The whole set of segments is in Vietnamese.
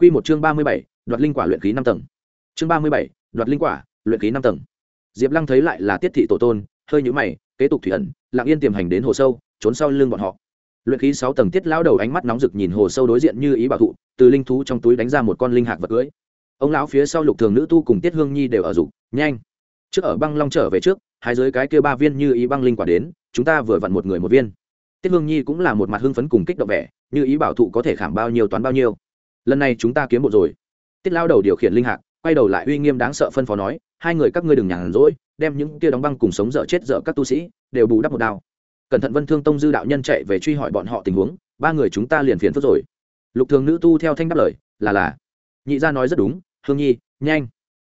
Quy một chương ba mươi bảy, đoạt linh quả luyện khí năm tầng. Chương ba mươi bảy, đoạt linh quả, luyện khí năm tầng. Diệp Lăng thấy lại là Tiết thị tổ tôn, hơi nhíu mày, kế tục thủy ẩn, lặng yên tiềm hành đến hồ sâu, trốn sau lưng bọn họ. Luyện khí sáu tầng Tiết lão đầu ánh mắt nóng rực nhìn hồ sâu đối diện như ý bảo thụ, từ linh thú trong túi đánh ra một con linh hạc vật cưỡi. Ông lão phía sau Lục Thường nữ tu cùng Tiết Hương Nhi đều ở dục, nhanh. Trước ở băng long trở về trước, hai dưới cái kia ba viên như ý băng linh quả đến, chúng ta vừa vặn một người một viên. Tiết Hương Nhi cũng là một mặt hưng phấn cùng kích động vẻ, như ý bảo thụ có thể khảm bao nhiêu toán bao nhiêu lần này chúng ta kiếm bộ rồi. Tiết lao đầu điều khiển linh hạc, quay đầu lại uy nghiêm đáng sợ phân phó nói, hai người các ngươi đừng nhàn rỗi, đem những kia đóng băng cùng sống dở chết dở các tu sĩ, đều bù đắp một đao. Cẩn thận vân thương tông dư đạo nhân chạy về truy hỏi bọn họ tình huống, ba người chúng ta liền phiền phức rồi. Lục thường nữ tu theo thanh đáp lời, là là. Nhị gia nói rất đúng, hương nhi, nhanh,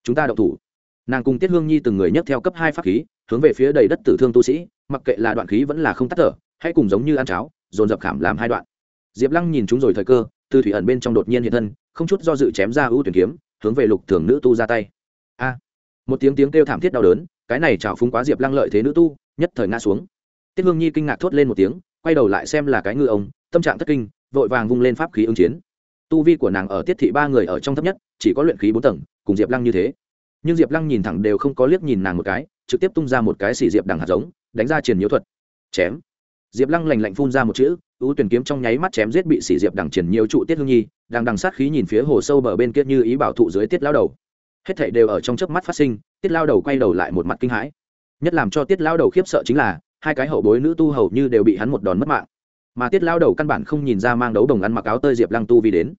chúng ta đậu thủ. Nàng cùng tiết hương nhi từng người nhấc theo cấp hai pháp khí, hướng về phía đầy đất tử thương tu sĩ, mặc kệ là đoạn khí vẫn là không tắt thở, hãy cùng giống như ăn cháo, dồn dập khảm làm hai đoạn. Diệp lăng nhìn chúng rồi thời cơ từ thủy ẩn bên trong đột nhiên hiện thân, không chút do dự chém ra ưu tuyển kiếm, hướng về lục thường nữ tu ra tay. A! Một tiếng tiếng kêu thảm thiết đau đớn, cái này chảo phúng quá diệp lăng lợi thế nữ tu, nhất thời ngã xuống. Tiết hương nhi kinh ngạc thốt lên một tiếng, quay đầu lại xem là cái ngư ông, tâm trạng thất kinh, vội vàng vung lên pháp khí ứng chiến. Tu vi của nàng ở tiết thị ba người ở trong thấp nhất, chỉ có luyện khí bốn tầng, cùng diệp lăng như thế. Nhưng diệp lăng nhìn thẳng đều không có liếc nhìn nàng một cái, trực tiếp tung ra một cái xỉ diệp đằng hạt giống, đánh ra triển nhiễu thuật. Chém! Diệp lăng lành lạnh phun ra một chữ, ưu tuyển kiếm trong nháy mắt chém giết bị sỉ diệp đằng triển nhiều trụ tiết hương nhi, đang đằng sát khí nhìn phía hồ sâu bờ bên kia như ý bảo thụ dưới tiết lao đầu. Hết thảy đều ở trong chớp mắt phát sinh, tiết lao đầu quay đầu lại một mặt kinh hãi. Nhất làm cho tiết lao đầu khiếp sợ chính là, hai cái hậu bối nữ tu hầu như đều bị hắn một đòn mất mạng. Mà tiết lao đầu căn bản không nhìn ra mang đấu đồng ăn mặc áo tơi diệp lăng tu vì đến.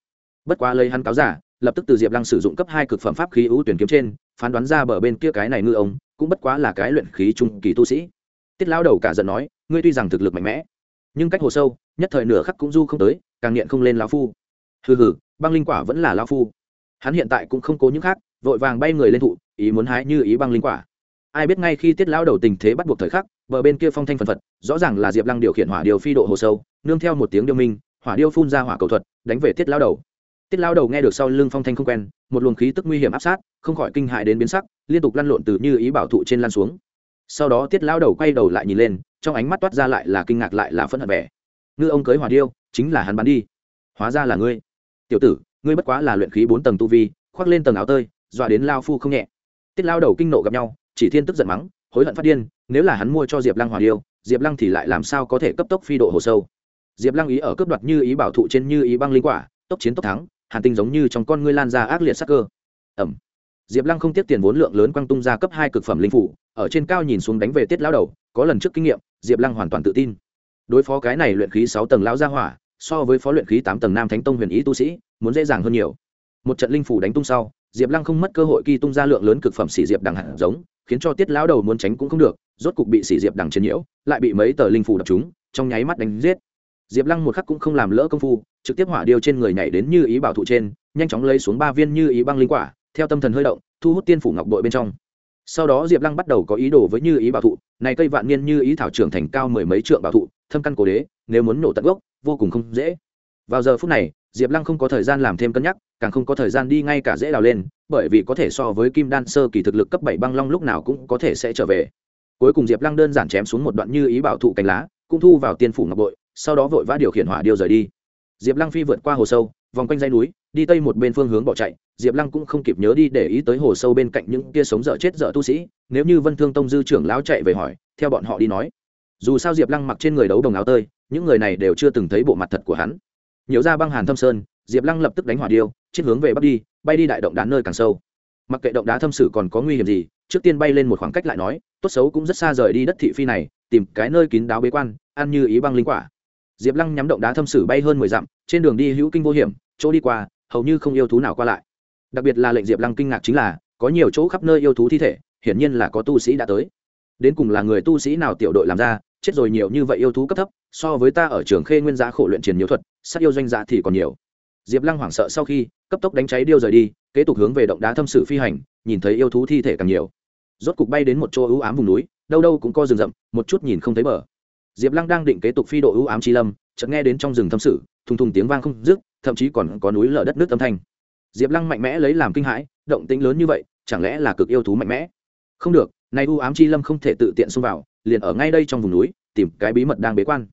Bất quá lấy hắn cáo giả, lập tức từ diệp lăng sử dụng cấp hai cực phẩm pháp khí ưu tuyển kiếm trên, phán đoán ra bờ bên kia cái này ngư ông, cũng bất quá là cái luyện khí trung kỳ tu sĩ tiết lao đầu cả giận nói, ngươi tuy rằng thực lực mạnh mẽ, nhưng cách hồ sâu, nhất thời nửa khắc cũng du không tới, càng nghiện không lên lao phu. Hừ hừ, băng linh quả vẫn là lao phu. Hắn hiện tại cũng không cố những khác, vội vàng bay người lên thụ, ý muốn hái như ý băng linh quả. Ai biết ngay khi tiết lao đầu tình thế bắt buộc thời khắc, bờ bên kia phong thanh phần phật, rõ ràng là diệp lăng điều khiển hỏa điều phi độ hồ sâu, nương theo một tiếng điêu minh, hỏa điêu phun ra hỏa cầu thuật, đánh về tiết lao đầu. Tiết lao đầu nghe được sau lưng phong thanh không quen, một luồng khí tức nguy hiểm áp sát, không khỏi kinh hại đến biến sắc, liên tục lăn lộn từ như ý bảo thụ trên lan xuống sau đó tiết lao đầu quay đầu lại nhìn lên, trong ánh mắt toát ra lại là kinh ngạc lại là phẫn hận vẻ. Ngư ông cưới hỏa điêu, chính là hắn bắn đi. Hóa ra là ngươi. Tiểu tử, ngươi bất quá là luyện khí bốn tầng tu vi, khoác lên tầng áo tơi, dọa đến lao phu không nhẹ. Tiết lao đầu kinh nộ gặp nhau, chỉ thiên tức giận mắng, hối hận phát điên, nếu là hắn mua cho diệp lăng hỏa điêu, diệp lăng thì lại làm sao có thể cấp tốc phi độ hồ sâu? Diệp lăng ý ở cướp đoạt như ý bảo thụ trên như ý băng linh quả, tốc chiến tốc thắng, hàn tinh giống như trong con ngươi lan ra ác liệt sắc cơ. Ẩm. Diệp lăng không tiếp tiền vốn lượng lớn quăng tung ra cấp hai cực phẩm linh phủ ở trên cao nhìn xuống đánh về tiết lão đầu, có lần trước kinh nghiệm, diệp lăng hoàn toàn tự tin. Đối phó cái này luyện khí sáu tầng lão gia hỏa, so với phó luyện khí tám tầng nam thánh tông huyền ý tu sĩ, muốn dễ dàng hơn nhiều. Một trận linh phủ đánh tung sau, diệp lăng không mất cơ hội kỳ tung ra lượng lớn cực phẩm xỉ diệp đằng hạt giống, khiến cho tiết lão đầu muốn tránh cũng không được, rốt cục bị xỉ diệp đằng chiến nhiễu, lại bị mấy tờ linh phủ đập chúng trong nháy mắt đánh giết. Diệp lăng một khắc cũng không làm lỡ công phu, trực tiếp hỏa điêu trên người nhảy đến như ý bảo thụ trên, nhanh chóng lấy xuống ba viên như ý băng linh quả, theo tâm thần hơi động, thu hút tiên phủ ngọc đội bên trong sau đó diệp lăng bắt đầu có ý đồ với như ý bảo thụ, này cây vạn niên như ý thảo trưởng thành cao mười mấy trượng bảo thụ, thâm căn cổ đế, nếu muốn nổ tận gốc, vô cùng không dễ. Vào giờ phút này, diệp lăng không có thời gian làm thêm cân nhắc, càng không có thời gian đi ngay cả dễ đào lên, bởi vì có thể so với kim đan sơ kỳ thực lực cấp bảy băng long lúc nào cũng có thể sẽ trở về. Cuối cùng diệp lăng đơn giản chém xuống một đoạn như ý bảo thụ cành lá, cũng thu vào tiên phủ ngọc bội, sau đó vội vã điều khiển hỏa điêu rời đi. Diệp lăng phi vượt qua hồ sâu vòng quanh dây núi, đi tây một bên phương hướng bỏ chạy, diệp lăng cũng không kịp nhớ đi để ý tới hồ sâu bên cạnh những kia sống dở chết dở tu sĩ, nếu như vân thương tông dư trưởng lão chạy về hỏi, theo bọn họ đi nói. Dù sao diệp lăng mặc trên người đấu đồng áo tơi, những người này đều chưa từng thấy bộ mặt thật của hắn. Nhiều ra băng hàn thâm sơn, diệp lăng lập tức đánh hỏa điêu chết hướng về bắc đi, bay đi đại động đá nơi càng sâu. Mặc kệ động đá thâm sử còn có nguy hiểm gì, trước tiên bay lên một khoảng cách lại nói, tốt xấu cũng rất xa rời đi đất thị phi này, tìm cái nơi kín đáo bế quan, ăn như ý băng linh quả. Diệp lăng nhắm động đá thâm sử bay hơn mười dặm, trên đường đi hữu kinh vô hiểm chỗ đi qua, hầu như không yêu thú nào qua lại. Đặc biệt là lệnh diệp lăng kinh ngạc chính là, có nhiều chỗ khắp nơi yêu thú thi thể, hiển nhiên là có tu sĩ đã tới. Đến cùng là người tu sĩ nào tiểu đội làm ra, chết rồi nhiều như vậy yêu thú cấp thấp, so với ta ở trường khê nguyên giá khổ luyện triển nhiều thuật, sát yêu doanh giá thì còn nhiều. Diệp lăng hoảng sợ sau khi, cấp tốc đánh cháy điêu rời đi, kế tục hướng về động đá thâm sử phi hành, nhìn thấy yêu thú thi thể càng nhiều. Rốt cục bay đến một chỗ ưu ám vùng núi, đâu đâu cũng có rừng rậm, một chút nhìn không thấy bờ. Diệp lăng đang định kế tục phi độ ưu ám chi lâm, chợt nghe đến trong rừng thâm sử thùng thùng tiếng vang không dứt, thậm chí còn có núi lở đất nước âm thanh. Diệp lăng mạnh mẽ lấy làm kinh hãi, động tĩnh lớn như vậy, chẳng lẽ là cực yêu thú mạnh mẽ? Không được, nay u ám chi lâm không thể tự tiện xông vào, liền ở ngay đây trong vùng núi, tìm cái bí mật đang bế quan.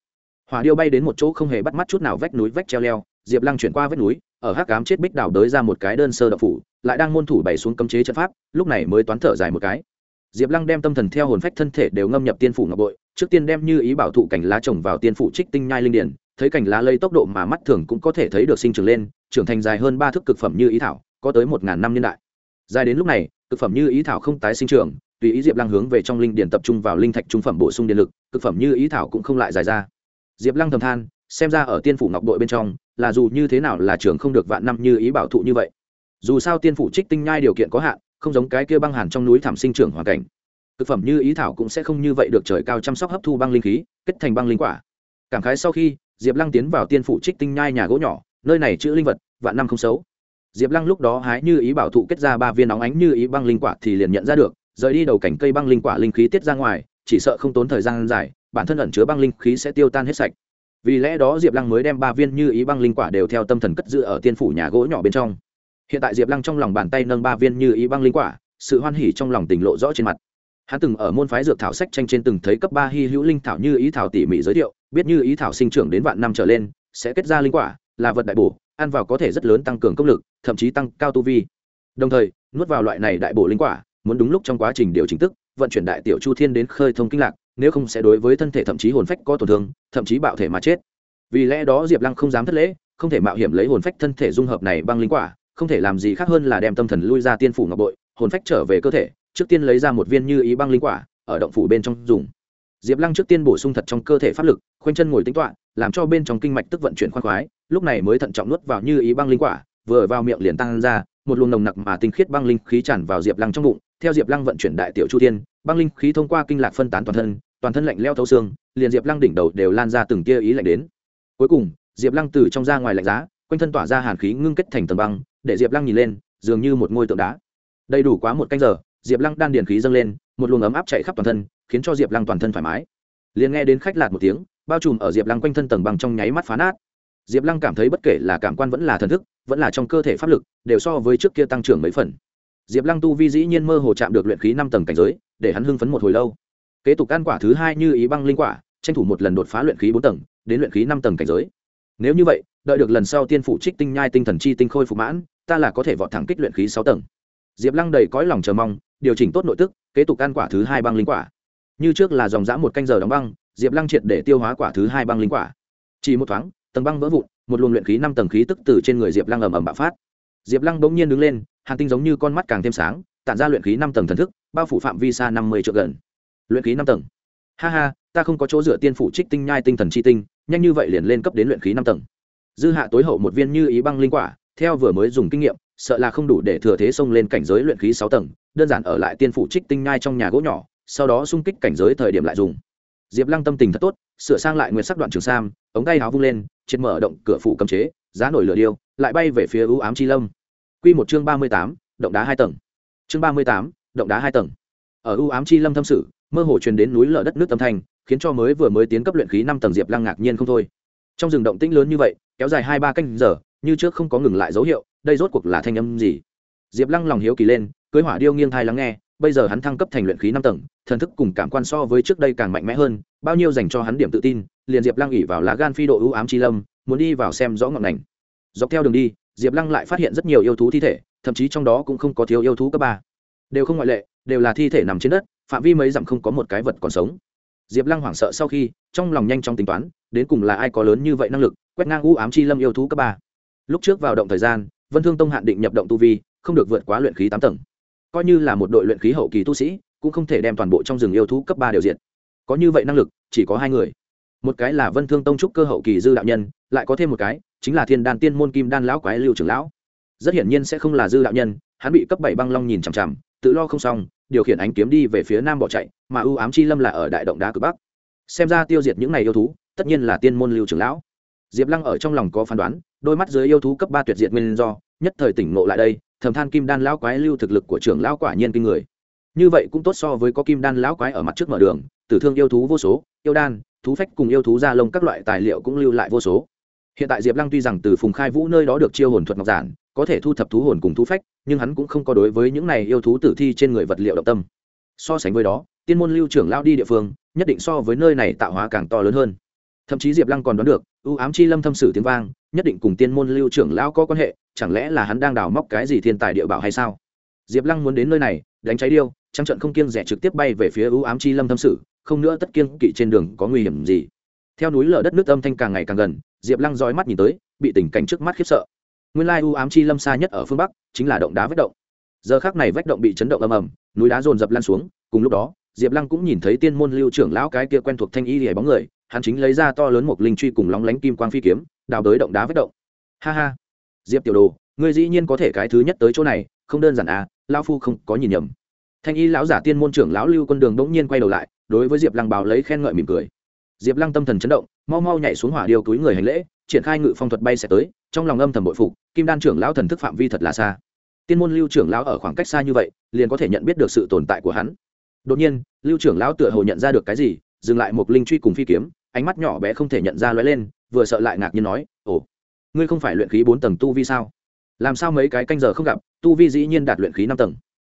Hỏa điêu bay đến một chỗ không hề bắt mắt chút nào vách núi vách treo leo, diệp lăng chuyển qua vách núi, ở hắc cám chết bích đảo đới ra một cái đơn sơ đậu phủ, lại đang môn thủ bày xuống cấm chế trận pháp, lúc này mới toán thở dài một cái. Diệp lăng đem tâm thần theo hồn phách thân thể đều ngâm nhập tiên phủ ngọc bội, trước tiên đem như ý bảo thụ cảnh lá trồng vào tiên phủ trích tinh nhai linh điển thấy cảnh lá lây tốc độ mà mắt thường cũng có thể thấy được sinh trưởng lên, trưởng thành dài hơn ba thước cực phẩm như ý thảo, có tới một ngàn năm niên đại. Dài đến lúc này, cực phẩm như ý thảo không tái sinh trưởng, tùy ý diệp lăng hướng về trong linh điển tập trung vào linh thạch trung phẩm bổ sung điện lực, cực phẩm như ý thảo cũng không lại dài ra. Diệp lăng thầm than, xem ra ở tiên phủ ngọc đội bên trong, là dù như thế nào là trường không được vạn năm như ý bảo thụ như vậy. Dù sao tiên phủ trích tinh nhai điều kiện có hạn, không giống cái kia băng hàn trong núi thảm sinh trưởng hoàn cảnh. Thực phẩm như ý thảo cũng sẽ không như vậy được trời cao chăm sóc hấp thu băng linh khí, kết thành băng linh quả. Cảm khái sau khi diệp lăng tiến vào tiên phủ trích tinh nhai nhà gỗ nhỏ, nơi này chữ linh vật, vạn năm không xấu. Diệp lăng lúc đó hái như ý bảo thụ kết ra ba viên nóng ánh như ý băng linh quả thì liền nhận ra được, rời đi đầu cảnh cây băng linh quả linh khí tiết ra ngoài, chỉ sợ không tốn thời gian dài, bản thân ẩn chứa băng linh khí sẽ tiêu tan hết sạch. Vì lẽ đó diệp lăng mới đem ba viên như ý băng linh quả đều theo tâm thần cất giữ ở tiên phủ nhà gỗ nhỏ bên trong. Hiện tại diệp lăng trong lòng bàn tay nâng ba viên như ý băng linh quả, sự hoan hỉ trong lòng tỉnh lộ rõ trên mặt. Hắn từng ở môn phái dược thảo sách tranh trên từng thấy cấp ba hy hữu linh thảo như ý thảo tỉ mỉ giới thiệu biết như ý thảo sinh trưởng đến vạn năm trở lên, sẽ kết ra linh quả, là vật đại bổ, ăn vào có thể rất lớn tăng cường công lực, thậm chí tăng cao tu vi. Đồng thời, nuốt vào loại này đại bổ linh quả, muốn đúng lúc trong quá trình điều chỉnh tức, vận chuyển đại tiểu chu thiên đến khơi thông kinh lạc, nếu không sẽ đối với thân thể thậm chí hồn phách có tổn thương, thậm chí bạo thể mà chết. Vì lẽ đó diệp lăng không dám thất lễ, không thể mạo hiểm lấy hồn phách thân thể dung hợp này băng linh quả, không thể làm gì khác hơn là đem tâm thần lui ra tiên phủ ngọc bội, hồn phách trở về cơ thể, trước tiên lấy ra một viên như ý băng linh quả, ở động phủ bên trong dùng diệp lăng trước tiên bổ sung thật trong cơ thể pháp lực, khoanh chân ngồi tính toạ làm cho bên trong kinh mạch tức vận chuyển khoan khoái, lúc này mới thận trọng nuốt vào như ý băng linh quả, vừa vào miệng liền tăng ra, một luồng nồng nặc mà tinh khiết băng linh khí tràn vào diệp lăng trong bụng. Theo diệp lăng vận chuyển đại tiểu chu tiên băng linh khí thông qua kinh lạc phân tán toàn thân toàn thân lạnh leo thấu xương, liền diệp lăng đỉnh đầu đều lan ra từng tia ý lạnh đến. Cuối cùng, diệp lăng từ trong ra ngoài lạnh giá, quanh thân tỏa ra hàn khí ngưng kết thành tầng băng, để diệp lăng nhìn lên, dường như một ngôi tượng đá. Đầy đủ quá một canh giờ, diệp lăng đan điền khí dâng lên, một luồng ấm áp chạy khắp toàn thân khiến cho diệp lăng toàn thân thoải mái. Liền nghe đến khách lạt một tiếng, bao trùm ở diệp lăng quanh thân tầng băng trong nháy mắt phá nát. Diệp lăng cảm thấy bất kể là cảm quan vẫn là thần thức, vẫn là trong cơ thể pháp lực, đều so với trước kia tăng trưởng mấy phần. Diệp lăng tu vi dĩ nhiên mơ hồ chạm được luyện khí năm tầng cảnh giới, để hắn hưng phấn một hồi lâu. Kế tục ăn quả thứ hai như ý băng linh quả, tranh thủ một lần đột phá luyện khí bốn tầng, đến luyện khí năm tầng cảnh giới. Nếu như vậy, đợi được lần sau tiên phủ trích tinh nhai tinh thần chi tinh khôi phục mãn, ta là có thể vọt thẳng kích luyện khí sáu tầng. Diệp lăng đầy cõi lòng chờ mong, điều chỉnh tốt nội tức, kế tục ăn quả thứ hai băng linh quả như trước là dòng dã một canh giờ đóng băng, diệp lăng triệt để tiêu hóa quả thứ hai băng linh quả. Chỉ một thoáng, tầng băng vỡ vụn, một luồng luyện khí năm tầng khí tức từ trên người diệp lăng ầm ầm bạo phát. Diệp lăng bỗng nhiên đứng lên, hàn tinh giống như con mắt càng thêm sáng, tản ra luyện khí năm tầng thần thức, bao phủ phạm vi xa năm mươi triệu gần. Luyện khí năm tầng. Ha ha, ta không có chỗ dựa tiên phủ trích tinh nhai tinh thần chi tinh, nhanh như vậy liền lên cấp đến luyện khí năm tầng. Dư hạ tối hậu một viên như ý băng linh quả, theo vừa mới dùng kinh nghiệm, sợ là không đủ để thừa thế xông lên cảnh giới luyện khí sáu tầng, đơn giản ở lại tiên phủ trích tinh nhai trong nhà gỗ nhỏ sau đó xung kích cảnh giới thời điểm lại dùng. Diệp lăng tâm tình thật tốt, sửa sang lại nguyệt sắc đoạn trường sam, ống tay áo vung lên, triệt mở động cửa phủ cấm chế, giá nổi lửa điêu, lại bay về phía ưu ám chi lâm. Q một chương ba mươi tám, động đá hai tầng. Chương ba mươi tám, động đá hai tầng. Ở ưu ám chi lâm thâm sử mơ hồ truyền đến núi lở đất nước âm thanh, khiến cho mới vừa mới tiến cấp luyện khí năm tầng diệp lăng ngạc nhiên không thôi. Trong rừng động tĩnh lớn như vậy, kéo dài hai ba canh giờ, như trước không có ngừng lại dấu hiệu, đây rốt cuộc là thanh âm gì? Diệp lăng lòng hiếu kỳ lên, cưới hỏa điêu nghiêng thai lắng nghe bây giờ hắn thăng cấp thành luyện khí năm tầng, thần thức cùng cảm quan so với trước đây càng mạnh mẽ hơn, bao nhiêu dành cho hắn điểm tự tin, liền diệp lăng ỉ vào lá gan phi độ ưu ám chi lâm, muốn đi vào xem rõ ngọn ngành. Dọc theo đường đi, diệp lăng lại phát hiện rất nhiều yêu thú thi thể, thậm chí trong đó cũng không có thiếu yêu thú cấp ba. Đều không ngoại lệ, đều là thi thể nằm trên đất, phạm vi mấy dặm không có một cái vật còn sống. Diệp lăng hoảng sợ sau khi, trong lòng nhanh chóng tính toán, đến cùng là ai có lớn như vậy năng lực, quét ngang u ám chi lâm yêu thú cấp ba. Lúc trước vào động thời gian, vân thương tông hạn định nhập động tu vi, không được vượt quá luyện khí tám tầng coi như là một đội luyện khí hậu kỳ tu sĩ, cũng không thể đem toàn bộ trong rừng yêu thú cấp ba đều diện có như vậy năng lực, chỉ có hai người. Một cái là vân thương tông trúc cơ hậu kỳ dư đạo nhân, lại có thêm một cái, chính là thiên đan tiên môn kim đan lão quái lưu trưởng lão. Rất hiển nhiên sẽ không là dư đạo nhân, hắn bị cấp bảy băng long nhìn chằm chằm, tự lo không xong, điều khiển ánh kiếm đi về phía nam bỏ chạy, mà ưu ám chi lâm là ở đại động đá cực bắc. Xem ra tiêu diệt những này yêu thú, tất nhiên là tiên môn lưu trưởng lão. Diệp lăng ở trong lòng có phán đoán, đôi mắt dưới yêu thú cấp ba tuyệt diệt nguyên do, nhất thời tỉnh ngộ lại đây thầm than kim đan lão quái lưu thực lực của trưởng lão quả nhiên kinh người. Như vậy cũng tốt so với có kim đan lão quái ở mặt trước mở đường, tử thương yêu thú vô số, yêu đan, thú phách cùng yêu thú da lông các loại tài liệu cũng lưu lại vô số. Hiện tại diệp lăng tuy rằng từ phùng khai vũ nơi đó được chiêu hồn thuật ngọc giản, có thể thu thập thú hồn cùng thú phách, nhưng hắn cũng không có đối với những này yêu thú tử thi trên người vật liệu động tâm. So sánh với đó, tiên môn lưu trưởng lao đi địa phương, nhất định so với nơi này tạo hóa càng to lớn hơn thậm chí diệp lăng còn đoán được ưu ám chi lâm thâm sử tiếng vang, nhất định cùng tiên môn lưu trưởng lão có quan hệ, chẳng lẽ là hắn đang đào móc cái gì thiên tài địa bảo hay sao? Diệp lăng muốn đến nơi này, đánh cháy điêu trăng trận không kiêng rẻ trực tiếp bay về phía ưu ám chi lâm thâm sử không nữa tất kiêng kỵ trên đường có nguy hiểm gì. Theo núi lở đất nước âm thanh càng ngày càng gần, diệp lăng dõi mắt nhìn tới, bị tình cảnh trước mắt khiếp sợ. Nguyên lai ưu ám chi lâm xa nhất ở phương bắc, chính là động đá vách động. Giờ khác này vách động bị chấn động ầm ầm, núi đá rồn rập lan xuống, cùng lúc đó, diệp lăng cũng nhìn thấy tiên môn lưu trưởng lão cái kia quen thuộc thanh y hề bóng người hắn chính lấy ra to lớn một linh truy cùng lóng lánh kim quang phi kiếm, đào tới động đá vách động. Ha ha. Diệp tiểu đồ, ngươi dĩ nhiên có thể cái thứ nhất tới chỗ này, không đơn giản à lao phu không có nhìn nhầm. Thanh y lão giả tiên môn trưởng lão lưu quân đường đ ỗ n g nhiên quay đầu lại, đối với diệp lăng bảo lấy khen ngợi mỉm cười. Diệp lăng tâm thần chấn động, mau mau nhảy xuống hỏa điều túi người hành lễ, triển khai ngự phong thuật bay sẽ tới, trong lòng âm thầm bội phục, kim đan trưởng lão thần thức phạm vi thật là xa. Tiên môn lưu trưởng lão ở khoảng cách xa như vậy, liền có thể nhận biết được sự tồn tại của hắn. Đột nhiên, lưu trưởng lão tựa hồ nhận ra được cái gì, dừng lại một linh truy cùng phi kiếm ánh mắt nhỏ bé không thể nhận ra lóe lên, vừa sợ lại ngạc nhiên nói, ồ, ngươi không phải luyện khí bốn tầng tu vi sao? Làm sao mấy cái canh giờ không gặp, tu vi dĩ nhiên đạt luyện khí năm tầng?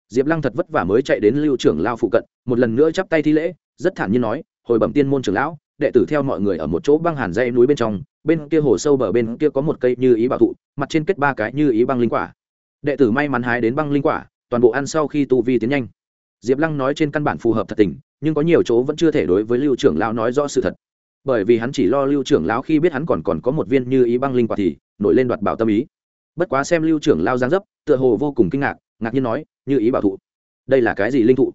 Diệp lăng thật vất vả mới chạy đến lưu trưởng lao phụ cận, một lần nữa chắp tay thi lễ, rất thản nhiên nói, hồi bẩm tiên môn trưởng lão, đệ tử theo mọi người ở một chỗ băng hàn dây núi bên trong, bên kia hồ sâu bờ bên kia có một cây như ý bảo thụ, mặt trên kết ba cái như ý băng linh quả. Đệ tử may mắn hái đến băng linh quả, toàn bộ ăn sau khi tu vi tiến nhanh. Diệp lăng nói trên căn bản phù hợp thật tình, nhưng có nhiều chỗ vẫn chưa thể đối với lưu trưởng lão nói rõ sự thật bởi vì hắn chỉ lo lưu trưởng lão khi biết hắn còn còn có một viên như ý băng linh quả thì nổi lên đoạt bảo tâm ý. Bất quá xem lưu trưởng lao giang dấp, tựa hồ vô cùng kinh ngạc ngạc nhiên nói, như ý bảo thụ, đây là cái gì linh thụ?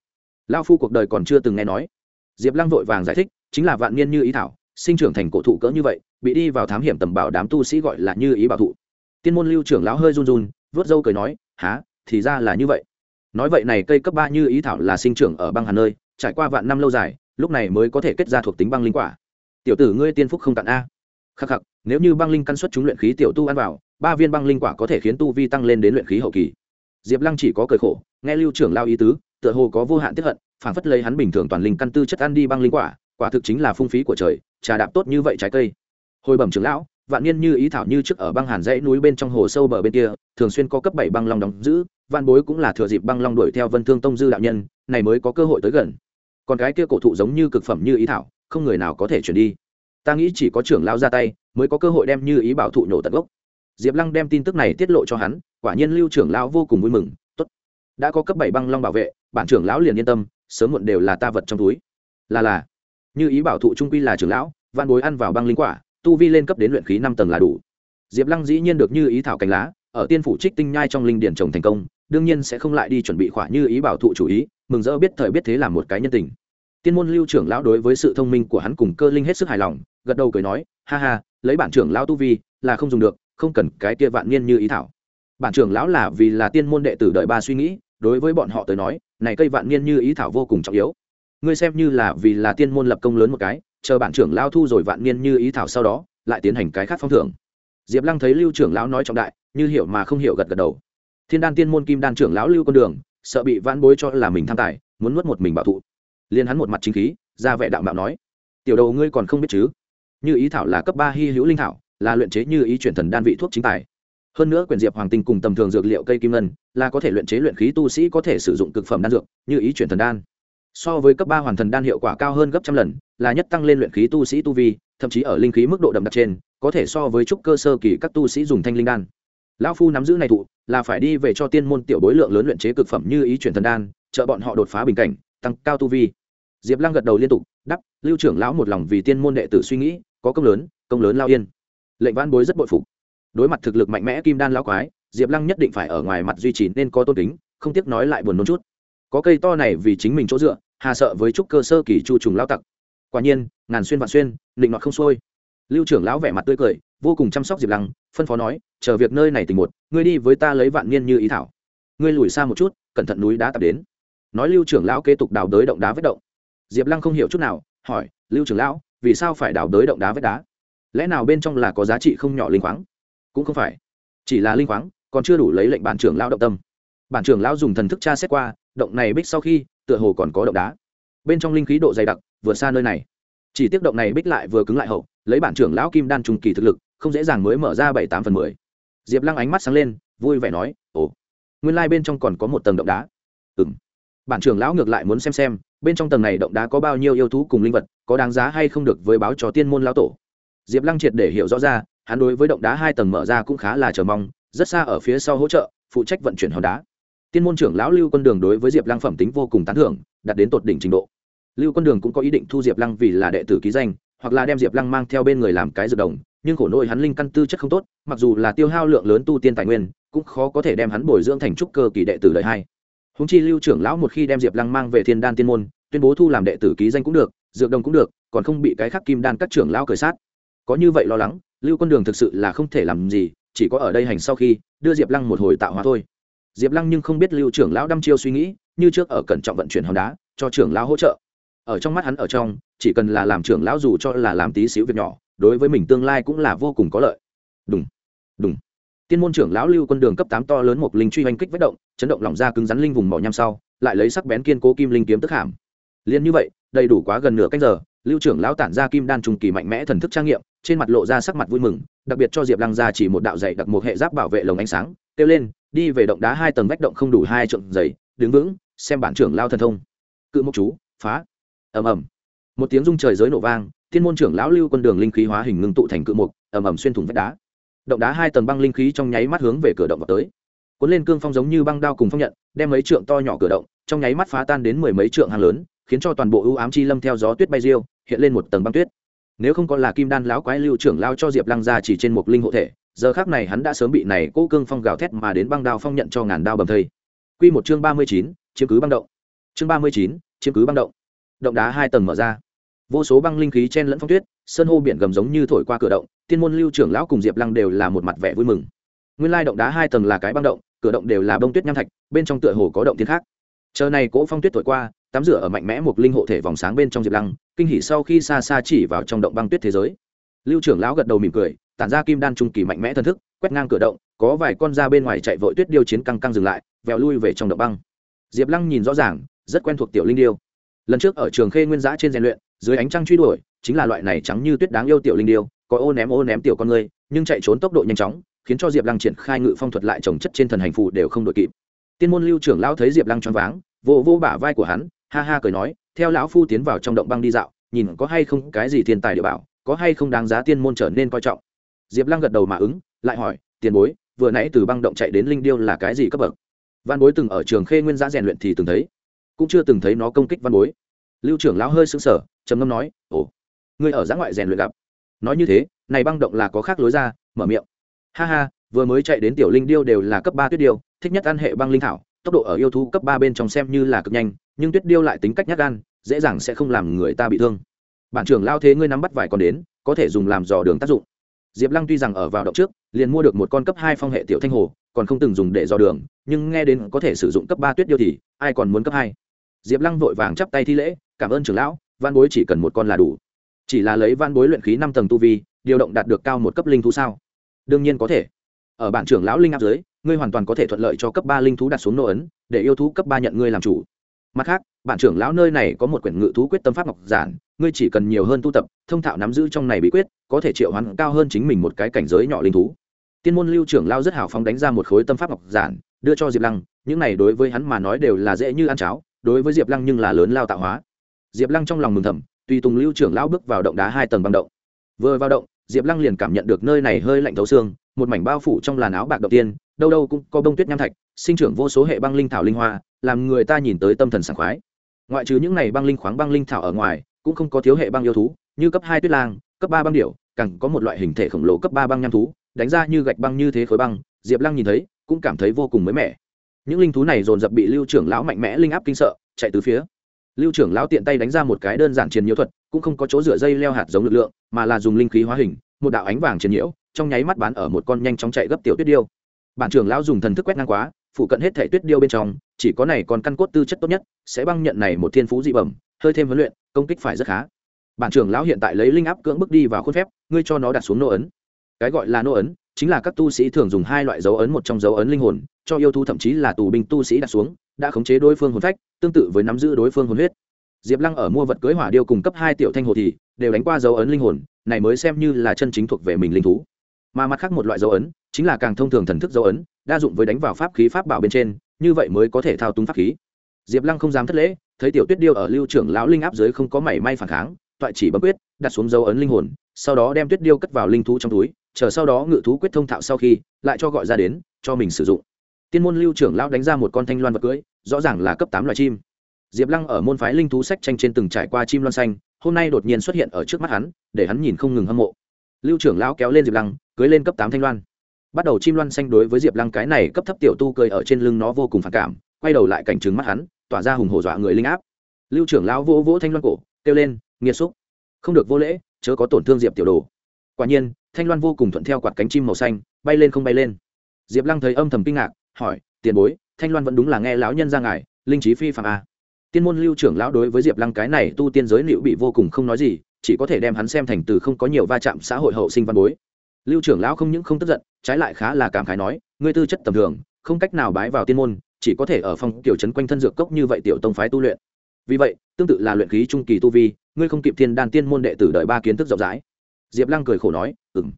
Lao phu cuộc đời còn chưa từng nghe nói. Diệp lăng vội vàng giải thích, chính là vạn niên như ý thảo, sinh trưởng thành cổ thụ cỡ như vậy, bị đi vào thám hiểm tầm bảo đám tu sĩ gọi là như ý bảo thụ. Tiên môn lưu trưởng lão hơi run run vớt râu cười nói há thì ra là như vậy. Nói vậy này, cây cấp ba như ý thảo là sinh trưởng ở băng hà nơi, trải qua vạn năm lâu dài, lúc này mới có thể kết ra thuộc tính băng linh quả tiểu tử ngươi tiên phúc không cạn a. Khắc khắc, nếu như băng linh căn suất chúng luyện khí tiểu tu ăn vào, ba viên băng linh quả có thể khiến tu vi tăng lên đến luyện khí hậu kỳ. Diệp lăng chỉ có cười khổ, nghe lưu trưởng lao ý tứ, tựa hồ có vô hạn tiếp hận, phản phất lấy hắn bình thường toàn linh căn tư chất ăn đi băng linh quả quả thực chính là phung phí của trời, trà đạp tốt như vậy trái cây. Hồi bẩm trưởng lão, vạn niên như ý thảo như trước ở băng hàn dãy núi bên trong hồ sâu bờ bên kia, thường xuyên có cấp bảy băng long đóng giữ văn bối cũng là thừa dịp băng long đuổi theo vân thương tông dư đạo nhân, này mới có cơ hội tới gần còn cái kia cổ thụ giống như cực phẩm như ý thảo, không người nào có thể chuyển đi. Ta nghĩ chỉ có trưởng lão ra tay mới có cơ hội đem như ý bảo thụ nhổ tận gốc. Diệp lăng đem tin tức này tiết lộ cho hắn, quả nhiên lưu trưởng lão vô cùng vui mừng, tốt, đã có cấp bảy băng long bảo vệ, bản trưởng lão liền yên tâm, sớm muộn đều là ta vật trong túi. Là là, như ý bảo thụ trung quy là trưởng lão văn bối ăn vào băng linh quả, tu vi lên cấp đến luyện khí năm tầng là đủ. Diệp lăng dĩ nhiên được như ý thảo cành lá, ở tiên phủ trích tinh nhai trong linh điển trồng thành công, đương nhiên sẽ không lại đi chuẩn bị khỏa như ý bảo thụ chủ ý mừng rỡ biết thời biết thế làm một cái nhân tình. Tiên môn lưu trưởng lão đối với sự thông minh của hắn cùng cơ linh hết sức hài lòng, gật đầu cười nói, ha ha, lấy bản trưởng lão tu vi là không dùng được, không cần cái kia vạn niên như ý thảo. Bản trưởng lão là vì là tiên môn đệ tử đợi ba suy nghĩ, đối với bọn họ tới nói, này cây vạn niên như ý thảo vô cùng trọng yếu. Ngươi xem như là vì là tiên môn lập công lớn một cái, chờ bản trưởng lão thu rồi vạn niên như ý thảo sau đó, lại tiến hành cái khác phong thưởng. Diệp lăng thấy lưu trưởng lão nói trọng đại, như hiểu mà không hiểu gật gật đầu. Thiên đan tiên môn kim đan trưởng lão lưu con đường sợ bị vãn bối cho là mình tham tài, muốn nuốt một mình bảo thụ. Liên hắn một mặt chính khí, ra vẻ đạo mạo nói, tiểu đầu ngươi còn không biết chứ? Như ý thảo là cấp ba hy hữu linh thảo, là luyện chế như ý chuyển thần đan vị thuốc chính tài. Hơn nữa quyển diệp hoàng tinh cùng tầm thường dược liệu cây kim ngân, là có thể luyện chế luyện khí tu sĩ có thể sử dụng cực phẩm đan dược, như ý chuyển thần đan. So với cấp ba hoàn thần đan hiệu quả cao hơn gấp trăm lần, là nhất tăng lên luyện khí tu sĩ tu vi, thậm chí ở linh khí mức độ đậm đặc trên, có thể so với trúc cơ sơ kỳ các tu sĩ dùng thanh linh đan lão phu nắm giữ này thụ, là phải đi về cho tiên môn tiểu bối lượng lớn luyện chế cực phẩm như ý chuyển thần đan, trợ bọn họ đột phá bình cảnh, tăng cao tu vi. Diệp lăng gật đầu liên tục đắp lưu trưởng lão một lòng vì tiên môn đệ tử suy nghĩ, có công lớn công lớn lao yên. Lệnh văn bối rất bội phục. Đối mặt thực lực mạnh mẽ kim đan lão quái, diệp lăng nhất định phải ở ngoài mặt duy trì nên có tôn kính, không tiếc nói lại buồn nôn chút. Có cây to này vì chính mình chỗ dựa, hà sợ với chút cơ sơ kỳ chu trùng lao tặc. Quả nhiên, ngàn xuyên vạn xuyên định nọt không xuôi. Lưu trưởng lão vẻ mặt tươi cười vô cùng chăm sóc diệp lăng, phân phó nói, chờ việc nơi này tình một, ngươi đi với ta lấy vạn niên như ý thảo. Ngươi lùi xa một chút, cẩn thận núi đá tập đến. Nói lưu trưởng lão kế tục đào đới động đá vết động. Diệp lăng không hiểu chút nào, hỏi, lưu trưởng lão, vì sao phải đào đới động đá vết đá? Lẽ nào bên trong là có giá trị không nhỏ linh khoáng? Cũng không phải. Chỉ là linh khoáng, còn chưa đủ lấy lệnh bản trưởng lão động tâm. Bản trưởng lão dùng thần thức tra xét qua, động này bích sau khi, tựa hồ còn có động đá. Bên trong linh khí độ dày đặc, vượt xa nơi này. Chỉ tiếc động này bích lại vừa cứng lại hậu, lấy bản trưởng lão kim đan trùng kỳ thực lực không dễ dàng mới mở ra bảy tám phần mười. Diệp lăng ánh mắt sáng lên, vui vẻ nói, ồ, nguyên lai bên trong còn có một tầng động đá. Ừ m bản trưởng lão ngược lại muốn xem xem, bên trong tầng này động đá có bao nhiêu yêu thú cùng linh vật, có đáng giá hay không được với báo cho tiên môn lão tổ. Diệp lăng triệt để hiểu rõ ra, hắn đối với động đá hai tầng mở ra cũng khá là chờ mong, rất xa ở phía sau hỗ trợ, phụ trách vận chuyển hòn đá. Tiên môn trưởng lão lưu quân đường đối với diệp lăng phẩm tính vô cùng tán thưởng, đạt đến tột đỉnh trình độ. Lưu quân đường cũng có ý định thu diệp lăng vì là đệ tử ký danh, hoặc là đem diệp lăng mang theo bên người làm cái dược đồng nhưng khổ nỗi hắn linh căn tư chất không tốt, mặc dù là tiêu hao lượng lớn tu tiên tài nguyên, cũng khó có thể đem hắn bồi dưỡng thành trúc cơ kỳ đệ tử đời hai. Húng chi lưu trưởng lão một khi đem diệp lăng mang về thiên đan tiên môn, tuyên bố thu làm đệ tử ký danh cũng được, dược đồng cũng được, còn không bị cái khắc kim đan các trưởng lão cởi sát. Có như vậy lo lắng, lưu quân đường thực sự là không thể làm gì, chỉ có ở đây hành sau khi, đưa diệp lăng một hồi tạo hóa thôi. Diệp lăng nhưng không biết lưu trưởng lão đăm chiêu suy nghĩ, như trước ở cẩn trọng vận chuyển hòn đá, cho trưởng lão hỗ trợ. Ở trong mắt hắn ở trong, chỉ cần là làm trưởng lão dù cho là làm tí xíu việc nhỏ đối với mình tương lai cũng là vô cùng có lợi. Đúng đúng tiên môn trưởng lão lưu quân đường cấp tám to lớn một linh truy oanh kích vết động, chấn động lỏng ra cứng rắn linh vùng mỏ nham sau, lại lấy sắc bén kiên cố kim linh kiếm tức hàm. Liền như vậy, đầy đủ quá gần nửa canh giờ, lưu trưởng lão tản ra kim đan trùng kỳ mạnh mẽ thần thức trang nghiệm, trên mặt lộ ra sắc mặt vui mừng, đặc biệt cho diệp lăng ra chỉ một đạo dạy đặc một hệ giáp bảo vệ lồng ánh sáng, kêu lên, đi về động đá hai tầng vách động không đủ hai trượng dày, đứng vững, xem bản trưởng lao thần thông. Cự mộc chú, phá. Ầm ầm. Một tiếng rung trời giới nổ vang thiên môn trưởng lão lưu quân đường linh khí hóa hình ngưng tụ thành cự mục, ầm ầm xuyên thủng vách đá. Động đá hai tầng băng linh khí trong nháy mắt hướng về cửa động vào tới. Cuốn lên cương phong giống như băng đao cùng phong nhận, đem mấy trượng to nhỏ cửa động, trong nháy mắt phá tan đến mười mấy trượng hàng lớn, khiến cho toàn bộ ưu ám chi lâm theo gió tuyết bay riêu hiện lên một tầng băng tuyết. Nếu không có là kim đan lão quái lưu trưởng lao cho diệp lăng ra chỉ trên một linh hộ thể, giờ khác này hắn đã sớm bị này cố cương phong gào thét mà đến băng đao phong nhận cho ngàn đao bầm thây. Q một chương ba mươi chín chứng cứ băng động. Chương ba mươi chín chứng cứ băng động. Động đá hai tầng mở ra vô số băng linh khí chen lẫn phong tuyết, sơn hô biển gầm giống như thổi qua cửa động, tiên môn lưu trưởng lão cùng diệp lăng đều là một mặt vẻ vui mừng. Nguyên lai động đá hai tầng là cái băng động, cửa động đều là bông tuyết nham thạch, bên trong tựa hồ có động tiên khác. Chờ này cỗ phong tuyết thổi qua, tắm rửa ở mạnh mẽ một linh hộ thể vòng sáng bên trong diệp lăng, kinh hỉ sau khi xa xa chỉ vào trong động băng tuyết thế giới. Lưu trưởng lão gật đầu mỉm cười, tản ra kim đan trung kỳ mạnh mẽ thân thức, quét ngang cửa động, có vài con ra bên ngoài chạy vội tuyết điêu chiến căng căng dừng lại, vèo lui về trong động băng. Diệp lăng nhìn rõ ràng, rất quen thuộc tiểu linh điêu. Lần trước ở trường khê nguyên giã trên rèn luyện dưới ánh trăng truy đuổi, chính là loại này trắng như tuyết đáng yêu tiểu linh điêu, có ô ném ô ném tiểu con người, nhưng chạy trốn tốc độ nhanh chóng, khiến cho diệp lăng triển khai ngự phong thuật lại trồng chất trên thần hành phù đều không đội kịp. Tiên môn lưu trưởng lão thấy diệp lăng choáng váng vô vô bả vai của hắn, ha ha cười nói, theo lão phu tiến vào trong động băng đi dạo, nhìn có hay không cái gì thiên tài địa bảo, có hay không đáng giá tiên môn trở nên coi trọng. Diệp lăng gật đầu mà ứng, lại hỏi, tiền bối, vừa nãy từ băng động chạy đến linh điêu là cái gì cấp bậc? Văn bối từng ở trường khê nguyên giã rèn luyện thì từng thấy, cũng chưa từng thấy nó công kích văn bối. Lưu trưởng lão hơi sững sở trầm ngâm nói, ồ, ngươi ở giã ngoại rèn luyện gặp. Nói như thế, này băng động là có khác lối ra, mở miệng. Ha ha, vừa mới chạy đến tiểu linh điêu đều là cấp ba tuyết điêu, thích nhất ăn hệ băng linh thảo, tốc độ ở yêu thú cấp ba bên trong xem như là cực nhanh, nhưng tuyết điêu lại tính cách nhát gan, dễ dàng sẽ không làm người ta bị thương. Bản trưởng lao thế ngươi nắm bắt vài con đến, có thể dùng làm dò đường tác dụng. Diệp lăng tuy rằng ở vào động trước, liền mua được một con cấp hai phong hệ tiểu thanh hồ, còn không từng dùng để dò đường, nhưng nghe đến có thể sử dụng cấp ba tuyết điêu thì, ai còn muốn cấp hai? Diệp lăng vội vàng chắp tay thi lễ, cảm ơn trưởng lão văn bối chỉ cần một con là đủ. Chỉ là lấy văn bối luyện khí năm tầng tu vi, điều động đạt được cao một cấp linh thú sao? Đương nhiên có thể. Ở bản trưởng lão linh áp dưới ngươi hoàn toàn có thể thuận lợi cho cấp ba linh thú đặt xuống nô ấn, để yêu thú cấp ba nhận ngươi làm chủ. Mặt khác, bản trưởng lão nơi này có một quyển ngự thú quyết tâm pháp ngọc giản, ngươi chỉ cần nhiều hơn tu tập, thông thạo nắm giữ trong này bí quyết, có thể triệu hoán cao hơn chính mình một cái cảnh giới nhỏ linh thú. Tiên môn lưu trưởng lao rất hào phóng đánh ra một khối tâm pháp ngọc giản, đưa cho diệp lăng, những này đối với hắn mà nói đều là dễ như ăn cháo, đối với diệp lăng nhưng là lớn lao tạo hóa diệp lăng trong lòng mừng thầm, tùy tùng lưu trưởng lão bước vào động đá hai tầng băng động. Vừa vào động, diệp lăng liền cảm nhận được nơi này hơi lạnh thấu xương, một mảnh bao phủ trong làn áo bạc đầu tiên, đâu đâu cũng có bông tuyết nham thạch, sinh trưởng vô số hệ băng linh thảo linh hoa, làm người ta nhìn tới tâm thần sảng khoái. Ngoại trừ những này băng linh khoáng băng linh thảo ở ngoài, cũng không có thiếu hệ băng yêu thú, như cấp hai tuyết lang, cấp ba băng điểu, càng có một loại hình thể khổng lồ cấp ba băng nham thú, đánh ra như gạch băng như thế khối băng, diệp lăng nhìn thấy, cũng cảm thấy vô cùng mới mẻ. Những linh thú này dồn dập bị lưu trưởng lão mạnh mẽ linh áp kinh sợ, chạy từ phía lưu trưởng lão tiện tay đánh ra một cái đơn giản chiến nhiễu thuật, cũng không có chỗ rửa dây leo hạt giống lực lượng, mà là dùng linh khí hóa hình, một đạo ánh vàng chiến nhiễu, trong nháy mắt bán ở một con nhanh chóng chạy gấp tiểu tuyết điêu. Bản trưởng lão dùng thần thức quét ngang quá phụ cận hết thể tuyết điêu bên trong, chỉ có này còn căn cốt tư chất tốt nhất, sẽ băng nhận này một thiên phú dị bẩm, hơi thêm huấn luyện, công kích phải rất khá. Bản trưởng lão hiện tại lấy linh áp cưỡng bước đi vào khuôn phép, ngươi cho nó đặt xuống nô ấn. Cái gọi là nô ấn, chính là các tu sĩ thường dùng hai loại dấu ấn một trong dấu ấn linh hồn, cho yêu thú thậm chí là tù binh tu sĩ đặt xuống đã khống chế đối phương hồn phách, tương tự với nắm giữ đối phương hồn huyết. Diệp lăng ở mua vật cưới hỏa điêu cùng cấp hai tiểu thanh hồ thì, đều đánh qua dấu ấn linh hồn, này mới xem như là chân chính thuộc về mình linh thú. Mà mặt khác một loại dấu ấn, chính là càng thông thường thần thức dấu ấn, đa dụng với đánh vào pháp khí pháp bảo bên trên, như vậy mới có thể thao túng pháp khí. Diệp lăng không dám thất lễ, thấy tiểu tuyết điêu ở lưu trưởng lão linh áp dưới không có mảy may phản kháng, toại chỉ bấm quyết, đặt xuống dấu ấn linh hồn, sau đó đem tuyết điêu cất vào linh thú trong túi, chờ sau đó ngự thú quyết thông thạo sau khi, lại cho gọi ra đến, cho mình sử dụng tiên môn lưu trưởng lão đánh ra một con thanh loan vật cưỡi rõ ràng là cấp tám loài chim. Diệp lăng ở môn phái linh thú sách tranh trên từng trải qua chim loan xanh, hôm nay đột nhiên xuất hiện ở trước mắt hắn, để hắn nhìn không ngừng hâm mộ. Lưu trưởng lão kéo lên diệp lăng, cưới lên cấp tám thanh loan. Bắt đầu chim loan xanh đối với diệp lăng cái này cấp thấp tiểu tu cười ở trên lưng nó vô cùng phản cảm, quay đầu lại cảnh trừng mắt hắn, tỏa ra hùng hổ dọa người linh áp. Lưu trưởng lão vỗ vỗ thanh loan cổ, kêu lên, nghiệt xúc, không được vô lễ, chớ có tổn thương diệp tiểu đồ. Quả nhiên, thanh loan vô cùng thuận theo quạt cánh chim màu xanh, bay lên không bay lên. Diệp lăng thấy âm thầm kinh ngạc hỏi, tiền bối, thanh loan vẫn đúng là nghe lão nhân ra ngài, linh trí phi phạm a à? tiên môn lưu trưởng lão đối với diệp lăng cái này tu tiên giới liệu bị vô cùng không nói gì, chỉ có thể đem hắn xem thành từ không có nhiều va chạm xã hội hậu sinh văn bối. Lưu trưởng lão không những không tức giận, trái lại khá là cảm khái nói, ngươi tư chất tầm thường, không cách nào bái vào tiên môn, chỉ có thể ở phòng tiểu trấn quanh thân dược cốc như vậy tiểu tông phái tu luyện. Vì vậy, tương tự là luyện khí trung kỳ tu vi, ngươi không kịp thiên đan tiên môn đệ tử đợi ba kiến thức rộng rãi. Diệp lăng cười khổ nói ừng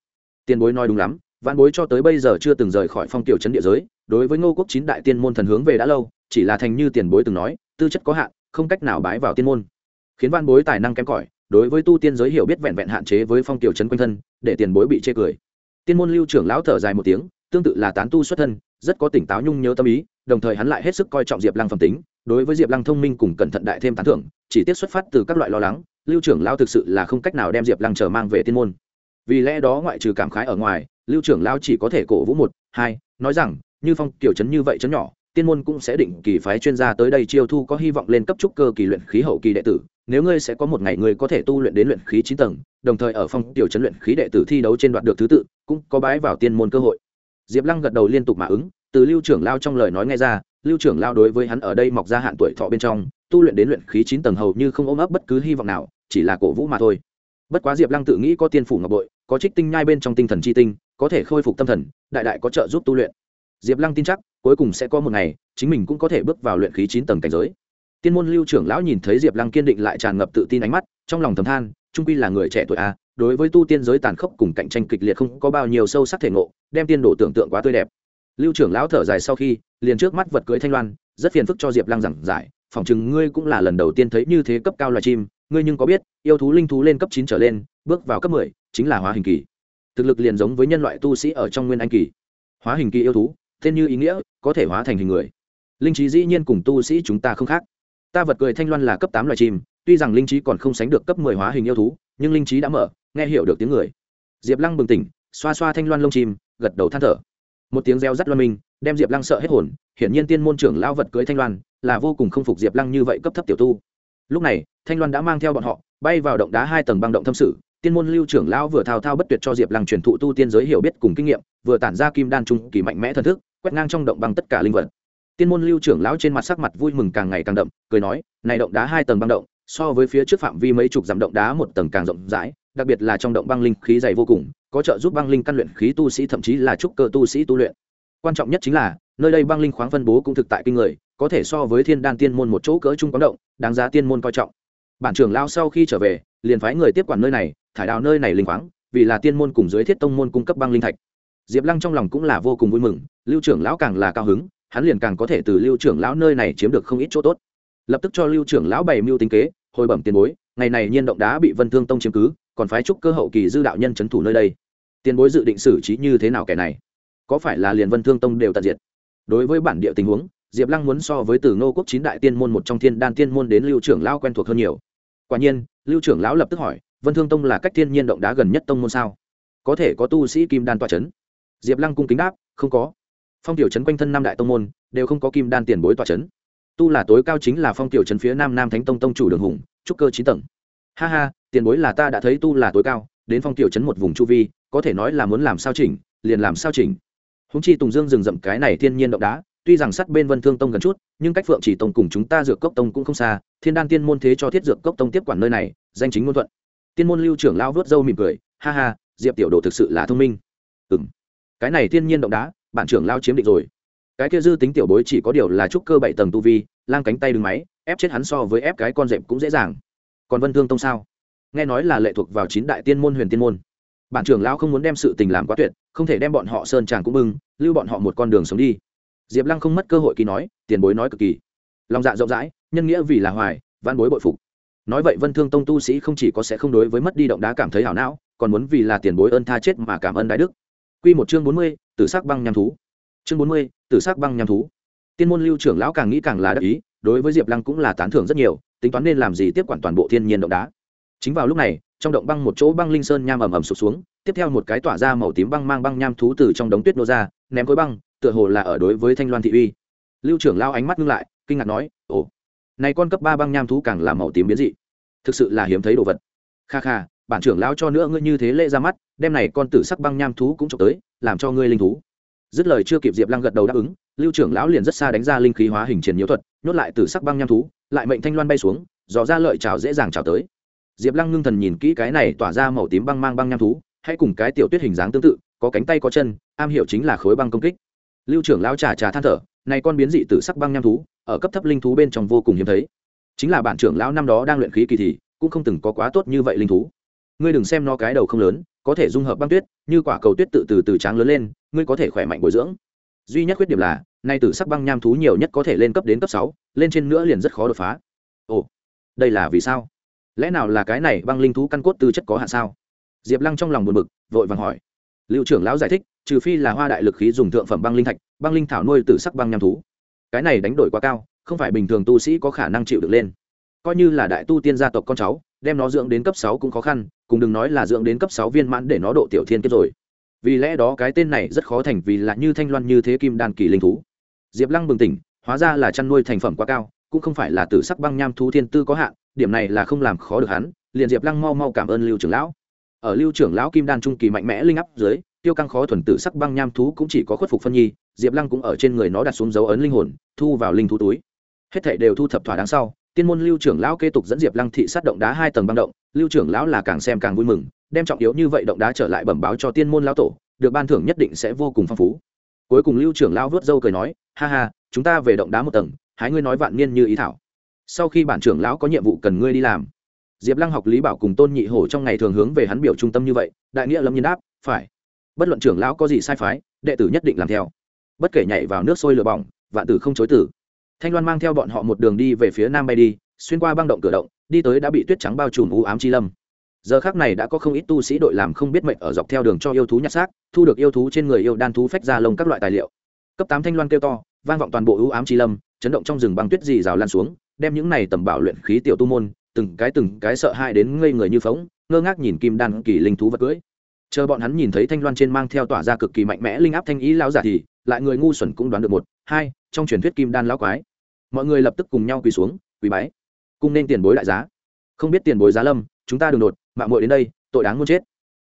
tiền bối nói đúng lắm vạn bối cho tới bây giờ chưa từng rời khỏi phong tiểu trấn địa giới, đối với ngô quốc chín đại tiên môn thần hướng về đã lâu, chỉ là thành như tiền bối từng nói, tư chất có hạn, không cách nào bái vào tiên môn. Khiến vạn bối tài năng kém cỏi, đối với tu tiên giới hiểu biết vẹn vẹn hạn chế với phong tiểu trấn quanh thân, để tiền bối bị chê cười. Tiên môn lưu trưởng lão thở dài một tiếng, tương tự là tán tu xuất thân, rất có tỉnh táo nhung nhớ tâm ý, đồng thời hắn lại hết sức coi trọng diệp lăng phẩm tính, đối với diệp lăng thông minh cùng cẩn thận đại thêm tán thưởng, chỉ tiết xuất phát từ các loại lo lắng, lưu trưởng lao thực sự là không cách nào đem diệp lăng trở mang về tiên môn vì lẽ đó ngoại trừ cảm khái ở ngoài, lưu trưởng lao chỉ có thể cổ vũ một, hai, nói rằng, như phong, kiểu chấn như vậy chấn nhỏ, tiên môn cũng sẽ định kỳ phái chuyên gia tới đây chiêu thu có hy vọng lên cấp trúc cơ kỳ luyện khí hậu kỳ đệ tử. Nếu ngươi sẽ có một ngày ngươi có thể tu luyện đến luyện khí chín tầng, đồng thời ở phong tiểu chấn luyện khí đệ tử thi đấu trên đoạn được thứ tự, cũng có bái vào tiên môn cơ hội. Diệp lăng gật đầu liên tục mà ứng, từ lưu trưởng lao trong lời nói nghe ra, lưu trưởng lao đối với hắn ở đây mọc ra hạn tuổi thọ bên trong, tu luyện đến luyện khí chín tầng hầu như không ôm ấp bất cứ hy vọng nào, chỉ là cổ vũ mà thôi. Bất quá diệp lăng tự nghĩ có tiên phủ ngọc bội có trích tinh nhai bên trong tinh thần chi tinh, có thể khôi phục tâm thần, đại đại có trợ giúp tu luyện. Diệp lăng tin chắc, cuối cùng sẽ có một ngày, chính mình cũng có thể bước vào luyện khí chín tầng cảnh giới. Tiên môn lưu trưởng lão nhìn thấy diệp lăng kiên định lại tràn ngập tự tin ánh mắt, trong lòng thầm than, trung quy là người trẻ tuổi a, đối với tu tiên giới tàn khốc cùng cạnh tranh kịch liệt không có bao nhiêu sâu sắc thể ngộ, đem tiên đồ tưởng tượng quá tươi đẹp. Lưu trưởng lão thở dài sau khi, liền trước mắt vật cưới thanh loan, rất phiền phức cho diệp lăng giảng giải, phỏng chừng ngươi cũng là lần đầu tiên thấy như thế cấp cao loài chim ngươi nhưng có biết, yêu thú linh thú lên cấp chín trở lên, bước vào cấp mười, chính là hóa hình kỳ. Thực lực liền giống với nhân loại tu sĩ ở trong nguyên anh kỳ. Hóa hình kỳ yêu thú, tên như ý nghĩa, có thể hóa thành hình người. Linh trí dĩ nhiên cùng tu sĩ chúng ta không khác. Ta vật cười thanh loan là cấp tám loài chim, tuy rằng linh trí còn không sánh được cấp mười hóa hình yêu thú, nhưng linh trí đã mở, nghe hiểu được tiếng người. Diệp lăng bừng tỉnh, xoa xoa thanh loan lông chim, gật đầu than thở. Một tiếng reo rắt loan minh, đem diệp lăng sợ hết hồn, hiển nhiên tiên môn trưởng lao vật cưới thanh loan, là vô cùng không phục diệp lăng như vậy cấp thấp tiểu tu. Lúc này thanh loan đã mang theo bọn họ, bay vào động đá hai tầng băng động thâm sự. Tiên môn lưu trưởng lão vừa thao thao bất tuyệt cho diệp lăng truyền thụ tu tiên giới hiểu biết cùng kinh nghiệm, vừa tản ra kim đan trung kỳ mạnh mẽ thần thức, quét ngang trong động băng tất cả linh vật. Tiên môn lưu trưởng lão trên mặt sắc mặt vui mừng càng ngày càng đậm, cười nói, này động đá hai tầng băng động, so với phía trước phạm vi mấy chục dặm động đá một tầng càng rộng rãi, đặc biệt là trong động băng linh khí dày vô cùng, có trợ giúp băng linh căn luyện khí tu sĩ thậm chí là trúc cơ tu sĩ tu luyện. Quan trọng nhất chính là, nơi đây băng linh khoáng phân bố cũng thực tại kinh người, có thể so với thiên đan tiên môn một chỗ cỡ trung quán động, đáng giá tiên môn coi trọng bản trưởng lao sau khi trở về, liền phái người tiếp quản nơi này, thải đào nơi này linh khoáng, vì là tiên môn cùng dưới thiết tông môn cung cấp băng linh thạch. Diệp lăng trong lòng cũng là vô cùng vui mừng, lưu trưởng lão càng là cao hứng, hắn liền càng có thể từ lưu trưởng lão nơi này chiếm được không ít chỗ tốt. Lập tức cho lưu trưởng lão bày mưu tính kế, hồi bẩm tiền bối, ngày này nhiên động đá bị vân thương tông chiếm cứ, còn phái trúc cơ hậu kỳ dư đạo nhân c h ấ n thủ nơi đây. Tiền bối dự định xử trí như thế nào kẻ này? Có phải là liền vân thương tông đều tận diệt? Đối với bản địa tình huống, diệp lăng muốn so với từ ngô quốc chín đại tiên môn một trong thiên đan tiên môn đến lưu trưởng lão quen thuộc hơn nhiều quả nhiên, lưu trưởng lão lập tức hỏi, vân thương tông là cách thiên nhiên động đá gần nhất tông môn sao? Có thể có tu sĩ kim đan tọa c h ấ n diệp lăng cung kính đáp, không có. Phong tiểu trấn quanh thân năm đại tông môn, đều không có kim đan tiền bối tọa c h ấ n tu là tối cao chính là phong tiểu trấn phía nam nam thánh tông tông chủ đường hùng, trúc cơ chín tầng. Ha ha, tiền bối là ta đã thấy tu là tối cao, đến phong tiểu trấn một vùng chu vi, có thể nói là muốn làm sao chỉnh, liền làm sao chỉnh. Húng chi tùng dương rừng rậm cái này thiên nhiên động đá tuy rằng sát bên vân thương tông gần chút, nhưng cách phượng chỉ tông cùng chúng ta dược cốc tông cũng không xa, thiên đan tiên môn thế cho thiết dược cốc tông tiếp quản nơi này, danh chính ngôn thuận. Tiên môn lưu trưởng lao vớt râu mỉm cười, ha ha, diệp tiểu đồ thực sự là thông minh. Ừ cái này thiên nhiên động đá, bản trưởng lao chiếm định rồi. Cái kia dư tính tiểu bối chỉ có điều là trúc cơ bảy tầng tu vi, lang cánh tay đứng máy, ép chết hắn so với ép cái con rệm cũng dễ dàng. Còn vân thương tông sao? Nghe nói là lệ thuộc vào chín đại tiên môn huyền tiên môn. Bản trưởng lao không muốn đem sự tình làm quá tuyệt, không thể đem bọn họ sơn tràng cũng bưng, lưu bọn họ một con đường sống đi diệp lăng không mất cơ hội kỳ nói, tiền bối nói cực kỳ. Lòng dạ rộng rãi, nhân nghĩa vì là hoài văn bối bội phục. Nói vậy vân thương tông tu sĩ không chỉ có sẽ không đối với mất đi động đá cảm thấy hảo não, còn muốn vì là tiền bối ơn tha chết mà cảm ơn đại đức. Quy một chương bốn mươi, tử sắc băng nham thú. Chương bốn mươi, tử sắc băng nham thú. Tiên môn lưu trưởng lão càng nghĩ càng là đắc ý, đối với diệp lăng cũng là tán thưởng rất nhiều, tính toán nên làm gì tiếp quản toàn bộ thiên nhiên động đá. Chính vào lúc này, trong động băng một chỗ băng linh sơn nham ầm ầm sụp xuống, tiếp theo một cái tỏa ra màu tím băng mang băng nham thú từ trong đống tuyết nô ra, ném khối băng tựa hồ là ở đối với thanh loan thị uy. Lưu trưởng lao ánh mắt ngưng lại, kinh ngạc nói, ồ, này con cấp ba băng nham thú càng là màu tím biến dị. Thực sự là hiếm thấy đồ vật. Kha kha, bản trưởng lão cho nữa ngươi như thế lễ ra mắt, đem này con tử sắc băng nham thú cũng trộm tới, làm cho ngươi linh thú. Dứt lời chưa kịp diệp lăng gật đầu đáp ứng, lưu trưởng lão liền rất xa đánh ra linh khí hóa hình triển nhiễu thuật, nhốt lại tử sắc băng nham thú, lại mệnh thanh loan bay xuống, dò ra lợi trào dễ dàng trào tới. Diệp lăng ngưng thần nhìn kỹ cái này tỏa ra màu tím băng mang băng nham thú, hãy cùng cái tiểu tuyết hình dáng tương tự, có cánh tay có chân, am hiểu chính là khối băng công kích lưu trưởng lão trà trà than thở, này con biến dị tử sắc băng nham thú, ở cấp thấp linh thú bên trong vô cùng hiếm thấy. Chính là bản trưởng lão năm đó đang luyện khí kỳ thì, cũng không từng có quá tốt như vậy linh thú. Ngươi đừng xem nó cái đầu không lớn, có thể dung hợp băng tuyết, như quả cầu tuyết tự từ từ tráng lớn lên, ngươi có thể khỏe mạnh bồi dưỡng. Duy nhất khuyết điểm là, nay tử sắc băng nham thú nhiều nhất có thể lên cấp đến cấp sáu, lên trên nữa liền rất khó đột phá. Ồ, đây là vì sao? Lẽ nào là cái này băng linh thú căn cốt tư chất có hạn sao? Diệp lăng trong lòng buồn bực, vội vàng hỏi liệu trưởng lão giải thích, trừ phi là hoa đại lực khí dùng thượng phẩm băng linh thạch, băng linh thảo nuôi tử sắc băng nham thú. Cái này đánh đổi quá cao, không phải bình thường tu sĩ có khả năng chịu được lên. Coi như là đại tu tiên gia tộc con cháu, đem nó dưỡng đến cấp sáu cũng khó khăn, cùng đừng nói là dưỡng đến cấp sáu viên mãn để nó độ tiểu thiên kiếp rồi. Vì lẽ đó cái tên này rất khó thành vì là như thanh loan như thế kim đan kỳ linh thú. Diệp lăng bừng tỉnh, hóa ra là chăn nuôi thành phẩm quá cao, cũng không phải là tử sắc băng nham thú thiên tư có hạn, điểm này là không làm khó được hắn, liền diệp lăng mau mau cảm ơn lưu trưởng lão ở lưu trưởng lão kim đan trung kỳ mạnh mẽ linh áp dưới, tiêu căng khó thuần tử sắc băng nham thú cũng chỉ có khuất phục phân nhi, diệp lăng cũng ở trên người nó đặt xuống dấu ấn linh hồn, thu vào linh thú túi. Hết thảy đều thu thập thỏa đáng sau, tiên môn lưu trưởng lão kế tục dẫn diệp lăng thị sát động đá hai tầng băng động, lưu trưởng lão là càng xem càng vui mừng, đem trọng yếu như vậy động đá trở lại bẩm báo cho tiên môn lão tổ, được ban thưởng nhất định sẽ vô cùng phong phú. Cuối cùng lưu trưởng lão vớt râu cười nói, ha ha, chúng ta về động đá một tầng, hái ngươi nói vạn niên như ý thảo. Sau khi bản trưởng lão có nhiệm vụ cần ngươi đi làm diệp lăng học lý bảo cùng tôn nhị hổ trong ngày thường hướng về hắn biểu trung tâm như vậy, đại nghĩa lâm nhiên đáp, phải. Bất luận trưởng lão có gì sai phái, đệ tử nhất định làm theo. Bất kể nhảy vào nước sôi lửa bỏng, vạn tử không chối tử. Thanh loan mang theo bọn họ một đường đi về phía nam bay đi, xuyên qua băng động cửa động, đi tới đã bị tuyết trắng bao trùm u ám chi lâm. Giờ khác này đã có không ít tu sĩ đội làm không biết mệnh ở dọc theo đường cho yêu thú nhặt xác, thu được yêu thú trên người yêu đan thú phách ra lông các loại tài liệu. Cấp tám thanh loan kêu to, vang vọng toàn bộ ưu ám chi lâm, chấn động trong rừng băng tuyết dì rào lan xuống, đem những này tầm bảo luyện khí tiểu tu môn từng cái từng cái sợ hãi đến ngây người như phóng, ngơ ngác nhìn kim đan kỳ linh thú vật cưỡi chờ bọn hắn nhìn thấy thanh loan trên mang theo tỏa ra cực kỳ mạnh mẽ linh áp thanh ý lão giả thì, lại người ngu xuẩn cũng đoán được một, hai, trong truyền thuyết kim đan lão quái. Mọi người lập tức cùng nhau quỳ xuống, quỳ bái. Cùng nên tiền bối đại giá. Không biết tiền bối giá lâm, chúng ta đường đột mạng muội đến đây, tội đáng muốn chết.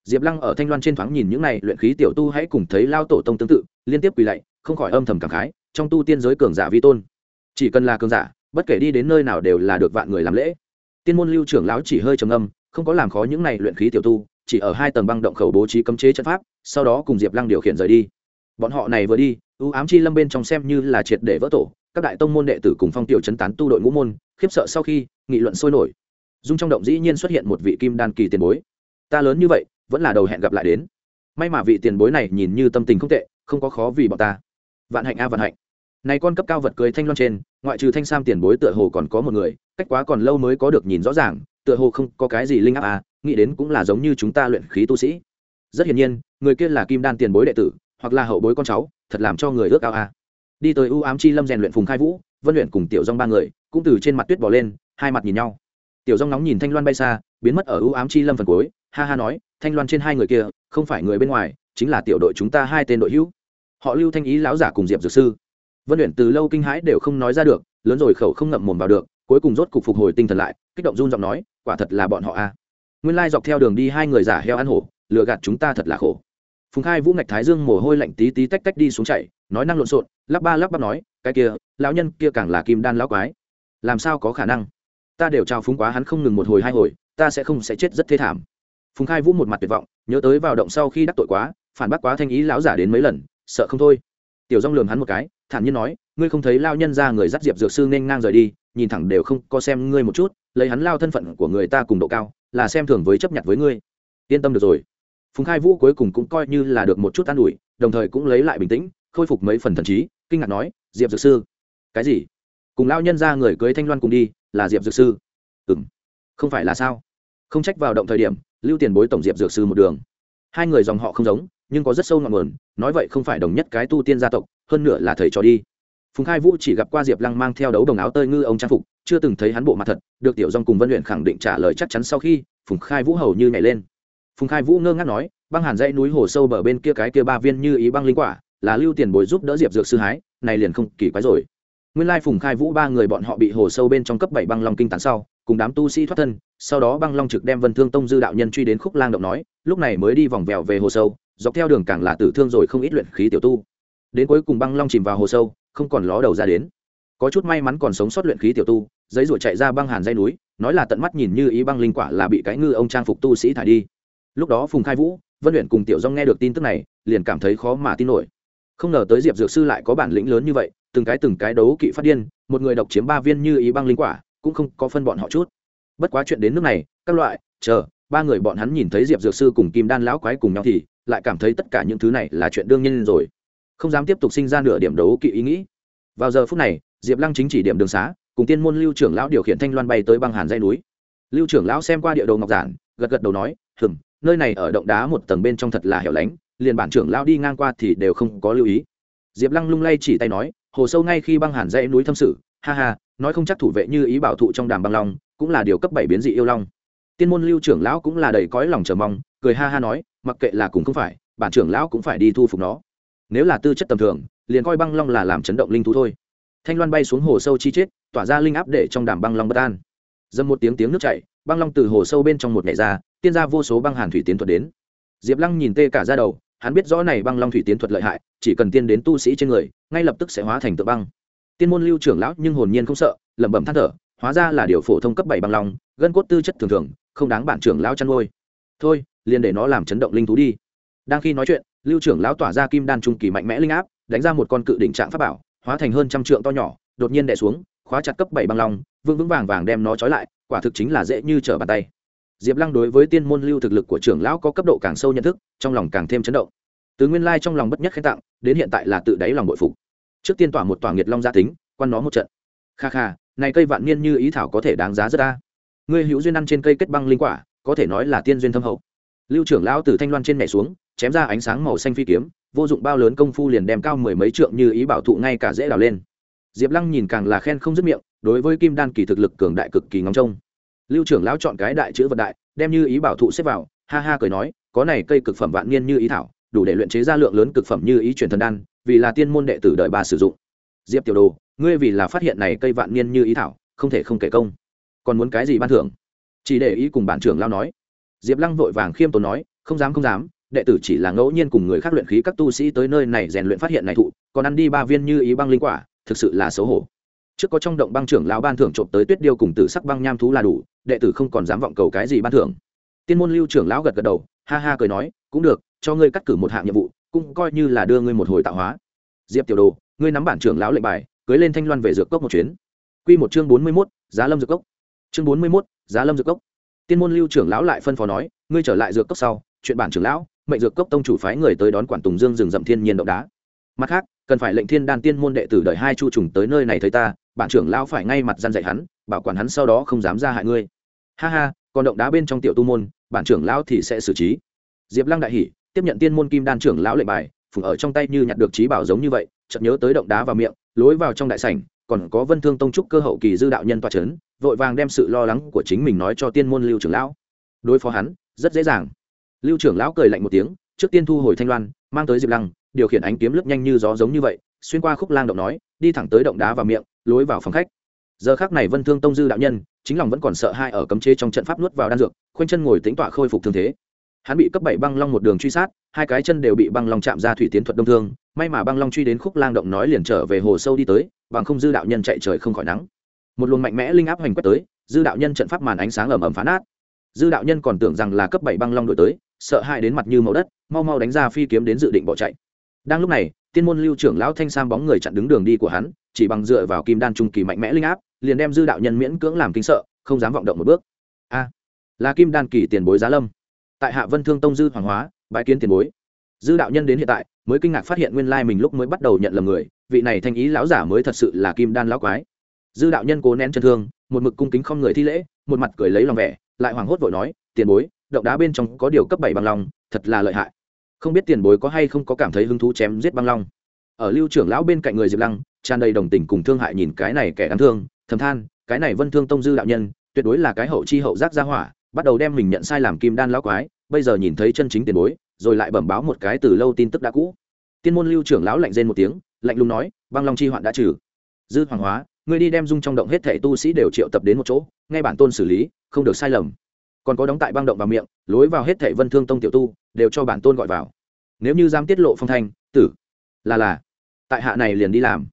Diệp lăng ở thanh loan trên thoáng nhìn những này luyện khí tiểu tu hãy cùng thấy lao tổ tông tương tự, liên tiếp quỳ lạy, không khỏi âm thầm cảm khái, trong tu tiên giới cường giả vi tôn. Chỉ cần là cường giả, bất kể đi đến nơi nào đều là được vạn người làm lễ tiên môn lưu trưởng lão chỉ hơi trầm âm không có làm khó những này luyện khí tiểu tu, chỉ ở hai tầng băng động khẩu bố trí cấm chế trận pháp, sau đó cùng diệp lăng điều khiển rời đi. Bọn họ này vừa đi ưu ám chi lâm bên trong xem như là triệt để vỡ tổ, các đại tông môn đệ tử cùng phong tiểu chấn tán tu đội ngũ môn, khiếp sợ sau khi, nghị luận sôi nổi. Dung trong động dĩ nhiên xuất hiện một vị kim đan kỳ tiền bối. Ta lớn như vậy, vẫn là đầu hẹn gặp lại đến. May mà vị tiền bối này nhìn như tâm tình không tệ, không có khó vì bọn ta. Vạn hạnh a vạn hạnh này con cấp cao vật cưới thanh loan trên, ngoại trừ thanh sam tiền bối tựa hồ còn có một người, cách quá còn lâu mới có được nhìn rõ ràng, tựa hồ không có cái gì linh áp a nghĩ đến cũng là giống như chúng ta luyện khí tu sĩ. Rất hiển nhiên, người kia là kim đan tiền bối đệ tử, hoặc là hậu bối con cháu, thật làm cho người ước ao a đi tới u ám chi lâm rèn luyện phùng khai vũ, vân luyện cùng tiểu dong ba người, cũng từ trên mặt tuyết bỏ lên, hai mặt nhìn nhau. Tiểu dong nóng nhìn thanh loan bay xa, biến mất ở u ám chi lâm phần cuối, ha ha nói, thanh loan trên hai người kia, không phải người bên ngoài, chính là tiểu đội chúng ta hai tên đội hữu. Họ lưu thanh ý lão giả cùng diệp dược sư vân luyện từ lâu kinh hãi đều không nói ra được, lớn rồi khẩu không ngậm mồm vào được, cuối cùng rốt cục phục hồi tinh thần lại, kích động run giọng nói, quả thật là bọn họ a. Nguyên lai dọc theo đường đi hai người giả heo ăn hổ, lừa gạt chúng ta thật là khổ. Phùng khai vũ ngạch thái dương mồ hôi lạnh tí tí tách tách đi xuống chạy, nói năng lộn xộn, lắp ba lắp bắp nói, cái kia, lão nhân kia càng là kim đan lão quái. Làm sao có khả năng? Ta đều trao phúng quá hắn không ngừng một hồi hai hồi, ta sẽ không sẽ chết rất thê thảm. Phùng khai vũ một mặt tuyệt vọng, nhớ tới vào động sau khi đắc tội quá, phản bác quá thanh ý lão giả đến mấy lần, sợ không thôi. Tiểu Dung lường hắn một cái thản nhiên nói, ngươi không thấy lao nhân ra người dắt diệp dược sư nên ngang rời đi, nhìn thẳng đều không có xem ngươi một chút, lấy hắn lao thân phận của người ta cùng độ cao, là xem thường với chấp nhận với ngươi. Yên tâm được rồi. Phùng khai vũ cuối cùng cũng coi như là được một chút an ủi, đồng thời cũng lấy lại bình tĩnh, khôi phục mấy phần thần trí, kinh ngạc nói, diệp dược sư, cái gì? Cùng lao nhân ra người cưới thanh loan cùng đi, là diệp dược sư? Ừ m không phải là sao? Không trách vào động thời điểm, lưu tiền bối tổng diệp dược sư một đường. Hai người dòng họ không giống, nhưng có rất sâu ngọn nguồn, nói vậy không phải đồng nhất cái tu tiên gia tộc hơn nửa là thầy trò đi. Phùng khai vũ chỉ gặp qua diệp lăng mang theo đấu đồng áo tơi ngư ông trang phục, chưa từng thấy hắn bộ mặt thật, được tiểu dòng cùng vân luyện khẳng định trả lời chắc chắn sau khi, phùng khai vũ hầu như nhảy lên. Phùng khai vũ ngơ ngác nói, băng hàn dãy núi hồ sâu bờ bên kia cái kia ba viên như ý băng linh quả, là lưu tiền bồi giúp đỡ diệp dược sư hái, này liền không kỳ quái rồi. Nguyên lai phùng khai vũ ba người bọn họ bị hồ sâu bên trong cấp bảy băng long kinh tán sau, cùng đám tu sĩ thoát thân, sau đó băng long trực đem vân thương tông dư đạo nhân truy đến khúc lang động nói, lúc này mới đi vòng vèo về hồ sâu, dọc theo đường càng là tử thương rồi không ít luyện khí tiểu tu đến cuối cùng băng long chìm vào hồ sâu, không còn ló đầu ra đến. Có chút may mắn còn sống sót luyện khí tiểu tu, giấy ruột chạy ra băng hàn dây núi, nói là tận mắt nhìn như ý băng linh quả là bị cái ngư ông trang phục tu sĩ thải đi. Lúc đó phùng khai vũ, vân luyện cùng tiểu dong nghe được tin tức này, liền cảm thấy khó mà tin nổi. Không ngờ tới diệp dược sư lại có bản lĩnh lớn như vậy, từng cái từng cái đấu kỵ phát điên, một người độc chiếm ba viên như ý băng linh quả, cũng không có phân bọn họ chút. Bất quá chuyện đến nước này, các loại, chờ, ba người bọn hắn nhìn thấy diệp dược sư cùng kim đan lão quái cùng nhau thì, lại cảm thấy tất cả những thứ này là chuyện đương nhiên rồi không dám tiếp tục sinh ra nửa điểm đấu kỵ ý nghĩ. Vào giờ phút này, diệp lăng chính chỉ điểm đường xá, cùng tiên môn lưu trưởng lão điều khiển thanh loan bay tới băng hàn dây núi. Lưu trưởng lão xem qua địa đồ ngọc giản, gật gật đầu nói hừng nơi này ở động đá một tầng bên trong thật là hẻo lánh, liền bản trưởng lão đi ngang qua thì đều không có lưu ý. Diệp lăng lung lay chỉ tay nói, hồ sâu ngay khi băng hàn dãy núi thâm sự, ha ha, nói không chắc thủ vệ như ý bảo thụ trong đàm băng long, cũng là điều cấp bảy biến dị yêu long. Tiên môn lưu trưởng lão cũng là đầy cõi lòng chờ mong, cười ha ha nói, mặc kệ là cùng không phải, bản trưởng lão cũng phải đi thu phục nó nếu là tư chất tầm thường, liền coi băng long là làm chấn động linh thú thôi. Thanh loan bay xuống hồ sâu chi chết, tỏa ra linh áp để trong đàm băng long bất an. Dâm một tiếng tiếng nước chảy, băng long từ hồ sâu bên trong một ngày ra, tiên ra vô số băng hàn thủy tiến thuật đến. Diệp lăng nhìn tê cả ra đầu, hắn biết rõ này băng long thủy tiến thuật lợi hại, chỉ cần tiên đến tu sĩ trên người, ngay lập tức sẽ hóa thành tự băng. Tiên môn lưu trưởng lão nhưng hồn nhiên không sợ, lẩm bẩm than thở, hóa ra là điều phổ thông cấp bảy băng long, gân cốt tư chất thường thường, không đáng bản trưởng lão chăn nuôi. Thôi, liền để nó làm chấn động linh thú đi. Đang khi nói chuyện lưu trưởng lão tỏa ra kim đan trung kỳ mạnh mẽ linh áp, đánh ra một con cự đỉnh trạng pháp bảo, hóa thành hơn trăm trượng to nhỏ, đột nhiên đè xuống, khóa chặt cấp bảy băng long, vững vững vàng vàng đem nó trói lại, quả thực chính là dễ như trở bàn tay. Diệp lăng đối với tiên môn lưu thực lực của trưởng lão có cấp độ càng sâu nhận thức, trong lòng càng thêm chấn động. Từ nguyên lai trong lòng bất nhất khen tặng, đến hiện tại là tự đáy lòng bội phục. Trước tiên tỏa một tỏa nghiệt long gia tính, quan nó một trận. Kha kha, này cây vạn niên như ý thảo có thể đáng giá rất đa ngươi hữu duyên ăn trên cây kết băng linh quả, có thể nói là tiên duyên thâm hậu. Lưu trưởng lão từ thanh loan trên mẹ xuống chém ra ánh sáng màu xanh phi kiếm, vô dụng bao lớn công phu liền đem cao mười mấy trượng như ý bảo thụ ngay cả dễ đào lên. Diệp lăng nhìn càng là khen không dứt miệng, đối với kim đan kỳ thực lực cường đại cực kỳ ngóng trông. Lưu trưởng lão chọn cái đại chữ vật đại, đem như ý bảo thụ xếp vào, ha ha cười nói, có này cây cực phẩm vạn niên như ý thảo, đủ để luyện chế ra lượng lớn cực phẩm như ý truyền thần đan, vì là tiên môn đệ tử đợi bà sử dụng. Diệp tiểu đồ, ngươi vì là phát hiện này cây vạn niên như ý thảo, không thể không kể công. Còn muốn cái gì ban thưởng? Chỉ để ý cùng bản trưởng lao nói. Diệp lăng vội vàng khiêm tốn nói, không dám không dám đệ tử chỉ là ngẫu nhiên cùng người khác luyện khí các tu sĩ tới nơi này rèn luyện phát hiện này thụ còn ăn đi ba viên như ý băng linh quả thực sự là xấu hổ. Trước có trong động băng trưởng lão ban thưởng trộm tới tuyết điêu cùng tử sắc băng nham thú là đủ đệ tử không còn dám vọng cầu cái gì ban thưởng. Tiên môn lưu trưởng lão gật gật đầu ha ha cười nói cũng được cho ngươi cắt cử một hạng nhiệm vụ cũng coi như là đưa ngươi một hồi tạo hóa. Diệp tiểu đồ ngươi nắm bản trưởng lão lệnh bài cưới lên thanh loan về dược cốc một chuyến. Quy một chương bốn mươi 41, giá lâm dược cốc. Chương bốn mươi 41, giá lâm dược cốc. Tiên môn lưu trưởng lão lại phân phó nói ngươi trở lại dược cốc sau chuyện bản trưởng lão mệnh dược cốc tông chủ phái người tới đón quản tùng dương rừng rậm thiên nhiên động đá. Mặt khác, cần phải lệnh thiên đan tiên môn đệ tử đợi hai chu trùng tới nơi này thấy ta bản trưởng lão phải ngay mặt gian dạy hắn, bảo quản hắn sau đó không dám ra hại ngươi. Ha ha, còn động đá bên trong tiểu tu môn bản trưởng lão thì sẽ xử trí. Diệp lăng đại hỉ, tiếp nhận tiên môn kim đan trưởng lão lệnh bài phùng ở trong tay như nhặt được trí bảo giống như vậy, chợt nhớ tới động đá vào miệng, lối vào trong đại sảnh, còn có vân thương tông trúc cơ hậu kỳ dư đạo nhân toa c h ấ n vội vàng đem sự lo lắng của chính mình nói cho tiên môn lưu trưởng lão. Đối phó hắn, rất dễ dàng lưu trưởng lão cười lạnh một tiếng, trước tiên thu hồi thanh loan, mang tới diệp lăng, điều khiển ánh kiếm lướt nhanh như gió giống như vậy, xuyên qua khúc lang động nói, đi thẳng tới động đá vào miệng, lối vào phòng khách. Giờ khác này vân thương tông dư đạo nhân, chính lòng vẫn còn sợ hai ở cấm chế trong trận pháp nuốt vào đan dược, khoanh chân ngồi tính tọa khôi phục thương thế. Hắn bị cấp bảy băng long một đường truy sát, hai cái chân đều bị băng long chạm ra thủy tiến thuật đông thương, may mà băng long truy đến khúc lang động nói liền trở về hồ sâu đi tới, bằng không dư đạo nhân chạy trời không khỏi nắng. Một luồng mạnh mẽ linh áp hoành quét tới, dư đạo nhân trận pháp màn ánh sáng ẩm ẩm phá nát. Dư đạo nhân còn tưởng rằng là cấp bảy băng long đổi tới sợ hãi đến mặt như màu đất, mau mau đánh ra phi kiếm đến dự định bỏ chạy. Đang lúc này, tiên môn lưu trưởng lão thanh sam bóng người chặn đứng đường đi của hắn, chỉ bằng dựa vào kim đan trung kỳ mạnh mẽ linh áp, liền đem dư đạo nhân miễn cưỡng làm kinh sợ, không dám vọng động một bước. A, là kim đan kỳ tiền bối giá lâm. Tại hạ vân thương tông dư hoàng hóa, bãi kiến tiền bối. Dư đạo nhân đến hiện tại, mới kinh ngạc phát hiện nguyên lai mình lúc mới bắt đầu nhận lầm người, vị này thanh ý lão giả mới thật sự là kim đan lão quái. Dư đạo nhân cố nén chân thương, một mực cung kính không người thi lễ, một mặt cười lấy lòng vẻ, lại hoảng hốt vội nói, tiền bối động đá bên trong có điều cấp bảy băng long, thật là lợi hại. Không biết tiền bối có hay không có cảm thấy hứng thú chém giết băng long. Ở lưu trưởng lão bên cạnh người diệp lăng, tràn đầy đồng tình cùng thương hại nhìn cái này kẻ đáng thương, thầm than, cái này vân thương tông dư đạo nhân, tuyệt đối là cái hậu chi hậu giác gia hỏa, bắt đầu đem mình nhận sai làm kim đan lão quái, bây giờ nhìn thấy chân chính tiền bối, rồi lại bẩm báo một cái từ lâu tin tức đã cũ. Tiên môn lưu trưởng lão lạnh rên một tiếng, lạnh lùng nói, băng long chi hoạn đã trừ. Dư hoàng hóa, ngươi đi đem dung trong động hết thảy tu sĩ đều triệu tập đến một chỗ ngay bản tôn xử lý, không được sai lầm còn có đóng tại băng động vào miệng, lối vào hết thảy vân thương tông tiểu tu, đều cho bản tôn gọi vào. Nếu như dám tiết lộ phong thanh, tử, là là, tại hạ này liền đi làm.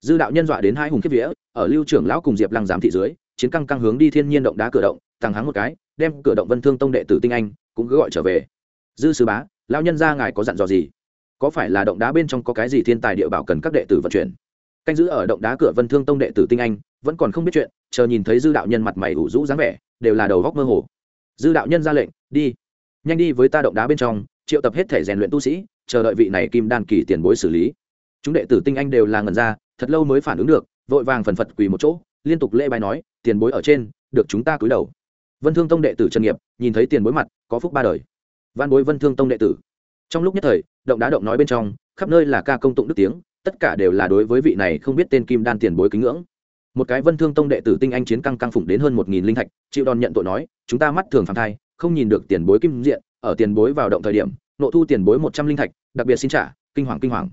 Dư đạo nhân dọa đến hai hùng kiếp vía, ở lưu trưởng lão cùng diệp lăng giám thị dưới, chiến căng căng hướng đi thiên nhiên động đá cửa động tăng hắng một cái, đem cửa động vân thương tông đệ tử tinh anh, cũng cứ gọi trở về. Dư sứ bá, lão nhân ra ngài có dặn dò gì? Có phải là động đá bên trong có cái gì thiên tài địa bảo cần các đệ tử vận chuyển? Canh giữ ở động đá cửa vân thương tông đệ tử tinh anh, vẫn còn không biết chuyện, chờ nhìn thấy dư đạo nhân mặt mày ủ rũ dáng vẻ, đều là đầu góc mơ hồ dư đạo nhân ra lệnh, đi. Nhanh đi với ta động đá bên trong, triệu tập hết thể rèn luyện tu sĩ, chờ đợi vị này kim đan kỳ tiền bối xử lý. Chúng đệ tử tinh anh đều là ngần ra, thật lâu mới phản ứng được, vội vàng phần phật quỳ một chỗ, liên tục lễ bài nói, tiền bối ở trên, được chúng ta cúi đầu. Vân thương tông đệ tử trần nghiệp, nhìn thấy tiền bối mặt, có phúc ba đời. Văn bối vân thương tông đệ tử. Trong lúc nhất thời, động đá động nói bên trong, khắp nơi là ca công tụng đức tiếng, tất cả đều là đối với vị này không biết tên kim đan tiền bối kính ngưỡng một cái vân thương tông đệ tử tinh anh chiến căng căng phụng đến hơn một nghìn linh thạch, chịu đòn nhận tội nói, chúng ta mắt thường phạm thai, không nhìn được tiền bối kim diện, ở tiền bối vào động thời điểm, nộ thu tiền bối một trăm linh thạch, đặc biệt xin trả, kinh hoàng kinh hoàng.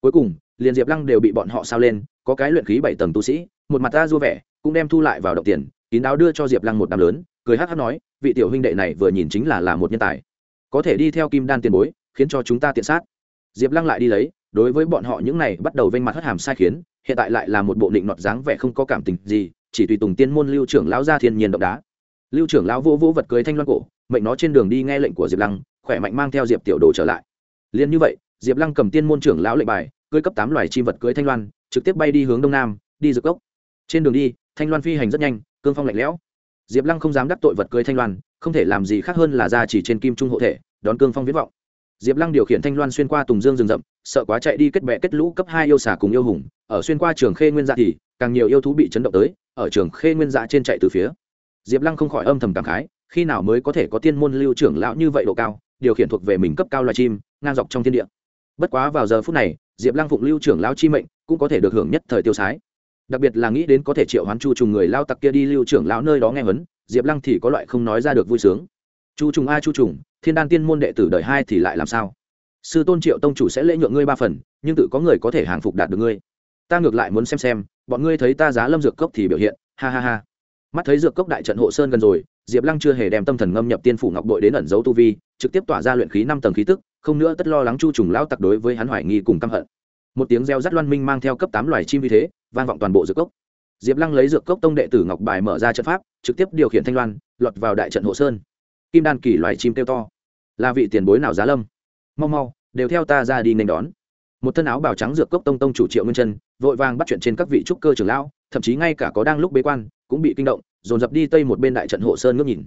Cuối cùng liền diệp lăng đều bị bọn họ sao lên, có cái luyện khí bảy tầng tu sĩ, một mặt ta vui vẻ, cũng đem thu lại vào động tiền, kín đáo đưa cho diệp lăng một đám lớn, cười hát hát nói, vị tiểu huynh đệ này vừa nhìn chính là là một nhân tài, có thể đi theo kim đan tiền bối, khiến cho chúng ta tiện sát. Diệp lăng lại đi lấy đối với bọn họ những này bắt đầu vênh mặt hất hàm sai khiến, hiện tại lại là một bộ định nọt dáng vẻ không có cảm tình gì, chỉ tùy tùng tiên môn lưu trưởng lão ra thiên nhiên động đá. Lưu trưởng lão vô vỗ vật cưới thanh loan cổ, mệnh nó trên đường đi nghe lệnh của diệp lăng, khỏe mạnh mang theo diệp tiểu đồ trở lại. Liền như vậy, diệp lăng cầm tiên môn trưởng lão lệnh bài, cưới cấp tám loài chim vật cưới thanh loan, trực tiếp bay đi hướng đông nam, đi dược cốc. Trên đường đi, thanh loan phi hành rất nhanh, cương phong lạnh lẽo. Diệp lăng không dám đắc tội vật cưới thanh loan, không thể làm gì khác hơn là ra chỉ trên kim trung hộ thể, đón cương phong viết vọng diệp lăng điều khiển thanh loan xuyên qua tùng dương rừng rậm, sợ quá chạy đi kết bệ kết lũ cấp hai yêu xà cùng yêu hùng, ở xuyên qua trường khê nguyên dạ thì càng nhiều yêu thú bị chấn động tới, ở trường khê nguyên dạ trên chạy từ phía. Diệp lăng không khỏi âm thầm cảm khái, khi nào mới có thể có tiên môn lưu trưởng lão như vậy độ cao, điều khiển thuộc về mình cấp cao loài chim, ngang dọc trong thiên địa. Bất quá vào giờ phút này, diệp lăng phụng lưu trưởng lão chi mệnh cũng có thể được hưởng nhất thời tiêu sái. Đặc biệt là nghĩ đến có thể triệu hoán chu trùng người lao tặc kia đi lưu trưởng lão nơi đó nghe huấn, diệp lăng thì có loại không nói ra được vui sướng. Chu trùng a chu trùng thiên đan tiên môn đệ tử đời hai thì lại làm sao? Sư tôn triệu tông chủ sẽ lễ nhượng ngươi ba phần, nhưng tự có người có thể hàng phục đạt được ngươi. Ta ngược lại muốn xem xem, bọn ngươi thấy ta giá lâm dược cốc thì biểu hiện, ha ha ha. Mắt thấy dược cốc đại trận hộ sơn gần rồi, diệp lăng chưa hề đem tâm thần ngâm nhập tiên phủ ngọc bội đến ẩn dấu tu vi, trực tiếp tỏa ra luyện khí năm tầng khí tức, không nữa tất lo lắng chu trùng lao tặc đối với hắn hoài nghi cùng căm hận. Một tiếng reo rắt loan minh mang theo cấp tám loài chim vì thế, vang vọng toàn bộ dược cốc. Diệp lăng lấy dược cốc tông đệ tử ngọc bài mở ra trận pháp, trực tiếp điều khiển thanh loan, lọt vào đại trận hộ sơn kim đan kỳ loài chim kêu to. Là vị tiền bối nào giá lâm? Mau mau, đều theo ta ra đi nên đón. Một thân áo bào trắng dược cốc tông tông chủ triệu nguyên chân vội vàng bắt chuyện trên các vị trúc cơ trưởng lão, thậm chí ngay cả có đang lúc bế quan, cũng bị kinh động, dồn dập đi tây một bên đại trận hộ sơn ngước nhìn.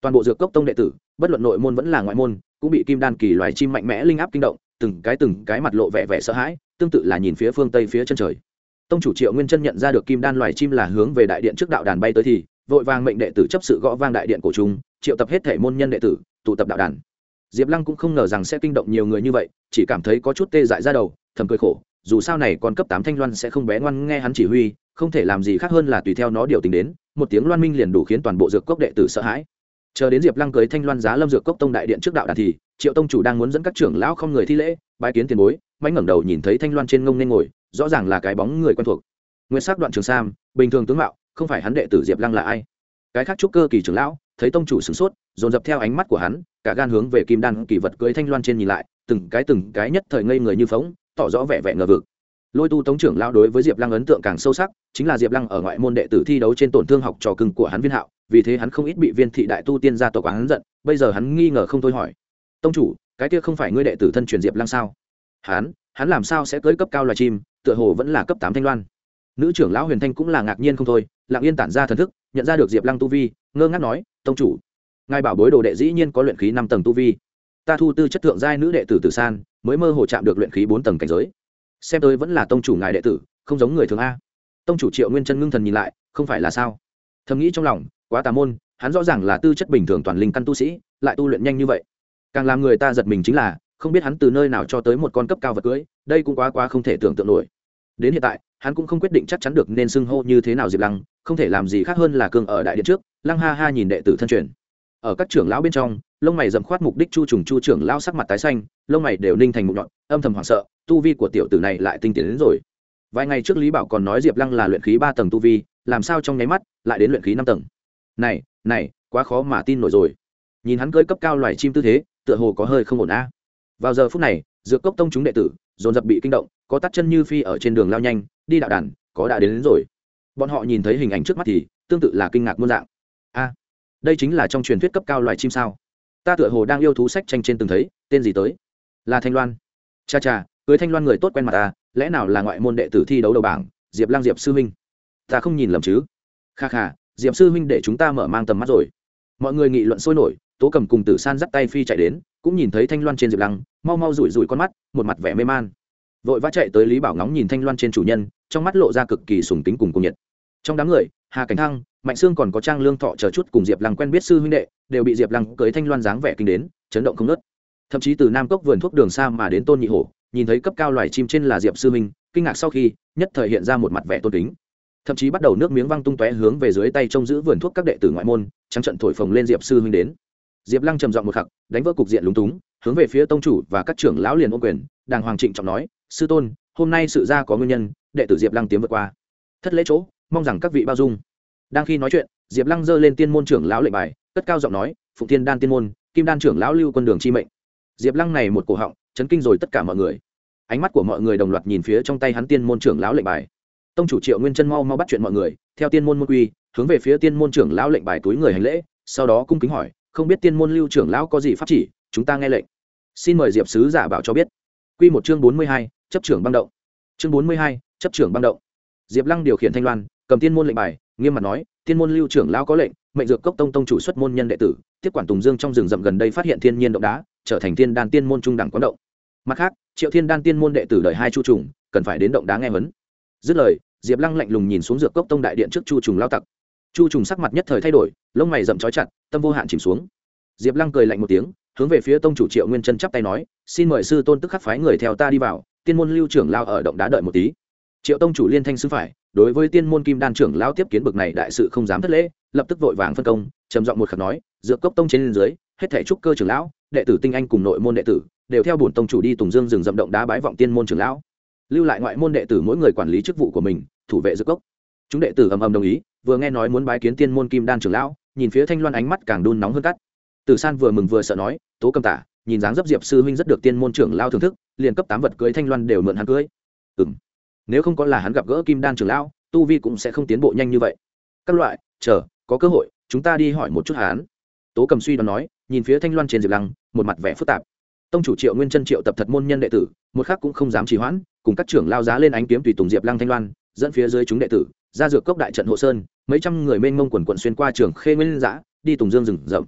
Toàn bộ dược cốc tông đệ tử, bất luận nội môn vẫn là ngoại môn, cũng bị kim đan kỳ loài chim mạnh mẽ linh áp kinh động, từng cái từng cái mặt lộ vẻ vẻ sợ hãi, tương tự là nhìn phía phương tây phía chân trời. Tông chủ triệu nguyên chân nhận ra được kim đan loài chim là hướng về đại điện trước đạo đàn bay tới thì, vội vàng mệnh đệ tử chấp sự gõ vang đại điện của chúng triệu tập hết thể môn nhân đệ tử, tụ tập đạo đàn. Diệp lăng cũng không ngờ rằng sẽ kinh động nhiều người như vậy, chỉ cảm thấy có chút tê dại ra đầu, thầm cười khổ, dù sao này còn cấp tám thanh loan sẽ không bé ngoan nghe hắn chỉ huy, không thể làm gì khác hơn là tùy theo nó điều tình đến, một tiếng loan minh liền đủ khiến toàn bộ dược cốc đệ tử sợ hãi. Chờ đến diệp lăng cưới thanh loan giá lâm dược cốc tông đại điện trước đạo đàn thì, triệu tông chủ đang muốn dẫn các trưởng lão không người thi lễ, bái kiến tiền bối mánh ngẩng đầu nhìn thấy thanh loan trên ngông nên ngồi, rõ ràng là cái bóng người quen thuộc. Nguyên sắc đoạn trường sam, bình thường tướng mạo, không phải hắn đệ tử diệp lăng là ai? Cái khác trúc cơ kỳ trưởng lão, thấy tông chủ sửng sốt, dồn dập theo ánh mắt của hắn, cả gan hướng về kim đan kỳ vật cưới thanh loan trên nhìn lại, từng cái từng cái nhất thời ngây người như phóng tỏ rõ vẻ vẻ ngờ vực. Lôi tu tống trưởng lao đối với diệp lăng ấn tượng càng sâu sắc, chính là diệp lăng ở ngoại môn đệ tử thi đấu trên tổn thương học trò cưng của hắn viên hạo, vì thế hắn không ít bị viên thị đại tu tiên gia tộc hắn giận, bây giờ hắn nghi ngờ không thôi hỏi, tông chủ, cái kia không phải ngươi đệ tử thân truyền diệp lăng sao? Hắn hắn làm sao sẽ cưới cấp cao loài chim, tựa hồ vẫn là cấp tám thanh loan. Nữ trưởng lão huyền thanh cũng là ngạc nhiên không thôi, lặng yên tản ra thần thức nhận ra được diệp lăng tu vi, ngơ ngác nói, tông chủ, ngài bảo bối đồ đệ dĩ nhiên có luyện khí năm tầng tu vi. Ta thu tư chất thượng giai nữ đệ tử tử san, mới mơ hồ chạm được luyện khí bốn tầng cảnh giới. Xem tôi vẫn là tông chủ ngài đệ tử, không giống người thường a. Tông chủ triệu nguyên chân ngưng thần nhìn lại, không phải là sao? Thầm nghĩ trong lòng, quá tà môn, hắn rõ ràng là tư chất bình thường toàn linh căn tu sĩ, lại tu luyện nhanh như vậy. Càng làm người ta giật mình chính là, không biết hắn từ nơi nào cho tới một con cấp cao vật cưới, đây cũng quá quá không thể tưởng tượng nổi. Đến hiện tại, hắn cũng không quyết định chắc chắn được nên xưng hô như thế nào diệp lăng không thể làm gì khác hơn là cương ở đại điện trước lăng ha ha nhìn đệ tử thân truyền. Ở các trưởng lão bên trong lông mày dậm khoát mục đích chu trùng chu trưởng lão sắc mặt tái xanh lông mày đều ninh thành mụn nhọn âm thầm hoảng sợ tu vi của tiểu tử này lại tinh tiến đến rồi. Vài ngày trước lý bảo còn nói diệp lăng là luyện khí ba tầng tu vi làm sao trong nháy mắt lại đến luyện khí năm tầng? Này này quá khó mà tin nổi rồi. Nhìn hắn cưỡi cấp cao loài chim tư thế tựa hồ có hơi không ổn a. Vào giờ phút này dược cốc tông chúng đệ tử dồn dập bị kinh động có tắt chân như phi ở trên đường lao nhanh đi đạo đàn có đã đến, đến rồi bọn họ nhìn thấy hình ảnh trước mắt thì tương tự là kinh ngạc muôn dạng. A, đây chính là trong truyền thuyết cấp cao loài chim sao? Ta tựa hồ đang yêu thú sách tranh trên từng thấy, tên gì tới? Là thanh loan. Cha cha, cưới thanh loan người tốt quen mặt ta lẽ nào là ngoại môn đệ tử thi đấu đầu bảng, diệp lang diệp sư huynh? Ta không nhìn lầm chứ. Kha kha, diệp sư huynh để chúng ta mở mang tầm mắt rồi. Mọi người nghị luận sôi nổi, tố cầm cùng tử san dắt tay phi chạy đến, cũng nhìn thấy thanh loan trên diệp lăng, mau mau rủi rủi con mắt, một mặt vẻ mê man. Vội vã chạy tới lý bảo ngóng nhìn thanh loan trên chủ nhân trong mắt lộ ra cực kỳ sùng tính cùng cung nhiệt. Trong đám người, hà cảnh thăng, mạnh sương còn có trang lương thọ chờ chút cùng diệp lăng quen biết sư huynh đệ, đều bị diệp lăng cưới thanh loan dáng vẻ kinh đến, chấn động không nớt thậm chí từ nam cốc vườn thuốc đường xa mà đến tôn nhị hổ, nhìn thấy cấp cao loài chim trên là diệp sư huynh, kinh ngạc sau khi, nhất thời hiện ra một mặt vẻ tôn kính. Thậm chí bắt đầu nước miếng văng tung tóe hướng về dưới tay trông giữ vườn thuốc các đệ tử ngoại môn, trắng trận thổi phồng lên diệp sư huynh đến. Diệp lăng trầm giọng một khặc đánh vỡ cục diện lúng túng, hướng về phía tông chủ và các trưởng lão liền ô quyền, đàng hoàng trịnh trọng nói, sư tôn, hôm nay sự ra có nguyên nhân đệ tử diệp lăng tiến vượt qua. Thất lễ chỗ, mong rằng các vị bao dung. Đang khi nói chuyện, diệp lăng giơ lên tiên môn trưởng lão lệnh bài, cất cao giọng nói, phụng thiên đan tiên môn, kim đan trưởng lão lưu quân đường chi mệnh. Diệp lăng này một cổ họng, chấn kinh rồi tất cả mọi người. Ánh mắt của mọi người đồng loạt nhìn phía trong tay hắn tiên môn trưởng lão lệnh bài. Tông chủ triệu nguyên chân mau mau bắt chuyện mọi người, theo tiên môn môn quy, hướng về phía tiên môn trưởng lão lệnh bài túi người hành lễ, sau đó cung kính hỏi, không biết tiên môn lưu trưởng lão có gì pháp chỉ? Chúng ta nghe lệnh. Xin mời diệp sứ giả bảo cho biết. Q một chương bốn mươi hai, chấp trưởng băng động. Chương bốn mươi hai chấp trưởng băng động. Diệp lăng điều khiển thanh loan, cầm tiên môn lệnh bài, nghiêm mặt nói, tiên môn lưu trưởng lão có lệnh, mệnh dược cốc tông tông chủ xuất môn nhân đệ tử, tiếp quản tùng dương trong rừng rậm gần đây phát hiện thiên nhiên động đá, trở thành thiên đan tiên môn trung đẳng quán động. Mặt khác, triệu thiên đan tiên môn đệ tử đợi hai chu trùng, cần phải đến động đá nghe vấn dứt lời, diệp lăng lạnh lùng nhìn xuống dược cốc tông đại điện trước chu trùng lao tặc. Chu trùng sắc mặt nhất thời thay đổi, lông mày rậm trói chặt, tâm vô hạn chìm xuống. Diệp lăng cười lạnh một tiếng, hướng về phía tông chủ triệu nguyên chân chắp tay nói, xin mời sư tôn tức khắc phái người theo ta đi vào, tiên môn lưu trưởng lao ở động đá đợi một tí triệu tông chủ liên thanh xưng phải, đối với tiên môn kim đan trưởng lao tiếp kiến bực này đại sự không dám thất lễ, lập tức vội vàng phân công, trầm giọng một khẩn nói, dược cốc tông trên dưới, hết thể trúc cơ trưởng lão, đệ tử tinh anh cùng nội môn đệ tử, đều theo bổn tông chủ đi tùng dương rừng rậm động đá bái vọng tiên môn trưởng lão. Lưu lại ngoại môn đệ tử mỗi người quản lý chức vụ của mình, thủ vệ dược cốc. Chúng đệ tử ầm ầm đồng ý, vừa nghe nói muốn bái kiến tiên môn kim đan trưởng lão, nhìn phía thanh loan ánh mắt càng đun nóng hơn cắt. Tử san vừa mừng vừa sợ nói, tố cầm tả, nhìn dáng dấp diệp sư huynh rất được tiên môn trưởng lao thưởng thức, liền cấp tám vật cưới thanh loan đều mượn hắn cưới. Ừ nếu không có là hắn gặp gỡ kim đan trưởng lão, tu vi cũng sẽ không tiến bộ nhanh như vậy. Các loại, chờ, có cơ hội, chúng ta đi hỏi một chút hắn. Tố cầm suy đoán nói, nhìn phía thanh loan trên diệp lăng, một mặt vẻ phức tạp. Tông chủ triệu nguyên chân triệu tập thật môn nhân đệ tử, một khác cũng không dám trì hoãn, cùng các trưởng lao giá lên ánh kiếm tùy tùng diệp lăng thanh loan, dẫn phía dưới chúng đệ tử, ra dược cốc đại trận hộ sơn, mấy trăm người mênh mông quần quận xuyên qua trường khê nguyên giã, đi tùng dương rừng rậm.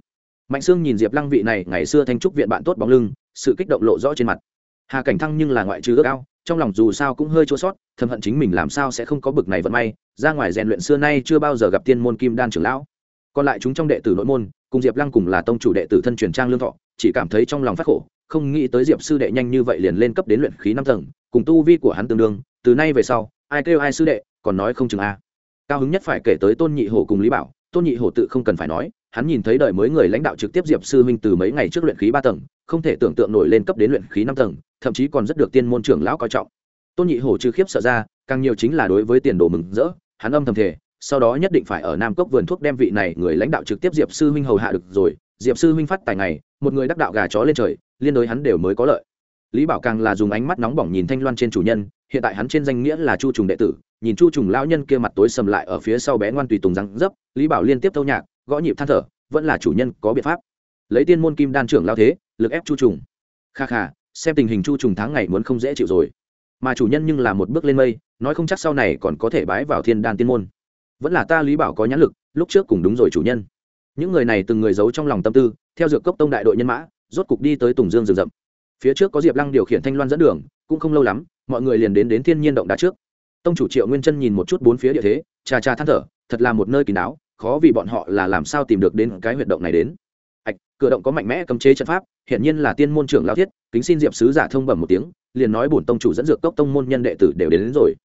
Mạnh sương nhìn diệp lăng vị này, ngày xưa thanh trúc viện bạn tốt bóng lưng, sự kích động lộ rõ trên mặt. Hà cảnh thăng nhưng là ngoại trừ ước ao trong lòng dù sao cũng hơi chua sót, thầm hận chính mình làm sao sẽ không có bực này vận may, ra ngoài rèn luyện xưa nay chưa bao giờ gặp tiên môn kim đan trưởng lão. Còn lại chúng trong đệ tử nội môn, cùng diệp lăng cùng là tông chủ đệ tử thân truyền trang lương thọ, chỉ cảm thấy trong lòng phát khổ, không nghĩ tới diệp sư đệ nhanh như vậy liền lên cấp đến luyện khí năm tầng, cùng tu vi của hắn tương đương, từ nay về sau, ai kêu ai sư đệ, còn nói không chừng a. Cao hứng nhất phải kể tới tôn nhị hổ cùng lý bảo tôn nhị hổ tự không cần phải nói hắn nhìn thấy đời mới người lãnh đạo trực tiếp diệp sư huynh từ mấy ngày trước luyện khí ba tầng không thể tưởng tượng nổi lên cấp đến luyện khí năm tầng thậm chí còn rất được tiên môn trưởng lão coi trọng. Tôn nhị hổ trừ khiếp sợ ra càng nhiều chính là đối với tiền đồ mừng rỡ hắn âm thầm thể sau đó nhất định phải ở nam cốc vườn thuốc đem vị này người lãnh đạo trực tiếp diệp sư huynh hầu hạ được rồi diệp sư huynh phát tài này, một người đắc đạo gà chó lên trời liên đối hắn đều mới có lợi. Lý bảo càng là dùng ánh mắt nóng bỏng nhìn thanh loan trên chủ nhân hiện tại hắn trên danh nghĩa là chu trùng đệ tử nhìn chu trùng lão nhân kia mặt tối sầm lại ở phía sau bé ngoan tùy tùng răng dấp, lý bảo liên tiếp thâu nhạc, gõ nhịp than thở, vẫn là chủ nhân có biện pháp. Lấy tiên môn kim đan trưởng lao thế, lực ép chu trùng. Kha kha, xem tình hình chu trùng tháng ngày muốn không dễ chịu rồi. Mà chủ nhân nhưng là một bước lên mây, nói không chắc sau này còn có thể bái vào thiên đan tiên môn. Vẫn là ta lý bảo có nhãn lực, lúc trước cùng đúng rồi chủ nhân. Những người này từng người giấu trong lòng tâm tư, theo dược cốc tông đại đội nhân mã, rốt cục đi tới tùng dương rừng rậm. Phía trước có diệp lăng điều khiển thanh loan dẫn đường, cũng không lâu lắm, mọi người liền đến đến thiên nhiên động đá trước tông chủ triệu nguyên chân nhìn một chút bốn phía địa thế trà trà than thở thật là một nơi kín đáo khó vì bọn họ là làm sao tìm được đến cái huyệt động này đến. Ạch cửa động có mạnh mẽ cấm chế trận pháp hiện nhiên là tiên môn trưởng lao thiết kính xin diệp sứ giả thông bẩm một tiếng liền nói bổn tông chủ dẫn dược cốc tông môn nhân đệ tử đều đến, đến rồi.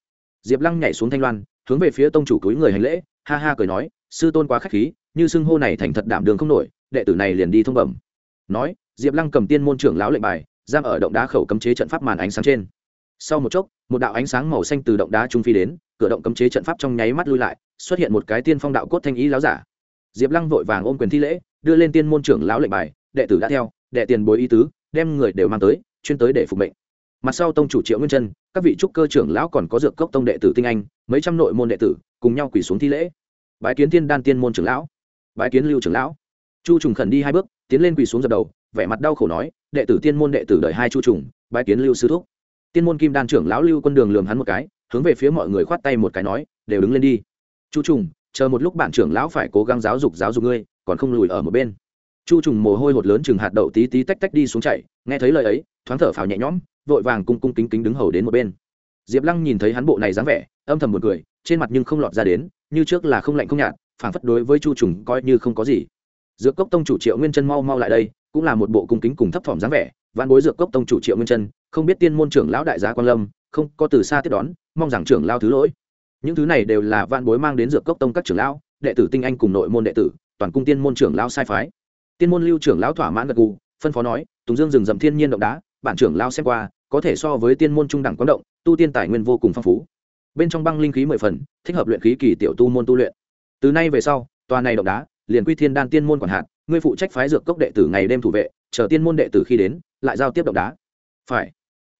Diệp lăng nhảy xuống thanh loan hướng về phía tông chủ túi người hành lễ ha ha cười nói sư tôn quá k h á c h khí như xưng hô này thành thật đảm đường không nổi đệ tử này liền đi thông bẩm. Nói diệp lăng cầm tiên môn trưởng lão lệnh bài giam ở động đá khẩu cấm chế trận pháp màn ánh sáng trên. Sau một chốc một đạo ánh sáng màu xanh từ động đá trung phi đến, cửa động cấm chế trận pháp trong nháy mắt lui lại, xuất hiện một cái tiên phong đạo cốt thanh ý láo giả. Diệp lăng vội vàng ôm quyền thi lễ, đưa lên tiên môn trưởng lão lệnh bài, đệ tử đã theo, đệ tiền bối ý tứ, đem người đều mang tới, chuyên tới để phục mệnh. Mặt sau tông chủ triệu nguyên chân các vị trúc cơ trưởng lão còn có dược cốc tông đệ tử tinh anh, mấy trăm nội môn đệ tử, cùng nhau quỳ xuống thi lễ. Bái kiến thiên đan tiên môn trưởng lão. Bái kiến lưu trưởng lão. Chu trùng khẩn đi hai bước, tiến lên quỳ xuống dập đầu, vẻ mặt đau khổ nói, đệ tử tiên môn đệ tử đợi hai chu trùng, bái kiến lưu sư thúc tiên môn kim đan trưởng lão lưu quân đường lường hắn một cái, hướng về phía mọi người khoát tay một cái nói, đều đứng lên đi. Chu trùng, chờ một lúc bạn trưởng lão phải cố gắng giáo dục giáo dục ngươi, còn không lùi ở một bên. Chu trùng mồ hôi hột lớn chừng hạt đậu tí tí tách tách đi xuống chạy, nghe thấy lời ấy, thoáng thở phào nhẹ nhõm, vội vàng cung cung kính kính đứng hầu đến một bên. Diệp lăng nhìn thấy hắn bộ này dáng vẻ, âm thầm một cười, trên mặt nhưng không lọt ra đến, như trước là không lạnh không nhạt, phảng phất đối với chu trùng coi như không có gì. Dược cốc tông chủ triệu nguyên chân mau mau lại đây, cũng là một bộ cung kính cùng thấp thỏm dáng vẻ văn bối dược cốc tông chủ triệu nguyên chân, không biết tiên môn trưởng lão đại gia quan lâm, không có từ xa tiếp đón, mong rằng trưởng lao thứ lỗi. Những thứ này đều là văn bối mang đến dược cốc tông các trưởng lão, đệ tử tinh anh cùng nội môn đệ tử, toàn cung tiên môn trưởng lão sai phái. Tiên môn lưu trưởng lão thỏa mãn gật gù, phân phó nói, tùng dương rừng rậm thiên nhiên động đá, bản trưởng lao xem qua, có thể so với tiên môn trung đẳng quán động, tu tiên tài nguyên vô cùng phong phú. Bên trong băng linh khí mười phần, thích hợp luyện khí kỳ tiểu tu môn tu luyện. Từ nay về sau, tòa này động đá liền quy thiên đan tiên môn quản hạt, ngươi phụ trách phái dược cốc đệ tử ngày đêm thủ vệ chờ tiên môn đệ tử khi đến, lại giao tiếp động đá. Phải.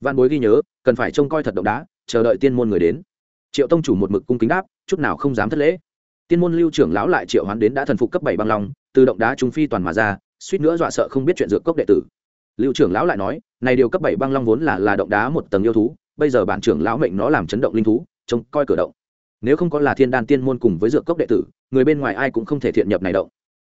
Văn bối ghi nhớ, cần phải trông coi thật động đá, chờ đợi tiên môn người đến. Triệu tông chủ một mực cung kính đáp, chút nào không dám thất lễ. Tiên môn lưu trưởng lão lại triệu hoán đến đã thần phục cấp bảy băng long, từ động đá trung phi toàn mà ra, suýt nữa dọa sợ không biết chuyện dược cốc đệ tử. Lưu trưởng lão lại nói, này điều cấp bảy băng long vốn là là động đá một tầng yêu thú, bây giờ bản trưởng lão mệnh nó làm chấn động linh thú, trông coi cửa động. Nếu không có là thiên đan tiên môn cùng với dược cốc đệ tử, người bên ngoài ai cũng không thể thiện nhập này động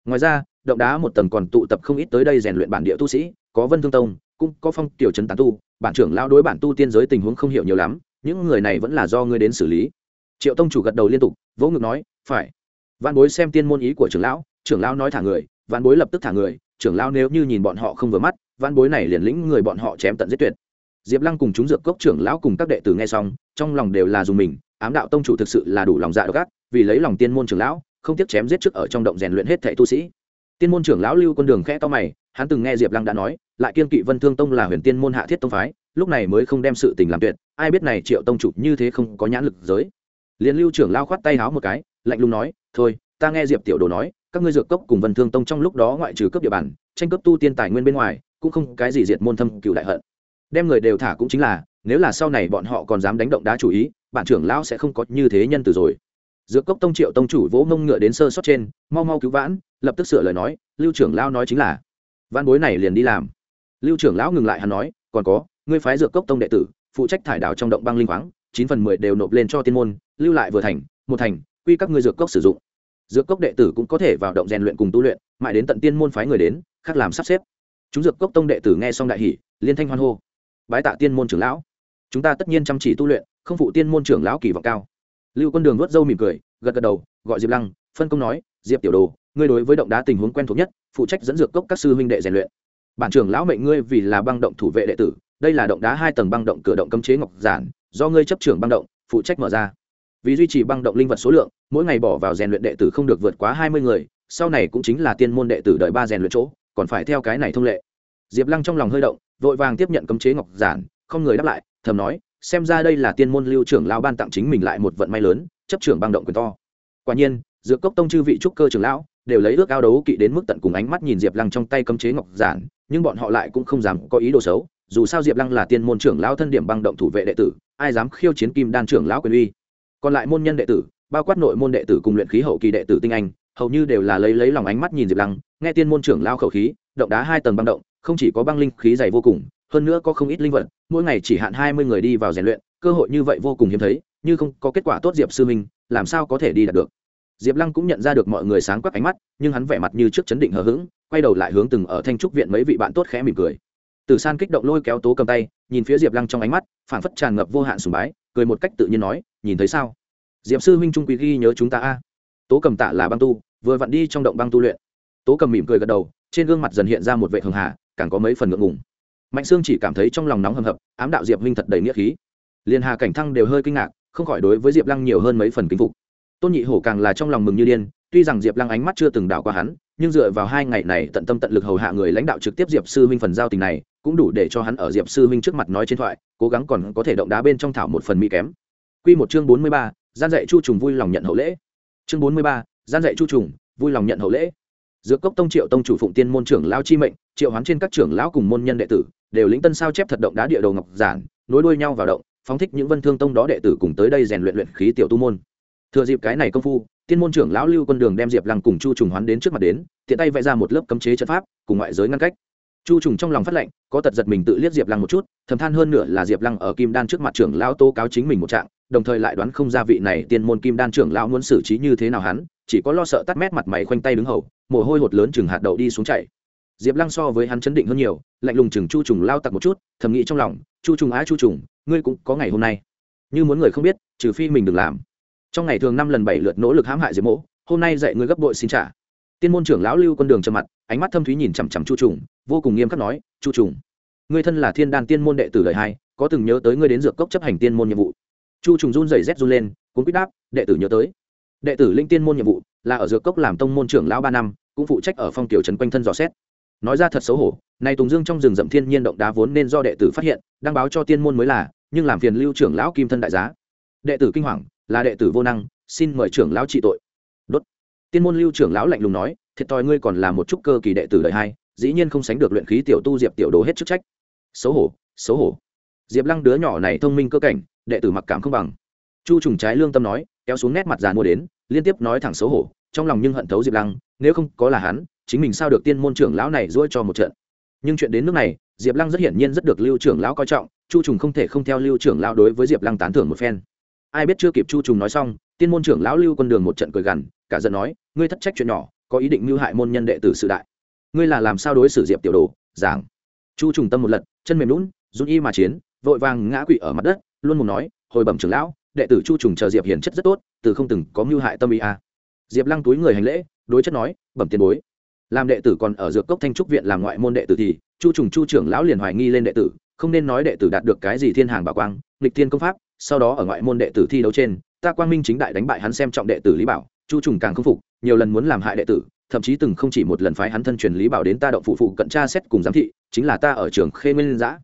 ngoài ra, động đá một tầng còn tụ tập không ít tới đây rèn luyện bản địa tu sĩ, có vân thương tông, cũng có phong tiểu trấn tán tu. Bản trưởng lao đối bản tu tiên giới tình huống không hiểu nhiều lắm, những người này vẫn là do ngươi đến xử lý. Triệu tông chủ gật đầu liên tục, vỗ ngực nói, phải. Văn bối xem tiên môn ý của trưởng lão trưởng lão nói thả người văn bối lập tức thả người, trưởng lão nếu như nhìn bọn họ không vừa mắt văn bối này liền lĩnh người bọn họ chém tận giết tuyệt. Diệp lăng cùng chúng dược cốc trưởng lão cùng các đệ tử nghe xong, trong lòng đều là dùng mình, ám đạo tông chủ thực sự là đủ lòng dạ độc ác, vì lấy lòng tiên môn trưởng lão không tiếc chém giết trước ở trong động rèn luyện hết thệ tu sĩ. Tiên môn trưởng lão lưu quân đường khẽ to mày, hắn từng nghe diệp lăng đã nói, lại kiên kỵ vân thương tông là huyền tiên môn hạ thiết tông phái, lúc này mới không đem sự tình làm tuyệt, ai biết này triệu tông chủ như thế không có nhãn lực giới. Liền lưu trưởng lao khoát tay háo một cái, lạnh lùng nói, thôi, ta nghe diệp tiểu đồ nói, các ngươi dược cốc cùng vân thương tông trong lúc đó ngoại trừ cấp địa bàn, tranh cấp tu tiên tài nguyên bên ngoài, cũng không cái gì diệt môn thâm cựu đại hận. Đem người đều thả cũng chính là, nếu là sau này bọn họ còn dám đánh động đá chủ ý, bản trưởng lão sẽ không có như thế nhân từ rồi dược cốc tông triệu tông chủ vỗ mông ngựa đến sơ sót trên, mau mau cứu vãn, lập tức sửa lời nói, lưu trưởng lão nói chính là. Văn bối này liền đi làm. Lưu trưởng lão ngừng lại hắn nói, còn có, ngươi phái dược cốc tông đệ tử, phụ trách thải đảo trong động băng linh khoáng, chín phần mười đều nộp lên cho tiên môn, lưu lại vừa thành, một thành, quy các ngươi dược cốc sử dụng. Dược cốc đệ tử cũng có thể vào động rèn luyện cùng tu luyện, mãi đến tận tiên môn phái người đến, khác làm sắp xếp. Chúng dược cốc tông đệ tử nghe xong đại hỷ liên thanh hoan hô. Bái tạ tiên môn trưởng lão. Chúng ta tất nhiên chăm chỉ tu luyện, không phụ tiên môn trưởng lão kỳ vọng cao lưu quân đường nuốt dâu mỉm cười, gật gật đầu, gọi diệp lăng, phân công nói, diệp tiểu đồ, ngươi đối với động đá tình huống quen thuộc nhất, phụ trách dẫn dược cốc các sư huynh đệ rèn luyện. Bản trưởng lão mệnh ngươi vì là băng động thủ vệ đệ tử, đây là động đá hai tầng băng động cửa động cấm chế ngọc giản, do ngươi chấp trưởng băng động, phụ trách mở ra. Vì duy trì băng động linh vật số lượng, mỗi ngày bỏ vào rèn luyện đệ tử không được vượt quá hai mươi người, sau này cũng chính là tiên môn đệ tử đợi ba rèn luyện chỗ, còn phải theo cái này thông lệ. Diệp lăng trong lòng hơi động, vội vàng tiếp nhận cấm chế ngọc giản, không người đáp lại, thầm nói xem ra đây là tiên môn lưu trưởng lao ban tặng chính mình lại một vận may lớn, chấp trưởng băng động quyền to. Quả nhiên, dược cốc tông chư vị trúc cơ trưởng lão đều lấy ước ao đấu kỵ đến mức tận cùng ánh mắt nhìn diệp lăng trong tay cấm chế ngọc giản, nhưng bọn họ lại cũng không dám có ý đồ xấu, dù sao diệp lăng là tiên môn trưởng lão thân điểm băng động thủ vệ đệ tử, ai dám khiêu chiến kim đan trưởng lão quyền uy. Còn lại môn nhân đệ tử, bao quát nội môn đệ tử cùng luyện khí hậu kỳ đệ tử tinh anh, hầu như đều là lấy lấy lòng ánh mắt nhìn diệp lăng, nghe tiên môn trưởng lao khẩu khí, động đá hai tầng băng động, không chỉ có băng linh khí dày vô cùng hơn nữa có không ít linh vật, mỗi ngày chỉ hạn hai mươi người đi vào rèn luyện, cơ hội như vậy vô cùng hiếm thấy, như không có kết quả tốt diệp sư minh làm sao có thể đi đạt được? Diệp lăng cũng nhận ra được mọi người sáng quắc ánh mắt, nhưng hắn vẻ mặt như trước chấn định hờ hững, quay đầu lại hướng từng ở thanh trúc viện mấy vị bạn tốt khẽ mỉm cười. Từ san kích động lôi kéo tố cầm tay, nhìn phía diệp lăng trong ánh mắt, phảng phất tràn ngập vô hạn sùng bái, cười một cách tự nhiên nói, nhìn thấy sao? Diệp sư huynh trung quý ghi nhớ chúng ta a. Tố cầm tạ là băng tu, vừa vặn đi trong động băng tu luyện. Tố cầm mỉm cười gật đầu, trên gương mặt dần hiện ra một vệ hường hà, càng có mấy phần ngượng ngùng mạnh sương chỉ cảm thấy trong lòng nóng hầm hập, ám đạo diệp huynh thật đầy nghĩa khí. Liền hà cảnh thăng đều hơi kinh ngạc, không khỏi đối với diệp lăng nhiều hơn mấy phần kính phục. Tôn nhị hổ càng là trong lòng mừng như điên, tuy rằng diệp lăng ánh mắt chưa từng đảo qua hắn, nhưng dựa vào hai ngày này tận tâm tận lực hầu hạ người lãnh đạo trực tiếp diệp sư huynh phần giao tình này, cũng đủ để cho hắn ở diệp sư huynh trước mặt nói trên thoại, cố gắng còn có thể động đá bên trong thảo một phần mỹ kém. Q một chương bốn mươi ba, gian dạy chu trùng vui lòng nhận hậu lễ. Chương bốn mươi ba, gian dạy chu trùng vui lòng nhận hậu lễ. Dược cốc tông triệu tông chủ phụng tiên môn trưởng lao chi mệnh, triệu hoán trên các trưởng lão cùng môn nhân đệ tử đều lĩnh tân sao chép thật động đá địa đầu ngọc giản, nối đuôi nhau vào động, phóng thích những vân thương tông đó đệ tử cùng tới đây rèn luyện luyện khí tiểu tu môn. Thừa dịp cái này công phu, tiên môn trưởng lão lưu quân đường đem diệp lăng cùng chu trùng hoán đến trước mặt đến, tiện tay vẽ ra một lớp cấm chế trận pháp, cùng ngoại giới ngăn cách. Chu trùng trong lòng phát lệnh, có tật giật mình tự liếc diệp lăng một chút, thầm than hơn nữa là diệp lăng ở kim đan trước mặt trưởng lão tố cáo chính mình một trạng, đồng thời lại đoán không ra vị này tiên môn kim đan trưởng lão muốn xử trí như thế nào hắn, chỉ có lo sợ tắt mét mặt mày khoanh tay đứng hầu, mồ hôi hột lớn chừng hạt đậu đi xuống chảy diệp lăng so với hắn chấn định hơn nhiều, lạnh lùng chừng chu trùng lao tặc một chút, thầm nghĩ trong lòng, chu trùng á chu trùng, ngươi cũng có ngày hôm nay. Như muốn người không biết, trừ phi mình đừng làm. Trong ngày thường năm lần bảy lượt nỗ lực hãm hại diệp mỗ, hôm nay dạy ngươi gấp bội xin trả. Tiên môn trưởng lão lưu con đường trầm mặt, ánh mắt thâm thúy nhìn chằm chằm chu trùng, vô cùng nghiêm khắc nói, chu trùng, ngươi thân là thiên đan tiên môn đệ tử đời hai, có từng nhớ tới ngươi đến dược cốc chấp hành tiên môn nhiệm vụ? Chu trùng run rẩy rét run lên, cuốn quýt đáp, đệ tử nhớ tới. Đệ tử linh tiên môn nhiệm vụ là ở dược cốc làm tông môn trưởng lão ba năm, cũng phụ trách ở phong tiểu trấn quanh thân dò xét nói ra thật xấu hổ, nay tùng dương trong rừng rậm thiên nhiên động đá vốn nên do đệ tử phát hiện, đăng báo cho tiên môn mới là, nhưng làm phiền lưu trưởng lão kim thân đại giá. Đệ tử kinh hoàng, là đệ tử vô năng, xin mời trưởng lão trị tội. Đốt. Tiên môn lưu trưởng lão lạnh lùng nói, thiệt thòi ngươi còn là một chút cơ kỳ đệ tử đời hai, dĩ nhiên không sánh được luyện khí tiểu tu diệp tiểu đồ hết chức trách. Xấu hổ xấu hổ. Diệp lăng đứa nhỏ này thông minh cơ cảnh, đệ tử mặc cảm không bằng. Chu trùng trái lương tâm nói, kéo xuống nét mặt già mua đến, liên tiếp nói thẳng xấu hổ, trong lòng nhưng hận thấu diệp lăng, nếu không có là hắn chính mình sao được tiên môn trưởng lão này dỗi cho một trận. Nhưng chuyện đến nước này, diệp lăng rất hiển nhiên rất được lưu trưởng lão coi trọng, chu trùng không thể không theo lưu trưởng lão đối với diệp lăng tán thưởng một phen. Ai biết chưa kịp chu trùng nói xong, tiên môn trưởng lão lưu quân đường một trận cười gằn, cả giận nói, ngươi thất trách chuyện nhỏ, có ý định mưu hại môn nhân đệ tử sự đại. Ngươi là làm sao đối xử diệp tiểu đồ, giảng. Chu trùng tâm một lật, chân mềm lún run y mà chiến, vội vàng ngã quỵ ở mặt đất, luôn muốn nói, hồi bẩm trưởng lão, đệ tử chu trùng chờ diệp hiền chất rất tốt, từ không từng có mưu hại tâm ý à. diệp lăng túi người hành lễ, đối chất nói, bẩm tiền bối làm đệ tử còn ở dược cốc thanh trúc viện làm ngoại môn đệ tử thì, chu trùng chu trưởng lão liền hoài nghi lên đệ tử, không nên nói đệ tử đạt được cái gì thiên hàng bảo quang, nghịch thiên công pháp, sau đó ở ngoại môn đệ tử thi đấu trên, ta quang minh chính đại đánh bại hắn xem trọng đệ tử lý bảo, chu trùng càng không phục, nhiều lần muốn làm hại đệ tử, thậm chí từng không chỉ một lần phái hắn thân truyền lý bảo đến ta động phụ phụ cận tra xét cùng giám thị, chính là ta ở trường khê nguyên giã.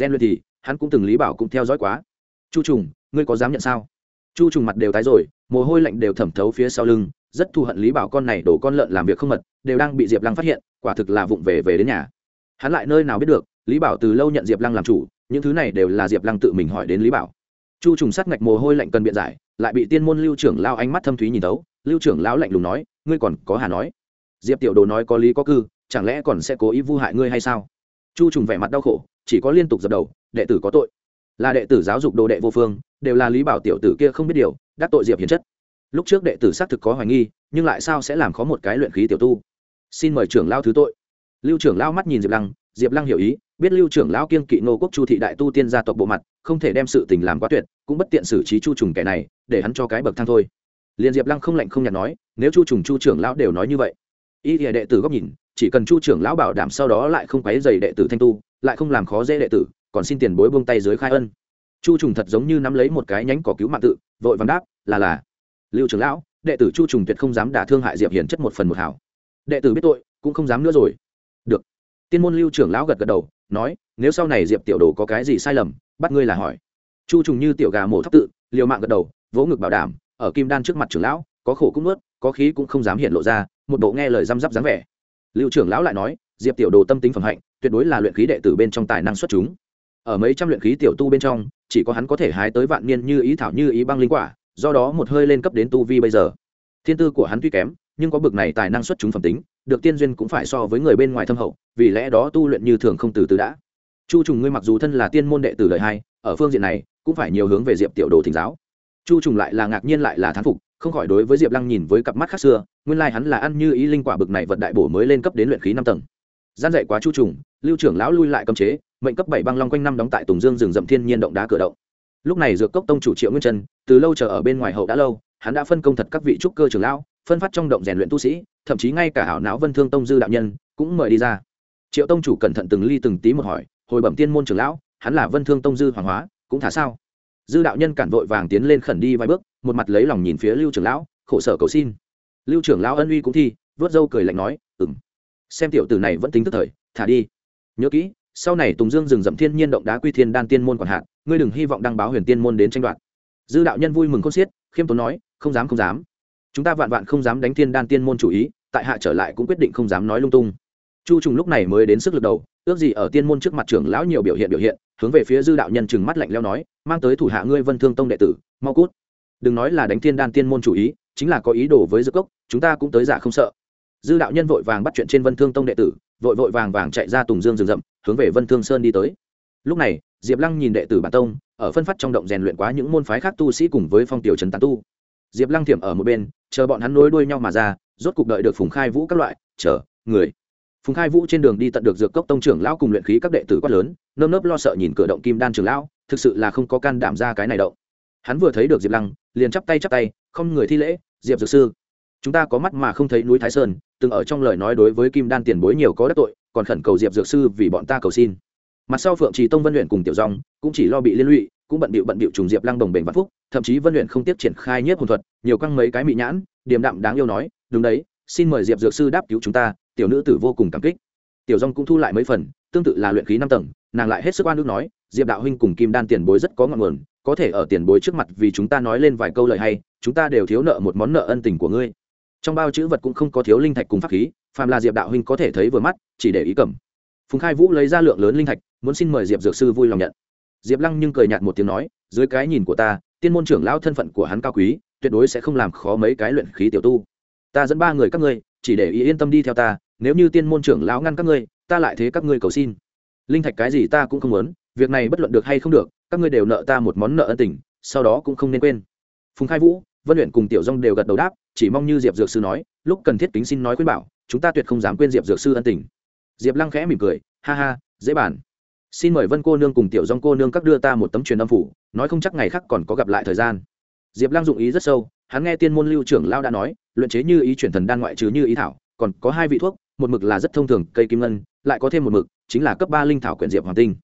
Gen luyện thì, hắn cũng từng lý bảo cũng theo dõi quá. Chu trùng, ngươi có dám nhận sao? Chu trùng mặt đều tái rồi, mồ hôi lạnh đều thẩm thấu phía sau lưng rất thù hận lý bảo con này đổ con lợn làm việc không mật, đều đang bị diệp lăng phát hiện, quả thực là vụng về về đến nhà. Hắn lại nơi nào biết được, lý bảo từ lâu nhận diệp lăng làm chủ, những thứ này đều là diệp lăng tự mình hỏi đến lý bảo. Chu trùng sát ngạch mồ hôi lạnh cần biện giải, lại bị tiên môn lưu trưởng lao ánh mắt thâm thúy nhìn tấu lưu trưởng lão lạnh lùng nói, ngươi còn có hà nói? Diệp tiểu đồ nói có lý có cư, chẳng lẽ còn sẽ cố ý vu hại ngươi hay sao? Chu trùng vẻ mặt đau khổ, chỉ có liên tục dập đầu, đệ tử có tội. Là đệ tử giáo dục đồ đệ vô phương, đều là lý bảo tiểu tử kia không biết điều, đắc tội diệp hiền chất lúc trước đệ tử xác thực có hoài nghi, nhưng lại sao sẽ làm khó một cái luyện khí tiểu tu? Xin mời trưởng lao thứ tội. Lưu trưởng lao mắt nhìn diệp lăng diệp lăng hiểu ý, biết lưu trưởng lao kiên kỵ ngô quốc chu thị đại tu tiên gia tộc bộ mặt, không thể đem sự tình làm quá tuyệt, cũng bất tiện xử trí chu trùng kẻ này, để hắn cho cái bậc thang thôi. Liền diệp lăng không lạnh không nhạt nói, nếu chu trùng chu trưởng lão đều nói như vậy ý thì đệ tử góc nhìn, chỉ cần chu trưởng lão bảo đảm sau đó lại không quấy dày đệ tử thanh tu, lại không làm khó dễ đệ tử, còn xin tiền bối buông tay dưới khai ân. Chu trùng thật giống như nắm lấy một cái nhánh cỏ cứu mạng tự, vội vàng đáp, là là lưu trưởng lão, đệ tử chu trùng tuyệt không dám đả thương hại diệp hiền chất một phần một hảo. Đệ tử biết tội, cũng không dám nữa rồi. Được. Tiên môn lưu trưởng lão gật gật đầu, nói, nếu sau này diệp tiểu đồ có cái gì sai lầm, bắt ngươi là hỏi. Chu trùng như tiểu gà mổ thóc tự, liều mạng gật đầu, vỗ ngực bảo đảm, ở kim đan trước mặt trưởng lão, có khổ cũng nuốt, có khí cũng không dám hiện lộ ra, một bộ nghe lời răm rắp dáng vẻ. Lưu trưởng lão lại nói, diệp tiểu đồ tâm tính phẩm hạnh, tuyệt đối là luyện khí đệ tử bên trong tài năng xuất chúng. Ở mấy trăm luyện khí tiểu tu bên trong, chỉ có hắn có thể hái tới vạn niên như ý thảo như ý băng linh quả do đó một hơi lên cấp đến tu vi bây giờ. Thiên tư của hắn tuy kém, nhưng có bực này tài năng xuất chúng phẩm tính, được tiên duyên cũng phải so với người bên ngoài thâm hậu, vì lẽ đó tu luyện như thường không từ từ đã. Chu trùng ngươi mặc dù thân là tiên môn đệ tử đời hai, ở phương diện này, cũng phải nhiều hướng về diệp tiểu đồ thỉnh giáo. Chu trùng lại là ngạc nhiên lại là thán phục, không khỏi đối với diệp lăng nhìn với cặp mắt khác xưa, nguyên lai、like、hắn là ăn như ý linh quả bực này vật đại bổ mới lên cấp đến luyện khí năm tầng. Gian dạy quá chu trùng, lưu trưởng lão lui lại cấm chế, mệnh cấp bảy băng long quanh năm đóng tại tùng dương rừng rậm thiên nhiên động đá cửa động lúc này dược cốc tông chủ triệu nguyên trần từ lâu chờ ở bên ngoài hậu đã lâu, hắn đã phân công thật các vị trúc cơ trưởng lão, phân phát trong động rèn luyện tu sĩ, thậm chí ngay cả hảo não vân thương tông dư đạo nhân cũng mời đi ra. Triệu tông chủ cẩn thận từng ly từng tí một hỏi, hồi bẩm tiên môn trưởng lão, hắn là vân thương tông dư hoàng hóa, cũng thả sao? Dư đạo nhân cản vội vàng tiến lên khẩn đi vài bước, một mặt lấy lòng nhìn phía lưu trưởng lão, khổ sở cầu xin. Lưu trưởng lão ân uy cũng thi vớt dâu cười lạnh nói ừng xem tiểu tử này vẫn tính tức thời, thả đi. Nhớ kỹ sau này tùng dương rừng rậm thiên nhiên động đá quy thiên đan tiên môn còn hạn ngươi đừng hy vọng đăng báo huyền tiên môn đến tranh đoạt. Dư đạo nhân vui mừng khôn xiết, khiêm tốn nói, không dám không dám. Chúng ta vạn vạn không dám đánh thiên đan tiên môn chủ ý, tại hạ trở lại cũng quyết định không dám nói lung tung. Chu trùng lúc này mới đến sức lực đầu, ước gì ở tiên môn trước mặt trưởng lão nhiều biểu hiện biểu hiện, hướng về phía dư đạo nhân chừng mắt lạnh leo nói, mang tới thủ hạ ngươi vân thương tông đệ tử, mau cút. Đừng nói là đánh thiên đan tiên môn chủ ý, chính là có ý đồ với dư cốc, chúng ta cũng tới giả không sợ. Dư đạo nhân vội vàng bắt chuyện trên vân thương tông đệ tử vội vội vàng vàng chạy ra tùng dương rừng rậm, hướng về vân thương sơn đi tới. Lúc này, diệp lăng nhìn đệ tử bản tông, ở phân phát trong động rèn luyện quá những môn phái khác tu sĩ cùng với phong tiểu trần tán tu. Diệp lăng thiểm ở một bên, chờ bọn hắn nối đuôi nhau mà ra, rốt cục đợi được phùng khai vũ các loại, chờ, người. Phùng khai vũ trên đường đi tận được dược cốc tông trưởng lão cùng luyện khí các đệ tử quát lớn, nơm nớp lo sợ nhìn cửa động kim đan trưởng lão, thực sự là không có can đảm ra cái này động. Hắn vừa thấy được diệp lăng, liền chắp tay chắp tay, không người thi lễ, diệp dược sư chúng ta có mắt mà không thấy núi thái sơn, từng ở trong lời nói đối với kim đan tiền bối nhiều có đắc tội, còn khẩn cầu diệp dược sư vì bọn ta cầu xin. Mặt sau phượng trì tông vân luyện cùng tiểu dòng cũng chỉ lo bị liên lụy, cũng bận bịu bận bịu trùng diệp lăng đồng bền vạn phúc, thậm chí vân luyện không tiếp triển khai nhất hồn thuật, nhiều căng mấy cái mị nhãn, điềm đạm đáng yêu nói, đúng đấy, xin mời diệp dược sư đáp cứu chúng ta, tiểu nữ tử vô cùng cảm kích. Tiểu dòng cũng thu lại mấy phần, tương tự là luyện khí năm tầng, nàng lại hết sức oan nước nói, diệp đạo huynh cùng kim đan tiền bối rất có ngọn nguồn, có thể ở tiền bối trước mặt vì chúng ta nói lên vài câu lời hay, chúng ta đều thiếu nợ một món nợ ân tình của ngươi trong bao chữ vật cũng không có thiếu linh thạch cùng pháp khí, phàm là diệp đạo huynh có thể thấy vừa mắt, chỉ để ý cầm. Phùng khai vũ lấy ra lượng lớn linh thạch, muốn xin mời diệp dược sư vui lòng nhận. Diệp lăng nhưng cười nhạt một tiếng nói, dưới cái nhìn của ta, tiên môn trưởng lão thân phận của hắn cao quý, tuyệt đối sẽ không làm khó mấy cái luyện khí tiểu tu. Ta dẫn ba người các ngươi, chỉ để ý yên tâm đi theo ta, nếu như tiên môn trưởng lão ngăn các ngươi, ta lại thế các ngươi cầu xin. Linh thạch cái gì ta cũng không muốn, việc này bất luận được hay không được, các ngươi đều nợ ta một món nợ ân tình, sau đó cũng không nên quên. Phùng khai vũ, vân luyện cùng tiểu dông đều gật đầu đáp chỉ mong như diệp dược sư nói, lúc cần thiết kính xin nói khuyên bảo, chúng ta tuyệt không dám quên diệp dược sư ân tình. Diệp lăng khẽ mỉm cười, ha ha, dễ bàn. Xin mời vân cô nương cùng tiểu dong cô nương các đưa ta một tấm truyền âm phủ, nói không chắc ngày khác còn có gặp lại thời gian. Diệp lăng dụng ý rất sâu, hắn nghe tiên môn lưu trưởng lao đã nói, luyện chế như ý chuyển thần đan ngoại trừ như ý thảo, còn có hai vị thuốc, một mực là rất thông thường, cây kim ngân, lại có thêm một mực, chính là cấp ba linh thảo quyển diệp hoàng tinh.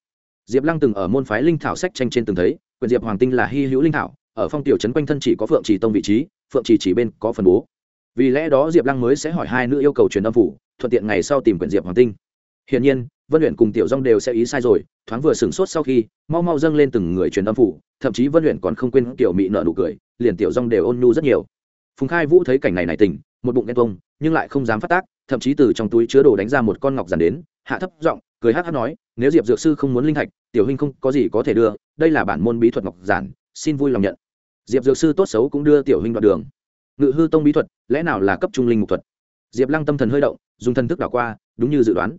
Diệp lăng từng ở môn phái linh thảo sách tranh trên từng thấy, quyển diệp hoàng tinh là hy hữu linh thảo ở phong tiểu trấn quanh thân chỉ có phượng chỉ tông vị trí, phượng chỉ chỉ bên có phần bố. Vì lẽ đó diệp lăng mới sẽ hỏi hai nữ yêu cầu truyền âm phủ, thuận tiện ngày sau tìm quyển diệp hoàng tinh. Hiển nhiên, vân luyện cùng tiểu dong đều sẽ ý sai rồi, thoáng vừa sửng sốt sau khi, mau mau dâng lên từng người truyền âm phủ, thậm chí vân luyện còn không quên tiểu mị nợ nụ cười, liền tiểu dong đều ôn nhu rất nhiều. Phùng khai vũ thấy cảnh này này tỉnh một bụng ghen tuông, nhưng lại không dám phát tác, thậm chí từ trong túi chứa đồ đánh ra một con ngọc giản đến, hạ thấp giọng, cười hát hát nói, nếu diệp dược sư không muốn linh thạch, tiểu huynh không có gì có thể đưa, đây là bản môn bí thuật ngọc giản, xin vui lòng nhận diệp dược sư tốt xấu cũng đưa tiểu huynh đoạn đường. Ngự hư tông bí thuật, lẽ nào là cấp trung linh mục thuật? Diệp lăng tâm thần hơi động, dùng thân thức đảo qua, đúng như dự đoán.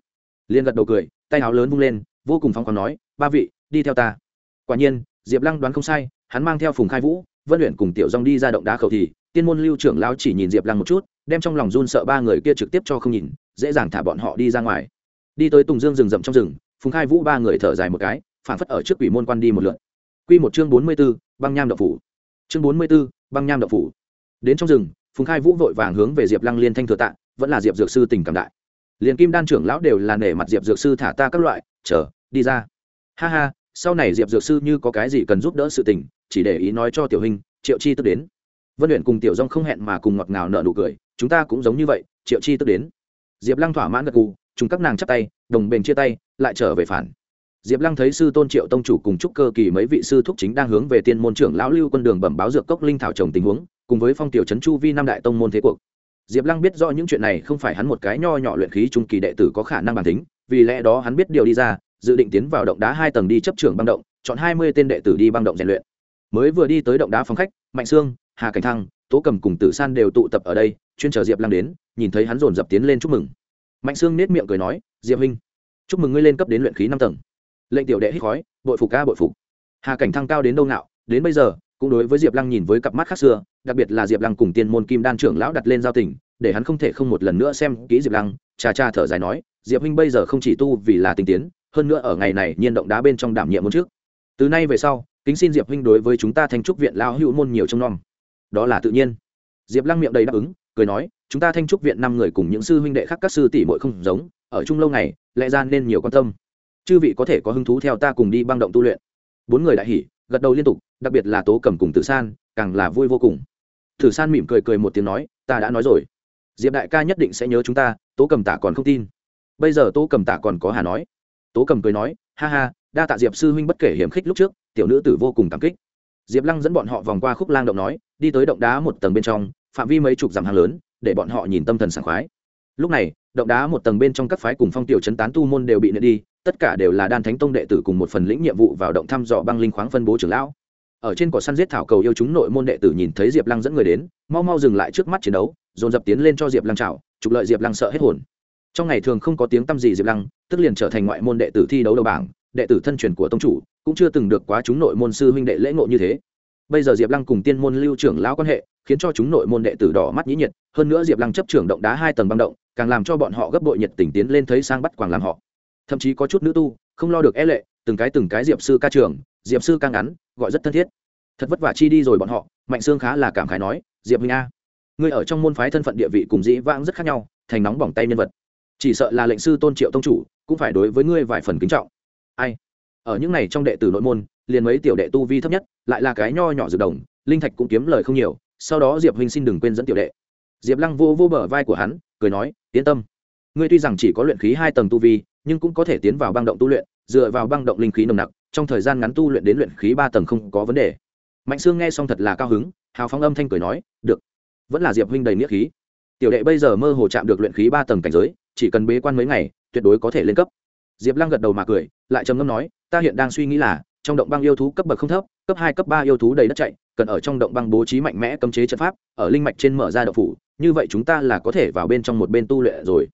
Liên gật đầu cười, tay áo lớn vung lên, vô cùng phóng khoáng nói, ba vị, đi theo ta. Quả nhiên, diệp lăng đoán không sai, hắn mang theo phùng khai vũ, vân luyện cùng tiểu dong đi ra động đá khẩu thì, tiên môn lưu trưởng lao chỉ nhìn diệp lăng một chút, đem trong lòng run sợ ba người kia trực tiếp cho không nhìn, dễ dàng thả bọn họ đi ra ngoài. Đi tới tùng dương rừng rậm trong rừng, phùng khai vũ ba người thở dài một cái phản phất ở trước quỷ môn quan đi một lượt. Q một chương bốn mươi b ố băng nham đậu phủ chương bốn mươi b ố băng nham đậu phủ. Đến trong rừng, phùng khai vũ vội vàng hướng về diệp lăng liên thanh thừa tạ, vẫn là diệp dược sư tình cảm đại. Liền kim đan trưởng lão đều là nể mặt diệp dược sư thả ta các loại, chờ, đi ra. Ha ha, sau này diệp dược sư như có cái gì cần giúp đỡ sự tình, chỉ để ý nói cho tiểu hình triệu chi tức đến. Vân luyện cùng tiểu dông không hẹn mà cùng ngọt ngào nợ nụ cười, chúng ta cũng giống như vậy, triệu chi tức đến. Diệp lăng thỏa mãn gật cù chúng các nàng chắp tay, đồng bền chia tay, lại trở về phản diệp lăng thấy sư tôn triệu tông chủ cùng trúc cơ kỳ mấy vị sư thúc chính đang hướng về tiên môn trưởng lão lưu quân đường bẩm báo dược cốc linh thảo trồng tình huống, cùng với phong tiểu trấn chu vi năm đại tông môn thế cuộc. Diệp lăng biết rõ những chuyện này không phải hắn một cái nho nhỏ luyện khí trung kỳ đệ tử có khả năng bản tính vì lẽ đó hắn biết điều đi ra, dự định tiến vào động đá hai tầng đi chấp trưởng băng động, chọn hai mươi tên đệ tử đi băng động rèn luyện. Mới vừa đi tới động đá phòng khách, mạnh sương, hà cảnh thăng, tố cầm cùng tử san đều tụ tập ở đây, chuyên chờ diệp lăng đến, nhìn thấy hắn dồn dập tiến lên chúc mừng. Mạnh sương nết miệng cười nói, diệp huynh, chúc mừng ngươi lên cấp đến luyện khí năm tầng lệnh tiểu đệ hít khói, bội phục ca bội phục. Hà cảnh thăng cao đến đâu nào đến bây giờ, cũng đối với diệp lăng nhìn với cặp mắt khác xưa, đặc biệt là diệp lăng cùng tiên môn kim đan trưởng lão đặt lên giao tình, để hắn không thể không một lần nữa xem kỹ diệp lăng, cha cha thở dài nói, diệp huynh bây giờ không chỉ tu vì là tinh tiến, hơn nữa ở ngày này nhiên động đá bên trong đảm nhiệm môn trước từ nay về sau, kính xin diệp huynh đối với chúng ta thanh trúc viện lão hữu môn nhiều trông nom. Đó là tự nhiên. Diệp lăng miệng đầy đáp ứng, cười nói, chúng ta thanh trúc viện năm người cùng những sư huynh đệ khác các sư tỷ muội không giống, ở chung lâu ngày, lẽ ra nên nhiều quan tâm chư vị có thể có hứng thú theo ta cùng đi băng động tu luyện. Bốn người đại hỉ, gật đầu liên tục, đặc biệt là tố cầm cùng tử san, càng là vui vô cùng. Tử san mỉm cười cười một tiếng nói, ta đã nói rồi. Diệp đại ca nhất định sẽ nhớ chúng ta, tố cầm tả còn không tin. Bây giờ tố cầm tả còn có hà nói. Tố cầm cười nói, ha ha, đa tạ diệp sư huynh bất kể hiểm khích lúc trước, tiểu nữ tử vô cùng cảm kích. Diệp lăng dẫn bọn họ vòng qua khúc lang động nói, đi tới động đá một tầng bên trong, phạm vi mấy chục dặm hàng lớn, để bọn họ nhìn tâm thần sảng khoái. Lúc này, động đá một tầng bên trong các phái cùng phong tiểu chấn tán tu môn đều bị nệ đi tất cả đều là đan thánh tông đệ tử cùng một phần lĩnh nhiệm vụ vào động thăm dò băng linh khoáng phân bố trưởng lão. Ở trên cỏ săn giết thảo cầu yêu chúng nội môn đệ tử nhìn thấy diệp lăng dẫn người đến, mau mau dừng lại trước mắt chiến đấu, dồn dập tiến lên cho diệp lăng chào, trục lợi diệp lăng sợ hết hồn. Trong ngày thường không có tiếng tăm gì diệp lăng, tức liền trở thành ngoại môn đệ tử thi đấu đầu bảng, đệ tử thân truyền của tông chủ, cũng chưa từng được quá chúng nội môn sư huynh đệ lễ ngộ như thế. Bây giờ diệp lăng cùng tiên môn lưu trưởng lão quan hệ, khiến cho chúng nội môn đệ tử đỏ mắt nhĩ nhiệt, hơn nữa diệp lăng chấp trưởng động đá hai tầng băng động, càng làm cho bọn họ gấp bội nhiệt tình tiến lên thấy sang bắt quàng làm họ thậm chí có chút nữ tu, không lo được e lệ, từng cái từng cái diệp sư ca trường, diệp sư ca ngắn, gọi rất thân thiết. Thật vất vả chi đi rồi bọn họ, mạnh sương khá là cảm khái nói, diệp huynh a, ngươi ở trong môn phái thân phận địa vị cùng dĩ vãng rất khác nhau, thành nóng bỏng tay nhân vật. Chỉ sợ là lệnh sư tôn triệu tông chủ, cũng phải đối với ngươi vài phần kính trọng. Ai? Ở những này trong đệ tử nội môn, liền mấy tiểu đệ tu vi thấp nhất, lại là cái nho nhỏ dược đồng, linh thạch cũng kiếm lời không nhiều, sau đó diệp huynh xin đừng quên dẫn tiểu đệ. Diệp lăng vô vô bờ vai của hắn, cười nói, yên tâm ngươi tuy rằng chỉ có luyện khí hai tầng tu vi, nhưng cũng có thể tiến vào băng động tu luyện, dựa vào băng động linh khí nồng nặc, trong thời gian ngắn tu luyện đến luyện khí ba tầng không có vấn đề. Mạnh sương nghe xong thật là cao hứng, hào phóng âm thanh cười nói, được, vẫn là diệp huynh đầy nghĩa khí. Tiểu đệ bây giờ mơ hồ chạm được luyện khí ba tầng cảnh giới, chỉ cần bế quan mấy ngày, tuyệt đối có thể lên cấp. Diệp lăng gật đầu mà cười, lại trầm ngâm nói, ta hiện đang suy nghĩ là, trong động băng yêu thú cấp bậc không thấp, cấp hai, cấp ba yêu thú đầy đất chạy, cần ở trong động băng bố trí mạnh mẽ cấm chế trận pháp, ở linh mạch trên mở ra đậu phủ, như vậy chúng ta là có thể vào bên trong một bên tu luyện rồi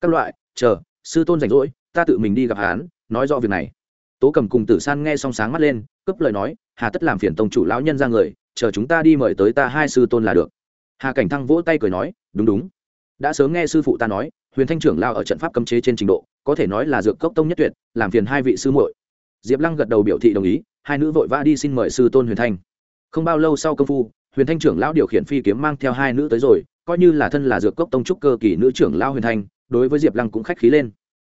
các loại, chờ, sư tôn rảnh rỗi, ta tự mình đi gặp hán nói rõ việc này. Tố cầm cùng tử san nghe xong sáng mắt lên, cướp lời nói, hà tất làm phiền tông chủ lão nhân ra người, chờ chúng ta đi mời tới ta hai sư tôn là được. Hà cảnh thăng vỗ tay cười nói, đúng đúng. Đã sớm nghe sư phụ ta nói, huyền thanh trưởng lao ở trận pháp cấm chế trên trình độ, có thể nói là dược cốc tông nhất tuyệt, làm phiền hai vị sư muội. Diệp lăng gật đầu biểu thị đồng ý, hai nữ vội vã đi xin mời sư tôn huyền thanh. Không bao lâu sau công phu, huyền thanh trưởng lão điều khiển phi kiếm mang theo hai nữ tới rồi, coi như là thân là dược cốc tông trúc cơ kỳ nữ trưởng lao huyền thanh đối với diệp lăng cũng khách khí lên.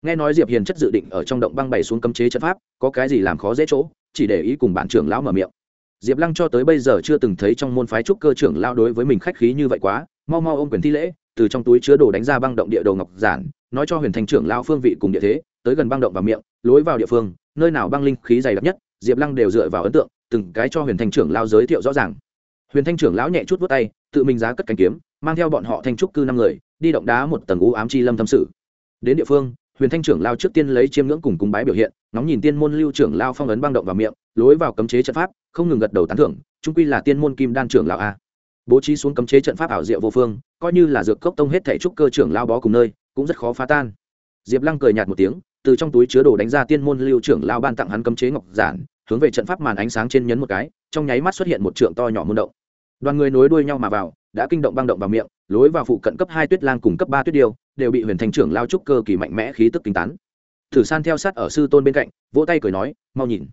Nghe nói diệp hiền chất dự định ở trong động băng bày xuống cấm chế trận pháp, có cái gì làm khó dễ chỗ, chỉ để ý cùng bản trưởng lão mở miệng. Diệp lăng cho tới bây giờ chưa từng thấy trong môn phái trúc cơ trưởng lao đối với mình khách khí như vậy quá, mau mau ôm quyền thi lễ, từ trong túi chứa đồ đánh ra băng động địa đồ ngọc giản, nói cho huyền thành trưởng lao phương vị cùng địa thế, tới gần băng động và miệng, lối vào địa phương, nơi nào băng linh khí dày đặc nhất, diệp lăng đều dựa vào ấn tượng, từng cái cho huyền thanh trưởng lao giới thiệu rõ ràng. Huyền thanh trưởng lão nhẹ chút vút tay, tự mình giá cất cánh kiếm mang theo bọn họ thanh trúc cư năm người, đi động đá một tầng u ám chi lâm thâm sự. Đến địa phương, huyền thanh trưởng lao trước tiên lấy chiêm ngưỡng cùng cung bái biểu hiện nóng nhìn tiên môn lưu trưởng lao phong ấn băng động vào miệng, lối vào cấm chế trận pháp, không ngừng gật đầu tán thưởng trung quy là tiên môn kim đan trưởng lão a. Bố trí xuống cấm chế trận pháp ảo diệu vô phương, coi như là dược cốc tông hết thể trúc cơ trưởng lao bó cùng nơi, cũng rất khó phá tan. Diệp lăng cười nhạt một tiếng, từ trong túi chứa đồ đánh ra tiên môn lưu trưởng lao ban tặng hắn cấm chế ngọc giản, hướng về trận pháp màn ánh sáng trên nhấn một cái, trong nháy mắt xuất hiện một trượng to nhỏ môn động. Đoàn người nối đuôi nhau mà vào đã kinh động băng động vào miệng, lối vào phụ cận cấp hai tuyết lang cùng cấp ba tuyết điêu, đều bị huyền thành trưởng lao trúc cơ kỳ mạnh mẽ khí tức kinh tán. Thử san theo sát ở sư tôn bên cạnh, vỗ tay cười nói, mau nhìn,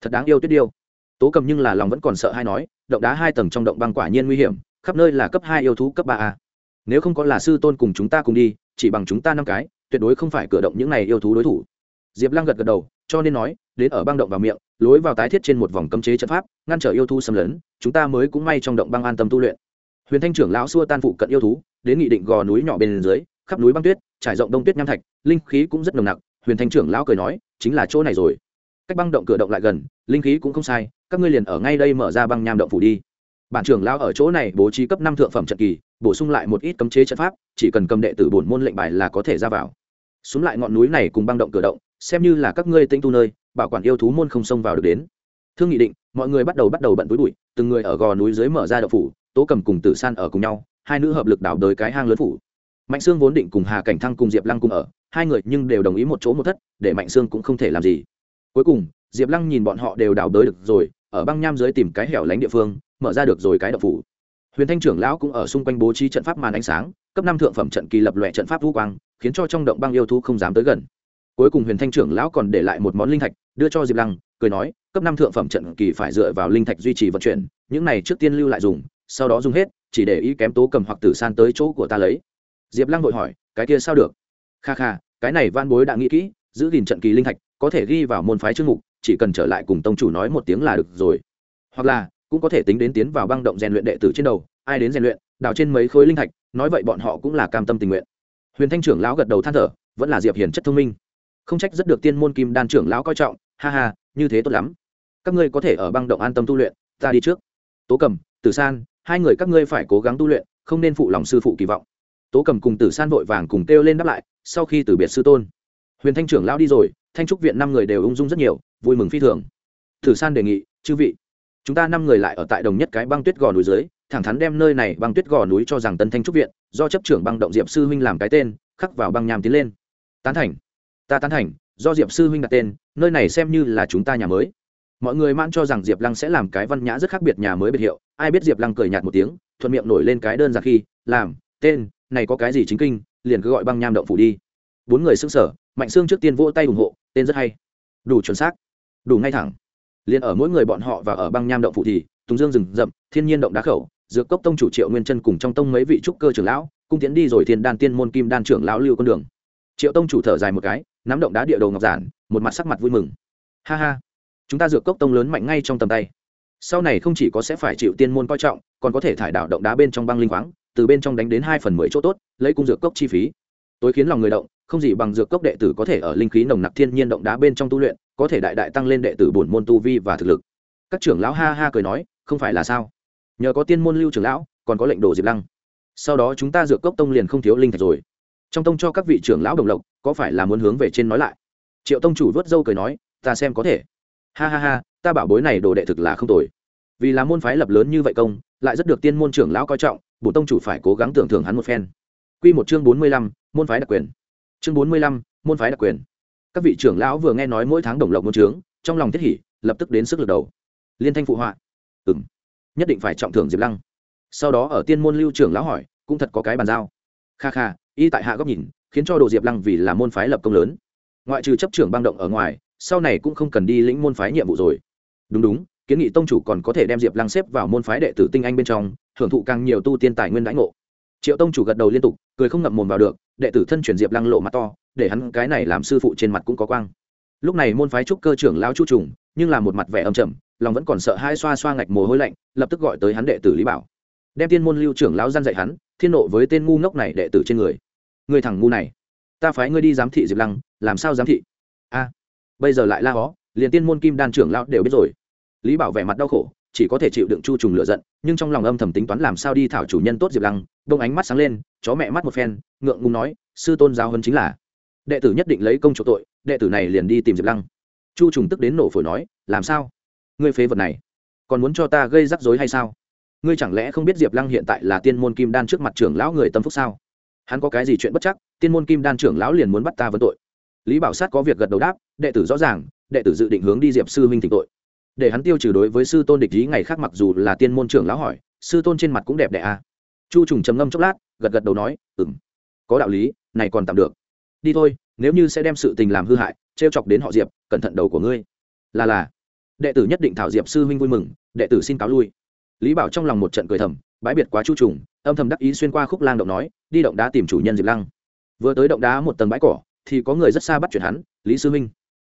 thật đáng yêu tuyết điêu. Tố cầm nhưng là lòng vẫn còn sợ hay nói, động đá hai tầng trong động băng quả nhiên nguy hiểm, khắp nơi là cấp hai yêu thú, cấp ba a. Nếu không có là sư tôn cùng chúng ta cùng đi, chỉ bằng chúng ta năm cái, tuyệt đối không phải cửa động những này yêu thú đối thủ. Diệp lăng gật gật đầu, cho nên nói, đến ở băng động vào miệng, lối vào tái thiết trên một vòng cấm chế trận pháp, ngăn trở yêu thú xâm lấn, chúng ta mới cũng may trong động băng an tâm tu luyện huyền thanh trưởng lão xua tan phụ cận yêu thú, đến nghị định gò núi nhỏ bên dưới, khắp núi băng tuyết, trải rộng đông tuyết nham thạch, linh khí cũng rất nồng nặc, huyền thanh trưởng lão cười nói, chính là chỗ này rồi. Cách băng động cửa động lại gần, linh khí cũng không sai, các ngươi liền ở ngay đây mở ra băng nham động phủ đi. Bản trưởng lão ở chỗ này bố trí cấp năm thượng phẩm trận kỳ, bổ sung lại một ít cấm chế trận pháp, chỉ cần cầm đệ tử bổn môn lệnh bài là có thể ra vào. Xuống lại ngọn núi này cùng băng động cửa động, xem như là các ngươi tinh tu nơi, bảo quản yêu thú môn không xông vào được đến. Thương nghị định, mọi người bắt đầu bắt đầu bận túi bụi, từng người ở gò núi dưới mở ra động phủ tố cầm cùng tử san ở cùng nhau, hai nữ hợp lực đảo đới cái hang lớn phủ. Mạnh sương vốn định cùng hà cảnh thăng cùng diệp lăng cùng ở, hai người nhưng đều đồng ý một chỗ một thất, để mạnh sương cũng không thể làm gì. Cuối cùng, diệp lăng nhìn bọn họ đều đào đới được rồi, ở băng nham dưới tìm cái hẻo lánh địa phương, mở ra được rồi cái đập phủ. Huyền thanh trưởng lão cũng ở xung quanh bố trí trận pháp màn ánh sáng, cấp năm thượng phẩm trận kỳ lập lòe trận pháp vũ quang, khiến cho trong động băng yêu thú không dám tới gần. Cuối cùng huyền thanh trưởng lão còn để lại một món linh thạch, đưa cho diệp lăng, cười nói, cấp năm thượng phẩm trận kỳ phải dựa vào linh thạch duy trì vận chuyển, những này trước tiên lưu lại dùng sau đó dùng hết, chỉ để ý kém tố cầm hoặc tử san tới chỗ của ta lấy. Diệp lăng vội hỏi, cái kia sao được? Kha kha, cái này van bối đã nghĩ kỹ, giữ gìn trận kỳ linh thạch, có thể ghi vào môn phái chương mục, chỉ cần trở lại cùng tông chủ nói một tiếng là được rồi. Hoặc là, cũng có thể tính đến tiến vào băng động rèn luyện đệ tử trên đầu, ai đến rèn luyện, đào trên mấy khối linh thạch, nói vậy bọn họ cũng là cam tâm tình nguyện. Huyền thanh trưởng lão gật đầu than thở, vẫn là diệp hiền chất thông minh. Không trách rất được tiên môn kim đan trưởng lão coi trọng, ha ha, như thế tốt lắm. Các ngươi có thể ở băng động an tâm tu luyện, ta đi trước. Tố cầm, tử san hai người các ngươi phải cố gắng tu luyện, không nên phụ lòng sư phụ kỳ vọng. Tố cầm cùng tử san vội vàng cùng kêu lên đáp lại, sau khi từ biệt sư tôn, huyền thanh trưởng lao đi rồi, thanh trúc viện năm người đều ung dung rất nhiều, vui mừng phi thường. Tử san đề nghị, chư vị, chúng ta năm người lại ở tại đồng nhất cái băng tuyết gò núi dưới, thẳng thắn đem nơi này băng tuyết gò núi cho rằng tân thanh trúc viện, do chấp trưởng băng động diệp sư huynh làm cái tên, khắc vào băng nham tiến lên. Tán thành, ta tán thành, do diệp sư huynh đặt tên, nơi này xem như là chúng ta nhà mới mọi người mãn cho rằng diệp lăng sẽ làm cái văn nhã rất khác biệt nhà mới biệt hiệu. Ai biết diệp lăng cười nhạt một tiếng, thuận miệng nổi lên cái đơn giản khi, làm, tên, này có cái gì chính kinh, liền cứ gọi băng nham động phủ đi. Bốn người xưng sở mạnh xương trước tiên vỗ tay ủng hộ, tên rất hay. Đủ chuẩn xác, đủ ngay thẳng. Liền ở mỗi người bọn họ và ở băng nham động phủ thì, tùng dương rừng rậm, thiên nhiên động đá khẩu, dược cốc tông chủ triệu nguyên chân cùng trong tông mấy vị trúc cơ trưởng lão, cung tiến đi rồi thiên đan tiên môn kim đan trưởng lão lưu con đường. Triệu tông chủ thở dài một cái, nắm động đá địa đầu ngọc giản, một mặt sắc mặt vui mừng. Ha ha chúng ta dược cốc tông lớn mạnh ngay trong tầm tay. Sau này không chỉ có sẽ phải chịu tiên môn coi trọng, còn có thể thải đảo động đá bên trong băng linh khoáng, từ bên trong đánh đến hai phần mười chỗ tốt, lấy cung dược cốc chi phí. Tối khiến lòng người động, không gì bằng dược cốc đệ tử có thể ở linh khí nồng nặc thiên nhiên động đá bên trong tu luyện, có thể đại đại tăng lên đệ tử bổn môn tu vi và thực lực. Các trưởng lão ha ha cười nói, không phải là sao? Nhờ có tiên môn lưu trưởng lão, còn có lệnh đồ diệp lăng. Sau đó chúng ta dược cốc tông liền không thiếu linh thạch rồi. Trong tông cho các vị trưởng lão đồng lộc, có phải là muốn hướng về trên nói lại? Triệu tông chủ vớt dâu cười nói, ta xem có thể ha ha ha, ta bảo bối này đồ đệ thực là không tồi. Vì là môn phái lập lớn như vậy công, lại rất được tiên môn trưởng lão coi trọng bổ tông chủ phải cố gắng tưởng thưởng hắn một phen. Q một chương bốn mươi lăm, môn phái đặc quyền. Chương bốn mươi lăm, môn phái đặc quyền. Các vị trưởng lão vừa nghe nói mỗi tháng đồng lộc môn trướng, trong lòng thiết hỉ, lập tức đến sức lực đầu. Liên thanh phụ họa. Ừ m nhất định phải trọng thưởng diệp lăng. Sau đó ở tiên môn lưu trưởng lão hỏi, cũng thật có cái bàn giao. Kha kha, y tại hạ góc nhìn, khiến cho đồ diệp lăng vì là môn phái lập công lớn. Ngoại trừ chấp trưởng băng động ở ngoài sau này cũng không cần đi lĩnh môn phái nhiệm vụ rồi. Đúng đúng, kiến nghị tông chủ còn có thể đem diệp lăng xếp vào môn phái đệ tử tinh anh bên trong, hưởng thụ càng nhiều tu tiên tài nguyên đãi ngộ. Triệu tông chủ gật đầu liên tục, cười không ngậm mồm vào được, đệ tử thân chuyển diệp lăng lộ mặt to, để hắn cái này làm sư phụ trên mặt cũng có quang. Lúc này môn phái trúc cơ trưởng lao chu trùng, nhưng là một mặt vẻ âm trầm, lòng vẫn còn sợ hai xoa xoa ngạch mồ hôi lạnh, lập tức gọi tới hắn đệ tử lý bảo. Đem tiên môn lưu trưởng lão gian dạy hắn, thiên nộ với tên ngu ngốc này đệ tử trên người. Người thằng ngu này, ta phái ngươi đi giám thị diệp lăng, làm sao giám thị? A bây giờ lại la hó, liền tiên môn kim đan trưởng lão đều biết rồi. Lý bảo vẻ mặt đau khổ, chỉ có thể chịu đựng chu trùng lửa giận, nhưng trong lòng âm thầm tính toán làm sao đi thảo chủ nhân tốt diệp lăng đông ánh mắt sáng lên, chó mẹ mắt một phen, ngượng ngùng nói, sư tôn giáo hơn chính là đệ tử nhất định lấy công chỗ tội, đệ tử này liền đi tìm diệp lăng. Chu trùng tức đến nổ phổi nói, làm sao? Ngươi phế vật này, còn muốn cho ta gây rắc rối hay sao? Ngươi chẳng lẽ không biết diệp lăng hiện tại là tiên môn kim đan trước mặt trưởng lão người tâm phúc sao? Hắn có cái gì chuyện bất chắc, tiên môn kim đan trưởng lão liền muốn bắt ta vấn tội lý bảo sát có việc gật đầu đáp, đệ tử rõ ràng, đệ tử dự định hướng đi diệp sư huynh thỉnh tội. Để hắn tiêu trừ đối với sư tôn địch ý ngày khác mặc dù là tiên môn trưởng lão hỏi, sư tôn trên mặt cũng đẹp đẽ à. chu trùng trầm ngâm chốc lát, gật gật đầu nói ừng có đạo lý, này còn tạm được. Đi thôi, nếu như sẽ đem sự tình làm hư hại t r e o chọc đến họ diệp, cẩn thận đầu của ngươi. Là là, đệ tử nhất định thảo diệp sư huynh vui mừng, đệ tử xin cáo lui. Lý bảo trong lòng một trận cười thầm, bãi biệt quá chu trùng, âm thầm đắc ý xuyên qua khúc lang động nói, đi động đá tìm chủ nhân diệp lăng. Vừa tới động đá một tầng bãi cỏ thì có người rất xa bắt chuyển hắn lý sư Minh,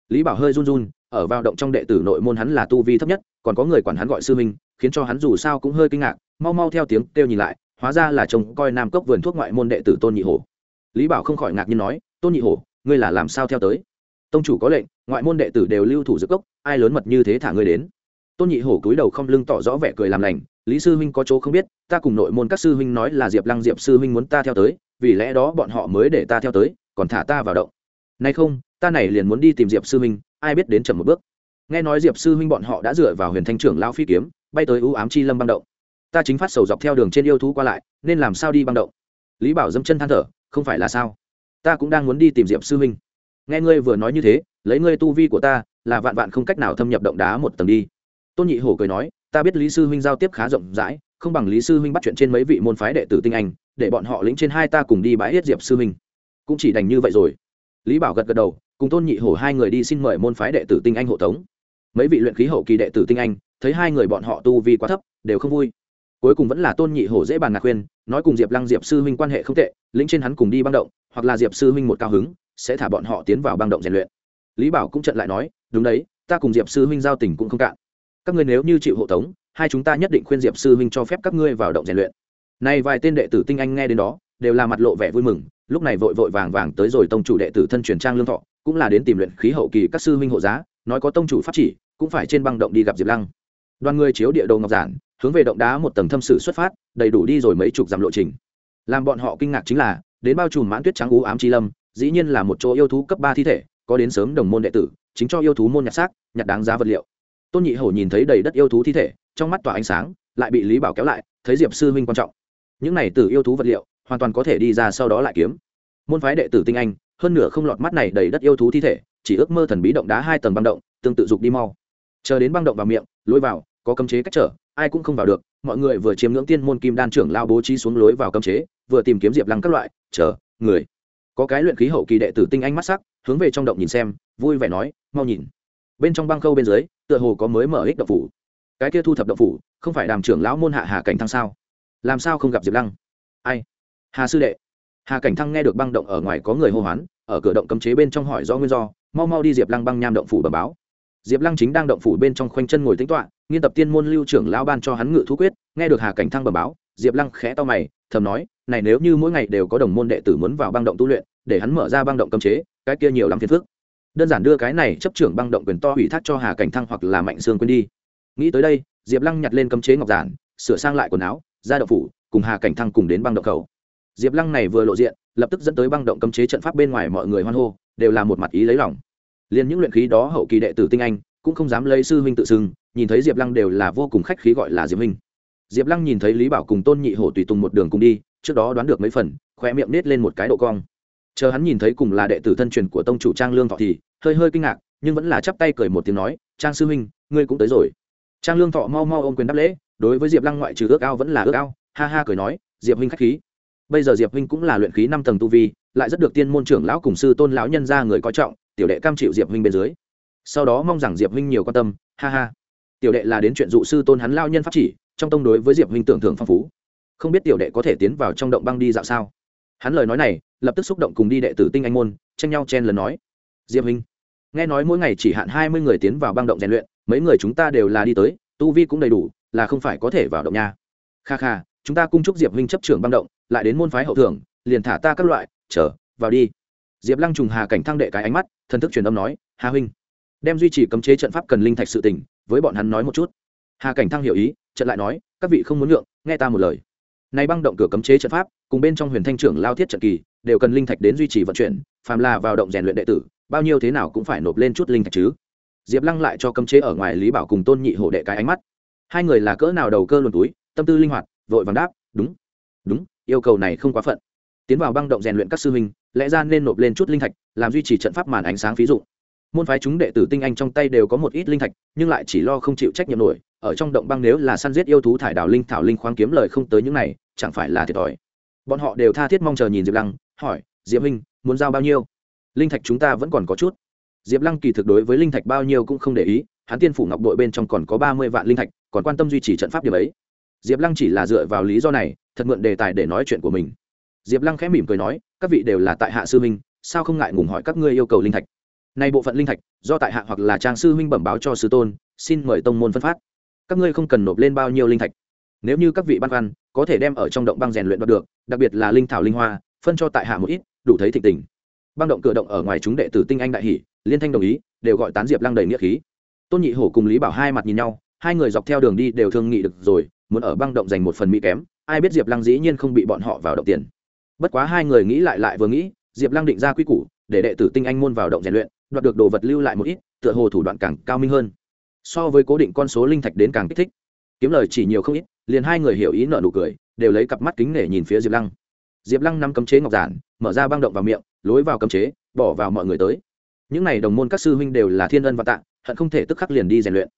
lý bảo hơi run run ở vào động trong đệ tử nội môn hắn là tu vi thấp nhất còn có người quản hắn gọi sư Minh, khiến cho hắn dù sao cũng hơi kinh ngạc mau mau theo tiếng kêu nhìn lại hóa ra là chồng coi nam cốc vườn thuốc ngoại môn đệ tử tôn nhị hổ. Lý bảo không khỏi ngạc nhiên nói tôn nhị hổ ngươi là làm sao theo tới? Tông chủ có lệnh ngoại môn đệ tử đều lưu thủ giữa cốc ai lớn mật như thế thả ngươi đến? Tôn nhị hổ cúi đầu không lưng tỏ rõ vẻ cười làm lành lý sư huynh có chỗ không biết ta cùng nội môn các sư huynh nói là diệp lăng diệp sư huynh muốn ta theo tới vì lẽ đó bọn họ mới để ta theo tới còn thả ta vào động. Nay không, ta này liền muốn đi tìm diệp sư huynh ai biết đến chậm một bước. Nghe nói diệp sư huynh bọn họ đã dựa vào huyền thanh trưởng lao phi kiếm, bay tới ưu ám chi lâm băng động. Ta chính phát sầu dọc theo đường trên yêu thú qua lại, nên làm sao đi băng động? Lý bảo dâm chân than thở, không phải là sao? Ta cũng đang muốn đi tìm diệp sư huynh nghe ngươi vừa nói như thế, lấy ngươi tu vi của ta, là vạn vạn không cách nào thâm nhập động đá một tầng đi. Tôn nhị hổ cười nói, ta biết lý sư huynh giao tiếp khá rộng rãi, không bằng lý sư huynh bắt chuyện trên mấy vị môn phái đệ tử tinh anh, để bọn họ lĩnh trên hai ta cùng đi bãi hết diệp sư huynh cũng chỉ đành như vậy rồi. Lý bảo gật gật đầu, cùng tôn nhị hổ hai người đi xin mời môn phái đệ tử tinh anh hộ tống. Mấy vị luyện khí hậu kỳ đệ tử tinh anh, thấy hai người bọn họ tu vi quá thấp, đều không vui. Cuối cùng vẫn là tôn nhị hổ dễ bàn ngạc khuyên, nói cùng diệp lăng diệp sư huynh quan hệ không tệ, lĩnh trên hắn cùng đi băng động, hoặc là diệp sư huynh một cao hứng, sẽ thả bọn họ tiến vào băng động rèn luyện. Lý bảo cũng trận lại nói, đúng đấy, ta cùng diệp sư huynh giao tình cũng không cạn. Các ngươi nếu như chịu hộ tống, hai chúng ta nhất định khuyên diệp sư huynh cho phép các ngươi vào động rèn luyện. Nay vài tên đệ tử tinh anh nghe đến đó, đều là mặt lộ vẻ vui mừng lúc này vội vội vàng vàng tới rồi tông chủ đệ tử thân truyền trang lương thọ, cũng là đến tìm luyện khí hậu kỳ các sư huynh hộ giá, nói có tông chủ pháp chỉ, cũng phải trên băng động đi gặp diệp lăng. Đoàn người chiếu địa đồ ngọc giản, hướng về động đá một tầng thâm sử xuất phát, đầy đủ đi rồi mấy chục dặm lộ trình. Làm bọn họ kinh ngạc chính là, đến bao trùm mãn tuyết trắng ú ám chi lâm, dĩ nhiên là một chỗ yêu thú cấp ba thi thể, có đến sớm đồng môn đệ tử, chính cho yêu thú môn nhặt xác, nhặt đáng giá vật liệu. Tôn nhị hổ nhìn thấy đầy đất yêu thú thi thể, trong mắt tỏa ánh sáng, lại bị lý bảo kéo lại, thấy diệp sư huynh quan trọng. Những này từ yêu thú vật liệu hoàn toàn có thể đi ra sau đó lại kiếm. Môn phái đệ tử tinh anh, hơn nửa không lọt mắt này đầy đất yêu thú thi thể, chỉ ước mơ thần bí động đá hai tầng băng động, tương tự dục đi mau. Chờ đến băng động vào miệng, lối vào, có cấm chế cách trở, ai cũng không vào được, mọi người vừa chiếm ngưỡng tiên môn kim đan trưởng lao bố trí xuống lối vào cấm chế, vừa tìm kiếm diệp lăng các loại, chờ, người. Có cái luyện khí hậu kỳ đệ tử tinh anh mắt sắc, hướng về trong động nhìn xem, vui vẻ nói, mau nhìn. Bên trong băng khâu bên dưới, tựa hồ có mới mở ích động phủ. Cái kia thu thập động phủ, không phải đàm trưởng lão môn hạ hà cảnh thăng sao? Làm sao không gặp diệp lăng? Ai? Hà sư đệ. Hà cảnh thăng nghe được băng động ở ngoài có người hô hoán, ở cửa động cấm chế bên trong hỏi do nguyên do, mau mau đi diệp lăng băng nham động phủ bờ báo. Diệp lăng chính đang động phủ bên trong khoanh chân ngồi tính toạ nghiên tập tiên môn lưu trưởng lão ban cho hắn ngự thú quyết, nghe được hà cảnh thăng bờ báo, diệp lăng khẽ to mày, thầm nói, này nếu như mỗi ngày đều có đồng môn đệ tử muốn vào băng động tu luyện, để hắn mở ra băng động cấm chế, cái kia nhiều lắm phiền phức. Đơn giản đưa cái này chấp trưởng băng động quyền to ủy thác cho hà cảnh thăng hoặc là mạnh sương quên đi. Nghĩ tới đây, diệp lăng nhặt lên cấm chế ngọc giản, sửa sang lại quần áo, ra động phủ, cùng hà cảnh thăng cùng đến băng động khẩu diệp lăng này vừa lộ diện, lập tức dẫn tới băng động cấm chế trận pháp bên ngoài mọi người hoan hô, đều là một mặt ý lấy lòng. Liền những luyện khí đó hậu kỳ đệ tử tinh anh, cũng không dám lấy sư huynh tự xưng, nhìn thấy diệp lăng đều là vô cùng khách khí gọi là diệp huynh. Diệp lăng nhìn thấy lý bảo cùng tôn nhị hổ tùy tùng một đường cùng đi, trước đó đoán được mấy phần khoe miệng nết lên một cái độ cong. Chờ hắn nhìn thấy cùng là đệ tử thân truyền của tông chủ trang lương thọ thì, hơi hơi kinh ngạc, nhưng vẫn là chắp tay cười một tiếng nói, trang sư huynh, ngươi cũng tới rồi. Trang lương thọ mau mau ôm quyền đáp lễ, đối với diệp lăng ngoại trừ ước ao vẫn là ước ao, ha ha cười nói, diệp huynh khách khí bây giờ diệp huynh cũng là luyện khí năm tầng tu vi, lại rất được tiên môn trưởng lão cùng sư tôn lão nhân ra người coi trọng, tiểu đệ cam chịu diệp huynh bên dưới. Sau đó mong rằng diệp huynh nhiều quan tâm, ha ha. Tiểu đệ là đến chuyện dụ sư tôn hắn lao nhân pháp chỉ, trong tông đối với diệp huynh tưởng thưởng phong phú. Không biết tiểu đệ có thể tiến vào trong động băng đi dạo sao? Hắn lời nói này, lập tức xúc động cùng đi đệ tử tinh anh môn, tranh nhau chen lần nói. Diệp huynh, nghe nói mỗi ngày chỉ hạn hai mươi người tiến vào băng động rèn luyện, mấy người chúng ta đều là đi tới, tu vi cũng đầy đủ, là không phải có thể vào động nha. Kha kha chúng ta cung chúc diệp huynh chấp trưởng băng động, lại đến môn phái hậu thưởng liền thả ta các loại, chờ, vào đi. Diệp lăng trùng hà cảnh thăng đệ cái ánh mắt, thần thức truyền âm nói, hà huynh. Đem duy trì cấm chế trận pháp cần linh thạch sự tỉnh với bọn hắn nói một chút. Hà cảnh thăng hiểu ý, trận lại nói, các vị không muốn nhượng, nghe ta một lời. Nay băng động cửa cấm chế trận pháp, cùng bên trong huyền thanh trưởng lao thiết trận kỳ, đều cần linh thạch đến duy trì vận chuyển, phàm là vào động rèn luyện đệ tử, bao nhiêu thế nào cũng phải nộp lên chút linh thạch chứ. Diệp lăng lại cho cấm chế ở ngoài lý bảo cùng tôn nhị hổ đệ cái ánh mắt. Hai người là cỡ nào đầu cơ luồn túi, tâm tư linh hoạt vội vàng đáp, đúng đúng, yêu cầu này không quá phận. Tiến vào băng động rèn luyện các sư huynh, lẽ ra nên nộp lên chút linh thạch, làm duy trì trận pháp màn ánh sáng ví dụ môn phái chúng đệ tử tinh anh trong tay đều có một ít linh thạch, nhưng lại chỉ lo không chịu trách nhiệm nổi, ở trong động băng nếu là săn giết yêu thú thải đào linh thảo linh khoáng kiếm lời không tới những này, chẳng phải là thiệt thòi. Bọn họ đều tha thiết mong chờ nhìn diệp lăng, hỏi, diệp huynh, muốn giao bao nhiêu? Linh thạch chúng ta vẫn còn có chút. Diệp lăng kỳ thực đối với linh thạch bao nhiêu cũng không để ý, hắn tiên phủ ngọc đội bên trong còn có ba mươi vạn linh thạch, còn quan tâm duy trì trận pháp điểm ấy diệp lăng chỉ là dựa vào lý do này, thật mượn đề tài để nói chuyện của mình. Diệp lăng khẽ mỉm cười nói, các vị đều là tại hạ sư minh, sao không ngại ngùng hỏi các ngươi yêu cầu linh thạch? Nay bộ phận linh thạch, do tại hạ hoặc là trang sư huynh bẩm báo cho sư tôn, xin mời tông môn phân phát. Các ngươi không cần nộp lên bao nhiêu linh thạch. Nếu như các vị băn khoăn, có thể đem ở trong động băng rèn luyện đoạt được, đặc biệt là linh thảo linh hoa, phân cho tại hạ một ít, đủ thấy thịnh tình. Băng động cửa động ở ngoài chúng đệ tử tinh anh đại hỷ liên thanh đồng ý, đều gọi tán diệp lăng đầy nghĩa khí. Tôn nhị hổ cùng lý bảo hai mặt nhìn nhau, hai người dọc theo đường đi đều thương nghị được rồi muốn ở băng động dành một phần mỹ kém, ai biết diệp lăng dĩ nhiên không bị bọn họ vào động tiền. Bất quá hai người nghĩ lại lại vừa nghĩ, diệp lăng định ra quy củ, để đệ tử tinh anh môn vào động rèn luyện, đoạt được đồ vật lưu lại một ít, tựa hồ thủ đoạn càng cao minh hơn. So với cố định con số linh thạch đến càng kích thích. Kiếm lời chỉ nhiều không ít, liền hai người hiểu ý nợ nụ cười, đều lấy cặp mắt kính để nhìn phía diệp lăng. Diệp lăng nắm cấm chế ngọc giản, mở ra băng động vào miệng, lối vào cấm chế, bỏ vào mọi người tới. Những n à y đồng môn các sư huynh đều là thiên ân và tạ, hận không thể tức khắc liền đi rèn luyện.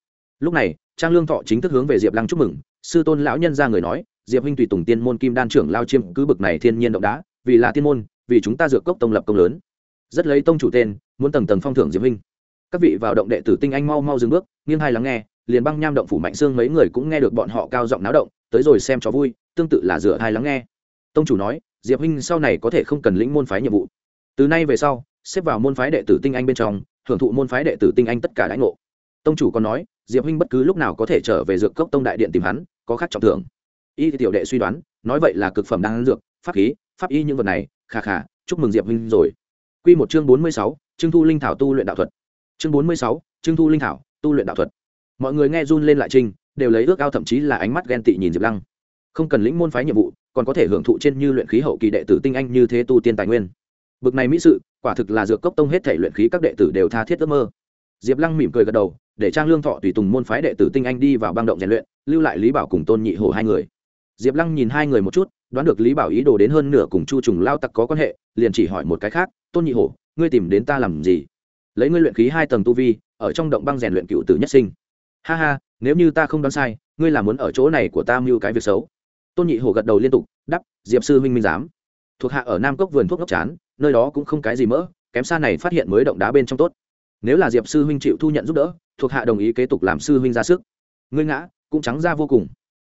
Lúc này, trang lương thọ chính thức hướng về diệp lăng chúc mừng sư tôn lão nhân ra người nói, diệp huynh tùy tùng tiên môn kim đan trưởng lao chiêm cứ bực này thiên nhiên động đá, vì là tiên môn, vì chúng ta dược cốc tông lập công lớn. Rất lấy tông chủ tên, muốn tầng tầng phong thưởng diệp huynh. Các vị vào động đệ tử tinh anh mau mau dừng bước, nghiêng hai lắng nghe, liền băng nham động phủ mạnh xương mấy người cũng nghe được bọn họ cao giọng náo động, tới rồi xem cho vui, tương tự là dựa hai lắng nghe. Tông chủ nói, diệp huynh sau này có thể không cần lĩnh môn phái nhiệm vụ. Từ nay về sau, xếp vào môn phái đệ tử tinh anh bên trong, hưởng thụ môn phái đệ tử tinh anh tất cả đãi ngộ. Tông chủ còn nói diệp huynh bất cứ lúc nào có thể trở về dược cốc tông đại điện tìm hắn có khác trọng thưởng y tiểu đệ suy đoán nói vậy là cực phẩm đang dược pháp khí pháp y những vật này khà khà chúc mừng diệp huynh rồi Quy một chương bốn mươi sáu, Trưng Thu Linh Thảo tu luyện đạo thuật. Chương bốn mươi sáu, Trưng Thu Linh Thảo tu luyện đạo thuật. Mọi người nghe run lên lại trinh đều lấy ước ao thậm chí là ánh mắt ghen tị nhìn Diệp Lăng. Không cần lĩnh môn phái nhiệm vụ, còn có thể hưởng thụ trên như luyện khí hậu kỳ đệ tử tinh anh như thế tu tiên tài nguyên. Bực này mỹ sự, quả thực là dược cốc tông hết thể luyện khí các đệ tử đều tha thiết ước mơ. Diệp Lăng mỉm cười gật đầu, để Trang Lương Thọ tùy tùng môn phái đệ tử tinh anh đi vào băng động rèn luyện, lưu lại Lý Bảo cùng Tôn Nhị Hổ hai người. Diệp Lăng nhìn hai người một chút, đoán được Lý Bảo ý đồ đến hơn nửa cùng Chu Trùng lao tặc có quan hệ, liền chỉ hỏi một cái khác, "Tôn Nhị Hổ, ngươi tìm đến ta làm gì? Lấy ngươi luyện khí hai tầng tu vi ở trong động băng rèn luyện cựu tử nhất sinh. Ha ha nếu như ta không đoán sai ngươi là muốn ở chỗ này của ta mưu cái việc xấu. Tôn nhị hổ gật đầu liên tục đắp diệp sư huynh minh giám. Thuộc hạ ở nam cốc vườn thuốc ngốc chán nơi đó cũng không cái gì mỡ kém xa này phát hiện mới động đá bên trong tốt nếu là diệp sư huynh chịu thu nhận giúp đỡ, thuộc hạ đồng ý kế tục làm sư huynh ra sức. Ngươi ngã, cũng trắng ra vô cùng.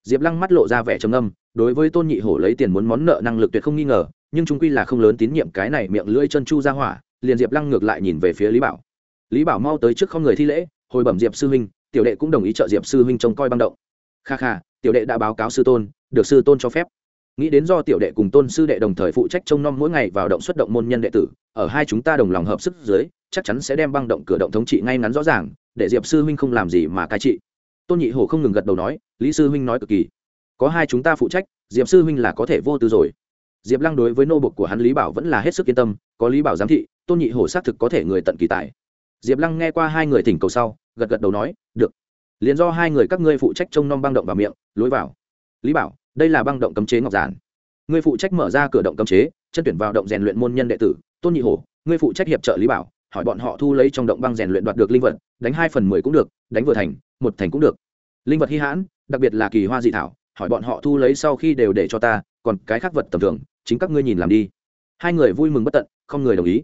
Diệp lăng mắt lộ ra vẻ trầm âm đối với tôn nhị hổ lấy tiền muốn món nợ năng lực tuyệt không nghi ngờ, nhưng chúng quy là không lớn tín nhiệm cái này miệng lưỡi chân chu ra hỏa, liền diệp lăng ngược lại nhìn về phía lý bảo. Lý bảo mau tới trước không người thi lễ, hồi bẩm diệp sư huynh, tiểu đệ cũng đồng ý trợ diệp sư huynh trông coi băng động. Kha kha, tiểu đệ đã báo cáo sư tôn, được sư tôn cho phép nghĩ đến do tiểu đệ cùng tôn sư đệ đồng thời phụ trách trông nom mỗi ngày vào động xuất động môn nhân đệ tử, ở hai chúng ta đồng lòng hợp sức dưới, chắc chắn sẽ đem băng động cửa động thống trị ngay ngắn rõ ràng, để diệp sư huynh không làm gì mà cai trị. Tôn nhị hổ không ngừng gật đầu nói, lý sư huynh nói cực kỳ. Có hai chúng ta phụ trách, diệp sư huynh là có thể vô tư rồi. Diệp lăng đối với nô bục của hắn lý bảo vẫn là hết sức yên tâm, có lý bảo giám thị, tôn nhị hổ xác thực có thể người tận kỳ tài. Diệp lăng nghe qua hai người thỉnh cầu sau, gật gật đầu nói, được. Liền do hai người các ngươi phụ trách trông nom băng động vào miệng, lối vào. Lý bảo đây là băng động cấm chế ngọc giản. Ngươi phụ trách mở ra cửa động cấm chế, chân tuyển vào động rèn luyện môn nhân đệ tử, tôn nhị hổ, ngươi phụ trách hiệp trợ lý bảo, hỏi bọn họ thu lấy trong động băng rèn luyện đoạt được linh vật, đánh hai phần mười cũng được, đánh vừa thành, một thành cũng được. Linh vật hy hãn, đặc biệt là kỳ hoa dị thảo, hỏi bọn họ thu lấy sau khi đều để cho ta, còn cái khác vật tầm thường, chính các ngươi nhìn làm đi. Hai người vui mừng bất tận, không người đồng ý.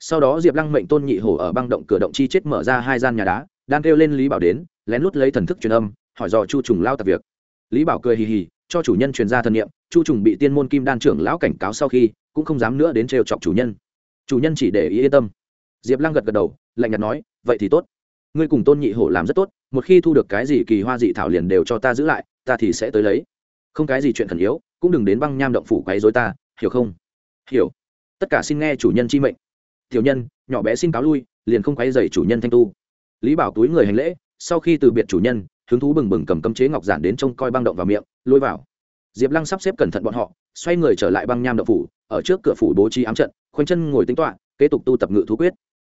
Sau đó diệp lăng mệnh tôn nhị hổ ở băng động cửa động chi chết mở ra hai gian nhà đá, đang kêu lên lý bảo đến, lén lút lấy thần thức truyền âm, hỏi dò chu trùng lao tập việc. Lý bảo cười hì hì cho chủ nhân truyền ra thần niệm, chu trùng bị tiên môn kim đan trưởng lão cảnh cáo sau khi, cũng không dám nữa đến trêu chọc chủ nhân. Chủ nhân chỉ để ý yên tâm. Diệp lăng gật gật đầu, lạnh nhạt nói, vậy thì tốt. Ngươi cùng tôn nhị hổ làm rất tốt, một khi thu được cái gì kỳ hoa dị thảo liền đều cho ta giữ lại, ta thì sẽ tới lấy. Không cái gì chuyện khẩn yếu, cũng đừng đến băng nham động phủ quấy dối ta, hiểu không? Hiểu. Tất cả xin nghe chủ nhân chi mệnh. Tiểu nhân, nhỏ bé xin cáo lui, liền không quấy dày chủ nhân thanh tu. Lý bảo túi người hành lễ, sau khi từ biệt chủ nhân hứng thú bừng bừng cầm cấm chế ngọc giản đến trông coi băng động vào miệng, lôi vào. Diệp lăng sắp xếp cẩn thận bọn họ, xoay người trở lại băng nham động phủ, ở trước cửa phủ bố trí ám trận, khoanh chân ngồi tính toạ kế tục tu tập ngự thú quyết.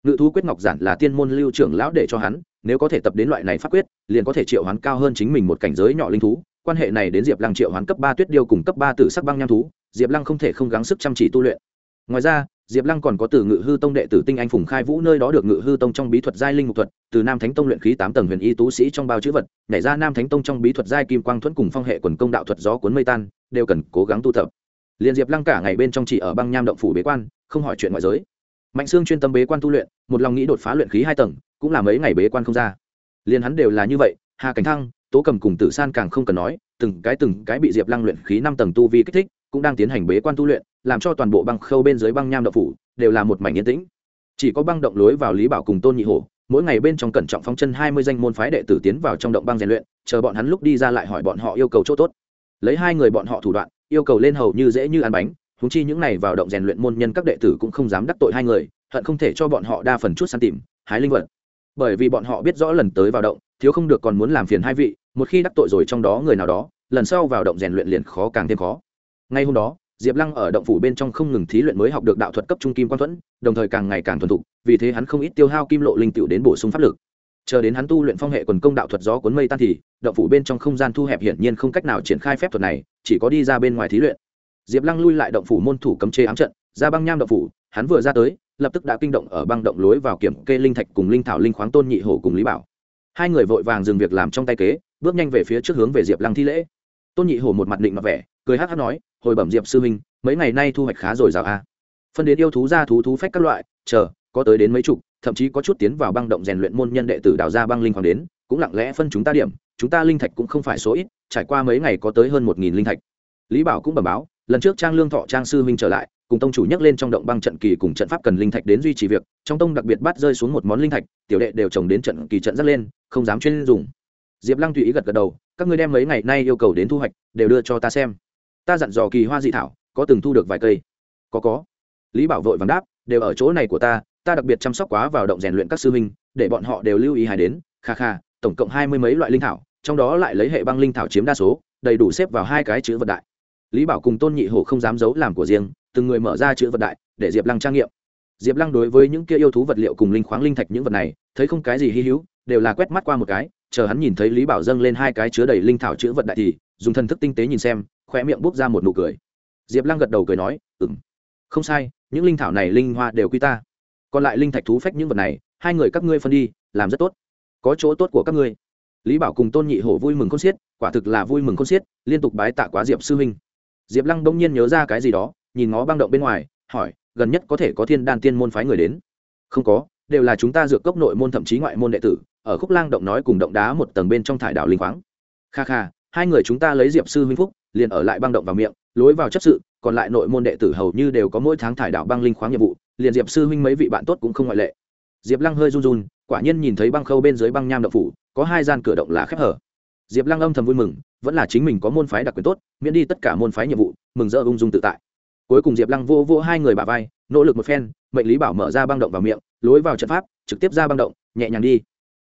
Ngự thú quyết ngọc giản là tiên môn lưu trưởng lão để cho hắn, nếu có thể tập đến loại này pháp quyết, liền có thể triệu hoán cao hơn chính mình một cảnh giới nhỏ linh thú. Quan hệ này đến diệp lăng triệu hoán cấp ba tuyết điêu cùng cấp ba tử sắc băng nham thú, diệp lăng không thể không gắng sức chăm chỉ tu luyện. Ngoài ra diệp lăng còn có từ ngự hư tông đệ tử tinh anh phùng khai vũ nơi đó được ngự hư tông trong bí thuật giai linh mục thuật, từ nam thánh tông luyện khí tám tầng huyền y tú sĩ trong bao chữ vật, nhảy ra nam thánh tông trong bí thuật giai kim quang thuẫn cùng phong hệ quần công đạo thuật gió cuốn mây tan, đều cần cố gắng tu tập. Liền diệp lăng cả ngày bên trong chỉ ở băng nham động phủ bế quan, không hỏi chuyện ngoại giới. Mạnh sương chuyên tâm bế quan tu luyện, một lòng nghĩ đột phá luyện khí hai tầng, cũng là mấy ngày bế quan không ra. Liền hắn đều là như vậy, hà cảnh thăng, tố cầm cùng tử san càng không cần nói, từng cái từng cái bị diệp lăng luyện khí năm tầng tu vi kích thích cũng đang tiến hành bế quan tu luyện, làm cho toàn bộ băng khâu bên dưới băng nham đậu phủ đều là một mảnh yên tĩnh. Chỉ có băng động lối vào lý bảo cùng tôn nhị hổ, mỗi ngày bên trong cẩn trọng phóng chân hai mươi danh môn phái đệ tử tiến vào trong động băng rèn luyện, chờ bọn hắn lúc đi ra lại hỏi bọn họ yêu cầu chỗ tốt. Lấy hai người bọn họ thủ đoạn, yêu cầu lên hầu như dễ như ăn bánh húng chi những này vào động rèn luyện môn nhân các đệ tử cũng không dám đắc tội hai người, hận không thể cho bọn họ đa phần chút săn tìm, hái linh vật. Bởi vì bọn họ biết rõ lần tới vào động, thiếu không được còn muốn làm phiền hai vị, một khi đắc tội rồi trong đó người nào đó, lần sau vào động rèn luyện liền khó càng thêm khó ngay hôm đó, diệp lăng ở động phủ bên trong không ngừng thí luyện mới học được đạo thuật cấp trung kim quan thuẫn, đồng thời càng ngày càng thuần thục, vì thế hắn không ít tiêu hao kim lộ linh tiểu đến bổ sung pháp lực. Chờ đến hắn tu luyện phong hệ quần công đạo thuật gió cuốn mây tan thì, động phủ bên trong không gian thu hẹp hiển nhiên không cách nào triển khai phép thuật này, chỉ có đi ra bên ngoài thí luyện. Diệp lăng lui lại động phủ môn thủ cấm chế ám trận, ra băng nham động phủ, hắn vừa ra tới, lập tức đã kinh động ở băng động lối vào kiểm kê linh thạch cùng linh thảo linh khoáng tôn nhị hổ cùng lý bảo. Hai người vội vàng dừng việc làm trong tay kế, bước nhanh về phía trước hướng về diệp lăng thi lễ. Tôn nhị hổ một mặt định mặt vẻ, cười hát hát nói hồi bẩm diệp sư huynh, mấy ngày nay thu hoạch khá dồi dào a. Phân đến yêu thú ra thú thú phách các loại, chờ, có tới đến mấy chục, thậm chí có chút tiến vào băng động rèn luyện môn nhân đệ tử đào ra băng linh hoàng đến, cũng lặng lẽ phân chúng ta điểm, chúng ta linh thạch cũng không phải số ít, trải qua mấy ngày có tới hơn một nghìn linh thạch. Lý bảo cũng bẩm báo, lần trước trang lương thọ trang sư huynh trở lại, cùng tông chủ nhắc lên trong động băng trận kỳ cùng trận pháp cần linh thạch đến duy trì việc, trong tông đặc biệt bắt rơi xuống một món linh thạch, tiểu đệ đều trồng đến trận kỳ trận dắt lên, không dám chuyên dùng. Diệp lăng tùy ý gật gật đầu, các ngươi đem mấy ngày nay yêu cầu đến thu hoạch, đều đưa cho ta xem ta dặn dò kỳ hoa dị thảo, có từng thu được vài cây. Có có. Lý bảo vội vàng đáp, đều ở chỗ này của ta ta đặc biệt chăm sóc quá vào động rèn luyện các sư huynh, để bọn họ đều lưu ý hài đến. Kha kha, tổng cộng hai mươi mấy loại linh thảo, trong đó lại lấy hệ băng linh thảo chiếm đa số, đầy đủ xếp vào hai cái chữ vật đại. Lý bảo cùng tôn nhị hổ không dám giấu làm của riêng, từng người mở ra chữ vật đại, để diệp lăng trang nghiệm. Diệp lăng đối với những kia yêu thú vật liệu cùng linh khoáng linh thạch những vật này, thấy không cái gì hy hữu, đều là quét mắt qua một cái, chờ hắn nhìn thấy lý bảo dâng lên hai cái chứa đầy linh thảo chữ vật đại thì, dùng thần thức tinh tế nhìn xem khoe miệng bốc ra một nụ cười. Diệp lăng gật đầu cười nói ừng không sai, những linh thảo này linh hoa đều quy ta. Còn lại linh thạch thú phách những vật này, hai người các ngươi phân đi, làm rất tốt. Có chỗ tốt của các ngươi. Lý bảo cùng tôn nhị hổ vui mừng con xiết, quả thực là vui mừng con xiết, liên tục bái tạ quá diệp sư huynh. Diệp lăng đông nhiên nhớ ra cái gì đó, nhìn ngó băng động bên ngoài, hỏi, gần nhất có thể có thiên đan tiên môn phái người đến? Không có, đều là chúng ta dược cốc nội môn thậm chí ngoại môn đệ tử, ở khúc lang động nói cùng động đá một tầng bên trong thải đảo linh khoáng. Kha kha, hai người chúng ta lấy diệp sư huynh phúc liền ở lại băng động vào miệng, lối vào chấp sự, còn lại nội môn đệ tử hầu như đều có mỗi tháng thải đảo băng linh khoáng nhiệm vụ, liền diệp sư huynh mấy vị bạn tốt cũng không ngoại lệ. Diệp lăng hơi run run, quả nhiên nhìn thấy băng khâu bên dưới băng nham động phủ, có hai gian cửa động là khép hở. Diệp lăng âm thầm vui mừng, vẫn là chính mình có môn phái đặc quyền tốt, miễn đi tất cả môn phái nhiệm vụ, mừng rỡ ung dung tự tại. Cuối cùng diệp lăng vô vô hai người bà vai, nỗ lực một phen, mệnh lý bảo mở ra băng động vào miệng, lối vào trận pháp, trực tiếp ra băng động, nhẹ nhàng đi.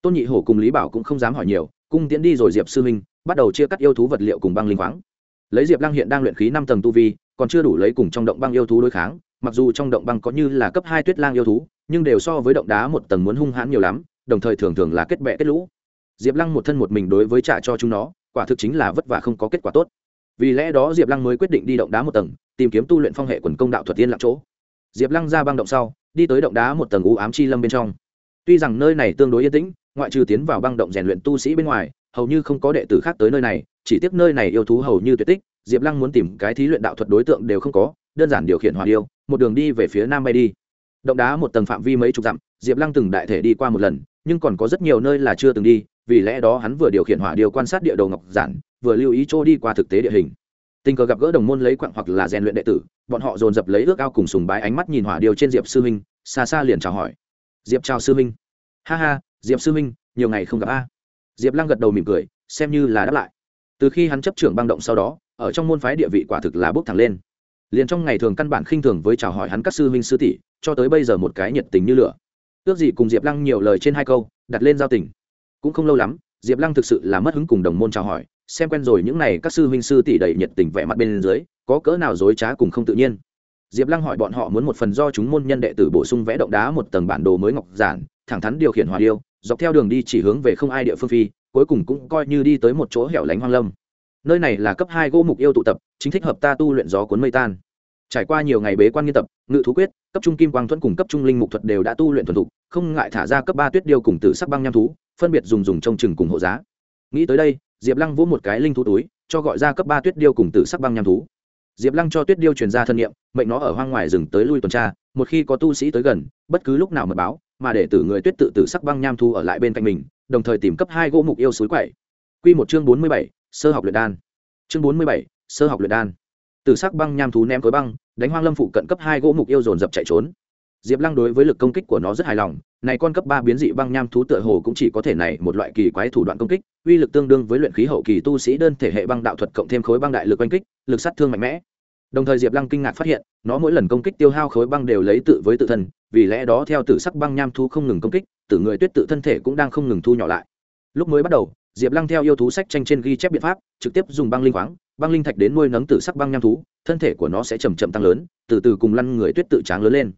Tôn nhị hổ cùng lý bảo cũng không dám hỏi nhiều, cung tiến đi rồi diệp sư huynh, bắt đầu chia cắt yêu thú vật liệu cùng băng linh khoáng lấy diệp lăng hiện đang luyện khí năm tầng tu vi, còn chưa đủ lấy cùng trong động băng yêu thú đối kháng, mặc dù trong động băng có như là cấp hai tuyết lang yêu thú, nhưng đều so với động đá một tầng muốn hung hãn nhiều lắm, đồng thời thường thường là kết bẹ kết lũ. Diệp lăng một thân một mình đối với trả cho chúng nó, quả thực chính là vất vả không có kết quả tốt. Vì lẽ đó diệp lăng mới quyết định đi động đá một tầng, tìm kiếm tu luyện phong hệ quần công đạo thuật tiên lặng chỗ. Diệp lăng ra băng động sau, đi tới động đá một tầng u ám chi lâm bên trong. Tuy rằng nơi này tương đối yên tĩnh, ngoại trừ tiến vào băng động rèn luyện tu sĩ bên ngoài, hầu như không có đệ tử khác tới nơi này chỉ tiếc nơi này yêu thú hầu như tuyệt tích, diệp lăng muốn tìm cái thí luyện đạo thuật đối tượng đều không có, đơn giản điều khiển hỏa điêu, một đường đi về phía nam bay đi. Động đá một tầng phạm vi mấy chục dặm, diệp lăng từng đại thể đi qua một lần, nhưng còn có rất nhiều nơi là chưa từng đi, vì lẽ đó hắn vừa điều khiển hỏa điêu quan sát địa đầu ngọc giản, vừa lưu ý chỗ đi qua thực tế địa hình. Tình cờ gặp gỡ đồng môn lấy quặng hoặc là rèn luyện đệ tử, bọn họ dồn dập lấy ước ao cùng sùng bái ánh mắt nhìn hỏa điêu trên diệp sư minh xa xa liền chào hỏi. Diệp chào sư minh ha ha, diệp sư minh nhiều ngày không gặp a. Diệp lăng gật đầu mỉm cười, xem như là đáp lại từ khi hắn chấp trưởng băng động sau đó, ở trong môn phái địa vị quả thực là bốc thẳng lên. Liền trong ngày thường căn bản khinh thường với chào hỏi hắn các sư huynh sư tỷ, cho tới bây giờ một cái nhiệt tình như lửa. Ước gì cùng diệp lăng nhiều lời trên hai câu, đặt lên giao tình. Cũng không lâu lắm, diệp lăng thực sự là mất hứng cùng đồng môn chào hỏi, xem quen rồi những n à y các sư huynh sư tỷ đầy nhiệt tình vẻ mặt bên dưới, có cỡ nào dối trá cùng không tự nhiên. Diệp lăng hỏi bọn họ muốn một phần do chúng môn nhân đệ tử bổ sung vẽ động đá một tầng bản đồ mới ngọc giản, thẳng thắn điều khiển hòa điêu, dọc theo đường đi chỉ hướng về không ai địa phương phi cuối cùng cũng coi như đi tới một chỗ hẻo lánh hoang lâm. Nơi này là cấp hai gỗ mục yêu tụ tập, chính thích hợp ta tu luyện gió cuốn mây tan. Trải qua nhiều ngày bế quan nghiên tập, ngự thú quyết, cấp trung kim quang thuẫn cùng cấp trung linh mục thuật đều đã tu luyện thuần thục, không ngại thả ra cấp ba tuyết điêu cùng tử sắc băng nham thú, phân biệt dùng dùng trong chừng cùng hộ giá. Nghĩ tới đây, diệp lăng vỗ một cái linh thú túi, cho gọi ra cấp ba tuyết điêu cùng tử sắc băng nham thú. Diệp lăng cho tuyết điêu truyền ra thân nhiệm mệnh nó ở hoang ngoài rừng tới lui tuần tra, một khi có tu sĩ tới gần, bất cứ lúc nào mật báo, mà để tử người tuyết tự tử sắc băng nham thú ở lại bên cạnh mình đồng thời tìm cấp hai gỗ mục yêu suối quậy. Q một chương bốn mươi bảy, sơ học luyện đan. Chương bốn mươi bảy, sơ học luyện đan. Từ sắc băng nham thú ném khối băng, đánh hoang lâm phụ cận cấp hai gỗ mục yêu dồn dập chạy trốn. Diệp lăng đối với lực công kích của nó rất hài lòng, này con cấp ba biến dị băng nham thú tựa hồ cũng chỉ có thể này một loại kỳ quái thủ đoạn công kích, uy lực tương đương với luyện khí hậu kỳ tu sĩ đơn thể hệ băng đạo thuật cộng thêm khối băng đại lực oanh kích, lực sát thương mạnh mẽ đồng thời diệp lăng kinh ngạc phát hiện, nó mỗi lần công kích tiêu hao khối băng đều lấy tự với tự thân, vì lẽ đó theo tử sắc băng nham thú không ngừng công kích, tử người tuyết tự thân thể cũng đang không ngừng thu nhỏ lại. Lúc mới bắt đầu, diệp lăng theo yêu thú sách tranh trên ghi chép biện pháp, trực tiếp dùng băng linh khoáng, băng linh thạch đến nuôi nấng tử sắc băng nham thú, thân thể của nó sẽ chầm chậm tăng lớn, từ từ cùng lăn người tuyết tự tráng lớn lên.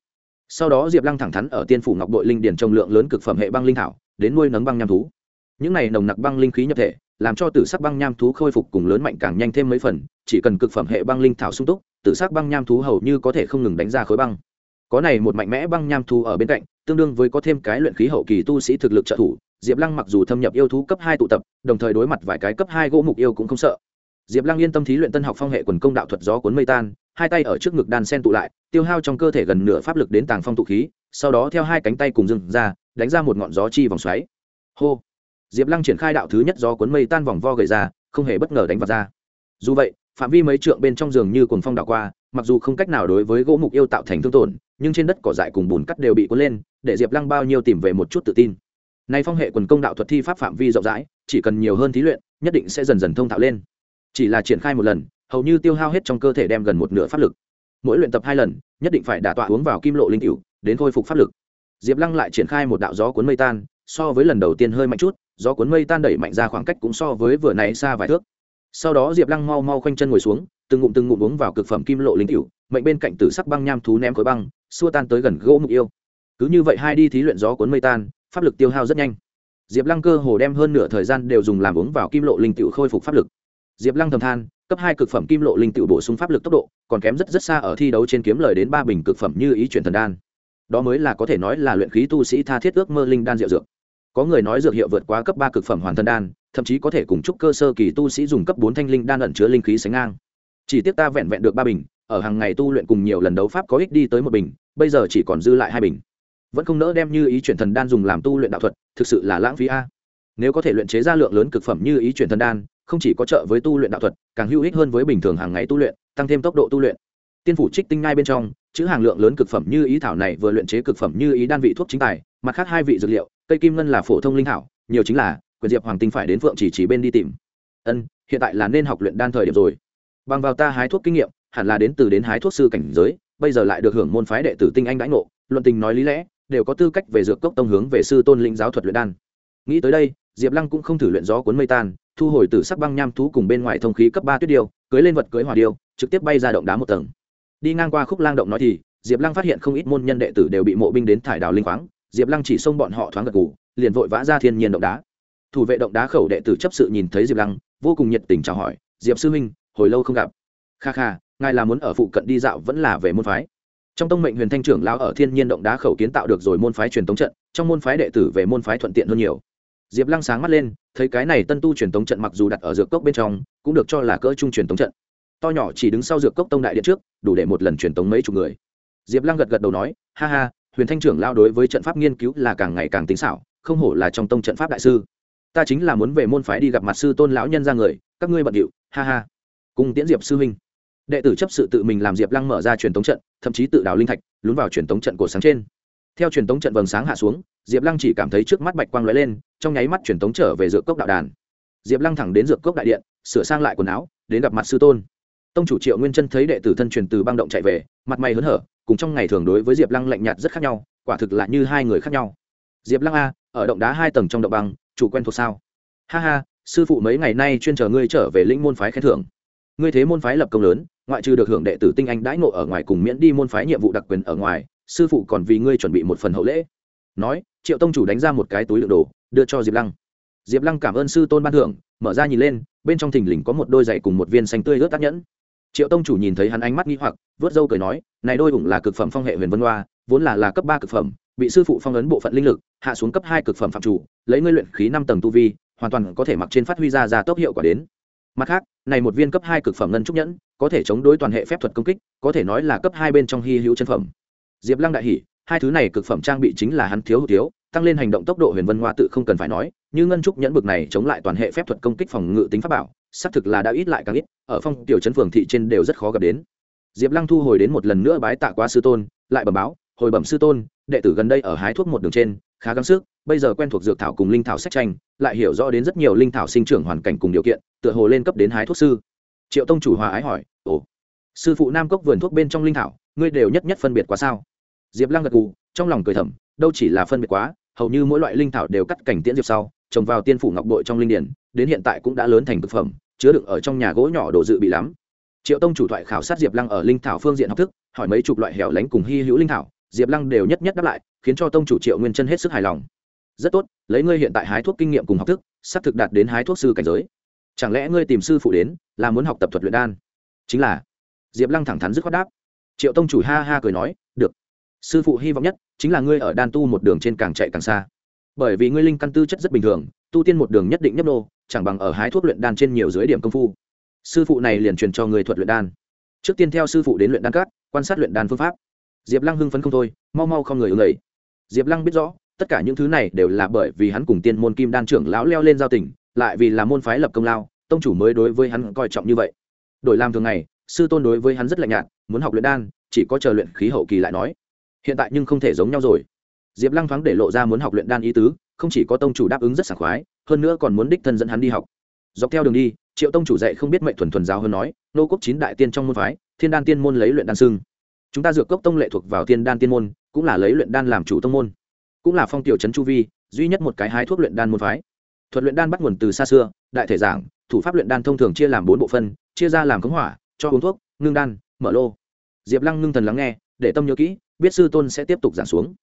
Sau đó diệp lăng thẳng thắn ở tiên phủ ngọc bội linh điển trồng lượng lớn cực phẩm hệ băng linh thảo, đến nuôi nấng băng nham thú. Những này nồng nặc băng linh khí nhập thể làm cho tử sắc băng nham thú khôi phục cùng lớn mạnh càng nhanh thêm mấy phần, chỉ cần cực phẩm hệ băng linh thảo sung túc, tử sắc băng nham thú hầu như có thể không ngừng đánh ra khối băng. Có này một mạnh mẽ băng nham thú ở bên cạnh, tương đương với có thêm cái luyện khí hậu kỳ tu sĩ thực lực trợ thủ, diệp lăng mặc dù thâm nhập yêu thú cấp hai tụ tập, đồng thời đối mặt vài cái cấp hai gỗ mục yêu cũng không sợ. Diệp lăng yên tâm thí luyện tân học phong hệ quần công đạo thuật gió cuốn mây tan, hai tay ở trước ngực đan sen tụ lại, tiêu hao trong cơ thể gần nửa pháp lực đến tàng phong tụ khí, sau đó theo hai cánh tay cùng dừng ra, đánh ra một ngọn gió chi vòng xoáy. Hô! Diệp lăng triển khai đạo thứ nhất do cuốn mây tan vòng vo gầy ra, không hề bất ngờ đánh vào ra. Dù vậy, phạm vi mấy trượng bên trong giường như cuồng phong đảo qua, mặc dù không cách nào đối với gỗ mục yêu tạo thành thương tổn, nhưng trên đất cỏ dại cùng bùn cắt đều bị cuốn lên, để diệp lăng bao nhiêu tìm về một chút tự tin. Nay phong hệ quần công đạo thuật thi pháp phạm vi rộng rãi, chỉ cần nhiều hơn thí luyện, nhất định sẽ dần dần thông thạo lên. Chỉ là triển khai một lần, hầu như tiêu hao hết trong cơ thể đem gần một nửa pháp lực. Mỗi luyện tập hai lần, nhất định phải đả tọa uống vào kim lộ linh cựu đến khôi phục pháp lực. Diệp lăng lại triển khai một đạo gió cuốn mây tan, so với lần đầu tiên hơi mạnh chút gió cuốn mây tan đẩy mạnh ra khoảng cách cũng so với vừa nãy xa vài thước. Sau đó diệp lăng mau mau khoanh chân ngồi xuống, từng ngụm từng ngụm uống vào cực phẩm kim lộ linh cựu mệnh bên cạnh tử sắc băng nham thú ném khối băng, xua tan tới gần gỗ mục yêu. Cứ như vậy hai đi thí luyện gió cuốn mây tan, pháp lực tiêu hao rất nhanh. Diệp lăng cơ hồ đem hơn nửa thời gian đều dùng làm uống vào kim lộ linh cựu khôi phục pháp lực. Diệp lăng thầm than, cấp hai cực phẩm kim lộ linh cựu bổ sung pháp lực tốc độ, còn kém rất rất xa ở thi đấu trên kiếm lời đến ba bình cực phẩm như ý chuyển thần đan. Đó mới là có thể nói là luyện khí tu sĩ tha thiết ước mơ linh đan diệu dược có người nói dược hiệu vượt quá cấp ba cực phẩm hoàn thân đan, thậm chí có thể cùng chúc cơ sơ kỳ tu sĩ dùng cấp bốn thanh linh đan ẩn chứa linh khí sánh ngang. Chỉ tiếc ta vẹn vẹn được ba bình, ở hàng ngày tu luyện cùng nhiều lần đấu pháp có ích đi tới một bình, bây giờ chỉ còn dư lại hai bình. Vẫn không nỡ đem như ý chuyển thần đan dùng làm tu luyện đạo thuật, thực sự là lãng phí a. Nếu có thể luyện chế ra lượng lớn cực phẩm như ý chuyển thần đan, không chỉ có trợ với tu luyện đạo thuật, càng hữu ích hơn với bình thường hàng ngày tu luyện, tăng thêm tốc độ tu luyện. Tiên phủ trích tinh ngay bên trong, chữ hàng lượng lớn cực phẩm như ý thảo này vừa luyện chế cực phẩm như ý đan vị thuốc chính tài, mặt khác hai vị dược liệu cây kim ngân là phổ thông linh hảo, nhiều chính là quyền diệp hoàng tinh phải đến phượng chỉ chỉ bên đi tìm. Ân hiện tại là nên học luyện đan thời điểm rồi. Bằng vào ta hái thuốc kinh nghiệm hẳn là đến từ đến hái thuốc sư cảnh giới bây giờ lại được hưởng môn phái đệ tử tinh anh đãi ngộ luận tình nói lý lẽ đều có tư cách về dược cốc tông hướng về sư tôn lĩnh giáo thuật luyện đan. Nghĩ tới đây diệp lăng cũng không thử luyện gió cuốn mây tan thu hồi từ sắc băng nham thú cùng bên ngoài thông khí cấp ba tuyết điêu cưới lên vật cưới hỏa điêu trực tiếp bay ra động đá một tầng. Đi ngang qua khúc lang động nói thì diệp lăng phát hiện không ít môn nhân đệ tử đều bị mộ binh đến thải đào linh khoáng diệp lăng chỉ xông bọn họ thoáng gật gù, liền vội vã ra thiên nhiên động đá. Thủ vệ động đá khẩu đệ tử chấp sự nhìn thấy diệp lăng, vô cùng nhiệt tình chào hỏi, diệp sư huynh, hồi lâu không gặp. Kha kha, ngài là muốn ở phụ cận đi dạo vẫn là về môn phái? Trong tông mệnh huyền thanh trưởng lao ở thiên nhiên động đá khẩu kiến tạo được rồi môn phái truyền tống trận, trong môn phái đệ tử về môn phái thuận tiện hơn nhiều. Diệp lăng sáng mắt lên, thấy cái này tân tu truyền tống trận mặc dù đặt ở dược cốc bên trong, cũng được cho là cỡ trung truyền tống trận. To nhỏ chỉ đứng sau dược cốc tông đại điện trước, đủ để một lần truyền tống mấy chục người. Diệp lăng gật gật đầu nói, ha ha huyền thanh trưởng lao đối với trận pháp nghiên cứu là càng ngày càng tính xảo, không hổ là trong tông trận pháp đại sư. Ta chính là muốn về môn phái đi gặp mặt sư tôn lão nhân ra người, các ngươi bận điệu, ha ha. Cùng tiễn diệp sư huynh. Đệ tử chấp sự tự mình làm diệp lăng mở ra truyền tống trận, thậm chí tự đào linh thạch, lún vào truyền tống trận cổ sáng trên. Theo truyền tống trận vầng sáng hạ xuống, diệp lăng chỉ cảm thấy trước mắt bạch quang lóe lên, trong nháy mắt truyền tống trở về dược cốc đạo đàn. Diệp lăng thẳng đến dược cốc đại điện, sửa sang lại quần áo, đến gặp mặt sư tôn. Tông chủ triệu nguyên chân thấy đệ tử thân truyền từ băng động chạy về, mặt mày hớn hở cùng trong ngày thường đối với diệp lăng lạnh nhạt rất khác nhau, quả thực là như hai người khác nhau. Diệp lăng a, ở động đá hai tầng trong động băng, chủ quen thuộc sao? Ha ha, sư phụ mấy ngày nay chuyên chờ ngươi trở về lĩnh môn phái khen thưởng. Ngươi thế môn phái lập công lớn, ngoại trừ được hưởng đệ tử tinh anh đãi ngộ ở ngoài cùng miễn đi môn phái nhiệm vụ đặc quyền ở ngoài, sư phụ còn vì ngươi chuẩn bị một phần hậu lễ. Nói, triệu tông chủ đánh ra một cái túi lượng đồ, đưa cho diệp lăng. Diệp lăng cảm ơn sư tôn ban thưởng, mở ra nhìn lên, bên trong thình lình có một đôi giày cùng một viên xanh tươi ướt tác nhẫn triệu tông chủ nhìn thấy hắn ánh mắt nghi hoặc vớt râu cười nói, này đôi ủng là cực phẩm phong hệ huyền vân hoa, vốn là là cấp ba cực phẩm, bị sư phụ phong ấn bộ phận linh lực, hạ xuống cấp hai cực phẩm phạm chủ, lấy ngươi luyện khí năm tầng tu vi, hoàn toàn có thể mặc trên phát huy ra ra tốc hiệu quả đến. Mặt khác, này một viên cấp hai cực phẩm ngân trúc nhẫn, có thể chống đối toàn hệ phép thuật công kích, có thể nói là cấp hai bên trong hy hữu chân phẩm. Diệp lăng đại hỷ hai thứ này cực phẩm trang bị chính là hắn thiếu hụt thiếu, tăng lên hành động tốc độ huyền vân hoa tự không cần phải nói, như ngân trúc nhẫn bực này chống lại toàn hệ phép thuật công kích phòng ngự tính pháp bảo xác thực là đã ít lại càng ít, ở phong tiểu trấn phường thị trên đều rất khó gặp đến. Diệp lăng thu hồi đến một lần nữa bái tạ qua sư tôn, lại bẩm báo, hồi bẩm sư tôn, đệ tử gần đây ở hái thuốc một đường trên, khá gắng sức, bây giờ quen thuộc dược thảo cùng linh thảo sách tranh, lại hiểu rõ đến rất nhiều linh thảo sinh trưởng hoàn cảnh cùng điều kiện, tựa hồ lên cấp đến hái thuốc sư. Triệu tông chủ hòa ái hỏi, ồ, sư phụ nam cốc vườn thuốc bên trong linh thảo, ngươi đều nhất nhất phân biệt quá sao? Diệp lăng gật gù, trong lòng cười thầm, đâu chỉ là phân biệt quá, hầu như mỗi loại linh thảo đều cắt cảnh tiễn diệp sau trồng vào tiên phủ ngọc bội trong linh điển, đến hiện tại cũng đã lớn thành thực phẩm, chứa đựng ở trong nhà gỗ nhỏ đồ dự bị lắm. Triệu tông chủ thoại khảo sát diệp lăng ở linh thảo phương diện học thức, hỏi mấy chục loại hẻo lánh cùng hy hữu linh thảo, diệp lăng đều nhất nhất đáp lại, khiến cho tông chủ triệu nguyên chân hết sức hài lòng. Rất tốt, lấy ngươi hiện tại hái thuốc kinh nghiệm cùng học thức sắp thực đạt đến hái thuốc sư cảnh giới. Chẳng lẽ ngươi tìm sư phụ đến, là muốn học tập thuật luyện đan? Chính là. Diệp lăng thẳng thắn dứt khoát đáp. Triệu tông chủ ha ha cười nói, được. Sư phụ hy vọng nhất chính là ngươi ở đan tu một đường trên càng chạy càng xa bởi vì ngươi linh căn tư chất rất bình thường tu tiên một đường nhất định nhấp nô chẳng bằng ở hái thuốc luyện đan trên nhiều dưới điểm công phu. Sư phụ này liền truyền cho người thuật luyện đan. Trước tiên theo sư phụ đến luyện đan cát quan sát luyện đan phương pháp. Diệp lăng hưng phấn không thôi mau mau không người ứng ấy diệp lăng biết rõ tất cả những thứ này đều là bởi vì hắn cùng tiên môn kim đan trưởng lão leo lên giao tỉnh, lại vì là môn phái lập công lao tông chủ mới đối với hắn coi trọng như vậy. Đổi làm thường ngày sư tôn đối với hắn rất lạnh nhạt muốn học luyện đan chỉ có chờ luyện khí hậu kỳ lại nói. Hiện tại nhưng không thể giống nhau rồi diệp lăng thoáng để lộ ra muốn học luyện đan ý tứ, không chỉ có tông chủ đáp ứng rất sảng khoái, hơn nữa còn muốn đích thân dẫn hắn đi học. Dọc theo đường đi, triệu tông chủ dạy không biết mệnh thuần thuần giáo hơn nói, nô quốc chín đại tiên trong môn phái, thiên đan tiên môn lấy luyện đan xưng. Chúng ta dược cốc tông lệ thuộc vào thiên đan tiên môn, cũng là lấy luyện đan làm chủ tông môn. Cũng là phong tiểu trấn chu vi, duy nhất một cái hái thuốc luyện đan môn phái. Thuật luyện đan bắt nguồn từ xa xưa, đại thể giảng, thủ pháp luyện đan thông thường chia làm bốn bộ phân, chia ra làm khống hỏa, cho uống thuốc, ngưng đan, mở lô. Diệp lăng ngưng thần lắng nghe, để tâm nhớ kỹ, biết sư tôn sẽ tiếp tục giảng xuống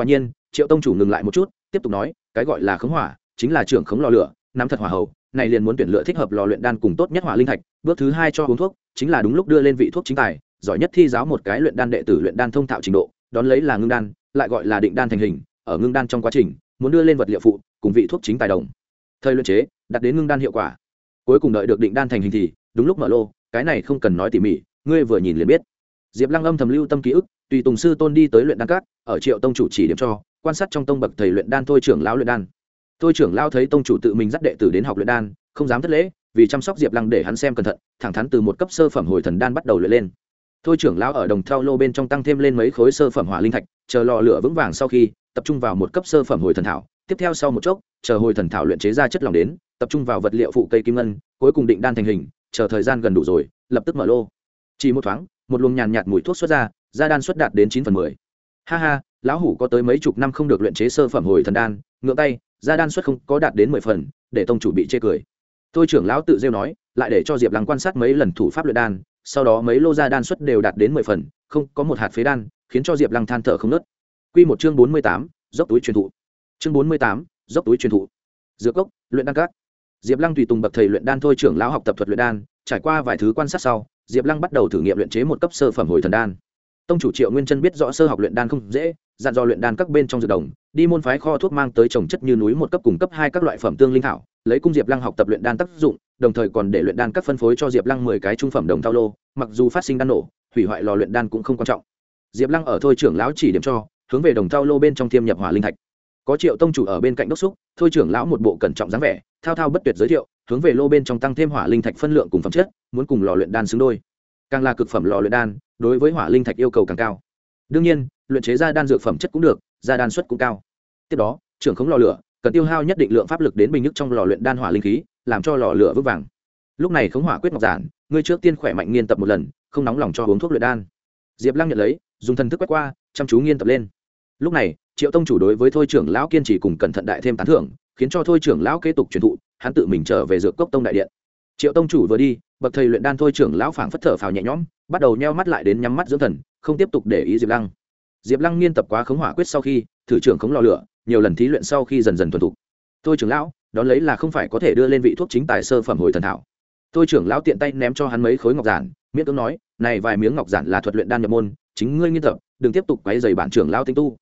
quả nhiên, triệu tông chủ ngừng lại một chút, tiếp tục nói, cái gọi là khống hỏa, chính là trưởng khống lò lửa, nắm thật hỏa hầu, này liền muốn tuyển lựa thích hợp lò luyện đan cùng tốt nhất hỏa linh thạch, bước thứ hai cho uống thuốc, chính là đúng lúc đưa lên vị thuốc chính tài, giỏi nhất thi giáo một cái luyện đan đệ tử luyện đan thông thạo trình độ, đón lấy là ngưng đan, lại gọi là định đan thành hình, ở ngưng đan trong quá trình, muốn đưa lên vật liệu phụ, cùng vị thuốc chính tài đồng. Thời luyện chế, đặt đến ngưng đan hiệu quả. Cuối cùng đợi được định đan thành hình thì, đúng lúc mở lô, cái này không cần nói tỉ mỉ, ngươi vừa nhìn liền biết diệp lăng âm thầm lưu tâm ký ức, tùy tùng sư tôn đi tới luyện đan cát ở triệu tông chủ chỉ điểm cho, quan sát trong tông bậc thầy luyện đan thôi trưởng lão luyện đan. Thôi trưởng lão thấy tông chủ tự mình dắt đệ tử đến học luyện đan, không dám thất lễ, vì chăm sóc diệp lăng để hắn xem cẩn thận, thẳng thắn từ một cấp sơ phẩm hồi thần đan bắt đầu luyện lên. Thôi trưởng lão ở đồng thao lô bên trong tăng thêm lên mấy khối sơ phẩm hỏa linh thạch, chờ lò lửa vững vàng sau khi, tập trung vào một cấp sơ phẩm hồi thần thảo, tiếp theo sau một chốc, chờ hồi thần thảo luyện chế ra chất lỏng đến, tập trung vào vật liệu phụ cây kim ngân, cuối cùng định đan thành hình, chờ thời gian gần đủ rồi, lập tức mở lô. Chỉ một thoáng một luồng nhàn nhạt mùi thuốc xuất ra gia đan xuất đạt đến chín phần mười. Ha ha, lão hủ có tới mấy chục năm không được luyện chế sơ phẩm hồi thần đan ngưỡng tay gia đan xuất không có đạt đến mười phần, để tông chủ bị chê cười. Tôi trưởng lão tự rêu nói, lại để cho diệp lăng quan sát mấy lần thủ pháp luyện đan, sau đó mấy lô gia đan xuất đều đạt đến mười phần, không có một hạt phế đan, khiến cho diệp lăng than thở không nớt. Q một chương bốn mươi tám, dốc túi truyền thụ. Chương bốn mươi tám, dốc túi truyền thụ. Dược cốc luyện đan các. Diệp lăng tùy tùng bậc thầy luyện đan thôi trưởng lão học tập thuật luyện đan, trải qua vài thứ quan sát sau diệp lăng bắt đầu thử nghiệm luyện chế một cấp sơ phẩm hồi thần đan. Tông chủ triệu nguyên chân biết rõ sơ học luyện đan không dễ, dặn dò luyện đan các bên trong dược đồng, đi môn phái kho thuốc mang tới trồng chất như núi một cấp cùng cấp hai các loại phẩm tương linh thảo, lấy cung diệp lăng học tập luyện đan tác dụng, đồng thời còn để luyện đan các phân phối cho diệp lăng mười cái trung phẩm đồng thao lô, mặc dù phát sinh đan nổ, hủy hoại lò luyện đan cũng không quan trọng. Diệp lăng ở thôi trưởng lão chỉ điểm cho, hướng về đồng thao lô bên trong thiêm nhập hỏa linh thạch. Có triệu tông chủ ở bên cạnh đốc xúc, thôi trưởng lão một bộ cẩn trọng dáng vẻ, thao thao bất tuyệt giới thiệu hướng về lô bên trong tăng thêm hỏa linh thạch phân lượng cùng phẩm chất, muốn cùng lò luyện đan xứng đôi. Càng là cực phẩm lò luyện đan, đối với hỏa linh thạch yêu cầu càng cao. Đương nhiên, luyện chế ra đan dược phẩm chất cũng được, ra đan suất cũng cao. Tiếp đó, trưởng khống lò lửa, cần tiêu hao nhất định lượng pháp lực đến bình nhất trong lò luyện đan hỏa linh khí, làm cho lò lửa vững vàng. Lúc này khống hỏa quyết ngọc giản, ngươi trước tiên khỏe mạnh nghiên tập một lần, không nóng lòng cho uống thuốc luyện đan. Diệp lăng nhận lấy, dùng thần thức quét qua, chăm chú nghiên tập lên. Lúc này, triệu tông chủ đối với thôi trưởng lão kiên trì cùng cẩn thận đại thêm tán thưởng, khiến cho thôi trưởng lão kế tục truyền thụ hắn tự mình trở về dược cốc tông đại điện. Triệu tông chủ vừa đi, bậc thầy luyện đan thôi trưởng lão phảng phất thở phào nhẹ nhõm, bắt đầu nheo mắt lại đến nhắm mắt dưỡng thần, không tiếp tục để ý diệp lăng. Diệp lăng nghiên tập quá khống hỏa quyết sau khi, thử trưởng khống lò lửa, nhiều lần thí luyện sau khi dần dần thuần thục. Thôi trưởng lão, đón lấy là không phải có thể đưa lên vị thuốc chính tài sơ phẩm hồi thần thảo. Tôi trưởng lão tiện tay ném cho hắn mấy khối ngọc giản, miễn cưỡng nói, này vài miếng ngọc giản là thuật luyện đan nhập môn, chính ngươi nghiên tập, đừng tiếp tục quấy dày bản trưởng lão tinh tu.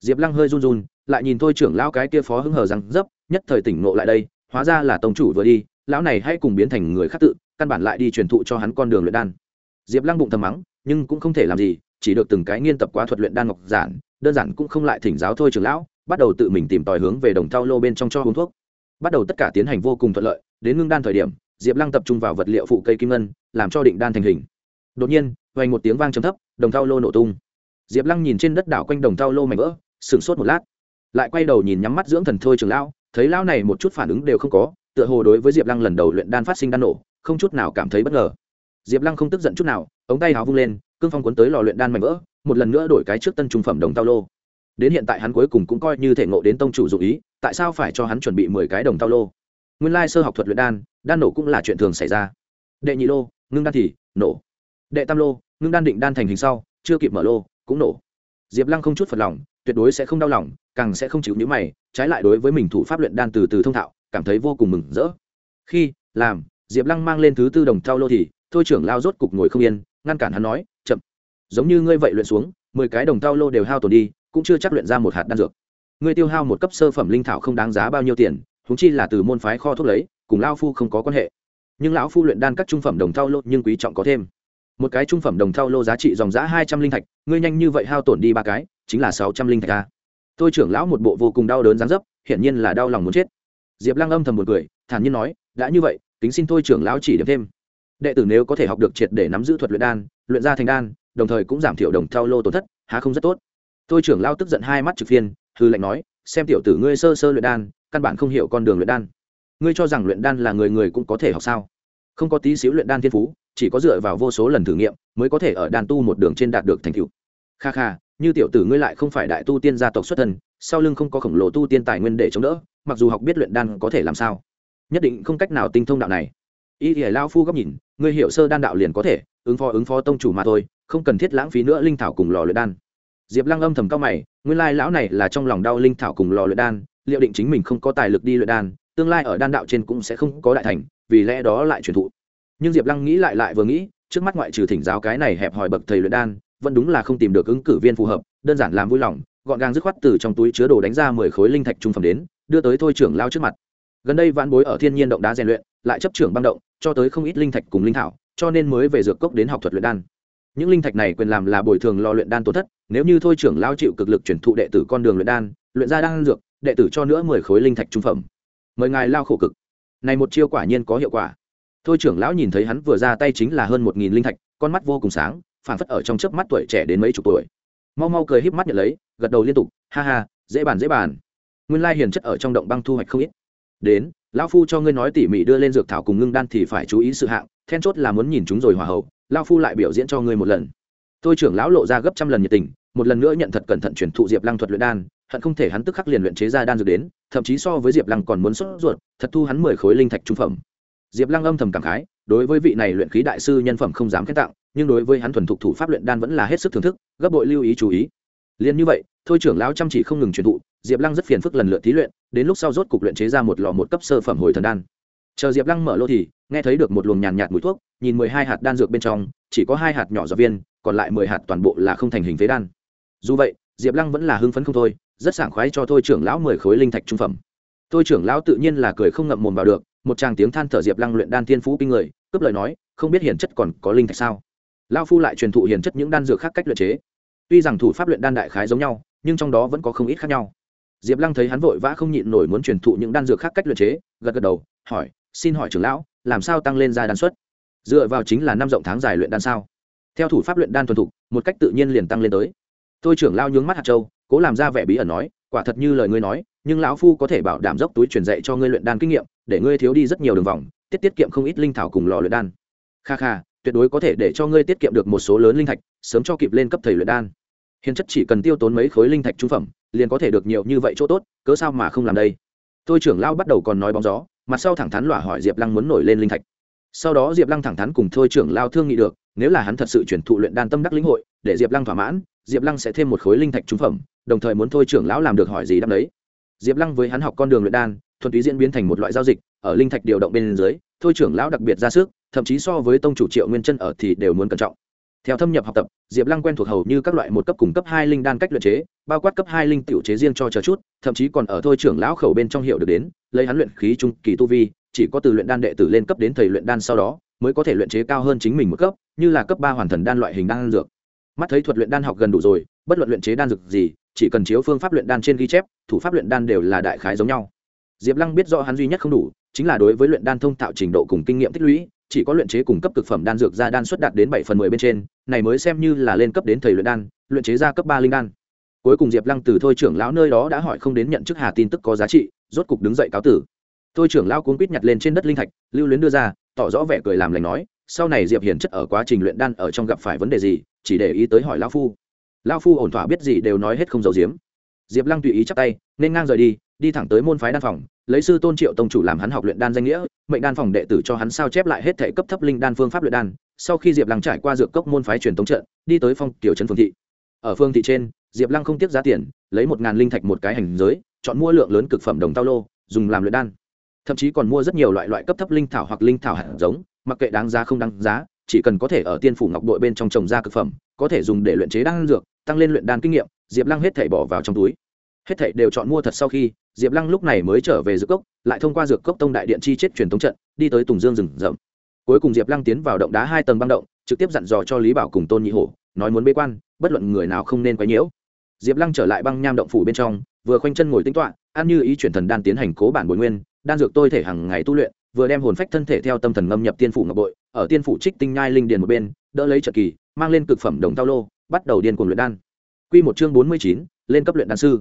Diệp lăng hơi run run, lại nhìn tôi trưởng lão cái kia phó hứng hờ rằng dấp, nhất thời tỉnh ngộ lại đây hóa ra là tổng chủ vừa đi, lão này hãy cùng biến thành người khác tự, căn bản lại đi truyền thụ cho hắn con đường luyện đan. Diệp lăng bụng thầm mắng, nhưng cũng không thể làm gì, chỉ được từng cái nghiên tập quá thuật luyện đan ngọc giản, đơn giản cũng không lại thỉnh giáo thôi trưởng lão, bắt đầu tự mình tìm tòi hướng về đồng thao lô bên trong cho uống thuốc. Bắt đầu tất cả tiến hành vô cùng thuận lợi, đến ngưng đan thời điểm, diệp lăng tập trung vào vật liệu phụ cây kim ngân, làm cho định đan thành hình. Đột nhiên, vang một tiếng vang trầm thấp, đồng thao lô nổ tung. Diệp lăng nhìn trên đất đảo quanh đồng thao lô mảnh vỡ, sửng sốt một lát. Lại quay đầu nhìn nhắm mắt dưỡng thần thôi trưởng lão thấy lão này một chút phản ứng đều không có, tựa hồ đối với diệp lăng lần đầu luyện đan phát sinh đan nổ, không chút nào cảm thấy bất ngờ. Diệp lăng không tức giận chút nào, ống tay háo vung lên, cương phong cuốn tới lò luyện đan mảnh vỡ, một lần nữa đổi cái trước tân trung phẩm đồng tao lô. Đến hiện tại hắn cuối cùng cũng coi như thể ngộ đến tông chủ dụ ý, tại sao phải cho hắn chuẩn bị mười cái đồng tao lô? Nguyên lai sơ học thuật luyện đan đan nổ cũng là chuyện thường xảy ra. Đệ nhị lô, ngưng đan thì, nổ. Đệ tam lô, ngưng đan định đan thành hình sau, chưa kịp mở lô, cũng nổ. Diệp lăng không chút phật lòng tuyệt đối sẽ không đau lòng, càng sẽ không chịu nhữ mày, trái lại đối với mình thủ pháp luyện đan từ từ thông thạo, cảm thấy vô cùng mừng rỡ. Khi, làm, diệp lăng mang lên thứ tư đồng thao lô thì, thôi trưởng lao rốt cục ngồi không yên, ngăn cản hắn nói, chậm. Giống như ngươi vậy luyện xuống, mười cái đồng thao lô đều hao tổn đi, cũng chưa chắc luyện ra một hạt đan dược. Ngươi tiêu hao một cấp sơ phẩm linh thảo không đáng giá bao nhiêu tiền húng chi là từ môn phái kho thuốc lấy, cùng lao phu không có quan hệ. Nhưng lão phu luyện đan các trung phẩm đồng thao lô nhưng quý trọng có thêm. Một cái trung phẩm đồng thao lô giá trị dòng giá hai trăm linh thạch, ngươi nhanh như vậy hao tổn đi ba cái chính là sáu trăm linh thạch a tôi trưởng lão một bộ vô cùng đau đớn dáng dấp, hiển nhiên là đau lòng muốn chết. Diệp lăng âm thầm một cười, thản nhiên nói, đã như vậy, kính xin thôi trưởng lão chỉ điểm thêm. Đệ tử nếu có thể học được triệt để nắm giữ thuật luyện đan, luyện ra thành đan, đồng thời cũng giảm thiểu đồng thao lô tổn thất, há không rất tốt. Thôi trưởng lão tức giận hai mắt trực phiên, hư lệnh nói, xem tiểu tử ngươi sơ sơ luyện đan, căn bản không hiểu con đường luyện đan. Ngươi cho rằng luyện đan là người người cũng có thể học sao? Không có tí xíu luyện đan thiên phú, chỉ có dựa vào vô số lần thử nghiệm mới có thể ở đan tu một đường trên đạt được thành tựu. Kha kha như tiểu tử ngươi lại không phải đại tu tiên gia tộc xuất thân, sau lưng không có khổng lồ tu tiên tài nguyên để chống đỡ, mặc dù học biết luyện đan có thể làm sao? Nhất định không cách nào tinh thông đạo này. Y ỉa lao phu góc nhìn, ngươi hiểu sơ đan đạo liền có thể, ứng phó ứng phó tông chủ mà thôi, không cần thiết lãng phí nữa linh thảo cùng lò luyện đan. Diệp lăng âm thầm cao mày, nguyên lai lão này là trong lòng đau linh thảo cùng lò luyện đan, liệu định chính mình không có tài lực đi luyện đan, tương lai ở đan đạo trên cũng sẽ không có đại thành, vì lẽ đó lại truyền thụ. Nhưng diệp lăng nghĩ lại lại vừa nghĩ, trước mắt ngoại trừ thỉnh giáo cái này hẹp hòi bậc thầy luyện đan vẫn đúng là không tìm được ứng cử viên phù hợp, đơn giản làm vui lòng, gọn gàng dứt khoát từ trong túi chứa đồ đánh ra mười khối linh thạch trung phẩm đến, đưa tới thôi trưởng lao trước mặt. Gần đây vãn bối ở thiên nhiên động đá rèn luyện, lại chấp trưởng băng động, cho tới không ít linh thạch cùng linh thảo, cho nên mới về dược cốc đến học thuật luyện đan. Những linh thạch này quyền làm là bồi thường lò luyện đan tổn thất, nếu như thôi trưởng lao chịu cực lực chuyển thụ đệ tử con đường luyện đan, luyện ra đan dược, đệ tử cho nữa mười khối linh thạch trung phẩm. Mời ngài lao khổ cực. Này một chiêu quả nhiên có hiệu quả. Thôi trưởng lão nhìn thấy hắn vừa ra tay chính là hơn một nghìn linh thạch, con mắt vô cùng sáng phản phất ở trong chớp mắt tuổi trẻ đến mấy chục tuổi. Mau mau cười híp mắt nhận lấy, gật đầu liên tục, ha ha, dễ bàn dễ bàn. Nguyên lai hiền chất ở trong động băng thu hoạch không ít. Đến, lão phu cho ngươi nói tỉ mỉ đưa lên dược thảo cùng ngưng đan thì phải chú ý sự hạng, then chốt là muốn nhìn chúng rồi hòa hậu, lão phu lại biểu diễn cho ngươi một lần. Tôi trưởng lão lộ ra gấp trăm lần nhiệt tình, một lần nữa nhận thật cẩn thận chuyển thụ diệp lăng thuật luyện đan, hận không thể hắn tức khắc liền luyện chế ra đan dược đến, thậm chí so với diệp lăng còn muốn sốt ruột, thật thu hắn mười khối linh thạch trung phẩm. Diệp lăng âm thầm cảm khái, đối với vị này luyện khí đại sư nhân phẩm không dám khen tặng nhưng đối với hắn thuần thục thủ pháp luyện đan vẫn là hết sức thưởng thức, gấp bội lưu ý chú ý. Liền như vậy, thôi trưởng lão chăm chỉ không ngừng truyền thụ, diệp lăng rất phiền phức lần lượt thí luyện, đến lúc sau rốt cục luyện chế ra một lò một cấp sơ phẩm hồi thần đan. Chờ diệp lăng mở lô thì, nghe thấy được một luồng nhàn nhạt mùi thuốc, nhìn mười hai hạt đan dược bên trong, chỉ có hai hạt nhỏ giọt viên, còn lại mười hạt toàn bộ là không thành hình phế đan. Dù vậy, diệp lăng vẫn là hưng phấn không thôi, rất sảng khoái cho thôi trưởng lão mười khối linh thạch trung phẩm. Thôi trưởng lão tự nhiên là cười không ngậm mồm vào được, một tràng tiếng than thở diệp lăng luyện đan thiên phú kinh người, cướp lời nói, không biết hiển chất còn có linh thạch sao? Lao phu lại truyền thụ hiền chất những đan dược khác cách luyện chế. Tuy rằng thủ pháp luyện đan đại khái giống nhau, nhưng trong đó vẫn có không ít khác nhau. Diệp lăng thấy hắn vội vã không nhịn nổi muốn truyền thụ những đan dược khác cách luyện chế, gật gật đầu, hỏi, xin hỏi trưởng lão, làm sao tăng lên ra đan suất? Dựa vào chính là năm rộng tháng dài luyện đan sao? Theo thủ pháp luyện đan thuần thục, một cách tự nhiên liền tăng lên tới. Tôi trưởng lao nhướng mắt hạt châu, cố làm ra vẻ bí ẩn nói, quả thật như lời ngươi nói, nhưng lão phu có thể bảo đảm dốc túi truyền dạy cho ngươi luyện đan kinh nghiệm, để ngươi thiếu đi rất nhiều đường vòng, tiết tiết kiệm không ít linh thảo cùng lò luyện đan. Kha kha tuyệt đối có thể để cho ngươi tiết kiệm được một số lớn linh thạch, sớm cho kịp lên cấp thầy luyện đan. Hiền chất chỉ cần tiêu tốn mấy khối linh thạch trung phẩm, liền có thể được nhiều như vậy chỗ tốt, cớ sao mà không làm đây? Tôi trưởng lao bắt đầu còn nói bóng gió, mặt sau thẳng thắn lỏa hỏi diệp lăng muốn nổi lên linh thạch. Sau đó diệp lăng thẳng thắn cùng thôi trưởng lao thương nghị được, nếu là hắn thật sự chuyển thụ luyện đan tâm đắc lĩnh hội, để diệp lăng thỏa mãn, diệp lăng sẽ thêm một khối linh thạch trung phẩm, đồng thời muốn thôi trưởng lão làm được hỏi gì đáp đấy diệp lăng với hắn học con đường luyện đan, thuần túy diễn biến thành một loại giao dịch, ở linh thạch điều động bên dưới, thôi trưởng lão đặc biệt ra sức thậm chí so với tông chủ triệu nguyên chân ở thì đều muốn cẩn trọng. Theo thâm nhập học tập, diệp lăng quen thuộc hầu như các loại một cấp cùng cấp hai linh đan cách luyện chế, bao quát cấp hai linh tiểu chế riêng cho chờ chút, thậm chí còn ở thôi trưởng lão khẩu bên trong hiệu được đến, lấy hắn luyện khí trung kỳ tu vi, chỉ có từ luyện đan đệ tử lên cấp đến thầy luyện đan sau đó, mới có thể luyện chế cao hơn chính mình một cấp, như là cấp ba hoàn thần đan loại hình đan dược. Mắt thấy thuật luyện đan học gần đủ rồi, bất luận luyện chế đan dược gì, chỉ cần chiếu phương pháp luyện đan trên ghi chép, thủ pháp luyện đan đều là đại khái giống nhau. Diệp lăng biết rõ hắn duy nhất không đủ, chính là đối với luyện đan thông tạo trình độ cùng kinh nghiệm tích lũy chỉ có luyện chế cùng cấp cực phẩm đan dược ra đan xuất đạt đến bảy phần mười bên trên, này mới xem như là lên cấp đến thầy luyện đan, luyện chế ra cấp ba linh đan. Cuối cùng diệp lăng từ thôi trưởng lão nơi đó đã hỏi không đến nhận chức hà tin tức có giá trị, rốt cục đứng dậy cáo tử. Thôi trưởng lão cuốn quýt nhặt lên trên đất linh thạch, lưu luyến đưa ra, tỏ rõ vẻ cười làm lành nói, sau này diệp hiển chất ở quá trình luyện đan ở trong gặp phải vấn đề gì, chỉ để ý tới hỏi lão phu. Lão phu ổn thỏa biết gì đều nói hết không giấu giếm. Diệp lăng tùy ý chắp tay, nên ngang rời đi đi thẳng tới môn phái đan phòng lấy sư tôn triệu tông chủ làm hắn học luyện đan danh nghĩa, mệnh đan phòng đệ tử cho hắn sao chép lại hết thể cấp thấp linh đan phương pháp luyện đan. Sau khi diệp lăng trải qua dược cốc môn phái truyền tống trận, đi tới phong tiểu trấn phương thị. Ở phương thị trên, diệp lăng không tiếp giá tiền, lấy một ngàn linh thạch một cái hành giới, chọn mua lượng lớn cực phẩm đồng tao lô, dùng làm luyện đan. Thậm chí còn mua rất nhiều loại loại cấp thấp linh thảo hoặc linh thảo hạt giống, mặc kệ đáng giá không đáng giá, chỉ cần có thể ở tiên phủ ngọc đội bên trong trồng ra cực phẩm, có thể dùng để luyện chế đan dược, tăng lên luyện đan kinh nghiệm, diệp lăng hết thảy bỏ vào trong túi hết thảy đều chọn mua thật sau khi, diệp lăng lúc này mới trở về dược cốc, lại thông qua dược cốc tông đại điện chi chết truyền thống trận, đi tới tùng dương rừng rậm. Cuối cùng diệp lăng tiến vào động đá hai tầng băng động, trực tiếp dặn dò cho lý bảo cùng tôn nhị hổ, nói muốn bế quan, bất luận người nào không nên quấy nhiễu. Diệp lăng trở lại băng nham động phủ bên trong, vừa khoanh chân ngồi tính toạ ăn như ý chuyển thần đan tiến hành cố bản bồi nguyên, đan dược tôi thể hàng ngày tu luyện, vừa đem hồn phách thân thể theo tâm thần ngâm nhập tiên phủ ngọc bội, ở tiên phủ trích tinh nhai linh điền một bên, đỡ lấy trợ kỳ, mang lên cực phẩm đồng tao lô, bắt đầu điên cuồng luyện đan. Quy một chương bốn mươi chín, lên cấp luyện đan sư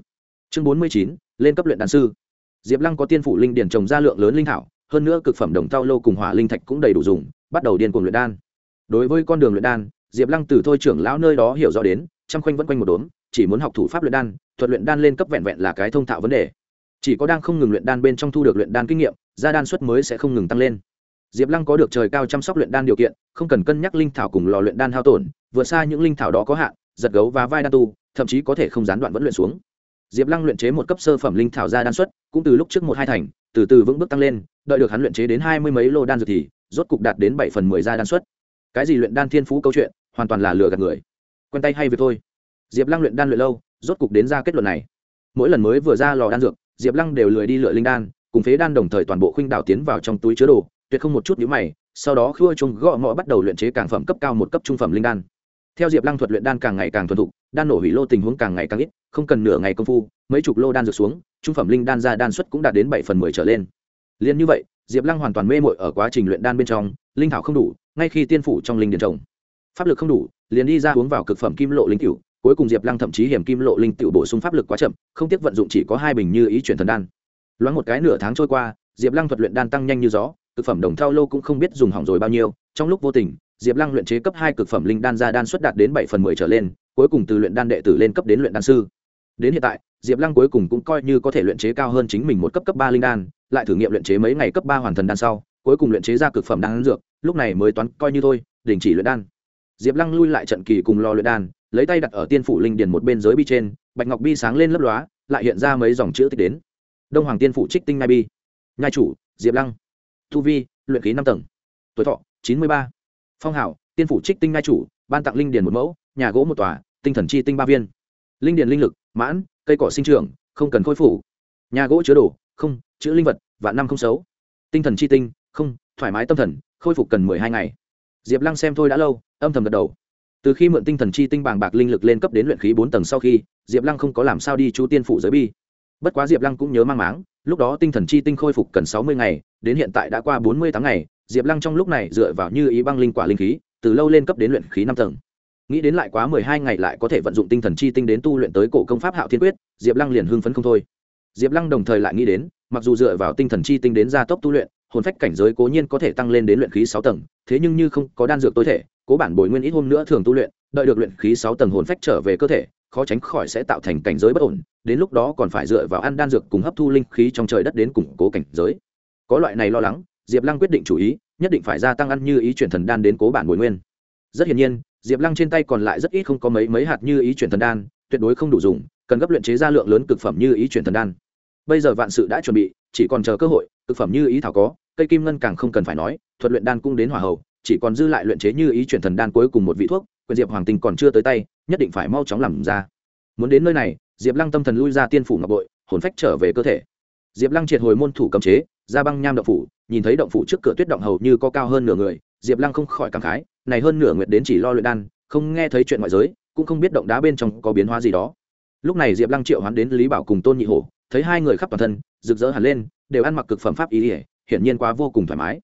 chương bốn mươi chín, lên cấp luyện đan sư. Diệp lăng có tiên phủ linh điền trồng ra lượng lớn linh thảo, hơn nữa cực phẩm đồng tao lô cùng hỏa linh thạch cũng đầy đủ dùng, bắt đầu điên cuồng luyện đan. Đối với con đường luyện đan, diệp lăng từ thôi trưởng lão nơi đó hiểu rõ đến chăm khoanh vẫn quanh một đốm, chỉ muốn học thủ pháp luyện đan, thuật luyện đan lên cấp vẹn vẹn là cái thông thạo vấn đề. Chỉ có đang không ngừng luyện đan bên trong thu được luyện đan kinh nghiệm gia đan suất mới sẽ không ngừng tăng lên. Diệp lăng có được trời cao chăm sóc luyện đan điều kiện, không cần cân nhắc linh thảo cùng lò luyện đan hao tổn, vượt xa những linh thảo đó có hạn, giật gấu và vai đan tu, thậm chí có thể không gián đoạn vẫn luyện xuống diệp lăng luyện chế một cấp sơ phẩm linh thảo gia đan suất cũng từ lúc trước một hai thành, từ từ vững bước tăng lên, đợi được hắn luyện chế đến hai mươi mấy lô đan dược thì, rốt cục đạt đến bảy phần mười gia đan suất cái gì luyện đan thiên phú câu chuyện, hoàn toàn là lừa gạt người. Quen tay hay việc thôi. Diệp lăng luyện đan luyện lâu, rốt cục đến ra kết luận này. Mỗi lần mới vừa ra lò đan dược, diệp lăng đều lười đi lựa linh đan, cùng phế đan đồng thời toàn bộ khuynh đảo tiến vào trong túi chứa đồ, tuyệt không một chút nhữ mày, sau đó khua chung gõ ngõ bắt đầu luyện chế càng phẩm cấp cao một cấp trung phẩm linh đan theo diệp lăng thuật luyện đan càng ngày càng thuần thục, đan nổ hủy lô tình huống càng ngày càng ít, không cần nửa ngày công phu, mấy chục lô đan dược xuống, trung phẩm linh đan ra đan suất cũng đạt đến bảy phần mười trở lên. Liền như vậy, diệp lăng hoàn toàn mê mội ở quá trình luyện đan bên trong, linh thảo không đủ, ngay khi tiên phủ trong linh điền trồng. Pháp lực không đủ, liền đi ra uống vào cực phẩm kim lộ linh cựu cuối cùng diệp lăng thậm chí hiểm kim lộ linh cựu bổ sung pháp lực quá chậm, không tiếc vận dụng chỉ có hai bình như ý chuyển thần đan. Loáng một cái nửa tháng trôi qua, diệp lăng thuật luyện đan tăng nhanh như gió, cực phẩm đồng thao lô cũng không biết dùng hỏng rồi bao nhiêu, trong lúc vô tình diệp lăng luyện chế cấp hai cực phẩm linh đan ra đan suất đạt đến bảy phần mười trở lên, cuối cùng từ luyện đan đệ tử lên cấp đến luyện đan sư. Đến hiện tại, diệp lăng cuối cùng cũng coi như có thể luyện chế cao hơn chính mình một cấp cấp ba linh đan, lại thử nghiệm luyện chế mấy ngày cấp ba hoàn thần đan sau, cuối cùng luyện chế ra cực phẩm đan dược, lúc này mới toán coi như thôi, đình chỉ luyện đan. Diệp lăng lui lại trận kỳ cùng lò luyện đan, lấy tay đặt ở tiên phủ linh điền một bên giới bi trên, bạch ngọc bi sáng lên lấp lóa, lại hiện ra mấy dòng chữ tích đến. Đông hoàng tiên phủ trích tinh ngai bi. Nhai chủ, diệp lăng. Thu vi, luyện khí năm tầng. Tuổi thọ, chín mươi ba phong hảo, tiên phủ trích tinh ngai chủ, ban tặng linh điền một mẫu, nhà gỗ một tòa, tinh thần chi tinh ba viên. Linh điền linh lực, mãn, cây cỏ sinh trưởng, không cần khôi phủ nhà gỗ chứa đồ, không, chữ linh vật và năm không xấu. Tinh thần chi tinh, không, thoải mái tâm thần, khôi phục cần mười hai ngày. Diệp lăng xem thôi đã lâu, âm thầm gật đầu. Từ khi mượn tinh thần chi tinh bàng bạc linh lực lên cấp đến luyện khí bốn tầng sau khi, diệp lăng không có làm sao đi chú tiên phủ giới bi. Bất quá diệp lăng cũng nhớ mang máng, lúc đó tinh thần chi tinh khôi phục cần sáu mươi ngày, đến hiện tại đã qua bốn mươi tám ngày diệp lăng trong lúc này dựa vào như ý băng linh quả linh khí, từ lâu lên cấp đến luyện khí năm tầng. Nghĩ đến lại quá mười hai ngày lại có thể vận dụng tinh thần chi tinh đến tu luyện tới cổ công pháp hạo thiên quyết, diệp lăng liền hưng phấn không thôi. Diệp lăng đồng thời lại nghĩ đến, mặc dù dựa vào tinh thần chi tinh đến gia tốc tu luyện, hồn phách cảnh giới cố nhiên có thể tăng lên đến luyện khí sáu tầng, thế nhưng như không có đan dược tối thể, cố bản bồi nguyên ít hôm nữa thường tu luyện, đợi được luyện khí sáu tầng hồn phách trở về cơ thể, khó tránh khỏi sẽ tạo thành cảnh giới bất ổn, đến lúc đó còn phải dựa vào ăn đan dược cùng hấp thu linh khí trong trời đất đến củng cố cảnh giới. Có loại này lo lắng diệp lăng quyết định chủ ý, nhất định phải gia tăng ăn như ý chuyển thần đan đến cố bản bồi nguyên. Rất hiển nhiên, diệp lăng trên tay còn lại rất ít không có mấy mấy hạt như ý chuyển thần đan, tuyệt đối không đủ dùng, cần gấp luyện chế ra lượng lớn cực phẩm như ý chuyển thần đan. Bây giờ vạn sự đã chuẩn bị, chỉ còn chờ cơ hội, cực phẩm như ý thảo có, cây kim ngân càng không cần phải nói, thuật luyện đan cũng đến hỏa hậu chỉ còn dư lại luyện chế như ý chuyển thần đan cuối cùng một vị thuốc, quyền diệp hoàng tinh còn chưa tới tay, nhất định phải mau chóng làm ra. Muốn đến nơi này, diệp lăng tâm thần lui ra tiên phủ ngọc bội, hồn phách trở về cơ thể. Diệp lăng triệt hồi môn thủ cấm chế ra băng nham động phủ, nhìn thấy động phủ trước cửa tuyết động hầu như có cao hơn nửa người, diệp lăng không khỏi cảm khái, này hơn nửa nguyệt đến chỉ lo luyện đan, không nghe thấy chuyện ngoại giới, cũng không biết động đá bên trong có biến hóa gì đó. Lúc này diệp lăng triệu hoán đến lý bảo cùng tôn nhị hổ, thấy hai người khắp toàn thân, rực rỡ hẳn lên, đều ăn mặc cực phẩm pháp ý ỉa hiển nhiên quá vô cùng thoải mái.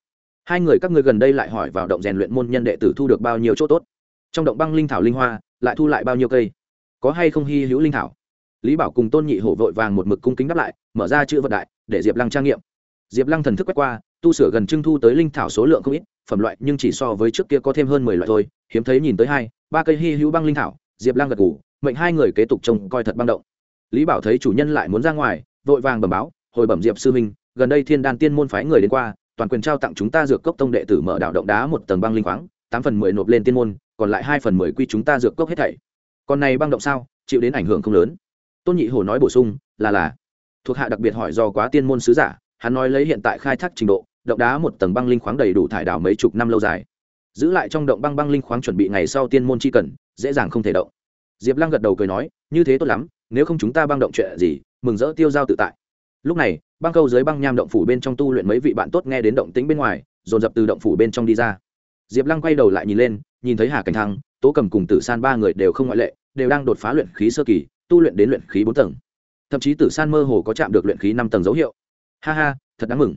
Hai người các ngươi gần đây lại hỏi vào động rèn luyện môn nhân đệ tử thu được bao nhiêu chỗ tốt? Trong động băng linh thảo linh hoa, lại thu lại bao nhiêu cây? Có hay không hy hữu linh thảo? Lý bảo cùng tôn nhị hổ vội vàng một mực cung kính đáp lại, mở ra chữ vận đại, để diệp lăng trang nghiệm diệp lăng thần thức quét qua, tu sửa gần trưng thu tới linh thảo số lượng không ít, phẩm loại nhưng chỉ so với trước kia có thêm hơn mười loại thôi. Hiếm thấy nhìn tới hai, ba cây hy hữu băng linh thảo, diệp lăng gật g ủ mệnh hai người kế tục trông coi thật băng động. Lý bảo thấy chủ nhân lại muốn ra ngoài, vội vàng bẩm báo, hồi bẩm diệp sư minh gần đây thiên đan tiên môn phái người đến qua, toàn quyền trao tặng chúng ta dược cốc tông đệ tử mở đạo động đá một tầng băng linh khoáng, tám phần mười nộp lên tiên môn, còn lại hai phần mười quy chúng ta dược cốc hết thảy. Còn này băng động sao? Chịu đến ảnh hưởng không lớn. Tôn nhị hồ nói bổ sung, là là. Thuộc hạ đặc biệt hỏi do quá tiên môn sứ giả hắn nói lấy hiện tại khai thác trình độ, động đá một tầng băng linh khoáng đầy đủ thải đảo mấy chục năm lâu dài. Giữ lại trong động băng băng linh khoáng chuẩn bị ngày sau tiên môn chi cần, dễ dàng không thể động. Diệp lăng gật đầu cười nói, như thế tốt lắm, nếu không chúng ta băng động chuyện gì, mừng rỡ tiêu giao tự tại. Lúc này, băng câu dưới băng nham động phủ bên trong tu luyện mấy vị bạn tốt nghe đến động tính bên ngoài, dồn dập từ động phủ bên trong đi ra. Diệp lăng quay đầu lại nhìn lên, nhìn thấy hà cảnh thăng, tố cầm cùng tử san ba người đều không ngoại lệ, đều đang đột phá luyện khí sơ kỳ, tu luyện đến luyện khí bốn tầng. Thậm chí tử san mơ hồ có chạm được luyện khí năm tầng dấu hiệu ha ha, thật đáng mừng.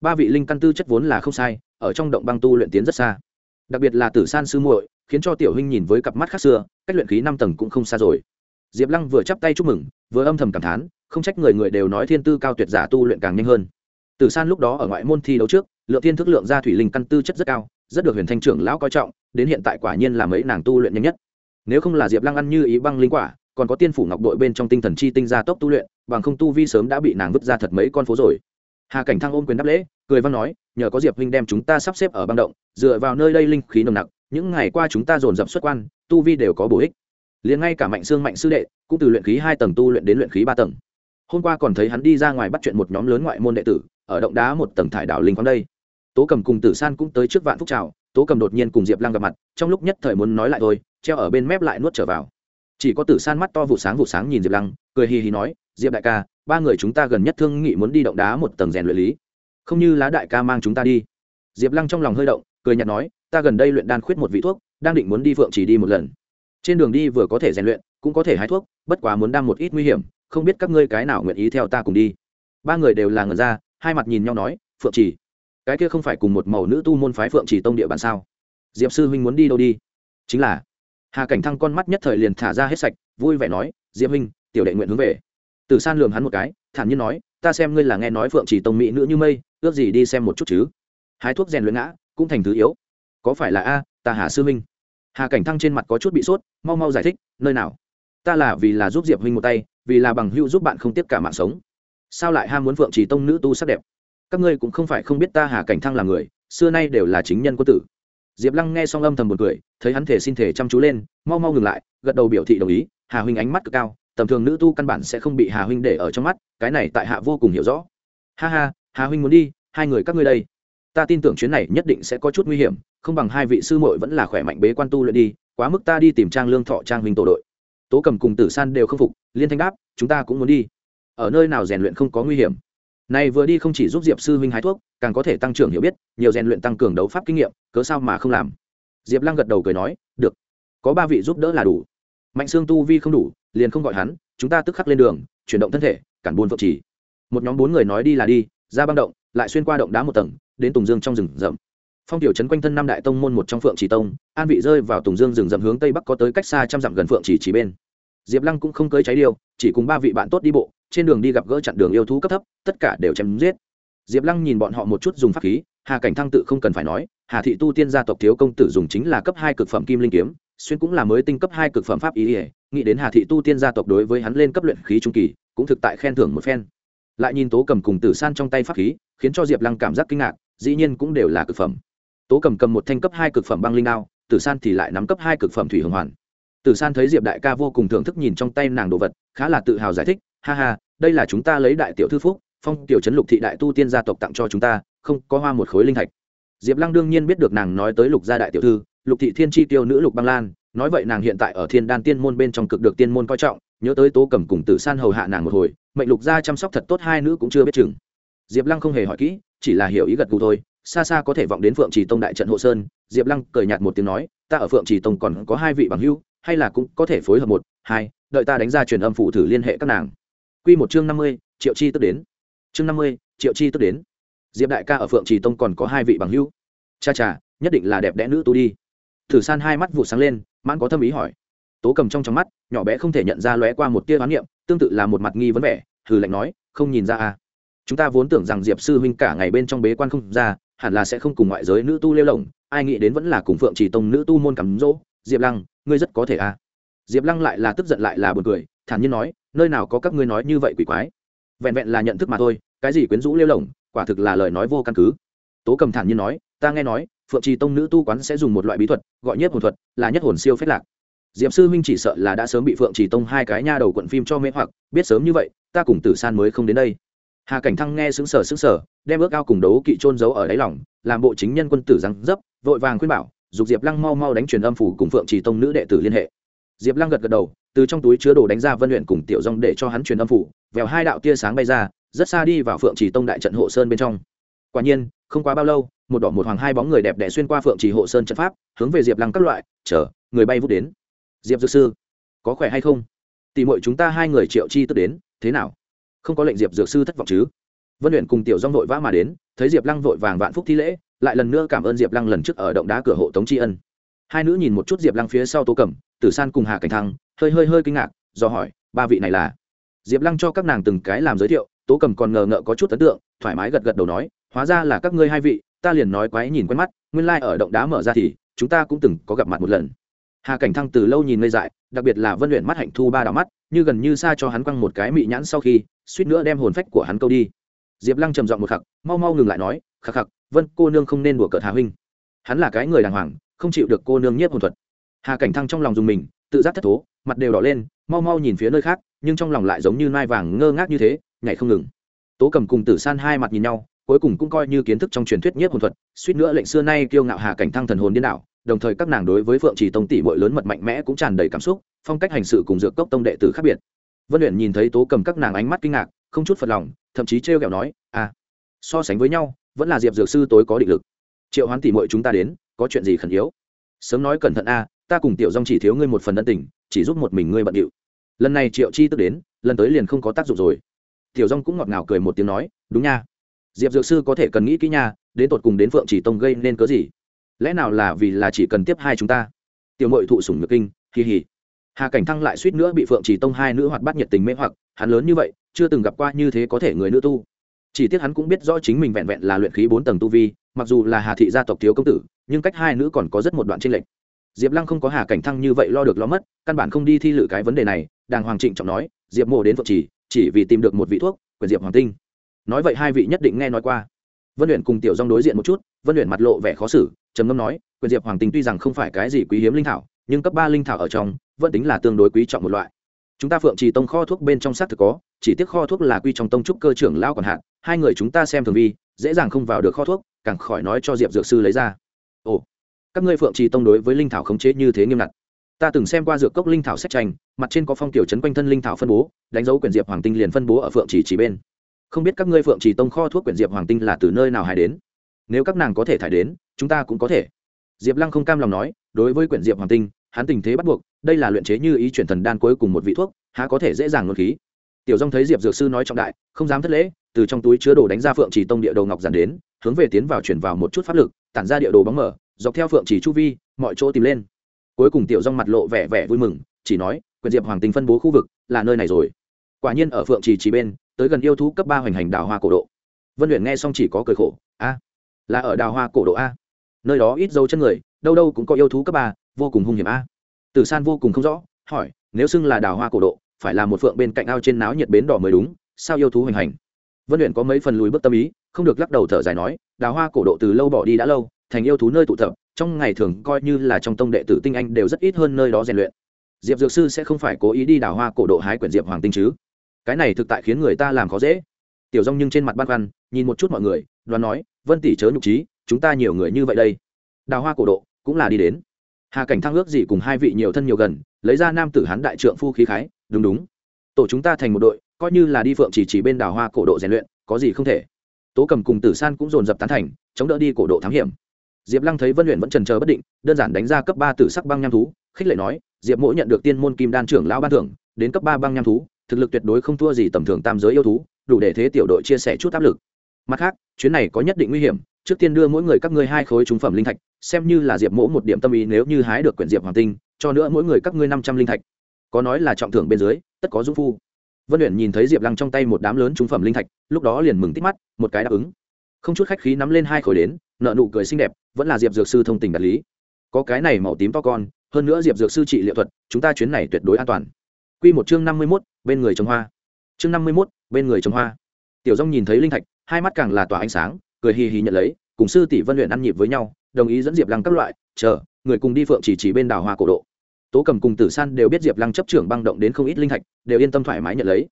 Ba vị linh căn tư chất vốn là không sai, ở trong động băng tu luyện tiến rất xa. Đặc biệt là tử san sư muội, khiến cho tiểu huynh nhìn với cặp mắt khác xưa, cách luyện khí năm tầng cũng không xa rồi. Diệp lăng vừa chắp tay chúc mừng, vừa âm thầm cảm thán, không trách người người đều nói thiên tư cao tuyệt giả tu luyện càng nhanh hơn. Tử san lúc đó ở ngoại môn thi đấu trước, lượng thiên thức lượng ra thủy linh căn tư chất rất cao, rất được huyền thanh trưởng lão coi trọng, đến hiện tại quả nhiên là mấy nàng tu luyện nhanh nhất. Nếu không là diệp lăng ăn như ý băng linh quả còn có tiên phủ ngọc đội bên trong tinh thần chi tinh gia tốc tu luyện, bằng không tu vi sớm đã bị nàng vứt ra thật mấy con phố rồi. Hà cảnh thăng ôm quyền đáp lễ, cười văn nói, nhờ có diệp huynh đem chúng ta sắp xếp ở băng động, dựa vào nơi đây linh khí nồng nặc, những ngày qua chúng ta dồn dập xuất quan, tu vi đều có bổ ích. Liền ngay cả mạnh xương mạnh sư đệ cũng từ luyện khí hai tầng tu luyện đến luyện khí ba tầng. Hôm qua còn thấy hắn đi ra ngoài bắt chuyện một nhóm lớn ngoại môn đệ tử, ở động đá một tầng thải đảo linh khoáng đây. Tố cầm cùng tử san cũng tới trước vạn phúc trào tố cầm đột nhiên cùng diệp lăng gặp mặt, trong lúc nhất thời muốn nói lại thôi, treo ở bên mép lại nuốt trở vào chỉ có tử san mắt to vụ sáng vụ sáng nhìn diệp lăng, cười hì hì nói, diệp đại ca, ba người chúng ta gần nhất thương nghị muốn đi động đá một tầng rèn luyện lý. Không như lá đại ca mang chúng ta đi. Diệp lăng trong lòng hơi động, cười nhạt nói, ta gần đây luyện đan khuyết một vị thuốc, đang định muốn đi phượng chỉ đi một lần. Trên đường đi vừa có thể rèn luyện, cũng có thể hái thuốc, bất quá muốn đam một ít nguy hiểm, không biết các ngươi cái nào nguyện ý theo ta cùng đi. Ba người đều là ngờ ra, hai mặt nhìn nhau nói, phượng chỉ, cái kia không phải cùng một màu nữ tu môn phái phượng chỉ tông địa bàn sao? Diệp sư huynh muốn đi đâu đi? Chính là hà cảnh thăng con mắt nhất thời liền thả ra hết sạch vui vẻ nói diệp Minh, tiểu đệ nguyện hướng về từ san lường hắn một cái thản nhiên nói ta xem ngươi là nghe nói phượng chỉ tông mỹ nữ như mây ước gì đi xem một chút chứ hái thuốc rèn luyện ngã cũng thành thứ yếu có phải là a ta hà sư Minh? hà cảnh thăng trên mặt có chút bị sốt mau mau giải thích nơi nào ta là vì là giúp diệp huynh một tay vì là bằng hữu giúp bạn không tiếp cả mạng sống sao lại ham muốn phượng chỉ tông nữ tu sắc đẹp các ngươi cũng không phải không biết ta hà cảnh thăng là người xưa nay đều là chính nhân quân tử diệp lăng nghe xong âm thầm một cười, thấy hắn thể xin thể chăm chú lên, mau mau ngừng lại, gật đầu biểu thị đồng ý, hà huynh ánh mắt cực cao, tầm thường nữ tu căn bản sẽ không bị hà huynh để ở trong mắt, cái này tại hạ vô cùng hiểu rõ. Ha ha, hà huynh muốn đi, hai người các ngươi đây. Ta tin tưởng chuyến này nhất định sẽ có chút nguy hiểm, không bằng hai vị sư muội vẫn là khỏe mạnh bế quan tu luyện đi, quá mức ta đi tìm trang lương thọ trang huynh tổ đội. Tố cầm cùng tử san đều không phục, liên thanh đáp, chúng ta cũng muốn đi. Ở nơi nào rèn luyện không có nguy hiểm này vừa đi không chỉ giúp diệp sư huynh hái thuốc càng có thể tăng trưởng hiểu biết nhiều rèn luyện tăng cường đấu pháp kinh nghiệm cớ sao mà không làm? Diệp lăng gật đầu cười nói được có ba vị giúp đỡ là đủ. Mạnh xương tu vi không đủ liền không gọi hắn chúng ta tức khắc lên đường chuyển động thân thể cản buôn phượng chỉ một nhóm bốn người nói đi là đi ra băng động lại xuyên qua động đá một tầng đến tùng dương trong rừng rậm. Phong tiểu trấn quanh thân năm đại tông môn một trong phượng chỉ tông an vị rơi vào tùng dương rừng rậm hướng tây bắc có tới cách xa trăm dặm gần phượng chỉ chỉ bên. Diệp lăng cũng không cưới cháy điều, chỉ cùng ba vị bạn tốt đi bộ trên đường đi gặp gỡ chặn đường yêu thú cấp thấp, tất cả đều chém giết. Diệp lăng nhìn bọn họ một chút dùng pháp khí, hà cảnh thăng tự không cần phải nói, hà thị tu tiên gia tộc thiếu công tử dùng chính là cấp hai cực phẩm kim linh kiếm, xuyên cũng là mới tinh cấp hai cực phẩm pháp ý ỉa nghĩ đến hà thị tu tiên gia tộc đối với hắn lên cấp luyện khí trung kỳ, cũng thực tại khen thưởng một phen. Lại nhìn tố cầm cùng tử san trong tay pháp khí, khiến cho diệp lăng cảm giác kinh ngạc, dĩ nhiên cũng đều là cực phẩm. Tố cầm cầm một thanh cấp hai cực phẩm băng linh đao, tử san thì lại nắm cấp hai cực phẩm thủy hồng hoàn tử san thấy diệp đại ca vô cùng thưởng thức nhìn trong tay nàng đồ vật, khá là tự hào giải thích, ha ha, đây là chúng ta lấy đại tiểu thư phúc, phong tiểu trấn lục thị đại tu tiên gia tộc tặng cho chúng ta, không có hoa một khối linh thạch. Diệp lăng đương nhiên biết được nàng nói tới lục gia đại tiểu thư, lục thị thiên tri tiêu nữ lục băng lan, nói vậy nàng hiện tại ở thiên đan tiên môn bên trong cực được tiên môn coi trọng, nhớ tới tố cầm cùng tử san hầu hạ nàng một hồi, mệnh lục gia chăm sóc thật tốt hai nữ cũng chưa biết chừng. Diệp lăng không hề hỏi kỹ, chỉ là hiểu ý gật gù thôi, xa xa có thể vọng đến phượng trì tông đại trận hộ sơn, diệp lăng cười nhạt một tiếng nói, ta ở phượng trì tông còn có hai vị bằng hữu hay là cũng có thể phối hợp một, hai, đợi ta đánh ra truyền âm phụ thử liên hệ các nàng. Q một chương năm mươi, triệu chi tức đến. Chương năm mươi, triệu chi tức đến. Diệp đại ca ở phượng trì tông còn có hai vị bằng hữu. Cha cha, nhất định là đẹp đẽ nữ tu đi. Thử san hai mắt vụ sáng lên, mãn có tâm ý hỏi. Tố cầm trong trong mắt, nhỏ bé không thể nhận ra lóe qua một tia đoán niệm, tương tự là một mặt nghi vấn vẻ thử lạnh nói, không nhìn ra à. Chúng ta vốn tưởng rằng diệp sư huynh cả ngày bên trong bế quan không ra, hẳn là sẽ không cùng ngoại giới nữ tu lêu lỏng, ai nghĩ đến vẫn là cùng phượng chỉ tông nữ tu môn cắm rỗ. Diệp lăng ngươi rất có thể à. Diệp lăng lại là tức giận lại là buồn cười, thản nhiên nói, nơi nào có các ngươi nói như vậy quỷ quái. Vẹn vẹn là nhận thức mà thôi, cái gì quyến rũ lêu lỏng, quả thực là lời nói vô căn cứ. Tố cầm thản nhiên nói, ta nghe nói, phượng trì tông nữ tu quán sẽ dùng một loại bí thuật, gọi nhất hồn thuật, là nhất hồn siêu phết lạc. Diệp sư huynh chỉ sợ là đã sớm bị phượng trì tông hai cái nha đầu quận phim cho mê hoặc, biết sớm như vậy, ta cùng tử san mới không đến đây. Hà cảnh thăng nghe xứng sở xứng sở đem ước ao cùng đấu kỵ trôn giấu ở đáy lỏng làm bộ chính nhân quân tử răng dấp, vội vàng khuyên bảo dục diệp lăng mau mau đánh truyền âm phủ cùng phượng trì tông nữ đệ tử liên hệ. Diệp lăng gật gật đầu, từ trong túi chứa đồ đánh ra vân luyện cùng tiểu dong để cho hắn truyền âm phủ, vèo hai đạo tia sáng bay ra, rất xa đi vào phượng trì tông đại trận hộ sơn bên trong. Quả nhiên, không quá bao lâu, một đỏ một hoàng hai bóng người đẹp đẽ xuyên qua phượng trì hộ sơn trận pháp, hướng về diệp lăng các loại chở người bay vút đến. Diệp dược sư, có khỏe hay không? Tỷ muội chúng ta hai người triệu chi tức đến, thế nào? Không có lệnh diệp dược sư thất vọng chứ? Vân luyện cùng tiểu dong vội vã mà đến, thấy diệp lăng vội vàng vạn phúc thi lễ lại lần nữa cảm ơn diệp lăng lần trước ở động đá cửa hộ tống tri ân. Hai nữ nhìn một chút diệp lăng phía sau tố cẩm, tử san cùng hà cảnh thăng, hơi hơi hơi kinh ngạc, do hỏi, ba vị này là? Diệp lăng cho các nàng từng cái làm giới thiệu, tố cầm còn ngờ ngợ có chút ấn tượng, thoải mái gật gật đầu nói, hóa ra là các ngươi hai vị, ta liền nói quái nhìn quen mắt, nguyên lai、like、ở động đá mở ra thì, chúng ta cũng từng có gặp mặt một lần. Hà cảnh thăng từ lâu nhìn ngây dại, đặc biệt là vân luyện mắt hạnh thu ba đào mắt, như gần như xa cho hắn quăng một cái mị nhãn sau khi, suýt nữa đem hồn phách của hắn câu đi. Diệp lăng trầm giọng một khặc mau mau ngừng lại nói, khắc khặc vân, cô nương không nên đùa cợt hà huynh. Hắn là cái người đàng hoàng, không chịu được cô nương nhiếp hồn thuật. Hà cảnh thăng trong lòng dùng mình, tự giác thất thố, mặt đều đỏ lên, mau mau nhìn phía nơi khác, nhưng trong lòng lại giống như mai vàng ngơ ngác như thế, nhảy không ngừng. Tố cầm cùng tử san hai mặt nhìn nhau, cuối cùng cũng coi như kiến thức trong truyền thuyết nhiếp hồn thuật, suýt nữa lệnh xưa nay kiêu ngạo hà cảnh thăng thần hồn điên đảo, đồng thời các nàng đối với phượng trì tông tỷ bội lớn mật mạnh mẽ cũng tràn đầy cảm xúc, phong cách hành sự cùng dược cốc tông đệ tử khác biệt. Vân luyện nhìn thấy tố cầm các nàng ánh mắt kinh ngạc, không chút phật lòng, thậm chí trêu ghẹo nói à so sánh với nhau vẫn là diệp dược sư tối có định lực. Triệu hoán tỷ mội chúng ta đến, có chuyện gì khẩn yếu? Sớm nói cẩn thận a, ta cùng tiểu dong chỉ thiếu ngươi một phần ân tình, chỉ giúp một mình ngươi bận điệu. Lần này triệu chi tức đến, lần tới liền không có tác dụng rồi. Tiểu dong cũng ngọt ngào cười một tiếng nói, đúng nha. Diệp dược sư có thể cần nghĩ kỹ nha, đến tột cùng đến phượng chỉ tông gây nên cớ gì? Lẽ nào là vì là chỉ cần tiếp hai chúng ta? Tiểu mội thụ sủng nhược kinh kỳ hỉ hà cảnh thăng lại suýt nữa bị phượng chỉ tông hai nữ hoạt bát nhiệt tình mê hoặc, hắn lớn như vậy, chưa từng gặp qua như thế có thể người nữ tu chỉ tiếc hắn cũng biết rõ chính mình vẹn vẹn là luyện khí bốn tầng tu vi, mặc dù là hà thị gia tộc thiếu công tử, nhưng cách hai nữ còn có rất một đoạn tranh lệch. Diệp lăng không có hà cảnh thăng như vậy lo được lo mất, căn bản không đi thi lự cái vấn đề này, đàng hoàng trịnh trọng nói, diệp mộ đến phượng chỉ chỉ vì tìm được một vị thuốc, quyền diệp hoàng tinh. Nói vậy hai vị nhất định nghe nói qua. Vân luyện cùng tiểu dong đối diện một chút, vân luyện mặt lộ vẻ khó xử, trầm ngâm nói, quyền diệp hoàng tinh tuy rằng không phải cái gì quý hiếm linh thảo, nhưng cấp ba linh thảo ở trong, vẫn tính là tương đối quý trọng một loại. Chúng ta phượng trì tông kho thuốc bên trong xác thực có chỉ tiếc kho thuốc là quy trong tông trúc cơ trưởng lao còn hạn, hai người chúng ta xem thường vi, dễ dàng không vào được kho thuốc, càng khỏi nói cho diệp dược sư lấy ra. Ồ, các ngươi phượng trì tông đối với linh thảo khống chế như thế nghiêm ngặt. Ta từng xem qua dược cốc linh thảo sách tranh, mặt trên có phong tiểu chấn quanh thân linh thảo phân bố, đánh dấu quyển diệp hoàng tinh liền phân bố ở phượng trì chỉ bên. Không biết các ngươi phượng trì tông kho thuốc quyển diệp hoàng tinh là từ nơi nào hài đến? Nếu các nàng có thể thải đến, chúng ta cũng có thể. Diệp lăng không cam lòng nói, đối với quyển diệp hoàng tinh, hắn tình thế bắt buộc, đây là luyện chế như ý chuyển thần đan cuối cùng một vị thuốc, há có thể dễ dàng luân khí tiểu dông thấy diệp dược sư nói trọng đại, không dám thất lễ, từ trong túi chứa đồ đánh ra phượng trì tông địa đồ ngọc giản đến, hướng về tiến vào chuyển vào một chút pháp lực, tản ra địa đồ bóng mở, dọc theo phượng trì chu vi, mọi chỗ tìm lên. Cuối cùng tiểu dông mặt lộ vẻ vẻ vui mừng, chỉ nói, quyền diệp hoàng tinh phân bố khu vực, là nơi này rồi. Quả nhiên ở phượng trì chỉ bên, tới gần yêu thú cấp ba hoành hành đào hoa cổ độ. Vân luyện nghe xong chỉ có cười khổ, a, là ở đào hoa cổ độ a? Nơi đó ít dấu chân người, đâu đâu cũng có yêu thú cấp ba, vô cùng hung hiểm a. Tử san vô cùng không rõ, hỏi, nếu xưng là đào hoa cổ độ phải là một phượng bên cạnh ao trên náo nhiệt bến đỏ mới đúng, sao yêu thú hoành hành? Vân luyện có mấy phần lùi bước tâm ý, không được lắc đầu thở dài nói đào hoa cổ độ từ lâu bỏ đi đã lâu, thành yêu thú nơi tụ tập, trong ngày thường coi như là trong tông đệ tử tinh anh đều rất ít hơn nơi đó rèn luyện. Diệp dược sư sẽ không phải cố ý đi đào hoa cổ độ hái quyển diệp hoàng tinh chứ? Cái này thực tại khiến người ta làm khó dễ. Tiểu dông nhưng trên mặt băn khoăn, nhìn một chút mọi người, đoán nói, vân tỷ chớ nhục trí chúng ta nhiều người như vậy đây. Đào hoa cổ độ cũng là đi đến. Hà cảnh thăng ước gì cùng hai vị nhiều thân nhiều gần, lấy ra nam tử hán đại trượng phu khí khái đúng đúng. Tổ chúng ta thành một đội, coi như là đi phượng chỉ chỉ bên đào hoa cổ độ rèn luyện, có gì không thể. Tố cầm cùng tử san cũng dồn dập tán thành, chống đỡ đi cổ độ thám hiểm. Diệp lăng thấy vân luyện vẫn trần chờ bất định, đơn giản đánh ra cấp ba tử sắc băng nham thú, khích lệ nói, diệp mỗi nhận được tiên môn kim đan trưởng lão ban thưởng, đến cấp ba băng nham thú, thực lực tuyệt đối không thua gì tầm thường tam giới yêu thú, đủ để thế tiểu đội chia sẻ chút áp lực. Mặt khác, chuyến này có nhất định nguy hiểm, trước tiên đưa mỗi người các ngươi hai khối trúng phẩm linh thạch, xem như là diệp mỗ một điểm tâm ý nếu như hái được quyển diệp hoàng tinh, cho nữa mỗi người các ngươi năm trăm linh thạch có nói là trọng thưởng bên dưới, tất có dung phu. Vân luyện nhìn thấy diệp lăng trong tay một đám lớn trúng phẩm linh thạch, lúc đó liền mừng tít mắt, một cái đáp ứng. Không chút khách khí nắm lên hai khối đến, nợ nụ cười xinh đẹp, vẫn là diệp dược sư thông tình đạt lý. Có cái này màu tím to con, hơn nữa diệp dược sư trị liệu thuật, chúng ta chuyến này tuyệt đối an toàn. Q một chương năm mươi mốt, bên người trồng hoa. Chương năm mươi mốt, bên người trồng hoa. Tiểu dông nhìn thấy linh thạch, hai mắt càng là tỏa ánh sáng, cười hì hì nhận lấy, cùng sư tỷ vân luyện ăn nhịp với nhau, đồng ý dẫn diệp lăng các loại, chờ, người cùng đi phượng chỉ chỉ bên đảo hoa cổ độ tố cầm cùng tử san đều biết diệp lăng chấp trưởng băng động đến không ít linh thạch, đều yên tâm thoải mái nhận lấy.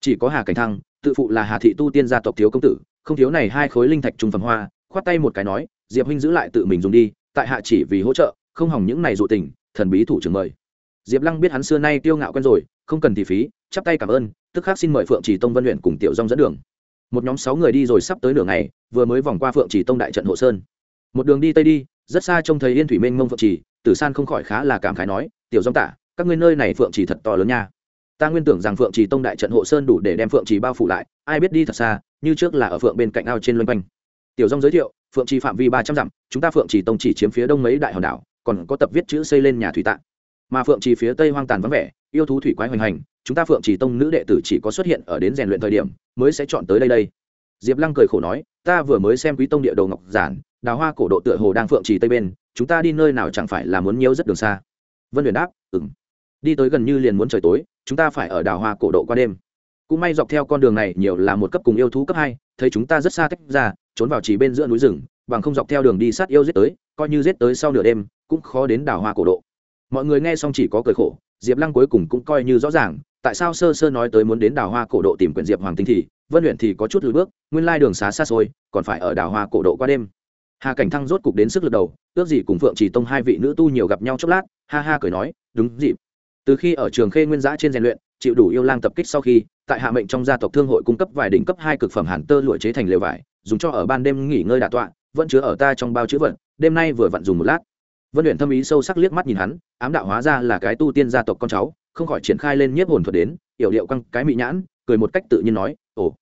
Chỉ có hà cảnh thăng, tự phụ là hà thị tu tiên gia tộc thiếu công tử, không thiếu này hai khối linh thạch trung phẩm hoa, khoát tay một cái nói, diệp huynh giữ lại tự mình dùng đi, tại hạ chỉ vì hỗ trợ, không hỏng những này dụ tình, thần bí thủ trưởng mời. Diệp lăng biết hắn xưa nay tiêu ngạo quen rồi, không cần thì phí, chắp tay cảm ơn, tức khắc xin mời phượng chỉ tông vân luyện cùng tiểu dong dẫn đường. Một nhóm sáu người đi rồi sắp tới nửa ngày, vừa mới vòng qua phượng chỉ tông đại trận hộ sơn. Một đường đi tây đi, rất xa trông thấy yên thủy Minh mông phượng chỉ, tử san không khỏi khá là cảm khái nói tiểu dòng tả, các ngươi nơi này phượng chỉ thật to lớn nha. Ta nguyên tưởng rằng phượng chỉ tông đại trận hộ sơn đủ để đem phượng chỉ bao phủ lại, ai biết đi thật xa, như trước là ở phượng bên cạnh ao trên loanh quanh. Tiểu dông giới thiệu, phượng trì phạm vi ba trăm dặm, chúng ta phượng trì tông chỉ chiếm phía đông mấy đại hòn đảo, còn có tập viết chữ xây lên nhà thủy tạng. Mà phượng trì phía tây hoang tàn vắng vẻ, yêu thú thủy quái hoành hành, chúng ta phượng trì tông nữ đệ tử chỉ có xuất hiện ở đến rèn luyện thời điểm, mới sẽ chọn tới đây đây. Diệp lăng cười khổ nói, ta vừa mới xem quý tông địa đồ ngọc giản, đào hoa cổ độ tựa hồ đang phượng trì tây bên, chúng ta đi nơi nào chẳng phải là muốn nhiều rất đường xa vân huyền đáp ừng đi tới gần như liền muốn trời tối, chúng ta phải ở đào hoa cổ độ qua đêm. Cũng may dọc theo con đường này nhiều là một cấp cùng yêu thú cấp hai, thấy chúng ta rất xa tách ra, trốn vào chỉ bên giữa núi rừng, bằng không dọc theo đường đi sát yêu giết tới, coi như giết tới sau nửa đêm, cũng khó đến đào hoa cổ độ. Mọi người nghe xong chỉ có cười khổ, diệp lăng cuối cùng cũng coi như rõ ràng, tại sao sơ sơ nói tới muốn đến đào hoa cổ độ tìm quyển diệp hoàng tinh thì, vân luyện thì có chút lùi bước, nguyên lai đường xá xa xôi, còn phải ở đào hoa cổ độ qua đêm hà cảnh thăng rốt cục đến sức lực đầu, ước gì cùng phượng chỉ tông hai vị nữ tu nhiều gặp nhau chốc lát, ha ha cười nói, đúng dịp. Từ khi ở trường khê nguyên giã trên rèn luyện, chịu đủ yêu lang tập kích sau khi, tại hạ mệnh trong gia tộc thương hội cung cấp vài đỉnh cấp hai cực phẩm hàn tơ lụa chế thành lều vải, dùng cho ở ban đêm nghỉ ngơi đà tọa, vẫn chứa ở ta trong bao chữ vật, đêm nay vừa vặn dùng một lát. Vân luyện thâm ý sâu sắc liếc mắt nhìn hắn, ám đạo hóa ra là cái tu tiên gia tộc con cháu, không khỏi triển khai lên nhiếp hồn thuật đến, yểu điệu căng cái mị nhãn, cười một cách tự nhiên nói, ồ,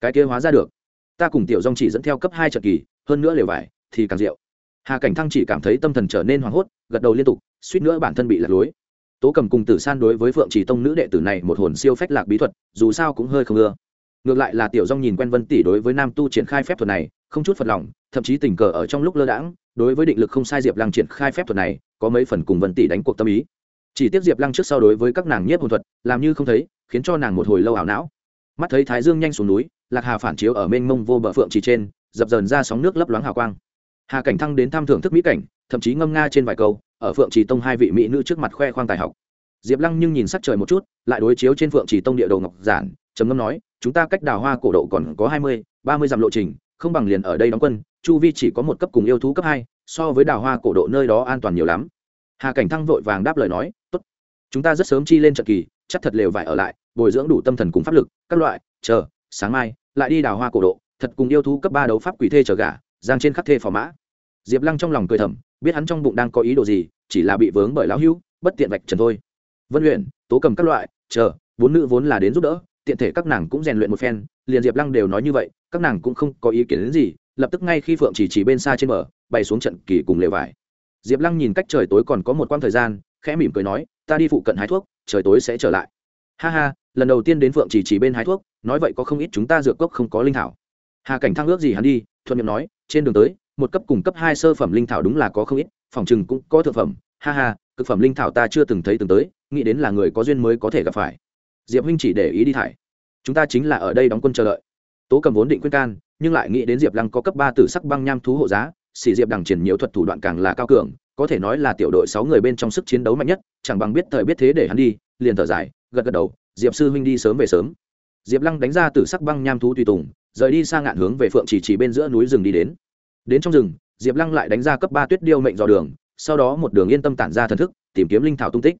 cái kia hóa ra được. Ta cùng tiểu dong chỉ dẫn theo cấp hai trận kỳ, hơn nữa lều vải thì càng rượu. Hà cảnh thăng chỉ cảm thấy tâm thần trở nên hoảng hốt, gật đầu liên tục, suýt nữa bản thân bị lạc lối. Tố cầm cùng tử san đối với phượng chỉ tông nữ đệ tử này một hồn siêu phách lạc bí thuật, dù sao cũng hơi không ưa. Ngược lại là tiểu dong nhìn quen vân tỷ đối với nam tu triển khai phép thuật này, không chút phật lòng, thậm chí tình cờ ở trong lúc lơ đãng, đối với định lực không sai diệp lăng triển khai phép thuật này, có mấy phần cùng vân tỷ đánh cuộc tâm ý. Chỉ tiếp diệp lăng trước sau đối với các nàng nhiếp hồn thuật, làm như không thấy, khiến cho nàng một hồi lâu ảo não. Mắt thấy thái dương nhanh xuống núi, lạc hà phản chiếu ở mênh mông vô bờ phượng chỉ trên, dập dờn ra sóng nước lấp loáng hào quang hà cảnh thăng đến thăm thưởng thức mỹ cảnh, thậm chí ngâm nga trên vài câu, ở phượng trì tông hai vị mỹ nữ trước mặt khoe khoang tài học. Diệp lăng nhưng nhìn sắc trời một chút, lại đối chiếu trên phượng trì tông địa đồ ngọc giản, trầm ngâm nói, chúng ta cách đào hoa cổ độ còn có hai mươi, ba mươi dặm lộ trình, không bằng liền ở đây đóng quân, chu vi chỉ có một cấp cùng yêu thú cấp hai, so với đào hoa cổ độ nơi đó an toàn nhiều lắm. Hà cảnh thăng vội vàng đáp lời nói, tốt, chúng ta rất sớm chi lên trận kỳ, chắc thật lều vải ở lại, bồi dưỡng đủ tâm thần cùng pháp lực, các loại, chờ, sáng mai, lại đi đào hoa cổ độ, thật cùng yêu thú cấp ba đấu pháp quỷ thê chờ gà giang trên khắc thê phò mã diệp lăng trong lòng cười thầm, biết hắn trong bụng đang có ý đồ gì, chỉ là bị vướng bởi lão hữu, bất tiện vạch trần thôi. Vân luyện tố cầm các loại, chờ, bốn nữ vốn là đến giúp đỡ, tiện thể các nàng cũng rèn luyện một phen, liền diệp lăng đều nói như vậy, các nàng cũng không có ý kiến đến gì, lập tức ngay khi phượng chỉ chỉ bên xa trên bờ bay xuống trận kỳ cùng lều vải. Diệp lăng nhìn cách trời tối còn có một quãng thời gian, khẽ mỉm cười nói, ta đi phụ cận hái thuốc, trời tối sẽ trở lại. Ha ha, lần đầu tiên đến phượng chỉ chỉ bên hái thuốc, nói vậy có không ít chúng ta dược cốc không có linh thảo. Hà cảnh thăng ước gì hắn đi, thuận miệng nói, trên đường tới một cấp cùng cấp hai sơ phẩm linh thảo đúng là có không ít, phòng chừng cũng có thượng phẩm. Ha ha, cực phẩm linh thảo ta chưa từng thấy từng tới, nghĩ đến là người có duyên mới có thể gặp phải. Diệp huynh chỉ để ý đi thải. Chúng ta chính là ở đây đóng quân chờ đợi. Tố cầm vốn định khuyên can, nhưng lại nghĩ đến diệp lăng có cấp ba tử sắc băng nham thú hộ giá, xỉ diệp đằng triển nhiều thuật thủ đoạn càng là cao cường, có thể nói là tiểu đội sáu người bên trong sức chiến đấu mạnh nhất, chẳng bằng biết thời biết thế để hắn đi, liền thở dài, gật gật đầu, diệp sư huynh đi sớm về sớm. Diệp lăng đánh ra tử sắc băng nham thú tùy tùng, rời đi sang ngạn hướng về phượng chỉ chỉ bên giữa núi rừng đi đến đến trong rừng, diệp lăng lại đánh ra cấp ba tuyết điêu mệnh dò đường, sau đó một đường yên tâm tản ra thần thức, tìm kiếm linh thảo tung tích.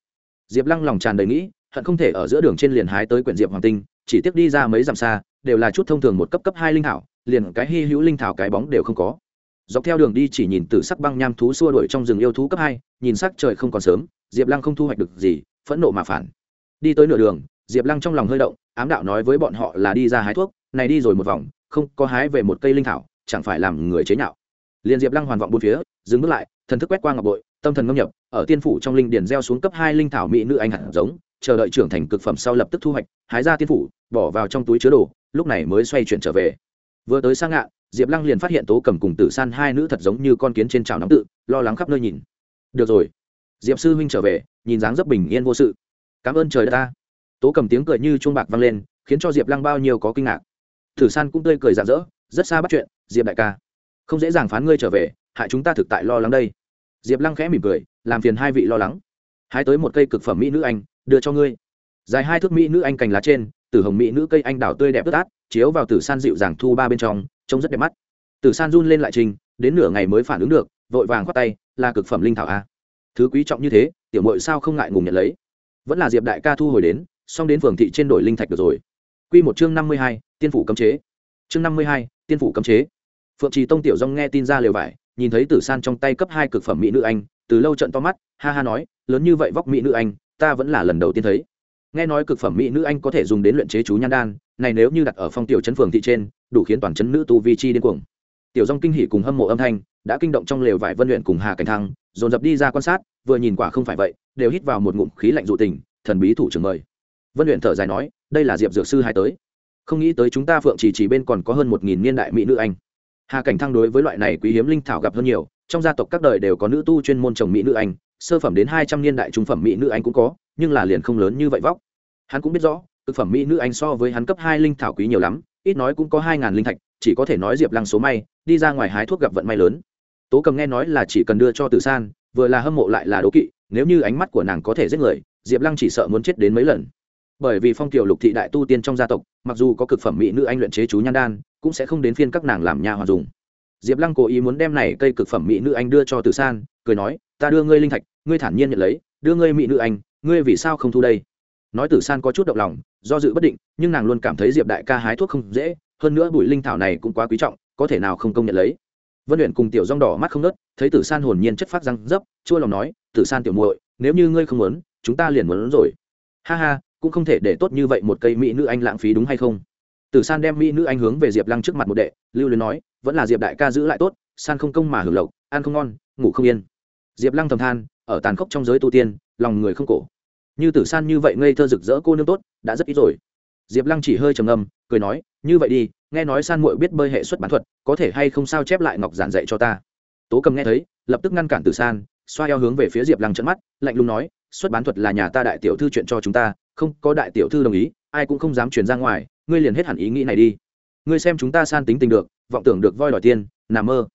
Diệp lăng lòng tràn đầy nghĩ, hận không thể ở giữa đường trên liền hái tới quyển diệp hoàng tinh, chỉ tiếp đi ra mấy dặm xa, đều là chút thông thường một cấp cấp hai linh thảo, liền cái hy hữu linh thảo cái bóng đều không có. Dọc theo đường đi chỉ nhìn từ sắc băng nham thú xua đuổi trong rừng yêu thú cấp hai, nhìn sắc trời không còn sớm, diệp lăng không thu hoạch được gì, phẫn nộ mà phản. Đi tới nửa đường, diệp lăng trong lòng hơi động, ám đạo nói với bọn họ là đi ra hái thuốc, này đi rồi một vòng, không có hái về một cây linh thảo chẳng phải làm người chế nhạo. Liền diệp lăng hoàn vọng bốn phía, dừng bước lại, thần thức quét qua ngọc bội, tâm thần ngâm nhập, ở tiên phủ trong linh điền gieo xuống cấp hai linh thảo mỹ nữ anh hạt giống, chờ đợi trưởng thành cực phẩm sau lập tức thu hoạch, hái ra tiên phủ, bỏ vào trong túi chứa đồ, lúc này mới xoay chuyển trở về. Vừa tới sang ngạn, diệp lăng liền phát hiện tố cầm cùng tử san hai nữ thật giống như con kiến trên trào nóng tự, lo lắng khắp nơi nhìn. Được rồi. Diệp sư huynh trở về, nhìn dáng rất bình yên vô sự. Cảm ơn trời đất ta. Tố cầm tiếng cười như chuông bạc vang lên, khiến cho diệp lăng bao nhiêu có kinh ngạc. Tử san cũng tươi cười rạng rỡ rất xa bắt chuyện, diệp đại ca. Không dễ dàng phán ngươi trở về, hại chúng ta thực tại lo lắng đây. Diệp lăng khẽ mỉm cười, làm phiền hai vị lo lắng. Hái tới một cây cực phẩm mỹ nữ anh, đưa cho ngươi. Dài hai thước mỹ nữ anh cành lá trên, tử hồng mỹ nữ cây anh đào tươi đẹp ướt át, chiếu vào tử san dịu dàng thu ba bên trong, trông rất đẹp mắt. Tử san run lên lại trình, đến nửa ngày mới phản ứng được, vội vàng khoát tay, là cực phẩm linh thảo a. Thứ quý trọng như thế, tiểu mội sao không ngại ngùng nhận lấy? Vẫn là diệp đại ca thu hồi đến, xong đến phường thị trên đổi linh thạch được rồi. Q một chương năm mươi hai, tiên phủ cấm chế chương năm mươi hai, tiên phủ cấm chế. Phượng trì tông tiểu dông nghe tin ra lều vải, nhìn thấy tử san trong tay cấp hai cực phẩm mỹ nữ anh, từ lâu trận to mắt, ha ha nói, lớn như vậy vóc mỹ nữ anh, ta vẫn là lần đầu tiên thấy. Nghe nói cực phẩm mỹ nữ anh có thể dùng đến luyện chế chú nhan đan, này nếu như đặt ở phong tiểu chấn phường thị trên, đủ khiến toàn chấn nữ tu vi chi điên cuồng. Tiểu dong kinh hỉ cùng hâm mộ âm thanh, đã kinh động trong lều vải vân luyện cùng hà cảnh thăng, dồn dập đi ra quan sát, vừa nhìn quả không phải vậy, đều hít vào một ngụm khí lạnh dụ tình, thần bí thủ trưởng mời. Vân luyện thở dài nói, đây là diệp dược sư hai tới không nghĩ tới chúng ta phượng chỉ chỉ bên còn có hơn một nghìn niên đại mỹ nữ anh. Hà cảnh thăng đối với loại này quý hiếm linh thảo gặp hơn nhiều, trong gia tộc các đời đều có nữ tu chuyên môn trồng mỹ nữ anh, sơ phẩm đến hai trăm niên đại trung phẩm mỹ nữ anh cũng có, nhưng là liền không lớn như vậy vóc. Hắn cũng biết rõ thực phẩm mỹ nữ anh so với hắn cấp hai linh thảo quý nhiều lắm, ít nói cũng có hai ngàn linh thạch, chỉ có thể nói diệp lăng số may, đi ra ngoài hái thuốc gặp vận may lớn. Tố cầm nghe nói là chỉ cần đưa cho tử san, vừa là hâm mộ lại là đố kỵ, nếu như ánh mắt của nàng có thể giết người, diệp lăng chỉ sợ muốn chết đến mấy lần. Bởi vì phong kiều lục thị đại tu tiên trong gia tộc mặc dù có cực phẩm mỹ nữ anh luyện chế chú nhan đan, cũng sẽ không đến phiên các nàng làm nhà hoàn dùng. Diệp lăng cố ý muốn đem này cây cực phẩm mỹ nữ anh đưa cho tử san, cười nói, ta đưa ngươi linh thạch, ngươi thản nhiên nhận lấy, đưa ngươi mỹ nữ anh, ngươi vì sao không thu đây? Nói tử san có chút động lòng, do dự bất định, nhưng nàng luôn cảm thấy diệp đại ca hái thuốc không dễ, hơn nữa bụi linh thảo này cũng quá quý trọng, có thể nào không công nhận lấy. Vân luyện cùng tiểu rong đỏ mắt không nớt thấy tử san hồn nhiên chất phát răng dấp, chua lòng nói, tử san tiểu muội, nếu như ngươi không muốn, chúng ta liền muốn rồi. Ha ha cũng không thể để tốt như vậy một cây mỹ nữ anh lãng phí đúng hay không? Tử san đem mỹ nữ anh hướng về diệp lăng trước mặt một đệ, lưu luyến nói, vẫn là diệp đại ca giữ lại tốt, san không công mà hưởng lộc, ăn không ngon, ngủ không yên. Diệp lăng thầm than, ở tàn khốc trong giới tu tiên, lòng người không cổ. Như tử san như vậy ngây thơ rực rỡ cô nương tốt, đã rất ít rồi. Diệp lăng chỉ hơi trầm ngâm, cười nói, như vậy đi, nghe nói san muội biết bơi hệ xuất bán thuật, có thể hay không sao chép lại ngọc giản dạy cho ta? Tố cầm nghe thấy, lập tức ngăn cản tử san, xoa eo hướng về phía diệp lăng trận mắt, lạnh lùng nói, xuất bán thuật là nhà ta đại tiểu thư chuyện cho chúng ta không có đại tiểu thư đồng ý ai cũng không dám chuyển ra ngoài ngươi liền hết hẳn ý nghĩ này đi. Ngươi xem chúng ta san tính tình được vọng tưởng được voi đòi tiên, nằm mơ.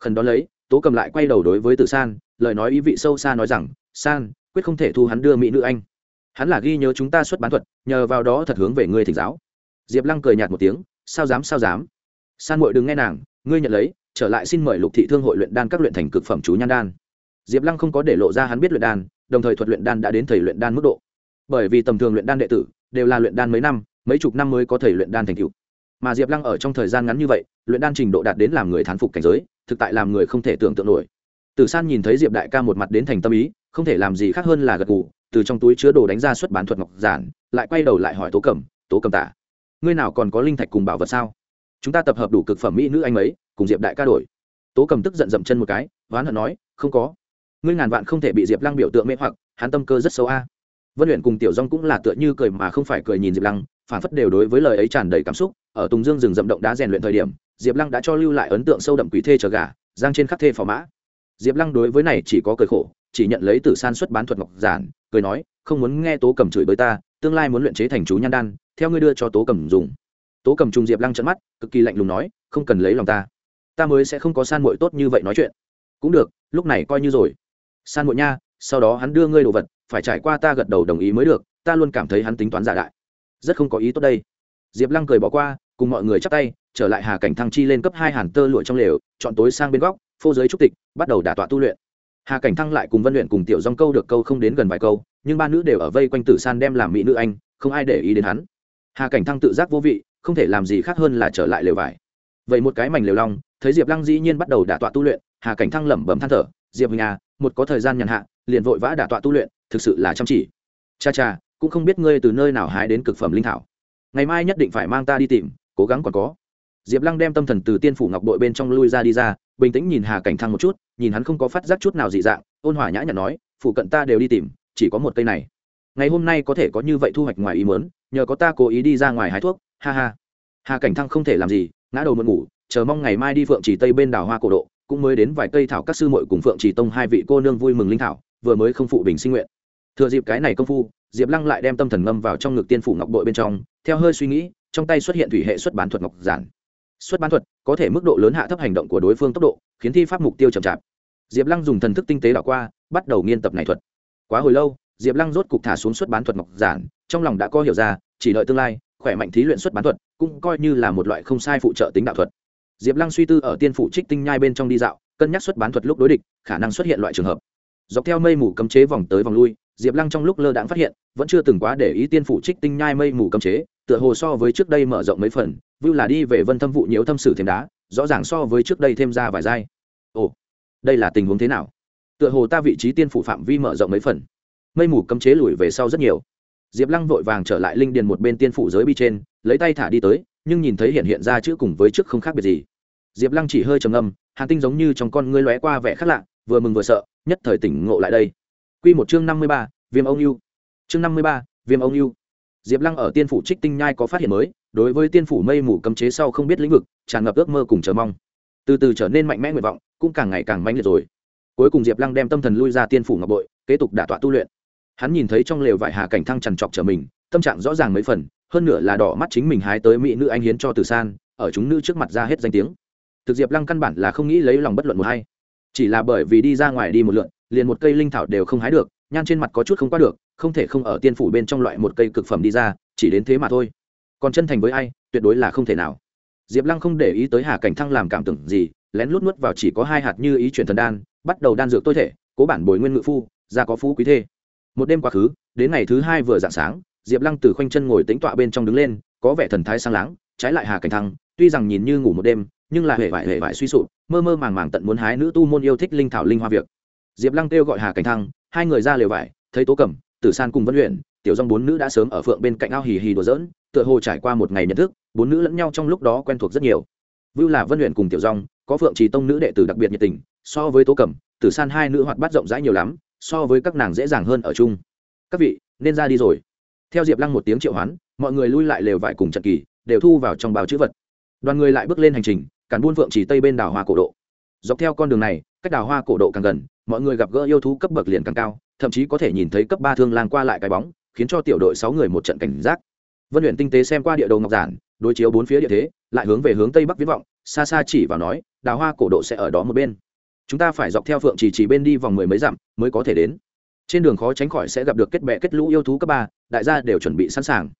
Khẩn đó lấy tố cầm lại quay đầu đối với tử san lời nói ý vị sâu xa nói rằng san quyết không thể thu hắn đưa mỹ nữ anh. Hắn là ghi nhớ chúng ta xuất bán thuật nhờ vào đó thật hướng về ngươi thỉnh giáo. Diệp lăng cười nhạt một tiếng sao dám sao dám? San mội đừng nghe nàng ngươi nhận lấy trở lại xin mời lục thị thương hội luyện đan các luyện thành cực phẩm chú nhan đan. Diệp lăng không có để lộ ra hắn biết luyện đan đồng thời thuật luyện đan đã đến thầy luyện đan mức độ bởi vì tầm thường luyện đan đệ tử đều là luyện đan mấy năm, mấy chục năm mới có thể luyện đan thành cựu mà diệp lăng ở trong thời gian ngắn như vậy, luyện đan trình độ đạt đến làm người thán phục cảnh giới, thực tại làm người không thể tưởng tượng nổi. Tử san nhìn thấy diệp đại ca một mặt đến thành tâm ý, không thể làm gì khác hơn là gật gù, từ trong túi chứa đồ đánh ra xuất bán thuật ngọc giản, lại quay đầu lại hỏi tố cẩm, tố cầm tả, ngươi nào còn có linh thạch cùng bảo vật sao? Chúng ta tập hợp đủ cực phẩm mỹ nữ anh ấy, cùng diệp đại ca đổi. Tố cầm tức giận dậm chân một cái oán hận nói, không có. Ngươi ngàn vạn không thể bị diệp lăng biểu tượng mê hoặc, hắn tâm cơ rất xấu a vân luyện cùng tiểu dong cũng là tựa như cười mà không phải cười nhìn diệp lăng, phản phất đều đối với lời ấy tràn đầy cảm xúc. Ở tùng dương rừng rậm động đá rèn luyện thời điểm, diệp lăng đã cho lưu lại ấn tượng sâu đậm quỷ thê chờ gà, giang trên khắc thê phò mã. Diệp lăng đối với này chỉ có cười khổ, chỉ nhận lấy từ san xuất bán thuật ngọc giản, cười nói, không muốn nghe tố cầm chửi bới ta, tương lai muốn luyện chế thành chú nhan đan, theo ngươi đưa cho tố cầm dùng. Tố cầm trùng diệp lăng trận mắt, cực kỳ lạnh lùng nói, không cần lấy lòng ta ta mới sẽ không có san muội tốt như vậy nói chuyện. Cũng được, lúc này coi như rồi. San muội nha, sau đó hắn đưa ngươi đồ vật phải trải qua ta gật đầu đồng ý mới được, ta luôn cảm thấy hắn tính toán giả đại. Rất không có ý tốt đây. Diệp lăng cười bỏ qua, cùng mọi người chắp tay, trở lại hà cảnh thăng chi lên cấp hai hàn tơ lụa trong lều, chọn tối sang bên góc, phô giới trúc tịch, bắt đầu đả tọa tu luyện. Hà cảnh thăng lại cùng vân luyện cùng tiểu dong câu được câu không đến gần vài câu, nhưng ba nữ đều ở vây quanh tử san đem làm mỹ nữ anh, không ai để ý đến hắn. Hà cảnh thăng tự giác vô vị, không thể làm gì khác hơn là trở lại lều vải. Vậy một cái mảnh lều long, thấy diệp lăng dĩ nhiên bắt đầu đả tọa tu luyện, hà cảnh thăng lẩm bẩm than thở, diệp hình à một có thời gian nhàn hạ liền vội vã đả tọa tu luyện, thực sự là chăm chỉ. Cha cha, cũng không biết ngươi từ nơi nào hái đến cực phẩm linh thảo. Ngày mai nhất định phải mang ta đi tìm, cố gắng còn có. Diệp lăng đem tâm thần từ tiên phủ ngọc đội bên trong lui ra đi ra, bình tĩnh nhìn hà cảnh thăng một chút, nhìn hắn không có phát giác chút nào dị dạng, ôn hòa nhã nhặn nói phụ cận ta đều đi tìm, chỉ có một cây này. Ngày hôm nay có thể có như vậy thu hoạch ngoài ý mớn nhờ có ta cố ý đi ra ngoài hái thuốc, ha ha. Hà cảnh thăng không thể làm gì, ngã đầu mượn ngủ, chờ mong ngày mai đi phượng chỉ tây bên đào hoa cổ độ, cũng mới đến vài cây thảo các sư muội cùng phượng chỉ tông hai vị cô nương vui mừng linh thảo vừa mới không phụ bình sinh nguyện. Thừa dịp cái này công phu, diệp lăng lại đem tâm thần ngâm vào trong ngực tiên phủ ngọc bội bên trong, theo hơi suy nghĩ, trong tay xuất hiện thủy hệ xuất bán thuật ngọc giản. Xuất bán thuật có thể mức độ lớn hạ thấp hành động của đối phương tốc độ, khiến thi pháp mục tiêu chậm chạp. Diệp lăng dùng thần thức tinh tế đảo qua, bắt đầu nghiên tập này thuật. Quá hồi lâu, diệp lăng rốt cục thả xuống xuất bán thuật ngọc giản, trong lòng đã có hiểu ra, chỉ đợi tương lai, khỏe mạnh thí luyện xuất bán thuật cũng coi như là một loại không sai phụ trợ tính đạo thuật. Diệp lăng suy tư ở tiên phủ trích tinh nhai bên trong đi dạo, cân nhắc xuất bán thuật lúc đối địch, khả năng xuất hiện loại trường hợp dọc theo mây mù cấm chế vòng tới vòng lui, diệp lăng trong lúc lơ đãng phát hiện, vẫn chưa từng quá để ý tiên phủ trích tinh nhai mây mù cấm chế, tựa hồ so với trước đây mở rộng mấy phần vưu là đi về vân thâm vụ nhiễu thâm sử thêm đá, rõ ràng so với trước đây thêm ra vài giai. Ồ, đây là tình huống thế nào? Tựa hồ ta vị trí tiên phủ phạm vi mở rộng mấy phần. Mây mù cấm chế lùi về sau rất nhiều. Diệp lăng vội vàng trở lại linh điền một bên tiên phủ giới bi trên, lấy tay thả đi tới, nhưng nhìn thấy hiện hiện ra chữ cùng với trước không khác biệt gì. Diệp lăng chỉ hơi trầm ngâm, hàn tinh giống như trong con ngươi lóe qua vẻ khác lạ vừa mừng vừa sợ, nhất thời tỉnh ngộ lại đây. Q một chương năm mươi ba, viêm ông yêu chương năm mươi ba, viêm ông yêu diệp lăng ở tiên phủ trích tinh nhai có phát hiện mới, đối với tiên phủ mây mù cấm chế sau không biết lĩnh vực, tràn ngập ước mơ cùng chờ mong. Từ từ trở nên mạnh mẽ nguyện vọng, cũng càng ngày càng mãnh liệt rồi. Cuối cùng diệp lăng đem tâm thần lui ra tiên phủ ngọc bội, kế tục đả tọa tu luyện. Hắn nhìn thấy trong lều vải hà cảnh thăng trằn trọc trở mình, tâm trạng rõ ràng mấy phần, hơn nữa là đỏ mắt chính mình hái tới mỹ nữ anh hiến cho từ san, ở chúng nữ trước mặt ra hết danh tiếng. Thực diệp lăng căn bản là không nghĩ lấy lòng bất luận một hay chỉ là bởi vì đi ra ngoài đi một lượn, liền một cây linh thảo đều không hái được, nhan trên mặt có chút không qua được, không thể không ở tiên phủ bên trong loại một cây cực phẩm đi ra, chỉ đến thế mà thôi. Còn chân thành với ai, tuyệt đối là không thể nào. Diệp lăng không để ý tới hà cảnh thăng làm cảm tưởng gì, lén lút nuốt vào chỉ có hai hạt như ý chuyển thần đan, bắt đầu đan dược tôi thể, cố bản bồi nguyên ngự phu, ra có phú quý thê. Một đêm quá khứ, đến ngày thứ hai vừa dạng sáng, diệp lăng từ khoanh chân ngồi tính tọa bên trong đứng lên, có vẻ thần thái sang láng, trái lại hà cảnh thăng, tuy rằng nhìn như ngủ một đêm nhưng là hệ vải hệ vải suy sụp, mơ mơ màng màng tận muốn hái nữ tu môn yêu thích linh thảo linh hoa việc. Diệp lăng kêu gọi hà cảnh thăng, hai người ra lều vải, thấy tố cẩm, tử san cùng vân luyện tiểu dòng bốn nữ đã sớm ở phượng bên cạnh ao hì hì đùa dỡn tựa hồ trải qua một ngày nhận thức, bốn nữ lẫn nhau trong lúc đó quen thuộc rất nhiều. Vưu là vân luyện cùng tiểu dòng, có phượng trì tông nữ đệ tử đặc biệt nhiệt tình, so với tố cẩm, tử san hai nữ hoạt bát rộng rãi nhiều lắm, so với các nàng dễ dàng hơn ở chung. Các vị, nên ra đi rồi. Theo diệp lăng một tiếng triệu hoán, mọi người lui lại lều vải cùng trận kỳ, đều thu vào trong bao chữ vật. Đoàn người lại bước lên hành trình cản buôn phượng chỉ tây bên đảo hoa cổ độ. Dọc theo con đường này, cách đảo hoa cổ độ càng gần, mọi người gặp gỡ yêu thú cấp bậc liền càng cao, thậm chí có thể nhìn thấy cấp ba thương lang qua lại cái bóng, khiến cho tiểu đội sáu người một trận cảnh giác. Vân luyện tinh tế xem qua địa đồ ngọc giản, đối chiếu bốn phía địa thế, lại hướng về hướng tây bắc viễn vọng, xa xa chỉ vào nói đào hoa cổ độ sẽ ở đó một bên. Chúng ta phải dọc theo phượng chỉ chỉ bên đi vòng mười mấy dặm mới có thể đến. Trên đường khó tránh khỏi sẽ gặp được kết bệ kết lũ yêu thú cấp ba, đại gia đều chuẩn bị sẵn sàng.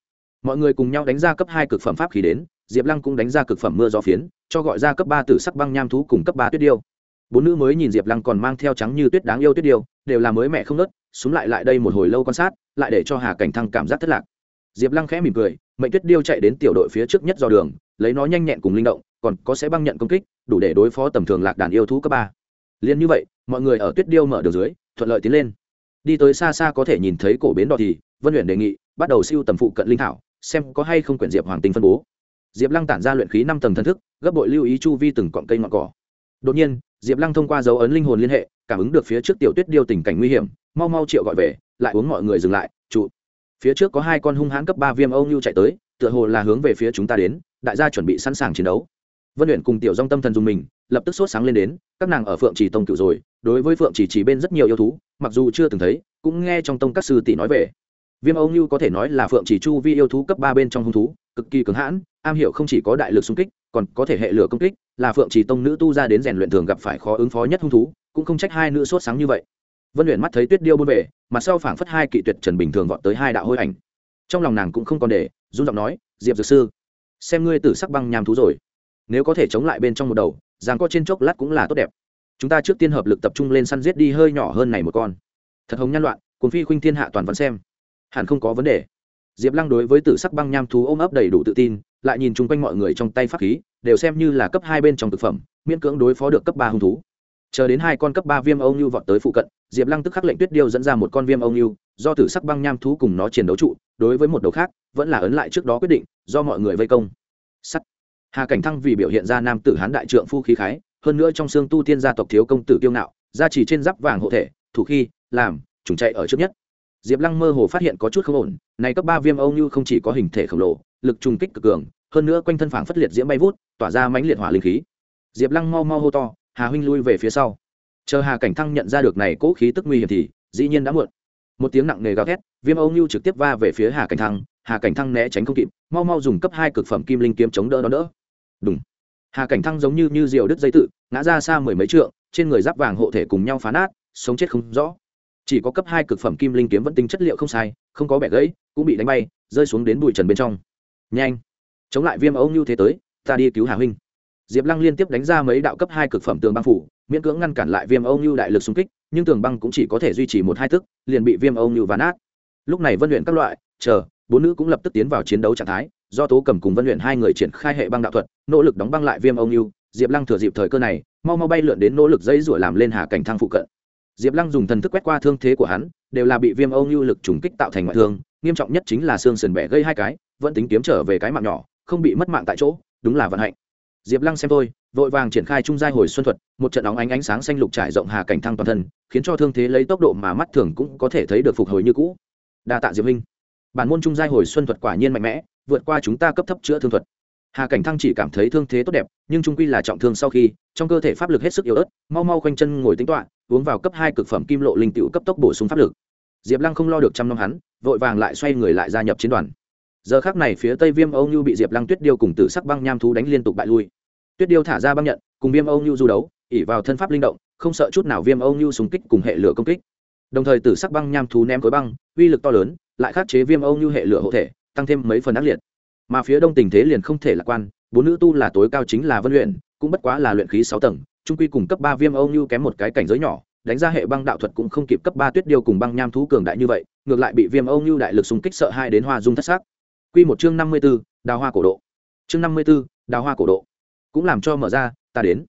Mọi người cùng nhau đánh ra cấp hai cực phẩm pháp khí đến diệp lăng cũng đánh ra cực phẩm mưa gió phiến, cho gọi ra cấp ba tử sắc băng nham thú cùng cấp ba tuyết điêu. Bốn nữ mới nhìn diệp lăng còn mang theo trắng như tuyết đáng yêu tuyết điêu, đều là mới mẹ không nớt xuống lại lại đây một hồi lâu quan sát, lại để cho hà cảnh thăng cảm giác thất lạc. Diệp lăng khẽ mỉm cười, mệnh tuyết điêu chạy đến tiểu đội phía trước nhất do đường, lấy nó nhanh nhẹn cùng linh động, còn có sẽ băng nhận công kích, đủ để đối phó tầm thường lạc đàn yêu thú cấp ba. Liền như vậy, mọi người ở tuyết điêu mở đường dưới, thuận lợi tiến lên. Đi tới xa xa có thể nhìn thấy cổ bến đỏ thì, vân luyện đề nghị, bắt đầu siêu tầm phụ cận linh thảo, xem có hay không quyển diệp hoàng tinh phân bố diệp lăng tản ra luyện khí năm tầng thần thức, gấp bội lưu ý chu vi từng cọn cây ngọn cỏ. Đột nhiên, diệp lăng thông qua dấu ấn linh hồn liên hệ, cảm ứng được phía trước tiểu tuyết điêu tình cảnh nguy hiểm, mau mau triệu gọi về, lại uống mọi người dừng lại, trụ. Phía trước có hai con hung hãn cấp ba viêm âu nhu chạy tới, tựa hồ là hướng về phía chúng ta đến, đại gia chuẩn bị sẵn sàng chiến đấu. Vân luyện cùng tiểu dong tâm thần dùng mình, lập tức sốt sáng lên đến, các nàng ở phượng trì tông cựu rồi, đối với phượng trì chỉ bên rất nhiều yêu thú, mặc dù chưa từng thấy, cũng nghe trong tông các sư tỷ nói về viêm âu như có thể nói là phượng chỉ chu vi yêu thú cấp ba bên trong hung thú, cực kỳ cứng hãn, am hiểu không chỉ có đại lực xung kích, còn có thể hệ lửa công kích, là phượng chỉ tông nữ tu ra đến rèn luyện thường gặp phải khó ứng phó nhất hung thú, cũng không trách hai nữ sốt sáng như vậy. Vân luyện mắt thấy tuyết điêu buôn về mặt sau phảng phất hai kỵ tuyệt trần bình thường vọt tới hai đạo hôi ảnh. Trong lòng nàng cũng không còn để, run giọng nói, diệp dược sư, xem ngươi tử sắc băng nham thú rồi. Nếu có thể chống lại bên trong một đầu giang có trên chốc lát cũng là tốt đẹp. Chúng ta trước tiên hợp lực tập trung lên săn giết đi, hơi nhỏ hơn này một con. Thật hồng nhan loạn cuốn phi khuynh thiên hạ toàn vẫn xem hẳn không có vấn đề. Diệp lăng đối với tử sắc băng nham thú ôm ấp đầy đủ tự tin, lại nhìn chung quanh mọi người trong tay pháp khí, đều xem như là cấp hai bên trong thực phẩm, miễn cưỡng đối phó được cấp ba hung thú. Chờ đến hai con cấp ba viêm âu như vọt tới phụ cận, diệp lăng tức khắc lệnh tuyết điêu dẫn ra một con viêm âu như, do tử sắc băng nham thú cùng nó chiến đấu trụ, đối với một đầu khác, vẫn là ấn lại trước đó quyết định, do mọi người vây công. Sắt. Hà cảnh thăng vì biểu hiện ra nam tử hán đại trượng phu khí khái, hơn nữa trong xương tu tiên gia tộc thiếu công tử kiêu ngạo, gia trì trên giáp vàng hộ thể, thủ khi, làm, trùng chạy ở trước nhất diệp lăng mơ hồ phát hiện có chút không ổn, này cấp ba viêm âu như không chỉ có hình thể khổng lồ, lực trùng kích cực cường, hơn nữa quanh thân phảng phất liệt diễm bay vút, tỏa ra mãnh liệt hỏa linh khí. Diệp lăng mau mau hô to, hà huynh lui về phía sau. Chờ hà cảnh thăng nhận ra được này cố khí tức nguy hiểm thì, dĩ nhiên đã muộn. Một tiếng nặng nề gào thét, viêm âu như trực tiếp va về phía hà cảnh thăng, hà cảnh thăng né tránh không kịp, mau mau dùng cấp hai cực phẩm kim linh kiếm chống đỡ đó đỡ. Đúng hà cảnh thăng giống như như diều đứt dây tự, ngã ra xa mười mấy trượng, trên người giáp vàng hộ thể cùng nhau phá nát, sống chết không rõ chỉ có cấp hai cực phẩm kim linh kiếm vẫn tính chất liệu không sai, không có bẻ gãy, cũng bị đánh bay, rơi xuống đến bụi trần bên trong. Nhanh! Chống lại viêm ấu như thế tới, ta đi cứu hà huynh. Diệp lăng liên tiếp đánh ra mấy đạo cấp hai cực phẩm tường băng phủ, miễn cưỡng ngăn cản lại viêm âu như đại lực xung kích, nhưng tường băng cũng chỉ có thể duy trì một hai tức, liền bị viêm âu như ván át lúc này vân luyện các loại, chờ, bốn nữ cũng lập tức tiến vào chiến đấu trạng thái, do tố cầm cùng vân luyện hai người triển khai hệ băng đạo thuật, nỗ lực đóng băng lại viêm âu như. Diệp lăng thừa dịp thời cơ này, mau mau bay lượn đến nỗ lực dây rủa làm lên hà cảnh thăng phụ cận diệp lăng dùng thần thức quét qua thương thế của hắn, đều là bị viêm âu như lực trùng kích tạo thành ngoại thương, nghiêm trọng nhất chính là xương sườn bẻ gây hai cái, vẫn tính kiếm trở về cái mạng nhỏ, không bị mất mạng tại chỗ, đúng là vận hạnh. Diệp lăng xem tôi vội vàng triển khai trung giai hồi xuân thuật, một trận óng ánh ánh sáng xanh lục trải rộng hà cảnh thăng toàn thân, khiến cho thương thế lấy tốc độ mà mắt thường cũng có thể thấy được phục hồi như cũ. Đa tạ diệp minh bản môn trung giai hồi xuân thuật quả nhiên mạnh mẽ, vượt qua chúng ta cấp thấp chữa thương thuật. Hà cảnh thăng chỉ cảm thấy thương thế tốt đẹp, nhưng trung quy là trọng thương sau khi, trong cơ thể pháp lực hết sức yếu ớt, mau mau khoanh chân ngồi tính toạ uống vào cấp hai cực phẩm kim lộ linh t cấp tốc bổ sung pháp lực. Diệp lăng không lo được trăm năm hắn, vội vàng lại xoay người lại gia nhập chiến đoàn. Giờ khác này phía tây viêm âu như bị diệp lăng tuyết điêu cùng tử sắc băng nham thú đánh liên tục bại lui. Tuyết điêu thả ra băng nhận, cùng viêm âu như du đấu ỉ vào thân pháp linh động, không sợ chút nào viêm âu như súng kích cùng hệ lửa công kích. Đồng thời tử sắc băng nham thú ném khối băng, uy lực to lớn, lại khắc chế viêm âu như hệ lửa hộ thể, tăng thêm mấy phần ác liệt. Mà phía đông tình thế liền không thể lạc quan, bốn nữ tu là tối cao chính là vân luyện, cũng bất quá là luyện khí sáu tầng trung quy cùng cấp ba viêm âu như kém một cái cảnh giới nhỏ, đánh ra hệ băng đạo thuật cũng không kịp cấp ba tuyết điêu cùng băng nham thú cường đại như vậy, ngược lại bị viêm âu như đại lực xung kích sợ hai đến hoa dung thất xác. Q một chương năm mươi b ố đào hoa cổ độ. Chương năm mươi b ố đào hoa cổ độ. Cũng làm cho mở ra, ta đến.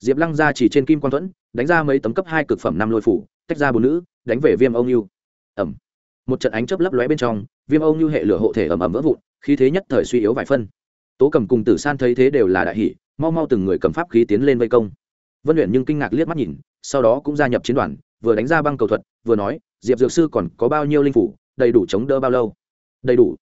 Diệp lăng ra chỉ trên kim quan thuẫn, đánh ra mấy tấm cấp hai cực phẩm năm lôi phủ, tách ra bốn nữ, đánh về viêm âu như. Ẩm. Một trận ánh chớp lấp lóe bên trong, viêm âu như hệ lửa hộ thể ẩm ẩm vỡ vụn, khí thế nhất thời suy yếu vài phân. Tố cầm cùng tử san thấy thế đều là đại hỷ mau mau từng người cầm pháp khí tiến lên vây công vân luyện nhưng kinh ngạc liếc mắt nhìn, sau đó cũng gia nhập chiến đoàn, vừa đánh ra băng cầu thuật, vừa nói, diệp dược sư còn có bao nhiêu linh phủ, đầy đủ chống đỡ bao lâu? Đầy đủ.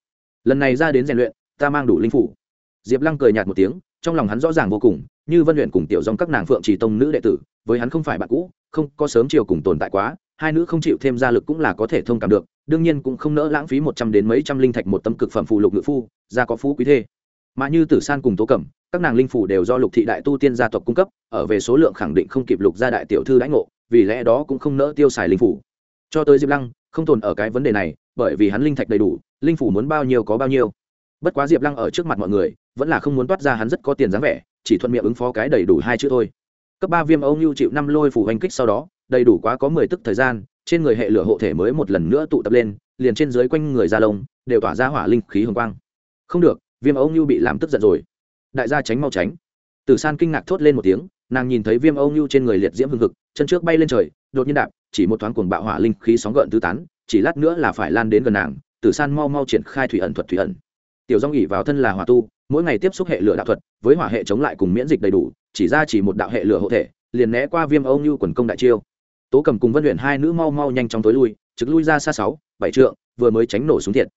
Lần này ra đến rèn luyện, ta mang đủ linh phủ. Diệp lăng cười nhạt một tiếng, trong lòng hắn rõ ràng vô cùng, như vân luyện cùng tiểu dòng các nàng phượng chỉ tông nữ đệ tử, với hắn không phải bạn cũ, không có sớm chiều cùng tồn tại quá, hai nữ không chịu thêm gia lực cũng là có thể thông cảm được, đương nhiên cũng không nỡ lãng phí một trăm đến mấy trăm linh thạch một tấm cực phẩm phụ lục ngự phu ra có phú quý thê mà như tử san cùng tố cẩm, các nàng linh phủ đều do lục thị đại tu tiên gia tộc cung cấp, ở về số lượng khẳng định không kịp lục gia đại tiểu thư đãi ngộ, vì lẽ đó cũng không nỡ tiêu xài linh phủ. Cho tới diệp lăng, không tồn ở cái vấn đề này, bởi vì hắn linh thạch đầy đủ, linh phủ muốn bao nhiêu có bao nhiêu. Bất quá diệp lăng ở trước mặt mọi người, vẫn là không muốn toát ra hắn rất có tiền dáng vẻ, chỉ thuận miệng ứng phó cái đầy đủ hai chữ thôi. Cấp ba viêm âu lưu chịu năm lôi phủ hành kích sau đó, đầy đủ quá có mười tức thời gian, trên người hệ lửa hộ thể mới một lần nữa tụ tập lên, liền trên dưới quanh người da lông, đều tỏa ra hỏa linh khí hồng quang. Không được viêm âu như bị làm tức giận rồi. Đại gia tránh mau tránh. Tử san kinh ngạc thốt lên một tiếng, nàng nhìn thấy viêm âu như trên người liệt diễm hưng hực, chân trước bay lên trời, đột nhiên đạp, chỉ một thoáng cuồng bạo hỏa linh khí sóng gợn tứ tán, chỉ lát nữa là phải lan đến gần nàng. Tử san mau mau triển khai thủy ẩn thuật, thủy ẩn. Tiểu dong ỉ vào thân là hỏa tu, mỗi ngày tiếp xúc hệ lửa đạo thuật, với hỏa hệ chống lại cùng miễn dịch đầy đủ, chỉ ra chỉ một đạo hệ lửa hộ thể, liền né qua viêm âu như quần công đại chiêu. Tố cầm cùng vân luyện hai nữ mau mau nhanh chóng tối lui, trực lui ra xa sáu, bảy trượng, vừa mới tránh nổ xuống thiệt.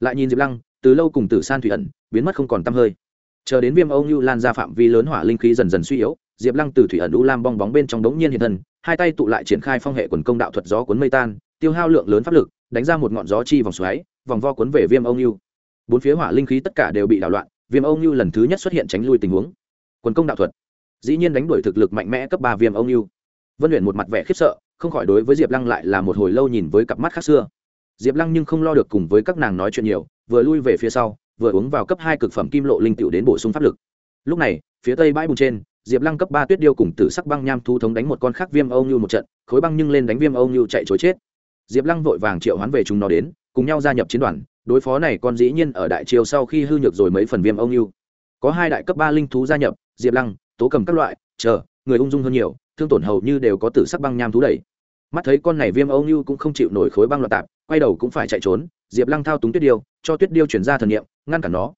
Lại nhìn diệp lăng từ lâu cùng tử san thủy ẩn, biến mất không còn t hơi. Chờ đến viêm âu như lan ra phạm vi lớn hỏa linh khí dần dần suy yếu, diệp lăng từ thủy ẩn u lam bong bóng bên trong đống nhiên hiện thân, hai tay tụ lại triển khai phong hệ quần công đạo thuật gió cuốn mây tan, tiêu hao lượng lớn pháp lực, đánh ra một ngọn gió chi vòng xoáy, vòng vo cuốn về viêm âu như. Bốn phía hỏa linh khí tất cả đều bị đảo loạn, viêm âu như lần thứ nhất xuất hiện tránh lui tình huống. Quần công đạo thuật. Dĩ nhiên đánh đuổi thực lực mạnh mẽ cấp ba viêm âu như. Vân luyện một mặt vẻ khiếp sợ, không khỏi đối với diệp lăng lại là một hồi lâu nhìn với cặp mắt khác xưa. Diệp lăng nhưng không lo được cùng với các nàng nói chuyện nhiều vừa lui về phía sau, vừa uống vào cấp hai cực phẩm kim lộ linh t đến bổ sung pháp lực. Lúc này, phía tây bãi bùn trên, diệp lăng cấp ba tuyết điêu cùng tử sắc băng nham thu thống đánh một con khác viêm âu như một trận, khối băng nhưng lên đánh viêm âu như chạy chối chết. Diệp lăng vội vàng triệu hoán về chúng nó đến, cùng nhau gia nhập chiến đoàn, đối phó này con dĩ nhiên ở đại triều sau khi hư nhược rồi mấy phần viêm âu như có hai đại cấp ba linh thú gia nhập, diệp lăng, tố cầm các loại, chờ, người ung dung hơn nhiều, thương tổn hầu như đều có tử sắc băng nham thú đẩy. Mắt thấy con này viêm âu như cũng không chịu nổi khối băng loạn tạp, quay đầu cũng phải chạy trốn, diệp lăng thao túng tuyết điêu cho tuyết điêu chuyển ra thần nghiệm ngăn cản nó.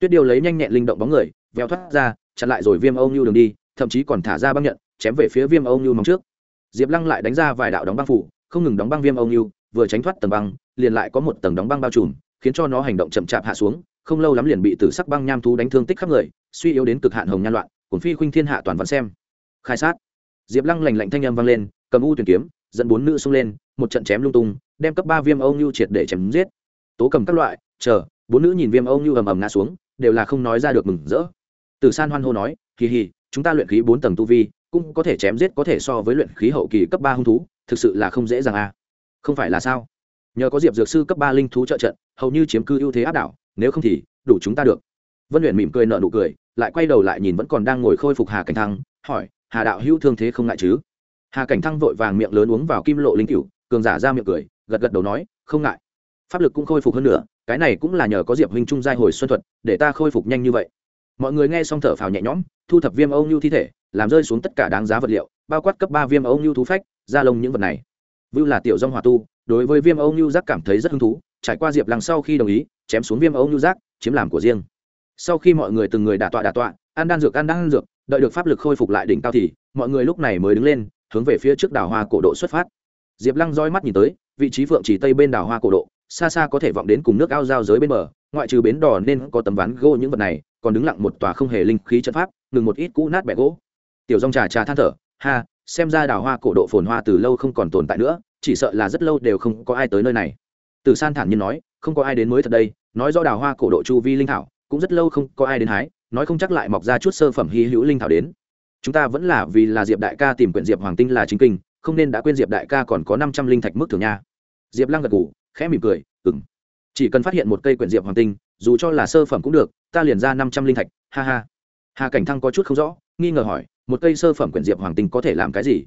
Tuyết điêu lấy nhanh nhẹn linh động bóng người veo thoát ra, chặn lại rồi viêm âu như đường đi, thậm chí còn thả ra băng nhận, chém về phía viêm âu như móng trước. Diệp lăng lại đánh ra vài đạo đóng băng phủ, không ngừng đóng băng viêm âu như vừa tránh thoát tầng băng, liền lại có một tầng đóng băng bao trùm, khiến cho nó hành động chậm chạp hạ xuống, không lâu lắm liền bị tử sắc băng nham thú đánh thương tích khắp người, suy yếu đến cực hạn hồng nhan loạn, cuốn phi khuynh thiên hạ toàn văn xem. Khai sát. Diệp lăng lành lạnh thanh âm vang lên, cầm u tuyển kiếm, dẫn bốn nữ xông lên, một trận chém lung tung, đem cấp ba viêm âu như triệt để chém giết. Tố cầm các loại chờ, bốn nữ nhìn viêm âu nhu ầm ầm ngã xuống, đều là không nói ra được mừng rỡ. Từ san hoan hô nói, kỳ hì, chúng ta luyện khí bốn tầng tu vi, cũng có thể chém giết có thể so với luyện khí hậu kỳ cấp ba hung thú, thực sự là không dễ dàng à. Không phải là sao? Nhờ có diệp dược sư cấp ba linh thú trợ trận, hầu như chiếm cư ưu thế áp đảo, nếu không thì đủ chúng ta được. Vân luyện mỉm cười nợ nụ cười, lại quay đầu lại nhìn vẫn còn đang ngồi khôi phục hà cảnh thăng, hỏi, hà đạo hữu thương thế không ngại chứ? Hà cảnh thăng vội vàng miệng lớn uống vào kim lộ linh cựu cường giả ra miệng cười, gật gật đầu nói, không ngại. Pháp lực cũng khôi phục hơn nữa cái này cũng là nhờ có diệp huynh trung giai hồi xuân thuật, để ta khôi phục nhanh như vậy. Mọi người nghe xong thở phào nhẹ nhõm, thu thập viêm âu nhu thi thể, làm rơi xuống tất cả đáng giá vật liệu, bao quát cấp ba viêm âu nhu thú phách, da lông những vật này. Vưu là tiểu dông hòa tu, đối với viêm âu nhu giác cảm thấy rất hứng thú, trải qua diệp lăng sau khi đồng ý, chém xuống viêm âu nhu giác, chiếm làm của riêng. Sau khi mọi người từng người đả tọa đả tọa, ăn đan dược ăn đan dược, đợi được pháp lực khôi phục lại đỉnh cao thì, mọi người lúc này mới đứng lên, hướng về phía trước đảo hoa cổ độ xuất phát. Diệp lăng roi mắt nhìn tới, vị trí phượng chỉ tây bên đảo hoa cổ độ xa xa có thể vọng đến cùng nước ao giao giới bên bờ, ngoại trừ bến đò nên có tấm ván gỗ những vật này, còn đứng lặng một tòa không hề linh khí trận pháp, ngừng một ít cũ nát bẻ gỗ. Tiểu rong trà trà than thở, ha, xem ra đào hoa cổ độ phồn hoa từ lâu không còn tồn tại nữa, chỉ sợ là rất lâu đều không có ai tới nơi này. Từ san thản nhiên nói, không có ai đến mới thật đây, nói do đào hoa cổ độ chu vi linh thảo, cũng rất lâu không có ai đến hái, nói không chắc lại mọc ra chút sơ phẩm hy hữu linh thảo đến. Chúng ta vẫn là vì là diệp đại ca tìm quyển diệp hoàng tinh là chính kinh, không nên đã quên diệp đại ca còn có năm trăm linh thạch mức thường nha. Diệp lăng gật ngủ khẽ mỉm cười ừng chỉ cần phát hiện một cây quyển diệp hoàng tinh, dù cho là sơ phẩm cũng được, ta liền ra năm trăm linh thạch, ha ha. Hà cảnh thăng có chút không rõ, nghi ngờ hỏi, một cây sơ phẩm quyển diệp hoàng tinh có thể làm cái gì?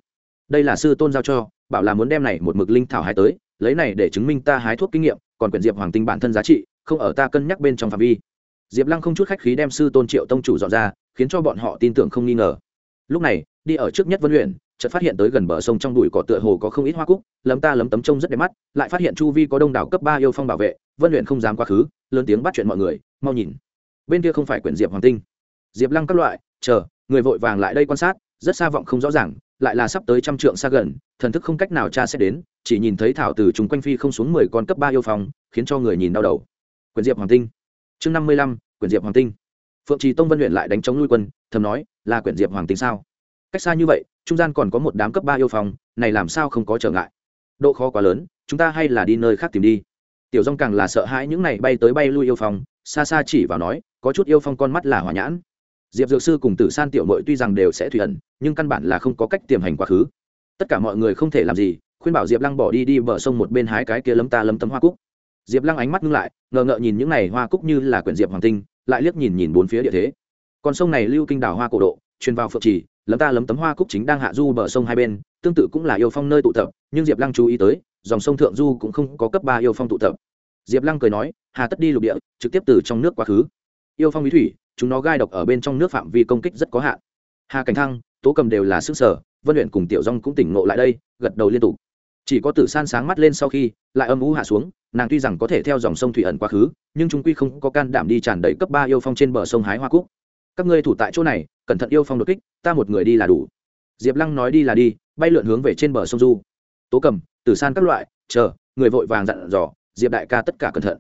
Đây là sư tôn giao cho, bảo là muốn đem này một mực linh thảo hái tới, lấy này để chứng minh ta hái thuốc kinh nghiệm, còn quyển diệp hoàng tinh bản thân giá trị, không ở ta cân nhắc bên trong phạm vi. Diệp lăng không chút khách khí đem sư tôn triệu tông chủ dọn ra, khiến cho bọn họ tin tưởng không nghi ngờ. Lúc này, đi ở trước nhất vân luyện chợt phát hiện tới gần bờ sông trong đùi cỏ tựa hồ có không ít hoa cúc, lấm ta lấm tấm trông rất đẹp mắt, lại phát hiện chu vi có đông đảo cấp ba yêu phong bảo vệ, vân luyện không dám quá khứ, lớn tiếng bắt chuyện mọi người, mau nhìn, bên kia không phải quyển diệp hoàng tinh. Diệp lăng các loại, chờ, người vội vàng lại đây quan sát, rất xa vọng không rõ ràng, lại là sắp tới trăm trượng xa gần, thần thức không cách nào tra xét đến, chỉ nhìn thấy thảo từ chúng quanh phi không xuống mười con cấp ba yêu phong, khiến cho người nhìn đau đầu. Quyển diệp hoàng tinh. Chương năm mươi lăm, quyển diệp hoàng tinh. Phượng trì tông vân luyện lại đánh chống nuôi quân, thầm nói, là quyển diệp hoàng tinh sao? Cách xa như vậy trung gian còn có một đám cấp ba yêu phong, này làm sao không có trở ngại? Độ khó quá lớn, chúng ta hay là đi nơi khác tìm đi. Tiểu dông càng là sợ hãi những này bay tới bay lui yêu phong, xa xa chỉ vào nói, có chút yêu phong con mắt là hỏa nhãn. Diệp dược sư cùng tử san tiểu mội tuy rằng đều sẽ thủy ẩn, nhưng căn bản là không có cách tiềm hành quá khứ. Tất cả mọi người không thể làm gì, khuyên bảo diệp lăng bỏ đi đi bờ sông một bên hái cái kia lấm ta lấm tấm hoa cúc. Diệp lăng ánh mắt ngưng lại, ngờ ngợ nhìn những n à y hoa cúc như là quyển diệp hoàng tinh, lại liếc nhìn nhìn bốn phía địa thế. Con sông này lưu kinh đảo hoa cổ độ, truyền vào phượng trì lấm ta lấm tấm hoa cúc chính đang hạ du bờ sông hai bên, tương tự cũng là yêu phong nơi tụ tập, nhưng diệp lăng chú ý tới, dòng sông thượng du cũng không có cấp ba yêu phong tụ tập. Diệp lăng cười nói, hà tất đi lục địa, trực tiếp từ trong nước quá khứ. Yêu phong bí thủy, chúng nó gai độc ở bên trong nước phạm vi công kích rất có hạn. Hà cảnh thăng, tố cầm đều là sức sở, vân luyện cùng tiểu dong cũng tỉnh ngộ lại đây, gật đầu liên tục. Chỉ có tử san sáng mắt lên sau khi, lại âm ú hạ xuống, nàng tuy rằng có thể theo dòng sông thủy ẩn quá khứ, nhưng chúng quy không có can đảm đi tràn đầy cấp ba yêu phong trên bờ sông hái hoa cúc các ngươi thủ tại chỗ này, cẩn thận yêu phong đột kích, ta một người đi là đủ. Diệp lăng nói đi là đi, bay lượn hướng về trên bờ sông du. Tố cầm, tử san các loại, chờ, người vội vàng dặn dò, diệp đại ca tất cả cẩn thận.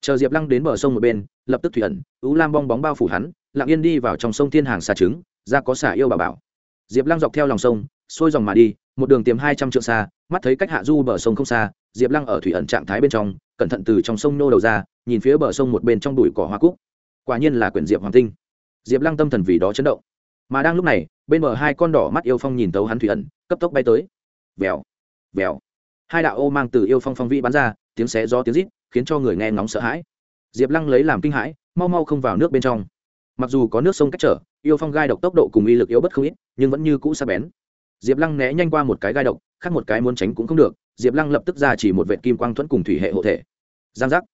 Chờ diệp lăng đến bờ sông một bên, lập tức thủy ẩn ú lam bong bóng bao phủ hắn, lặng yên đi vào trong sông thiên hàng xà trứng, ra có xả yêu bà bảo. Diệp lăng dọc theo lòng sông, xuôi dòng mà đi, một đường tiềm hai trăm trượng xa, mắt thấy cách hạ du bờ sông không xa, diệp lăng ở thủy ẩn trạng thái bên trong, cẩn thận từ trong sông nô đầu ra, nhìn phía bờ sông một bên trong đùi cỏ hoa cúc. Quả nhiên là quyển diệp hoàng tinh diệp lăng tâm thần vì đó chấn động. Mà đang lúc này, bên bờ hai con đỏ mắt yêu phong nhìn tấu hắn thủy ẩn, cấp tốc bay tới. Vèo vèo. Hai đạo ô mang từ yêu phong phong vị bắn ra, tiếng xé gió tiếng rít, khiến cho người nghe ngóng sợ hãi. Diệp lăng lấy làm kinh hãi, mau mau không vào nước bên trong. Mặc dù có nước sông cách trở, yêu phong gai độc tốc độ cùng y lực yếu bất không ít, nhưng vẫn như cũ xa bén. Diệp lăng né nhanh qua một cái gai độc, khác một cái muốn tránh cũng không được, diệp lăng lập tức ra chỉ một vệ kim quang thuẫn cùng thủy hệ hộ thể. Giang giác.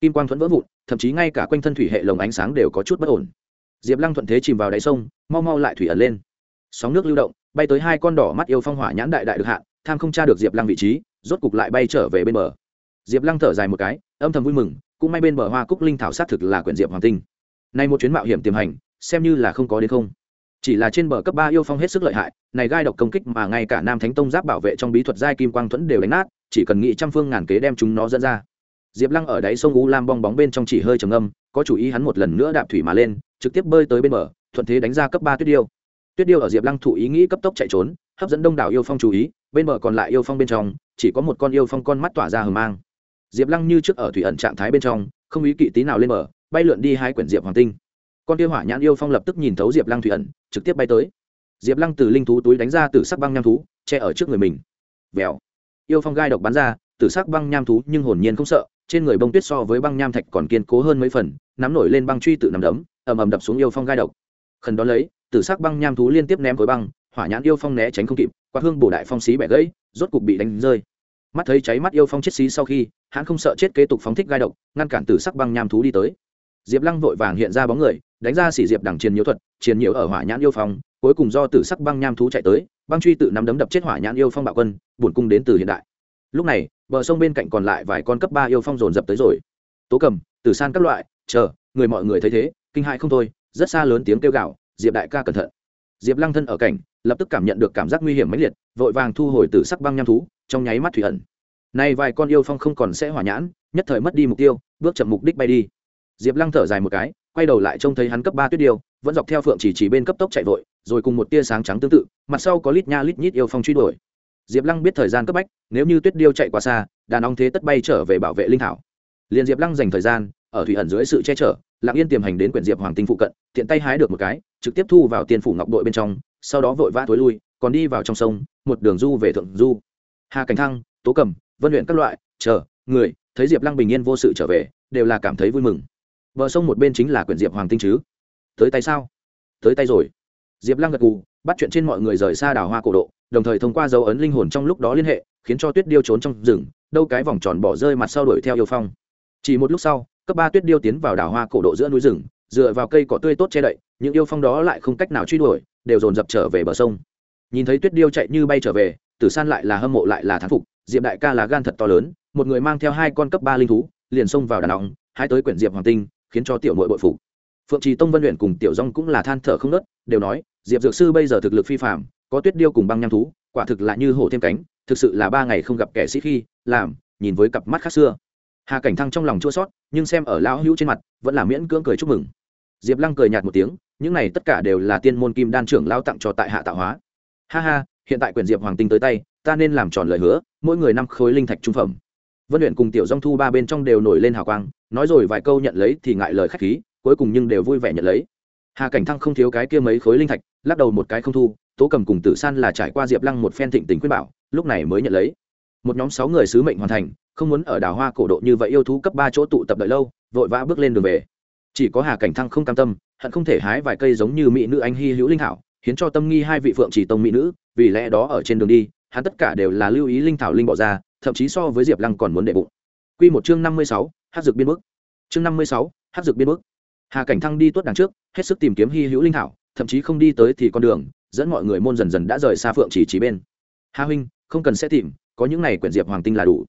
Kim quang thuẫn vỡ vụn, thậm chí ngay cả quanh thân thủy hệ lồng ánh sáng đều có chút bất ổn diệp lăng thuận thế chìm vào đáy sông, mau mau lại thủy ẩn lên. Sóng nước lưu động, bay tới hai con đỏ mắt yêu phong hỏa nhãn đại đại được hạ, tham không tra được diệp lăng vị trí, rốt cục lại bay trở về bên bờ. Diệp lăng thở dài một cái, âm thầm vui mừng, cũng may bên bờ hoa cúc linh thảo xác thực là quyển diệp hoàng tinh. Nay một chuyến mạo hiểm tiềm hành, xem như là không có đến không. Chỉ là trên bờ cấp ba yêu phong hết sức lợi hại, này gai độc công kích mà ngay cả nam thánh tông giáp bảo vệ trong bí thuật giai kim quang thuẫn đều đánh nát, chỉ cần nghĩ trăm phương ngàn kế đem chúng nó dẫn ra diệp lăng ở đáy sông u lam bong bóng bên trong chỉ hơi trầm âm có chủ ý hắn một lần nữa đạp thủy mà lên, trực tiếp bơi tới bên bờ, thuận thế đánh ra cấp ba tuyết điêu. Tuyết điêu ở diệp lăng thụ ý nghĩ cấp tốc chạy trốn, hấp dẫn đông đảo yêu phong chú ý, bên bờ còn lại yêu phong bên trong, chỉ có một con yêu phong con mắt tỏa ra hờ mang. Diệp lăng như trước ở thủy ẩn trạng thái bên trong, không ý kỵ tí nào lên bờ, bay lượn đi hai quyển diệp hoàng tinh. Con tiêu hỏa nhãn yêu phong lập tức nhìn thấu diệp lăng thủy ẩn, trực tiếp bay tới. Diệp lăng từ linh thú túi đánh ra từ sắc băng nham thú, che ở trước người mình. Vèo. Yêu phong gai độc bắn ra, từ sắc băng nham thú nhưng hồn nhiên không sợ trên người bông tuyết so với băng nham thạch còn kiên cố hơn mấy phần, nắm nổi lên băng truy tự nằm đấm, ầm ầm đập xuống yêu phong gai độc. Khẩn đó lấy, tử sắc băng nham thú liên tiếp ném khối băng, hỏa nhãn yêu phong né tránh không kịp, quạt hương bổ đại phong xí bẻ gãy, rốt cục bị đánh rơi. Mắt thấy cháy mắt yêu phong chết xí sau khi, hắn không sợ chết kế tục phóng thích gai độc, ngăn cản tử sắc băng nham thú đi tới. Diệp lăng vội vàng hiện ra bóng người, đánh ra xỉ diệp đằng chiến nhiễu thuật, chiến nhiễu ở hỏa nhãn yêu phong, cuối cùng do tử sắc băng nham thú chạy tới, băng truy tự nắm đấm đập chết hỏa nhãn yêu phong bạo quân bổn cung đến từ hiện đại lúc này, bờ sông bên cạnh còn lại vài con cấp ba yêu phong dồn dập tới rồi. Tố cầm từ san các loại, chờ, người mọi người thấy thế, kinh hại không thôi, rất xa lớn tiếng kêu gạo diệp đại ca cẩn thận. Diệp lăng thân ở cảnh, lập tức cảm nhận được cảm giác nguy hiểm mãnh liệt, vội vàng thu hồi từ sắc băng nham thú, trong nháy mắt thủy ẩn. Nay vài con yêu phong không còn sẽ hỏa nhãn, nhất thời mất đi mục tiêu, bước chậm mục đích bay đi. Diệp lăng thở dài một cái, quay đầu lại trông thấy hắn cấp ba tuyết điêu, vẫn dọc theo phượng chỉ chỉ bên cấp tốc chạy vội, rồi cùng một tia sáng trắng tương tự, mặt sau có lít nha lít nhít yêu phong truy đuổi diệp lăng biết thời gian cấp bách, nếu như tuyết điêu chạy quá xa, đàn ong thế tất bay trở về bảo vệ linh thảo. Liền diệp lăng dành thời gian, ở thủy ẩn dưới sự che chở, lặng yên tiềm hành đến quyển diệp hoàng tinh phụ cận, tiện tay hái được một cái, trực tiếp thu vào tiền phủ ngọc đội bên trong, sau đó vội vã tối lui, còn đi vào trong sông, một đường du về thượng du. Hà cảnh thăng, tố cầm, vân luyện các loại, chờ, người, thấy diệp lăng bình yên vô sự trở về, đều là cảm thấy vui mừng. Bờ sông một bên chính là quyển diệp hoàng tinh chứ? Tới tay sao? Tới tay rồi. Diệp lăng gật gù bắt chuyện trên mọi người rời xa đào hoa cổ độ, đồng thời thông qua dấu ấn linh hồn trong lúc đó liên hệ, khiến cho tuyết điêu trốn trong rừng, đâu cái vòng tròn bỏ rơi mặt sau đuổi theo yêu phong. Chỉ một lúc sau, cấp ba tuyết điêu tiến vào đào hoa cổ độ giữa núi rừng, dựa vào cây cỏ tươi tốt che đậy, những yêu phong đó lại không cách nào truy đuổi, đều dồn dập trở về bờ sông. Nhìn thấy tuyết điêu chạy như bay trở về, tử san lại là hâm mộ lại là thán phục, diệp đại ca là gan thật to lớn, một người mang theo hai con cấp ba linh thú, liền xông vào đà nọng hai tới quyển diệp hoàng tinh, khiến cho tiểu mội bội phục. Phượng trì tông vân luyện cùng tiểu dong cũng là than thở không nớt đều nói diệp dược sư bây giờ thực lực phi phạm có tuyết điêu cùng băng nham thú, quả thực là như hổ thêm cánh, thực sự là ba ngày không gặp kẻ sĩ khi, làm, nhìn với cặp mắt khác xưa. Hà cảnh thăng trong lòng chua sót nhưng xem ở lão hữu trên mặt, vẫn là miễn cưỡng cười chúc mừng. Diệp lăng cười nhạt một tiếng, những này tất cả đều là tiên môn kim đan trưởng lao tặng cho tại hạ tạo hóa. Ha ha, hiện tại quyền diệp hoàng tinh tới tay, ta nên làm tròn lời hứa, mỗi người năm khối linh thạch trung phẩm. Vân luyện cùng tiểu dong thu ba bên trong đều nổi lên hào quang, nói rồi vài câu nhận lấy thì ngại lời khách khí, cuối cùng nhưng đều vui vẻ nhận lấy hà cảnh thăng không thiếu cái kia mấy khối linh thạch, lắc đầu một cái không thu, tố cầm cùng tử san là trải qua diệp lăng một phen thịnh tình khuyên bảo, lúc này mới nhận lấy. Một nhóm sáu người sứ mệnh hoàn thành, không muốn ở đảo hoa cổ độ như vậy yêu thú cấp ba chỗ tụ tập đợi lâu, vội vã bước lên đường về. Chỉ có hà cảnh thăng không cam tâm, hận không thể hái vài cây giống như mỹ nữ anh hy hữu linh thảo, hiến cho tâm nghi hai vị phượng chỉ tông mỹ nữ, vì lẽ đó ở trên đường đi, hắn tất cả đều là lưu ý linh thảo linh bỏ ra, thậm chí so với diệp lăng còn muốn đệ bụng. Q một chương năm mươi sáu hát dược biên bức chương năm mươi sáu hát dược biên bức hà cảnh thăng đi tuốt đằng trước, hết sức tìm kiếm hy hữu linh thảo, thậm chí không đi tới thì con đường, dẫn mọi người môn dần dần đã rời xa phượng chỉ chỉ bên. Hà huynh, không cần sẽ tìm, có những này quyển diệp hoàng tinh là đủ.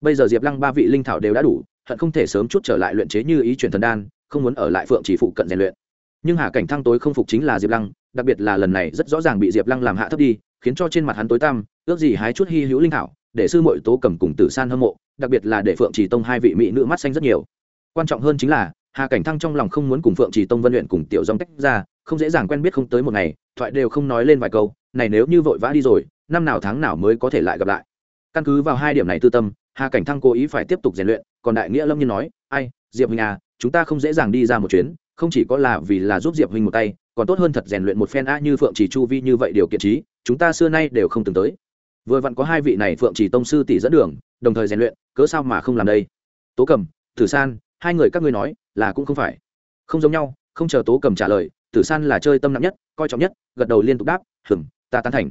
Bây giờ diệp lăng ba vị linh thảo đều đã đủ, hận không thể sớm chút trở lại luyện chế như ý chuyển thần đan, không muốn ở lại phượng chỉ phụ cận rèn luyện. Nhưng hà cảnh thăng tối không phục chính là diệp lăng, đặc biệt là lần này rất rõ ràng bị diệp lăng làm hạ thấp đi, khiến cho trên mặt hắn tối tăm, ước gì hái chút hy hữu linh thảo, để sư mội tố cầm cùng tử san hâm mộ, đặc biệt là để phượng chỉ tông hai vị mỹ nữ mắt xanh rất nhiều. Quan trọng hơn chính là hà cảnh thăng trong lòng không muốn cùng phượng chỉ tông vân luyện cùng tiểu dòng tách ra, không dễ dàng quen biết không tới một ngày, thoại đều không nói lên vài câu, này nếu như vội vã đi rồi, năm nào tháng nào mới có thể lại gặp lại. Căn cứ vào hai điểm này tư tâm, hà cảnh thăng cố ý phải tiếp tục rèn luyện, còn đại nghĩa lâm nhiên nói, ai, diệp huynh à chúng ta không dễ dàng đi ra một chuyến, không chỉ có là vì là giúp diệp huynh một tay, còn tốt hơn thật rèn luyện một phen a như phượng chỉ chu vi như vậy điều kiện trí, chúng ta xưa nay đều không từng tới. Vừa vặn có hai vị này phượng chỉ tông sư tỷ dẫn đường, đồng thời rèn luyện, cớ sao mà không làm đây? Tố cầm tử san hai người các ngươi nói, là cũng không phải. Không giống nhau, không chờ tố cầm trả lời, tử san là chơi tâm nặng nhất, coi trọng nhất, gật đầu liên tục đáp hừng ta tán thành.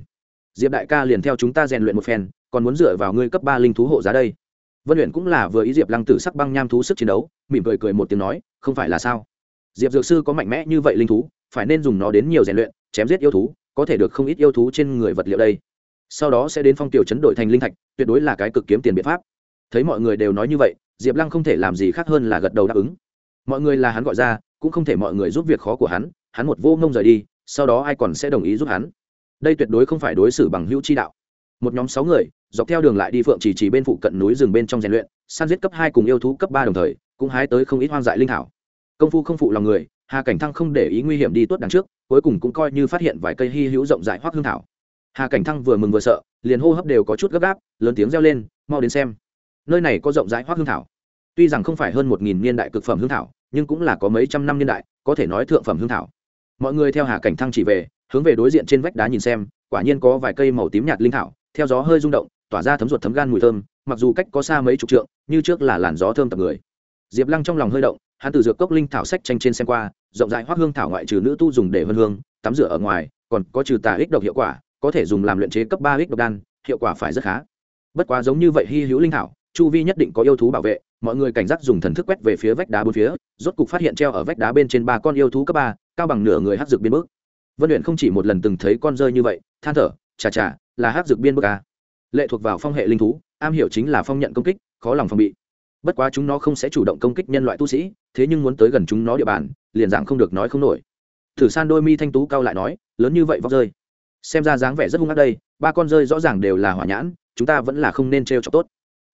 Diệp đại ca liền theo chúng ta rèn luyện một phen, còn muốn dựa vào ngươi cấp ba linh thú hộ giá đây. Vân luyện cũng là vừa ý diệp lăng tử sắc băng nham thú sức chiến đấu, mỉm cười cười một tiếng nói, không phải là sao? Diệp dược sư có mạnh mẽ như vậy linh thú, phải nên dùng nó đến nhiều rèn luyện, chém giết yêu thú, có thể được không ít yêu thú trên người vật liệu đây. Sau đó sẽ đến phong tiểu chấn đổi thành linh thạch, tuyệt đối là cái cực kiếm tiền biện pháp. Thấy mọi người đều nói như vậy diệp lăng không thể làm gì khác hơn là gật đầu đáp ứng. Mọi người là hắn gọi ra, cũng không thể mọi người giúp việc khó của hắn hắn một vô ngông rời đi, sau đó ai còn sẽ đồng ý giúp hắn? Đây tuyệt đối không phải đối xử bằng hữu chi đạo. Một nhóm sáu người, dọc theo đường lại đi phượng chỉ chỉ bên phụ cận núi rừng bên trong rèn luyện san giết cấp hai cùng yêu thú cấp ba đồng thời, cũng hái tới không ít hoang dại linh thảo. Công phu không phụ lòng người, hà cảnh thăng không để ý nguy hiểm đi tuốt đằng trước, cuối cùng cũng coi như phát hiện vài cây hy hữu rộng rãi hoác hương thảo. Hà cảnh thăng vừa mừng vừa sợ, liền hô hấp đều có chút gấp gáp, lớn tiếng reo lên, mau đến xem, nơi này có rộng rãi hoác hương thảo tuy rằng không phải hơn một nghìn niên đại cực phẩm hương thảo, nhưng cũng là có mấy trăm năm niên đại, có thể nói thượng phẩm hương thảo. Mọi người theo hà cảnh thăng chỉ về, hướng về đối diện trên vách đá nhìn xem, quả nhiên có vài cây màu tím nhạt linh thảo, theo gió hơi rung động, tỏa ra thấm ruột thấm gan mùi thơm, mặc dù cách có xa mấy chục trượng, như trước là làn gió thơm tập người. Diệp lăng trong lòng hơi động, hắn từ dược cốc linh thảo sách tranh trên xem qua, rộng rãi hoác hương thảo ngoại trừ nữ tu dùng để vân hương, tắm rửa ở ngoài, còn có trừ tà ích độc hiệu quả, có thể dùng làm luyện chế cấp ba ích độc đan, hiệu quả phải rất khá. Bất quá giống như vậy hy hữu linh thảo, chu vi nhất định có yêu thú bảo vệ mọi người cảnh giác dùng thần thức quét về phía vách đá bốn phía, rốt cục phát hiện treo ở vách đá bên trên ba con yêu thú cấp ba, cao bằng nửa người hát dược biên bước. Vân luyện không chỉ một lần từng thấy con rơi như vậy, than thở, chà chà, là hát dược biên bước à. lệ thuộc vào phong hệ linh thú, am hiểu chính là phong nhận công kích, khó lòng phòng bị. Bất quá chúng nó không sẽ chủ động công kích nhân loại tu sĩ, thế nhưng muốn tới gần chúng nó địa bàn, liền dạng không được nói không nổi. Thử san đôi mi thanh tú cao lại nói, lớn như vậy vóc rơi. Xem ra dáng vẻ rất hung ác đây, ba con rơi rõ ràng đều là hỏa nhãn, chúng ta vẫn là không nên trêu cho tốt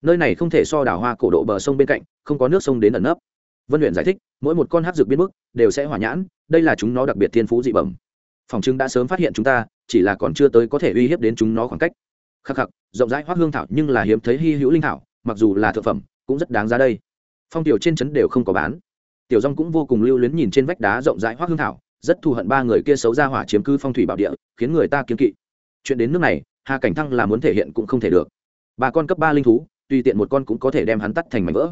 nơi này không thể so đảo hoa cổ độ bờ sông bên cạnh, không có nước sông đến ẩn nấp. Vân luyện giải thích, mỗi một con hát dược biến mức đều sẽ hỏa nhãn, đây là chúng nó đặc biệt thiên phú dị bẩm. Phòng chứng đã sớm phát hiện chúng ta, chỉ là còn chưa tới có thể uy hiếp đến chúng nó khoảng cách. Khắc khắc, rộng rãi hoác hương thảo nhưng là hiếm thấy hy hữu linh thảo, mặc dù là thực phẩm, cũng rất đáng giá đây. Phong tiểu trên trấn đều không có bán. Tiểu dong cũng vô cùng lưu luyến nhìn trên vách đá rộng rãi hoác hương thảo, rất thù hận ba người kia xấu ra hỏa chiếm cư phong thủy bảo địa, khiến người ta kiếm kỵ. Chuyện đến nước này, hà cảnh thăng là muốn thể hiện cũng không thể được. Ba con cấp ba linh thú tùy tiện một con cũng có thể đem hắn tắt thành mảnh vỡ.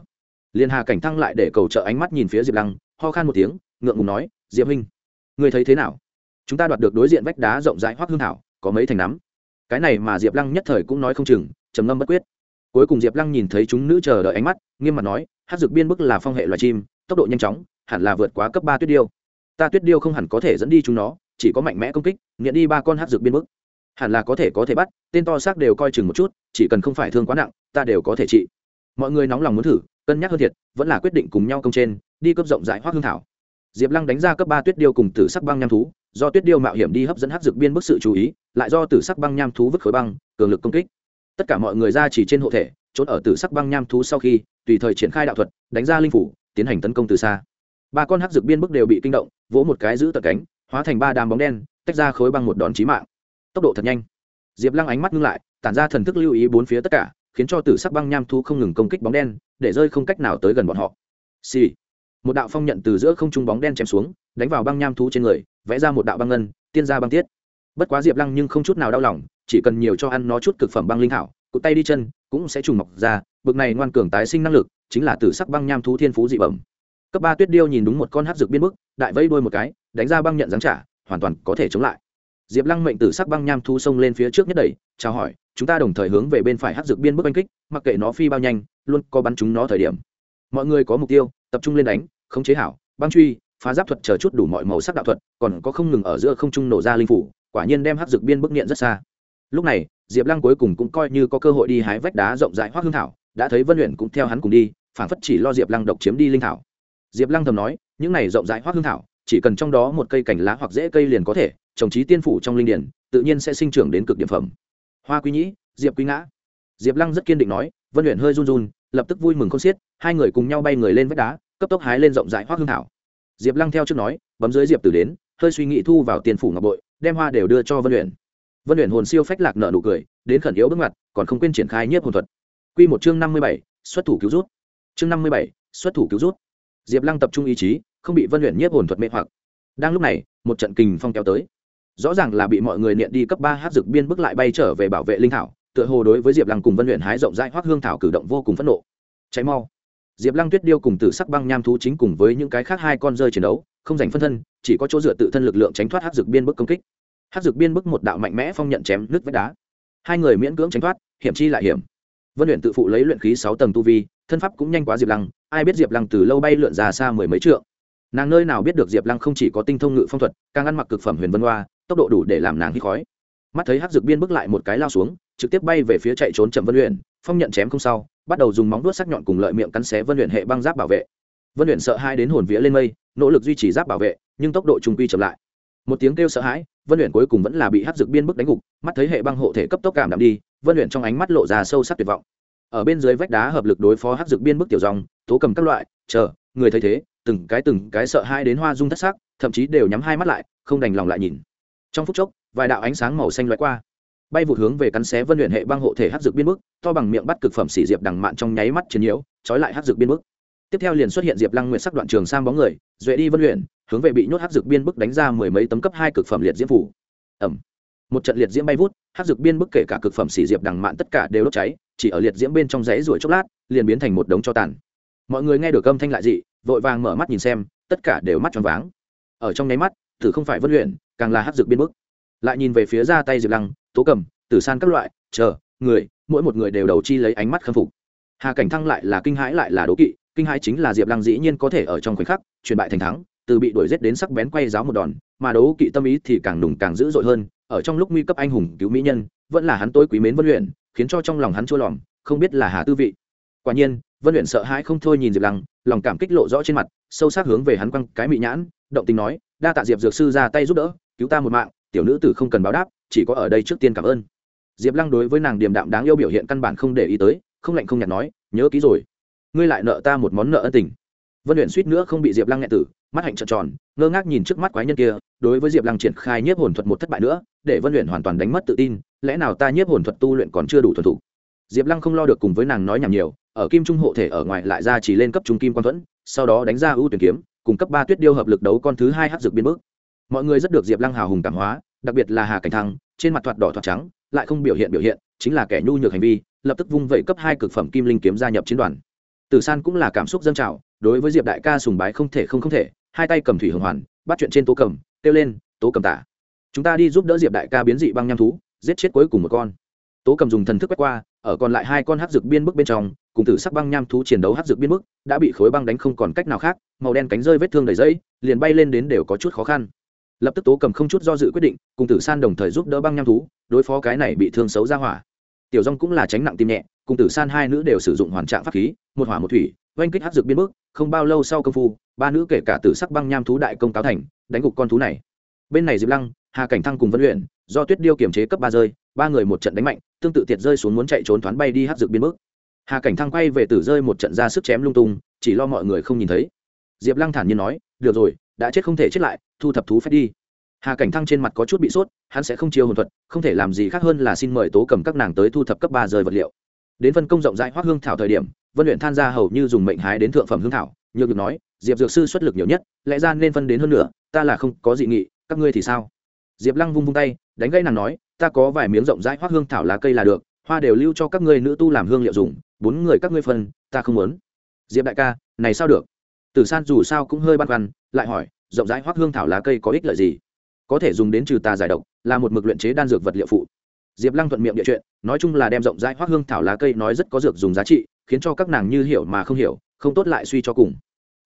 Liên hà cảnh thăng lại để cầu trợ ánh mắt nhìn phía diệp lăng, ho khan một tiếng, ngượng ngùng nói, diệp huynh người thấy thế nào? Chúng ta đoạt được đối diện vách đá rộng rãi hoác hương thảo, có mấy thành nắm? Cái này mà diệp lăng nhất thời cũng nói không chừng, trầm ngâm bất quyết. Cuối cùng diệp lăng nhìn thấy chúng nữ chờ đợi ánh mắt, nghiêm mặt nói hát dược biên bức là phong hệ loài chim, tốc độ nhanh chóng, hẳn là vượt quá cấp ba tuyết điêu. Ta tuyết điêu không hẳn có thể dẫn đi chúng nó, chỉ có mạnh mẽ công kích, nghiện đi ba con hát dược biên bức. Hẳn là có thể có thể bắt, tên to xác đều coi chừng một chút, chỉ cần không phải thương quá nặng ta đều có thể trị. Mọi người nóng lòng muốn thử, cân nhắc hơn thiệt, vẫn là quyết định cùng nhau công trên, đi cấp rộng rãi hoác hương thảo. Diệp lăng đánh ra cấp ba tuyết điêu cùng tử sắc băng nham thú, do tuyết điêu mạo hiểm đi hấp dẫn hắc dược biên bức sự chú ý, lại do tử sắc băng nham thú vứt khối băng, cường lực công kích. Tất cả mọi người ra chỉ trên hộ thể, trốn ở tử sắc băng nham thú sau khi, tùy thời triển khai đạo thuật, đánh ra linh phủ, tiến hành tấn công từ xa. Ba con hắc dược biên bức đều bị kinh động, vỗ một cái giữ tật cánh, hóa thành ba đám bóng đen, tách ra khối băng một đòn chí mạng. Tốc độ thật nhanh. Diệp lăng ánh mắt ngưng lại, tản ra thần thức lưu ý bốn phía tất cả khiến cho tử sắc băng nham thú không ngừng công kích bóng đen, để rơi không cách nào tới gần bọn họ. Xì、sì. một đạo phong nhận từ giữa không trung bóng đen chém xuống, đánh vào băng nham thú trên người, vẽ ra một đạo băng ngân, tiên ra băng tiết. Bất quá diệp lăng nhưng không chút nào đau lòng, chỉ cần nhiều cho ăn nó chút cực phẩm băng linh thảo, cụt tay đi chân, cũng sẽ trùng mọc ra, bực này ngoan cường tái sinh năng lực, chính là tử sắc băng nham thú thiên phú dị bẩm. Cấp ba tuyết điêu nhìn đúng một con hát rực biên bức, đại vây đuôi một cái, đánh ra băng nhận giáng trả, hoàn toàn có thể chống lại. Diệp lăng mệnh tử sắc băng nham thu xông lên phía trước nhất đẩy, chào hỏi chúng ta đồng thời hướng về bên phải hắc dược biên bức oanh kích, mặc kệ nó phi bao nhanh, luôn có bắn chúng nó thời điểm. Mọi người có mục tiêu, tập trung lên đánh, khống chế hảo, băng truy, phá giáp thuật chờ chút đủ mọi màu sắc đạo thuật, còn có không ngừng ở giữa không trung nổ ra linh phủ, quả nhiên đem hắc dược biên bức nghiện rất xa. Lúc này, diệp lăng cuối cùng cũng coi như có cơ hội đi hái vách đá rộng rãi hoác hương thảo, đã thấy vân luyện cũng theo hắn cùng đi phản phất chỉ lo diệp lăng độc chiếm đi linh thảo. Diệp lăng thầm nói, những này rộng rãi hoác hương thảo, chỉ cần trong đó một cây cành lá hoặc rễ cây liền có thể, trồng trí tiên phủ trong linh điển, tự nhiên sẽ sinh trưởng đến cực điểm phẩm hoa quý nhĩ, diệp quý ngã. Diệp lăng rất kiên định nói, vân luyện hơi run run, lập tức vui mừng không xiết, hai người cùng nhau bay người lên vách đá, cấp tốc hái lên rộng rãi hoác hương thảo. Diệp lăng theo trước nói, bấm dưới diệp tử đến, hơi suy nghĩ thu vào tiền phủ ngọc bội, đem hoa đều đưa cho vân luyện vân luyện hồn siêu phách lạc nợ nụ cười, đến khẩn yếu bước mặt còn không quên triển khai nhiếp hồn thuật. Q một chương năm mươi bảy, xuất thủ cứu rút. Chương năm mươi bảy, xuất thủ cứu rút. Diệp lăng tập trung ý chí, không bị vân luyện nhiếp hồn thuật mê hoặc. Đang lúc này, một trận kình phong kéo tới rõ ràng là bị mọi người niệm đi cấp ba hát dược biên bước lại bay trở về bảo vệ linh thảo, tựa hồ đối với diệp lăng cùng vân luyện hái rộng rãi hoác hương thảo cử động vô cùng phẫn nộ. Cháy mau. Diệp lăng tuyết điêu cùng tử sắc băng nham thú chính cùng với những cái khác hai con rơi chiến đấu, không giành phân thân, chỉ có chỗ dựa tự thân lực lượng tránh thoát hát dược biên bức công kích. Hát dược biên bức một đạo mạnh mẽ phong nhận chém nước vách đá. Hai người miễn cưỡng tránh thoát, hiểm chi lại hiểm. Vân luyện tự phụ lấy luyện khí sáu tầng tu vi, thân pháp cũng nhanh quá diệp lăng, ai biết diệp lăng từ lâu bay lượn ra xa mười mấy trượng nàng nơi nào biết được diệp lăng không chỉ có tinh thông ngự phong thuật, càng ăn mặc cực phẩm huyền vân hoa, tốc độ đủ để làm nàng hít khói. Mắt thấy hắc dược biên bước lại một cái lao xuống, trực tiếp bay về phía chạy trốn chậm vân luyện phong nhận chém không sau, bắt đầu dùng móng đuốt sắc nhọn cùng lợi miệng cắn xé vân luyện hệ băng giáp bảo vệ. Vân luyện sợ hai đến hồn vía lên mây, nỗ lực duy trì giáp bảo vệ, nhưng tốc độ trung quy chậm lại. Một tiếng kêu sợ hãi, vân luyện cuối cùng vẫn là bị hắc dược biên bức đánh gục, mắt thấy hệ băng hộ thể cấp tốc cảm đạm đi, vân luyện trong ánh mắt lộ ra sâu sắc tuyệt vọng. Ở bên dưới vách đá hợp lực đối phó hắc dược biên bức tiểu dòng, tố cầm các loại, chờ, người thấy thế từng cái từng cái sợ hai đến hoa dung thất sắc thậm chí đều nhắm hai mắt lại không đành lòng lại nhìn. Trong phút chốc vài đạo ánh sáng màu xanh lóe qua. Bay vụt hướng về cắn xé vân luyện hệ băng hộ thể hắc dược biên bức to bằng miệng bắt cực phẩm xỉ diệp đằng mạn trong nháy mắt chiến nhiễu trói lại hắc dược biên bức. Tiếp theo liền xuất hiện diệp lăng Nguyệt sắc đoạn trường sang bóng người duệ đi vân luyện hướng về bị nhốt hắc dược biên bức đánh ra mười mấy tấm cấp hai cực phẩm liệt diễm phủ. Ầm, một trận liệt diễm bay vút hắc dược biên bức kể cả cực phẩm xỉ diệp đằng mạn tất cả đều đốt cháy chỉ ở liệt diễm bên trong giấy ruổi chốc lát liền biến thành một đống cho tàn. Mọi người nghe được âm thanh lại dị vội vàng mở mắt nhìn xem, tất cả đều mắt tròn váng. Ở trong nháy mắt thử không phải vân luyện càng là hát dược biên bức. Lại nhìn về phía ra tay diệp lăng, tố cầm, tử san các loại, chờ, người, mỗi một người đều đầu chi lấy ánh mắt khâm phục. Hà cảnh thăng lại là kinh hãi lại là đố kỵ, kinh hãi chính là diệp lăng dĩ nhiên có thể ở trong khoảnh khắc truyền bại thành thắng, từ bị đuổi g đến sắc bén quay giáo một đòn, mà đấu kỵ tâm ý thì càng đùng càng dữ dội hơn, ở trong lúc nguy cấp anh hùng cứu mỹ nhân, vẫn là hắn tối quý mến vân luyện khiến cho trong lòng hắn chua lòm, không biết là hà tư vị. Quả nhiên vân luyện sợ hãi không thôi nhìn diệp lăng, lòng cảm kích lộ rõ trên mặt, sâu sắc hướng về hắn quăng cái mị nhãn, động tình nói, đa tạ diệp dược sư ra tay giúp đỡ, cứu ta một mạng, tiểu nữ tử không cần báo đáp, chỉ có ở đây trước tiên cảm ơn. Diệp lăng đối với nàng điềm đạm đáng yêu biểu hiện căn bản không để ý tới, không lạnh không nhạt nói, nhớ ký rồi, ngươi lại nợ ta một món nợ ân tình. Vân luyện suýt nữa không bị diệp lăng nghẹn tử, mắt hạnh trợn tròn, ngơ ngác nhìn trước mắt quái nhân kia, đối với diệp lăng triển khai nhiếp hồn thuật một thất bại nữa, để vân luyện hoàn toàn đánh mất tự tin, lẽ nào ta nhiếp hồn thuật tu luyện còn chưa đủ thuần thủ diệp lăng không lo được cùng với nàng nói nhảm nhiều ở kim trung hộ thể ở ngoài lại ra chỉ lên cấp trung kim quan thuẫn, sau đó đánh ra ưu tuyển kiếm, cùng cấp ba tuyết điêu hợp lực đấu con thứ hai hát dược biên bước. Mọi người rất được diệp lăng hào hùng cảm hóa, đặc biệt là hà cảnh thăng, trên mặt thoạt đỏ thoạt trắng, lại không biểu hiện biểu hiện, chính là kẻ nhu nhược hành vi, lập tức vung vẩy cấp hai cực phẩm kim linh kiếm gia nhập chiến đoàn. Tử san cũng là cảm xúc dân trào, đối với diệp đại ca sùng bái không thể không không thể, hai tay cầm thủy hồng hoàn, bắt chuyện trên tố cầm, kêu lên, tố cầm tả, chúng ta đi giúp đỡ diệp đại ca biến dị băng nham thú, giết chết cuối cùng một con. Tố cầm dùng thần thức quét qua ở còn lại hai con hát dược biên bức bên trong, cùng tử sắc băng nham thú chiến đấu hát dược biên bức, đã bị khối băng đánh không còn cách nào khác, màu đen cánh rơi vết thương đầy dây, liền bay lên đến đều có chút khó khăn. Lập tức tố cầm không chút do dự quyết định, cùng tử san đồng thời giúp đỡ băng nham thú, đối phó cái này bị thương xấu ra hỏa. Tiểu rong cũng là tránh nặng tim nhẹ, cùng tử san hai nữ đều sử dụng hoàn trạng pháp khí, một hỏa một thủy, oanh kích hát dược biên bức, không bao lâu sau công phu, ba nữ kể cả tử sắc băng nham thú đại công cáo thành, đánh gục con thú này. Bên này diệp lăng, hà cảnh thăng cùng vân luyện do tuyết điêu kiểm chế cấp ba rơi, ba người một trận đánh mạnh tương tự tiệt rơi xuống muốn chạy trốn thoáng bay đi hát dược biến bức hà cảnh thăng quay về tử rơi một trận ra sức chém lung tung, chỉ lo mọi người không nhìn thấy. Diệp lăng thản nhiên nói, được rồi, đã chết không thể chết lại, thu thập thú phép đi. Hà cảnh thăng trên mặt có chút bị sốt, hắn sẽ không chiêu hồn thuật, không thể làm gì khác hơn là xin mời tố cầm các nàng tới thu thập cấp ba rơi vật liệu. Đến phân công rộng rãi hoác hương thảo thời điểm, vân luyện than ra hầu như dùng mệnh hái đến thượng phẩm hương thảo, nhược được nói, diệp dược sư xuất lực nhiều nhất, lẽ ra nên phân đến hơn nữa ta là không có dị nghị, các ngươi thì sao? Diệp lăng vung vung tay, đánh gây nàng nói ta có vài miếng rộng rãi hoác hương thảo lá cây là được, hoa đều lưu cho các ngươi nữ tu làm hương liệu dùng, bốn người các ngươi phân, ta không muốn. Diệp đại ca, này sao được? Tử san dù sao cũng hơi băn khoăn, lại hỏi, rộng rãi hoác hương thảo lá cây có ích lợi gì? Có thể dùng đến trừ tà giải độc, là một mực luyện chế đan dược vật liệu phụ. Diệp lăng thuận miệng địa chuyện, nói chung là đem rộng rãi hoác hương thảo lá cây nói rất có dược dùng giá trị, khiến cho các nàng như hiểu mà không hiểu, không tốt lại suy cho cùng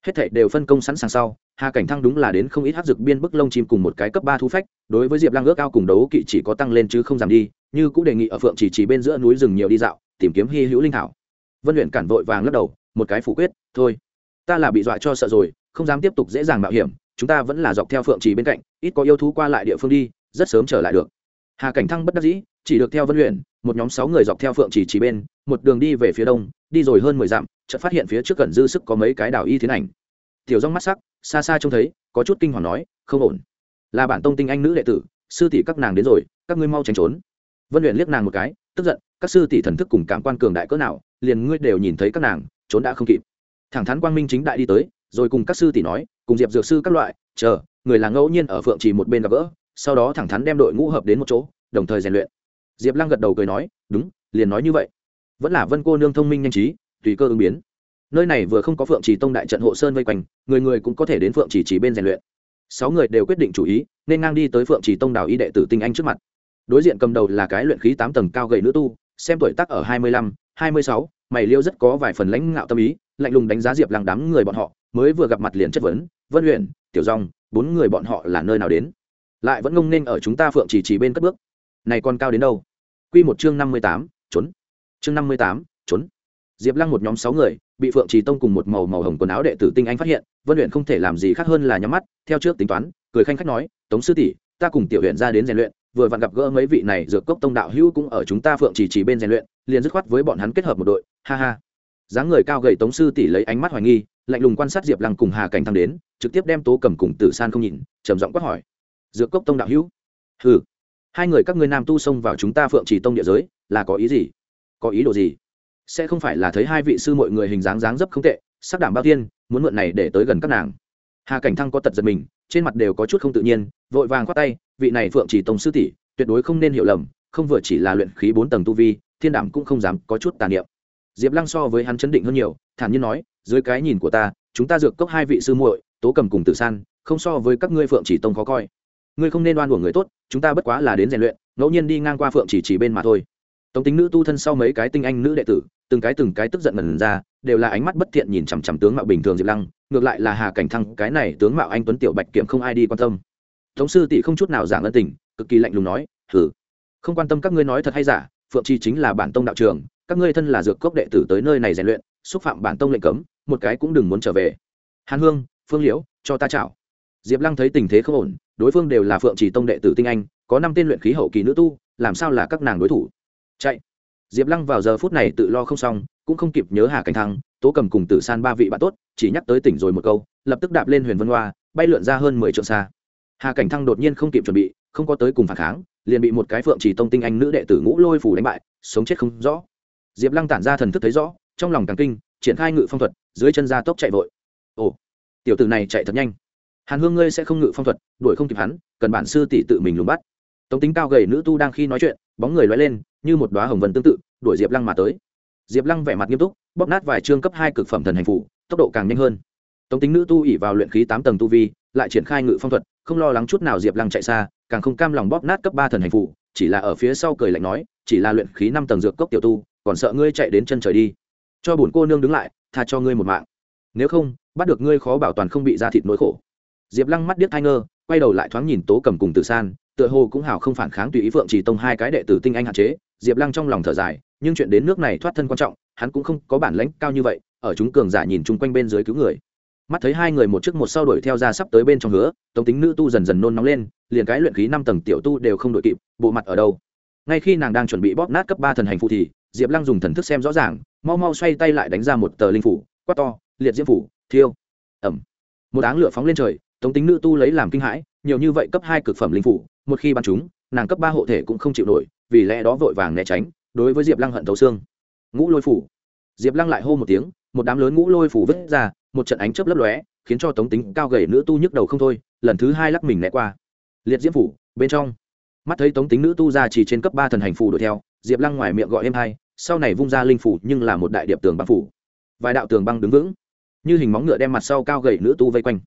hết thảy đều phân công sẵn sàng sau, hà cảnh thăng đúng là đến không ít hát dược biên bức lông chim cùng một cái cấp ba thú phách, đối với diệp lăng ước cao cùng đấu kỵ chỉ có tăng lên chứ không giảm đi, như cũng đề nghị ở phượng chỉ chỉ bên giữa núi rừng nhiều đi dạo, tìm kiếm hy hữu linh thảo. Vân luyện cản vội vàng lắc đầu, một cái phủ quyết, thôi, ta là bị dọa cho sợ rồi, không dám tiếp tục dễ dàng mạo hiểm, chúng ta vẫn là dọc theo phượng chỉ bên cạnh, ít có yêu thú qua lại địa phương đi, rất sớm trở lại được. Hà cảnh thăng bất đắc dĩ, chỉ được theo vân luyện một nhóm sáu người dọc theo phượng chỉ chỉ bên, một đường đi về phía đông đi rồi hơn mười dặm, chợt phát hiện phía trước gần dư sức có mấy cái đảo y thiến ảnh. Tiểu rong mắt sắc, xa xa trông thấy, có chút kinh hoàng nói, không ổn. Là bản tông tinh anh nữ đệ tử, sư tỷ các nàng đến rồi, các ngươi mau tránh trốn. Vân luyện liếc nàng một cái, tức giận, các sư tỷ thần thức cùng cảm quan cường đại cỡ nào, liền ngươi đều nhìn thấy các nàng, trốn đã không kịp. Thẳng thắn quang minh chính đại đi tới, rồi cùng các sư tỷ nói, cùng diệp dược sư các loại, chờ, người là ngẫu nhiên ở phượng chỉ một bên gặp gỡ, sau đó thẳng thắn đem đội ngũ hợp đến một chỗ, đồng thời rèn luyện. Diệp lăng gật đầu cười nói, đúng, liền nói như vậy vẫn là vân cô nương thông minh nhanh trí, tùy cơ ứng biến. Nơi này vừa không có phượng chỉ tông đại trận hộ sơn vây quanh, người người cũng có thể đến phượng chỉ chỉ bên rèn luyện. Sáu người đều quyết định chủ ý, nên ngang đi tới phượng chỉ tông đào y đệ tử tinh anh trước mặt. Đối diện cầm đầu là cái luyện khí tám tầng cao gầy nữ tu, xem tuổi tác ở hai mươi lăm, hai mươi sáu, mày liêu rất có vài phần lãnh ngạo tâm ý, lạnh lùng đánh giá diệp lăng đám người bọn họ, mới vừa gặp mặt liền chất vấn, vân luyện tiểu dòng, bốn người bọn họ là nơi nào đến? Lại vẫn ngông nên ở chúng ta phượng chỉ chỉ bên cất bước. Này còn cao đến đâu? Q một chương năm mươi tám, trốn chương năm mươi tám, trốn. Diệp lăng một nhóm sáu người, bị phượng trì tông cùng một màu màu hồng quần áo đệ tử tinh anh phát hiện, vân luyện không thể làm gì khác hơn là nhắm mắt, theo trước tính toán, cười khanh khách nói, tống sư tỷ, ta cùng tiểu huyện ra đến rèn luyện, vừa vặn gặp gỡ mấy vị này dược cốc tông đạo hữu cũng ở chúng ta phượng trì chỉ bên rèn luyện, liền dứt khoát với bọn hắn kết hợp một đội, ha ha. Dáng người cao gầy tống sư tỷ lấy ánh mắt hoài nghi, lạnh lùng quan sát diệp lăng cùng hà cảnh thăng đến, trực tiếp đem tố cầm cùng tử san không nhìn, trầm giọng quát hỏi, dược cốc tông đạo hữu? Hừ, hai người các ngươi nam tu xông vào chúng ta phượng trì tông địa giới, là có ý gì? Có ý đồ gì? Sẽ không phải là thấy hai vị sư mọi người hình dáng dáng dấp không tệ, sắc đảm bao tiên, muốn mượn này để tới gần các nàng. Hà cảnh thăng có tật giật mình, trên mặt đều có chút không tự nhiên, vội vàng khoát tay, vị này phượng chỉ tông sư tỷ, tuyệt đối không nên hiểu lầm, không vừa chỉ là luyện khí bốn tầng tu vi, thiên đảm cũng không dám có chút tàn niệm. Diệp lăng so với hắn chấn định hơn nhiều, thản nhiên nói, dưới cái nhìn của ta, chúng ta dược cốc hai vị sư muội, tố cầm cùng tử san, không so với các ngươi phượng chỉ tông khó coi. Ngươi không nên đoan uổng người tốt, chúng ta bất quá là đến rèn luyện, ngẫu nhiên đi ngang qua phượng chỉ chỉ bên mà thôi tống tính nữ tu thân sau mấy cái tinh anh nữ đệ tử, từng cái từng cái tức giận mần ra, đều là ánh mắt bất thiện nhìn chằm chằm tướng mạo bình thường diệp lăng, ngược lại là hà cảnh thăng, cái này tướng mạo anh tuấn tiểu bạch kiểm không ai đi quan tâm. Tống sư tỷ không chút nào giảng ân tình, cực kỳ lạnh lùng nói thử. không quan tâm các ngươi nói thật hay giả, phượng chi chính là bản tông đạo trường, các ngươi thân là dược cốc đệ tử tới nơi này rèn luyện, xúc phạm bản tông lệnh cấm, một cái cũng đừng muốn trở về. Hàn hương, phương liễu, cho ta chào. Diệp lăng thấy tình thế không ổn, đối phương đều là phượng chỉ tông đệ tử tinh anh, có năm tên luyện khí hậu kỳ nữ tu, làm sao là các nàng đối thủ? Chạy. Diệp lăng vào giờ phút này tự lo không xong, cũng không kịp nhớ hà cảnh thăng, tố cầm cùng tử san ba vị bạn tốt, chỉ nhắc tới tỉnh rồi một câu, lập tức đạp lên huyền vân hoa, bay lượn ra hơn mười trượng xa. Hà cảnh thăng đột nhiên không kịp chuẩn bị, không có tới cùng phản kháng, liền bị một cái phượng chỉ tông tinh anh nữ đệ tử ngũ lôi phủ đánh bại, sống chết không rõ. Diệp lăng tản ra thần thức thấy rõ, trong lòng càng kinh, triển khai ngự phong thuật, dưới chân ra tốc chạy vội. Ồ, tiểu tử này chạy thật nhanh. Hàn hương ngươi sẽ không ngự phong thuật, đuổi không kịp hắn, cần bản sư tỷ tự mình lùng bắt. Tống tính cao gầy nữ tu đang khi nói chuyện, bóng người loay lên như một đoá hồng vân tương tự, đuổi diệp lăng mà tới. Diệp lăng vẻ mặt nghiêm túc, bóp nát vài chương cấp hai cực phẩm thần hành phủ, tốc độ càng nhanh hơn. Tống tính nữ tu ỉ vào luyện khí tám tầng tu vi, lại triển khai ngự phong thuật, không lo lắng chút nào diệp lăng chạy xa, càng không cam lòng bóp nát cấp ba thần hành phủ, chỉ là ở phía sau cười lạnh nói, chỉ là luyện khí năm tầng dược cốc tiểu tu, còn sợ ngươi chạy đến chân trời đi. Cho bổn cô nương đứng lại, tha cho ngươi một mạng. Nếu không, bắt được ngươi khó bảo toàn không bị ra thịt nỗi khổ. Diệp lăng mắt điếc thai ngơ, quay đầu lại thoáng nhìn tố cầm cùng tử san, tựa hồ cũng hào không phản kháng tùy ý phượng chỉ tông hai cái đệ tử tinh anh hạn chế diệp lăng trong lòng thở dài, nhưng chuyện đến nước này thoát thân quan trọng, hắn cũng không có bản lãnh cao như vậy, ở chúng cường giả nhìn chung quanh bên dưới cứu người. Mắt thấy hai người một trước một sau đuổi theo ra sắp tới bên trong hứa, tống tính nữ tu dần dần nôn nóng lên, liền cái luyện khí năm tầng tiểu tu đều không đội kịp, bộ mặt ở đâu? Ngay khi nàng đang chuẩn bị bóp nát cấp ba thần hành phụ thì, diệp lăng dùng thần thức xem rõ ràng, mau mau xoay tay lại đánh ra một tờ linh phủ quát to, liệt diễm phủ thiêu. Ẩm một áng lửa phóng lên trời, tống tính nữ tu lấy làm kinh hãi, nhiều như vậy cấp hai cực phẩm linh phủ một khi bắn chúng, nàng cấp ba hộ thể cũng không chịu nổi vì lẽ đó vội vàng né tránh, đối với diệp lăng hận thấu xương. Ngũ lôi phủ. Diệp lăng lại hô một tiếng, một đám lớn ngũ lôi phủ vứt ra, một trận ánh chớp lấp lóe, khiến cho tống tính cao gầy nữ tu nhức đầu không thôi, lần thứ hai lắc mình né qua. Liệt diễm phủ, bên trong. Mắt thấy tống tính nữ tu ra chỉ trên cấp ba thần hành phủ đuổi theo, diệp lăng ngoài miệng gọi em hai, sau này vung ra linh phủ nhưng là một đại điệp tường băng phủ. Vài đạo tường băng đứng vững, như hình móng ngựa đem mặt sau cao gầy nữ tu vây quanh.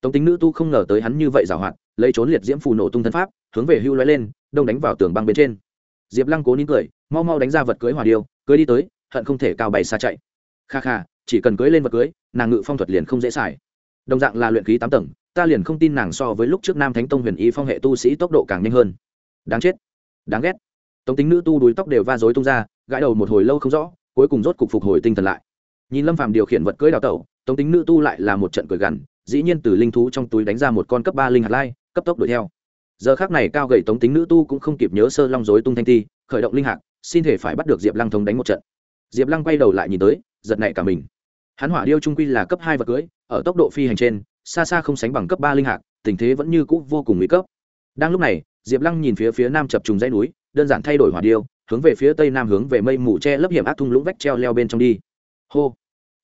Tống tính nữ tu không ngờ tới hắn như vậy giảo hoạt, lấy trốn liệt diễm phù nổ tung thân pháp, hướng về hưu lóe lên, đông đánh vào tường băng bên trên diệp lăng cố nín cười, mau mau đánh ra vật cưới hòa điêu, cưới đi tới, hận không thể cao bày xa chạy. Kha kha, chỉ cần cưới lên vật cưới, nàng ngự phong thuật liền không dễ xài. Đồng dạng là luyện khí tám tầng, ta liền không tin nàng so với lúc trước nam thánh tông huyền y phong hệ tu sĩ tốc độ càng nhanh hơn. Đáng chết, đáng ghét. Tống tính nữ tu đuối tóc đều va dối tung ra, gãi đầu một hồi lâu không rõ, cuối cùng rốt cục phục hồi tinh thần lại. Nhìn lâm phàm điều khiển vật cưới đào tẩu, tống tính nữ tu lại là một trận cười gằn, dĩ nhiên từ linh thú trong túi đánh ra một con cấp ba linh hạt lai, cấp tốc đuổi theo giờ khác này cao gầy tống tính nữ tu cũng không kịp nhớ sơ long dối tung thanh ti khởi động linh hạc, xin thể phải bắt được diệp lăng thống đánh một trận. Diệp lăng quay đầu lại nhìn tới, giật nảy cả mình. Hắn hỏa điêu trung quy là cấp hai vật cưới, ở tốc độ phi hành trên, xa xa không sánh bằng cấp ba linh hạc, tình thế vẫn như cũ vô cùng nguy cấp. Đang lúc này, diệp lăng nhìn phía phía nam chập trùng dãy núi, đơn giản thay đổi hỏa điêu, hướng về phía tây nam hướng về mây mù che lấp hiểm ác thung lũng vách treo leo bên trong đi. Hô!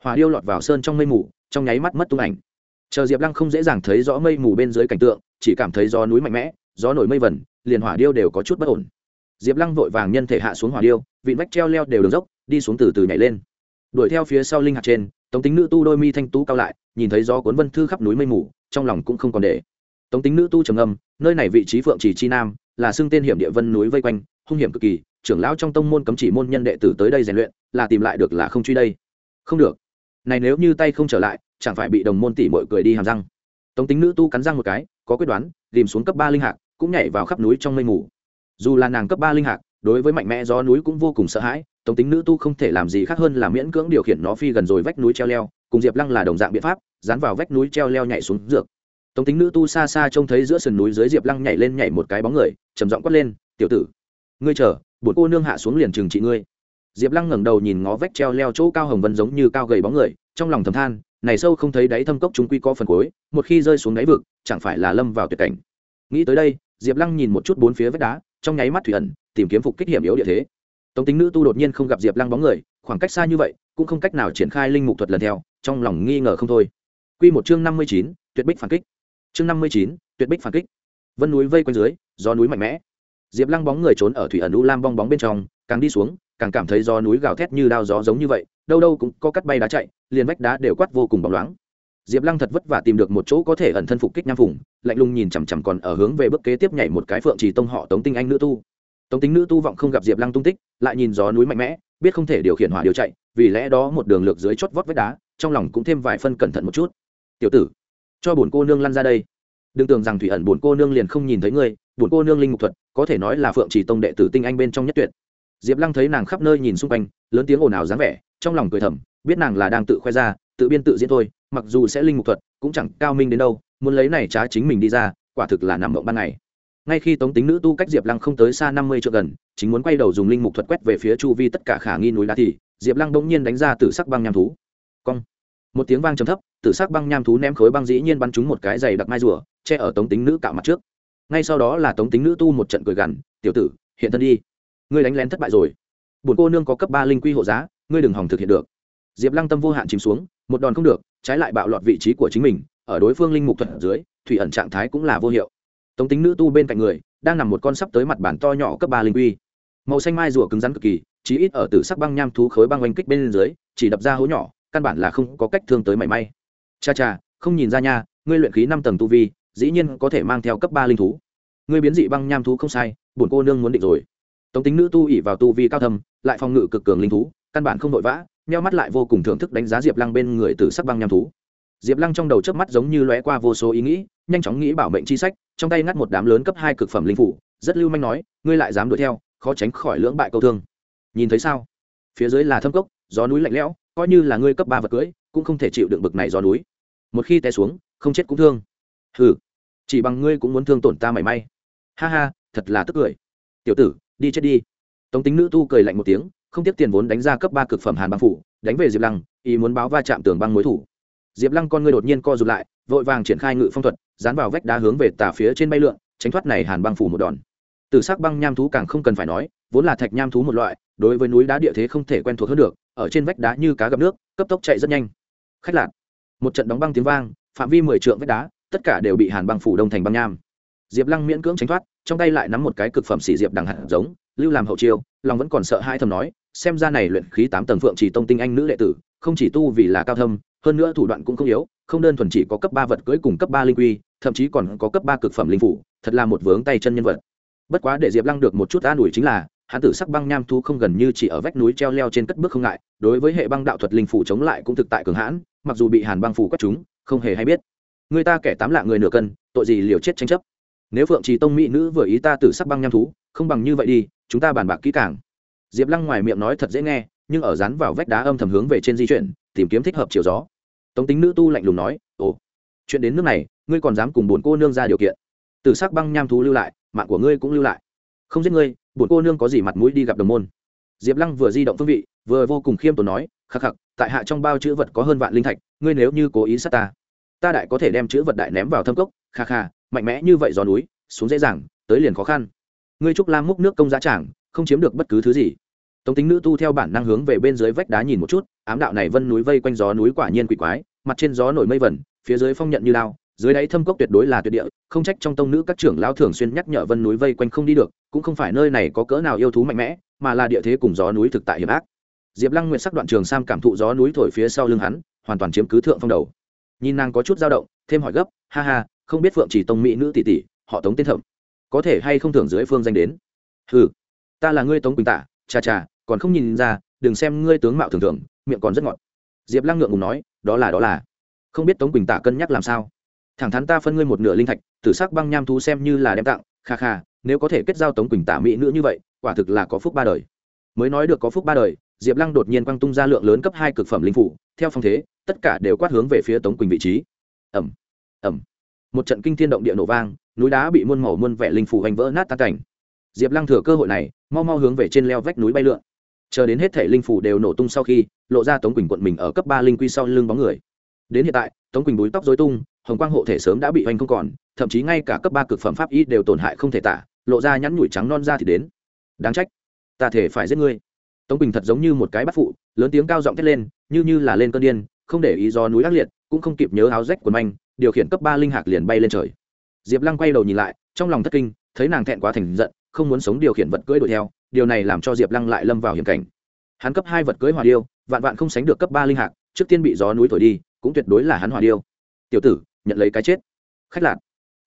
Hỏa điêu lọt vào sơn trong mây mù, trong nháy mắt mất tung ảnh. Chờ diệp lăng không dễ dàng thấy rõ mây mù bên dưới cảnh tượng, chỉ cảm thấy gió núi mạnh mẽ gió nổi mây vẩn liền hỏa điêu đều có chút bất ổn. Diệp lăng vội vàng nhân thể hạ xuống hỏa điêu, vịn vách treo leo đều đường dốc, đi xuống từ từ nhảy lên. Đuổi theo phía sau linh hạt trên, tống tính nữ tu đôi mi thanh tú cao lại, nhìn thấy gió cuốn vân thư khắp núi mây mù, trong lòng cũng không còn để. Tống tính nữ tu trầm âm nơi này vị trí phượng chỉ chi nam, là xưng tên hiểm địa vân núi vây quanh, hung hiểm cực kỳ, trưởng lão trong tông môn cấm chỉ môn nhân đệ tử tới đây rèn luyện, là tìm lại được là không truy đây. Không được. Này nếu như tay không trở lại, chẳng phải bị đồng môn tỷ muội cười đi hàm răng. Tống tính nữ tu cắn răng một cái, có quyết đoán, tìm xuống cấp ba linh hạc cũng nhảy vào khắp núi trong mây mù. Dù là nàng cấp ba linh hạc, đối với mạnh mẽ gió núi cũng vô cùng sợ hãi tổng tính nữ tu không thể làm gì khác hơn là miễn cưỡng điều khiển nó phi gần rồi vách núi treo leo, cùng diệp lăng là đồng dạng biện pháp, dán vào vách núi treo leo nhảy xuống dược. Tổng tính nữ tu xa xa trông thấy giữa sườn núi dưới diệp lăng nhảy lên nhảy một cái bóng người, trầm giọng quát lên, tiểu tử, ngươi chờ bột cô nương hạ xuống liền trừng trị ngươi. Diệp lăng ngẩng đầu nhìn ngó vách treo leo chỗ cao hồng vân giống như cao gầy bóng người, trong lòng thầm than, này sâu không thấy đáy thâm cốc chúng quy có phần cuối, một khi rơi xuống đáy vực, chẳng phải là lâm vào tuyệt cảnh. Nghĩ tới đây diệp lăng nhìn một chút bốn phía vách đá, trong nháy mắt thủy ẩn, tìm kiếm phục kích hiểm yếu địa thế. Tống tính nữ tu đột nhiên không gặp diệp lăng bóng người, khoảng cách xa như vậy, cũng không cách nào triển khai linh mục thuật lần theo, trong lòng nghi ngờ không thôi. Q một chương năm mươi chín, tuyệt bích phản kích. Chương năm mươi chín, tuyệt bích phản kích. Vân núi vây quanh dưới, gió núi mạnh mẽ. Diệp lăng bóng người trốn ở thủy ẩn u lam bong bóng bên trong, càng đi xuống, càng cảm thấy gió núi gào thét như đao gió giống như vậy, đâu đâu cũng có cắt bay đá chạy, liền vách đá đều quát vô cùng bóng loáng diệp lăng thật vất vả tìm được một chỗ có thể ẩn thân phục kích nham phùng, lạnh lùng nhìn chằm chằm còn ở hướng về bước kế tiếp nhảy một cái phượng chỉ tông họ tống tinh anh nữ tu. Tống tính nữ tu vọng không gặp diệp lăng tung tích, lại nhìn gió núi mạnh mẽ, biết không thể điều khiển hỏa điều chạy, vì lẽ đó một đường lược dưới chót vót vách đá, trong lòng cũng thêm vài phân cẩn thận một chút. Tiểu tử, cho bổn cô nương lăn ra đây. Đừng tưởng rằng thủy ẩn bổn cô nương liền không nhìn thấy ngươi, bổn cô nương linh mục thuật, có thể nói là phượng chỉ tông đệ tử tinh anh bên trong nhất tuyệt. Diệp lăng thấy nàng khắp nơi nhìn xung quanh, lớn tiếng ồn ào dáng vẻ, trong lòng cười thầm, biết nàng là đang tự khoe ra tự biên tự diễn thôi, mặc dù sẽ linh mục thuật, cũng chẳng cao minh đến đâu, muốn lấy này trá chính mình đi ra, quả thực là nằm mộng ban ngày. Ngay khi tống tính nữ tu cách diệp lăng không tới xa năm mươi triệu gần, chính muốn quay đầu dùng linh mục thuật quét về phía chu vi tất cả khả nghi núi đá thì, diệp lăng bỗng nhiên đánh ra từ sắc băng nham thú. Cong. Một tiếng vang trầm thấp từ sắc băng nham thú ném khối băng dĩ nhiên bắn trúng một cái giày đặc mai rùa, che ở tống tính nữ cạo mặt trước. Ngay sau đó là tống tính nữ tu một trận cười gằn, tiểu tử, hiện thân đi. Ngươi đánh lén thất bại rồi. Bổn cô nương có cấp ba linh quy hộ giá, ngươi đừng hòng thực hiện được diệp lăng tâm vô hạn chìm xuống một đòn không được trái lại bạo lọt vị trí của chính mình ở đối phương linh mục thuật dưới thủy ẩn trạng thái cũng là vô hiệu. Tống tính nữ tu bên cạnh người đang nằm một con sắp tới mặt bản to nhỏ cấp ba linh uy, màu xanh mai rùa cứng rắn cực kỳ chí ít ở tử sắc băng nham thú khối băng oanh kích bên dưới chỉ đập ra hố nhỏ căn bản là không có cách thương tới mảy may. Cha cha không nhìn ra nha ngươi luyện khí năm tầng tu vi dĩ nhiên có thể mang theo cấp ba linh thú. Ngươi biến dị băng nham thú không sai bổn cô nương muốn định rồi. Tống tính nữ tu ỉ vào tu vi cao thâm lại phòng ngự cực cường linh thú căn bản không vội vã nheo mắt lại vô cùng thưởng thức đánh giá diệp lăng bên người từ sắc băng nham thú. Diệp lăng trong đầu chớp mắt giống như lóe qua vô số ý nghĩ, nhanh chóng nghĩ bảo mệnh chi sách, trong tay ngắt một đám lớn cấp hai cực phẩm linh phủ, rất lưu manh nói, ngươi lại dám đuổi theo, khó tránh khỏi lưỡng bại câu thương. Nhìn thấy sao? Phía dưới là thâm cốc, gió núi lạnh lẽo, coi như là ngươi cấp ba vật cưỡi cũng không thể chịu đựng bực này gió núi. Một khi té xuống, không chết cũng thương. Hừ, chỉ bằng ngươi cũng muốn thương tổn ta mảy may. Ha ha, thật là tức cười. Tiểu tử, đi chết đi. Tống tính nữ tu cười lạnh một tiếng không tiếp tiền vốn đánh ra cấp ba cực phẩm hàn băng phủ, đánh về diệp lăng, ý muốn báo va chạm tường băng mối thủ. Diệp lăng con người đột nhiên co rụt lại, vội vàng triển khai ngự phong thuật, dán vào vách đá hướng về tà phía trên bay lượn, tránh thoát này hàn băng phủ một đòn. Từ sắc băng nham thú càng không cần phải nói, vốn là thạch nham thú một loại, đối với núi đá địa thế không thể quen thuộc hơn được, ở trên vách đá như cá gặp nước, cấp tốc chạy rất nhanh. Khách lạc một trận đóng băng tiếng vang, phạm vi mười trượng vách đá, tất cả đều bị hàn băng phủ đông thành băng nham. Diệp lăng miễn cưỡng tránh thoát, trong tay lại nắm một cái cực phẩm xỉ diệp đằng hạt giống, lưu làm hậu chiêu, lòng vẫn còn sợ hai thầm nói xem ra này luyện khí tám tầng phượng chỉ tông tinh anh nữ đệ tử, không chỉ tu vì là cao thâm, hơn nữa thủ đoạn cũng không yếu, không đơn thuần chỉ có cấp ba vật cưỡi cùng cấp ba linh quy, thậm chí còn có cấp ba cực phẩm linh phủ, thật là một vướng tay chân nhân vật. Bất quá để diệp lăng được một chút an ủi chính là hãn tử sắc băng nham thu không gần như chỉ ở vách núi treo leo trên cất bước không ngại, đối với hệ băng đạo thuật linh phủ chống lại cũng thực tại cường hãn, mặc dù bị hàn băng phủ quất chúng, không hề hay biết. Người ta kẻ tám lạ người nửa cân, tội gì liều chết tranh chấp. Nếu phượng trì tông mỹ nữ vừa ý ta tử sắc băng nham thú, không bằng như vậy đi, chúng ta bàn bạc kỹ càng diệp lăng ngoài miệng nói thật dễ nghe, nhưng ở dán vào vách đá âm thầm hướng về trên di chuyển, tìm kiếm thích hợp chiều gió. Tống tính nữ tu lạnh lùng nói, ồ, chuyện đến nước này, ngươi còn dám cùng bốn cô nương ra điều kiện? Từ sắc băng nham thú lưu lại, mạng của ngươi cũng lưu lại. Không giết ngươi bốn cô nương có gì mặt mũi đi gặp đồng môn. Diệp lăng vừa di động phương vị, vừa vô cùng khiêm tốn nói, khắc khắc, tại hạ trong bao chữ vật có hơn vạn linh thạch, ngươi nếu như cố ý sát ta ta đại có thể đem chữ vật đại ném vào thâm cốc, kha kha, mạnh mẽ như vậy gió núi, xuống dễ dàng, tới liền khó khăn. Ngươi trúc lam múc nước công giá trảng không chiếm được bất cứ thứ gì tống tính nữ tu theo bản năng hướng về bên dưới vách đá nhìn một chút, ám đạo này vân núi vây quanh gió núi quả nhiên quỷ quái, mặt trên gió nổi mây vẩn, phía dưới phong nhận như lao dưới đáy thâm cốc tuyệt đối là tuyệt địa, không trách trong tông nữ các trưởng lao thường xuyên nhắc nhở vân núi vây quanh không đi được, cũng không phải nơi này có cỡ nào yêu thú mạnh mẽ, mà là địa thế cùng gió núi thực tại hiểm ác. Diệp lăng nguyện sắc đoạn trường sam cảm thụ gió núi thổi phía sau lưng hắn, hoàn toàn chiếm cứ thượng phong đầu. Nhìn nàng có chút dao động, thêm hỏi gấp, ha ha, không biết phượng chỉ tông mỹ nữ tỷ tỷ, họ tống tên thẩm, có thể hay không thưởng dưới phương danh đến? Ừ ta là ngươi tống quỳnh tạ, cha cha còn không nhìn ra, đừng xem ngươi tướng mạo thường thường, miệng còn rất ngọt. Diệp lăng ngượng ngùng nói, đó là đó là. Không biết tống quỳnh Tả cân nhắc làm sao. Thẳng thắn ta phân ngươi một nửa linh thạch, tử sắc băng nham thú xem như là đem tặng, kha kha, nếu có thể kết giao tống quỳnh Tả mỹ nữ như vậy, quả thực là có phúc ba đời. Mới nói được có phúc ba đời, diệp lăng đột nhiên quăng tung ra lượng lớn cấp hai cực phẩm linh phủ, theo phong thế, tất cả đều quát hướng về phía tống quỳnh vị trí. Ẩm ẩm một trận kinh thiên động địa nổ vang, núi đá bị muôn màu muôn vẻ linh phủ hành vỡ nát tan cảnh. Diệp lăng thừa cơ hội này, mau mau hướng về trên leo vách núi bay lượn chờ đến hết thể linh phủ đều nổ tung sau khi, lộ ra tống quỳnh quận mình ở cấp ba linh quy sau lưng bóng người. Đến hiện tại, tống quỳnh búi tóc dối tung, hồng quang hộ thể sớm đã bị hoành không còn, thậm chí ngay cả cấp ba cực phẩm pháp y đều tổn hại không thể tả, lộ ra nhắn nhủi trắng non ra thì đến. Đáng trách, ta thể phải giết ngươi. Tống quỳnh thật giống như một cái bắt phụ, lớn tiếng cao giọng thét lên, như như là lên cơn điên, không để ý do núi ác liệt, cũng không kịp nhớ áo rách của manh, điều khiển cấp ba linh hạc liền bay lên trời. Diệp lăng quay đầu nhìn lại, trong lòng thất kinh, thấy nàng thẹn quá thành giận, không muốn sống điều khiển vật cưỡi đuổi theo điều này làm cho diệp lăng lại lâm vào hiểm cảnh. Hắn cấp hai vật cưỡi hòa điêu, vạn vạn không sánh được cấp ba linh hạc, trước tiên bị gió núi thổi đi, cũng tuyệt đối là hắn hòa điêu. Tiểu tử, nhận lấy cái chết. Khách lạc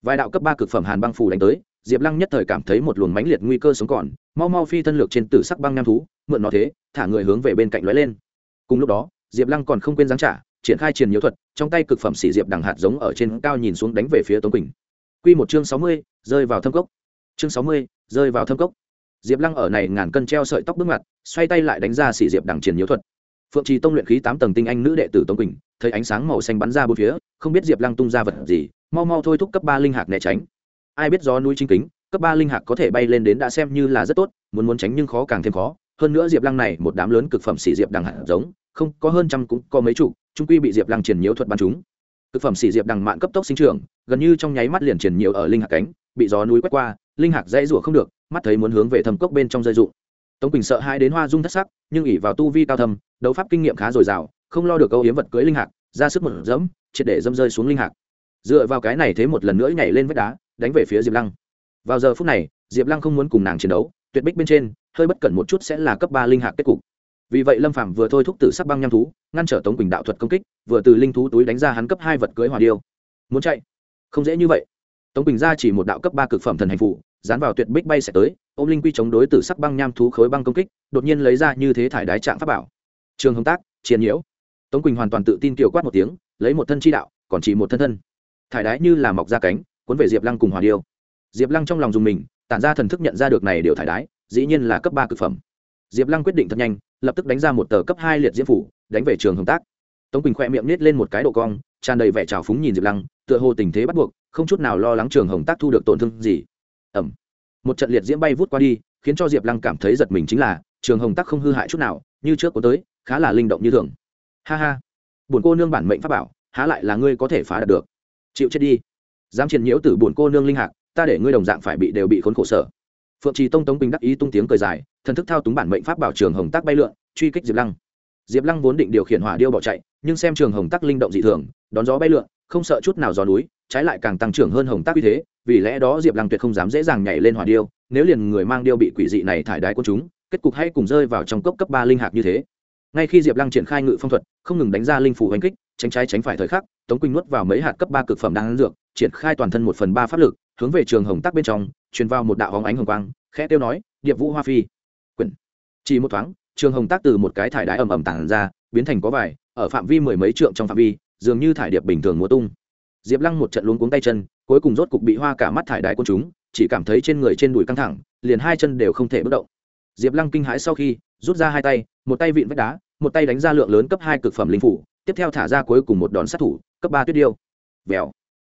vài đạo cấp ba cực phẩm hàn băng phù đánh tới, diệp lăng nhất thời cảm thấy một luồng mãnh liệt nguy cơ sống còn, mau mau phi thân lược trên tử sắc băng nam thú, mượn nó thế, thả người hướng về bên cạnh lóe lên. Cùng lúc đó, diệp lăng còn không quên giáng trả, triển khai triền nhiễu thuật, trong tay cực phẩm xỉ diệp đằng hạt giống ở trên cao nhìn xuống đánh về phía tống quỳnh. Q một chương sáu mươi, rơi vào thâm cốc. Chương sáu mươi, rơi vào thâm cốc diệp lăng ở này ngàn cân treo sợi tóc bước ngoặt, xoay tay lại đánh ra xỉ diệp đằng triển nhiễu thuật. Phượng trì tông luyện khí tám tầng tinh anh nữ đệ tử tống quỳnh, thấy ánh sáng màu xanh bắn ra bốn phía, không biết diệp lăng tung ra vật gì, mau mau thôi thúc cấp ba linh hạc né tránh. Ai biết gió núi chính kính, cấp ba linh hạc có thể bay lên đến đã xem như là rất tốt, muốn muốn tránh nhưng khó càng thêm khó. Hơn nữa diệp lăng này một đám lớn cực phẩm xỉ diệp đằng hạt giống, không, có hơn trăm cũng có mấy chục trung quy bị diệp lăng triển nhiễu thuật bắn chúng cực phẩm xỉ diệp đằng mạn cấp tốc sinh trưởng, gần như trong nháy mắt liền triển nhiễu ở linh hạc cánh, bị gió núi quét qua, linh hạc dãy rủa không được mắt thấy muốn hướng về thâm cốc bên trong rơi dụng. Tống quỳnh sợ hai đến hoa dung thất sắc, nhưng ỉ vào tu vi cao thâm, đấu pháp kinh nghiệm khá dồi dào, không lo được câu hiếm vật cưới linh hạc, ra sức một dẫm, triệt để dâm rơi xuống linh hạc. Dựa vào cái này thế một lần nữa nhảy lên vách đá, đánh về phía diệp lăng. Vào giờ phút này, diệp lăng không muốn cùng nàng chiến đấu, tuyệt bích bên trên, hơi bất cẩn một chút sẽ là cấp ba linh hạc kết cục. Vì vậy lâm phàm vừa thôi thúc tử sắc băng nham thú, ngăn trở tống quỳnh đạo thuật công kích, vừa từ linh thú túi đánh ra hắn cấp hai vật cưới hòa điêu. Muốn chạy? Không dễ như vậy. Tống quỳnh ra chỉ một đạo cấp ba cực phẩm thần hành phù dán vào tuyệt bích bay sẽ tới ô linh quy chống đối tử sắc băng nham thú khối băng công kích, đột nhiên lấy ra như thế thải đái trạng pháp bảo. Trường hồng tác chiến nhiễu. Tống quỳnh hoàn toàn tự tin kiều quát một tiếng, lấy một thân chi đạo, còn chỉ một thân thân. Thải đái như là mọc ra cánh, cuốn về diệp lăng cùng hòa điêu. Diệp lăng trong lòng dùng mình, tản ra thần thức nhận ra được này điều thải đái, dĩ nhiên là cấp ba cực phẩm. Diệp lăng quyết định thật nhanh, lập tức đánh ra một tờ cấp hai liệt diễm phủ, đánh về trường hồng tác. Tống quỳnh khoe miệng nít lên một cái độ cong, tràn đầy vẻ trào phúng nhìn diệp lăng, tựa hồ tình thế bắt buộc, không chút nào lo lắng trường hồng tác thu được tổn thương gì ẩm. Một trận liệt diễm bay vút qua đi, khiến cho diệp lăng cảm thấy giật mình chính là, trường hồng tác không hư hại chút nào, như trước có tới, khá là linh động như thường. Ha ha. Bổn cô nương bản mệnh pháp bảo, há lại là ngươi có thể phá đạt được. Chịu chết đi. Dám triền nhiễu từ bổn cô nương linh hạc, ta để ngươi đồng dạng phải bị đều bị khốn khổ sở. Phượng trì tông tống bình đắc ý tung tiếng cười dài, thần thức thao túng bản mệnh pháp bảo trường hồng tác bay lượn, truy kích diệp lăng. Diệp lăng vốn định điều khiển hỏa điêu bỏ chạy, nhưng xem trường hồng tác linh động dị thường, đón gió bay lượn không sợ chút nào gió núi, trái lại càng tăng trưởng hơn hồng tác uy thế, vì lẽ đó diệp lăng tuyệt không dám dễ dàng nhảy lên hỏa điêu, nếu liền người mang điêu bị quỷ dị này thải đái của chúng, kết cục hay cùng rơi vào trong cốc cấp ba linh hạt như thế. Ngay khi diệp lăng triển khai ngự phong thuật, không ngừng đánh ra linh phủ hành kích, tránh trái tránh phải thời khắc, tống quỳnh nuốt vào mấy hạt cấp ba cực phẩm đang dược, triển khai toàn thân một phần ba pháp lực, hướng về trường hồng tắc bên trong, truyền vào một đạo hóng ánh hồng quang, khẽ tiêu nói, điệp vũ hoa phi. Quyển chỉ một thoáng, trường hồng tác từ một cái thải đái ầm ầm tản ra, biến thành có vải ở phạm vi mười mấy trượng trong phạm vi dường như thải điệp bình thường múa tung. Diệp lăng một trận luống cuống tay chân, cuối cùng rốt cục bị hoa cả mắt thải đái quân chúng, chỉ cảm thấy trên người trên đùi căng thẳng, liền hai chân đều không thể bất động. Diệp lăng kinh hãi sau khi, rút ra hai tay, một tay vịn vách đá, một tay đánh ra lượng lớn cấp hai cực phẩm linh phủ, tiếp theo thả ra cuối cùng một đòn sát thủ, cấp ba tuyết điêu. Vèo.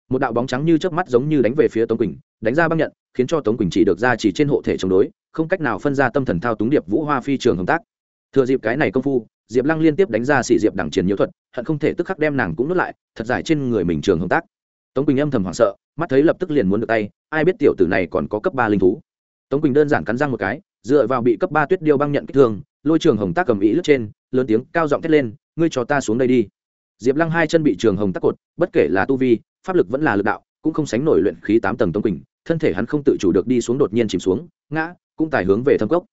Một đạo bóng trắng như chớp mắt giống như đánh về phía tống quỳnh, đánh ra băng nhận, khiến cho tống quỳnh chỉ được ra chỉ trên hộ thể chống đối, không cách nào phân ra tâm thần thao túng điệp vũ hoa phi trường hợp tác. Thừa dịp cái này công phu diệp lăng liên tiếp đánh ra xỉ diệp đẳng chiến nhiễu thuật, hận không thể tức khắc đem nàng cũng nuốt lại, thật giải trên người mình trường hợp tác. Tống quỳnh âm thầm hoảng sợ, mắt thấy lập tức liền muốn được tay, ai biết tiểu tử này còn có cấp ba linh thú. Tống quỳnh đơn giản cắn răng một cái, dựa vào bị cấp ba tuyết điêu băng nhận kích thương, lôi trường hồng tác cầm ý lướt trên, lớn tiếng cao giọng thét lên, ngươi cho ta xuống đây đi. Diệp lăng hai chân bị trường hồng tác cột, bất kể là tu vi, pháp lực vẫn là lực đạo, cũng không sánh nổi luyện khí tám tầng tống quỳnh, thân thể hắn không tự chủ được đi xuống đột nhiên chìm xuống, ngã, cũng tài hướng về thâm cốc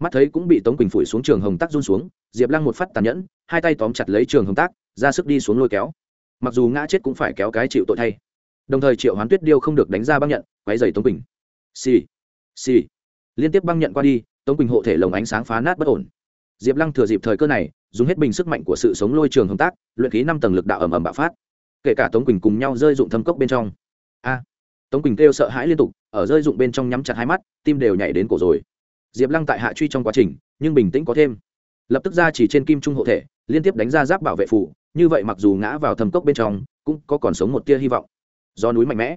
mắt thấy cũng bị tống quỳnh phủi xuống trường hồng tắc run xuống, diệp lăng một phát tàn nhẫn, hai tay tóm chặt lấy trường hồng tác, ra sức đi xuống lôi kéo. Mặc dù ngã chết cũng phải kéo cái chịu tội thay. Đồng thời triệu hoán tuyết điêu không được đánh ra băng nhận quáy dày tống quỳnh. Xì xì. Liên tiếp băng nhận qua đi, tống quỳnh hộ thể lồng ánh sáng phá nát bất ổn. Diệp lăng thừa dịp thời cơ này, dùng hết bình sức mạnh của sự sống lôi trường hồng tác, luyện khí năm tầng lực đạo ầm ầm bạo phát. Kể cả tống quỳnh cùng nhau rơi dụng thâm cốc bên trong. A, tống quỳnh kêu sợ hãi liên tục, ở rơi dụng bên trong nhắm chặt hai mắt, tim đều nhảy đến cổ rồi diệp lăng tại hạ truy trong quá trình, nhưng bình tĩnh có thêm. Lập tức ra chỉ trên kim trung hộ thể, liên tiếp đánh ra giáp bảo vệ phủ, như vậy mặc dù ngã vào thâm cốc bên trong, cũng có còn sống một tia hy vọng. Do núi mạnh mẽ.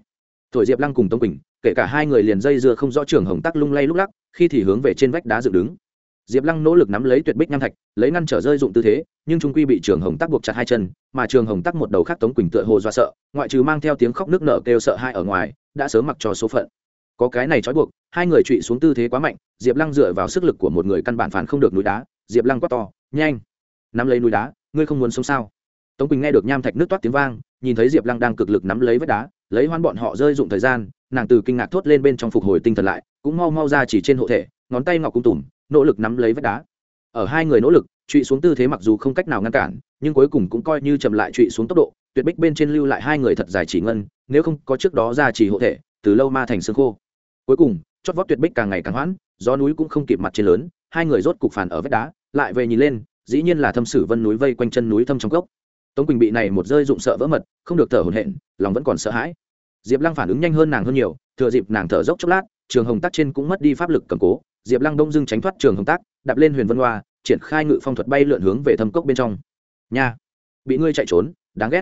Thổi diệp lăng cùng tống quỳnh, kể cả hai người liền dây dưa không rõ trường hồng tắc lung lay lúc lắc, khi thì hướng về trên vách đá dựng đứng. Diệp lăng nỗ lực nắm lấy tuyệt bích nham thạch, lấy ngăn trở rơi dụng tư thế, nhưng trung quy bị trường hồng tắc buộc chặt hai chân, mà trường hồng tắc một đầu khác tống quỳnh tựa hồ do sợ, ngoại trừ mang theo tiếng khóc nước nở kêu sợ hai ở ngoài, đã sớm mặc cho số phận có cái này trói buộc, hai người trụy xuống tư thế quá mạnh, diệp lăng dựa vào sức lực của một người căn bản phản không được núi đá, diệp lăng quát to, nhanh, nắm lấy núi đá, ngươi không muốn sống sao? Tống quỳnh nghe được nham thạch nước toát tiếng vang, nhìn thấy diệp lăng đang cực lực nắm lấy vách đá, lấy hoan bọn họ rơi dụng thời gian, nàng từ kinh ngạc thốt lên bên trong phục hồi tinh thần lại, cũng mau mau ra chỉ trên hộ thể, ngón tay ngọc cung tủm nỗ lực nắm lấy vách đá. Ở hai người nỗ lực, trụy xuống tư thế mặc dù không cách nào ngăn cản, nhưng cuối cùng cũng coi như chậm lại trụy xuống tốc độ, tuyệt bích bên trên lưu lại hai người thật dài chỉ ngân, nếu không có trước đó ra chỉ hộ thể, từ lâu ma thành xương khô cuối cùng, chót vót tuyệt bích càng ngày càng hoãn, gió núi cũng không kịp mặt trên lớn, hai người rốt cục phản ở vách đá, lại về nhìn lên, dĩ nhiên là thâm sử vân núi vây quanh chân núi thâm trong cốc. Tống quỳnh bị này một rơi rụng sợ vỡ mật, không được thở hổn hển, lòng vẫn còn sợ hãi. Diệp lăng phản ứng nhanh hơn nàng hơn nhiều, thừa dịp nàng thở dốc chốc lát, trường hồng tắc trên cũng mất đi pháp lực cầm cố. Diệp lăng đông dưng tránh thoát trường hồng tác đạp lên huyền vân hoa, triển khai ngự phong thuật bay lượn hướng về thâm cốc bên trong. Nha, bị ngươi chạy trốn, đáng ghét.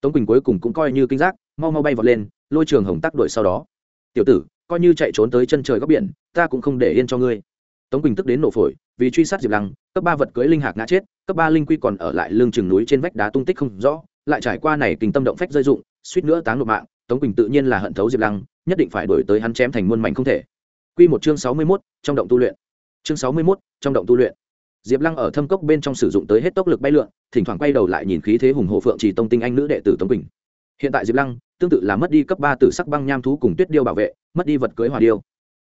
Tống quỳnh cuối cùng cũng coi như kinh giác, mau mau bay vọt lên, lôi trường hồng tác đuổi sau đó. Tiểu tử coi như chạy trốn tới chân trời góc biển, ta cũng không để yên cho ngươi. Tống quỳnh tức đến nổ phổi, vì truy sát diệp lăng, cấp ba vật cưới linh hạc ngã chết, cấp ba linh quy còn ở lại lưng chừng núi trên vách đá tung tích không rõ, lại trải qua này kinh tâm động phách rơi dụng, suýt nữa táng nộp mạng, tống quỳnh tự nhiên là hận thấu diệp lăng, nhất định phải đổi tới hắn chém thành muôn mảnh không thể. Quy một chương sáu mươi mốt, trong động tu luyện. Chương sáu mươi mốt, trong động tu luyện. Diệp lăng ở thâm cốc bên trong sử dụng tới hết tốc lực bay lượn, thỉnh thoảng quay đầu lại nhìn khí thế hùng hổ phượng chỉ tông tinh anh nữ đệ tử tống quỳnh. Hiện tại diệp lăng tương tự là mất đi cấp ba tử sắc băng nham thú cùng tuyết điêu bảo vệ, mất đi vật cưới hòa điêu.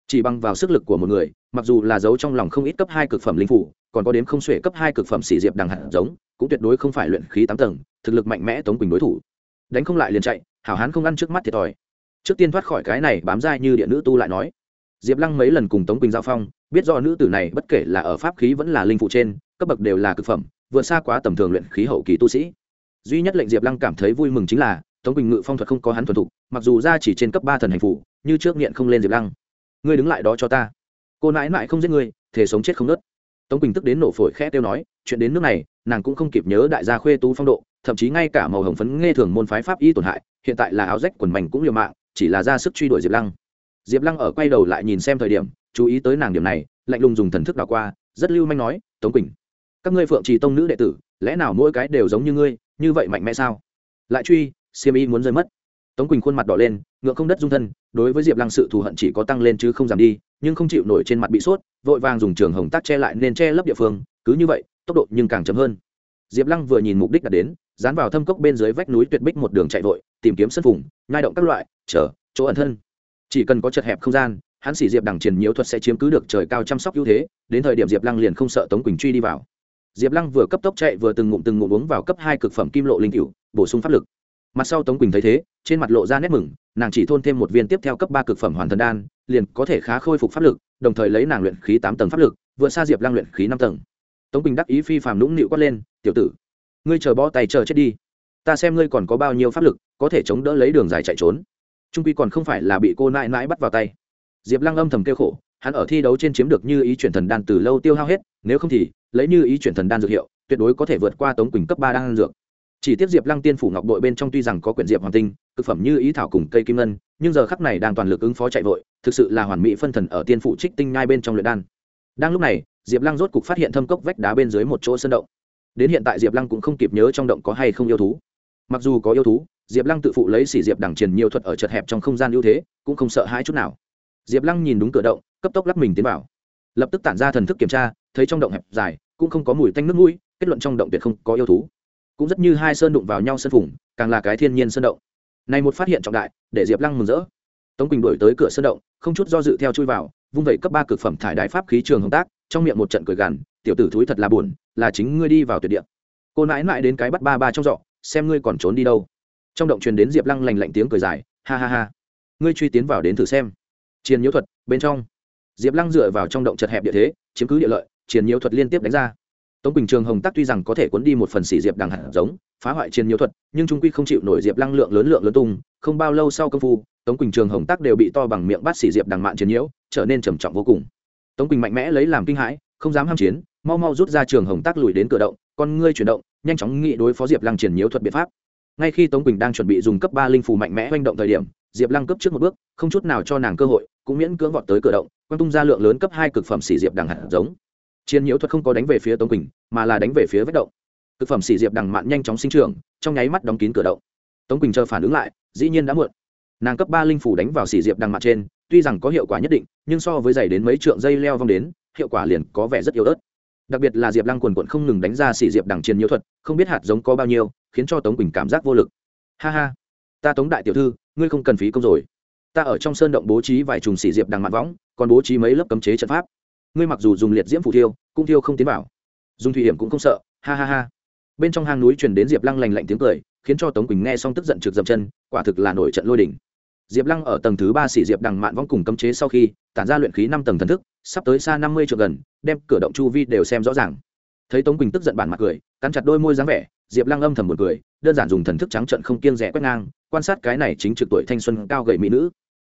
Chỉ bằng vào sức lực của một người, mặc dù là giấu trong lòng không ít cấp hai cực phẩm linh phủ, còn có đến không xuể cấp hai cực phẩm xỉ diệp đằng hạt giống, cũng tuyệt đối không phải luyện khí tám tầng, thực lực mạnh mẽ tống quỳnh đối thủ. Đánh không lại liền chạy, hảo hán không ăn trước mắt thiệt thòi. Trước tiên thoát khỏi cái này bám dai như địa nữ tu lại nói. Diệp lăng mấy lần cùng tống quỳnh giao phong, biết do nữ tử này bất kể là ở pháp khí vẫn là linh phụ trên, cấp bậc đều là cực phẩm, vượt xa quá tầm thường luyện khí hậu kỳ tu sĩ. Duy nhất lệnh diệp lăng cảm thấy vui mừng chính là tống quỳnh ngự phong thuật không có hắn thuần thục, mặc dù ra chỉ trên cấp ba thần hành phủ, như trước nghiện không lên diệp lăng. Ngươi đứng lại đó cho ta. Cô nãi nãi không giết ngươi thể sống chết không nớt. Tống quỳnh tức đến nổ phổi khẽ tiêu nói, chuyện đến nước này, nàng cũng không kịp nhớ đại gia khuê tú phong độ, thậm chí ngay cả màu hồng phấn nghe thường môn phái pháp y tổn hại, hiện tại là áo rách quần mảnh cũng liều mạng, chỉ là ra sức truy đuổi diệp lăng. Diệp lăng ở quay đầu lại nhìn xem thời điểm, chú ý tới nàng điểm này, lạnh lùng dùng thần thức đảo qua, rất lưu manh nói, tống quỳnh, các ngươi phượng trì tông nữ đệ tử, lẽ nào mỗi cái đều giống như ngươi, như vậy mạnh mẽ sao? Lại truy siêm y muốn rơi mất. Tống quỳnh khuôn mặt đỏ lên ngựa không đất dung thân, đối với diệp lăng sự thù hận chỉ có tăng lên chứ không giảm đi, nhưng không chịu nổi trên mặt bị sốt, vội vàng dùng trường hồng tác che lại nên che lấp địa phương, cứ như vậy, tốc độ nhưng càng chậm hơn. Diệp lăng vừa nhìn mục đích đã đến, dán vào thâm cốc bên dưới vách núi tuyệt bích một đường chạy vội, tìm kiếm sân vùng nhai động các loại chở chỗ ẩn thân. Chỉ cần có chật hẹp không gian, hắn xỉ diệp đằng triển nhiễu thuật sẽ chiếm cứ được trời cao chăm sóc ưu thế, đến thời điểm diệp lăng liền không sợ tống quỳnh truy đi vào. Diệp lăng vừa cấp tốc chạy vừa từng ngụm từng ngụm uống vào cấp hai cực phẩm kim lộ linh cựu bổ sung pháp lực mặt sau tống quỳnh thấy thế, trên mặt lộ ra nét mừng, nàng chỉ thôn thêm một viên tiếp theo cấp ba cực phẩm hoàn thần đan, liền có thể khá khôi phục pháp lực, đồng thời lấy nàng luyện khí tám tầng pháp lực, vượt xa diệp Lang luyện khí năm tầng. Tống quỳnh đắc ý phi phàm nũng nịu quát lên, tiểu tử, ngươi chờ bó tay chờ chết đi. Ta xem ngươi còn có bao nhiêu pháp lực, có thể chống đỡ lấy đường dài chạy trốn. Trung quy còn không phải là bị cô nãi nãi bắt vào tay. Diệp lăng âm thầm kêu khổ, hắn ở thi đấu trên chiếm được như ý chuyển thần đan từ lâu tiêu hao hết, nếu không thì, lấy như ý chuyển thần đan dược hiệu, tuyệt đối có thể vượt qua tống quỳnh cấp ba đan dược chỉ tiếp diệp lăng tiên phủ ngọc đội bên trong tuy rằng có quyển diệp hoàng tinh thực phẩm như ý thảo cùng cây kim ngân, nhưng giờ khắc này đang toàn lực ứng phó chạy vội, thực sự là hoàn mỹ phân thần ở tiên phủ trích tinh nhai bên trong luyện đan. Đang lúc này, diệp lăng rốt cục phát hiện thâm cốc vách đá bên dưới một chỗ sân động. Đến hiện tại diệp lăng cũng không kịp nhớ trong động có hay không yêu thú. Mặc dù có yêu thú, diệp lăng tự phụ lấy xỉ diệp đẳng truyền nhiều thuật ở chật hẹp trong không gian ưu thế, cũng không sợ hãi chút nào. Diệp lăng nhìn đúng cửa động, cấp tốc lắc mình tiến vào. Lập tức tản ra thần thức kiểm tra, thấy trong động hẹp dài, cũng không có mùi tanh nước mũi, kết luận trong động tuyệt không có yêu thú cũng rất như hai sơn đụng vào nhau sân phủng càng là cái thiên nhiên sơn động. Này một phát hiện trọng đại, để diệp lăng mừng rỡ. Tống quỳnh đổi tới cửa sơn động, không chút do dự theo chui vào, vung vẩy cấp ba cực phẩm thải đái pháp khí trường hồng tác, trong miệng một trận cười gằn, tiểu tử thúi thật là buồn, là chính ngươi đi vào tuyệt địa. Cô nãi nãi đến cái bắt ba ba trong giọ xem ngươi còn trốn đi đâu. Trong động truyền đến diệp lăng lành lạnh tiếng cười dài, ha ha ha, ngươi truy tiến vào đến thử xem. Chiến nhiễu thuật bên trong. Diệp lăng dựa vào trong động chật hẹp địa thế, chiếm cứ địa lợi chiến nhiễu thuật liên tiếp đánh ra tống quỳnh trường hồng tắc tuy rằng có thể cuốn đi một phần xỉ diệp đằng hạt giống, phá hoại chiến nhiễu thuật, nhưng trung quy không chịu nổi diệp lăng lượng lớn lượng lớn tung, không bao lâu sau công phu, tống quỳnh trường hồng tắc đều bị to bằng miệng bát xỉ diệp đằng mạn chiến nhiễu, trở nên trầm trọng vô cùng. Tống quỳnh mạnh mẽ lấy làm kinh hãi, không dám ham chiến, mau mau rút ra trường hồng tắc lùi đến cửa động, con ngươi chuyển động, nhanh chóng nghị đối phó diệp lăng triển nhiễu thuật biện pháp. Ngay khi tống quỳnh đang chuẩn bị dùng cấp ba linh phù mạnh mẽ oanh động thời điểm, diệp lăng cấp trước một bước, không chút nào cho nàng cơ hội, cũng miễn cưỡng vọt tới cửa động, quăng tung ra lượng lớn cấp hai cực phẩm xỉ diệp đằng hạt giống chiến nhiễu thuật không có đánh về phía tống quỳnh, mà là đánh về phía vết động. Thực phẩm xỉ diệp đằng mạn nhanh chóng sinh trưởng, trong nháy mắt đóng kín cửa động. Tống quỳnh chờ phản ứng lại, dĩ nhiên đã muộn. Nàng cấp ba linh phủ đánh vào xỉ diệp đằng mạn trên, tuy rằng có hiệu quả nhất định, nhưng so với giày đến mấy trượng dây leo vong đến, hiệu quả liền có vẻ rất yếu ớt. Đặc biệt là diệp lăng quần quận không ngừng đánh ra xỉ diệp đằng chiến nhiễu thuật, không biết hạt giống có bao nhiêu, khiến cho tống quỳnh cảm giác vô lực. Ha ha, ta tống đại tiểu thư, ngươi không cần phí công rồi. Ta ở trong sơn động bố trí vài trùng xỉ diệp đằng mạn võng, còn bố trí mấy lớp cấm chế trận pháp ngươi mặc dù dùng liệt diễm phủ thiêu, cũng thiêu không tiến vào. Dùng thủy hiểm cũng không sợ, ha ha ha. Bên trong hang núi truyền đến diệp lăng lành lạnh tiếng cười, khiến cho tống quỳnh nghe xong tức giận trực dậm chân, quả thực là nổi trận lôi đỉnh diệp lăng ở tầng thứ ba xỉ diệp đằng mạn vong cùng cấm chế sau khi, tản ra luyện khí năm tầng thần thức, sắp tới xa năm mươi triệu gần, đem cửa động chu vi đều xem rõ ràng. Thấy tống quỳnh tức giận bản mặt cười, cắn chặt đôi môi dáng vẻ, diệp lăng âm thầm một cười, đơn giản dùng thần thức trắng trận không kiêng rẻ quét ngang, quan sát cái này chính trực tuổi thanh xuân cao gầy mỹ nữ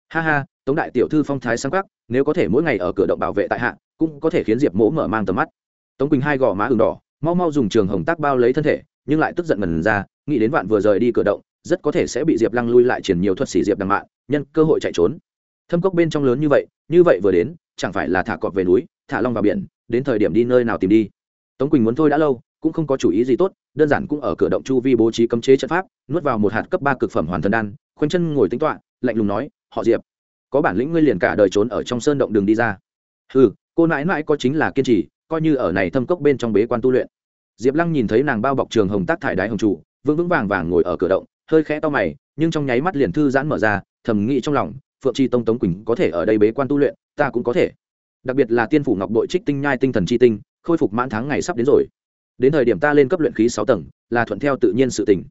ha ha tống đại tiểu thư phong thái sáng khắc nếu có thể mỗi ngày ở cửa động bảo vệ tại hạ cũng có thể khiến diệp mỗ mở mang tầm mắt. Tống quỳnh hai gò má ừng đỏ mau mau dùng trường hồng tác bao lấy thân thể nhưng lại tức giận mần ra nghĩ đến vạn vừa rời đi cửa động rất có thể sẽ bị diệp lăng lui lại triển nhiều thuật sĩ diệp đằng mạng, nhân cơ hội chạy trốn. Thâm cốc bên trong lớn như vậy như vậy vừa đến chẳng phải là thả cọp về núi thả long vào biển đến thời điểm đi nơi nào tìm đi. Tống quỳnh muốn thôi đã lâu cũng không có chủ ý gì tốt đơn giản cũng ở cửa động chu vi bố trí cấm chế trận pháp nuốt vào một hạt cấp ba cực phẩm hoàn thần đan khoanh chân ngồi tính toạ lạnh lùng nói họ diệp có bản lĩnh ngươi liền cả đời trốn ở trong sơn động đường đi ra ừ cô nãi nãi có chính là kiên trì coi như ở này thâm cốc bên trong bế quan tu luyện diệp lăng nhìn thấy nàng bao bọc trường hồng tác thải đái hồng trụ vững vững vàng vàng ngồi ở cửa động hơi khẽ to mày nhưng trong nháy mắt liền thư giãn mở ra thầm nghĩ trong lòng phượng tri tông tống quỳnh có thể ở đây bế quan tu luyện ta cũng có thể đặc biệt là tiên phủ ngọc bội trích tinh nhai tinh thần chi tinh khôi phục mãn tháng ngày sắp đến rồi đến thời điểm ta lên cấp luyện khí sáu tầng là thuận theo tự nhiên sự tình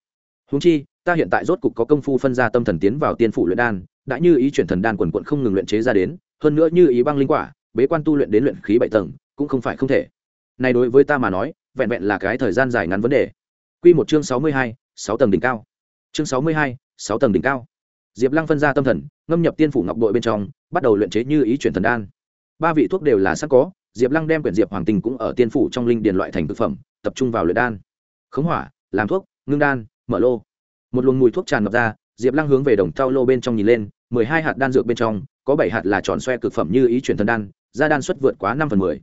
húng chi ta hiện tại rốt cục có công phu phân ra tâm thần tiến vào tiên phủ luyện đan đã như ý chuyển thần đan quần quận không ngừng luyện chế ra đến, hơn nữa như ý băng linh quả, bế quan tu luyện đến luyện khí bảy tầng, cũng không phải không thể. Này đối với ta mà nói, vẹn vẹn là cái thời gian dài ngắn vấn đề. Quy một chương sáu mươi hai, sáu tầng đỉnh cao. Chương sáu mươi hai, sáu tầng đỉnh cao. Diệp lăng phân ra tâm thần, ngâm nhập tiên phủ ngọc đội bên trong, bắt đầu luyện chế như ý chuyển thần đan. Ba vị thuốc đều là sắc có, diệp lăng đem quyển diệp hoàng tình cũng ở tiên phủ trong linh điền loại thành thực phẩm, tập trung vào luyện đan. Khống hỏa, làm thuốc, ngưng đan, mở lô. Một luồng mùi thuốc tràn ngập ra diệp lăng hướng về đồng trao lô bên trong nhìn lên, mười hai hạt đan dược bên trong, có bảy hạt là tròn xoe cực phẩm như ý chuyển thần đan, ra đan suất vượt quá năm phần mười.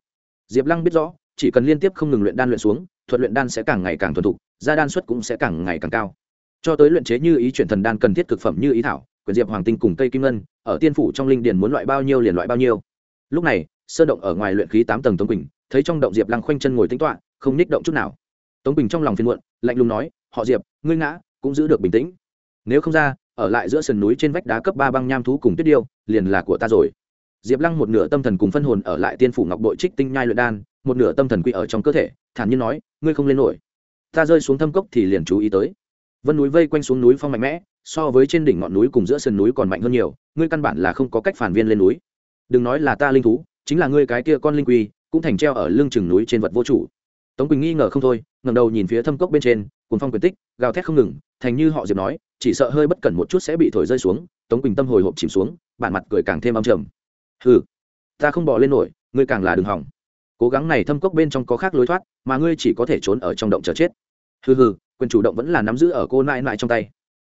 Diệp lăng biết rõ, chỉ cần liên tiếp không ngừng luyện đan luyện xuống, thuật luyện đan sẽ càng ngày càng thuần thục, ra đan suất cũng sẽ càng ngày càng cao. Cho tới luyện chế như ý chuyển thần đan cần thiết cực phẩm như ý thảo, quyền diệp hoàng tinh cùng cây kim ngân, ở tiên phủ trong linh điền muốn loại bao nhiêu liền loại bao nhiêu. Lúc này, sơn động ở ngoài luyện khí tám tầng tống quỳnh, thấy trong động diệp lăng khoanh chân ngồi tính toạ không ních động chút nào. Tống quỳnh trong lòng phiền muộn, lạnh lùng nói, họ diệp, ngươi ngã, cũng giữ được bình tĩnh nếu không ra, ở lại giữa sườn núi trên vách đá cấp ba băng nham thú cùng tuyết điêu, liền là của ta rồi. Diệp lăng một nửa tâm thần cùng phân hồn ở lại tiên phủ ngọc bội trích tinh nhai luyện đan, một nửa tâm thần quy ở trong cơ thể, thản nhiên nói, ngươi không lên nổi. Ta rơi xuống thâm cốc thì liền chú ý tới. Vân núi vây quanh xuống núi phong mạnh mẽ, so với trên đỉnh ngọn núi cùng giữa sườn núi còn mạnh hơn nhiều, ngươi căn bản là không có cách phản viên lên núi. Đừng nói là ta linh thú, chính là ngươi cái kia con linh quy, cũng thành treo ở lưng chừng núi trên vật vô chủ. Tống quỳnh nghi ngờ không thôi ngầm đầu nhìn phía thâm cốc bên trên cùng phong quyền tích, gào thét không ngừng, thành như họ diệp nói, chỉ sợ hơi bất cẩn một chút sẽ bị thổi rơi xuống, tống quỳnh tâm hồi hộp chìm xuống, bản mặt cười càng thêm âm trầm. Hừ, ta không bỏ lên nổi, ngươi càng là đừng hỏng. Cố gắng này thâm cốc bên trong có khác lối thoát, mà ngươi chỉ có thể trốn ở trong động chờ chết. Hừ hừ, quyền chủ động vẫn là nắm giữ ở cô nãi nãi trong tay.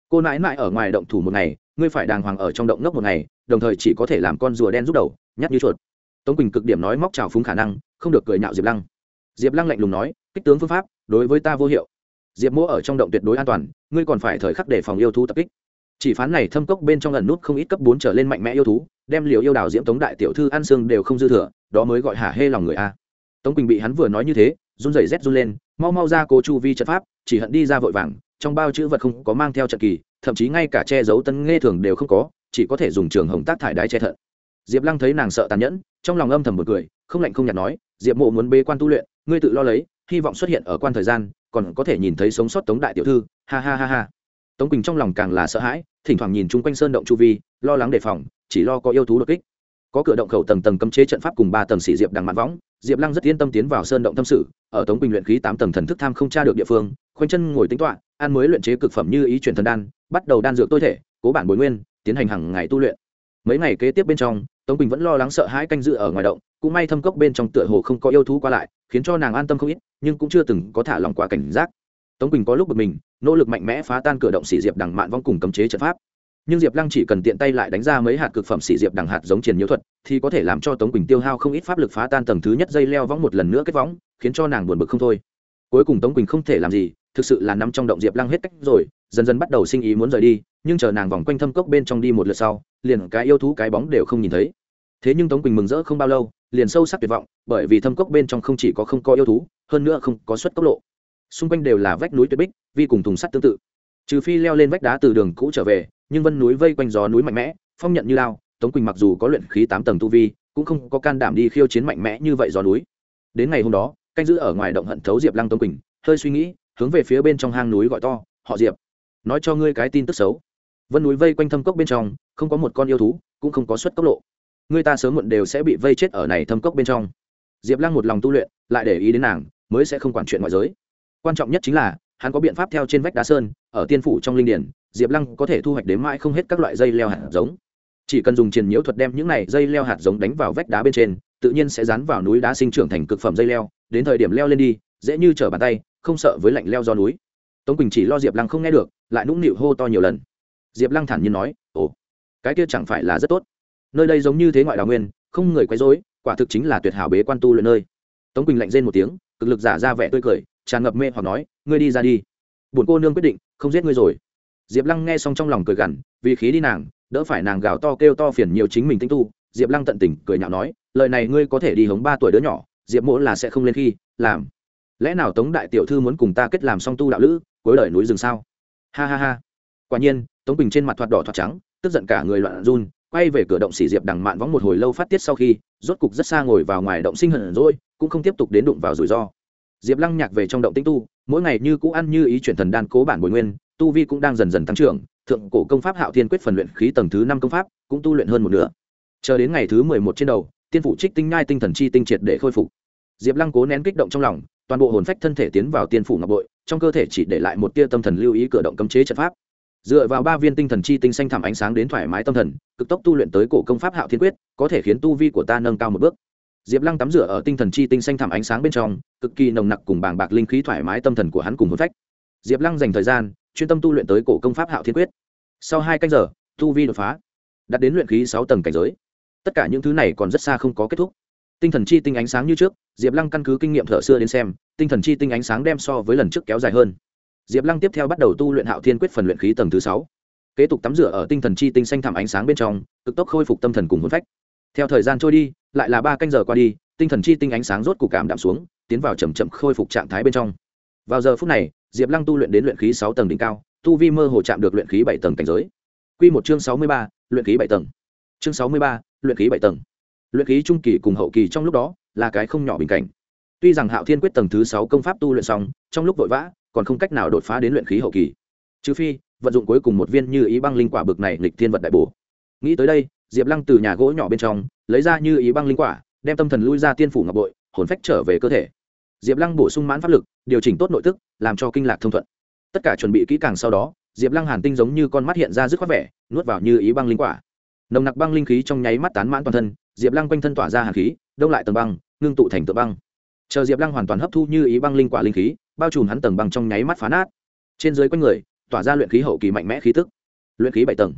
Cô nãi nãi ở ngoài động thủ một ngày, ngươi phải đàng hoàng ở trong động ngốc một ngày, đồng thời chỉ có thể làm con rùa đen rút đầu, nhát như chuột. Tống quỳnh cực điểm nói móc trào phúng khả năng, không được cười nhạo diệp lăng. Diệp lăng lạnh lùng nói, kích tướng phương pháp, đối với ta vô hiệu diệp mỗ ở trong động tuyệt đối an toàn, ngươi còn phải thời khắc để phòng yêu thú tập kích. Chỉ phán này thâm cốc bên trong lần nút không ít cấp bốn trở lên mạnh mẽ yêu thú, đem liều yêu đào diễm tống đại tiểu thư ăn xương đều không dư thừa, đó mới gọi hả hê lòng người a. Tống quỳnh bị hắn vừa nói như thế, run rẩy rét run lên, mau mau ra cố chu vi trận pháp, chỉ hận đi ra vội vàng, trong bao chữ vật không có mang theo trận kỳ, thậm chí ngay cả che giấu tân nghe thường đều không có, chỉ có thể dùng trường hồng tác thải đái che thận. Diệp lăng thấy nàng sợ tàn nhẫn, trong lòng âm thầm một cười, không lạnh không nhạt nói, diệp mộ muốn bế quan tu luyện, ngươi tự lo lấy, hy vọng xuất hiện ở quan thời gian còn có thể nhìn thấy sống sót tống đại tiểu thư. Ha ha ha ha. Tống quỳnh trong lòng càng là sợ hãi, thỉnh thoảng nhìn chung quanh sơn động chu vi, lo lắng đề phòng, chỉ lo có yêu thú đột kích. Có cửa động khẩu tầng tầng cấm chế trận pháp cùng ba tầng xỉ diệp đằng mạn võng, diệp lăng rất yên tâm tiến vào sơn động tâm sự, ở tống quỳnh luyện khí tám tầng thần thức tham không tra được địa phương, khoanh chân ngồi tính toạ an mới luyện chế cực phẩm như ý chuyển thần đan, bắt đầu đan dược tôi thể, cố bản bồi nguyên, tiến hành hàng ngày tu luyện. Mấy ngày kế tiếp bên trong, tống quỳnh vẫn lo lắng sợ hãi canh dự ở ngoài động cũng may thâm cốc bên trong tựa hồ không có yêu thú qua lại, khiến cho nàng an tâm không ít, nhưng cũng chưa từng có thả lòng quá cảnh giác. Tống quỳnh có lúc bực mình, nỗ lực mạnh mẽ phá tan cửa động xỉ diệp đằng mạn vong cùng cấm chế trận pháp. Nhưng diệp lăng chỉ cần tiện tay lại đánh ra mấy hạt cực phẩm xỉ diệp đằng hạt giống triển nhiễu thuật, thì có thể làm cho tống quỳnh tiêu hao không ít pháp lực phá tan tầng thứ nhất dây leo vong một lần nữa kết võng, khiến cho nàng buồn bực không thôi. Cuối cùng tống quỳnh không thể làm gì, thực sự là nằm trong động diệp lăng hết cách rồi, dần dần bắt đầu sinh ý muốn rời đi, nhưng chờ nàng vòng quanh thâm cốc bên trong đi một lượt sau, liền cái yêu thú cái bóng đều không nhìn thấy. Thế nhưng tống quỳnh mừng rỡ không bao lâu liền sâu sắc tuyệt vọng, bởi vì thâm cốc bên trong không chỉ có không có yêu thú, hơn nữa không có suất cốc lộ. Xung quanh đều là vách núi tuyệt bích, vi cùng thùng sắt tương tự. Trừ phi leo lên vách đá từ đường cũ trở về, nhưng vân núi vây quanh gió núi mạnh mẽ, phong nhận như lao, tống quỳnh mặc dù có luyện khí tám tầng tu vi, cũng không có can đảm đi khiêu chiến mạnh mẽ như vậy gió núi. Đến ngày hôm đó, canh giữ ở ngoài động hận thấu diệp lăng tống quỳnh, hơi suy nghĩ, hướng về phía bên trong hang núi gọi to, họ diệp, nói cho ngươi cái tin tức xấu. Vân núi vây quanh thâm cốc bên trong, không có một con yêu thú, cũng không có suất cốc lộ người ta sớm muộn đều sẽ bị vây chết ở này thâm cốc bên trong. Diệp lăng một lòng tu luyện, lại để ý đến nàng, mới sẽ không quản chuyện ngoại giới. Quan trọng nhất chính là, hắn có biện pháp theo trên vách đá sơn, ở tiên phủ trong linh điển, diệp lăng có thể thu hoạch đến mãi không hết các loại dây leo hạt giống. Chỉ cần dùng triền nhiễu thuật đem những này dây leo hạt giống đánh vào vách đá bên trên, tự nhiên sẽ dán vào núi đá sinh trưởng thành cực phẩm dây leo, đến thời điểm leo lên đi, dễ như trở bàn tay, không sợ với lạnh leo do núi. Tống quỳnh chỉ lo diệp lăng không nghe được, lại nũng nịu hô to nhiều lần. Diệp lăng thản nhiên nói, ồ, cái kia chẳng phải là rất tốt nơi đây giống như thế ngoại đào nguyên, không người quấy rối, quả thực chính là tuyệt hảo bế quan tu luyện nơi. Tống quỳnh lạnh rên một tiếng, cực lực giả ra vẻ tươi cười, tràn ngập mê hoặc nói, ngươi đi ra đi. Bổn cô nương quyết định, không giết ngươi rồi. Diệp lăng nghe xong trong lòng cười gằn, vì khí đi nàng, đỡ phải nàng gào to kêu to phiền nhiều chính mình tinh tu, diệp lăng tận tình cười nhạo nói, lời này ngươi có thể đi hống ba tuổi đứa nhỏ, diệp mỗ là sẽ không lên khi, làm. Lẽ nào tống đại tiểu thư muốn cùng ta kết làm song tu đạo lữ, cuối đời núi rừng sao? Ha ha ha. Quả nhiên, tống bình trên mặt thoạt đỏ thoạt trắng, tức giận cả người loạn run quay về cửa động xỉ diệp đằng mạn võng một hồi lâu phát tiết sau khi, rốt cục rất xa ngồi vào ngoài động sinh hận rồi, cũng không tiếp tục đến đụng vào rủi ro. Diệp lăng nhạc về trong động tinh tu, mỗi ngày như cũ ăn như ý chuyển thần đan cố bản bồi nguyên, tu vi cũng đang dần dần tăng trưởng, thượng cổ công pháp hạo thiên quyết phần luyện khí tầng thứ năm công pháp cũng tu luyện hơn một nửa. Chờ đến ngày thứ mười một trên đầu, tiên phủ trích tinh nhai tinh thần chi tinh triệt để khôi phục. Diệp lăng cố nén kích động trong lòng, toàn bộ hồn phách thân thể tiến vào tiên phủ ngọc bội, trong cơ thể chỉ để lại một tia tâm thần lưu ý cửa động cấm chế trận pháp dựa vào ba viên tinh thần chi tinh xanh thảm ánh sáng đến thoải mái tâm thần, cực tốc tu luyện tới cổ công pháp hạo thiên quyết, có thể khiến tu vi của ta nâng cao một bước. Diệp lăng tắm rửa ở tinh thần chi tinh xanh thảm ánh sáng bên trong, cực kỳ nồng nặc cùng bàng bạc linh khí thoải mái tâm thần của hắn cùng hồn phách. Diệp lăng dành thời gian, chuyên tâm tu luyện tới cổ công pháp hạo thiên quyết. Sau hai canh giờ, tu vi đột phá, đạt đến luyện khí sáu tầng cảnh giới. Tất cả những thứ này còn rất xa không có kết thúc. Tinh thần chi tinh ánh sáng như trước, diệp lăng căn cứ kinh nghiệm thợ xưa đến xem, tinh thần chi tinh ánh sáng đem so với lần trước kéo dài hơn diệp lăng tiếp theo bắt đầu tu luyện hạo thiên quyết phần luyện khí tầng thứ sáu. Kế tục tắm rửa ở tinh thần chi tinh xanh thảm ánh sáng bên trong, cực tốc khôi phục tâm thần cùng hôn phách. Theo thời gian trôi đi, lại là ba canh giờ qua đi, tinh thần chi tinh ánh sáng rốt cục cảm đạm xuống, tiến vào chầm chậm khôi phục trạng thái bên trong. Vào giờ phút này, diệp lăng tu luyện đến luyện khí sáu tầng đỉnh cao, tu vi mơ hồ chạm được luyện khí bảy tầng cảnh giới. Q một chương sáu mươi ba, luyện khí bảy tầng. Chương sáu mươi ba, luyện khí bảy tầng. Luyện khí trung kỳ cùng hậu kỳ trong lúc đó là cái không nhỏ bình cảnh tuy rằng hạo thiên quyết tầng thứ sáu công pháp tu luyện xong, trong lúc vội vã, còn không cách nào đột phá đến luyện khí hậu kỳ. Trừ phi, vận dụng cuối cùng một viên như ý băng linh quả bực này lịch thiên vật đại bổ. Nghĩ tới đây, diệp lăng từ nhà gỗ nhỏ bên trong, lấy ra như ý băng linh quả, đem tâm thần lui ra tiên phủ ngọc bội, hồn phách trở về cơ thể. Diệp lăng bổ sung mãn pháp lực, điều chỉnh tốt nội tức, làm cho kinh lạc thông thuận. Tất cả chuẩn bị kỹ càng sau đó, diệp lăng hàn tinh giống như con mắt hiện ra dứt khoát vẻ, nuốt vào như ý băng linh quả. Nồng nặc băng linh khí trong nháy mắt tán mãn toàn thân, diệp lăng quanh thân tỏa ra hàn khí, đông lại tầng băng, ngưng tụ thành tựa băng chờ diệp lăng hoàn toàn hấp thu như ý băng linh quả linh khí, bao trùm hắn tầng bằng trong nháy mắt phá nát. Trên dưới quanh người, tỏa ra luyện khí hậu kỳ mạnh mẽ khí tức. Luyện khí bảy tầng.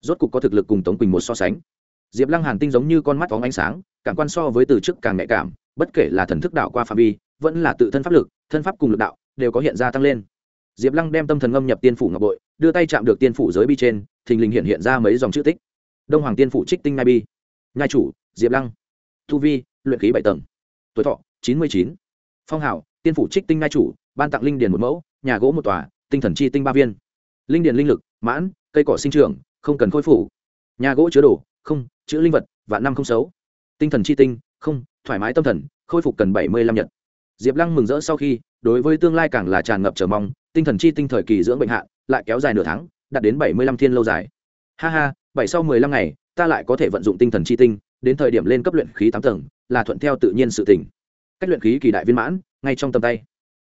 Rốt cục có thực lực cùng tống quỳnh một so sánh. Diệp lăng hàn tinh giống như con mắt phóng ánh sáng, cảm quan so với từ trước càng nhạy cảm, bất kể là thần thức đạo qua phạm vi, vẫn là tự thân pháp lực, thân pháp cùng lực đạo, đều có hiện ra tăng lên. Diệp lăng đem tâm thần ngâm nhập tiên phủ ngọc bội, đưa tay chạm được tiên phủ giới bi trên, thình lình hiện hiện ra mấy dòng chữ tích. Đông hoàng tiên phủ trích tinh ngai bi. Nhai chủ, diệp lăng. Thu vi, luyện khí bảy tầng. Tuổi thọ chín mươi chín. Phong hảo tiên phủ trích tinh ngai chủ, ban tặng linh điền một mẫu, nhà gỗ một tòa, tinh thần chi tinh ba viên. Linh điền linh lực, mãn, cây cỏ sinh trưởng, không cần khôi phủ nhà gỗ chứa đồ, không, chữ linh vật và năm không xấu. Tinh thần chi tinh, không, thoải mái tâm thần, khôi phục cần bảy mươi lăm nhật. Diệp lăng mừng rỡ sau khi, đối với tương lai càng là tràn ngập chờ mong, tinh thần chi tinh thời kỳ dưỡng bệnh hạn, lại kéo dài nửa tháng, đạt đến bảy mươi lăm thiên lâu dài. Ha ha, bảy sau mười lăm ngày, ta lại có thể vận dụng tinh thần chi tinh, đến thời điểm lên cấp luyện khí tám tầng, là thuận theo tự nhiên sự tỉnh cách luyện khí kỳ đại viên mãn, ngay trong tầm tay.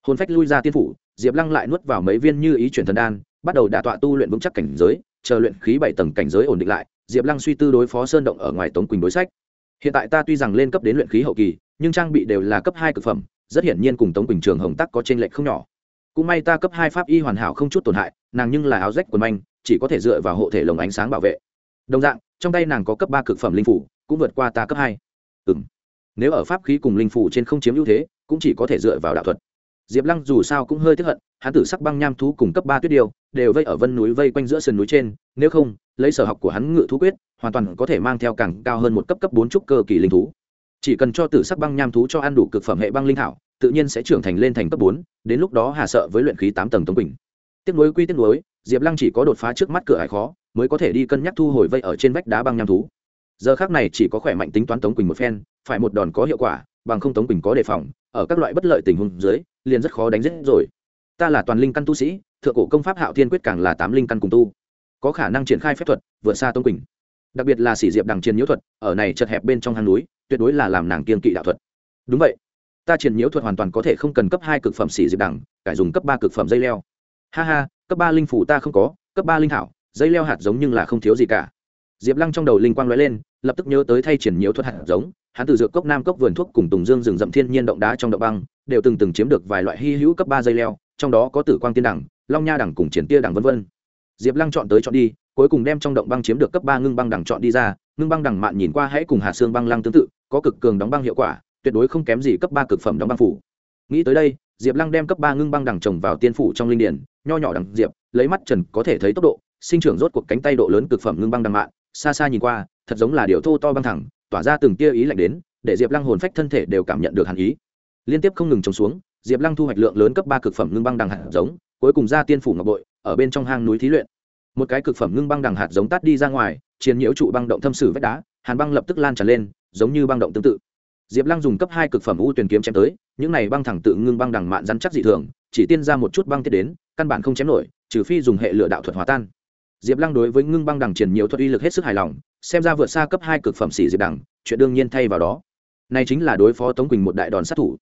Hồn phách lui ra tiên phủ, diệp lăng lại nuốt vào mấy viên như ý chuyển thần đan, bắt đầu đả tọa tu luyện vững chắc cảnh giới, chờ luyện khí bảy tầng cảnh giới ổn định lại, diệp lăng suy tư đối phó sơn động ở ngoài tống quỳnh đối sách. Hiện tại ta tuy rằng lên cấp đến luyện khí hậu kỳ, nhưng trang bị đều là cấp hai cực phẩm, rất hiển nhiên cùng tống quỳnh trường hồng tắc có t r ê n lệch không nhỏ. Cũng may ta cấp hai pháp y hoàn hảo không chút tổn hại, nàng nhưng là áo rách quần manh, chỉ có thể dựa vào hộ thể lồng ánh sáng bảo vệ. Đồng dạng, trong tay nàng có cấp ba cực phẩm linh phủ, cũng vượt qua ta cấp hai. Ừ m nếu ở pháp khí cùng linh phủ trên không chiếm ưu thế, cũng chỉ có thể dựa vào đạo thuật. Diệp lăng dù sao cũng hơi tiếp hận, hắn tử sắc băng nham thú cùng cấp ba tuyết điêu đều vây ở vân núi vây quanh giữa sườn núi trên, nếu không, lấy sở học của hắn ngự thú quyết, hoàn toàn có thể mang theo càng cao hơn một cấp cấp bốn trúc cơ kỳ linh thú. Chỉ cần cho tử sắc băng nham thú cho ăn đủ cực phẩm hệ băng linh thảo, tự nhiên sẽ trưởng thành lên thành cấp bốn, đến lúc đó hà sợ với luyện khí tám tầng tống quỳnh. Tiếp nối quy tiếp nối diệp lăng chỉ có đột phá trước mắt cửa hải khó, mới có thể đi cân nhắc thu hồi vây ở trên vách đá băng nham thú giờ khác này chỉ có khỏe mạnh tính toán tống quỳnh một phen, phải một đòn có hiệu quả, bằng không tống quỳnh có đề phòng, ở các loại bất lợi tình huống dưới, liền rất khó đánh giết rồi. Ta là toàn linh căn tu sĩ, thượng cổ công pháp hạo thiên quyết càng là tám linh căn cùng tu. Có khả năng triển khai phép thuật, vượt xa tống quỳnh. Đặc biệt là sỉ diệp đằng chiến nhiễu thuật, ở này chật hẹp bên trong hang núi, tuyệt đối là làm nàng kiên kỵ đạo thuật. Đúng vậy. Ta triển nhiễu thuật hoàn toàn có thể không cần cấp hai cực phẩm sỉ diệp đằng, cải dùng cấp ba cực phẩm dây leo. Ha ha, cấp ba linh phủ ta không có, cấp ba linh thảo, dây leo hạt giống nhưng là không thiếu gì cả diệp lăng trong đầu linh quang lóe lên, lập tức nhớ tới thay triển nhiều thuật hạt giống hắn từ dược cốc, nam cốc vườn thuốc cùng tùng dương rừng rậm thiên nhiên động đá trong động băng, đều từng từng chiếm được vài loại hy hữu cấp ba dây leo, trong đó có tử quang tiên đẳng, long nha đẳng cùng triển tia đẳng v v diệp lăng chọn tới chọn đi, cuối cùng đem trong động băng chiếm được cấp ba ngưng băng đẳng chọn đi ra, ngưng băng đẳng mạn nhìn qua hãy cùng hạt xương băng lăng tương tự, có cực cường đóng băng hiệu quả, tuyệt đối không kém gì cấp ba cực phẩm đóng băng phủ. Nghĩ tới đây, diệp lăng đem cấp ba ngưng băng đẳng trồng vào tiên phủ trong linh điển, nho nhỏ đẳng diệp, lấy mắt trần có thể thấy tốc độ sinh trưởng rốt cuộc cánh tay độ lớn cực phẩm ngưng băng đằng mạn xa xa nhìn qua, thật giống là điều thô to băng thẳng, tỏa ra từng tia ý lạnh đến, để diệp lăng hồn phách thân thể đều cảm nhận được hàn ý. Liên tiếp không ngừng trồng xuống, diệp lăng thu hoạch lượng lớn cấp ba cực phẩm ngưng băng đằng hạt giống, cuối cùng ra tiên phủ ngọc bội, ở bên trong hang núi thí luyện. Một cái cực phẩm ngưng băng đằng hạt giống tắt đi ra ngoài, chiến nhiễu trụ băng động thâm sử vách đá, hàn băng lập tức lan tràn lên, giống như băng động tương tự. Diệp lăng dùng cấp hai cực phẩm u tuyển kiếm chém tới, những này băng thẳng tự ngưng băng đằng mạn dăn chắc dị thường, chỉ tiên ra một chút băng tiết đến, căn bản không chém nổi, trừ phi dùng hệ lửa đạo thuật hóa tan diệp lăng đối với ngưng băng đằng triển nhiều thuật uy lực hết sức hài lòng, xem ra vượt xa cấp hai cực phẩm xỉ diệp đằng, chuyện đương nhiên thay vào đó. Này chính là đối phó tống quỳnh một đại đòn sát thủ.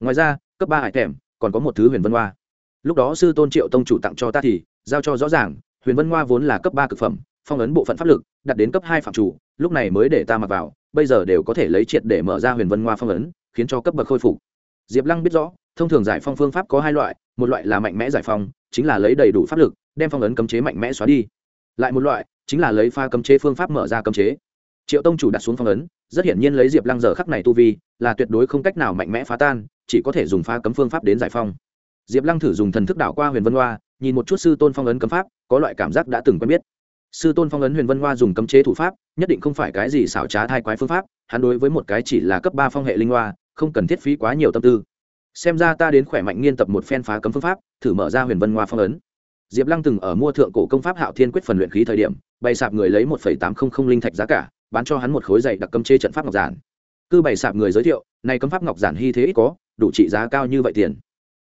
Ngoài ra, cấp ba hải thèm, còn có một thứ huyền vân hoa. Lúc đó sư tôn triệu tông chủ tặng cho ta thì, giao cho rõ ràng, huyền vân hoa vốn là cấp ba cực phẩm, phong ấn bộ phận pháp lực, đặt đến cấp hai phạm chủ, lúc này mới để ta mặc vào, bây giờ đều có thể lấy triệt để mở ra huyền vân hoa phong ấn, khiến cho cấp bậc khôi phục. Diệp lăng biết rõ, thông thường giải phong phương pháp có hai loại, một loại là mạnh mẽ giải phong, chính là lấy đầy đủ pháp lực, đem phong ấn cấm chế mạnh mẽ xóa đi lại một loại, chính là lấy pha cấm chế phương pháp mở ra cấm chế. Triệu tông chủ đặt xuống phong ấn, rất hiển nhiên lấy diệp lăng giờ khắc này tu vi, là tuyệt đối không cách nào mạnh mẽ phá tan, chỉ có thể dùng pha cấm phương pháp đến giải phong. Diệp lăng thử dùng thần thức đảo qua huyền vân hoa, nhìn một chút sư tôn phong ấn cấm pháp, có loại cảm giác đã từng quen biết. Sư tôn phong ấn huyền vân hoa dùng cấm chế thủ pháp, nhất định không phải cái gì xảo trá thai quái phương pháp, hắn đối với một cái chỉ là cấp ba phong hệ linh hoa, không cần thiết phí quá nhiều tâm tư. Xem ra ta đến khỏe mạnh nghiên tập một phen phá cấm phương pháp, thử mở ra huyền vân hoa phong ấn diệp lăng từng ở mua thượng cổ công pháp hạo thiên quyết phần luyện khí thời điểm, bày sạp người lấy một tám trăm linh linh thạch giá cả, bán cho hắn một khối dày đặc cấm chế trận pháp ngọc giản. Cứ bày sạp người giới thiệu, này cấm pháp ngọc giản hy thế ít có, đủ trị giá cao như vậy tiền.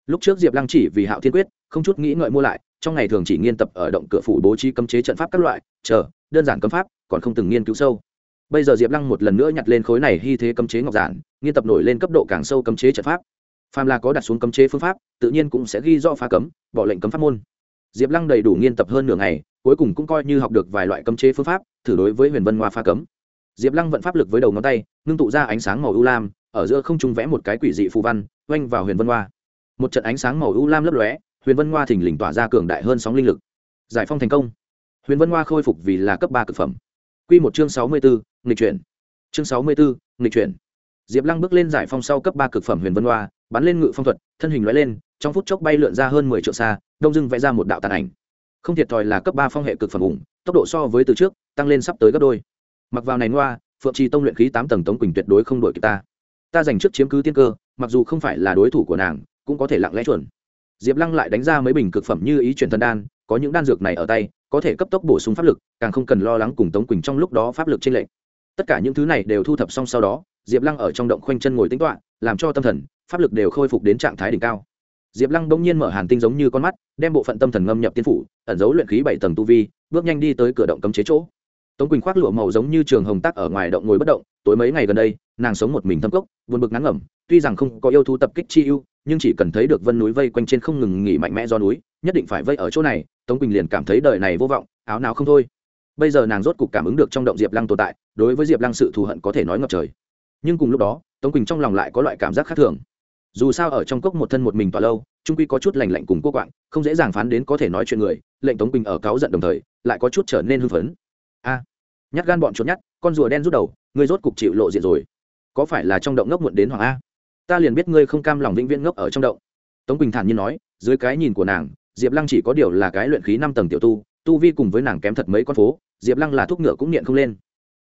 Lúc trước diệp lăng chỉ vì hạo thiên quyết, không chút nghĩ ngợi mua lại, trong ngày thường chỉ nghiên tập ở động cửa phủ bố trí cấm chế trận pháp các loại, chờ, đơn giản cấm pháp, còn không từng nghiên cứu sâu. Bây giờ diệp lăng một lần nữa nhặt lên khối này hy thế cấm chế ngọc giản, nghiên tập nổi lên cấp độ càng sâu cấm chế trận pháp. Phàm là có đặt xuống cấm chế phương pháp, tự nhiên cũng sẽ ghi rõ phá cấm, bỏ lệnh cấm pháp môn diệp lăng đầy đủ nghiên tập hơn nửa ngày, cuối cùng cũng coi như học được vài loại cấm chế phương pháp, thử đối với huyền vân hoa pha cấm. Diệp lăng vận pháp lực với đầu ngón tay, ngưng tụ ra ánh sáng màu u lam, ở giữa không trung vẽ một cái quỷ dị phù văn, oanh vào huyền vân hoa. Một trận ánh sáng màu u lam lấp lóe, huyền vân hoa thình lình tỏa ra cường đại hơn sóng linh lực. Giải phong thành công. Huyền vân hoa khôi phục vì là cấp ba cực phẩm. Q một chương sáu mươi bốn nghịch chuyển. Chương sáu mươi bốn nghịch chuyển. Diệp lăng bước lên giải phong sau cấp ba cực phẩm huyền vân hoa, bắn lên ngự phong thuật, thân hình lóe lên, trong phút chốc bay lượn ra hơn mười triệu xa đông dưng vẽ ra một đạo tàn ảnh. Không thiệt thòi là cấp ba phong hệ cực phẩm ủng tốc độ so với từ trước, tăng lên sắp tới gấp đôi. Mặc vào này ngoa, phượng trì tông luyện khí tám tầng tống quỳnh tuyệt đối không đổi kịp ta. Ta giành trước chiếm cứ tiên cơ, mặc dù không phải là đối thủ của nàng, cũng có thể lặng lẽ chuẩn. Diệp lăng lại đánh ra mấy bình cực phẩm như ý chuyển thần đan, có những đan dược này ở tay, có thể cấp tốc bổ sung pháp lực, càng không cần lo lắng cùng tống quỳnh trong lúc đó pháp lực chi lệ. tất cả những thứ này đều thu thập xong sau đó, diệp lăng ở trong động khoanh chân ngồi tính toạ làm cho tâm thần, pháp lực đều khôi phục đến trạng thái đỉnh cao diệp lăng bỗng nhiên mở hàn tinh giống như con mắt, đem bộ phận tâm thần ngâm nhập tiên phủ, ẩn giấu luyện khí bảy tầng tu vi, bước nhanh đi tới cửa động cấm chế chỗ. Tống quỳnh khoác lụa màu giống như trường hồng tắc ở ngoài động ngồi bất động, tối mấy ngày gần đây, nàng sống một mình thâm cốc, buồn bực ngắn ngẩm, tuy rằng không có yêu thú tập kích chi ưu, nhưng chỉ cần thấy được vân núi vây quanh trên không ngừng nghỉ mạnh mẽ do núi, nhất định phải vây ở chỗ này, tống quỳnh liền cảm thấy đời này vô vọng, áo nào không thôi. Bây giờ nàng rốt cục cảm ứng được trong động diệp lăng tồn tại, đối với diệp lăng sự thù hận có thể nói ngập trời. Nhưng cùng lúc đó, tống quỳnh trong lòng lại có loại cảm giác khác thường dù sao ở trong cốc một thân một mình tỏa lâu, trung quy có chút lành lạnh cùng cô quạng, không dễ dàng phán đến có thể nói chuyện người, lệnh tống quỳnh ở cáu giận đồng thời, lại có chút trở nên hưng phấn. A, nhát gan bọn trốn nhát, con rùa đen rút đầu, ngươi rốt cục chịu lộ diện rồi. Có phải là trong động ngốc muộn đến hoàng a? Ta liền biết ngươi không cam lòng vĩnh viễn ngốc ở trong động. Tống quỳnh thản nhiên nói, dưới cái nhìn của nàng, diệp lăng chỉ có điều là cái luyện khí năm tầng tiểu tu tu vi cùng với nàng kém thật mấy con phố, diệp lăng là thuốc ngựa cũng nghiện không lên.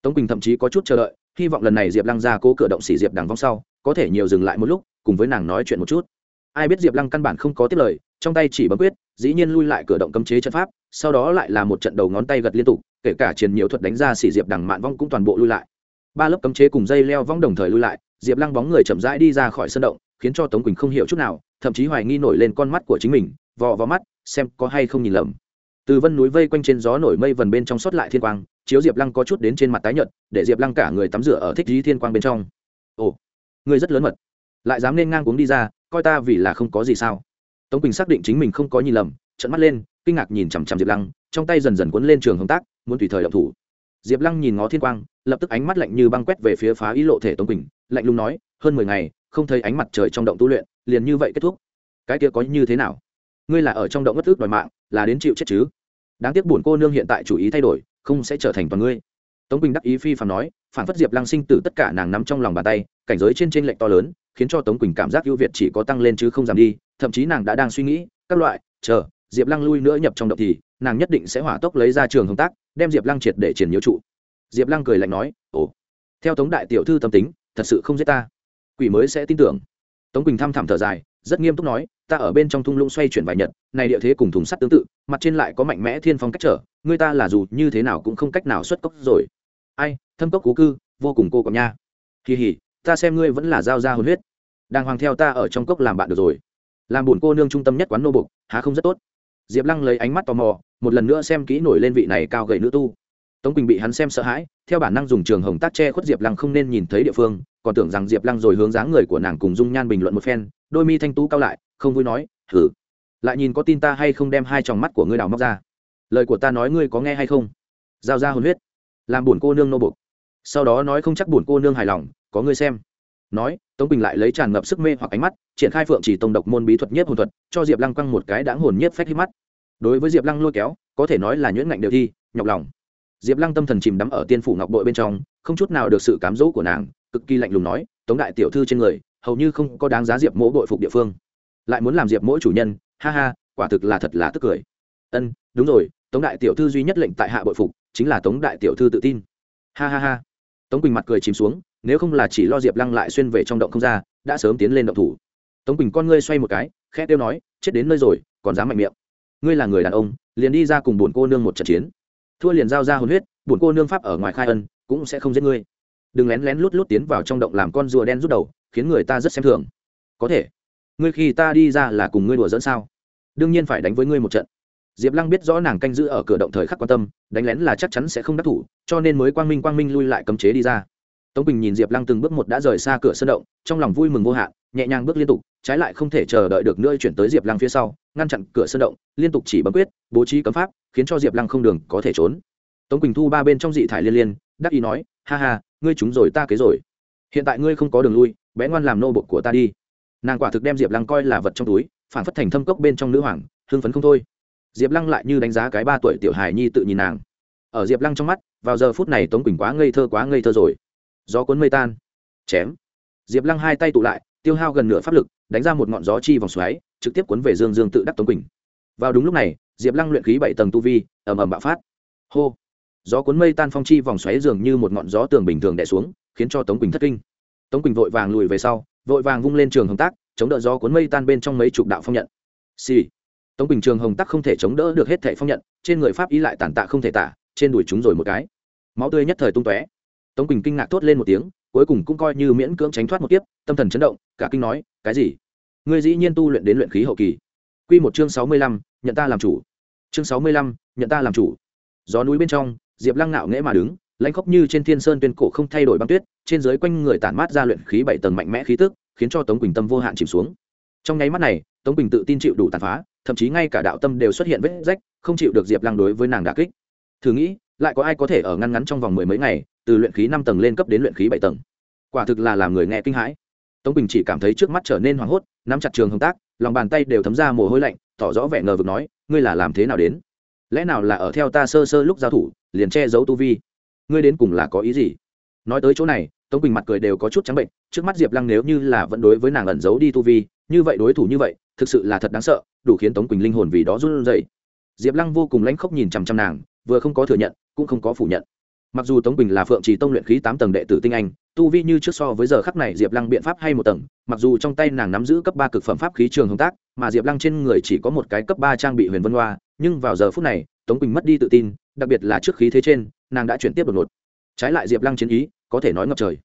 Tống quỳnh thậm chí có chút chờ đợi hy vọng lần này diệp lăng ra cố cửa động xỉ diệp đằng vong sau, có thể nhiều dừng lại một lúc, cùng với nàng nói chuyện một chút. Ai biết diệp lăng căn bản không có tiết lời, trong tay chỉ bấm quyết, dĩ nhiên lui lại cửa động cấm chế trận pháp, sau đó lại là một trận đầu ngón tay gật liên tục, kể cả chiến nhiều thuật đánh ra xỉ diệp đằng mạn vong cũng toàn bộ lui lại. Ba lớp cấm chế cùng dây leo vong đồng thời lui lại, diệp lăng bóng người chậm rãi đi ra khỏi sân động, khiến cho tống quỳnh không hiểu chút nào, thậm chí hoài nghi nổi lên con mắt của chính mình, vò vào mắt, xem có hay không nhìn lầm. Từ vân núi vây quanh trên gió nổi mây vần bên trong sót lại thiên quang chiếu diệp lăng có chút đến trên mặt tái nhợt, để diệp lăng cả người tắm rửa ở thích lý thiên quang bên trong. Ồ, người rất lớn mật. Lại dám nên ngang cuống đi ra, coi ta vì là không có gì sao. Tống quỳnh xác định chính mình không có nhìn lầm trận mắt lên, kinh ngạc nhìn chằm chằm diệp lăng, trong tay dần dần cuốn lên trường hồng tác, muốn tùy thời động thủ. Diệp lăng nhìn ngó thiên quang, lập tức ánh mắt lạnh như băng quét về phía phá ý lộ thể tống quỳnh, lạnh lùng nói, hơn mười ngày, không thấy ánh mặt trời trong động tu luyện, liền như vậy kết thúc. Cái kia có như thế nào? Ngươi là ở trong động bất ước đòi mạng, là đến chịu chết chứ? Đáng tiếc buồn cô nương hiện tại chủ ý thay đổi không sẽ trở thành toàn ngươi. Tống quỳnh đắc ý phi phàm nói, phản phất diệp lăng sinh tử tất cả nàng nắm trong lòng bàn tay, cảnh giới trên t r ê n lệch to lớn, khiến cho tống quỳnh cảm giác ưu việt chỉ có tăng lên chứ không giảm đi, thậm chí nàng đã đang suy nghĩ, các loại, chờ, diệp lăng lui nữa nhập trong động thì, nàng nhất định sẽ hỏa tốc lấy ra trường hợp tác, đem diệp lăng triệt để triển nhiễu trụ. Diệp lăng cười lạnh nói, ồ, theo tống đại tiểu thư tâm tính, thật sự không giết ta. Quỷ mới sẽ tin tưởng. Tống quỳnh thăm thẳm thở dài rất nghiêm túc nói, ta ở bên trong thung lũng xoay chuyển vài nhật, này địa thế cùng thùng sắt tương tự, mặt trên lại có mạnh mẽ thiên phong cách trở, người ta là dù như thế nào cũng không cách nào xuất cốc rồi. Ai, thâm cốc cố cư, vô cùng cô còn nha. Kỳ hỉ, ta xem ngươi vẫn là giao ra hồn huyết. Đang hoàng theo ta ở trong cốc làm bạn được rồi. Làm buồn cô nương trung tâm nhất quán nô bục há không rất tốt? Diệp lăng lấy ánh mắt tò mò, một lần nữa xem kỹ nổi lên vị này cao gầy nữ tu. Tống quỳnh bị hắn xem sợ hãi, theo bản năng dùng trường hồng tác che khuất diệp lăng không nên nhìn thấy địa phương, còn tưởng rằng diệp lăng rồi hướng dáng người của nàng cùng dung nhan bình luận một phen đôi mi thanh tú cao lại, không vui nói thử lại nhìn có tin ta hay không đem hai tròng mắt của ngươi đào móc ra? Lời của ta nói ngươi có nghe hay không? Giao ra hồn huyết. Làm buồn cô nương nô bục sau đó nói không chắc buồn cô nương hài lòng, có ngươi xem. Nói, tống bình lại lấy tràn ngập sức mê hoặc ánh mắt, triển khai phượng chỉ tông độc môn bí thuật nhất hồn thuật, cho diệp lăng quăng một cái đáng hồn nhất phách hít mắt. Đối với diệp lăng lôi kéo, có thể nói là nhuyễn ngạnh đều thi, nhọc lòng. Diệp lăng tâm thần chìm đắm ở tiên phủ ngọc bội bên trong, không chút nào được sự cám dỗ của nàng, cực kỳ lạnh lùng nói, tống đại tiểu thư trên người hầu như không có đáng giá diệp mỗ bội phục địa phương. Lại muốn làm diệp mỗi chủ nhân, ha ha, quả thực là thật là tức cười. Ân, đúng rồi, tống đại tiểu thư duy nhất lệnh tại hạ bội phục, chính là tống đại tiểu thư tự tin. Ha ha ha. Tống quỳnh mặt cười chìm xuống, nếu không là chỉ lo diệp lăng lại xuyên về trong động không ra, đã sớm tiến lên động thủ. Tống quỳnh con ngươi xoay một cái khe tiêu nói, chết đến nơi rồi, còn dám mạnh miệng. Ngươi là người đàn ông, liền đi ra cùng bổn cô nương một trận chiến. Thua liền giao ra hồn huyết, bổn cô nương pháp ở ngoài khai ân, cũng sẽ không giết ngươi. Đừng lén lén lút lút tiến vào trong động làm con rùa đen rút đầu khiến người ta rất xem thường. Có thể. Ngươi khi ta đi ra là cùng ngươi đùa dẫn sao? Đương nhiên phải đánh với ngươi một trận. Diệp lăng biết rõ nàng canh giữ ở cửa động thời khắc quan tâm, đánh lén là chắc chắn sẽ không đắc thủ, cho nên mới quang minh quang minh lui lại cấm chế đi ra. Tống bình nhìn diệp lăng từng bước một đã rời xa cửa sân động, trong lòng vui mừng vô hạn, nhẹ nhàng bước liên tục, trái lại không thể chờ đợi được nữa chuyển tới diệp lăng phía sau, ngăn chặn cửa sân động, liên tục chỉ bấm quyết, bố trí cấm pháp, khiến cho diệp lăng không đường có thể trốn. Tống quỳnh thu ba bên trong dị thải liên liên, đắc ý nói, ha ha, ngươi trúng rồi ta kế rồi. Hiện tại ngươi không có đường lui bé ngoan làm nô bột của ta đi. Nàng quả thực đem diệp lăng coi là vật trong túi phản phất thành thâm cốc bên trong nữ hoàng, hưng phấn không thôi. Diệp lăng lại như đánh giá cái ba tuổi tiểu hài nhi tự nhìn nàng. Ở diệp lăng trong mắt, vào giờ phút này tống quỳnh quá ngây thơ quá ngây thơ rồi. Gió cuốn mây tan. Chém. Diệp lăng hai tay tụ lại, tiêu hao gần nửa pháp lực, đánh ra một ngọn gió chi vòng xoáy, trực tiếp cuốn về dương dương tự đắc tống quỳnh. Vào đúng lúc này, diệp lăng luyện khí bảy tầng tu vi, ầm ầm bạo phát. Hô. Gió cuốn mây tan phong chi vòng xoáy dường như một ngọn gió tường bình thường đè xuống, khiến cho tống quỳnh thất kinh tống quỳnh vội vàng lùi về sau, vội vàng vung lên trường hồng tác, chống đỡ gió cuốn mây tan bên trong mấy chục đạo phong nhận. Xì、sì. tống quỳnh trường hồng tác không thể chống đỡ được hết thể phong nhận, trên người pháp ý lại tàn tạ không thể tả, trên đùi chúng rồi một cái. Máu tươi nhất thời tung tóe. Tống quỳnh kinh ngạc thốt lên một tiếng, cuối cùng cũng coi như miễn cưỡng tránh thoát một kiếp, tâm thần chấn động, cả kinh nói, cái gì? Ngươi dĩ nhiên tu luyện đến luyện khí hậu kỳ. Q một chương sáu mươi lăm, nhận ta làm chủ. Chương sáu mươi lăm, nhận ta làm chủ. Gió núi bên trong, diệp lăng ngạo nghễ mà đứng lãnh khốc như trên thiên sơn tuyên cổ không thay đổi băng tuyết, trên dưới quanh người tản mát ra luyện khí bảy tầng mạnh mẽ khí tức, khiến cho tống quỳnh tâm vô hạn chìm xuống. Trong nháy mắt này, tống quỳnh tự tin chịu đủ tàn phá, thậm chí ngay cả đạo tâm đều xuất hiện vết rách, không chịu được diệp lăng đối với nàng đà kích. Thử nghĩ, lại có ai có thể ở ngăn ngắn trong vòng mười mấy ngày, từ luyện khí năm tầng lên cấp đến luyện khí bảy tầng? Quả thực là làm người nghe kinh hãi. Tống quỳnh chỉ cảm thấy trước mắt trở nên hoảng hốt, nắm chặt trường hợp tác, lòng bàn tay đều thấm ra mồ hôi lạnh, tỏ rõ vẻ ngờ vực nói, ngươi là làm thế nào đến? Lẽ nào là ở theo ta sơ sơ lúc giao thủ, liền che giấu tu vi? Ngươi đến cùng là có ý gì? Nói tới chỗ này, tống bình mặt cười đều có chút trắng bệnh, trước mắt diệp lăng nếu như là vẫn đối với nàng ẩn giấu đi tu vi, như vậy đối thủ như vậy, thực sự là thật đáng sợ, đủ khiến tống quỳnh linh hồn vì đó run dậy diệp lăng vô cùng lãnh khốc nhìn chằm chằm nàng, vừa không có thừa nhận, cũng không có phủ nhận. Mặc dù tống quỳnh là phượng trì tông luyện khí tám tầng đệ tử tinh anh, tu vi như trước so với giờ khắc này diệp lăng biện pháp hay một tầng, mặc dù trong tay nàng nắm giữ cấp ba cực phẩm pháp khí trường hồng tác, mà diệp lăng trên người chỉ có một cái cấp ba trang bị huyền vân hoa, nhưng vào giờ phút này, tống quỳnh mất đi tự tin, đặc biệt là trước khí thế trên nàng đã chuyển tiếp đột ngột. Trái lại diệp lăng chiến ý, có thể nói ngập trời.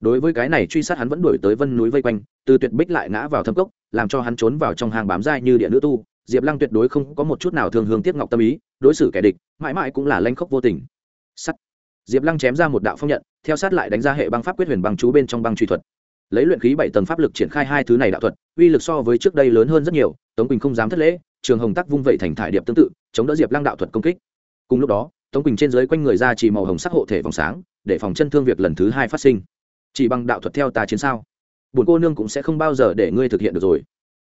Đối với cái này truy sát hắn vẫn đuổi tới vân núi vây quanh, từ tuyệt bích lại ngã vào thâm cốc, làm cho hắn trốn vào trong hàng bám dai như địa nữ tu. Diệp lăng tuyệt đối không có một chút nào thường hương tiếc ngọc tâm ý, đối xử kẻ địch, mãi mãi cũng là lanh khốc vô tình. Sắt. Diệp lăng chém ra một đạo phong nhận, theo sát lại đánh ra hệ băng pháp quyết huyền băng chú bên trong băng truy thuật. Lấy luyện khí bảy tầng pháp lực triển khai hai thứ này đạo thuật, uy lực so với trước đây lớn hơn rất nhiều, tống quỳnh không dám thất lễ, trường hồng tắc vung vẩy thành thải điệp tương tự, chống đỡ diệp lăng đạo thuật công kích. Cùng lúc đó tống quỳnh trên dưới quanh người ra chỉ màu hồng sắc hộ thể vòng sáng, để phòng chân thương việc lần thứ hai phát sinh. Chỉ bằng đạo thuật theo ta chiến sao? Bổn cô nương cũng sẽ không bao giờ để ngươi thực hiện được rồi.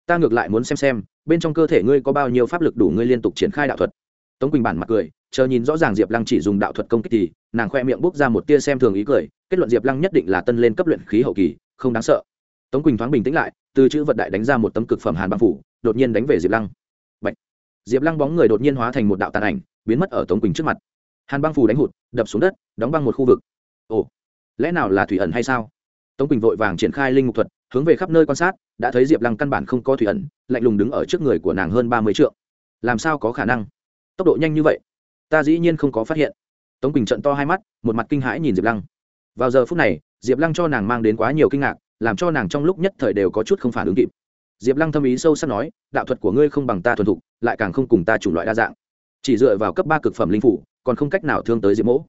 Ta ngược lại muốn xem xem, bên trong cơ thể ngươi có bao nhiêu pháp lực đủ ngươi liên tục triển khai đạo thuật. Tống quỳnh bản mặt cười, chờ nhìn rõ ràng diệp lăng chỉ dùng đạo thuật công kích thì, nàng khoe miệng bốc ra một tia xem thường ý cười, kết luận diệp lăng nhất định là tân lên cấp luyện khí hậu kỳ, không đáng sợ. Tống quỳnh thoáng bình tĩnh lại, từ chữ vật đại đánh ra một tấm cực phẩm hàn băng phủ, đột nhiên đánh về diệp lăng. Bạch. diệp lăng bóng người đột nhiên hóa thành một đạo tàn ảnh, biến mất ở tống quỳnh trước mặt hàn băng phủ đánh hụt, đập xuống đất, đóng băng một khu vực. Ồ, lẽ nào là thủy ẩn hay sao? Tống quỳnh vội vàng triển khai linh mục thuật, hướng về khắp nơi quan sát, đã thấy diệp lăng căn bản không có thủy ẩn, lạnh lùng đứng ở trước người của nàng hơn ba mươi triệu làm sao có khả năng? Tốc độ nhanh như vậy, ta dĩ nhiên không có phát hiện. Tống quỳnh trận to hai mắt, một mặt kinh hãi nhìn diệp lăng. Vào giờ phút này, diệp lăng cho nàng mang đến quá nhiều kinh ngạc, làm cho nàng trong lúc nhất thời đều có chút không phản ứng kịp. Diệp lăng thâm ý sâu sắc nói, đạo thuật của ngươi không bằng ta thuần thục, lại càng không cùng ta chủng loại đa dạng. Chỉ dựa vào cấp ba cực phẩm linh phủ còn không cách nào thương tới diệp mỗ.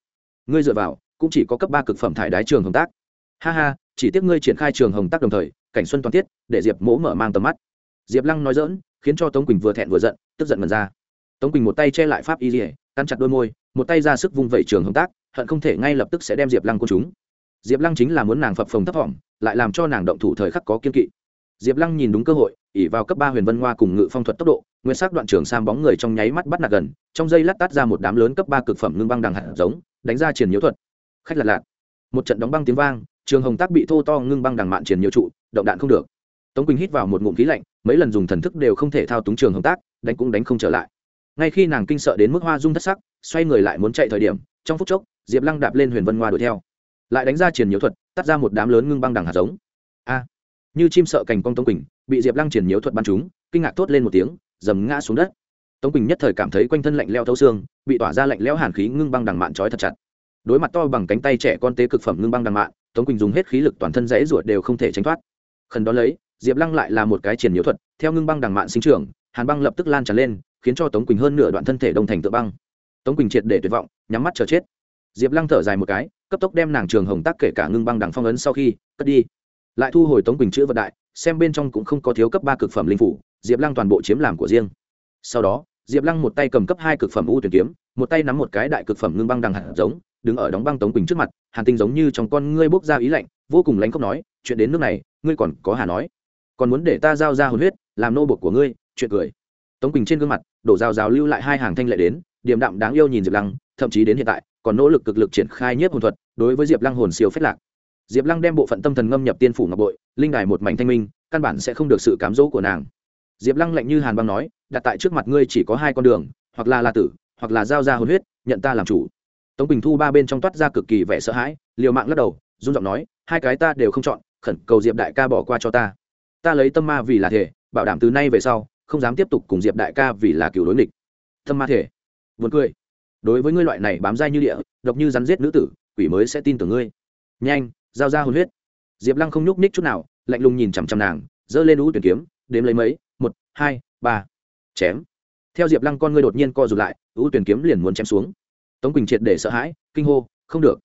Ngươi dựa vào, cũng chỉ có cấp ba cực phẩm thải đái trường hồng tác. Ha ha, chỉ tiếc ngươi triển khai trường hồng tác đồng thời, cảnh xuân toàn tiết, để diệp mỗ mở mang tầm mắt. Diệp lăng nói dỡn khiến cho tống quỳnh vừa thẹn vừa giận, tức giận mần ra. Tống quỳnh một tay che lại pháp y dỉa căn chặt đôi môi, một tay ra sức vung vẩy trường hồng tác, hận không thể ngay lập tức sẽ đem diệp lăng quân chúng diệp lăng chính là muốn nàng phập phồng thấp thỏm lại làm cho nàng động thủ thời khắc có kiên kỵ diệp lăng nhìn đúng cơ hội ỉ vào cấp ba huyền vân hoa cùng ngự phong thuật tốc độ, nguyên sắc đoạn trường sam bóng người trong nháy mắt bắt nạt gần, trong dây lát tát ra một đám lớn cấp ba cực phẩm ngưng băng đằng hạt giống, đánh ra triển nhiễu thuật. Khách lạt lạt. Một trận đóng băng tiếng vang, trường hồng tác bị thô to ngưng băng đằng mạn triển nhiều trụ, động đạn không được. Tống quỳnh hít vào một ngụm khí lạnh, mấy lần dùng thần thức đều không thể thao túng trường hồng tác, đánh cũng đánh không trở lại. Ngay khi nàng kinh sợ đến mức hoa dung thất sắc, xoay người lại muốn chạy thời điểm, trong phút chốc, diệp lăng đạp lên huyền vân hoa đuổi theo. Lại đánh ra triển nhiễu thuật tắt ra một đám lớn ngưng băng đằng hạt giống. A! Như chim sợ cành cong tống quỳnh, bị diệp lăng triển nhiễu thuật bắn chúng kinh ngạc thốt lên một tiếng, dầm ngã xuống đất. Tống quỳnh nhất thời cảm thấy quanh thân lạnh leo thấu xương, bị tỏa ra lạnh lẽo hàn khí ngưng băng đằng mạn trói thật chặt. Đối mặt to bằng cánh tay trẻ con tế cực phẩm ngưng băng đằng mạn, tống quỳnh dùng hết khí lực toàn thân dãy ruột đều không thể tránh thoát. Khẩn đó lấy, diệp lăng lại là một cái triển nhiễu thuật, theo ngưng băng đằng mạn sinh trưởng, hàn băng lập tức lan tràn lên, khiến cho tống quỳnh hơn nửa đoạn thân thể đông thành tự băng. Tống quỳnh triệt để tuyệt vọng, nhắm mắt chờ chết. Diệp lăng thở dài một cái, cấp tốc đem nàng trường hồng tác kể cả ngưng băng đằng phong ấn sau khi, cất đi lại thu hồi tống quỳnh chữ vật đại, xem bên trong cũng không có thiếu cấp ba cực phẩm linh phủ, diệp lăng toàn bộ chiếm làm của riêng. Sau đó, diệp lăng một tay cầm cấp hai cực phẩm u tuyển kiếm, một tay nắm một cái đại cực phẩm ngưng băng đằng hạt giống, đứng ở đóng băng tống quỳnh trước mặt, hàn tinh giống như trong con ngươi bốc ra ý lạnh, vô cùng lánh khóc nói, chuyện đến nước này, ngươi còn có hà nói. Còn muốn để ta giao ra hồn huyết, làm nô bột của ngươi, chuyện cười. Tống quỳnh trên gương mặt, đổ rào rào lưu lại hai hàng thanh lệ đến, điềm đạm đáng yêu nhìn diệp lăng, thậm chí đến hiện tại, còn nỗ lực cực lực triển khai nhiếp hồn thuật, đối với diệp lăng hồn siêu phết lạc diệp lăng đem bộ phận tâm thần ngâm nhập tiên phủ ngọc bội, linh đài một mảnh thanh minh, căn bản sẽ không được sự cám dỗ của nàng. Diệp lăng lạnh như hàn băng nói, đặt tại trước mặt ngươi chỉ có hai con đường, hoặc là la tử, hoặc là giao ra hồn huyết, nhận ta làm chủ. Tống bình thu ba bên trong toát ra cực kỳ vẻ sợ hãi, liều mạng lắc đầu, run giọng nói, hai cái ta đều không chọn, khẩn cầu diệp đại ca bỏ qua cho ta. Ta lấy tâm ma vì là thể, bảo đảm từ nay về sau, không dám tiếp tục cùng diệp đại ca vì là cựu đối nghịch. Tâm ma thể. Vượt cười. Đối với ngươi loại này bám dai như địa, độc như rắn giết nữ tử, quỷ mới sẽ tin tưởng ngươi. Nhanh giao ra hồn huyết. Diệp lăng không nhúc ních chút nào, lạnh lùng nhìn chằm chằm nàng, giơ lên lũ tuyển kiếm, đếm lấy mấy, một, hai, ba. Chém. Theo diệp lăng con ngươi đột nhiên co rụt lại ưu tuyển kiếm liền muốn chém xuống. Tống quỳnh triệt để sợ hãi, kinh hô, không được.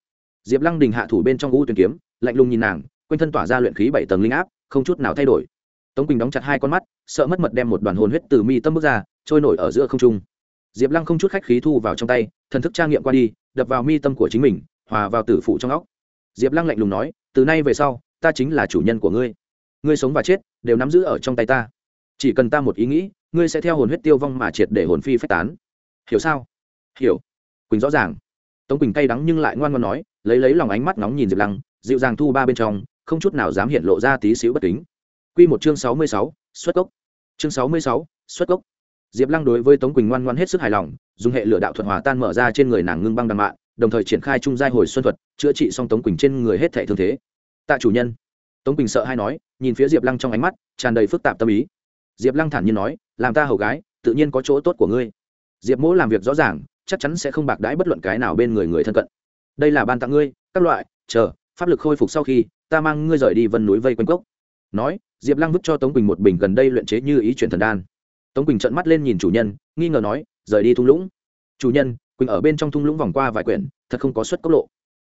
Diệp lăng đình hạ thủ bên trong ưu tuyển kiếm, lạnh lùng nhìn nàng, quanh thân tỏa ra luyện khí bảy tầng linh áp, không chút nào thay đổi. Tống quỳnh đóng chặt hai con mắt, sợ mất mật đem một đoàn hồn huyết từ mi tâm bước ra, trôi nổi ở giữa không trung. Diệp lăng không chút khách khí thu vào trong tay, thần thức tra nghiệm qua đi, đập vào mi tâm của chính mình, hòa vào tử phụ trong óc diệp lăng lạnh lùng nói, từ nay về sau, ta chính là chủ nhân của ngươi. Ngươi sống và chết đều nắm giữ ở trong tay ta. Chỉ cần ta một ý nghĩ, ngươi sẽ theo hồn huyết tiêu vong mà triệt để hồn phi phách tán. Hiểu sao? Hiểu. Quỳnh rõ ràng. Tống quỳnh cay đắng nhưng lại ngoan ngoan nói, lấy lấy lòng ánh mắt nóng nhìn diệp lăng, dịu dàng thu ba bên trong, không chút nào dám hiện lộ ra tí xíu bất kính. Q một chương sáu mươi sáu, xuất cốc. Chương sáu mươi sáu, xuất cốc. Diệp lăng đối với tống quỳnh ngoan ngoan hết sức hài lòng, dùng hệ lửa đạo thuật hòa tan mở ra trên người nàng ngưng băng đằng mạ đồng thời triển khai trung giai hồi xuân thuật, chữa trị xong tống quỳnh trên người hết thẻ thương thế. Tạ chủ nhân. Tống quỳnh sợ hay nói, nhìn phía diệp lăng trong ánh mắt, tràn đầy phức tạp tâm ý. Diệp lăng thản nhiên nói, làm ta hầu gái, tự nhiên có chỗ tốt của ngươi. Diệp mỗ làm việc rõ ràng, chắc chắn sẽ không bạc đãi bất luận cái nào bên người người thân cận. Đây là ban tặng ngươi, các loại, chờ, pháp lực khôi phục sau khi, ta mang ngươi rời đi vân núi vây quanh cốc. Nói, diệp lăng vứt cho tống quỳnh một bình gần đây luyện chế như ý chuyển thần đan. Tống quỳnh trợn mắt lên nhìn chủ nhân, nghi ngờ nói, rời đi thung lũng. Chủ nhân quỳnh ở bên trong thung lũng vòng qua vài quyển, thật không có suất cốc lộ.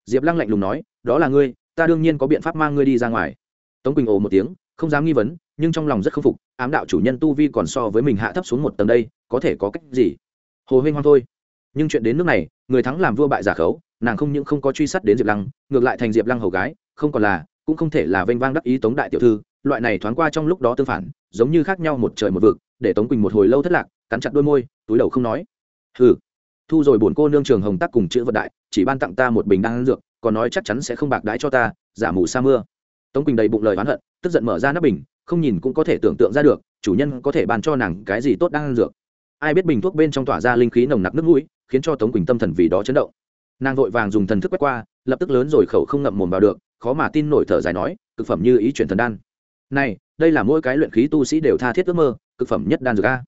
Diệp lăng lạnh lùng nói, đó là ngươi, ta đương nhiên có biện pháp mang ngươi đi ra ngoài. Tống quỳnh ồ một tiếng, không dám nghi vấn, nhưng trong lòng rất k phục, ám đạo chủ nhân tu vi còn so với mình hạ thấp xuống một tầng đây, có thể có cách gì? Hồ huynh hoang thôi. Nhưng chuyện đến nước này, người thắng làm vua bại giả khấu, nàng không những không có truy sát đến diệp lăng, ngược lại thành diệp lăng hầu gái, không còn là, cũng không thể là vênh vang đắc ý tống đại tiểu thư, loại này thoáng qua trong lúc đó tương phản, giống như khác nhau một trời một vực, để tống quỳnh một hồi lâu thất lạc, cắn chặt đôi môi, túi đầu không nói. Ừ thu rồi bổn cô nương trường hồng tắc cùng chữ vật đại, chỉ ban tặng ta một bình đan dược, còn nói chắc chắn sẽ không bạc đái cho ta, giả mù sa mưa. Tống quỳnh đầy bụng lời oán hận, tức giận mở ra nắp bình, không nhìn cũng có thể tưởng tượng ra được, chủ nhân có thể ban cho nàng cái gì tốt đan dược. Ai biết bình thuốc bên trong tỏa ra linh khí nồng nặc nước mũi, khiến cho tống quỳnh tâm thần vì đó chấn động. Nàng vội vàng dùng thần thức quét qua, lập tức lớn rồi khẩu không ngậm mồm vào được, khó mà tin nổi thở dài nói, cực phẩm như ý chuyển thần đan. Này, đây là mỗi cái luyện khí tu sĩ đều tha thiết ước mơ, cực phẩm nhất đan dược a.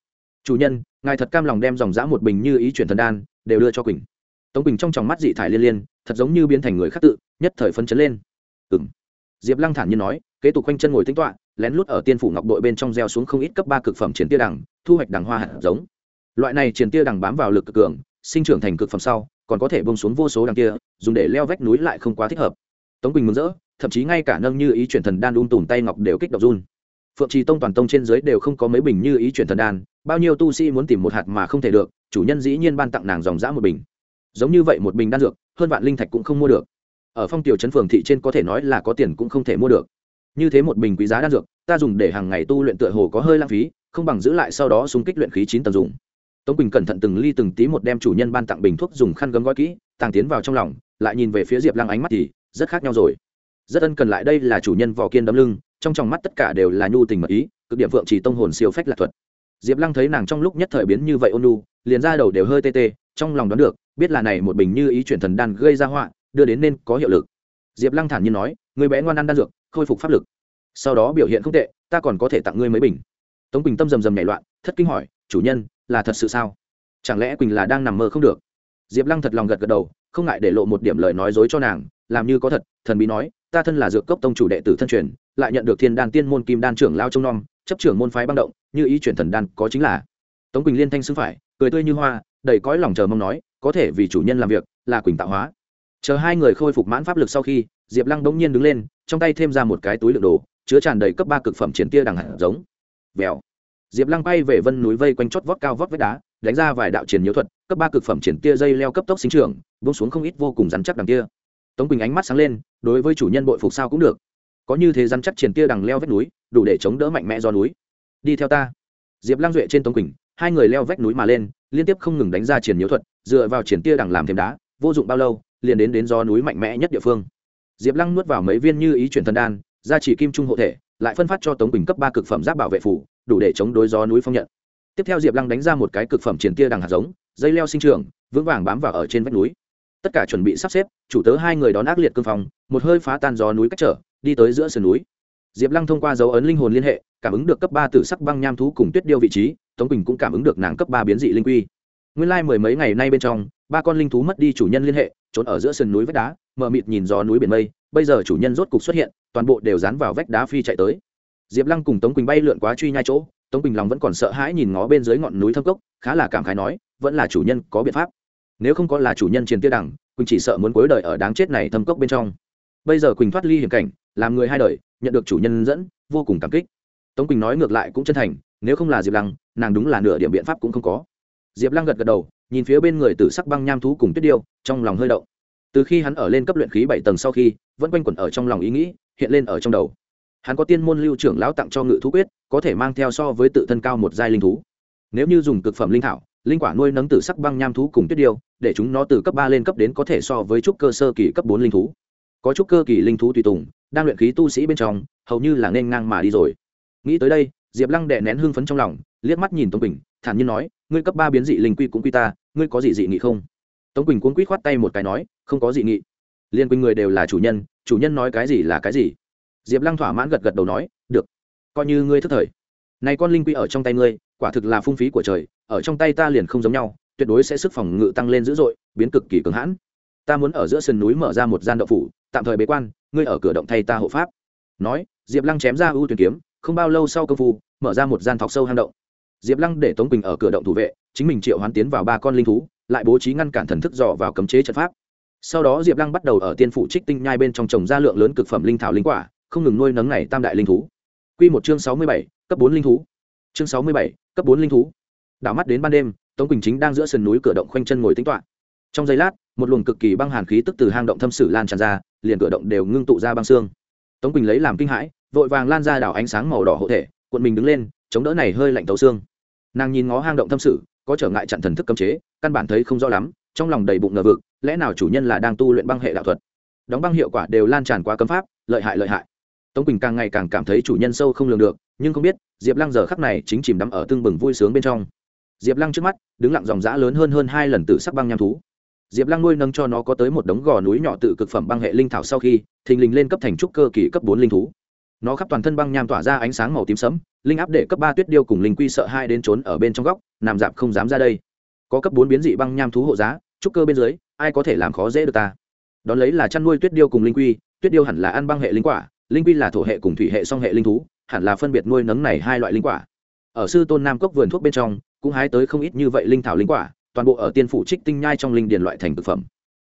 Chủ nhân ngài thật cam lòng đem dòng dã một bình như ý chuyển thần đan, đều đưa cho quỳnh. Tống quỳnh trong tròng mắt dị thải liên liên, thật giống như biến thành người khác tự, nhất thời phân chấn lên. Ừng diệp lăng thản nhiên nói, kế tục quanh chân ngồi tính toạ lén lút ở tiên phủ ngọc đội bên trong gieo xuống không ít cấp ba cực phẩm chiến tia đằng, thu hoạch đằng hoa hạt giống. Loại này chiến tia đằng bám vào lực cực cường, sinh trưởng thành cực phẩm sau, còn có thể bông xuống vô số đằng kia, dùng để leo vách núi lại không quá thích hợp. Tống quỳnh mừng rỡ, thậm chí ngay cả nâng như ý chuyển thần đan đun tùm tay ngọc đều kích động run phượng trì tông toàn tông trên dưới đều không có mấy bình như ý chuyển thần đan, bao nhiêu tu sĩ muốn tìm một hạt mà không thể được, chủ nhân dĩ nhiên ban tặng nàng dòng dã một bình. Giống như vậy một bình đan dược, hơn vạn linh thạch cũng không mua được. Ở phong tiểu trấn phường thị trên có thể nói là có tiền cũng không thể mua được. Như thế một bình quý giá đan dược, ta dùng để hàng ngày tu luyện tựa hồ có hơi lãng phí, không bằng giữ lại sau đó xung kích luyện khí chín tầng dùng. Tống quỳnh cẩn thận từng ly từng tí một đem chủ nhân ban tặng bình thuốc dùng khăn gấm gói kỹ, tàng tiến vào trong lòng, lại nhìn về phía diệp lăng ánh mắt thì rất khác nhau rồi. Rất ân cần lại đây là chủ nhân vỏ kiên đấm lưng trong tròng mắt tất cả đều là nhu tình mật ý, cực điểm vượng chỉ tông hồn siêu phách lạc thuật. Diệp lăng thấy nàng trong lúc nhất thời biến như vậy ôn nu liền ra đầu đều hơi tê tê, trong lòng đoán được, biết là này một bình như ý chuyển thần đan gây ra họa, đưa đến nên có hiệu lực. Diệp lăng thản nhiên nói người bé ngoan ăn đan dược, khôi phục pháp lực. Sau đó biểu hiện không tệ, ta còn có thể tặng ngươi mấy bình. Tống quỳnh tâm rầm rầm nhảy loạn, thất kinh hỏi, chủ nhân, là thật sự sao? Chẳng lẽ quỳnh là đang nằm mơ không được? Diệp lăng thật lòng gật gật đầu, không ngại để lộ một điểm lời nói dối cho nàng, làm như có thật, thần bí nói, ta thân là dược cốc tông chủ đệ tử thân truyền lại nhận được thiên đan tiên môn kim đan trưởng lao trông nom, chấp trưởng môn phái băng động, như ý chuyển thần đan có chính là. Tống quỳnh liên thanh xưng phải, cười tươi như hoa, đầy cõi lòng chờ mong nói, có thể vì chủ nhân làm việc, là quỳnh tạo hóa. Chờ hai người khôi phục mãn pháp lực sau khi, diệp lăng bỗng nhiên đứng lên, trong tay thêm ra một cái túi lượng đồ, chứa tràn đầy cấp ba cực phẩm chiến tia đằng hạt giống. Vèo. Diệp lăng bay về vân núi vây quanh chót vót cao vót vách đá, đánh ra vài đạo triển nhiễu thuật, cấp ba cực phẩm triển tia dây leo cấp tốc sinh trưởng bông xuống không ít vô cùng rắn chắc đằng tia tống quỳnh ánh mắt sáng lên, đối với chủ nhân bội phục sao cũng được có như thế rắn chắc triển tia đằng leo vách núi, đủ để chống đỡ mạnh mẽ do núi. Đi theo ta. Diệp lang duệ trên tống quỳnh, hai người leo vách núi mà lên, liên tiếp không ngừng đánh ra triển nhiễu thuật, dựa vào triển tia đằng làm thêm đá, vô dụng bao lâu, liền đến đến do núi mạnh mẽ nhất địa phương. Diệp lăng nuốt vào mấy viên như ý chuyển thần đan gia chỉ kim trung hộ thể, lại phân phát cho tống bình cấp ba cực phẩm giáp bảo vệ phủ, đủ để chống đối gió núi phong nhận. Tiếp theo diệp lăng đánh ra một cái cực phẩm triển tia đằng hạt giống, dây leo sinh trường vững vàng bám vào ở trên vách núi. Tất cả chuẩn bị sắp xếp, chủ tớ hai người đón ác liệt cương phong, một hơi phá tan gió núi cách trở đi tới giữa sườn núi. Diệp lăng thông qua dấu ấn linh hồn liên hệ, cảm ứng được cấp ba tử sắc băng nham thú cùng tuyết điêu vị trí, tống bình cũng cảm ứng được nàng cấp ba biến dị linh quy. Nguyên lai mười mấy ngày nay bên trong, ba con linh thú mất đi chủ nhân liên hệ, trốn ở giữa sườn núi vách đá, mờ mịt nhìn gió núi biển mây, bây giờ chủ nhân rốt cục xuất hiện, toàn bộ đều dán vào vách đá phi chạy tới. Diệp lăng cùng tống quỳnh bay lượn quá truy nhai chỗ, tống quỳnh lòng vẫn còn sợ hãi nhìn ngó bên dưới ngọn núi thâm cốc, khá là cảm khái nói, vẫn là chủ nhân có biện pháp. Nếu không có là chủ nhân chiến tiêu đẳng quỳnh chỉ sợ muốn cuối đời ở đáng chết này thâm cốc bên trong. Bây giờ quỳnh thoát ly hiểm cảnh làm người hai đời, nhận được chủ nhân dẫn, vô cùng cảm kích. Tống quỳnh nói ngược lại cũng chân thành, nếu không là diệp lăng, nàng đúng là nửa điểm biện pháp cũng không có. Diệp lăng gật gật đầu, nhìn phía bên người tử sắc băng nham thú cùng tuyết điêu, trong lòng hơi động. Từ khi hắn ở lên cấp luyện khí bảy tầng sau khi, vẫn quanh quẩn ở trong lòng ý nghĩ, hiện lên ở trong đầu. Hắn có tiên môn lưu trưởng lão tặng cho ngự thú quyết, có thể mang theo so với tự thân cao một giai linh thú. Nếu như dùng cực phẩm linh thảo, linh quả nuôi nấng tử sắc băng nham thú cùng tuyết điêu, để chúng nó từ cấp ba lên cấp đến có thể so với trúc cơ sơ kỳ cấp bốn linh thú. Có trúc cơ kỳ linh thú tùy tùng đang luyện khí tu sĩ bên trong, hầu như là nên ngang mà đi rồi. Nghĩ tới đây, diệp lăng đệ nén hưng phấn trong lòng, liếc mắt nhìn tống bình thản nhiên nói, ngươi cấp ba biến dị linh quy cũng quy ta, ngươi có gì dị nghị không? Tống quỳnh cuốn quýt khoát tay một cái nói, không có dị nghị. Liên quỳnh người đều là chủ nhân chủ nhân nói cái gì là cái gì. Diệp lăng thỏa mãn gật gật đầu nói, được, coi như ngươi thức thời. Này con linh quy ở trong tay ngươi, quả thực là phung phí của trời, ở trong tay ta liền không giống nhau, tuyệt đối sẽ sức phòng ngự tăng lên dữ dội, biến cực kỳ cứng hãn. Ta muốn ở giữa sườn núi mở ra một gian đậu phủ tạm thời bế quan, ngươi ở cửa động thay ta hộ pháp. Nói, diệp lăng chém ra ưu tuyển kiếm, không bao lâu sau công phu, mở ra một gian thọc sâu hang động. Diệp lăng để tống quỳnh ở cửa động thủ vệ, chính mình triệu hoán tiến vào ba con linh thú, lại bố trí ngăn cản thần thức dò vào cấm chế trận pháp. Sau đó diệp lăng bắt đầu ở tiên phủ trích tinh nhai bên trong trồng ra lượng lớn cực phẩm linh thảo linh quả, không ngừng nuôi nấng này tam đại linh thú. Q một chương sáu mươi bảy, cấp bốn linh thú. Chương sáu mươi bảy, cấp bốn linh thú. Đảo mắt đến ban đêm, tống quỳnh chính đang giữa sườn núi cửa động khoanh chân ngồi tính toạ trong giây lát, một luồng cực kỳ băng hàn khí tức từ hang động thâm sử lan tràn ra liền cửa động đều ngưng tụ ra băng xương. Tống quỳnh lấy làm kinh hãi, vội vàng lan ra đảo ánh sáng màu đỏ hộ thể, cuộn mình đứng lên, chống đỡ này hơi lạnh tấu xương. Nàng nhìn ngó hang động thâm sự, có trở ngại chặn thần thức cấm chế, căn bản thấy không rõ lắm, trong lòng đầy bụng ngờ vực, lẽ nào chủ nhân là đang tu luyện băng hệ đạo thuật? Đóng băng hiệu quả đều lan tràn qua cấm pháp, lợi hại lợi hại. Tống quỳnh càng ngày càng cảm thấy chủ nhân sâu không lường được, nhưng không biết, diệp lăng giờ khắc này chính chìm đắm ở tương bừng vui sướng bên trong. Diệp lăng trước mắt, đứng lặng dòng giã lớn hơn hơn hai lần từ sắc băng nham thú diệp lăng nuôi nâng cho nó có tới một đống gò núi nhỏ tự cực phẩm băng hệ linh thảo sau khi, thình lình lên cấp thành trúc cơ kỳ cấp bốn linh thú. Nó khắp toàn thân băng nham tỏa ra ánh sáng màu tím sẫm, linh áp để cấp ba tuyết điêu cùng linh quy sợ hai đến trốn ở bên trong góc, nằm dạp không dám ra đây. Có cấp bốn biến dị băng nham thú hộ giá, trúc cơ bên dưới, ai có thể làm khó dễ được ta? Đón lấy là chăn nuôi tuyết điêu cùng linh quy, tuyết điêu hẳn là ăn băng hệ linh quả, linh quy là thổ hệ cùng thủy hệ song hệ linh thú, hẳn là phân biệt nuôi nấng này hai loại linh quả. Ở sư tôn nam cốc vườn thuốc bên trong, cũng hái tới không ít như vậy linh thảo linh quả toàn bộ ở tiên phủ trích tinh nhai trong linh điền loại thành thực phẩm.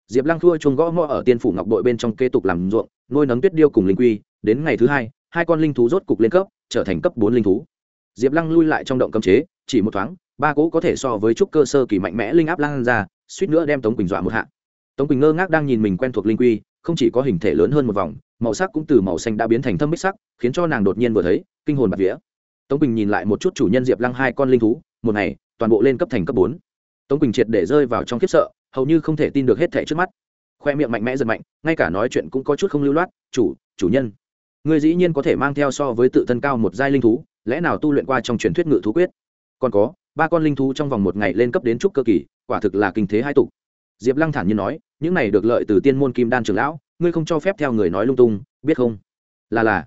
Diệp lăng thua chuông gõ ngõ ở tiên phủ ngọc bội bên trong kế tục làm ruộng, nuôi nấng tuyết điêu cùng linh quy, đến ngày thứ hai hai con linh thú rốt cục lên cấp, trở thành cấp bốn linh thú. Diệp lăng lui lại trong động cấm chế, chỉ một thoáng, ba cỗ có thể so với trúc cơ sơ kỳ mạnh mẽ linh áp lan ra, suýt nữa đem tống quỳnh dọa một hạ. Tống quỳnh ngơ ngác đang nhìn mình quen thuộc linh quy, không chỉ có hình thể lớn hơn một vòng, màu sắc cũng từ màu xanh đã biến thành thâm bích sắc, khiến cho nàng đột nhiên vừa thấy, kinh hồn bạt vía. Tống quỳnh nhìn lại một chút chủ nhân diệp lăng hai con linh thú, một ngày, toàn bộ lên cấp thành cấp bốn tống quỳnh triệt để rơi vào trong khiếp sợ, hầu như không thể tin được hết thẻ trước mắt. Khoe miệng mạnh mẽ giật mạnh, ngay cả nói chuyện cũng có chút không lưu loát, chủ chủ nhân người dĩ nhiên có thể mang theo so với tự thân cao một giai linh thú, lẽ nào tu luyện qua trong truyền thuyết ngự thú quyết? Còn có, ba con linh thú trong vòng một ngày lên cấp đến trúc cơ kỳ, quả thực là kinh thế hai tục diệp lăng thản như nói, những này được lợi từ tiên môn kim đan trường lão, ngươi không cho phép theo người nói lung tung, biết không? Là là.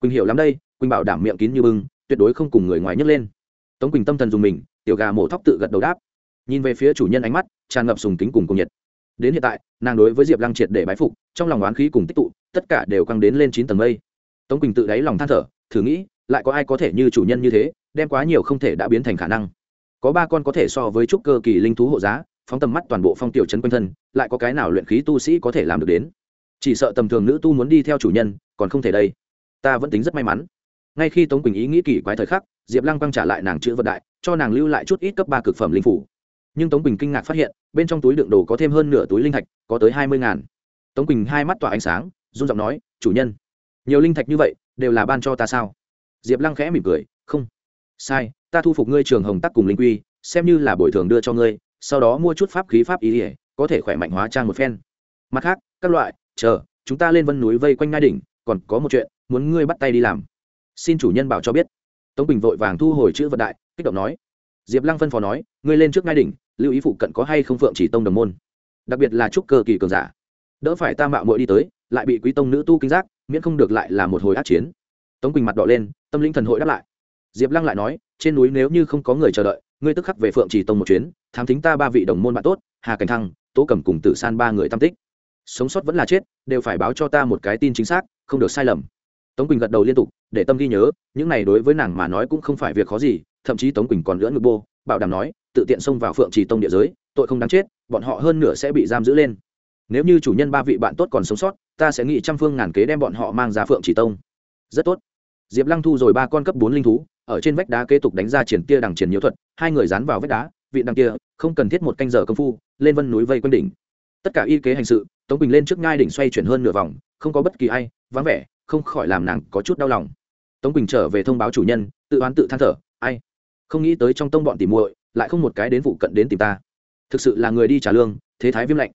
Quỳnh hiểu lắm đây, quỳnh bảo đảm miệng kín như bưng, tuyệt đối không cùng người ngoài nhấc lên. Tống quỳnh tâm thần dùng mình, tiểu gà mổ thóc tự gật đầu đáp nhìn về phía chủ nhân ánh mắt, tràn ngập sùng kính cùng cùng nhiệt. Đến hiện tại, nàng đối với diệp lăng triệt để bái phục, trong lòng oán khí cùng tích tụ, tất cả đều căng đến lên chín tầng mây. Tống quỳnh tự đáy lòng than thở, thử nghĩ, lại có ai có thể như chủ nhân như thế, đem quá nhiều không thể đã biến thành khả năng. Có ba con có thể so với trúc cơ kỳ linh thú hộ giá, phóng tầm mắt toàn bộ phong tiểu trấn quanh thân, lại có cái nào luyện khí tu sĩ có thể làm được đến? Chỉ sợ tầm thường nữ tu muốn đi theo chủ nhân, còn không thể đây. Ta vẫn tính rất may mắn. Ngay khi tống quỳnh ý nghĩ kỳ quái thời khắc, diệp lăng quăng trả lại nàng chữ vận đại, cho nàng lưu lại chút ít cấp ba cực phẩm linh phủ nhưng tống quỳnh kinh ngạc phát hiện, bên trong túi đựng đồ có thêm hơn nửa túi linh thạch, có tới hai mươi ngàn. Tống quỳnh hai mắt tỏa ánh sáng, run giọng nói, chủ nhân, nhiều linh thạch như vậy, đều là ban cho ta sao? Diệp lăng khẽ mỉm cười, không. Sai, ta thu phục ngươi trường hồng tắc cùng linh quy, xem như là bồi thường đưa cho ngươi, sau đó mua chút pháp khí pháp ý ỉa có thể khỏe mạnh hóa trang một phen. Mặt khác, các loại, chờ, chúng ta lên vân núi vây quanh ngai đỉnh, còn có một chuyện, muốn ngươi bắt tay đi làm. Xin chủ nhân bảo cho biết. Tống bình vội vàng thu hồi chữ vận đại, kích động nói. Diệp lăng phân phó nói, ngươi lên trước ngai đỉnh lưu ý phụ cận có hay không phượng chỉ tông đồng môn. Đặc biệt là trúc cơ kỳ cường giả. Đỡ phải ta mạo muội đi tới, lại bị quý tông nữ tu kinh giác, miễn không được lại là một hồi át chiến. Tống quỳnh mặt đỏ lên, tâm linh thần hội đáp lại. Diệp lăng lại nói, trên núi nếu như không có người chờ đợi, ngươi tức khắc về phượng chỉ tông một chuyến thám thính ta ba vị đồng môn bạn tốt, hà cảnh thăng, tố cầm cùng tử san ba người tam tích. Sống sót vẫn là chết, đều phải báo cho ta một cái tin chính xác, không được sai lầm. Tống quỳnh gật đầu liên tục, để tâm ghi nhớ, những này đối với nàng mà nói cũng không phải việc khó gì, thậm chí tống quỳnh còn lưỡn ngực bô, bảo đảm nói tự tiện xông vào phượng trì tông địa giới, tội không đáng chết, bọn họ hơn nửa sẽ bị giam giữ lên. Nếu như chủ nhân ba vị bạn tốt còn sống sót, ta sẽ nghĩ trăm phương ngàn kế đem bọn họ mang ra phượng trì tông. Rất tốt. Diệp lăng thu rồi ba con cấp bốn linh thú, ở trên vách đá kế tục đánh ra triển tia đằng triển nhiễu thuật, hai người dán vào vách đá, vị đằng kia, không cần thiết một canh giờ công phu, lên vân núi vây quanh đỉnh. Tất cả y kế hành sự, tống bình lên trước ngai đỉnh xoay chuyển hơn nửa vòng, không có bất kỳ ai, vắng vẻ, không khỏi làm nàng có chút đau lòng. Tống bình trở về thông báo chủ nhân, tự oán tự than thở, ai? Không nghĩ tới trong tông bọn tìm muội lại không một cái đến vụ cận đến tìm ta. Thực sự là người đi trả lương, thế thái viêm lạnh.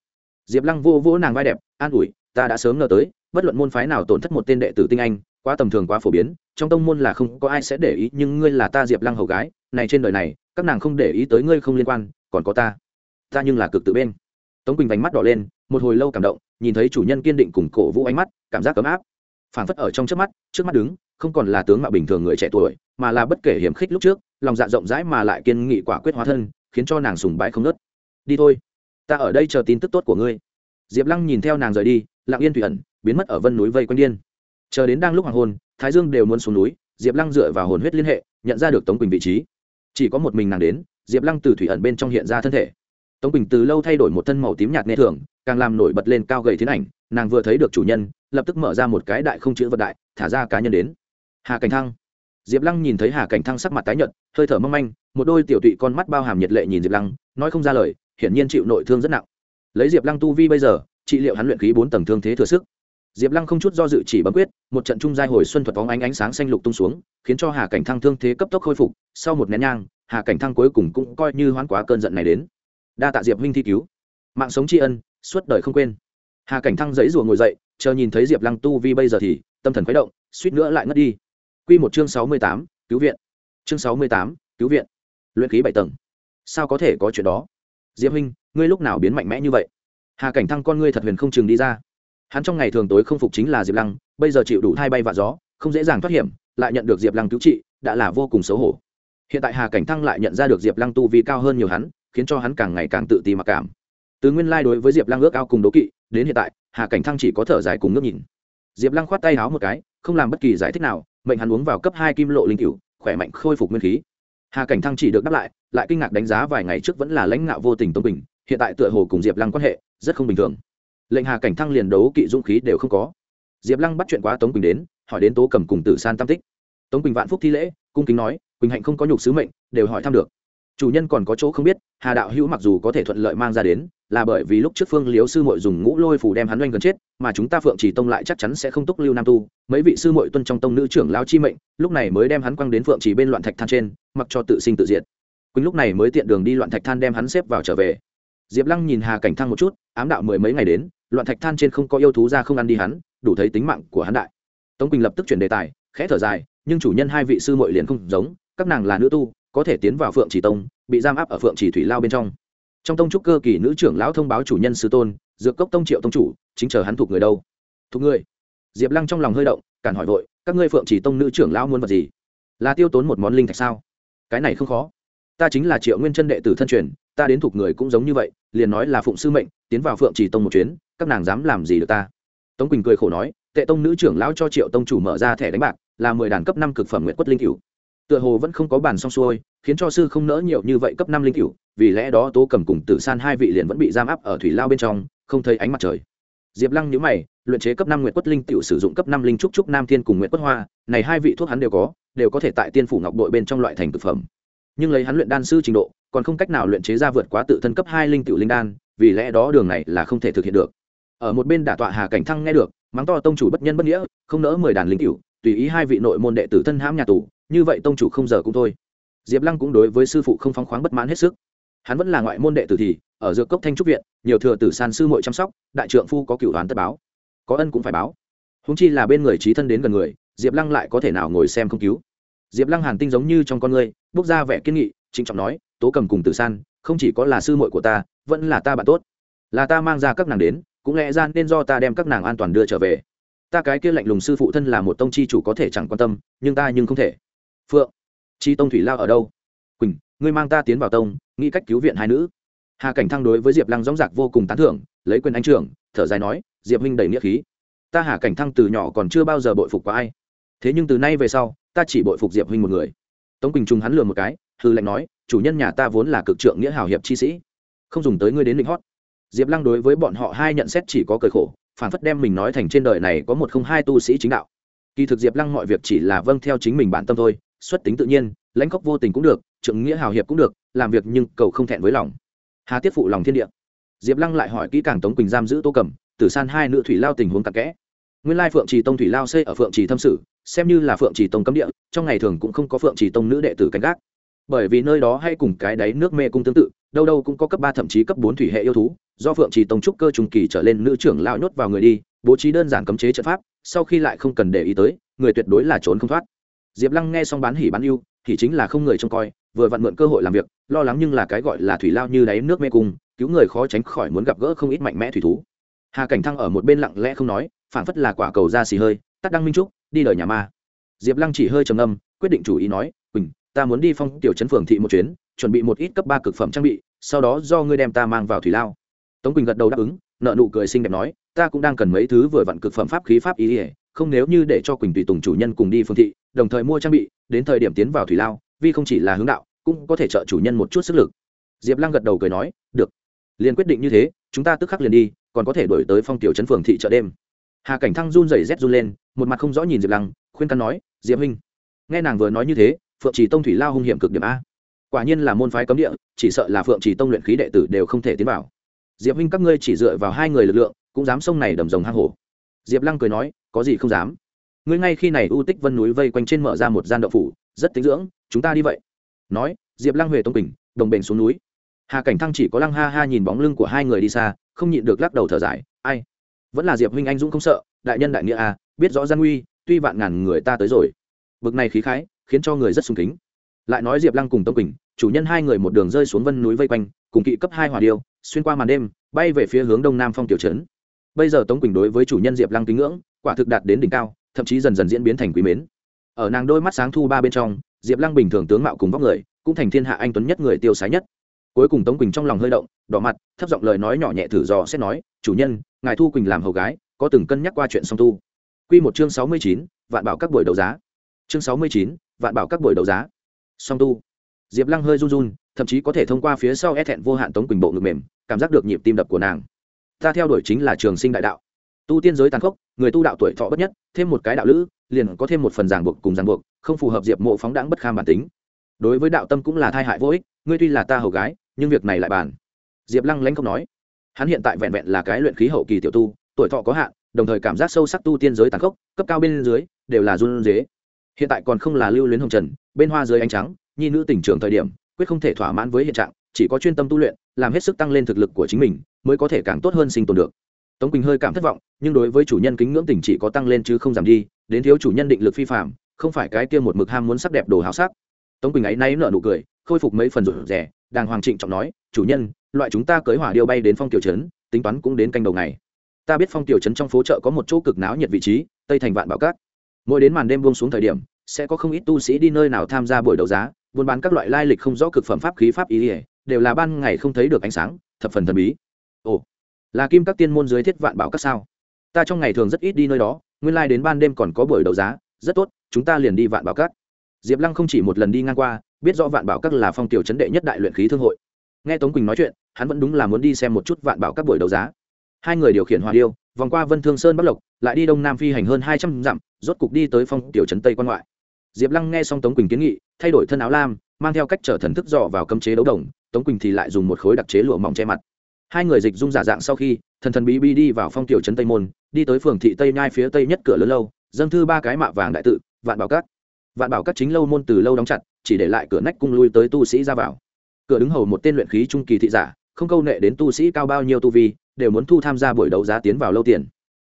Diệp lăng vô vỗ nàng vai đẹp, an ủi, ta đã sớm ngờ tới, bất luận môn phái nào tổn thất một tên đệ tử tinh anh, quá tầm thường quá phổ biến, trong tông môn là không có ai sẽ để ý, nhưng ngươi là ta diệp lăng hầu gái, này trên đời này, các nàng không để ý tới ngươi không liên quan, còn có ta. Ta nhưng là cực tự bên. Tống quỳnh vánh mắt đỏ lên, một hồi lâu cảm động, nhìn thấy chủ nhân kiên định cùng cổ vũ ánh mắt, cảm giác ấm áp. Phảng phất ở trong trước mắt trước mắt đứng không còn là tướng mạo bình thường người trẻ tuổi, mà là bất kể hiểm khích lúc trước, lòng dạ rộng rãi mà lại kiên nghị quả quyết hóa thân, khiến cho nàng sùng bái không nớt đi thôi, ta ở đây chờ tin tức tốt của ngươi. Diệp lăng nhìn theo nàng rời đi, lặng yên thủy ẩn, biến mất ở vân núi vây quanh điên. Chờ đến đang lúc hoàng hôn, thái dương đều muốn xuống núi, diệp lăng dựa vào hồn huyết liên hệ, nhận ra được tống quỳnh vị trí. Chỉ có một mình nàng đến, diệp lăng từ thủy ẩn bên trong hiện ra thân thể. Tống quỳnh từ lâu thay đổi một thân màu tím nhạt nghe thường, càng làm nổi bật lên cao gầy thiên ảnh, nàng vừa thấy được chủ nhân, lập tức mở ra một cái đại không chữ vật đại, thả ra cá nhân đến hà cảnh thăng. Diệp lăng nhìn thấy hà cảnh thăng sắc mặt tái nhợt, hơi thở mong manh, một đôi tiểu tụy con mắt bao hàm nhiệt lệ nhìn diệp lăng, nói không ra lời, hiển nhiên chịu nội thương rất nặng. Lấy diệp lăng tu vi bây giờ, trị liệu hắn luyện khí bốn tầng thương thế thừa sức. Diệp lăng không chút do dự chỉ bấm quyết, một trận trung giai hồi xuân thuật bóng ánh ánh sáng xanh lục tung xuống, khiến cho hà cảnh thăng thương thế cấp tốc khôi phục, sau một nén nhang, hà cảnh thăng cuối cùng cũng coi như hoán quá cơn giận này đến. Đa tạ diệp huynh thi cứu. Mạng sống tri ân, suốt đời không quên. Hà cảnh thăng giấy rùa ngồi dậy, chờ nhìn thấy diệp lăng tu vi bây giờ thì tâm thần khuấy động, suýt nữa lại ngất đi. Quy một chương sáu mươi tám, cứu viện. Chương sáu mươi tám, cứu viện. Luyện khí bảy tầng. Sao có thể có chuyện đó? Diệp huynh, ngươi lúc nào biến mạnh mẽ như vậy? Hà cảnh thăng con ngươi thật huyền không chừng đi ra. Hắn trong ngày thường tối không phục chính là diệp lăng, bây giờ chịu đủ thai bay và gió, không dễ dàng thoát hiểm, lại nhận được diệp lăng cứu trị, đã là vô cùng xấu hổ. Hiện tại hà cảnh thăng lại nhận ra được diệp lăng tu vi cao hơn nhiều hắn, khiến cho hắn càng ngày càng tự ti mặc cảm. Từ nguyên lai đối với diệp lăng ước ao cùng đố kỵ, đến hiện tại, hà cảnh thăng chỉ có thở dài cùng ngước nhìn. Diệp lăng khoát tay áo một cái, không làm bất kỳ giải thích nào mệnh hắn uống vào cấp hai kim lộ linh cửu, khỏe mạnh khôi phục nguyên khí. Hà cảnh thăng chỉ được đáp lại lại kinh ngạc đánh giá vài ngày trước vẫn là lãnh ngạo vô tình tông bình hiện tại tựa hồ cùng diệp lăng quan hệ rất không bình thường. Lệnh hà cảnh thăng liền đấu kỵ dũng khí đều không có. Diệp lăng bắt chuyện quá tống quỳnh đến hỏi đến tố cầm cùng tử san tam tích. Tống quỳnh vạn phúc thi lễ cung kính nói quỳnh hạnh không có nhục sứ mệnh đều hỏi thăm được chủ nhân còn có chỗ không biết, hà đạo hữu mặc dù có thể thuận lợi mang ra đến, là bởi vì lúc trước phương liếu sư mội dùng ngũ lôi phủ đem hắn oanh gần chết, mà chúng ta phượng chỉ tông lại chắc chắn sẽ không túc lưu nam tu. Mấy vị sư mội tuân trong tông nữ trưởng lao chi mệnh, lúc này mới đem hắn quăng đến phượng chỉ bên loạn thạch than trên, mặc cho tự sinh tự diệt. Quỳnh lúc này mới tiện đường đi loạn thạch than đem hắn xếp vào trở về. Diệp lăng nhìn hà cảnh thăng một chút, ám đạo mười mấy ngày đến, loạn thạch than trên không có yêu thú ra không ăn đi hắn, đủ thấy tính mạng của hắn đại. Tống quỳnh lập tức chuyển đề tài, khẽ thở dài, nhưng chủ nhân hai vị sư mội liền không giống, các nàng là nữ tu có thể tiến vào phượng chỉ tông, bị giam áp ở phượng chỉ thủy lao bên trong. Trong tông trúc cơ kỳ nữ trưởng lão thông báo chủ nhân sư tôn, dược cốc tông triệu tông chủ, chính chờ hắn thuộc người đâu? Thuộc người? Diệp lăng trong lòng hơi động, cản hỏi vội, các ngươi phượng chỉ tông nữ trưởng lão muốn vật gì? Là tiêu tốn một món linh thạch sao? Cái này không khó. Ta chính là triệu nguyên chân đệ tử thân truyền, ta đến thuộc người cũng giống như vậy, liền nói là phụng sư mệnh, tiến vào phượng chỉ tông một chuyến, các nàng dám làm gì được ta? Tống quỳnh cười khổ nói, tệ tông nữ trưởng lão cho triệu tông chủ mở ra thẻ đánh bạc, là mười đàn cấp năm cực phẩm nguyện quất linh cửu tựa hồ vẫn không có bàn xong xuôi, khiến cho sư không nỡ nhiều như vậy cấp năm linh cựu vì lẽ đó tố cầm cùng tử san hai vị liền vẫn bị giam áp ở thủy lao bên trong, không thấy ánh mặt trời. Diệp lăng nhữ mày, luyện chế cấp năm nguyện quất linh tiểu sử dụng cấp năm linh trúc trúc nam thiên cùng nguyện quất hoa, này hai vị thuốc hắn đều có đều có thể tại tiên phủ ngọc đội bên trong loại thành thực phẩm. Nhưng lấy hắn luyện đan sư trình độ, còn không cách nào luyện chế ra vượt quá tự thân cấp hai linh tiểu linh đan, vì lẽ đó đường này là không thể thực hiện được. Ở một bên đả tọa hà cảnh thăng nghe được, mắng to tông chủ bất nhân bất nghĩa, không nỡ mười đàn linh tiểu, tùy ý hai vị nội môn đệ tử thân hãm nhà tù như vậy tông chủ không giờ cũng thôi. Diệp lăng cũng đối với sư phụ không phóng khoáng bất mãn hết sức. Hắn vẫn là ngoại môn đệ tử thì, ở dược cốc thanh trúc viện, nhiều thừa tử san sư mội chăm sóc, đại trượng phu có cựu đoán tất báo. Có ân cũng phải báo. Húng chi là bên người trí thân đến gần người, diệp lăng lại có thể nào ngồi xem không cứu? Diệp lăng hàn tinh giống như trong con người bốc ra vẻ kiên nghị, trịnh trọng nói, tố cầm cùng tử san, không chỉ có là sư mội của ta, vẫn là ta bạn tốt. Là ta mang ra các nàng đến, cũng lẽ ra nên do ta đem các nàng an toàn đưa trở về. Ta cái kia lạnh lùng sư phụ thân là một tông chi chủ có thể chẳng quan tâm, nhưng ta nhưng không thể phượng, chi tông thủy lao ở đâu? Quỳnh, ngươi mang ta tiến vào tông, nghĩ cách cứu viện hai nữ. Hà cảnh thăng đối với diệp lăng dóng dạc vô cùng tán thưởng, lấy quyền anh trưởng, thở dài nói, diệp huynh đầy nghĩa khí. Ta hà cảnh thăng từ nhỏ còn chưa bao giờ bội phục qua ai. Thế nhưng từ nay về sau, ta chỉ bội phục diệp huynh một người. Tống quỳnh trung hắn lừa một cái, hư lệnh nói, chủ nhân nhà ta vốn là cực trượng nghĩa hào hiệp chi sĩ. Không dùng tới ngươi đến định hót. Diệp lăng đối với bọn họ hai nhận xét chỉ có cởi khổ, phản phất đem mình nói thành trên đời này có một không hai tu sĩ chính đạo. Kỳ thực diệp lăng mọi việc chỉ là vâng theo chính mình bản tâm thôi xuất tính tự nhiên, lãnh khóc vô tình cũng được trượng nghĩa hào hiệp cũng được, làm việc nhưng cầu không thẹn với lòng. Hà tiếp phụ lòng thiên địa. Diệp lăng lại hỏi kỹ càng tống quỳnh giam giữ tô cầm tử san hai nữ thủy lao tình huống tạc kẽ. Nguyên lai phượng trì tông thủy lao xây ở phượng trì thâm sử, xem như là phượng trì tông cấm địa, trong ngày thường cũng không có phượng trì tông nữ đệ tử canh gác. Bởi vì nơi đó hay cùng cái đáy nước mê cung tương tự, đâu đâu cũng có cấp ba thậm chí cấp bốn thủy hệ yêu thú, do phượng trì tông trúc cơ trùng kỳ trở lên nữ trưởng lao nhốt vào người đi, bố trí đơn giản cấm chế trận pháp, sau khi lại không cần để ý tới, người tuyệt đối là trốn không thoát diệp lăng nghe xong bán hỉ bán yêu thì chính là không người trông coi, vừa vặn mượn cơ hội làm việc, lo lắng nhưng là cái gọi là thủy lao như đáy nước mê cung, cứu người khó tránh khỏi muốn gặp gỡ không ít mạnh mẽ thủy thú. Hà cảnh thăng ở một bên lặng lẽ không nói phản phất là quả cầu ra xì hơi, tắt đăng minh trúc, đi đời nhà ma. Diệp lăng chỉ hơi trầm âm quyết định chủ ý nói, quỳnh, ta muốn đi phong tiểu trấn phường thị một chuyến, chuẩn bị một ít cấp ba cực phẩm trang bị, sau đó do ngươi đem ta mang vào thủy lao. Tống quỳnh gật đầu đáp ứng nợ nụ cười xinh đẹp nói, ta cũng đang cần mấy thứ vừa vặn cực phẩm pháp khí pháp ý ỉa không nếu như để cho quỳnh tùy tùng chủ nhân cùng đi phương thị, đồng thời mua trang bị, đến thời điểm tiến vào thủy lao vi không chỉ là hướng đạo, cũng có thể trợ chủ nhân một chút sức lực. Diệp lăng gật đầu cười nói, được. Liền quyết định như thế, chúng ta tức khắc liền đi, còn có thể đổi tới phong tiểu trấn phường thị chợ đêm. Hà cảnh thăng run rẩy rét run lên, một mặt không rõ nhìn diệp lăng, khuyên căn nói, diệp huynh, nghe nàng vừa nói như thế, phượng trì tông thủy lao hung hiểm cực điểm a. Quả nhiên là môn phái cấm địa, chỉ sợ là phượng trì tông luyện khí đệ tử đều không thể tiến vào. Diệp huynh, các ngươi chỉ dựa vào hai người lực lượng, cũng dám sông này đầm rồng hang hổ. Diệp lăng cười nói có gì không dám. Ngươi ngay khi này u tích vân núi vây quanh trên mở ra một gian đậu phủ rất tính dưỡng chúng ta đi vậy. Nói diệp lăng huệ tông bình đồng bền xuống núi. Hà cảnh thăng chỉ có lăng ha ha nhìn bóng lưng của hai người đi xa không nhịn được lắc đầu thở dài ai? Vẫn là diệp huynh anh dũng không sợ đại nhân đại nghĩa a à, biết rõ gian nguy tuy vạn ngàn người ta tới rồi. Bực này khí khái khiến cho người rất sung kính. Lại nói diệp lăng cùng tông quỳnh chủ nhân hai người một đường rơi xuống vân núi vây quanh cùng kỵ cấp hai hòa điêu xuyên qua màn đêm bay về phía hướng đông nam phong tiểu trấn. Bây giờ tống quỳnh đối với chủ nhân diệp lăng kính ngưỡng quả thực đạt đến đỉnh cao, thậm chí dần dần diễn biến thành quý mến. Ở nàng đôi mắt sáng thu ba bên trong, diệp lăng bình thường tướng mạo cùng vóc người, cũng thành thiên hạ anh tuấn nhất người tiêu sái nhất. Cuối cùng tống quỳnh trong lòng hơi động, đỏ mặt, thấp giọng lời nói nhỏ nhẹ thử dò xét nói, chủ nhân, ngài thu quỳnh làm hầu gái, có từng cân nhắc qua chuyện song tu? Q một chương sáu mươi chín, vạn bảo các buổi đấu giá. Chương sáu mươi chín, vạn bảo các buổi đấu giá. Song tu. Diệp lăng hơi run run, thậm chí có thể thông qua phía sau e thẹn vô hạn tống quỳnh bộ ngực mềm, cảm giác được nhịp tim đập của nàng. Ta theo đuổi chính là trường sinh đại đạo tu tiên giới tàn khốc, người tu đạo tuổi thọ bất nhất, thêm một cái đạo lữ, liền có thêm một phần ràng buộc cùng ràng buộc, không phù hợp diệp mộ phóng đáng bất kham bản tính. Đối với đạo tâm cũng là thai hại vô ích, ngươi tuy là ta hầu gái, nhưng việc này lại bàn. Diệp lăng lãnh không nói. Hắn hiện tại vẹn vẹn là cái luyện khí hậu kỳ tiểu tu, tuổi thọ có hạn, đồng thời cảm giác sâu sắc tu tiên giới tàn khốc, cấp cao bên dưới, đều là run dế hiện tại còn không là lưu luyến hồng trần, bên hoa dưới ánh trắng, nhi nữ tỉnh trưởng thời điểm, quyết không thể thỏa mãn với hiện trạng, chỉ có chuyên tâm tu luyện, làm hết sức tăng lên thực lực của chính mình, mới có thể càng tốt hơn sinh tồn được tống quỳnh hơi cảm thất vọng, nhưng đối với chủ nhân kính ngưỡng tình chỉ có tăng lên chứ không giảm đi, đến thiếu chủ nhân định lực phi phạm không phải cái kia một mực ham muốn sắc đẹp đồ hào sắc. Tống quỳnh ấy nay nở nụ cười, khôi phục mấy phần rủi rẻ đàng hoàng trịnh trọng nói, chủ nhân, loại chúng ta cưới hỏa điêu bay đến phong tiểu trấn, tính toán cũng đến canh đầu ngày. Ta biết phong tiểu trấn trong phố chợ có một chỗ cực náo nhiệt vị trí, tây thành vạn bảo cát mỗi đến màn đêm buông xuống thời điểm, sẽ có không ít tu sĩ đi nơi nào tham gia buổi đấu giá, buôn bán các loại lai lịch không rõ cực phẩm pháp khí pháp ý ỉa đều là ban ngày không thấy được ánh sáng, thập phần thần bí. Ồ là kim các tiên môn dưới thiết vạn bảo các sao? Ta trong ngày thường rất ít đi nơi đó, nguyên lai、like、đến ban đêm còn có buổi đấu giá, rất tốt, chúng ta liền đi vạn bảo các. Diệp lăng không chỉ một lần đi ngang qua, biết rõ vạn bảo các là phong tiểu chấn đệ nhất đại luyện khí thương hội. Nghe tống quỳnh nói chuyện, hắn vẫn đúng là muốn đi xem một chút vạn bảo các buổi đấu giá. Hai người điều khiển hòa điêu, vòng qua vân thương sơn bắc lộc, lại đi đông nam phi hành hơn hai trăm dặm, rốt cục đi tới phong tiểu trấn tây quan ngoại. Diệp lăng nghe xong tống quỳnh kiến nghị, thay đổi thân áo lam, mang theo cách trở thần thức dò vào cấm chế đấu đồng, tống quỳnh thì lại dùng một khối đặc chế lụa mỏng che mặt hai người dịch dung giả dạng sau khi, thần thần bí bí đi vào phong tiểu trấn tây môn, đi tới phường thị tây nhai phía tây nhất cửa lớn lâu, dâng thư ba cái mạ vàng đại tự, vạn bảo các. Vạn bảo các chính lâu môn từ lâu đóng chặt, chỉ để lại cửa nách cung lui tới tu sĩ ra vào. Cửa đứng hầu một tên luyện khí trung kỳ thị giả, không câu nệ đến tu sĩ cao bao nhiêu tu vi, đều muốn thu tham gia buổi đấu giá tiến vào lâu tiền.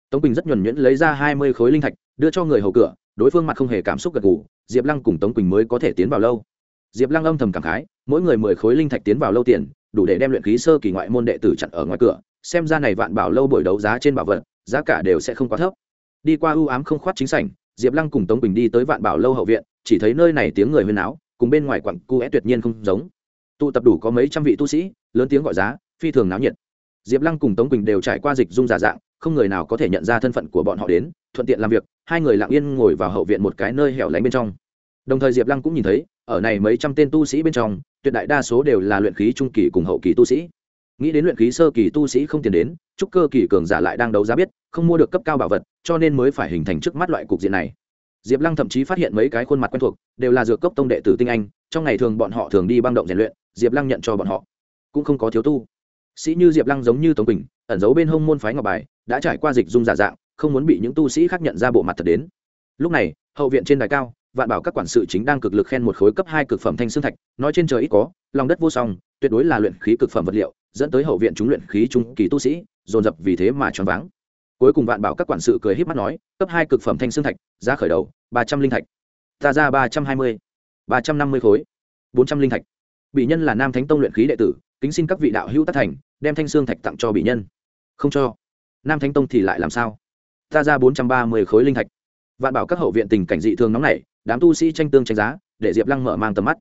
Tống quỳnh rất nhuẩn nhuyễn lấy ra hai mươi khối linh thạch, đưa cho người hầu cửa, đối phương mặt không hề cảm xúc gật gù, diệp lăng cùng tống quỳnh mới có thể tiến vào lâu. Diệp lăng âm thầm cảm khái, mỗi người mười khối linh thạch tiến vào lâu tiền đủ để đem luyện khí sơ kỳ ngoại môn đệ tử chặn ở ngoài cửa, xem ra này vạn bảo lâu buổi đấu giá trên bảo vật, giá cả đều sẽ không quá thấp. Đi qua ưu ám không khoát chính sảnh, diệp lăng cùng tống quỳnh đi tới vạn bảo lâu hậu viện, chỉ thấy nơi này tiếng người huyên áo cùng bên ngoài quặng cu é tuyệt nhiên không giống. Tụ tập đủ có mấy trăm vị tu sĩ, lớn tiếng gọi giá, phi thường náo nhiệt. Diệp lăng cùng tống quỳnh đều trải qua dịch dung giả dạng, không người nào có thể nhận ra thân phận của bọn họ đến, thuận tiện làm việc, hai người lặng yên ngồi vào hậu viện một cái nơi hẻo lánh bên trong. Đồng thời diệp lăng cũng nhìn thấy ở này mấy trăm tên tu sĩ bên trong, tuyệt đại đa số đều là luyện khí trung kỳ cùng hậu kỳ tu sĩ. Nghĩ đến luyện khí sơ kỳ tu sĩ không tiền đến, chúc cơ kỳ cường giả lại đang đấu giá biết, không mua được cấp cao bảo vật, cho nên mới phải hình thành trước mắt loại cục diện này. Diệp lăng thậm chí phát hiện mấy cái khuôn mặt quen thuộc, đều là dược cốc tông đệ tử tinh anh, trong ngày thường bọn họ thường đi băng động rèn luyện, diệp lăng nhận cho bọn họ. Cũng không có thiếu tu. Sĩ như diệp lăng giống như tống quỳnh, ẩn giấu bên hông môn phái ngọc bài, đã trải qua dịch dung giả dạng, không muốn bị những tu sĩ khác nhận ra bộ mặt thật đến. Lúc này, hậu viện trên đài cao vạn bảo các quản sự chính đang cực lực khen một khối cấp hai cực phẩm thanh xương thạch, nói trên trời ít có, lòng đất vô song, tuyệt đối là luyện khí cực phẩm vật liệu, dẫn tới hậu viện chúng luyện khí trung kỳ tu sĩ, dồn dập vì thế mà choáng váng. Cuối cùng vạn bảo các quản sự cười híp mắt nói, cấp hai cực phẩm thanh xương thạch, giá khởi đầu, ba trăm linh thạch. Ta ra ba trăm hai mươi, ba trăm năm mươi khối, bốn trăm linh thạch. Bị nhân là nam thánh tông luyện khí đệ tử, kính xin các vị đạo hữu tác thành, đem thanh xương thạch tặng cho bị nhân. Không cho. Nam thánh tông thì lại làm sao? Ta ra bốn trăm ba mươi khối linh thạch. Vạn bảo các hậu viện tình cảnh dị thường nóng nảy đám tu sĩ tranh tương tranh giá, để diệp lăng mở mang tầm mắt.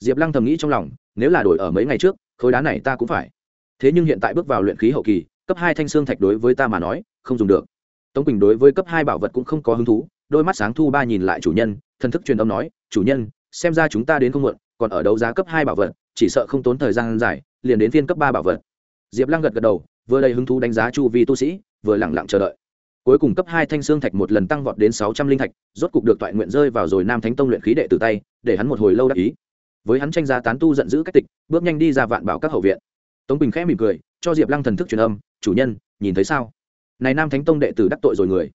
Diệp lăng thầm nghĩ trong lòng, nếu là đổi ở mấy ngày trước, khối đá này ta cũng phải. Thế nhưng hiện tại bước vào luyện khí hậu kỳ, cấp hai thanh xương thạch đối với ta mà nói, không dùng được. Tống quỳnh đối với cấp hai bảo vật cũng không có hứng thú, đôi mắt sáng thu ba nhìn lại chủ nhân, thần thức truyền âm nói, chủ nhân, xem ra chúng ta đến không muộn, còn ở đấu giá cấp hai bảo vật, chỉ sợ không tốn thời gian dài, liền đến phiên cấp ba bảo vật. Diệp lăng gật gật đầu, vừa đầy hứng thú đánh giá chu vi tu sĩ, vừa lẳng lặng chờ đợi cuối cùng cấp hai thanh xương thạch một lần tăng vọt đến sáu trăm linh thạch rốt cục được toại nguyện rơi vào rồi nam thánh tông luyện khí đệ từ tay để hắn một hồi lâu đắc ý. Với hắn tranh giá tán tu giận dữ cách tịch bước nhanh đi ra vạn bảo các hậu viện. Tống Bình khẽ mỉm cười cho diệp lăng thần thức truyền âm chủ nhân nhìn thấy sao? Này nam thánh tông đệ tử đắc tội rồi người.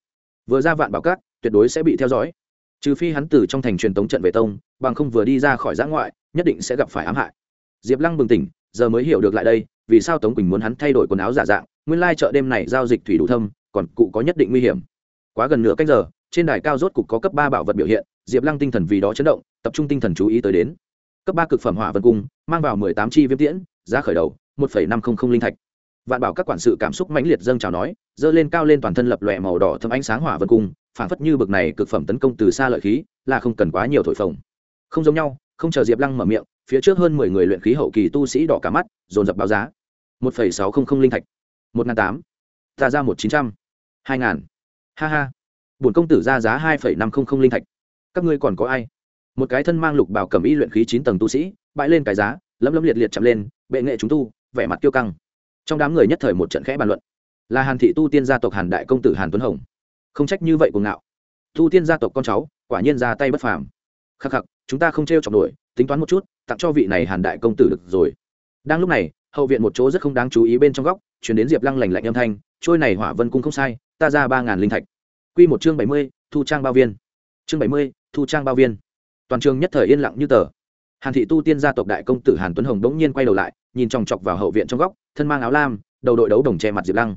Vừa ra vạn bảo các, tuyệt đối sẽ bị theo dõi. Trừ phi hắn từ trong thành truyền tống trận về tông bằng không vừa đi ra khỏi giã ngoại nhất định sẽ gặp phải ám hại. Diệp lăng bừng tỉnh giờ mới hiểu được lại đây vì sao tống quỳnh muốn hắn thay đổi quần áo giả dạng nguyên lai chợ đêm này giao dịch thủy đủ thâm còn cụ có nhất định nguy hiểm. Quá gần nửa cách giờ, trên đài cao rốt cục có cấp ba bảo vật biểu hiện, diệp lăng tinh thần vì đó chấn động, tập trung tinh thần chú ý tới đến. Cấp ba cực phẩm hỏa vân cung, mang vào mười tám chi viêm tiễn, giá khởi đầu, một phẩy năm không không linh thạch. Vạn bảo các quản sự cảm xúc mãnh liệt dâng chào nói dơ lên cao lên toàn thân lập lòe màu đỏ thâm ánh sáng hỏa vân cung, phảng phất như bực này cực phẩm tấn công từ xa lợi khí, là không cần quá nhiều thổi phồng. Không giống nhau, không chờ diệp lăng mở miệng, phía trước hơn mười người luyện khí hậu kỳ tu sĩ đỏ cả mắt, dồn dập báo giá. Một phẩy sáu không không linh thạch. Một n g h n tám. Ta ra một chín trăm hai ngàn. Ha ha. Bổn công tử ra giá hai phẩy năm không không linh thạch. Các ngươi còn có ai? Một cái thân mang lục bảo cầm y luyện khí chín tầng tu sĩ, bãi lên cái giá, lấm lấm liệt liệt chậm lên, bệ nghệ chúng tu, vẻ mặt kiêu căng. Trong đám người nhất thời một trận khẽ bàn luận. Là hàn thị tu tiên gia tộc hàn đại công tử hàn tuấn hồng. Không trách như vậy cuồng ngạo. Tu tiên gia tộc con cháu, quả nhiên ra tay bất phàm. Khắc khắc, chúng ta không t r e o chọc nổi, tính toán một chút, tặng cho vị này hàn đại công tử được rồi. Đang lúc này, hậu viện một chỗ rất không đáng chú ý bên trong góc chuyển đến diệp lăng lành lạnh âm thanh, trôi này hỏa vân cung không sai, ta ra ba ngàn linh thạch. Q một chương bảy mươi, thu trang bao viên. Chương bảy mươi, thu trang bao viên. Toàn trường nhất thời yên lặng như tờ. Hàn thị tu tiên gia tộc đại công tử hàn tuấn hồng bỗng nhiên quay đầu lại, nhìn chòng chọc vào hậu viện trong góc, thân mang áo lam, đầu đội đấu đồng che mặt diệp lăng.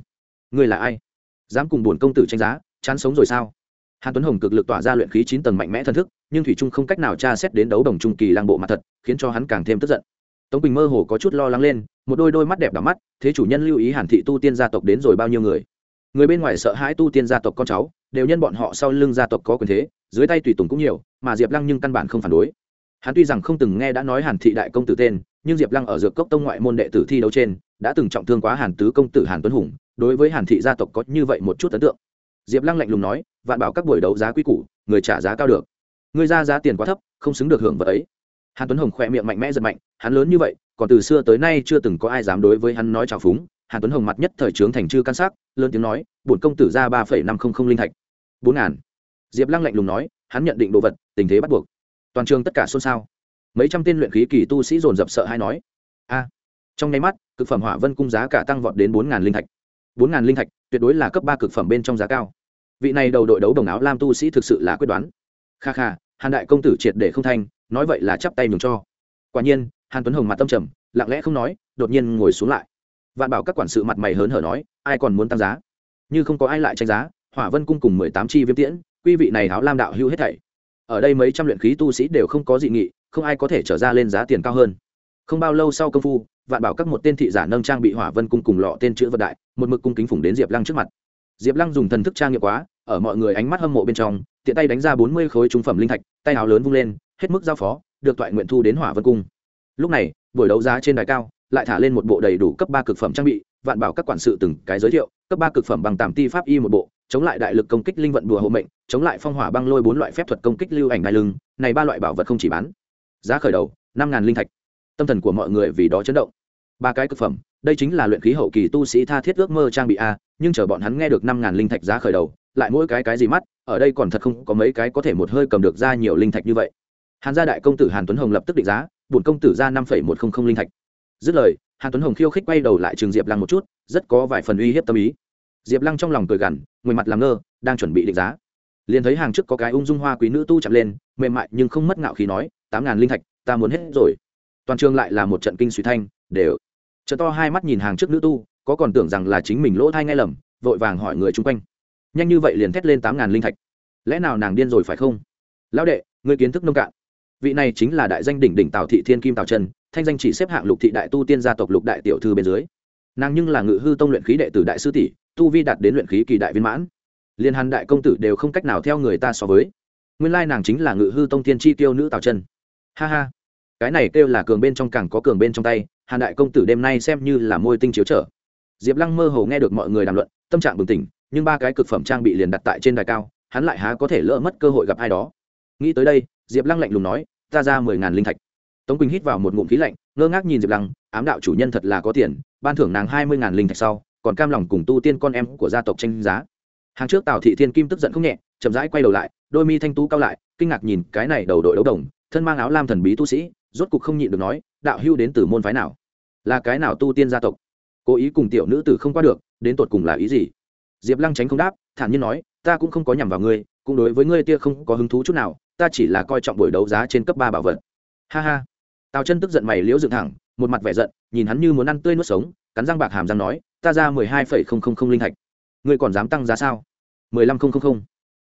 Ngươi là ai? Dám cùng bổn công tử tranh giá, chán sống rồi sao? Hàn tuấn hồng cực lực tỏa ra luyện khí chín tầng mạnh mẽ thân thức, nhưng thủy trung không cách nào tra xét đến đấu đồng trung kỳ lang bộ mặt thật, khiến cho hắn càng thêm tức giận tống bình mơ hồ có chút lo lắng lên, một đôi đôi mắt đẹp đỏ mắt, thế chủ nhân lưu ý hàn thị tu tiên gia tộc đến rồi bao nhiêu người? Người bên ngoài sợ hãi tu tiên gia tộc con cháu, đều nhân bọn họ sau lưng gia tộc có quyền thế, dưới tay tùy tùng cũng nhiều, mà diệp lăng nhưng căn bản không phản đối. Hắn tuy rằng không từng nghe đã nói hàn thị đại công tử tên, nhưng diệp lăng ở dược cốc tông ngoại môn đệ tử thi đấu trên, đã từng trọng thương quá hàn tứ công tử hàn tuấn hùng, đối với hàn thị gia tộc có như vậy một chút ấn tượng. Diệp lăng lạnh lùng nói, vạn bảo các buổi đấu giá quý củ, người trả giá cao được. Người ra giá tiền quá thấp, không xứng được hưởng vật ấy hàn tuấn hồng khỏe miệng mạnh mẽ giật mạnh, hắn lớn như vậy, còn từ xưa tới nay chưa từng có ai dám đối với hắn nói trào phúng. Hàn tuấn hồng mặt nhất thời trướng thành chư căn sắc, lớn tiếng nói, bổn công tử ra ba phẩy năm không không linh thạch. bốn ngàn. Diệp lăng lạnh lùng nói, hắn nhận định đồ vật, tình thế bắt buộc. Toàn trường tất cả xôn xao. Mấy trăm tên luyện khí kỳ tu sĩ dồn dập sợ hay nói, a. Trong nháy mắt, cực phẩm hỏa vân cung giá cả tăng vọt đến bốn ngàn linh thạch. Bốn ngàn linh thạch, tuyệt đối là cấp ba cực phẩm bên trong giá cao. Vị này đầu đội đấu đồng áo lam tu sĩ thực sự là quyết đoán. Kha kha, hàn đại công tử triệt để không thanh nói vậy là chắp tay nhường cho. Quả nhiên, hàn tuấn hồng mặt tâm trầm, lặng lẽ không nói, đột nhiên ngồi xuống lại. Vạn bảo các quản sự mặt mày hớn hở nói, ai còn muốn tăng giá? Như không có ai lại tranh giá, hỏa vân cung cùng mười tám chi viêm tiễn quy vị này áo lam đạo hưu hết thảy. Ở đây mấy trăm luyện khí tu sĩ đều không có dị nghị, không ai có thể trở ra lên giá tiền cao hơn. Không bao lâu sau công phu, vạn bảo các một tên thị giả nâng trang bị hỏa vân cung cùng lọ tên chữ vật đại, một mực cung kính phủng đến diệp lăng trước mặt. Diệp lăng dùng thần thức trang nghiệp quá, ở mọi người ánh mắt hâm mộ bên trong, tiện tay đánh ra bốn mươi khối trung phẩm linh thạch, tay áo lớn vung lên hết mức giao phó, được toại nguyện thu đến hỏa vân cung. Lúc này, buổi đấu giá trên đài cao lại thả lên một bộ đầy đủ cấp ba cực phẩm trang bị, vạn bảo các quản sự từng cái giới thiệu, cấp ba cực phẩm bằng tàm ti pháp y một bộ, chống lại đại lực công kích linh vận đùa hộ mệnh, chống lại phong hỏa băng lôi bốn loại phép thuật công kích lưu ảnh đai lưng, này ba loại bảo vật không chỉ bán. Giá khởi đầu, năm ngàn linh thạch. Tâm thần của mọi người vì đó chấn động. Ba cái cực phẩm, đây chính là luyện khí hậu kỳ tu sĩ tha thiết ước mơ trang bị a, nhưng chờ bọn hắn nghe được năm ngàn linh thạch giá khởi đầu, lại mỗi cái cái gì mắt, ở đây còn thật không có mấy cái có thể một hơi cầm được ra nhiều linh thạch như vậy hàn gia đại công tử hàn tuấn hồng lập tức định giá, bổn công tử ra năm phẩy một không không linh thạch. Dứt lời, hàn tuấn hồng khiêu khích quay đầu lại trường diệp lăng một chút, rất có vài phần uy hiếp tâm ý. Diệp lăng trong lòng cười gằn ngoài mặt làm ngơ, đang chuẩn bị định giá. Liền thấy hàng trước có cái ung dung hoa quý nữ tu chạm lên, mềm mại nhưng không mất ngạo khí nói, tám ngàn linh thạch, ta muốn hết rồi. Toàn trường lại là một trận kinh suy thanh, đều. Chợ to hai mắt nhìn hàng trước nữ tu, có còn tưởng rằng là chính mình lỗ thai ngay lầm, vội vàng hỏi người chung quanh. Nhanh như vậy liền thét lên tám ngàn linh thạch. Lẽ nào nàng điên rồi phải không? Lão đệ, người kiến thức nông cạn vị này chính là đại danh đỉnh đỉnh tào thị thiên kim tào trần, thanh danh chỉ xếp hạng lục thị đại tu tiên gia tộc lục đại tiểu thư bên dưới. Nàng nhưng là ngự hư tông luyện khí đệ tử đại sư tỷ, tu vi đạt đến luyện khí kỳ đại viên mãn. Liên hàn đại công tử đều không cách nào theo người ta so với. Nguyên lai nàng chính là ngự hư tông tiên chi tiêu nữ tào chân ha ha. Cái này kêu là cường bên trong càng có cường bên trong tay, hàn đại công tử đêm nay xem như là môi tinh chiếu trở. Diệp lăng mơ hồ nghe được mọi người đàm luận, tâm trạng bừng tỉnh, nhưng ba cái cực phẩm trang bị liền đặt tại trên đài cao, hắn lại há có thể lỡ mất cơ hội gặp ai đó. Nghĩ tới đây diệp lăng lạnh lùng nói, ta ra mười ngàn linh thạch. Tống quỳnh hít vào một ngụm khí lạnh, ngơ ngác nhìn diệp lăng, ám đạo chủ nhân thật là có tiền, ban thưởng nàng hai mươi ngàn linh thạch sau, còn cam lòng cùng tu tiên con em của gia tộc tranh giá. Hàng trước tào thị thiên kim tức giận không nhẹ, chậm rãi quay đầu lại, đôi mi thanh tú cao lại, kinh ngạc nhìn cái này đầu đội đấu đồng, thân mang áo lam thần bí tu sĩ, rốt cục không nhịn được nói, đạo hưu đến từ môn phái nào? Là cái nào tu tiên gia tộc? Cố ý cùng tiểu nữ tử không qua được, đến tột cùng là ý gì? Diệp lăng tránh không đáp thản nhiên nói, ta cũng không có nhằm vào ngươi, cũng đối với ngươi tia không có hứng thú chút nào, ta chỉ là coi trọng buổi đấu giá trên cấp ba bảo vật. Ha ha. Tào chân tức giận mày liễu dựng thẳng, một mặt vẻ giận, nhìn hắn như muốn ăn tươi nuốt sống, cắn răng bạc hàm răng nói, ta ra mười hai phẩy không không không linh thạch. Ngươi còn dám tăng giá sao? mười lăm không không không.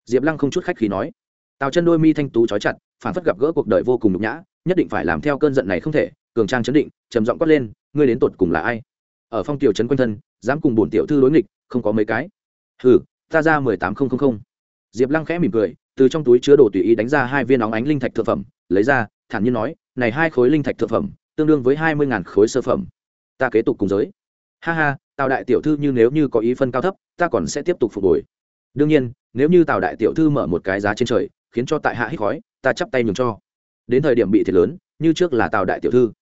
Diệp lăng không chút khách khí nói. Tào chân đôi mi thanh tú trói chặt, phản phất gặp gỡ cuộc đời vô cùng nhục nhã, nhất định phải làm theo cơn giận này không thể, cường trang chấn định, trầm giọng quát lên, ngươi đến tột cùng là ai? Ở phong tiểu trấn quanh thân, dám cùng bổn tiểu thư đối nghịch, không có mấy cái. Hừ ta ra mười tám không không không. Diệp lăng khẽ mỉm cười, từ trong túi chứa đồ tùy ý đánh ra hai viên óng ánh linh thạch thượng phẩm, lấy ra, thản nhiên nói, này hai khối linh thạch thượng phẩm, tương đương với hai mươi ngàn khối sơ phẩm. Ta kế tục cùng giới. Ha ha, tào đại tiểu thư như nếu như có ý phân cao thấp, ta còn sẽ tiếp tục phục hồi. Đương nhiên, nếu như tào đại tiểu thư mở một cái giá trên trời, khiến cho tại hạ hít khói, ta chắp tay nhường cho. Đến thời điểm bị thiệt lớn, như trước là tào đại tiểu thư.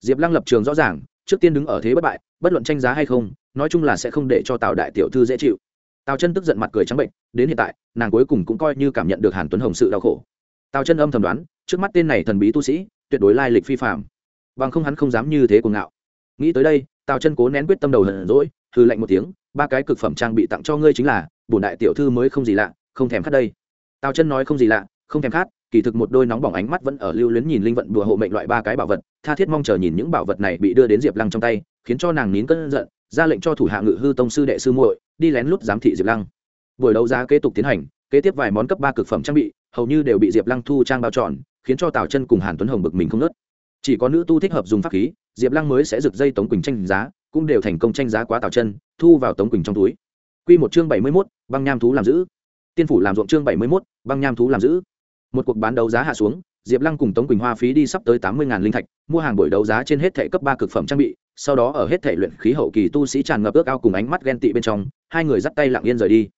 Diệp lăng lập trường rõ ràng, trước tiên đứng ở thế bất bại, bất luận tranh giá hay không, nói chung là sẽ không để cho tào đại tiểu thư dễ chịu tào chân tức giận mặt cười trắng bệnh đến hiện tại nàng cuối cùng cũng coi như cảm nhận được hàn tuấn hồng sự đau khổ tào chân âm thầm đoán trước mắt tên này thần bí tu sĩ tuyệt đối lai lịch phi phạm bằng không hắn không dám như thế cuồng ngạo nghĩ tới đây tào chân cố nén quyết tâm đầu hận rỗi hư lạnh một tiếng ba cái cực phẩm trang bị tặng cho ngươi chính là bổn đại tiểu thư mới không gì lạ không thèm khát đây tào chân nói không gì lạ không thèm khát kỳ thực một đôi nóng bỏng ánh mắt vẫn ở lưu luyến nhìn linh vận đùa hộ mệnh loại ba cái bảo vật tha thiết mong chờ nhìn những bảo vật này bị đưa đến diệp lăng trong tay khiến cho nàng nín cơn giận ra lệnh cho thủ hạ ngự hư tông sư đệ sư muội đi lén lút giám thị diệp lăng. Buổi đấu giá kế tục tiến hành, kế tiếp vài món cấp ba cực phẩm trang bị, hầu như đều bị diệp lăng thu trang bao trọn, khiến cho tào chân cùng hàn tuấn hồng bực mình không nớt chỉ có nữ tu thích hợp dùng pháp khí, diệp lăng mới sẽ rực dây tống quỳnh tranh giá, cũng đều thành công tranh giá quá tào chân, thu vào tống quỳnh trong túi. Q một chương bảy mươi mốt, băng nham thú làm giữ. Tiên phủ làm ruộng chương bảy mươi mốt, băng nham thú làm giữ. Một cuộc bán đấu giá hạ xuống, diệp lăng cùng tống quỳnh hoa phí đi sắp tới tám mươi linh thạch, mua hàng buổi đấu giá trên hết thẻ cấp ba cực phẩm trang bị sau đó ở hết thể luyện khí hậu kỳ tu sĩ tràn ngập ước ao cùng ánh mắt ghen tị bên trong, hai người dắt tay lặng yên rời đi.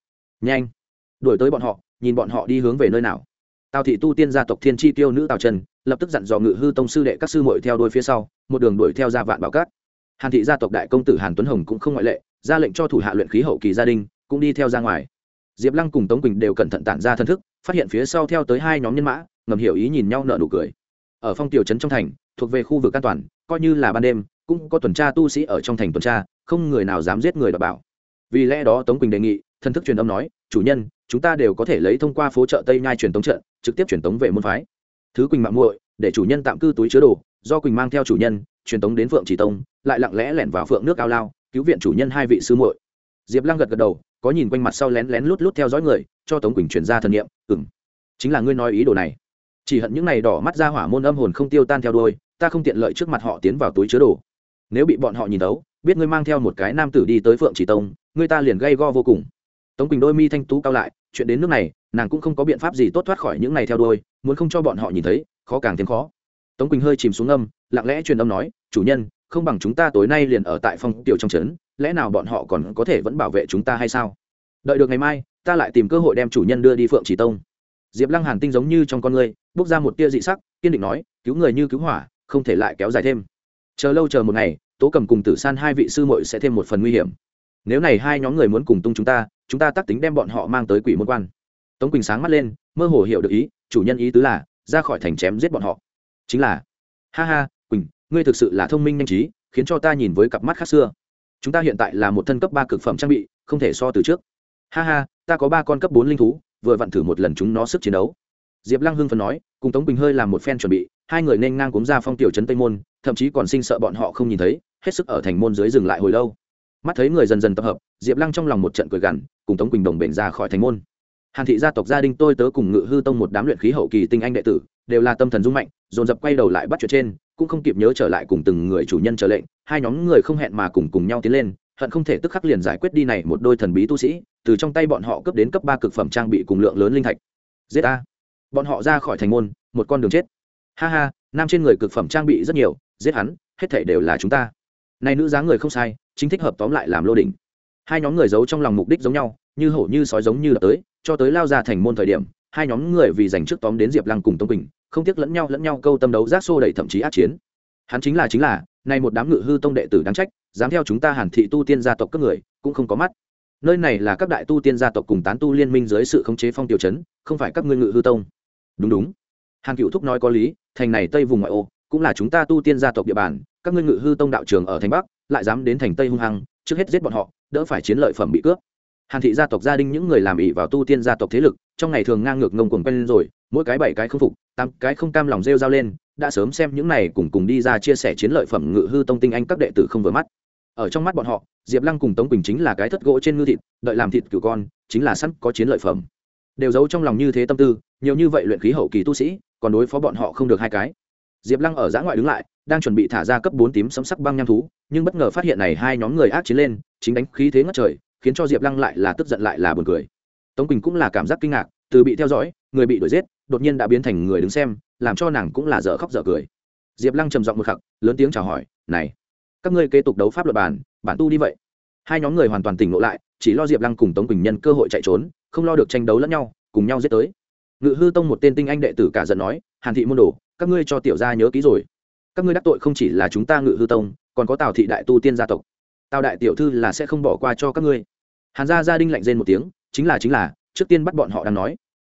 Nhanh, đuổi tới bọn họ, nhìn bọn họ đi hướng về nơi nào. Tào thị tu tiên gia tộc thiên chi tiêu nữ tào trần, lập tức dặn dò ngự hư tông sư đệ các sư mội theo đuôi phía sau, một đường đuổi theo ra vạn bảo cát. Hàn thị gia tộc đại công tử hàn tuấn hồng cũng không ngoại lệ, ra lệnh cho thủ hạ luyện khí hậu kỳ gia đình, cũng đi theo ra ngoài. Diệp lăng cùng tống quỳnh đều cẩn thận tản ra thân thức, phát hiện phía sau theo tới hai nhóm nhân mã, ngầm hiểu ý nhìn nhau nợ nụ cười. Ở phong tiểu trấn trong thành, thuộc về khu vực an toàn, coi như là ban đêm cũng có tuần tra tu sĩ ở trong thành tuần tra, không người nào dám giết người đ bảo. Vì lẽ đó tống quỳnh đề nghị thân thức truyền âm nói, chủ nhân, chúng ta đều có thể lấy thông qua phố chợ tây nhai truyền tống trận, trực tiếp truyền tống về môn phái. Thứ quỳnh mạng muội, để chủ nhân tạm cư túi chứa đồ, do quỳnh mang theo chủ nhân, truyền tống đến phượng chỉ tông, lại lặng lẽ lẻn vào phượng nước ao lao, cứu viện chủ nhân hai vị sư muội. Diệp lăng gật gật đầu, có nhìn quanh mặt sau lén lén lút lút theo dõi người, cho tống quỳnh truyền ra thần nghiệm ừng chính là ngươi nói ý đồ này. Chỉ hận những này đỏ mắt ra hỏa môn âm hồn không tiêu tan theo đôi ta không tiện lợi trước mặt họ tiến vào túi chứa đồ nếu bị bọn họ nhìn tấu biết ngươi mang theo một cái nam tử đi tới phượng chỉ tông, ngươi ta liền gây go vô cùng. Tống quỳnh đôi mi thanh tú cao lại, chuyện đến nước này, nàng cũng không có biện pháp gì tốt thoát khỏi những này theo đôi muốn không cho bọn họ nhìn thấy, khó càng thêm khó. Tống quỳnh hơi chìm xuống âm, lặng lẽ truyền âm nói, chủ nhân, không bằng chúng ta tối nay liền ở tại phòng tiểu trong trấn, lẽ nào bọn họ còn có thể vẫn bảo vệ chúng ta hay sao? Đợi được ngày mai, ta lại tìm cơ hội đem chủ nhân đưa đi phượng chỉ tông. Diệp lăng hàn tinh giống như trong con người, bốc ra một tia dị sắc, kiên định nói, cứu người như cứu hỏa, không thể lại kéo dài thêm chờ lâu chờ một ngày, tố cầm cùng tử san hai vị sư muội sẽ thêm một phần nguy hiểm. Nếu này hai nhóm người muốn cùng tung chúng ta chúng ta tác tính đem bọn họ mang tới quỷ môn quan. Tống quỳnh sáng mắt lên, mơ hồ hiểu được ý, chủ nhân ý tứ là, ra khỏi thành chém giết bọn họ. Chính là, ha ha, quỳnh, ngươi thực sự là thông minh nhanh trí, khiến cho ta nhìn với cặp mắt khác xưa. Chúng ta hiện tại là một thân cấp ba cực phẩm trang bị, không thể so từ trước. Ha ha, ta có ba con cấp bốn linh thú, vừa vặn thử một lần chúng nó sức chiến đấu. Diệp lăng hưng phần nói, cùng tống quỳnh hơi làm một phen chuẩn bị hai người nên ngang cúng ra phong tiểu trấn tây môn, thậm chí còn sinh sợ bọn họ không nhìn thấy, hết sức ở thành môn dưới dừng lại hồi lâu. Mắt thấy người dần dần tập hợp, diệp lăng trong lòng một trận cười gằn, cùng tống quỳnh đồng bền ra khỏi thành môn. Hàn thị gia tộc gia đình tôi tớ cùng ngự hư tông một đám luyện khí hậu kỳ tinh anh đệ tử, đều là tâm thần dung mạnh, dồn dập quay đầu lại bắt chuyện trên, cũng không kịp nhớ trở lại cùng từng người chủ nhân trở lệnh, hai nhóm người không hẹn mà cùng cùng nhau tiến lên, hận không thể tức khắc liền giải quyết đi này một đôi thần bí tu sĩ, từ trong tay bọn họ cướp đến cấp ba cực phẩm trang bị cùng lượng lớn linh thạch. Giết a bọn họ ra khỏi thành môn, một con đường chết ha ha, nam trên người cực phẩm trang bị rất nhiều, giết hắn, hết thể đều là chúng ta. Này nữ dáng người không sai, chính thích hợp tóm lại làm lô đỉnh. Hai nhóm người giấu trong lòng mục đích giống nhau, như hổ như sói giống như đập tới, cho tới lao ra thành môn thời điểm, hai nhóm người vì giành trước tóm đến diệp lăng cùng tông quỳnh, không tiếc lẫn nhau lẫn nhau câu tâm đấu giác xô đẩy thậm chí át chiến. Hắn chính là chính là nay một đám ngự hư tông đệ tử đáng trách, dám theo chúng ta hàn thị tu tiên gia tộc các người, cũng không có mắt. Nơi này là các đại tu tiên gia tộc cùng tán tu liên minh dưới sự khống chế phong tiểu chấn, không phải các ngươi ngự hư tông. Đúng đúng hàn cựu thúc nói có lý, thành này tây vùng ngoại ô, cũng là chúng ta tu tiên gia tộc địa bàn, các ngươi ngự hư tông đạo trường ở thành bắc, lại dám đến thành tây hung hăng, trước hết giết bọn họ, đỡ phải chiến lợi phẩm bị cướp. Hàn thị gia tộc gia đình những người làm ỵ vào tu tiên gia tộc thế lực, trong ngày thường ngang ngược ngông cuồng quen rồi, mỗi cái bảy cái không phục, tám cái không cam lòng rêu dao lên, đã sớm xem những này cùng cùng đi ra chia sẻ chiến lợi phẩm ngự hư tông tinh anh các đệ tử không vừa mắt. Ở trong mắt bọn họ, diệp lăng cùng tống quỳnh chính là cái thất gỗ trên ngư thịt, đợi làm thịt cửu con, chính là sẵn có chiến lợi phẩm. Đều giấu trong lòng như thế tâm tư, nhiều như vậy luyện khí hậu kỳ tu sĩ còn đối phó bọn họ không được hai cái. Diệp lăng ở giã ngoại đứng lại, đang chuẩn bị thả ra cấp bốn tím sấm sắc băng nham thú, nhưng bất ngờ phát hiện này hai nhóm người ác chiến lên, chính đánh khí thế ngất trời, khiến cho diệp lăng lại là tức giận lại là buồn cười. Tống quỳnh cũng là cảm giác kinh ngạc, từ bị theo dõi, người bị đuổi giết, đột nhiên đã biến thành người đứng xem, làm cho nàng cũng là dở khóc dở cười. Diệp lăng trầm giọng một khắc, lớn tiếng chào hỏi, này, các ngươi kế tục đấu pháp luật bản bản tu đi vậy. Hai nhóm người hoàn toàn tỉnh ngộ lại, chỉ lo diệp lăng cùng tống quỳnh nhân cơ hội chạy trốn, không lo được tranh đấu lẫn nhau, cùng nhau giết tới ngự hư tông một tên tinh anh đệ tử cả giận nói, hàn thị môn đồ, các ngươi cho tiểu gia nhớ kỹ rồi. Các ngươi đắc tội không chỉ là chúng ta ngự hư tông, còn có tào thị đại tu tiên gia tộc. Tào đại tiểu thư là sẽ không bỏ qua cho các ngươi. Hàn gia gia đinh lạnh rên một tiếng, chính là chính là, trước tiên bắt bọn họ đang nói.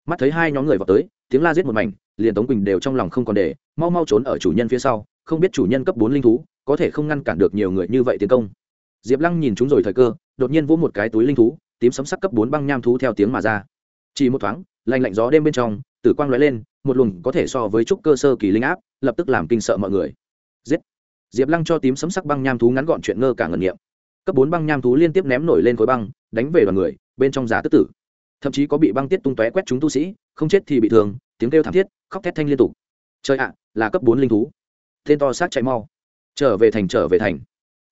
Mắt thấy hai nhóm người vào tới, tiếng la giết một mảnh, liền tống quỳnh đều trong lòng không còn để, mau mau trốn ở chủ nhân phía sau, không biết chủ nhân cấp bốn linh thú, có thể không ngăn cản được nhiều người như vậy tiến công. Diệp lăng nhìn chúng rồi thời cơ, đột nhiên vỗ một cái túi linh thú, tím sấm sắc cấp bốn băng nham thú theo tiếng mà ra. Chỉ một thoáng lạnh lạnh gió đêm bên trong, tử quang lóe lên, một luồng có thể so với trúc cơ sơ kỳ linh áp, lập tức làm kinh sợ mọi người. Giết! Diệp lăng cho tím sấm sắc băng nham thú ngắn gọn chuyện ngơ cả ngần nghiệm. Cấp bốn băng nham thú liên tiếp ném nổi lên khối băng, đánh về đoàn người, bên trong giá tức tử. Thậm chí có bị băng tiết tung tóe quét chúng tu sĩ, không chết thì bị thương, tiếng kêu thảm thiết, khóc thét thanh liên tục. Trời ạ, là cấp bốn linh thú. Tên to xác chạy mau. Trở về thành, trở về thành.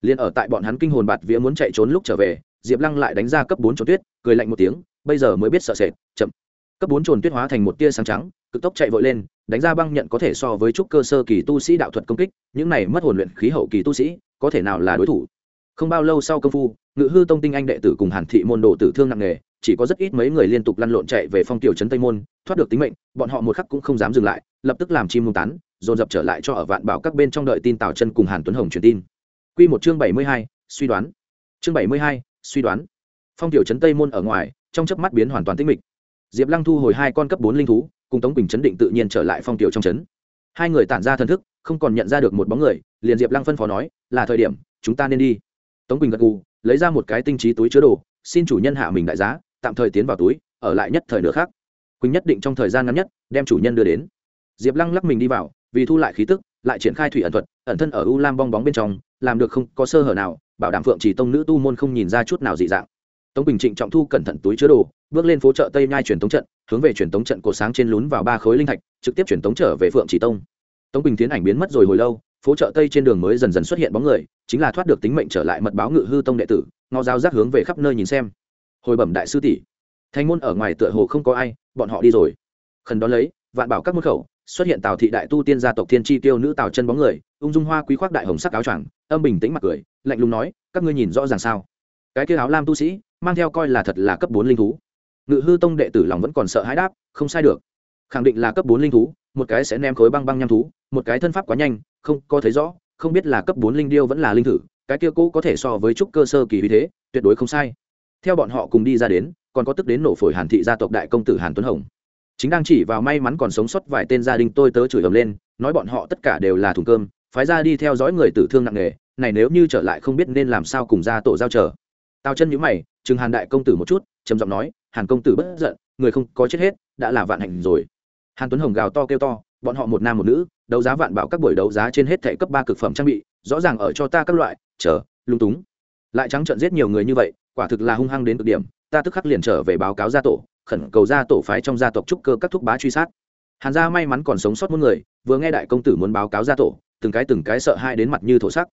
Liền ở tại bọn hắn kinh hồn bạt vía muốn chạy trốn lúc trở về, diệp lăng lại đánh ra cấp bốn trốn tuyết, cười lạnh một tiếng, bây giờ mới biết sợ sệt, chậm cấp bốn trồn tuyết hóa thành một tia sáng trắng, cực tốc chạy vội lên, đánh ra băng nhận có thể so với trúc cơ sơ kỳ tu sĩ đạo thuật công kích, những này mất hồn luyện khí hậu kỳ tu sĩ, có thể nào là đối thủ? Không bao lâu sau công phu, ngự hư tông tinh anh đệ tử cùng hàn thị môn đồ tử thương nặng nề, chỉ có rất ít mấy người liên tục lăn lộn chạy về phong tiểu trấn tây môn, thoát được tính mệnh, bọn họ một khắc cũng không dám dừng lại, lập tức làm chim mông tán, dồn dập trở lại cho ở vạn bảo các bên trong đợi tin tào chân cùng hàn tuấn hồng truyền tin. Q một chương bảy mươi hai, suy đoán. Chương bảy mươi hai, suy đoán. Phong tiểu trấn tây môn ở ngoài, trong chớp mắt biến hoàn toàn tĩnh mịch diệp lăng thu hồi hai con cấp bốn linh thú, cùng tống quỳnh chấn định tự nhiên trở lại phong tiểu trong trấn. Hai người tản ra thần thức, không còn nhận ra được một bóng người, liền diệp lăng phân phó nói, là thời điểm, chúng ta nên đi. Tống quỳnh gật gù, lấy ra một cái tinh trí túi chứa đồ, xin chủ nhân hạ mình đại giá, tạm thời tiến vào túi, ở lại nhất thời nữa khác quỳnh nhất định trong thời gian ngắn nhất, đem chủ nhân đưa đến. Diệp lăng lắc mình đi vào, vì thu lại khí tức, lại triển khai thủy ẩn thuật, ẩn thân ở u lam bong bóng bên trong, làm được không có sơ hở nào, bảo đảm phượng chỉ tông nữ tu môn không nhìn ra chút nào dị dạng tống bình trịnh trọng thu cẩn thận túi chứa đồ, bước lên phố chợ tây nhai truyền tống trận, hướng về truyền tống trận cổ sáng trên lún vào ba khối linh thạch, trực tiếp truyền tống trở về phượng chỉ tông. Tống bình tiến ảnh biến mất rồi hồi lâu, phố chợ tây trên đường mới dần dần xuất hiện bóng người, chính là thoát được tính mệnh trở lại mật báo ngự hư tông đệ tử, ngao giao giác hướng về khắp nơi nhìn xem. Hồi bẩm đại sư tỷ thành môn ở ngoài tựa hồ không có ai, bọn họ đi rồi. Khẩn đón lấy, vạn bảo các môn khẩu, xuất hiện tào thị đại tu tiên gia tộc thiên tri tiêu nữ tào chân bóng người, ung dung hoa quý khoác đại hồng sắc áo choàng, âm bình tĩnh mặt cười, lạnh lùng nói, các ngươi nhìn rõ ràng sao? Cái kia áo lam tu sĩ, mang theo coi là thật là cấp bốn linh thú. Ngự hư tông đệ tử lòng vẫn còn sợ hãi đáp, không sai được. Khẳng định là cấp bốn linh thú, một cái sẽ ném khối băng băng nham thú, một cái thân pháp quá nhanh, không, có thấy rõ, không biết là cấp bốn linh điêu vẫn là linh thử, cái kia cũ có thể so với trúc cơ sơ kỳ vì thế, tuyệt đối không sai. Theo bọn họ cùng đi ra đến, còn có tức đến nổ phổi hàn thị gia tộc đại công tử hàn tuấn hồng. Chính đang chỉ vào may mắn còn sống sót vài tên gia đình tôi tớ chửi ầm lên, nói bọn họ tất cả đều là thùng cơm, phái ra đi theo dõi người tử thương nặng nề, này nếu như trở lại không biết nên làm sao cùng gia tổ giao trở tao chân nhữ mày chừng hàn đại công tử một chút, trầm giọng nói, hàn công tử bất giận, người không có chết hết, đã là vạn hạnh rồi. Hàn tuấn hồng gào to kêu to, bọn họ một nam một nữ, đấu giá vạn bảo các buổi đấu giá trên hết thẻ cấp ba cực phẩm trang bị, rõ ràng ở cho ta các loại, chờ, lung túng. Lại trắng trợn giết nhiều người như vậy, quả thực là hung hăng đến cực điểm, ta tức khắc liền trở về báo cáo gia tổ, khẩn cầu gia tổ phái trong gia tộc trúc cơ các thúc bá truy sát. Hàn gia may mắn còn sống sót muôn người, vừa nghe đại công tử muốn báo cáo gia tổ, từng cái từng cái sợ hai đến mặt như thổ sắc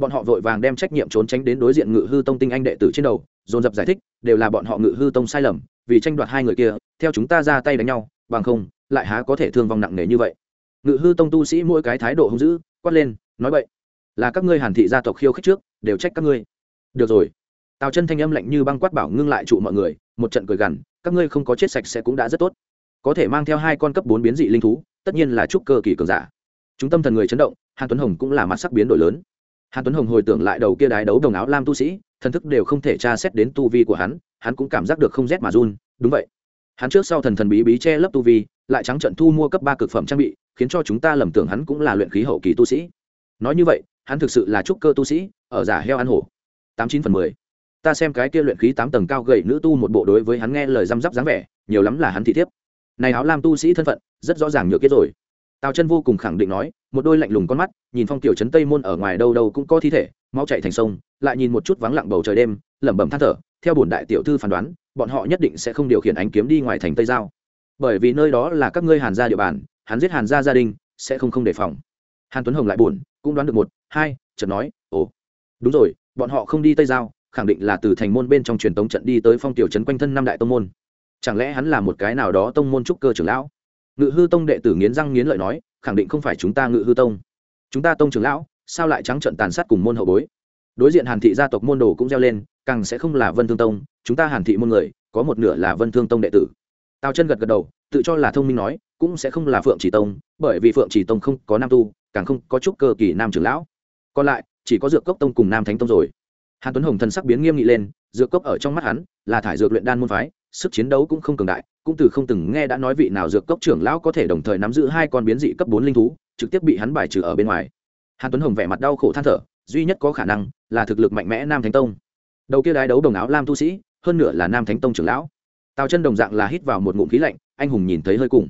bọn họ vội vàng đem trách nhiệm trốn tránh đến đối diện ngự hư tông tinh anh đệ tử trên đầu, dồn dập giải thích, đều là bọn họ ngự hư tông sai lầm, vì tranh đoạt hai người kia, theo chúng ta ra tay đánh nhau, bằng không, lại há có thể thương vong nặng nề như vậy. Ngự hư tông tu sĩ mỗi cái thái độ hung dữ, quát lên, nói vậy là các ngươi hàn thị gia tộc khiêu khích trước, đều trách các ngươi. Được rồi. Tào chân thanh âm lạnh như băng quát bảo ngưng lại trụ mọi người, một trận cười gằn, các ngươi không có chết sạch sẽ cũng đã rất tốt. Có thể mang theo hai con cấp bốn biến dị linh thú, tất nhiên là trúc cơ kỳ cường giả. Chúng tâm thần người chấn động, hàn tuấn hồng cũng là mặt sắc biến đổi lớn hàn tuấn hồng hồi tưởng lại đầu kia đái đấu đồng áo lam tu sĩ, thần thức đều không thể tra xét đến tu vi của hắn hắn cũng cảm giác được không rét mà run, đúng vậy. Hắn trước sau thần thần bí bí che lấp tu vi, lại trắng trận thu mua cấp ba cực phẩm trang bị, khiến cho chúng ta lầm tưởng hắn cũng là luyện khí hậu kỳ tu sĩ. Nói như vậy, hắn thực sự là trúc cơ tu sĩ, ở giả heo ăn hổ. Tám chín phần mười. Ta xem cái kia luyện khí tám tầng cao gầy nữ tu một bộ đối với hắn nghe lời răm rắp dáng vẻ, nhiều lắm là hắn thị thiếp. Này áo lam tu sĩ thân phận, rất rõ ràng nhược kết rồi tào chân vô cùng khẳng định nói, một đôi lạnh lùng con mắt, nhìn phong tiểu trấn tây môn ở ngoài đâu đâu cũng có thi thể máu chạy thành sông, lại nhìn một chút vắng lặng bầu trời đêm, lẩm bẩm than thở, theo bổn đại tiểu thư phán đoán, bọn họ nhất định sẽ không điều khiển ánh kiếm đi ngoài thành tây giao. Bởi vì nơi đó là các ngươi hàn gia địa bàn, hắn giết hàn gia gia đình, sẽ không không đề phòng. Hàn tuấn hồng lại buồn, cũng đoán được một, hai, chợt nói, ồ, đúng rồi, bọn họ không đi tây giao, khẳng định là từ thành môn bên trong truyền tống trận đi tới phong tiểu trấn quanh thân năm đại tông môn. Chẳng lẽ hắn là một cái nào đó tông môn trúc cơ trưởng lão? Ngự hư tông đệ tử nghiến răng nghiến lợi nói, khẳng định không phải chúng ta ngự hư tông. Chúng ta tông trưởng lão, sao lại trắng trận tàn sát cùng môn hậu bối? Đối diện hàn thị gia tộc môn đồ cũng reo lên, càng sẽ không là vân thương tông, chúng ta hàn thị môn người, có một nửa là vân thương tông đệ tử. Tào chân gật gật đầu, tự cho là thông minh nói, cũng sẽ không là phượng chỉ tông, bởi vì phượng chỉ tông không có nam tu, càng không có chút cơ kỳ nam trưởng lão. Còn lại, chỉ có dược cốc tông cùng nam thánh tông rồi. Hàn tuấn hồng thần sắc biến nghiêm nghị lên, dược cốc ở trong mắt hắn là thải dược luyện đan môn phái sức chiến đấu cũng không cường đại, cũng từ không từng nghe đã nói vị nào dược cốc trưởng lão có thể đồng thời nắm giữ hai con biến dị cấp bốn linh thú, trực tiếp bị hắn bài trừ ở bên ngoài. Hàn tuấn hồng vẻ mặt đau khổ than thở, duy nhất có khả năng là thực lực mạnh mẽ nam thánh tông. Đầu kia đái đấu đồng áo lam tu sĩ, hơn nửa là nam thánh tông trưởng lão. Tào chân đồng dạng là hít vào một ngụm khí lạnh, anh hùng nhìn thấy hơi cùng.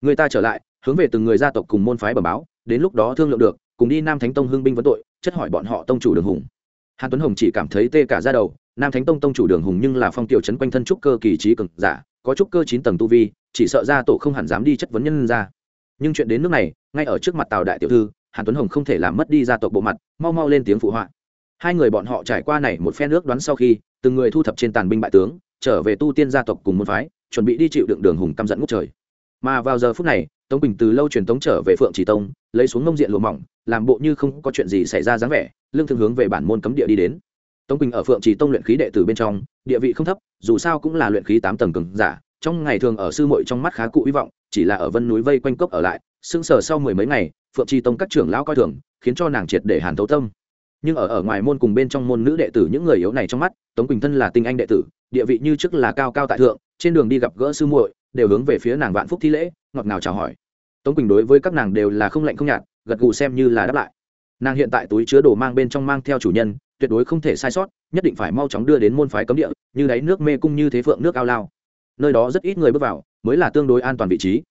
Người ta trở lại, hướng về từng người gia tộc cùng môn phái bẩm báo, đến lúc đó thương lượng được, cùng đi nam thánh tông hưng binh vấn tội, chất hỏi bọn họ tông chủ đường hùng. Hàn tuấn hồng chỉ cảm thấy tê cả ra đầu nam thánh tông tông chủ đường hùng nhưng là phong tiểu trấn quanh thân trúc cơ kỳ trí cực giả, có trúc cơ chín tầng tu vi, chỉ sợ ra tổ không hẳn dám đi chất vấn nhân ra. Nhưng chuyện đến nước này, ngay ở trước mặt tào đại tiểu thư, hàn tuấn hồng không thể làm mất đi gia tộc bộ mặt, mau mau lên tiếng phụ họa. Hai người bọn họ trải qua này một phen nước đoán sau khi, từng người thu thập trên tàn binh bại tướng, trở về tu tiên gia tộc cùng môn phái, chuẩn bị đi chịu đựng đường hùng căm dẫn ngút trời. Mà vào giờ phút này, tống bình từ lâu truyền tống trở về phượng chỉ tông, lấy xuống ngông diện lụa mỏng, làm bộ như không có chuyện gì xảy ra dáng vẻ, lương thương hướng về bản môn cấm địa đi đến tống bình ở phượng chỉ tông luyện khí đệ tử bên trong, địa vị không thấp, dù sao cũng là luyện khí tám tầng cường giả, trong ngày thường ở sư muội trong mắt khá cụ hy vọng, chỉ là ở vân núi vây quanh cốc ở lại sưng sờ sau mười mấy ngày, phượng tri tông các trưởng lão coi thường, khiến cho nàng triệt để hàn thấu tâm. Nhưng ở ở ngoài môn cùng bên trong môn nữ đệ tử những người yếu này trong mắt, tống quỳnh thân là tinh anh đệ tử, địa vị như trước là cao cao tại thượng, trên đường đi gặp gỡ sư muội, đều hướng về phía nàng vạn phúc thi lễ, ngọt ngào chào hỏi. Tống quỳnh đối với các nàng đều là không lạnh không nhạt, gật gù xem như là đáp lại. Nàng hiện tại túi chứa đồ mang bên trong mang theo chủ nhân tuyệt đối không thể sai sót, nhất định phải mau chóng đưa đến môn phái cấm địa, như đáy nước mê cung như thế phượng nước ao lao. Nơi đó rất ít người bước vào, mới là tương đối an toàn vị trí.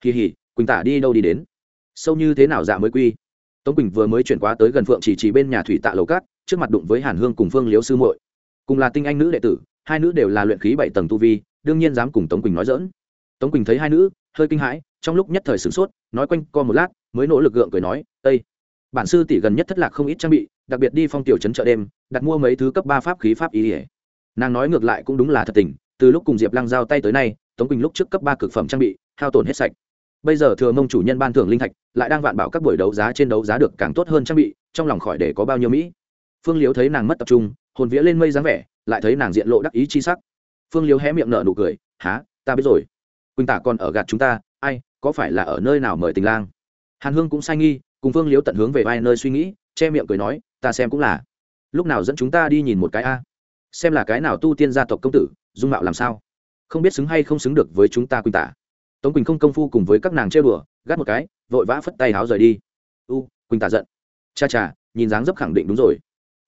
Kỳ hỉ, quỳnh tả đi đâu đi đến? Sâu như thế nào dạ mới quy? Tống quỳnh vừa mới chuyển qua tới gần phượng chỉ chỉ bên nhà thủy tạ lầu cát, trước mặt đụng với hàn hương cùng phương liếu sư muội. Cùng là tinh anh nữ đệ tử, hai nữ đều là luyện khí bảy tầng tu vi, đương nhiên dám cùng tống quỳnh nói dỡn tống quỳnh thấy hai nữ, hơi kinh hãi, trong lúc nhất thời sửng sốt, nói quanh co một lát, mới nỗ lực gượng cười nói ây bản sư tỷ gần nhất thất lạc không ít trang bị đặc biệt đi phong tiểu trấn chợ đêm, đặt mua mấy thứ cấp ba pháp khí pháp ý ỉa nàng nói ngược lại cũng đúng là thật tình, từ lúc cùng diệp lăng giao tay tới nay, tống quỳnh lúc trước cấp ba cực phẩm trang bị, hao tổn hết sạch. Bây giờ thừa mông chủ nhân ban thưởng linh thạch, lại đang vạn bảo các buổi đấu giá trên đấu giá được càng tốt hơn trang bị, trong lòng khỏi để có bao nhiêu mỹ. Phương liếu thấy nàng mất tập trung, hồn vía lên mây dáng vẻ, lại thấy nàng diện lộ đắc ý chi sắc. Phương liếu hé miệng nở nụ cười há ta biết rồi. Quỳnh tả còn ở gạt chúng ta, ai, có phải là ở nơi nào mời tình lang? Hàn hương cũng sai nghi, cùng phương liếu tận hướng về vai nơi suy nghĩ che miệng cười nói, ta xem cũng là. Lúc nào dẫn chúng ta đi nhìn một cái a? Xem là cái nào tu tiên gia tộc công tử, dung mạo làm sao? Không biết xứng hay không xứng được với chúng ta quỳnh tả. Tống quỳnh không công phu cùng với các nàng chơi bừa gắt một cái, vội vã phất tay háo rời đi. U, quỳnh tả giận. Cha cha, nhìn dáng dấp khẳng định đúng rồi.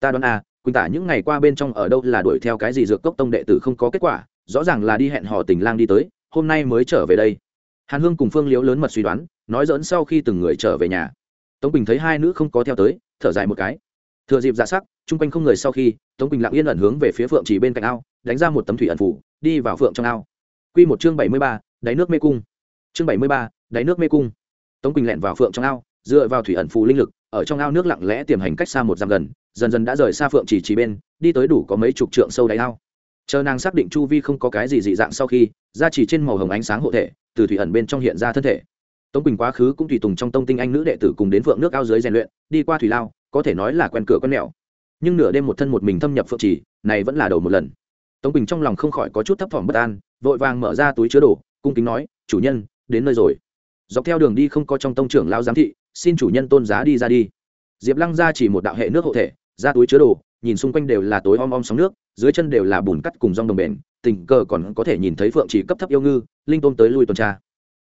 Ta đoán à quỳnh tả những ngày qua bên trong ở đâu là đuổi theo cái gì dược cốc tông đệ tử không có kết quả, rõ ràng là đi hẹn hò tình lang đi tới, hôm nay mới trở về đây. Hàn hương cùng phương liễu lớn mật suy đoán, nói dỡn sau khi từng người trở về nhà. Tống quỳnh thấy hai nữ không có theo tới thở dài một cái. Thừa dịp ra sắc, chung quanh không người sau khi, tống quỳnh lặng yên ẩn hướng về phía phượng chỉ bên cạnh ao, đánh ra một tấm thủy ẩn phủ, đi vào phượng trong ao. Q một chương bảy mươi ba, đáy nước mê cung. Chương bảy mươi ba, đáy nước mê cung. Tống quỳnh lẹn vào phượng trong ao, dựa vào thủy ẩn phù linh lực, ở trong ao nước lặng lẽ tiềm hành cách xa một dặm gần, dần dần đã rời xa phượng chỉ chỉ bên, đi tới đủ có mấy chục trượng sâu đáy ao. Chờ nàng xác định chu vi không có cái gì dị dạng sau khi ra chỉ trên màu hồng ánh sáng hộ thể, từ thủy ẩn bên trong hiện ra thân thể tống quỳnh quá khứ cũng tùy tùng trong tông tinh anh nữ đệ tử cùng đến phượng nước ao dưới rèn luyện, đi qua thủy lao, có thể nói là quen cửa quen mẹo. Nhưng nửa đêm một thân một mình thâm nhập phượng chỉ, này vẫn là đầu một lần. Tống quỳnh trong lòng không khỏi có chút thấp thỏm bất an, vội vàng mở ra túi chứa đồ, cung kính nói, chủ nhân, đến nơi rồi. Dọc theo đường đi không có trong tông trưởng lao giám thị, xin chủ nhân tôn giá đi ra đi. Diệp lăng ra chỉ một đạo hệ nước hộ thể, ra túi chứa đồ, nhìn xung quanh đều là tối om om sóng nước, dưới chân đều là bùn cắt cùng rong đồng bền, tình cờ còn có thể nhìn thấy phượng chỉ cấp thấp yêu ngư, linh tôm tới lui tuần tra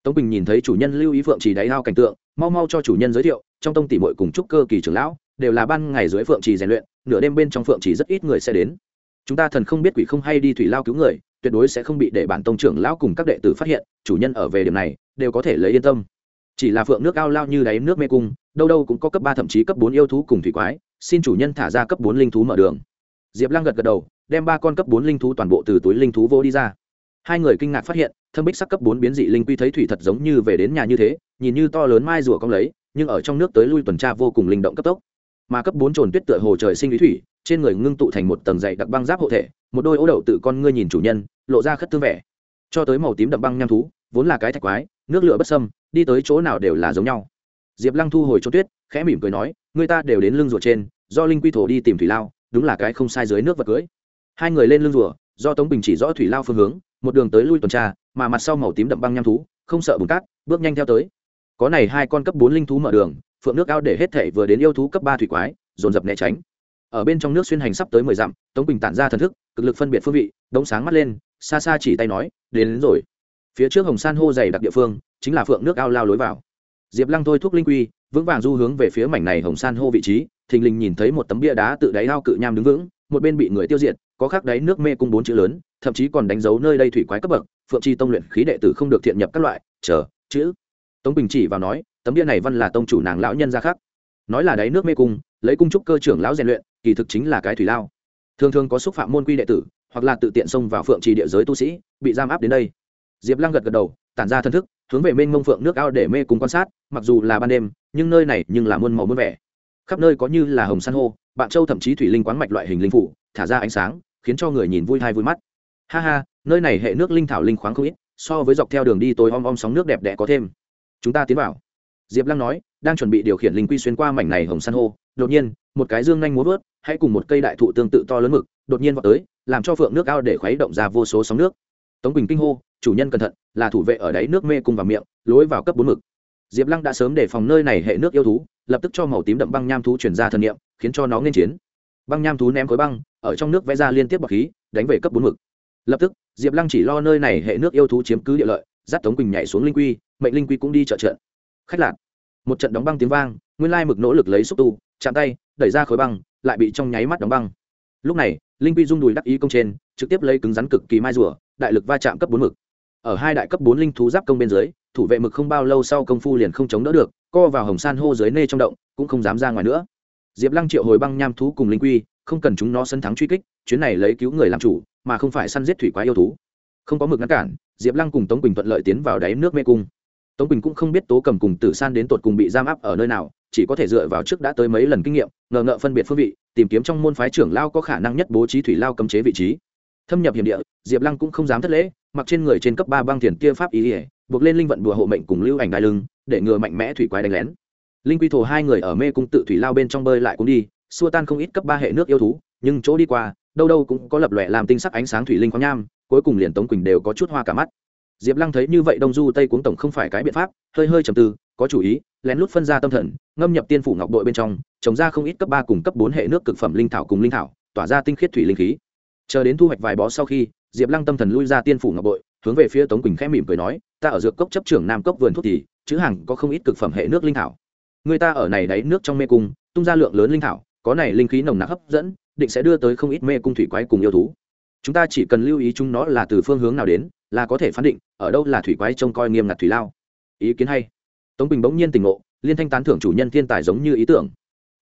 tống bình nhìn thấy chủ nhân lưu ý phượng chỉ đáy ao cảnh tượng, mau mau cho chủ nhân giới thiệu, trong tông tỷ mội cùng chúc cơ kỳ trưởng lão, đều là ban ngày dưới phượng trì rèn luyện, nửa đêm bên trong phượng trì rất ít người sẽ đến. Chúng ta thần không biết quỷ không hay đi thủy lao cứu người, tuyệt đối sẽ không bị để bản tông trưởng lão cùng các đệ tử phát hiện, chủ nhân ở về điểm này, đều có thể lấy yên tâm. Chỉ là phượng nước ao lao như đáy nước mê cung, đâu đâu cũng có cấp ba thậm chí cấp bốn yêu thú cùng thủy quái, xin chủ nhân thả ra cấp bốn linh thú mở đường. Diệp lăng gật gật đầu, đem ba con cấp bốn linh thú toàn bộ từ túi linh thú vô đi ra hai người kinh ngạc phát hiện, thâm bích sắc cấp bốn biến dị linh quy thấy thủy thật giống như về đến nhà như thế, nhìn như to lớn mai rùa cong lấy, nhưng ở trong nước tới lui tuần tra vô cùng linh động cấp tốc. Mà cấp bốn trồn tuyết tựa hồ trời sinh lý thủy, trên người ngưng tụ thành một tầng dày đặc băng giáp hộ thể, một đôi ố đậu tự con ngươi nhìn chủ nhân, lộ ra khất tương vẻ. Cho tới màu tím đậm băng nham thú, vốn là cái thạch quái, nước lửa bất sâm đi tới chỗ nào đều là giống nhau. Diệp lăng thu hồi trốn tuyết, khẽ mỉm cười nói, người ta đều đến lưng rùa trên, do linh quy thổ đi tìm thủy lao, đúng là cái không sai dưới nước vật cưới. Hai người lên lưng rùa, do tống bình chỉ rõ thủy lao phương hướng một đường tới lui tuần tra mà mặt sau màu tím đậm băng nham thú không sợ bùn cát bước nhanh theo tới. Có này hai con cấp bốn linh thú mở đường phượng nước ao để hết thể vừa đến yêu thú cấp ba thủy quái dồn dập né tránh. Ở bên trong nước xuyên hành sắp tới mười dặm tống bình tản ra thần thức cực lực phân biệt phương vị đống sáng mắt lên xa xa chỉ tay nói đến, đến rồi. Phía trước hồng san hô dày đặc địa phương chính là phượng nước ao lao lối vào. Diệp lăng thôi thuốc linh quy vững vàng du hướng về phía mảnh này hồng san hô vị trí thình lình nhìn thấy một tấm bia đá tự đáy ao cự nham đứng vững một bên bị người tiêu diệt có khắc đáy nước mê cung bốn chữ lớn thậm chí còn đánh dấu nơi đây thủy quái cấp bậc, phượng chi tông luyện khí đệ tử không được thiện nhập các loại, chờ, chữ. Tống bình chỉ vào nói, tấm bia này văn là tông chủ nàng lão nhân ra khác. Nói là đáy nước mê cung, lấy cung trúc cơ trưởng lão rèn luyện, kỳ thực chính là cái thủy lao. Thường thường có xúc phạm môn quy đệ tử, hoặc là tự tiện xông vào phượng trì địa giới tu sĩ, bị giam áp đến đây. Diệp lăng gật gật đầu, tản ra thân thức, hướng về mênh mông phượng nước ao để mê cùng quan sát, mặc dù là ban đêm, nhưng nơi này nhưng là muôn màu muôn vẻ. Khắp nơi có như là hồng san hô, bạn châu thậm chí thủy linh quán mạch loại hình linh phủ, thả ra ánh sáng, khiến cho người nhìn vui thai vui mắt ha ha, nơi này hệ nước linh thảo linh khoáng không ít, so với dọc theo đường đi tối om om sóng nước đẹp đẽ có thêm. Chúng ta tiến vào. Diệp lăng nói, đang chuẩn bị điều khiển linh quy xuyên qua mảnh này hồng san hô. Đột nhiên, một cái dương nhanh múa vớt, hãy cùng một cây đại thụ tương tự to lớn mực, đột nhiên vào tới, làm cho phượng nước ao để khuấy động ra vô số sóng nước. Tống bình kinh hô, chủ nhân cẩn thận, là thủ vệ ở đáy nước mê cung vào miệng, lối vào cấp bốn mực. Diệp lăng đã sớm để phòng nơi này hệ nước yêu thú, lập tức cho màu tím đậm băng nham thú chuyển ra thần niệm, khiến cho nó nên chiến. Băng nham thú ném khối băng, ở trong nước vẽ ra liên tiếp bọc khí, đánh về cấp bốn mực lập tức, diệp lăng chỉ lo nơi này hệ nước yêu thú chiếm cứ địa lợi, dắt tống quỳnh nhảy xuống linh quy, mệnh linh quy cũng đi trợ trận. Khách lạc một trận đóng băng tiếng vang, nguyên lai mực nỗ lực lấy xúc tu, chạm tay, đẩy ra khối băng, lại bị trong nháy mắt đóng băng. Lúc này, linh quy rung đùi đắc ý công trên, trực tiếp lấy cứng rắn cực kỳ mai rùa, đại lực va chạm cấp bốn mực. Ở hai đại cấp bốn linh thú giáp công bên dưới, thủ vệ mực không bao lâu sau công phu liền không chống đỡ được, co vào hồng san hô dưới nê trong động, cũng không dám ra ngoài nữa. Diệp lăng triệu hồi băng nham thú cùng linh quy không cần chúng nó sân thắng truy kích, chuyến này lấy cứu người làm chủ, mà không phải săn giết thủy quái yêu thú. Không có mực ngăn cản, diệp lăng cùng tống quỳnh thuận lợi tiến vào đáy nước mê cung. Tống quỳnh cũng không biết tố cầm cùng tử san đến tột cùng bị giam áp ở nơi nào, chỉ có thể dựa vào trước đã tới mấy lần kinh nghiệm, ngờ ngợ phân biệt phương vị, tìm kiếm trong môn phái trưởng lao có khả năng nhất bố trí thủy lao cấm chế vị trí. Thâm nhập hiểm địa, diệp lăng cũng không dám thất lễ, mặc trên người trên cấp ba băng thiền kia pháp ý ỉa buộc lên linh vận đùa hộ mệnh cùng lưu ảnh đai lưng, để ngừa mạnh mẽ thủy quái đánh lén. Linh quy thổ hai người ở mê cung tự thủy lao bên trong bơi lại cũng đi xua tan không ít cấp ba hệ nước yêu thú, nhưng chỗ đi qua, đâu đâu cũng có lập lòe làm tinh sắc ánh sáng thủy linh khoáng nham, cuối cùng liền tống quỳnh đều có chút hoa cả mắt. Diệp lăng thấy như vậy đông du tây cuống tổng không phải cái biện pháp, hơi hơi trầm tư, có chủ ý, lén lút phân ra tâm thần, ngâm nhập tiên phủ ngọc đội bên trong, trồng ra không ít cấp ba cùng cấp bốn hệ nước cực phẩm linh thảo cùng linh thảo, tỏa ra tinh khiết thủy linh khí. Chờ đến thu hoạch vài bó sau khi, diệp lăng tâm thần lui ra tiên phủ ngọc bội hướng về phía tống quỳnh khẽ mỉm cười nói, ta ở dược cốc chấp trưởng nam cốc vườn thuốc thì chứ hàng có không ít cực phẩm hệ nước linh thảo. Người ta ở này đáy nước trong mê cung, tung ra lượng lớn linh thảo có này linh khí nồng nặc hấp dẫn, định sẽ đưa tới không ít mê cung thủy quái cùng yêu thú. Chúng ta chỉ cần lưu ý chúng nó là từ phương hướng nào đến, là có thể phán định, ở đâu là thủy quái trông coi nghiêm ngặt thủy lao. Ý kiến hay. Tống bình bỗng nhiên tỉnh ngộ, liên thanh tán thưởng chủ nhân thiên tài giống như ý tưởng.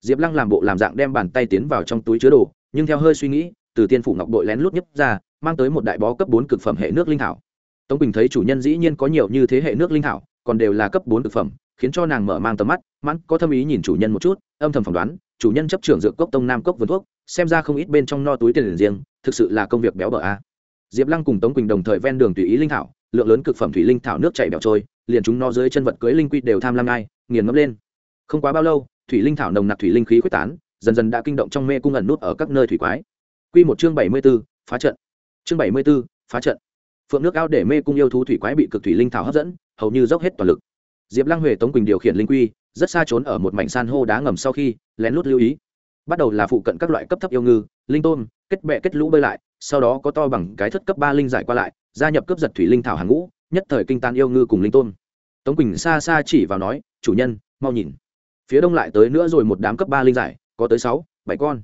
Diệp lăng làm bộ làm dạng đem bàn tay tiến vào trong túi chứa đồ, nhưng theo hơi suy nghĩ, từ tiên phủ ngọc bội lén lút nhấp ra, mang tới một đại bó cấp bốn cực phẩm hệ nước linh thảo. Tống bình thấy chủ nhân dĩ nhiên có nhiều như thế hệ nước linh thảo, còn đều là cấp bốn cực phẩm, khiến cho nàng mở mang tầm mắt, mãn có thâm ý nhìn chủ nhân một chút, âm thầm phỏng đoán chủ nhân chấp trưởng dược cốc tông nam cốc vườn thuốc xem ra không ít bên trong no túi tiền riêng thực sự là công việc béo bở a diệp lăng cùng tống quỳnh đồng thời ven đường tùy ý linh thảo lượng lớn cực phẩm thủy linh thảo nước chảy bẻo trôi liền chúng no dưới chân vật cưới linh quy đều tham lam ngai nghiền ngấm lên không quá bao lâu thủy linh thảo nồng nặc thủy linh khí quyết tán dần dần đã kinh động trong mê cung ẩn nút ở các nơi thủy quái Quy một chương bảy mươi 74, phá trận. Chương bảy mươi 74, phá trận. Phượng nước ao để mê cung yêu thú thủy quái bị cực thủy linh thảo hấp dẫn, hầu như dốc hết toàn lực. Diệp Lăng Huệ Tống Quỳnh điều khiển linh quy, rất xa trốn ở một mảnh san hô đá ngầm sau khi lén lút lưu ý. Bắt đầu là phụ cận các loại cấp thấp yêu ngư, linh tôm, kết bẹ kết lũ bơi lại, sau đó có to bằng cái thất cấp ba linh giải qua lại, gia nhập cấp giật thủy linh thảo hàng ngũ, nhất thời kinh tan yêu ngư cùng linh tôm. Tống Quỳnh xa xa chỉ vào nói, "Chủ nhân, mau nhìn." Phía đông lại tới nữa rồi một đám cấp ba linh giải, có tới sáu bảy con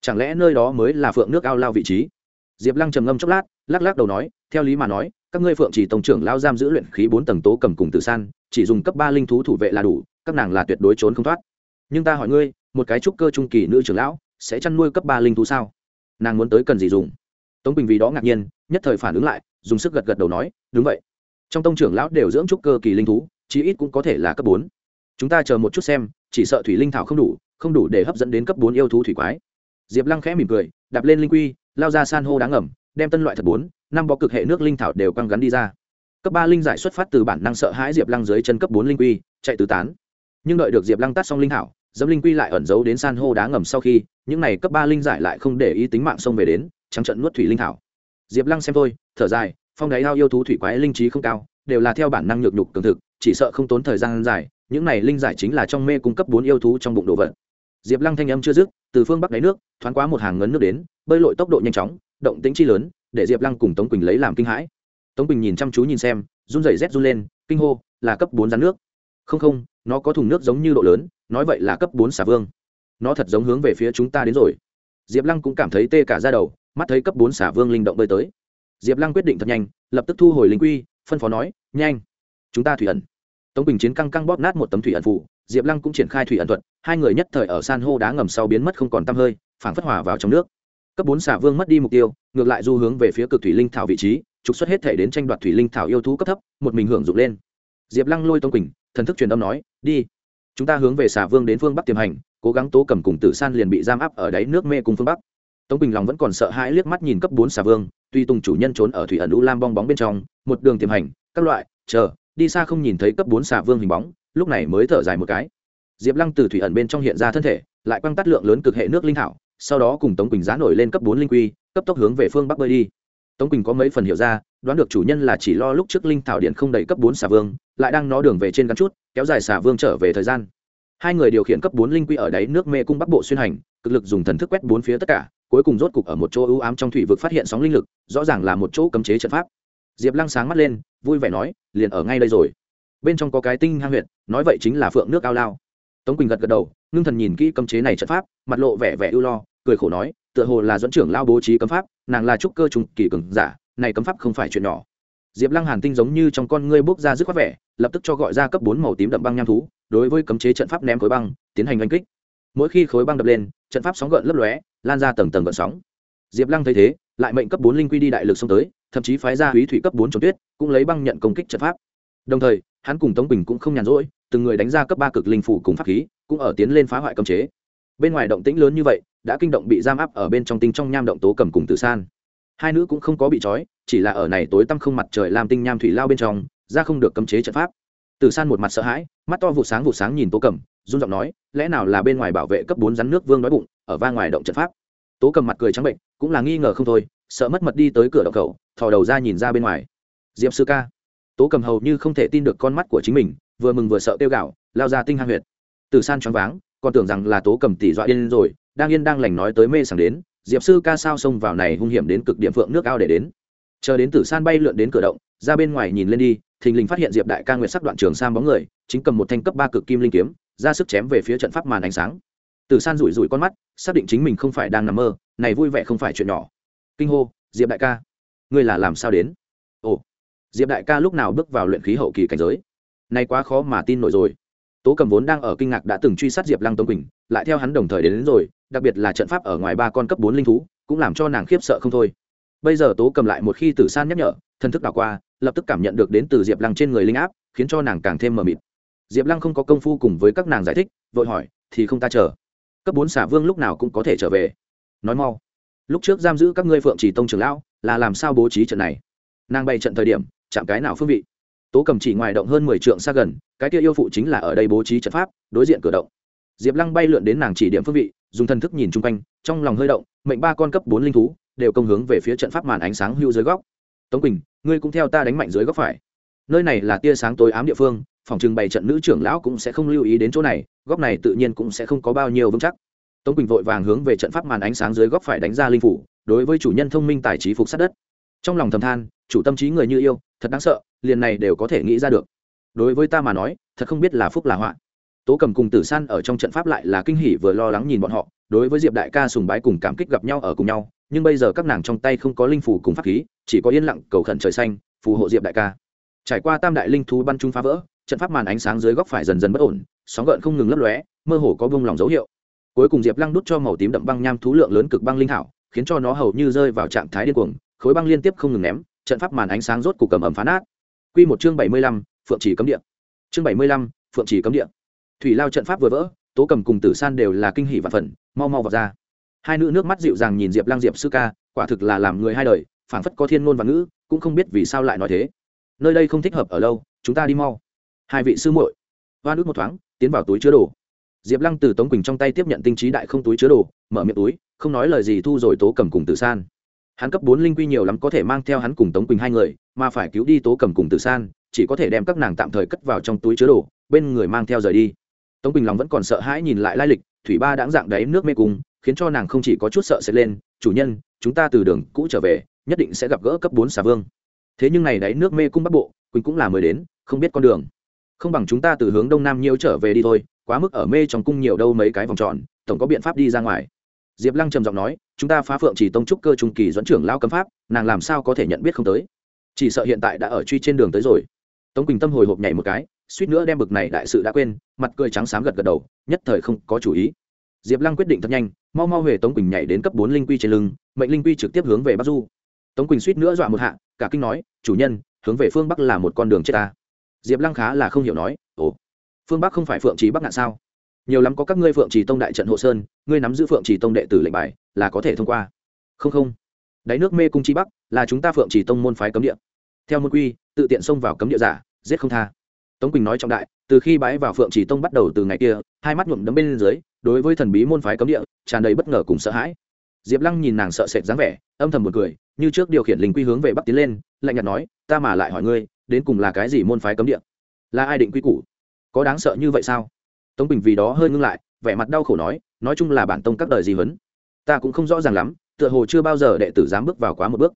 chẳng lẽ nơi đó mới là phượng nước ao lao vị trí diệp lăng trầm ngâm chốc lát lắc lắc đầu nói theo lý mà nói các ngươi phượng chỉ tổng trưởng lao giam giữ luyện khí bốn tầng tố cầm cùng tử san, chỉ dùng cấp ba linh thú thủ vệ là đủ, các nàng là tuyệt đối trốn không thoát. Nhưng ta hỏi ngươi, một cái trúc cơ trung kỳ nữ trưởng lão, sẽ chăn nuôi cấp ba linh thú sao? Nàng muốn tới cần gì dùng? Tống bình vì đó ngạc nhiên, nhất thời phản ứng lại, dùng sức gật gật đầu nói, đúng vậy. Trong tông trưởng lão đều dưỡng trúc cơ kỳ linh thú, chí ít cũng có thể là cấp bốn. Chúng ta chờ một chút xem, chỉ sợ thủy linh thảo không đủ không đủ để hấp dẫn đến cấp bốn yêu thú thủy quái. Diệp lăng khẽ mỉm cười, đạp lên linh quy, lao ra san hô đáng ẩm đem tân loại thật bốn năm bó cực hệ nước linh thảo đều căng gắn đi ra. Cấp ba linh giải xuất phát từ bản năng sợ hãi diệp lăng dưới chân cấp bốn linh quy, chạy tứ tán. Nhưng đợi được diệp lăng tắt xong linh thảo, dẫm linh quy lại ẩn giấu đến san hô đá ngầm sau khi, những này cấp ba linh giải lại không để ý tính mạng sông về đến, trắng trận nuốt thủy linh thảo. Diệp lăng xem thôi, thở dài, phong đáy ao yêu thú thủy quái linh trí không cao, đều là theo bản năng nhược nhục cường thực, chỉ sợ không tốn thời gian dài, những này linh giải chính là trong mê cung cấp bốn yêu thú trong bụng đồ vật. Diệp lăng thanh âm chưa dứt, từ phương bắc đáy nước, thoáng qua một hàng ngấn nước đến, bơi lội tốc độ nhanh chóng, động tĩnh chi lớn để diệp lăng cùng tống quỳnh lấy làm kinh hãi tống quỳnh nhìn chăm chú nhìn xem run rẩy rét run lên kinh hô là cấp bốn rắn nước không không nó có thùng nước giống như độ lớn nói vậy là cấp bốn xà vương nó thật giống hướng về phía chúng ta đến rồi diệp lăng cũng cảm thấy tê cả ra đầu mắt thấy cấp bốn xà vương linh động bơi tới diệp lăng quyết định thật nhanh lập tức thu hồi linh quy phân phó nói nhanh chúng ta thủy ẩn tống bình chiến căng căng bóp nát một tấm thủy ẩn phụ diệp lăng cũng triển khai thủy ẩn thuật hai người nhất thời ở san hô đá ngầm sau biến mất không còn t hơi phảng phất hòa vào trong nước cấp bốn xà vương mất đi mục tiêu, ngược lại du hướng về phía cực thủy linh thảo vị trí, trục xuất hết thể đến tranh đoạt thủy linh thảo yêu thú cấp thấp, một mình hưởng dụng lên. Diệp lăng lôi tống quỳnh, thần thức truyền âm nói, đi. Chúng ta hướng về xà vương đến phương bắc tiềm hành, cố gắng tố cầm cùng tử san liền bị giam áp ở đáy nước mê cùng phương bắc. Tống bình lòng vẫn còn sợ hãi liếc mắt nhìn cấp bốn xà vương, tuy tùng chủ nhân trốn ở thủy ẩn u lam bong bóng bên trong, một đường tiềm hành, các loại, chờ, đi xa không nhìn thấy cấp bốn xà vương hình bóng, lúc này mới thở dài một cái. Diệp lăng từ thủy ẩn bên trong hiện ra thân thể, lại quăng tắt lượng lớn cực hệ nước linh thảo sau đó cùng tống quỳnh giá nổi lên cấp bốn linh quy, cấp tốc hướng về phương bắc bơi đi. Tống quỳnh có mấy phần hiểu ra, đoán được chủ nhân là chỉ lo lúc trước linh thảo điện không đầy cấp bốn xà vương, lại đang nó đường về trên gắn chút, kéo dài xà vương trở về thời gian. Hai người điều khiển cấp bốn linh quy ở đáy nước mê cung bắc bộ xuyên hành, cực lực dùng thần thức quét bốn phía tất cả, cuối cùng rốt cục ở một chỗ ưu ám trong thủy vực phát hiện sóng linh lực, rõ ràng là một chỗ cấm chế trận pháp. Diệp lăng sáng mắt lên, vui vẻ nói, liền ở ngay đây rồi. Bên trong có cái tinh hang huyện nói vậy chính là phượng nước ao lao. Tống quỳnh gật gật đầu, ngưng thần nhìn kỹ cấm chế này trận pháp, mặt lộ vẻ vẻ ưu lo cười khổ nói, tựa hồ là dẫn trưởng lao bố trí cấm pháp, nàng là trúc cơ trùng kỳ cường giả, này cấm pháp không phải chuyện nhỏ. Diệp lăng hàn tinh giống như trong con ngươi bốc ra dứt khoát vẻ, lập tức cho gọi ra cấp bốn màu tím đậm băng nham thú, đối với cấm chế trận pháp ném khối băng, tiến hành oanh kích. Mỗi khi khối băng đập lên, trận pháp sóng gợn lấp lóe, lan ra tầng tầng gợn sóng. Diệp lăng thấy thế, lại mệnh cấp bốn linh quy đi đại lực xông tới, thậm chí phái ra húy thủy cấp bốn trốn tuyết, cũng lấy băng nhận công kích trận pháp. Đồng thời, hắn cùng tống bình cũng không nhàn rỗi, từng người đánh ra cấp ba cực linh phủ cùng pháp khí, cũng ở tiến lên phá hoại cấm chế bên ngoài động tĩnh lớn như vậy, đã kinh động bị giam áp ở bên trong tinh trong nham động tố cầm cùng tử san. Hai nữ cũng không có bị trói, chỉ là ở này tối tăm không mặt trời làm tinh nham thủy lao bên trong, ra không được cấm chế trận pháp. Tử san một mặt sợ hãi, mắt to vụ sáng vụ sáng nhìn tố cầm, run giọng nói, lẽ nào là bên ngoài bảo vệ cấp bốn rắn nước vương đói bụng, ở va ngoài động trận pháp? Tố cầm mặt cười trắng bệnh, cũng là nghi ngờ không thôi, sợ mất mật đi tới cửa động khẩu, thò đầu ra nhìn ra bên ngoài. Diệp sư ca. Tố cầm hầu như không thể tin được con mắt của chính mình, vừa mừng vừa sợ tiêu gạo lao ra tinh hang huyệt. Từ san choáng váng còn tưởng rằng là tố cầm tỷ dọa điên rồi, đang yên đang lành nói tới mê sảng đến, diệp sư ca sao xông vào này hung hiểm đến cực điểm phượng nước ao để đến. Chờ đến tử san bay lượn đến cửa động, ra bên ngoài nhìn lên đi, thình lình phát hiện diệp đại ca nguyệt sắc đoạn trường sam bóng người, chính cầm một thanh cấp ba cực kim linh kiếm, ra sức chém về phía trận pháp màn ánh sáng. Tử san rủi rủi con mắt, xác định chính mình không phải đang nằm mơ, này vui vẻ không phải chuyện nhỏ. Kinh hô, diệp đại ca, ngươi là làm sao đến? Ồ, diệp đại ca lúc nào bước vào luyện khí hậu kỳ cảnh giới? Nay quá khó mà tin nổi rồi tố cầm vốn đang ở kinh ngạc đã từng truy sát diệp lăng tống quỳnh lại theo hắn đồng thời đến, đến rồi đặc biệt là trận pháp ở ngoài ba con cấp bốn linh thú cũng làm cho nàng khiếp sợ không thôi. Bây giờ tố cầm lại một khi tử san nhắc nhở thân thức đảo qua lập tức cảm nhận được đến từ diệp lăng trên người linh áp khiến cho nàng càng thêm mờ mịt. Diệp lăng không có công phu cùng với các nàng giải thích vội hỏi thì không ta chờ? Cấp bốn xả vương lúc nào cũng có thể trở về. Nói mau. Lúc trước giam giữ các ngươi phượng chỉ tông trường lão là làm sao bố trí trận này? Nàng bày trận thời điểm chạm cái nào phương vị? Tố cầm chỉ ngoài động hơn mười trượng xa gần, cái kia yêu phụ chính là ở đây bố trí trận pháp, đối diện cửa động. Diệp lăng bay lượn đến nàng chỉ điểm phương vị, dùng thần thức nhìn chung quanh, trong lòng hơi động, mệnh ba con cấp bốn linh thú, đều công hướng về phía trận pháp màn ánh sáng hưu dưới góc. Tống quỳnh, ngươi cũng theo ta đánh mạnh dưới góc phải. Nơi này là tia sáng tối ám địa phương, phòng trưng bày trận nữ trưởng lão cũng sẽ không lưu ý đến chỗ này, góc này tự nhiên cũng sẽ không có bao nhiêu vững chắc. Tống quỳnh vội vàng hướng về trận pháp màn ánh sáng dưới góc phải đánh ra linh phủ, đối với chủ nhân thông minh tài trí phục sát đất trong lòng thầm than, chủ tâm trí người như yêu, thật đáng sợ, liền này đều có thể nghĩ ra được. Đối với ta mà nói, thật không biết là phúc là họa. Tố cầm cùng tử san ở trong trận pháp lại là kinh hỉ vừa lo lắng nhìn bọn họ, đối với diệp đại ca sùng bái cùng cảm kích gặp nhau ở cùng nhau, nhưng bây giờ các nàng trong tay không có linh phủ cùng pháp khí, chỉ có yên lặng cầu khẩn trời xanh, phù hộ diệp đại ca. Trải qua tam đại linh thú bắn trung phá vỡ, trận pháp màn ánh sáng dưới góc phải dần dần bất ổn, sóng gợn không ngừng lấp lóe, mơ hồ có bông lòng dấu hiệu. Cuối cùng diệp lăng đút cho màu tím đậm băng nham thú lượng lớn cực băng linh thảo khiến cho nó hầu như rơi vào trạng thái điên cuồng khối băng liên tiếp không ngừng ném, trận pháp màn ánh sáng rốt cục cầm ẩm phá nát. Q một chương bảy mươi lăm, phượng chỉ cấm địa. Chương bảy mươi lăm, phượng chỉ cấm địa. Thủy lao trận pháp vừa vỡ, tố cầm cùng tử san đều là kinh hỷ và phần, mau mau vào ra. Hai nữ nước mắt dịu dàng nhìn diệp lang diệp sư ca, quả thực là làm người hai đời, phảng phất có thiên ngôn và ngữ, cũng không biết vì sao lại nói thế. Nơi đây không thích hợp ở lâu, chúng ta đi mau. Hai vị sư muội. Hoa nước một thoáng, tiến vào túi chứa đồ. Diệp lăng từ tống quỳnh trong tay tiếp nhận tinh trí đại không túi chứa đồ, mở miệng túi, không nói lời gì thu rồi tố cầm cùng tử san hắn cấp bốn linh quy nhiều lắm có thể mang theo hắn cùng tống quỳnh hai người, mà phải cứu đi tố cầm cùng tử san, chỉ có thể đem các nàng tạm thời cất vào trong túi chứa đồ, bên người mang theo rời đi. Tống quỳnh lòng vẫn còn sợ hãi nhìn lại lai lịch, thủy ba đãng dạng đáy nước mê cung, khiến cho nàng không chỉ có chút sợ sẽ lên, chủ nhân, chúng ta từ đường cũ trở về, nhất định sẽ gặp gỡ cấp bốn xà vương. Thế nhưng này đáy nước mê cung bắc bộ, quỳnh cũng là mới đến, không biết con đường. Không bằng chúng ta từ hướng đông nam nhiêu trở về đi thôi, quá mức ở mê trong cung nhiều đâu mấy cái vòng tròn, tổng có biện pháp đi ra ngoài diệp lăng trầm giọng nói, chúng ta phá phượng chỉ tông trúc cơ trung kỳ dẫn trưởng lao cấm pháp, nàng làm sao có thể nhận biết không tới? Chỉ sợ hiện tại đã ở truy trên đường tới rồi. Tống quỳnh tâm hồi hộp nhảy một cái, suýt nữa đem bực này đại sự đã quên, mặt cười trắng xám gật gật đầu, nhất thời không có chủ ý. Diệp lăng quyết định thật nhanh, mau mau huề tống quỳnh nhảy đến cấp bốn linh quy trên lưng, mệnh linh quy trực tiếp hướng về bắc du. Tống quỳnh suýt nữa dọa một hạ, cả kinh nói, chủ nhân, hướng về phương bắc là một con đường chết ta. Diệp lăng khá là không hiểu nói, ồ, phương bắc không phải phượng trì bắc ngạn sao? Nhiều lắm có các ngươi phượng trì tông đại trận hộ sơn, ngươi nắm giữ phượng trì tông đệ tử lệnh bài, là có thể thông qua. Không không. Đáy nước mê cung chi bắc, là chúng ta phượng trì tông môn phái cấm địa. Theo môn quy, tự tiện xông vào cấm địa giả, giết không tha. Tống quỳnh nói trọng đại, từ khi bái vào phượng trì tông bắt đầu từ ngày kia, hai mắt nhuộm đấm bên dưới, đối với thần bí môn phái cấm địa, tràn đầy bất ngờ cùng sợ hãi. Diệp lăng nhìn nàng sợ sệt dáng vẻ, âm thầm một cười, như trước điều khiển linh quy hướng về bắc tiến lên, lạnh nhạt nói, ta mà lại hỏi ngươi, đến cùng là cái gì môn phái cấm địa? Là ai định quy củ? Có đáng sợ như vậy sao? Tống bình vì đó hơi ngưng lại, vẻ mặt đau khổ nói nói chung là bản tông các đời di huấn. Ta cũng không rõ ràng lắm, tựa hồ chưa bao giờ đệ tử dám bước vào quá một bước.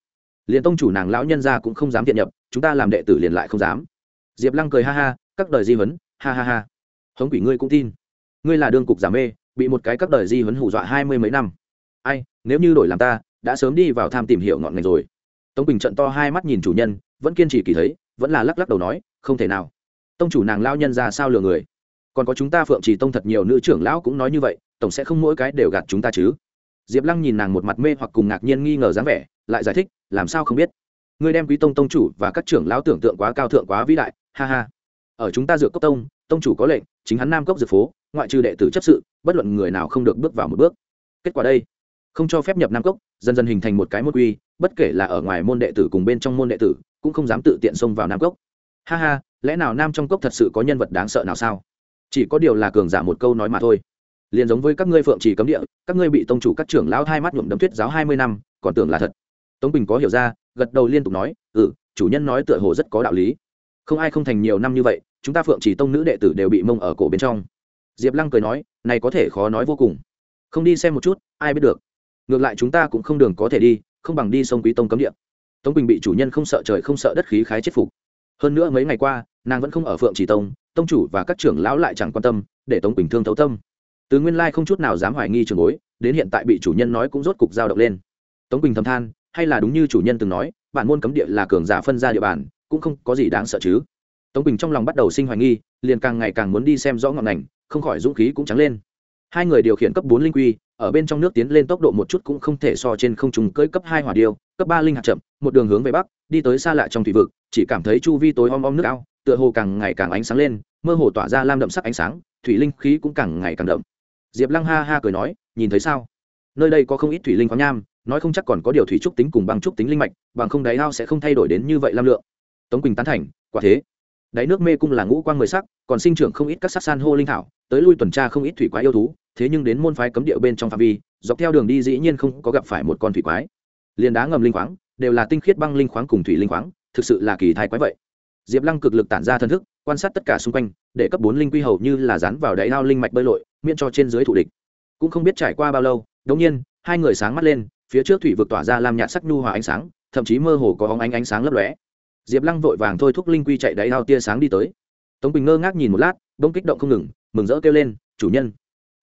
Liền tông chủ nàng lão nhân ra cũng không dám thiện nhập, chúng ta làm đệ tử liền lại không dám. Diệp lăng cười ha ha, các đời di huấn, ha ha ha. Hống quỷ ngươi cũng tin. Ngươi là đương cục giả mê, bị một cái các đời di huấn hù dọa hai mươi mấy năm. Ai, nếu như đổi làm ta, đã sớm đi vào tham tìm hiểu ngọn ngành rồi. Tống bình trận to hai mắt nhìn chủ nhân, vẫn kiên trì kỳ thấy, vẫn là lắc lắc đầu nói, không thể nào. Tông chủ nàng lao nhân ra sao lừa người? Còn có chúng ta phượng trì tông thật nhiều nữ trưởng lão cũng nói như vậy, tổng sẽ không mỗi cái đều gạt chúng ta chứ. Diệp lăng nhìn nàng một mặt mê hoặc cùng ngạc nhiên nghi ngờ dáng vẻ, lại giải thích, làm sao không biết? Ngươi đem quý tông tông chủ và các trưởng lão tưởng tượng quá cao thượng quá vĩ đại, ha ha. Ở chúng ta dược cốc tông tông chủ có lệnh, chính hắn nam cốc dược phố, ngoại trừ đệ tử chấp sự, bất luận người nào không được bước vào một bước. Kết quả đây, không cho phép nhập nam cốc, dần dần hình thành một cái môn quy, bất kể là ở ngoài môn đệ tử cùng bên trong môn đệ tử, cũng không dám tự tiện xông vào nam cốc. Ha ha, lẽ nào nam trong cốc thật sự có nhân vật đáng sợ nào sao? Chỉ có điều là cường giả một câu nói mà thôi. Liền giống với các ngươi phượng chỉ cấm địa, các ngươi bị tông chủ các trưởng lão hai mắt nhuộm đấm tuyết giáo hai mươi năm, còn tưởng là thật. Tống bình có hiểu ra, gật đầu liên tục nói ừ chủ nhân nói tựa hồ rất có đạo lý. Không ai không thành nhiều năm như vậy, chúng ta phượng chỉ tông nữ đệ tử đều bị mông ở cổ bên trong. Diệp lăng cười nói, này có thể khó nói vô cùng. Không đi xem một chút, ai biết được. Ngược lại chúng ta cũng không đường có thể đi, không bằng đi sông quý tông cấm địa. Tống bình bị chủ nhân không sợ trời không sợ đất khí khái chết phục. Hơn nữa mấy ngày qua nàng vẫn không ở phượng chỉ tông tông chủ và các trưởng lão lại chẳng quan tâm, để tống bình thương thấu tâm. Từ nguyên lai không chút nào dám hoài nghi trường bối, đến hiện tại bị chủ nhân nói cũng rốt cục dao động lên. Tống bình thầm than, hay là đúng như chủ nhân từng nói, bản môn cấm địa là cường giả phân ra địa bàn, cũng không có gì đáng sợ chứ. Tống bình trong lòng bắt đầu sinh hoài nghi, liền càng ngày càng muốn đi xem rõ ngọn ngành, không khỏi dũng khí cũng trắng lên. Hai người điều khiển cấp bốn linh quy, ở bên trong nước tiến lên tốc độ một chút cũng không thể so trên không trùng cưỡi cấp hai hỏa điêu, cấp ba linh hạt chậm, một đường hướng về bắc, đi tới xa lạ trong thủy vực, chỉ cảm thấy chu vi tối om om nước ao tựa hồ càng ngày càng ánh sáng lên, mơ hồ tỏa ra lam đậm sắc ánh sáng, thủy linh khí cũng càng ngày càng đậm. Diệp lăng ha ha cười nói, nhìn thấy sao? Nơi đây có không ít thủy linh khoáng nham, nói không chắc còn có điều thủy trúc tính cùng băng trúc tính linh mạch, bằng không đáy ao sẽ không thay đổi đến như vậy lam lượng. Tống quỳnh tán thành, quả thế. Đáy nước mê cung là ngũ quang mười sắc, còn sinh trưởng không ít các sắc san hô linh thảo, tới lui tuần tra không ít thủy quái yêu thú, thế nhưng đến môn phái cấm địa bên trong phạm vi, dọc theo đường đi dĩ nhiên không có gặp phải một con thủy quái. Liền đá ngầm linh khoáng, đều là tinh khiết băng linh khoáng cùng thủy linh khoáng, thực sự là kỳ thai quái vậy diệp lăng cực lực tản ra thần thức, quan sát tất cả xung quanh, để cấp bốn linh quy hầu như là dán vào đáy ao linh mạch bơi lội, miễn cho trên dưới thủ địch. Cũng không biết trải qua bao lâu đống nhiên, hai người sáng mắt lên, phía trước thủy vực tỏa ra làm nhạt sắc nhu hòa ánh sáng, thậm chí mơ hồ có hóng ánh ánh sáng lấp lóe. Diệp lăng vội vàng thôi thúc linh quy chạy đáy ao tia sáng đi tới. Tống bình ngơ ngác nhìn một lát, đông kích động không ngừng, mừng rỡ kêu lên, chủ nhân,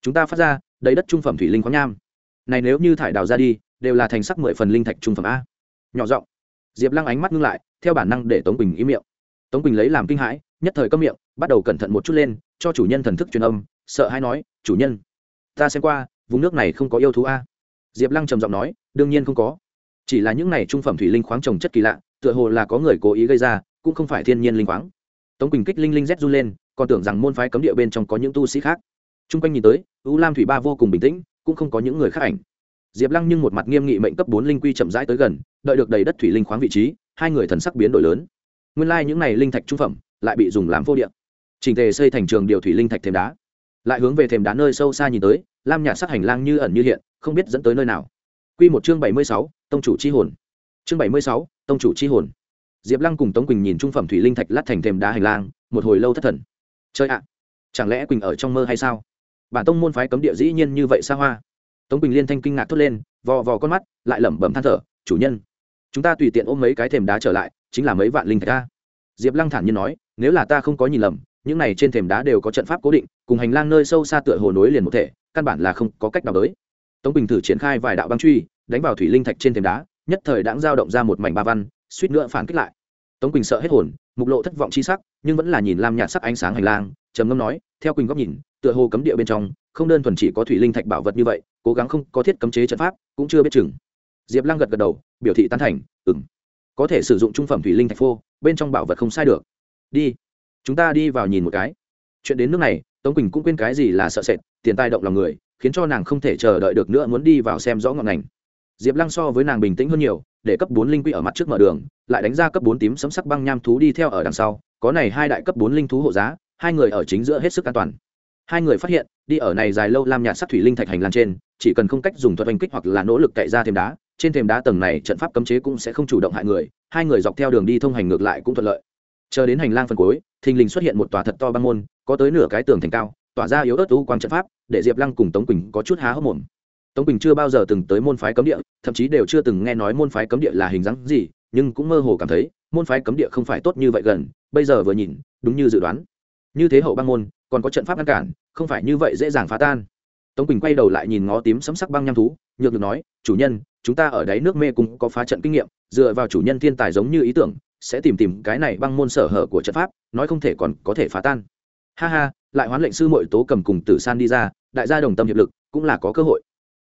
chúng ta phát ra, đầy đất trung phẩm thủy linh khoáng nham. Này nếu như thải đào ra đi, đều là thành sắc mười phần linh thạch trung phẩm a. Nhỏ giọng, diệp lăng ánh mắt ngưng lại, theo bản năng để tống Bình ý miệng tống quỳnh lấy làm kinh hãi, nhất thời câm miệng, bắt đầu cẩn thận một chút lên, cho chủ nhân thần thức truyền âm, sợ hay nói, chủ nhân, ta xem qua, vùng nước này không có yêu thú a. Diệp lăng trầm giọng nói, đương nhiên không có. Chỉ là những này trung phẩm thủy linh khoáng trồng chất kỳ lạ, tựa hồ là có người cố ý gây ra, cũng không phải thiên nhiên linh khoáng. Tống quỳnh kích linh linh rét run lên, còn tưởng rằng môn phái cấm địa bên trong có những tu sĩ khác. T r u n g quanh nhìn tới, u lam thủy ba vô cùng bình tĩnh, cũng không có những người khác ảnh. Diệp lăng nhưng một mặt nghiêm nghị mệnh cấp bốn linh quy chậm rãi tới gần, đợi được đầy đất thủy linh khoáng vị trí, hai người thần sắc biến đổi lớn nguyên lai những này linh thạch trung phẩm lại bị dùng làm vô điện trình tề xây thành trường điều thủy linh thạch thềm đá, lại hướng về thềm đá nơi sâu xa nhìn tới, lam nhạt sắc hành lang như ẩn như hiện, không biết dẫn tới nơi nào. Q một chương bảy mươi sáu, tông chủ c h i hồn. Chương bảy mươi sáu, tông chủ c h i hồn. Diệp lăng cùng tống quỳnh nhìn trung phẩm thủy linh thạch lát thành thềm đá hành lang, một hồi lâu thất thần. Chơi ạ, chẳng lẽ quỳnh ở trong mơ hay sao? Bản tông môn phái cấm địa dĩ nhiên như vậy xa hoa. Tống quỳnh liên thanh kinh ngạc thốt lên, vò vò con mắt, lại lẩm bẩm than thở, chủ nhân, chúng ta tùy tiện ôm mấy cái thềm đá trở lại chính là mấy vạn linh thạch ta. Diệp lăng thản nhiên nói, nếu là ta không có nhìn lầm, những này trên thềm đá đều có trận pháp cố định, cùng hành lang nơi sâu xa tựa hồ nối liền một thể, căn bản là không có cách nào tới. Tống bình thử triển khai vài đạo băng truy, đánh vào thủy linh thạch trên thềm đá, nhất thời đãng giao động ra một mảnh ba văn, suýt nữa phản kích lại. Tống quỳnh sợ hết hồn, mục lộ thất vọng chi sắc, nhưng vẫn là nhìn lam nhạt sắc ánh sáng hành lang, trầm ngâm nói, theo quỳnh góc nhìn, tựa hồ cấm địa bên trong, không đơn thuần chỉ có thủy linh thạch bảo vật như vậy, cố gắng không có thiết cấm chế trận pháp, cũng chưa biết chừng. Diệp lăng gật gật đầu, biểu thị tán thành ừng có thể sử dụng trung phẩm thủy linh thạch phô, bên trong bảo vật không sai được. Đi, chúng ta đi vào nhìn một cái. Chuyện đến nước này, tống quỳnh cũng quên cái gì là sợ sệt, tiền tai động lòng người, khiến cho nàng không thể chờ đợi được nữa muốn đi vào xem rõ ngọn ngành. Diệp lăng so với nàng bình tĩnh hơn nhiều, để cấp bốn linh quy ở mặt trước mở đường, lại đánh ra cấp bốn tím sấm sắc băng nham thú đi theo ở đằng sau, có này hai đại cấp bốn linh thú hộ giá, hai người ở chính giữa hết sức an toàn. Hai người phát hiện, đi ở này dài lâu làm nhạt sắc thủy linh thạch hành lang trên, chỉ cần không cách dùng thuật oanh kích hoặc là nỗ lực cậy ra thêm đá trên thềm đá tầng này trận pháp cấm chế cũng sẽ không chủ động hại người, hai người dọc theo đường đi thông hành ngược lại cũng thuận lợi. Chờ đến hành lang phần cuối, thình lình xuất hiện một tòa thật to băng môn, có tới nửa cái tường thành cao, tỏa ra yếu ớt u quang trận pháp, để diệp lăng cùng tống quỳnh có chút há hốc mồm. Tống quỳnh chưa bao giờ từng tới môn phái cấm địa, thậm chí đều chưa từng nghe nói môn phái cấm địa là hình dáng gì, nhưng cũng mơ hồ cảm thấy, môn phái cấm địa không phải tốt như vậy gần, bây giờ vừa nhìn, đúng như dự đoán. Như thế hậu băng môn, còn có trận pháp ngăn cản, không phải như vậy dễ dàng phá tan. Tống quỳnh quay đầu lại nhìn ngó tím sấm sắc băng nham thú, nhược được nói, chủ nhân chúng ta ở đáy nước mê cung có phá trận kinh nghiệm, dựa vào chủ nhân thiên tài giống như ý tưởng, sẽ tìm tìm cái này băng môn sở hở của trận pháp, nói không thể còn có thể phá tan. Ha ha, lại hoán lệnh sư mội tố cầm cùng tử san đi ra, đại gia đồng tâm hiệp lực, cũng là có cơ hội.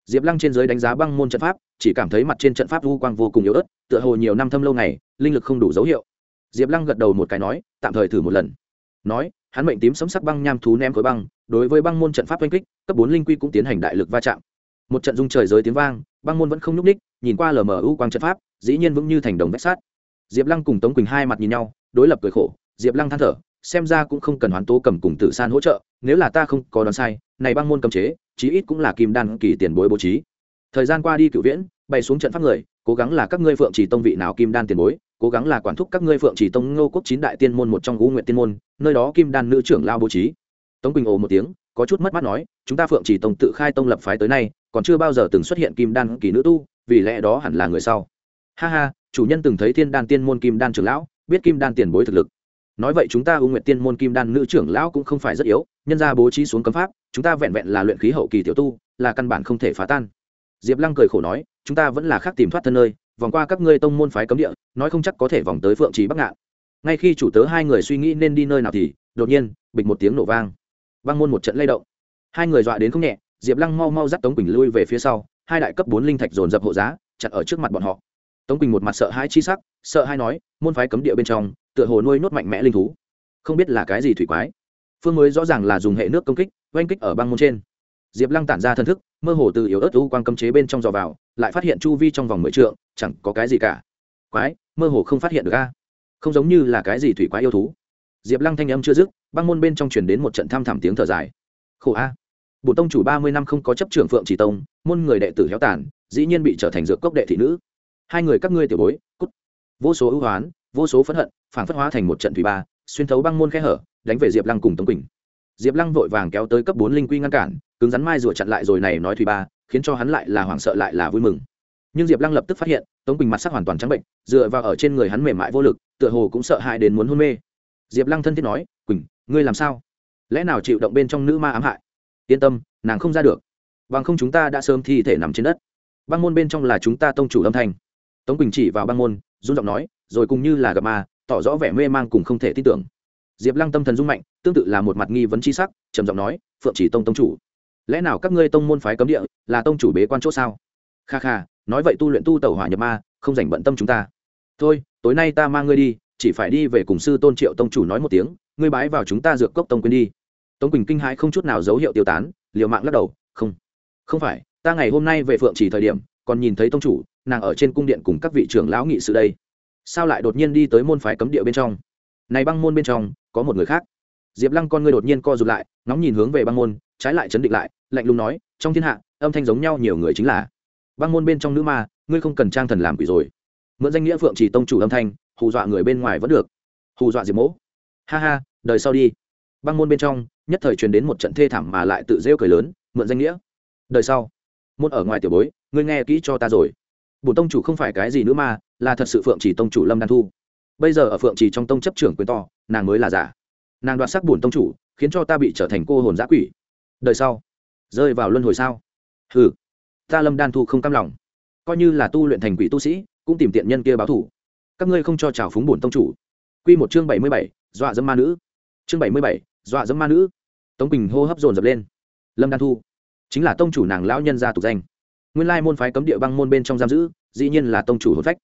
Diệp lăng trên giới đánh giá băng môn trận pháp, chỉ cảm thấy mặt trên trận pháp vu quang vô cùng yếu ớt, tựa hồ nhiều năm thâm lâu ngày, linh lực không đủ dấu hiệu. Diệp lăng gật đầu một cái nói, tạm thời thử một lần. Nói, hắn mệnh tím sấm sắc băng nham thú ném khối băng, đối với băng môn trận pháp oanh kích, cấp bốn linh quy cũng tiến hành đại lực va chạm. Một trận dung trời giới tiếng vang băng môn vẫn không nhúc ních nhìn qua lờ mờ ưu quang trận pháp, dĩ nhiên vững như thành đồng vách sát diệp lăng cùng tống quỳnh hai mặt nhìn nhau, đối lập cười khổ, diệp lăng than thở, xem ra cũng không cần hoán tố cầm cùng tử san hỗ trợ, nếu là ta không có đoán sai, này băng môn cầm chế, chí ít cũng là kim đan kỳ tiền bối bố trí. Thời gian qua đi cựu viễn bày xuống trận pháp người, cố gắng là các ngươi phượng chỉ tông vị nào kim đan tiền bối, cố gắng là quản thúc các ngươi phượng chỉ tông ngô quốc chín đại tiên môn một trong ngũ nguyện tiên môn, nơi đó kim đan nữ trưởng lao bố trí. Tống quỳnh ồ một tiếng, có chút mất mắt nói chúng ta phượng chỉ tông tự khai tông lập phái tới nay, còn chưa bao giờ từng xuất hiện kim đan kỳ nữ tu, vì lẽ đó hẳn là người sau. Ha ha, chủ nhân từng thấy thiên đan tiên môn kim đan trưởng lão, biết kim đan tiền bối thực lực. Nói vậy chúng ta ưu nguyện tiên môn kim đan nữ trưởng lão cũng không phải rất yếu, nhân ra bố trí xuống cấm pháp, chúng ta vẹn vẹn là luyện khí hậu kỳ tiểu tu, là căn bản không thể phá tan. Diệp lăng cười khổ nói, chúng ta vẫn là khác tìm thoát thân nơi, vòng qua các ngươi tông môn phái cấm địa, nói không chắc có thể vòng tới phượng trì bắc ngạn. Ngay khi chủ tớ hai người suy nghĩ nên đi nơi nào thì, đột nhiên, bịch một tiếng nổ vang. Vang môn một trận lay động hai người dọa đến không nhẹ, diệp lăng mau mau dắt tống quỳnh lui về phía sau, hai đại cấp bốn linh thạch dồn dập hộ giá chặt ở trước mặt bọn họ. Tống quỳnh một mặt sợ hai chi sắc, sợ hai nói, môn phái cấm địa bên trong, tựa hồ nuôi nốt mạnh mẽ linh thú. Không biết là cái gì thủy quái. Phương mới rõ ràng là dùng hệ nước công kích, oanh kích ở băng môn trên. Diệp lăng tản ra thân thức, mơ hồ từ yếu ớt u quang cấm chế bên trong dò vào, lại phát hiện chu vi trong vòng mười trượng, chẳng có cái gì cả. Quái, mơ hồ không phát hiện được a. Không giống như là cái gì thủy quái yêu thú. Diệp lăng thanh âm chưa dứt, băng môn bên trong truyền đến một trận tham thảm tiếng thở dài. Khổ a bộ tông chủ ba mươi năm không có chấp trưởng phượng chỉ tông, môn người đệ tử héo tàn, dĩ nhiên bị trở thành dược cốc đệ thị nữ. Hai người các ngươi tiểu bối, cút. Vô số ưu hoán, vô số phẫn hận phản phất hóa thành một trận thủy ba, xuyên thấu băng môn khe hở, đánh về diệp lăng cùng tống quỳnh. Diệp lăng vội vàng kéo tới cấp bốn linh quy ngăn cản, cứng rắn mai rùa chặn lại rồi này nói thủy ba, khiến cho hắn lại là hoảng sợ lại là vui mừng. Nhưng diệp lăng lập tức phát hiện, tống quỳnh mặt sắc hoàn toàn trắng bệnh, dựa vào ở trên người hắn mềm mại vô lực, tựa hồ cũng sợ hãi đến muốn hôn mê. Diệp lăng thân thiết nói, quỳnh, ngươi làm sao? Lẽ nào chịu động bên trong nữ ma ám hại? Yên tâm, nàng không ra được. Bằng không chúng ta đã sớm thi thể nằm trên đất. Băng môn bên trong là chúng ta tông chủ âm thanh. Tống quỳnh chỉ vào băng môn, run giọng nói, rồi cùng như là gặp ma, tỏ rõ vẻ mê mang cùng không thể tin tưởng. Diệp lăng tâm thần dung mạnh, tương tự là một mặt nghi vấn c h i sắc, trầm giọng nói, phượng chỉ tông tông chủ, lẽ nào các ngươi tông môn phái cấm địa là tông chủ bế quan c h ỗ sao? Kha kha, nói vậy tu luyện tu tẩu hỏa nhập ma, không dành bận tâm chúng ta. Thôi, tối nay ta mang ngươi đi, chỉ phải đi về cùng sư tôn triệu tông chủ nói một tiếng, ngươi bái vào chúng ta dược cốc tông quên đi tống quỳnh kinh hãi không chút nào dấu hiệu tiêu tán, liều mạng lắc đầu, không không phải, ta ngày hôm nay về phượng chỉ thời điểm, còn nhìn thấy tông chủ, nàng ở trên cung điện cùng các vị trưởng lão nghị sự đây. Sao lại đột nhiên đi tới môn phái cấm địa bên trong? Này băng môn bên trong, có một người khác. Diệp lăng con ngươi đột nhiên co rụt lại, ngóng nhìn hướng về băng môn, trái lại chấn định lại, lạnh lùng nói, trong thiên hạ, âm thanh giống nhau nhiều người chính là băng môn bên trong nữ ma, ngươi không cần trang thần làm quỷ rồi. Mượn danh nghĩa phượng chỉ tông chủ âm thanh, hù dọa người bên ngoài vẫn được. Hù dọa diệp mỗ. Ha ha, đời sau đi. Băng môn bên trong nhất thời truyền đến một trận thê thảm mà lại tự rêu cười lớn, mượn danh nghĩa. Đời sau, môn ở ngoài tiểu bối, ngươi nghe kỹ cho ta rồi. Bổn tông chủ không phải cái gì nữa mà là thật sự phượng chỉ tông chủ lâm đan thu. Bây giờ ở phượng chỉ trong tông chấp trưởng quyền to, nàng mới là giả. Nàng đoạt sắc bổn tông chủ, khiến cho ta bị trở thành cô hồn giã quỷ. Đời sau, rơi vào luân hồi sao? Ừ ta lâm đan thu không cam lòng. Coi như là tu luyện thành quỷ tu sĩ, cũng tìm tiện nhân kia báo thủ. Các ngươi không cho trào phúng bổn tông chủ. Q một chương bảy mươi bảy, dọa dẫm ma nữ. Chương bảy mươi bảy, dọa dẫm ma nữ tống bình hô hấp dồn dập lên. Lâm đan thu, chính là tông chủ nàng lão nhân gia tục danh. Nguyên lai môn phái cấm địa băng môn bên trong giam giữ, dĩ nhiên là tông chủ hồn phách.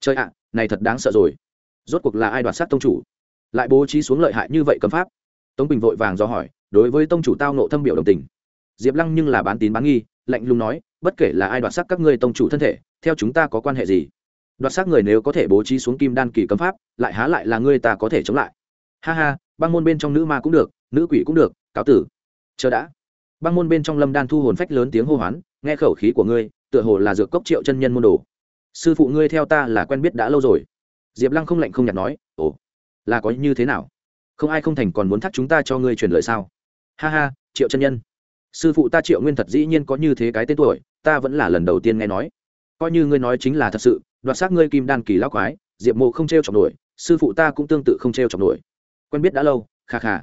Trời ạ, này thật đáng sợ rồi. Rốt cuộc là ai đoạt sát tông chủ? Lại bố trí xuống lợi hại như vậy cấm pháp? Tống bình vội vàng do hỏi, đối với tông chủ tao nộ thâm biểu đồng tình. Diệp lăng nhưng là bán tín bán nghi, lạnh lùng nói, bất kể là ai đoạt xác các ngươi tông chủ thân thể, theo chúng ta có quan hệ gì? Đoạt xác người nếu có thể bố trí xuống kim đan kỳ cấm pháp, lại há lại là ngươi ta có thể chống lại. Ha ha băng môn bên trong nữ ma cũng được, nữ quỷ cũng được, cáo tử. Chờ đã. Băng môn bên trong lâm đan thu hồn phách lớn tiếng hô hoán, nghe khẩu khí của ngươi, tựa hồ là dược cốc triệu chân nhân môn đồ. Sư phụ ngươi theo ta là quen biết đã lâu rồi. Diệp lăng không lạnh không nhạt nói, ồ, là có như thế nào? Không ai không thành còn muốn thắt chúng ta cho ngươi truyền lời sao? Ha ha, triệu chân nhân. Sư phụ ta triệu nguyên thật dĩ nhiên có như thế cái tên tuổi, ta vẫn là lần đầu tiên nghe nói. Coi như ngươi nói chính là thật sự, đoạt xác ngươi kim đan kỳ lão quái, diệp mộ không t r e o chọc nổi, sư phụ ta cũng tương tự không t r e o chọc nổi quen biết đã lâu, kha kha.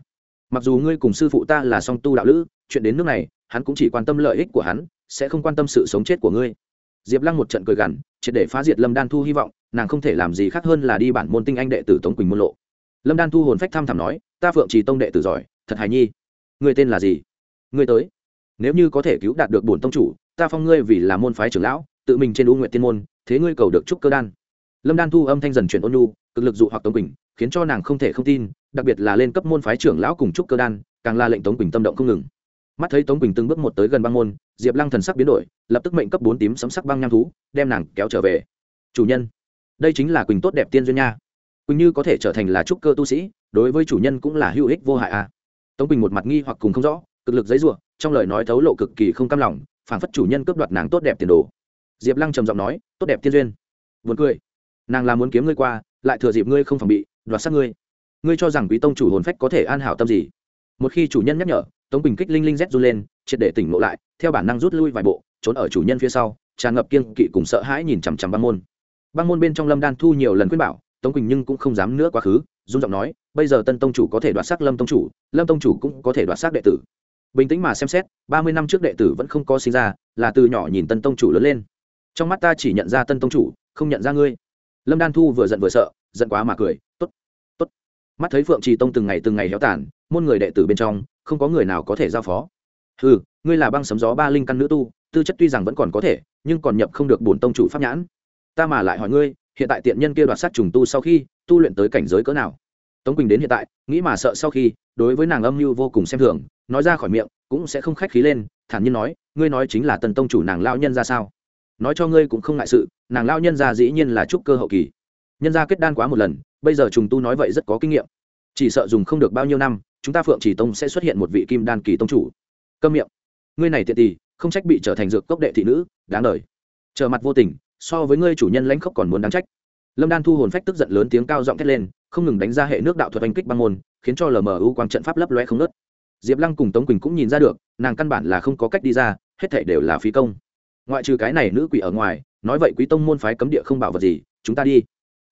Mặc dù ngươi cùng sư phụ ta là song tu đạo lữ, chuyện đến nước này, hắn cũng chỉ quan tâm lợi ích của hắn, sẽ không quan tâm sự sống chết của ngươi. Diệp lăng một trận cười gằn, triệt để phá diệt lâm đan thu hy vọng, nàng không thể làm gì khác hơn là đi bản môn tinh anh đệ tử tống quỳnh môn lộ. Lâm đan thu hồn phách tham thẳm nói, ta phượng trì tông đệ tử giỏi, thật hài nhi. Người tên là gì? Người tới. Nếu như có thể cứu đạt được bổn tông chủ, ta phong ngươi vì là môn phái trưởng lão, tự mình trên u nguyện tiên môn, thế ngươi cầu được trúc cơ đan. Lâm đan thu âm thanh dần chuyển ôn nhu, cực lực dụ hoặc tống quỳnh khiến cho nàng không thể không tin, đặc biệt là lên cấp môn phái trưởng lão cùng trúc cơ đan, càng là lệnh tống quỳnh tâm động không ngừng. Mắt thấy tống quỳnh từng bước một tới gần băng môn, diệp lăng thần sắc biến đổi, lập tức mệnh cấp bốn tím sấm sắc băng nham thú, đem nàng kéo trở về. Chủ nhân, đây chính là quỳnh tốt đẹp tiên duyên nha. Quỳnh như có thể trở thành là trúc cơ tu sĩ, đối với chủ nhân cũng là hữu ích vô hại à. Tống quỳnh một mặt nghi hoặc cùng không rõ, cực lực giấy ruộng trong lời nói thấu lộ cực kỳ không cam lòng, phản phất chủ nhân cướp đoạt nàng tốt đẹp tiền đồ. Diệp lăng trầm giọng nói, tốt đẹp tiên duyên. Vượt cười. Nàng là muốn kiếm ngươi qua, lại thừa dịp ngươi không phòng bị đoạt sát ngươi. Ngươi cho rằng quý tông chủ hồn phách có thể an hảo tâm gì? Một khi chủ nhân nhắc nhở, tống bình kích linh linh rét run lên, triệt để tỉnh ngộ lại, theo bản năng rút lui vài bộ, trốn ở chủ nhân phía sau, tràn ngập kiên kỵ cùng sợ hãi nhìn chằm chằm băng môn. Băng môn bên trong lâm đan thu nhiều lần khuyên bảo, tống quỳnh nhưng cũng không dám nữa quá khứ dung giọng nói, bây giờ tân tông chủ có thể đoạt xác lâm tông chủ, lâm tông chủ cũng có thể đoạt xác đệ tử. Bình tĩnh mà xem xét, ba mươi năm trước đệ tử vẫn không có sinh ra, là từ nhỏ nhìn tân tông chủ lớn lên. Trong mắt ta chỉ nhận ra tân tông chủ, không nhận ra ngươi lâm đan thu vừa giận vừa sợ, giận quá mà cười t ố t t ố t mắt thấy phượng trì tông từng ngày từng ngày héo tàn, môn người đệ tử bên trong, không có người nào có thể giao phó. Ừ ngươi là băng sấm gió ba linh căn nữ tu, tư chất tuy rằng vẫn còn có thể, nhưng còn nhập không được bổn tông chủ pháp nhãn. Ta mà lại hỏi ngươi, hiện tại tiện nhân kia đoạt sát trùng tu sau khi, tu luyện tới cảnh giới cỡ nào? Tống quỳnh đến hiện tại, nghĩ mà sợ sau khi, đối với nàng âm mưu vô cùng xem thường, nói ra khỏi miệng, cũng sẽ không khách khí lên, thản nhiên nói, ngươi nói chính là tần tông chủ nàng lao nhân ra sao? Nói cho ngươi cũng không ngại sự, nàng lao nhân ra dĩ nhiên là trúc cơ hậu kỳ. Nhân ra kết đan quá một lần, bây giờ trùng tu nói vậy rất có kinh nghiệm. Chỉ sợ dùng không được bao nhiêu năm, chúng ta phượng chỉ tông sẽ xuất hiện một vị kim đan kỳ tông chủ. Câm miệng. Ngươi này tiện tỳ, không trách bị trở thành dược cốc đệ thị nữ, đáng đời. Trở mặt vô tình, so với ngươi chủ nhân lãnh khốc còn muốn đáng trách. Lâm đan thu hồn phách tức giận lớn tiếng cao giọng thét lên, không ngừng đánh ra hệ nước đạo thuật oanh kích băng môn, khiến cho lmu quang trận pháp lấp loe không nớt diệp lăng cùng tống quỳnh cũng nhìn ra được, nàng căn bản là không có cách đi ra, hết thể đều là phí công ngoại trừ cái này nữ quỷ ở ngoài, nói vậy quý tông môn phái cấm địa không bảo vật gì, chúng ta đi.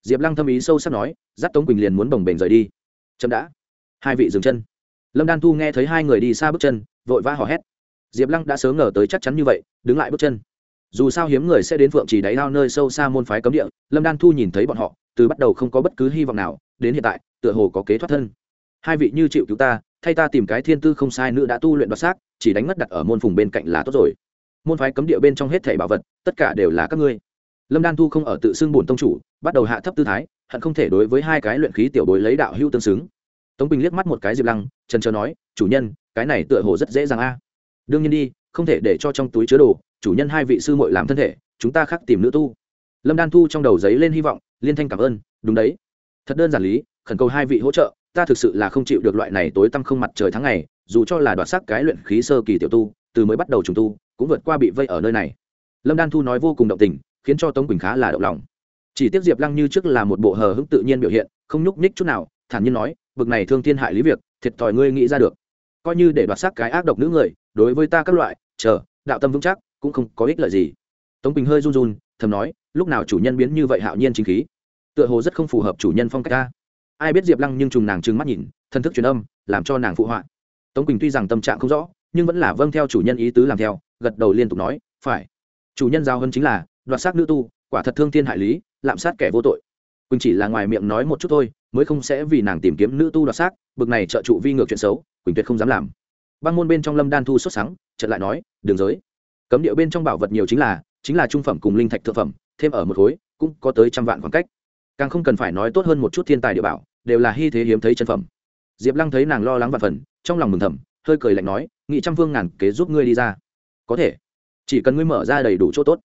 Diệp lăng thâm ý sâu sắc nói, dắt tống quỳnh liền muốn bồng bềnh rời đi. Chậm đã. Hai vị dừng chân. Lâm đan thu nghe thấy hai người đi xa bước chân, vội vã hò hét. Diệp lăng đã sớm ngờ tới chắc chắn như vậy, đứng lại bước chân. Dù sao hiếm người sẽ đến phượng chỉ đáy lao nơi sâu xa môn phái cấm địa, lâm đan thu nhìn thấy bọn họ, từ bắt đầu không có bất cứ hy vọng nào, đến hiện tại, tựa hồ có kế thoát thân. Hai vị như chịu cứu ta, thay ta tìm cái thiên tư không sai nữ đã tu luyện đoạt xác, chỉ đánh mất đặt ở môn phùng bên cạnh là tốt rồi môn phái cấm địa bên trong hết thảy bảo vật, tất cả đều là các ngươi. Lâm đan thu không ở tự xưng bổn tông chủ, bắt đầu hạ thấp tư thái, hận không thể đối với hai cái luyện khí tiểu bối lấy đạo hữu tương xứng. Tống bình liếc mắt một cái diệp lăng, trần trờ nói, chủ nhân, cái này tựa hồ rất dễ dàng a. Đương nhiên đi, không thể để cho trong túi chứa đồ, chủ nhân hai vị sư muội làm thân thể, chúng ta khắc tìm nữ tu. Lâm đan thu trong đầu giấy lên hy vọng, liên thanh cảm ơn, đúng đấy. Thật đơn giản lý, khẩn cầu hai vị hỗ trợ, ta thực sự là không chịu được loại này tối tăm không mặt trời tháng ngày, dù cho là đoạt sắc cái luyện khí sơ kỳ tiểu tu, từ mới bắt đầu trùng tu cũng vượt qua bị vây ở nơi này. Lâm đan thu nói vô cùng động tình, khiến cho tống quỳnh khá là động lòng. Chỉ tiếc diệp lăng như trước là một bộ hờ hững tự nhiên biểu hiện, không nhúc nhích chút nào, thản nhiên nói, bực này thương thiên hại lý việc, thiệt thòi ngươi nghĩ ra được. Coi như để đoạt sắc cái ác độc nữ người, đối với ta các loại, chờ, đạo tâm vững chắc, cũng không có ích lợi gì. Tống quỳnh hơi run run, thầm nói, lúc nào chủ nhân biến như vậy hạo nhiên chính khí? Tựa hồ rất không phù hợp chủ nhân phong cách ta. Ai biết diệp lăng nhưng trùng nàng trừng mắt nhìn thân thức truyền âm, làm cho nàng phụ họa. Tống quỳnh tuy rằng tâm trạng không rõ, nhưng vẫn là vâng theo chủ nhân ý tứ làm theo gật đầu liên tục nói, phải. Chủ nhân giao hơn chính là, đoạt xác nữ tu, quả thật thương thiên hại lý, lạm sát kẻ vô tội. Quỳnh chỉ là ngoài miệng nói một chút thôi, mới không sẽ vì nàng tìm kiếm nữ tu đoạt xác, bực này trợ trụ vi ngược chuyện xấu, quỳnh tuyệt không dám làm. Băng môn bên trong lâm đan thu xuất sáng chợt lại nói, đường giới. Cấm địa bên trong bảo vật nhiều chính là chính là trung phẩm cùng linh thạch thượng phẩm, thêm ở một khối, cũng có tới trăm vạn khoảng cách. Càng không cần phải nói tốt hơn một chút thiên tài địa bảo, đều là hy thế hiếm thấy chân phẩm. Diệp lăng thấy nàng lo lắng và phần, trong lòng mừng thầm, hơi cười lạnh nói, nghị trăm phương ngàn kế giúp ngươi đi ra có thể. Chỉ cần ngươi mở ra đầy đủ chỗ tốt.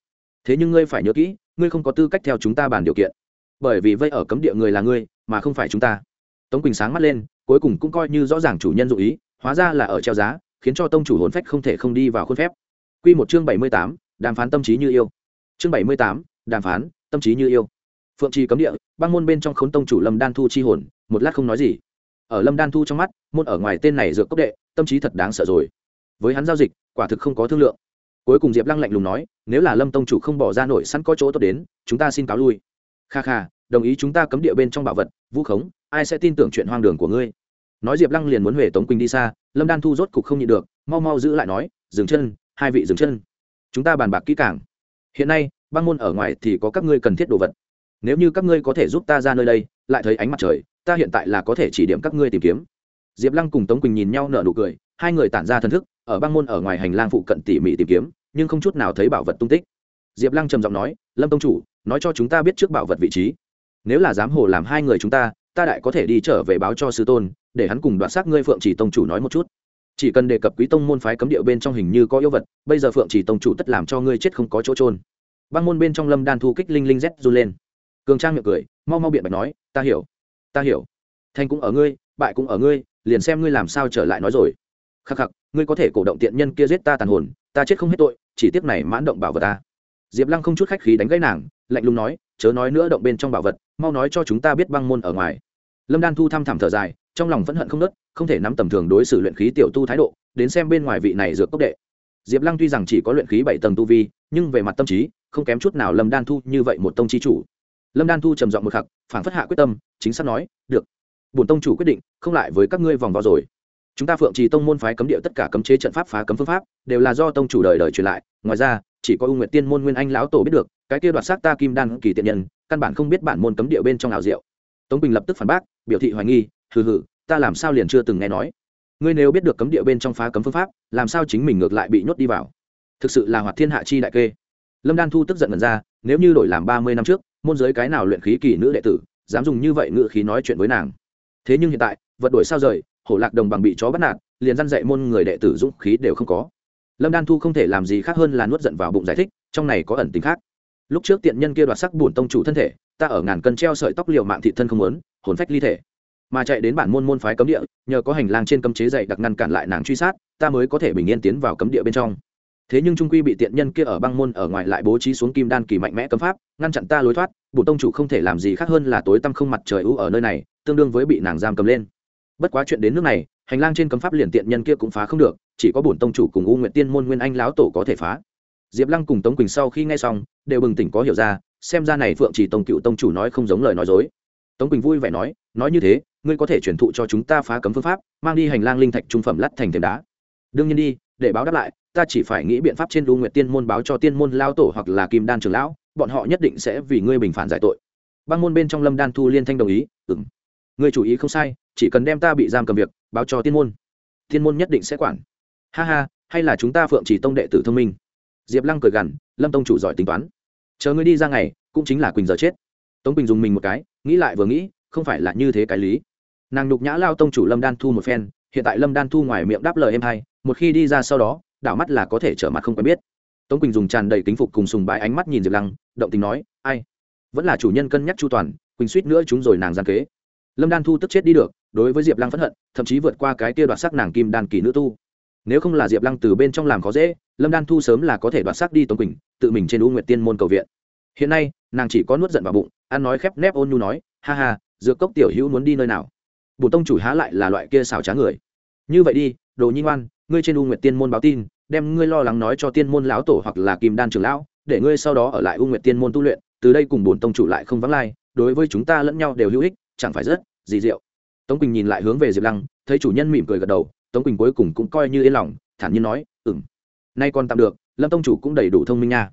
Thế nhưng ngươi phải nhớ kỹ, ngươi không có tư cách theo chúng ta bàn điều kiện. Bởi vì vây ở cấm địa người là ngươi, mà không phải chúng ta. Tống quỳnh sáng mắt lên, cuối cùng cũng coi như rõ ràng chủ nhân dụ ý, hóa ra là ở treo giá, khiến cho tông chủ hồn phách không thể không đi vào khuôn phép. Q một chương bảy mươi tám, đàm phán tâm trí như yêu. Chương bảy mươi tám, đàm phán tâm trí như yêu. Phượng trì cấm địa, băng môn bên trong khốn tông chủ lâm đan thu chi hồn, một lát không nói gì. Ở lâm đan thu trong mắt, môn ở ngoài tên này dựa cốc đệ, tâm trí thật đáng sợ rồi. Với hắn giao dịch quả thực không có thương lượng. Cuối cùng diệp lăng lạnh lùng nói, nếu là lâm tông chủ không bỏ ra nổi sẵn có chỗ tốt đến, chúng ta xin cáo lui. Kha kha, đồng ý chúng ta cấm địa bên trong bảo vật, vũ khống, ai sẽ tin tưởng chuyện hoang đường của ngươi? Nói diệp lăng liền muốn huề tống quỳnh đi xa, lâm đan thu rốt cục không nhịn được, mau mau giữ lại nói, dừng chân, hai vị dừng chân. Chúng ta bàn bạc kỹ càng. Hiện nay băng môn ở ngoài thì có các ngươi cần thiết đồ vật. Nếu như các ngươi có thể giúp ta ra nơi đây, lại thấy ánh mặt trời, ta hiện tại là có thể chỉ điểm các ngươi tìm kiếm. Diệp lăng cùng tống quỳnh nhìn nhau nở nụ cười, hai người tản ra thân thức ở băng môn ở ngoài hành lang phụ cận tỉ mỉ tìm kiếm, nhưng không chút nào thấy bảo vật tung tích. Diệp lăng trầm giọng nói, lâm tông chủ, nói cho chúng ta biết trước bảo vật vị trí. Nếu là dám hồ làm hai người chúng ta ta đại có thể đi trở về báo cho sư tôn, để hắn cùng đoạt xác ngươi phượng chỉ tông chủ nói một chút. Chỉ cần đề cập quý tông môn phái cấm địa bên trong hình như có yêu vật, bây giờ phượng chỉ tông chủ tất làm cho ngươi chết không có chỗ trôn băng môn bên trong lâm đan thu kích linh linh z run lên. Cường trang miệng cười, mau mau biện bạch nói, ta hiểu ta hiểu. Thành cũng ở ngươi, bại cũng ở ngươi, liền xem ngươi làm sao trở lại nói rồi khắc khắc, ngươi có thể cổ động tiện nhân kia giết ta tàn hồn, ta chết không hết tội, chỉ tiếc này mãn động bảo vật ta. Diệp lăng không chút khách khí đánh gãy nàng, lạnh lùng nói, chớ nói nữa động bên trong bảo vật, mau nói cho chúng ta biết băng môn ở ngoài. Lâm đan thu thăm thẳm thở dài, trong lòng vẫn hận không nớt không thể nắm tầm thường đối xử luyện khí tiểu tu thái độ, đến xem bên ngoài vị này dược cốc đệ. Diệp lăng tuy rằng chỉ có luyện khí bảy tầng tu vi, nhưng về mặt tâm trí, không kém chút nào lâm đan thu như vậy một tông chi chủ. Lâm đan thu trầm giọng một khắc phản phất hạ quyết tâm, chính xác nói, được. Bổn tông chủ quyết định, không lại với các ngươi vòng vào rồi chúng ta phượng trì tông môn phái cấm địa tất cả cấm chế trận pháp phá cấm phương pháp, đều là do tông chủ đời đời truyền lại. Ngoài ra, chỉ có ưu nguyệt tiên môn nguyên anh lão tổ biết được, cái kia đoạt xác ta kim đan kỳ tiện nhân, căn bản không biết bản môn cấm địa bên trong ảo diệu. Tống bình lập tức phản bác, biểu thị hoài nghi, hừ hừ, ta làm sao liền chưa từng nghe nói? Ngươi nếu biết được cấm địa bên trong phá cấm phương pháp, làm sao chính mình ngược lại bị nhốt đi vào? Thực sự là hoạt thiên hạ chi đại kê. Lâm đan thu tức giận ngần ra, nếu như đổi làm ba mươi năm trước, môn giới cái nào luyện khí kỳ nữ đệ tử, dám dùng như vậy ngự khí nói chuyện với nàng? Thế nhưng hiện tại, vật đổi sao rời hổ lạc đồng bằng bị chó bắt nạt, liền dăn dạy môn người đệ tử dũng khí đều không có. Lâm đan thu không thể làm gì khác hơn là nuốt giận vào bụng giải thích, trong này có ẩn tính khác. Lúc trước tiện nhân kia đoạt sắc bổn tông chủ thân thể, ta ở ngàn cân treo sợi tóc liệu mạng thị thân không muốn, hồn phách ly thể. Mà chạy đến bản môn môn phái cấm địa, nhờ có hành lang trên cấm chế dày đặc ngăn cản lại nàng truy sát, ta mới có thể bình yên tiến vào cấm địa bên trong. Thế nhưng trung quy bị tiện nhân kia ở băng môn ở ngoài lại bố trí xuống kim đan kỳ mạnh mẽ cấm pháp, ngăn chặn ta lối thoát, bổn tông chủ không thể làm gì khác hơn là tối tăm không mặt trời ưu ở nơi này, tương đương với bị nàng giam cầm lên bất quá chuyện đến nước này, hành lang trên cấm pháp liền tiện nhân kia cũng phá không được, chỉ có bổn tông chủ cùng u nguyện tiên môn nguyên anh lão tổ có thể phá. Diệp lăng cùng tống quỳnh sau khi nghe xong, đều bừng tỉnh có hiểu ra, xem ra này phượng chỉ tông cựu tông chủ nói không giống lời nói dối. Tống quỳnh vui vẻ nói nói như thế, ngươi có thể chuyển thụ cho chúng ta phá cấm phương pháp, mang đi hành lang linh thạch trung phẩm lắt thành thềm đá. Đương nhiên đi, để báo đáp lại, ta chỉ phải nghĩ biện pháp trên u nguyện tiên môn báo cho tiên môn lao tổ hoặc là kim đan trường lão, bọn họ nhất định sẽ vì ngươi bình phản giải tội. Băng môn bên trong lâm đan thu liên thanh đồng ý ừng ngươi chủ ý không sai, chỉ cần đem ta bị giam cầm việc, báo cho tiên môn. Tiên môn nhất định sẽ quản. Ha ha, hay là chúng ta phượng chỉ tông đệ tử thông minh? Diệp lăng cười gằn, lâm tông chủ giỏi tính toán. Chờ ngươi đi ra ngày, cũng chính là quỳnh giờ chết. Tống quỳnh dùng mình một cái, nghĩ lại vừa nghĩ, không phải là như thế cái lý. Nàng nhục nhã lao tông chủ lâm đan thu một phen, hiện tại lâm đan thu ngoài miệng đáp lời em hay, một khi đi ra sau đó, đảo mắt là có thể trở mặt không quen biết. Tống quỳnh dùng tràn đầy kính phục cùng sùng bái ánh mắt nhìn diệp lăng, động tình nói, ai? Vẫn là chủ nhân cân nhắc chu toàn, quỳnh suýt nữa chúng rồi nàng gian kế lâm đan thu tức chết đi được, đối với diệp lăng phẫn hận, thậm chí vượt qua cái kia đoạt sắc nàng kim đan kỳ nữ tu. Nếu không là diệp lăng từ bên trong làm khó dễ, lâm đan thu sớm là có thể đoạt sắc đi tống quỳnh, tự mình trên u nguyệt tiên môn cầu viện. Hiện nay, nàng chỉ có nuốt giận vào bụng, ăn nói khép nép ôn nhu nói, ha ha, dược cốc tiểu hữu muốn đi nơi nào? Bùn tông chủ há lại là loại kia xảo trá người. Như vậy đi, đồ nhi ngoan, ngươi trên u nguyệt tiên môn báo tin, đem ngươi lo lắng nói cho tiên môn lão tổ hoặc là kim đan trường lão, để ngươi sau đó ở lại u nguyệt tiên môn tu luyện, từ đây cùng bổn tông chủ lại không vắng lai, đối với chúng ta lẫn nhau đều hữu ích chẳng phải rất gì diệu. Tống quỳnh nhìn lại hướng về diệp lăng, thấy chủ nhân mỉm cười gật đầu, tống quỳnh cuối cùng cũng coi như yên lòng, thản nhiên nói ừng nay còn tạm được, lâm tông chủ cũng đầy đủ thông minh nha.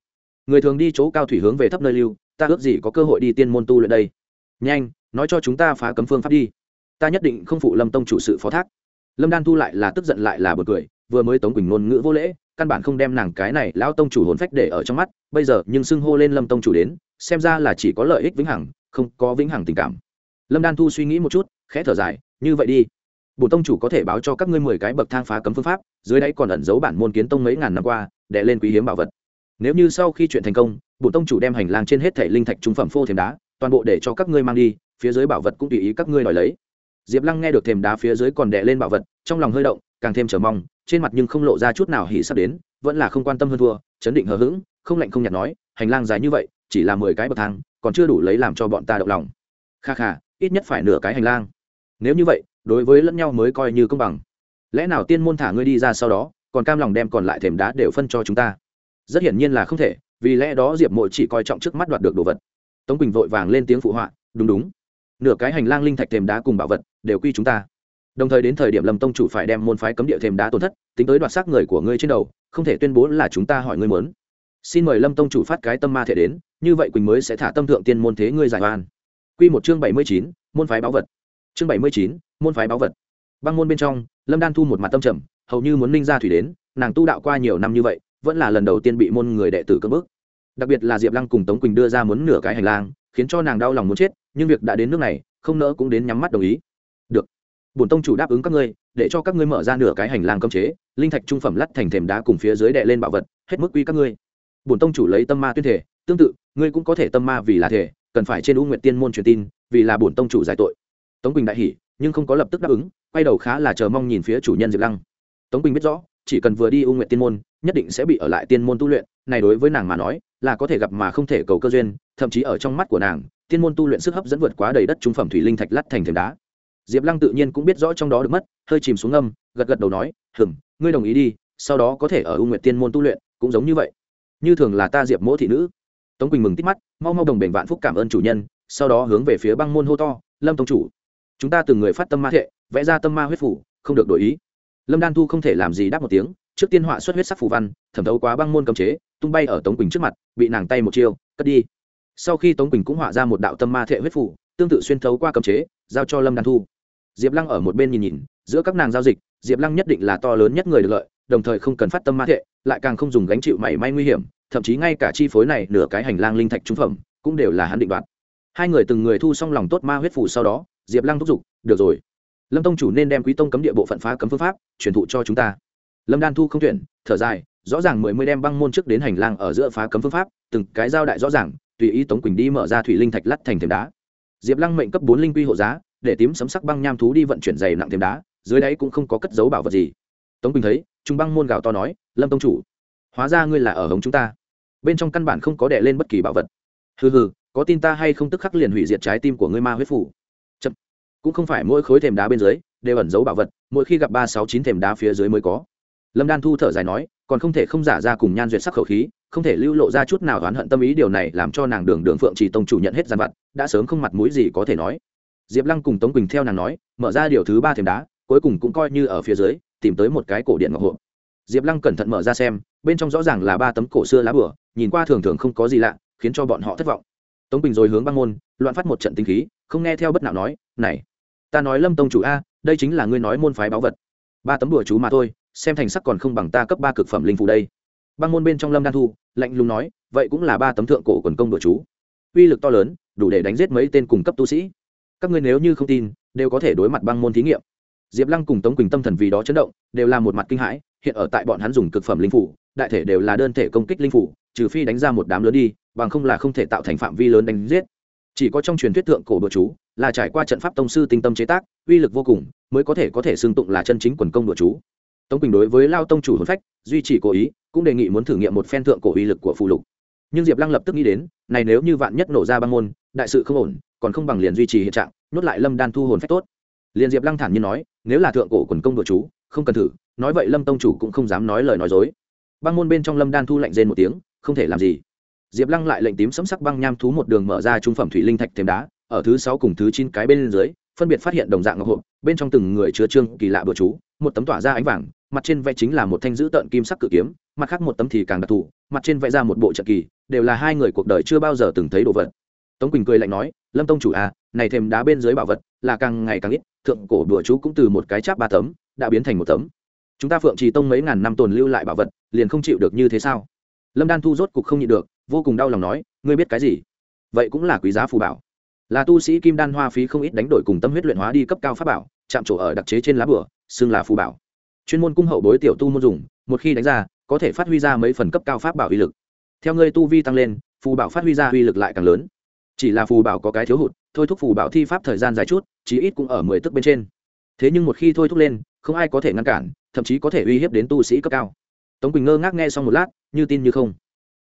Người thường đi chỗ cao thủy hướng về thấp nơi lưu, ta ước gì có cơ hội đi tiên môn tu luyện đây. Nhanh, nói cho chúng ta phá cấm phương pháp đi. Ta nhất định không phụ lâm tông chủ sự phó thác. Lâm đan thu lại là tức giận lại là bật cười, vừa mới tống quỳnh ngôn ngữ vô lễ, căn bản không đem nàng cái này lão tông chủ hồn phách để ở trong mắt, bây giờ nhưng xưng hô lên lâm tông chủ đến, xem ra là chỉ có lợi ích vĩnh hằng, không có vĩnh hằng tình cảm lâm đan thu suy nghĩ một chút, khẽ thở dài, như vậy đi. Bổ tông chủ có thể báo cho các ngươi mười cái bậc thang phá cấm phương pháp, dưới đáy còn ẩn giấu bản môn kiến tông mấy ngàn năm qua để lên quý hiếm bảo vật. Nếu như sau khi chuyện thành công, bổ tông chủ đem hành lang trên hết thể linh thạch trung phẩm phô thềm đá, toàn bộ để cho các ngươi mang đi, phía dưới bảo vật cũng tùy ý các ngươi đòi lấy. Diệp lăng nghe được thềm đá phía dưới còn đè lên bảo vật, trong lòng hơi động, càng thêm chờ mong, trên mặt nhưng không lộ ra chút nào hỉ sắp đến, vẫn là không quan tâm hơn thua, chấn định hờ hững, không lạnh không nhạt nói, hành lang dài như vậy, chỉ là mười cái bậc thang, còn chưa đủ lấy làm cho bọn ta động lòng. Kha kha ít nhất phải nửa cái hành lang. Nếu như vậy, đối với lẫn nhau mới coi như công bằng. Lẽ nào tiên môn thả ngươi đi ra sau đó, còn cam lòng đem còn lại thềm đá đều phân cho chúng ta? Rất hiển nhiên là không thể, vì lẽ đó diệp mộ chỉ coi trọng trước mắt đoạt được đồ vật. Tống quỳnh vội vàng lên tiếng phụ họa, đúng đúng. Nửa cái hành lang linh thạch thềm đá cùng bảo vật đều quy chúng ta. Đồng thời đến thời điểm lâm tông chủ phải đem môn phái cấm địa thềm đá tổn thất, tính tới đoạt xác người của ngươi trên đầu, không thể tuyên bố là chúng ta hỏi ngươi muốn. Xin mời lâm tông chủ phát cái tâm ma thể đến, như vậy quỳnh mới sẽ thả tâm thượng tiên môn thế ngươi giải oan. Quy một chương bảy mươi chín, môn phái báu vật. Chương bảy mươi chín, môn phái báu vật. Băng môn bên trong, lâm đan thu một mặt tâm trầm, hầu như muốn ninh ra thủy đến, nàng tu đạo qua nhiều năm như vậy, vẫn là lần đầu tiên bị môn người đệ tử cưỡng bức. Đặc biệt là diệp lăng cùng tống quỳnh đưa ra muốn nửa cái hành lang, khiến cho nàng đau lòng muốn chết, nhưng việc đã đến nước này, không nỡ cũng đến nhắm mắt đồng ý. Được. Bổn tông chủ đáp ứng các ngươi, để cho các ngươi mở ra nửa cái hành lang cấm chế, linh thạch trung phẩm lắt thành thềm đá cùng phía dưới đè lên bảo vật, hết mức quy các ngươi. Bổn tông chủ lấy tâm ma tuyên thể, tương tự, ngươi cũng có thể tâm ma vì là thể cần phải trên u nguyện tiên môn truyền tin, vì là bổn tông chủ giải tội. Tống quỳnh đại hỉ, nhưng không có lập tức đáp ứng, quay đầu khá là chờ mong nhìn phía chủ nhân diệp lăng. Tống quỳnh biết rõ, chỉ cần vừa đi u nguyện tiên môn, nhất định sẽ bị ở lại tiên môn tu luyện, này đối với nàng mà nói, là có thể gặp mà không thể cầu cơ duyên, thậm chí ở trong mắt của nàng, tiên môn tu luyện sức hấp dẫn vượt quá đầy đất trung phẩm thủy linh thạch lát thành thềm đá. Diệp lăng tự nhiên cũng biết rõ trong đó được mất, hơi chìm xuống âm gật gật đầu nói, hừm, ngươi đồng ý đi, sau đó có thể ở u nguyệt tiên môn tu luyện, cũng giống như vậy. Như thường là ta diệp mỗ thị nữ tống quỳnh mừng tít mắt, mau mau đồng bền vạn phúc cảm ơn chủ nhân, sau đó hướng về phía băng môn hô to, lâm tông chủ, chúng ta từng người phát tâm ma thệ, vẽ ra tâm ma huyết phủ, không được đổi ý. Lâm đan thu không thể làm gì đáp một tiếng, trước tiên họa xuất huyết sắc phù văn, thẩm thấu quá băng môn cấm chế, tung bay ở tống quỳnh trước mặt, bị nàng tay một chiêu, cất đi. Sau khi tống quỳnh cũng họa ra một đạo tâm ma thệ huyết phủ, tương tự xuyên thấu qua cấm chế, giao cho lâm đan thu. Diệp lăng ở một bên nhìn nhìn, giữa các nàng giao dịch, diệp lăng nhất định là to lớn nhất người được lợi, đồng thời không cần phát tâm ma thệ, lại càng không dùng gánh chịu mảy may nguy hiểm thậm chí ngay cả chi phối này nửa cái hành lang linh thạch trung phẩm cũng đều là hắn định đoạt. Hai người từng người thu xong lòng tốt ma huyết phủ sau đó, diệp lăng thúc giục, được rồi, lâm tông chủ nên đem quý tông cấm địa bộ phận phá cấm phương pháp truyền thụ cho chúng ta. Lâm đan thu không tuyển, thở dài, rõ ràng mười mươi đem băng môn trước đến hành lang ở giữa phá cấm phương pháp, từng cái giao đại rõ ràng, tùy ý tống quỳnh đi mở ra thủy linh thạch lắt thành thềm đá. Diệp lăng mệnh cấp bốn linh quy hộ giá, để tím sấm sắc băng nham thú đi vận chuyển dày nặng thềm đá, dưới đáy cũng không có cất dấu bảo vật gì. Tống quỳnh thấy, trung băng môn gào to nói, lâm tông chủ hóa ra ngươi là ở hống chúng ta. Bên trong căn bản không có đẻ lên bất kỳ bảo vật. Hừ hừ, có tin ta hay không tức khắc liền hủy diệt trái tim của ngươi ma huyết phủ. Chậm. cũng không phải mỗi khối thềm đá bên dưới đều ẩn giấu bảo vật, mỗi khi gặp ba sáu chín thềm đá phía dưới mới có. Lâm đan thu thở dài nói, còn không thể không giả ra cùng nhan duyệt sắc khẩu khí, không thể lưu lộ ra chút nào oán hận tâm ý, điều này làm cho nàng đường đường phượng chỉ tông chủ nhận hết gian vặt, đã sớm không mặt mũi gì có thể nói. Diệp lăng cùng tống quỳnh theo nàng nói, mở ra điều thứ ba thềm đá, cuối cùng cũng coi như ở phía dưới, tìm tới một cái cổ điện ngọc hộp diệp lăng cẩn thận mở ra xem, bên trong rõ ràng là ba tấm cổ xưa lá bửa nhìn qua thường thường không có gì lạ, khiến cho bọn họ thất vọng. Tống Bình rồi hướng băng môn, loạn phát một trận tinh khí, không nghe theo bất nào nói, này, ta nói lâm tông chủ a, đây chính là ngươi nói môn phái báu vật. Ba tấm bùa chú mà thôi, xem thành sắc còn không bằng ta cấp ba cực phẩm linh phủ đây. Băng môn bên trong lâm đan thu, lạnh lùng nói, vậy cũng là ba tấm thượng cổ quần công bùa chú. Uy lực to lớn, đủ để đánh giết mấy tên cùng cấp tu sĩ. Các ngươi nếu như không tin, đều có thể đối mặt băng môn thí nghiệm. Diệp lăng cùng tống quỳnh tâm thần vì đó chấn động, đều là một mặt kinh hãi hiện ở tại bọn hắn dùng cực phẩm linh phủ, đại thể đều là đơn thể công kích linh phủ, trừ phi đánh ra một đám lớn đi, bằng không là không thể tạo thành phạm vi lớn đánh giết. Chỉ có trong truyền thuyết thượng cổ đồ chú là trải qua trận pháp tông sư tinh tâm chế tác, uy lực vô cùng, mới có thể có thể xưng tụng là chân chính quần công đồ chú. Tống quỳnh đối với lao tông chủ hồn phách, duy trì cố ý, cũng đề nghị muốn thử nghiệm một phen thượng cổ uy lực của phù lục. Nhưng diệp lăng lập tức nghĩ đến, này nếu như vạn nhất nổ ra băng môn, đại sự không ổn, còn không bằng liền duy trì hiện trạng, nhốt lại lâm đan thu hồn phách tốt. Liền diệp lăng thản nhiên nói, nếu là thượng cổ quần công đồ chú không cần thử, nói vậy lâm tông chủ cũng không dám nói lời nói dối. Băng môn bên trong lâm đan thu lạnh rên một tiếng, không thể làm gì. Diệp lăng lại lệnh tím sấm sắc băng nham thú một đường mở ra trung phẩm thủy linh thạch thêm đá, ở thứ sáu cùng thứ chín cái bên dưới, phân biệt phát hiện đồng dạng ngọc hộp, bên trong từng người chứa trương kỳ lạ bừa chú, một tấm tỏa ra ánh vàng, mặt trên vẽ chính là một thanh dữ tợn kim sắc cự kiếm, mặt khác một tấm thì càng đặc thù, mặt trên vẽ ra một bộ trận kỳ, đều là hai người cuộc đời chưa bao giờ từng thấy đồ vật. Tống quỳnh cười lạnh nói, lâm tông chủ à này thêm đá bên dưới bảo vật là càng ngày càng ít thượng cổ đùa chú cũng từ một cái cháp ba tấm, đã biến thành một tấm. Chúng ta phượng trì tông mấy ngàn năm tồn lưu lại bảo vật, liền không chịu được như thế sao? Lâm đan thu rốt cục không nhịn được, vô cùng đau lòng nói, ngươi biết cái gì? Vậy cũng là quý giá phù bảo. Là tu sĩ kim đan hoa phí không ít đánh đổi cùng tâm huyết luyện hóa đi cấp cao pháp bảo, chạm trổ ở đặc chế trên lá bửa xưng là phù bảo. Chuyên môn cung hậu bối tiểu tu môn dùng, một khi đánh ra, có thể phát huy ra mấy phần cấp cao pháp bảo uy lực. Theo ngươi tu vi tăng lên, phù bảo phát huy ra uy lực lại càng lớn. Chỉ là phù bảo có cái thiếu hụt thôi thúc phù bảo thi pháp thời gian dài chút, chí ít cũng ở mười tức bên trên. Thế nhưng một khi thôi thúc lên, không ai có thể ngăn cản, thậm chí có thể uy hiếp đến tu sĩ cấp cao. Tống quỳnh ngơ ngác nghe xong một lát, như tin như không.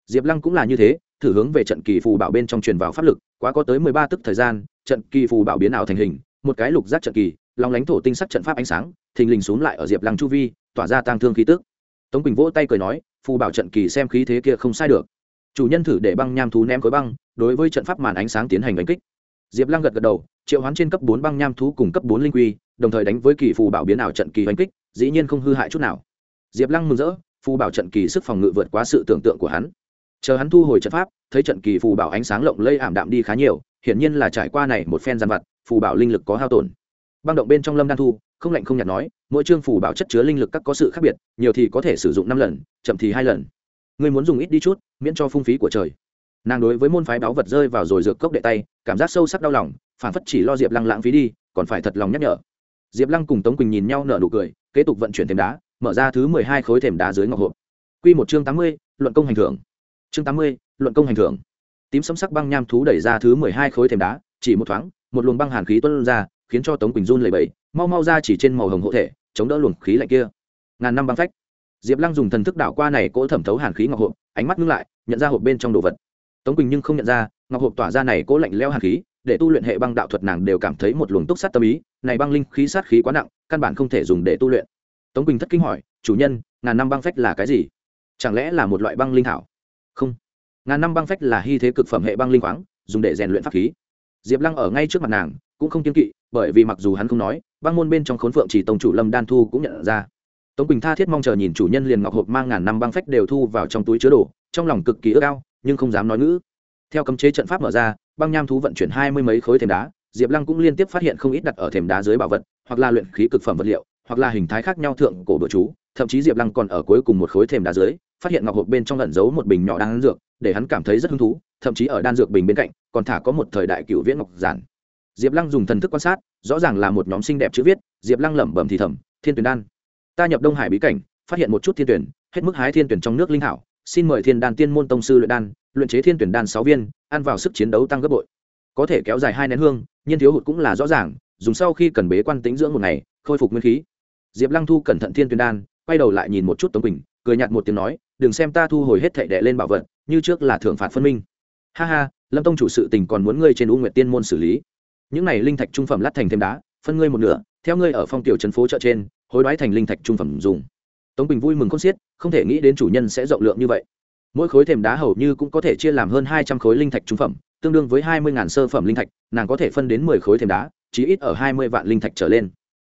Diệp lăng cũng là như thế, thử hướng về trận kỳ phù bảo bên trong truyền vào pháp lực, quá có tới mười ba tức thời gian, trận kỳ phù bảo biến ảo thành hình, một cái lục giác trận kỳ lòng lánh thổ tinh sắc trận pháp ánh sáng, thình lình xuống lại ở diệp lăng chu vi, tỏa ra tang thương khí tức. Tống quỳnh vỗ tay cười nói, phù bảo trận kỳ xem khí thế kia không sai được. Chủ nhân thử để băng nham thú ném khối băng, đối với trận pháp màn ánh sáng tiến hành đánh kích diệp lăng gật gật đầu, triệu hoán trên cấp bốn băng nham thú cùng cấp bốn linh quy, đồng thời đánh với kỳ phù bảo biến ảo trận kỳ đánh kích, dĩ nhiên không hư hại chút nào. Diệp lăng mừng rỡ, phù bảo trận kỳ sức phòng ngự vượt quá sự tưởng tượng của hắn. Chờ hắn thu hồi trận pháp, thấy trận kỳ phù bảo ánh sáng lộng lây ảm đạm đi khá nhiều, hiển nhiên là trải qua này một phen gian vặt, phù bảo linh lực có hao tổn. Băng động bên trong lâm đan thu, không lạnh không nhạt nói, mỗi chương phù bảo chất chứa linh lực các có sự khác biệt, nhiều thì có thể sử dụng năm lần, chậm thì hai lần. Ngươi muốn dùng ít đi chút, miễn cho phung phí của trời nàng đối với môn phái báu vật rơi vào rồi dược cốc đệ tay, cảm giác sâu sắc đau lòng, phản phất chỉ lo diệp lăng lãng phí đi, còn phải thật lòng nhắc nhở. Diệp lăng cùng tống quỳnh nhìn nhau nở nụ cười, kế tục vận chuyển thềm đá, mở ra thứ mười hai khối thềm đá dưới ngọc hộp. Q một chương tám mươi, luận công hành thưởng. Chương tám mươi, luận công hành thưởng. Tím sấm sắc băng nham thú đẩy ra thứ mười hai khối thềm đá, chỉ một thoáng, một luồng băng hàn khí tuân ra, khiến cho tống quỳnh run lẩy bẩy, mau mau ra chỉ trên màu hồng hộ thể, chống đỡ luồng khí lạnh kia. Ngàn năm băng phách. Diệp lăng dùng thần thức đảo qua này cỗ thẩm thấu hàn khí ngọc hộp, ánh mắt ngưng lại, nhận ra hộp bên trong đồ vật tống quỳnh nhưng không nhận ra, ngọc hộp tỏa ra này cố lạnh leo hàn khí, để tu luyện hệ băng đạo thuật nàng đều cảm thấy một luồng túc sát tâm ý. Này băng linh khí sát khí quá nặng, căn bản không thể dùng để tu luyện. Tống quỳnh thất kinh hỏi, chủ nhân, ngàn năm băng phách là cái gì? Chẳng lẽ là một loại băng linh thảo? Không. Ngàn năm băng phách là hy thế cực phẩm hệ băng linh khoáng, dùng để rèn luyện pháp khí. Diệp lăng ở ngay trước mặt nàng, cũng không kiên kỵ, bởi vì mặc dù hắn không nói, băng môn bên trong khốn phượng chỉ tổng chủ lâm đan thu cũng nhận ra. Tống quỳnh tha thiết mong chờ nhìn chủ nhân liền ngọc hộp mang ngàn năm băng phách đều thu vào trong túi chứa đồ, trong lòng cực kỳ ước ao nhưng không dám nói ngữ. Theo cấm chế trận pháp mở ra, băng nham thú vận chuyển hai mươi mấy khối thềm đá, diệp lăng cũng liên tiếp phát hiện không ít đặt ở thềm đá dưới bảo vật, hoặc là luyện khí cực phẩm vật liệu, hoặc là hình thái khác nhau thượng cổ bữa chú. Thậm chí diệp lăng còn ở cuối cùng một khối thềm đá dưới, phát hiện ngọc hộp bên trong lẩn giấu một bình nhỏ đan dược, để hắn cảm thấy rất hứng thú, thậm chí ở đan dược bình bên cạnh, còn thả có một thời đại cựu viễn ngọc giản. Diệp lăng dùng thần thức quan sát, rõ ràng là một nhóm xinh đẹp chữ viết, diệp lăng lẩm bẩm thì thầm, thiên tuyển đan. Ta nhập đông hải bí cảnh, phát hiện một chút thiên tuyển, hết mức hái thiên tuyển trong nước linh thảo xin mời thiên đan tiên môn tông sư luyện đan, luyện chế thiên tuyển đan sáu viên, ăn vào sức chiến đấu tăng gấp bội. Có thể kéo dài hai nén hương, nhiên thiếu hụt cũng là rõ ràng, dùng sau khi cần bế quan tính dưỡng một ngày, khôi phục nguyên khí. Diệp lăng thu cẩn thận thiên tuyển đan, quay đầu lại nhìn một chút tống quỳnh, cười nhạt một tiếng nói, đừng xem ta thu hồi hết thệ đệ lên bảo vật, như trước là thưởng phạt phân minh. Ha ha, lâm tông chủ sự tình còn muốn ngươi trên u nguyệt tiên môn xử lý. Những này linh thạch trung phẩm lát thành thêm đá, phân ngươi một nửa, theo ngươi ở phong tiểu trấn phố chợ trên, hối đoái thành linh thạch trung phẩm dùng tống bình vui mừng không xiết, không thể nghĩ đến chủ nhân sẽ rộng lượng như vậy. Mỗi khối thềm đá hầu như cũng có thể chia làm hơn hai trăm khối linh thạch trung phẩm, tương đương với hai mươi sơ phẩm linh thạch, nàng có thể phân đến mười khối thềm đá, chí ít ở hai mươi vạn linh thạch trở lên.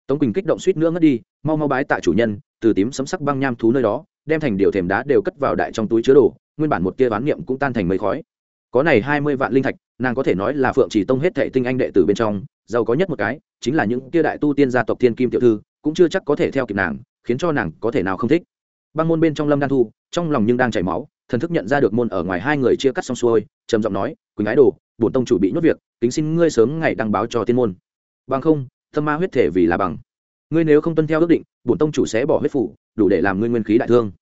Tống quỳnh kích động suýt nữa ngất đi, mau mau bái tạ chủ nhân, từ tím sấm sắc băng nham thú nơi đó, đem thành điều thềm đá đều cất vào đại trong túi chứa đồ, nguyên bản một tia bán niệm cũng tan thành mây khói. Có này hai mươi vạn linh thạch, nàng có thể nói là phượng chỉ tông hết thệ tinh anh đệ tử bên trong, giàu có nhất một cái, chính là những tia đại tu tiên gia tộc thiên kim tiểu thư, cũng chưa chắc có thể theo kịp nàng khiến cho nàng có thể nào không thích. Băng môn bên trong lâm đan thu, trong lòng nhưng đang chảy máu, thần thức nhận ra được môn ở ngoài hai người chia cắt xong xuôi, trầm giọng nói, quỳnh ái đồ, bổn tông chủ bị nhốt việc, kính xin ngươi sớm ngày đăng báo cho tiên môn. Bằng không, tâm ma huyết thể vì là bằng. Ngươi nếu không tuân theo ước định, bổn tông chủ sẽ bỏ huyết phủ, đủ để làm ngươi nguyên khí đại thương.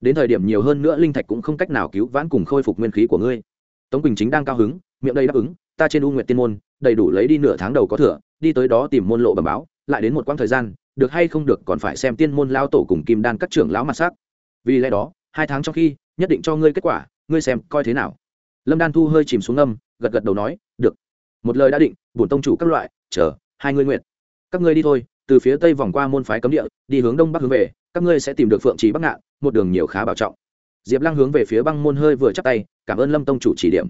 Đến thời điểm nhiều hơn nữa linh thạch cũng không cách nào cứu vãn cùng khôi phục nguyên khí của ngươi. Tống quỳnh chính đang cao hứng, miệng đây đáp ứng, ta trên u nguyện tiên môn, đầy đủ lấy đi nửa tháng đầu có thừa, đi tới đó tìm môn lộ bẩm báo, lại đến một quãng thời gian được hay không được còn phải xem tiên môn lao tổ cùng kim đan các trưởng lão mặt sắc. Vì lẽ đó, hai tháng trong khi, nhất định cho ngươi kết quả, ngươi xem coi thế nào. Lâm đan thu hơi chìm xuống âm gật gật đầu nói, được. Một lời đã định, bổn tông chủ các loại, chờ, hai ngươi nguyện. Các ngươi đi thôi, từ phía tây vòng qua môn phái cấm địa, đi hướng đông bắc hướng về, các ngươi sẽ tìm được phượng trì bắc ngạn, một đường nhiều khá bảo trọng. Diệp lăng hướng về phía băng môn hơi vừa chắp tay, cảm ơn lâm tông chủ chỉ điểm.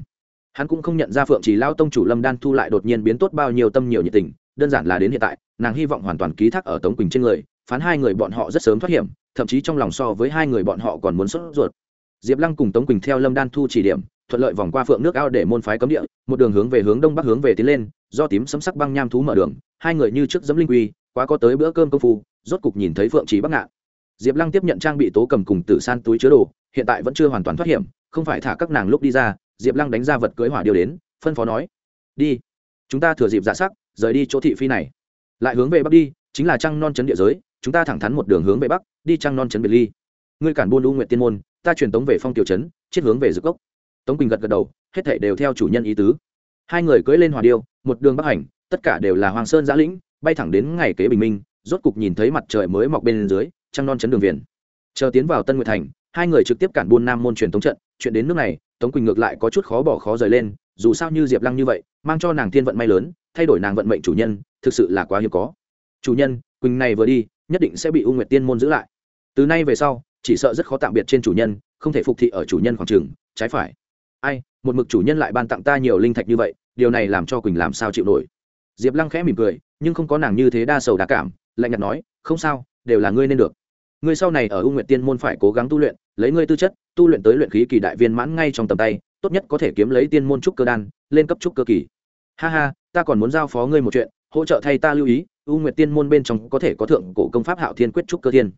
Hắn cũng không nhận ra phượng trì lao tông chủ lâm đan thu lại đột nhiên biến tốt bao nhiêu tâm nhiều nhiệt tình, đơn giản là đến hiện tại nàng hy vọng hoàn toàn ký thác ở tống quỳnh trên người, phán hai người bọn họ rất sớm thoát hiểm, thậm chí trong lòng so với hai người bọn họ còn muốn sốt ruột. Diệp lăng cùng tống quỳnh theo lâm đan thu chỉ điểm, thuận lợi vòng qua phượng nước ao để môn phái cấm địa, một đường hướng về hướng đông bắc hướng về tiến lên, do tím sấm sắc băng nham thú mở đường, hai người như trước dẫm linh quy, quá có tới bữa cơm công phu, rốt cục nhìn thấy phượng trí bắc ngạn diệp lăng tiếp nhận trang bị tố cầm cùng tử san túi chứa đồ, hiện tại vẫn chưa hoàn toàn thoát hiểm, không phải thả các nàng lúc đi ra, diệp lăng đánh ra vật cưới hỏa điều đến, phân phó nói, đi, chúng ta thừa dịp dạ sắc, rời đi chỗ thị phi này lại hướng về bắc đi, chính là trăng non chấn địa giới, chúng ta thẳng thắn một đường hướng về bắc, đi trăng non chấn biệt ly. Ngươi cản buôn u nguyện tiên môn, ta truyền tống về phong tiểu trấn, chết hướng về dược cốc. Tống quỳnh gật gật đầu, hết thể đều theo chủ nhân ý tứ. Hai người cưỡi lên hòa điêu, một đường bắc hành, tất cả đều là hoàng sơn giã lĩnh, bay thẳng đến ngày kế bình minh, rốt cục nhìn thấy mặt trời mới mọc bên dưới, trăng non chấn đường viền. Chờ tiến vào tân nguyệt thành, hai người trực tiếp cản buôn nam môn truyền tống trận, chuyện đến nước này, tống quỳnh ngược lại có chút khó bỏ khó rời lên, dù sao như diệp lăng như vậy, mang cho nàng thiên vận may lớn, thay đổi nàng vận mệnh chủ nhân thực sự là quá hiếm có. Chủ nhân, quỳnh này vừa đi, nhất định sẽ bị u nguyệt tiên môn giữ lại. Từ nay về sau, chỉ sợ rất khó tạm biệt trên chủ nhân, không thể phục thị ở chủ nhân khoảng trường, trái phải. Ai, một mực chủ nhân lại ban tặng ta nhiều linh thạch như vậy, điều này làm cho quỳnh làm sao chịu nổi? Diệp lăng khẽ mỉm cười, nhưng không có nàng như thế đa sầu đa cảm, lạnh nhạt nói, không sao, đều là ngươi nên được. Ngươi sau này ở u Nguyệt tiên môn phải cố gắng tu luyện, lấy ngươi tư chất, tu luyện tới luyện khí kỳ đại viên mãn ngay trong tầm tay, tốt nhất có thể kiếm lấy tiên môn trúc cơ đan, lên cấp trúc cơ kỳ. Ha ha, ta còn muốn giao phó ngươi một chuyện hỗ trợ thay ta lưu ý, u nguyện tiên môn bên trong có thể có thượng cổ công pháp hạo thiên quyết trúc cơ thiên.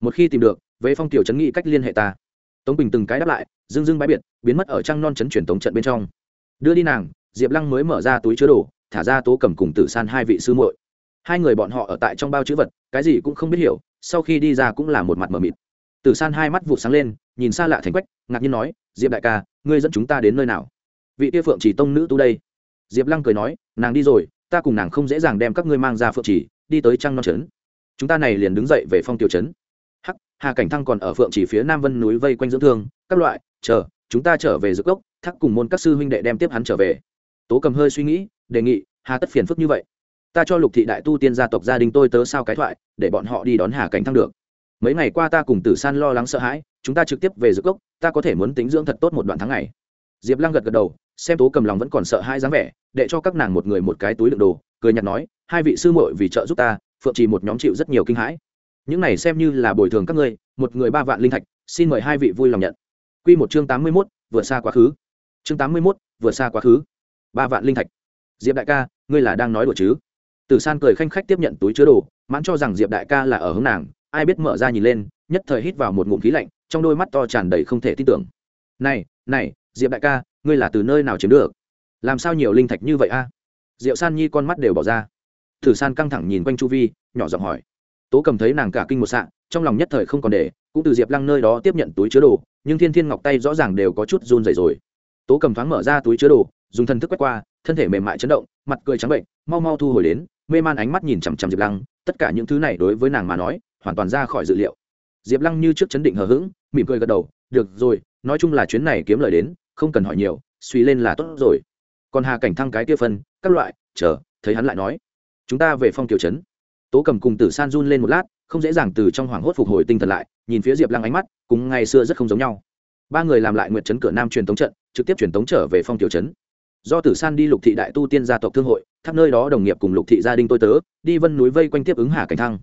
Một khi tìm được với phong tiểu chấn nghị cách liên hệ ta. Tống bình từng cái đáp lại dưng dưng bãi biệt, biến mất ở trang non chấn truyền tống trận bên trong. Đưa đi nàng, diệp lăng mới mở ra túi chứa đồ, thả ra tố cầm cùng tử san hai vị sư muội. Hai người bọn họ ở tại trong bao chữ vật, cái gì cũng không biết hiểu, sau khi đi ra cũng là một mặt mờ mịt. Tử san hai mắt vụ sáng lên, nhìn xa lạ thành quách, ngạc nhiên nói, diệp đại ca, ngươi dẫn chúng ta đến nơi nào? Vị kia phượng chỉ tông nữ tu đây. Diệp lăng cười nói, nàng đi rồi ta cùng nàng không dễ dàng đem các ngươi mang ra phượng chỉ, đi tới trăng non trấn. Chúng ta này liền đứng dậy về phong tiểu trấn. Hắc, hà cảnh thăng còn ở phượng chỉ phía nam vân núi vây quanh dưỡng thương, các loại, chờ, chúng ta trở về dược gốc thắc cùng môn các sư huynh đệ đem tiếp hắn trở về. Tố cầm hơi suy nghĩ, đề nghị, hà tất phiền phức như vậy. Ta cho lục thị đại tu tiên gia tộc gia đình tôi tớ sao cái thoại, để bọn họ đi đón hà cảnh thăng được. Mấy ngày qua ta cùng tử san lo lắng sợ hãi, chúng ta trực tiếp về dược gốc, ta có thể muốn tính dưỡng thật tốt một đoạn tháng ngày diệp lăng gật gật đầu, xem tố cầm lòng vẫn còn sợ hai dáng vẻ, để cho các nàng một người một cái túi đựng đồ, cười nhạt nói, hai vị sư muội vì trợ giúp ta, phượng trì một nhóm chịu rất nhiều kinh hãi. Những này xem như là bồi thường các ngươi, một người ba vạn linh thạch, xin mời hai vị vui lòng nhận. Q một chương tám mươi mốt vừa xa quá khứ. Chương tám mươi mốt vừa xa quá khứ. Ba vạn linh thạch. Diệp đại ca, ngươi là đang nói đùa chứ? Từ san cười khanh khách tiếp nhận túi chứa đồ, mãn cho rằng diệp đại ca là ở hướng nàng, ai biết mở ra nhìn lên, nhất thời hít vào một ngụm khí lạnh, trong đôi mắt to tràn đầy không thể tin tưởng. Này này diệp đại ca, ngươi là từ nơi nào chiếm được? Làm sao nhiều linh thạch như vậy a? Diệu san nhi con mắt đều bỏ ra. Thử san căng thẳng nhìn quanh chu vi, nhỏ giọng hỏi. Tố cầm thấy nàng cả kinh một sạn trong lòng nhất thời không còn để, cũng từ diệp lăng nơi đó tiếp nhận túi chứa đồ, nhưng thiên thiên ngọc tay rõ ràng đều có chút run dày rồi. Tố cầm thoáng mở ra túi chứa đồ, dùng thân thức quét qua, thân thể mềm mại chấn động, mặt cười trắng bệnh, mau mau thu hồi đến, mê man ánh mắt nhìn chằm chằm diệp lăng, tất cả những thứ này đối với nàng mà nói, hoàn toàn ra khỏi dự liệu. Diệp lăng như trước chấn định hờ hững, mỉm cười gật đầu, được rồi, nói chung là chuyến này kiếm lời đến không cần hỏi nhiều, suy lên là tốt rồi. Còn hà cảnh thăng cái kia phân, các loại, chờ, thấy hắn lại nói. Chúng ta về phong tiểu trấn. Tố cầm cùng tử san run lên một lát, không dễ dàng từ trong hoảng hốt phục hồi tinh thần lại, nhìn phía diệp lăng ánh mắt, cùng ngày xưa rất không giống nhau. Ba người làm lại nguyện trấn cửa nam truyền tống trận, trực tiếp truyền tống trở về phong tiểu trấn. Do tử san đi lục thị đại tu tiên gia tộc thương hội, thắp nơi đó đồng nghiệp cùng lục thị gia đình tôi tớ, đi vân núi vây quanh tiếp ứng hà cảnh thăng.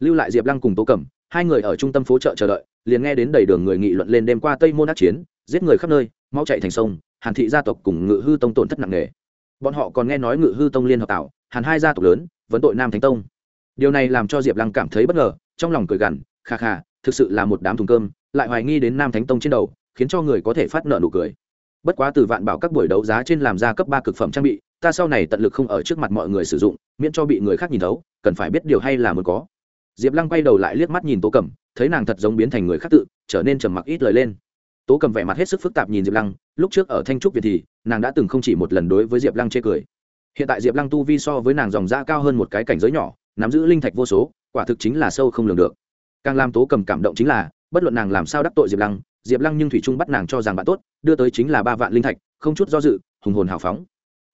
Lưu lại diệp lăng cùng tố cẩm hai người ở trung tâm phố chợ chờ đợi, liền nghe đến đầy đường người nghị luận lên đêm qua tây môn ác chiến giết người khắp nơi, mau chạy thành sông, hàn thị gia tộc cùng ngự hư tông tổn thất nặng nề. Bọn họ còn nghe nói ngự hư tông liên hợp tạo, hàn hai gia tộc lớn vấn tội nam thánh tông. Điều này làm cho diệp lăng cảm thấy bất ngờ, trong lòng cười gằn, kha kha, thực sự là một đám thùng cơm, lại hoài nghi đến nam thánh tông trên đầu, khiến cho người có thể phát nợ nụ cười. Bất quá từ vạn bảo các buổi đấu giá trên làm ra cấp ba cực phẩm trang bị, ta sau này tận lực không ở trước mặt mọi người sử dụng, miễn cho bị người khác nhìn thấu, cần phải biết điều hay là muốn có. Diệp lăng quay đầu lại liếc mắt nhìn tố cẩm, thấy nàng thật giống biến thành người khác tự, trở nên trầm mặc ít lời lên tố cầm vẻ mặt hết sức phức tạp nhìn diệp lăng, lúc trước ở thanh trúc việt thì, nàng đã từng không chỉ một lần đối với diệp lăng chê cười. Hiện tại diệp lăng tu vi so với nàng dòng da cao hơn một cái cảnh giới nhỏ, nắm giữ linh thạch vô số, quả thực chính là sâu không lường được. Càng làm tố cầm cảm động chính là, bất luận nàng làm sao đắc tội diệp lăng diệp lăng nhưng thủy trung bắt nàng cho rằng bạn tốt, đưa tới chính là ba vạn linh thạch, không chút do dự, hùng hồn hào phóng.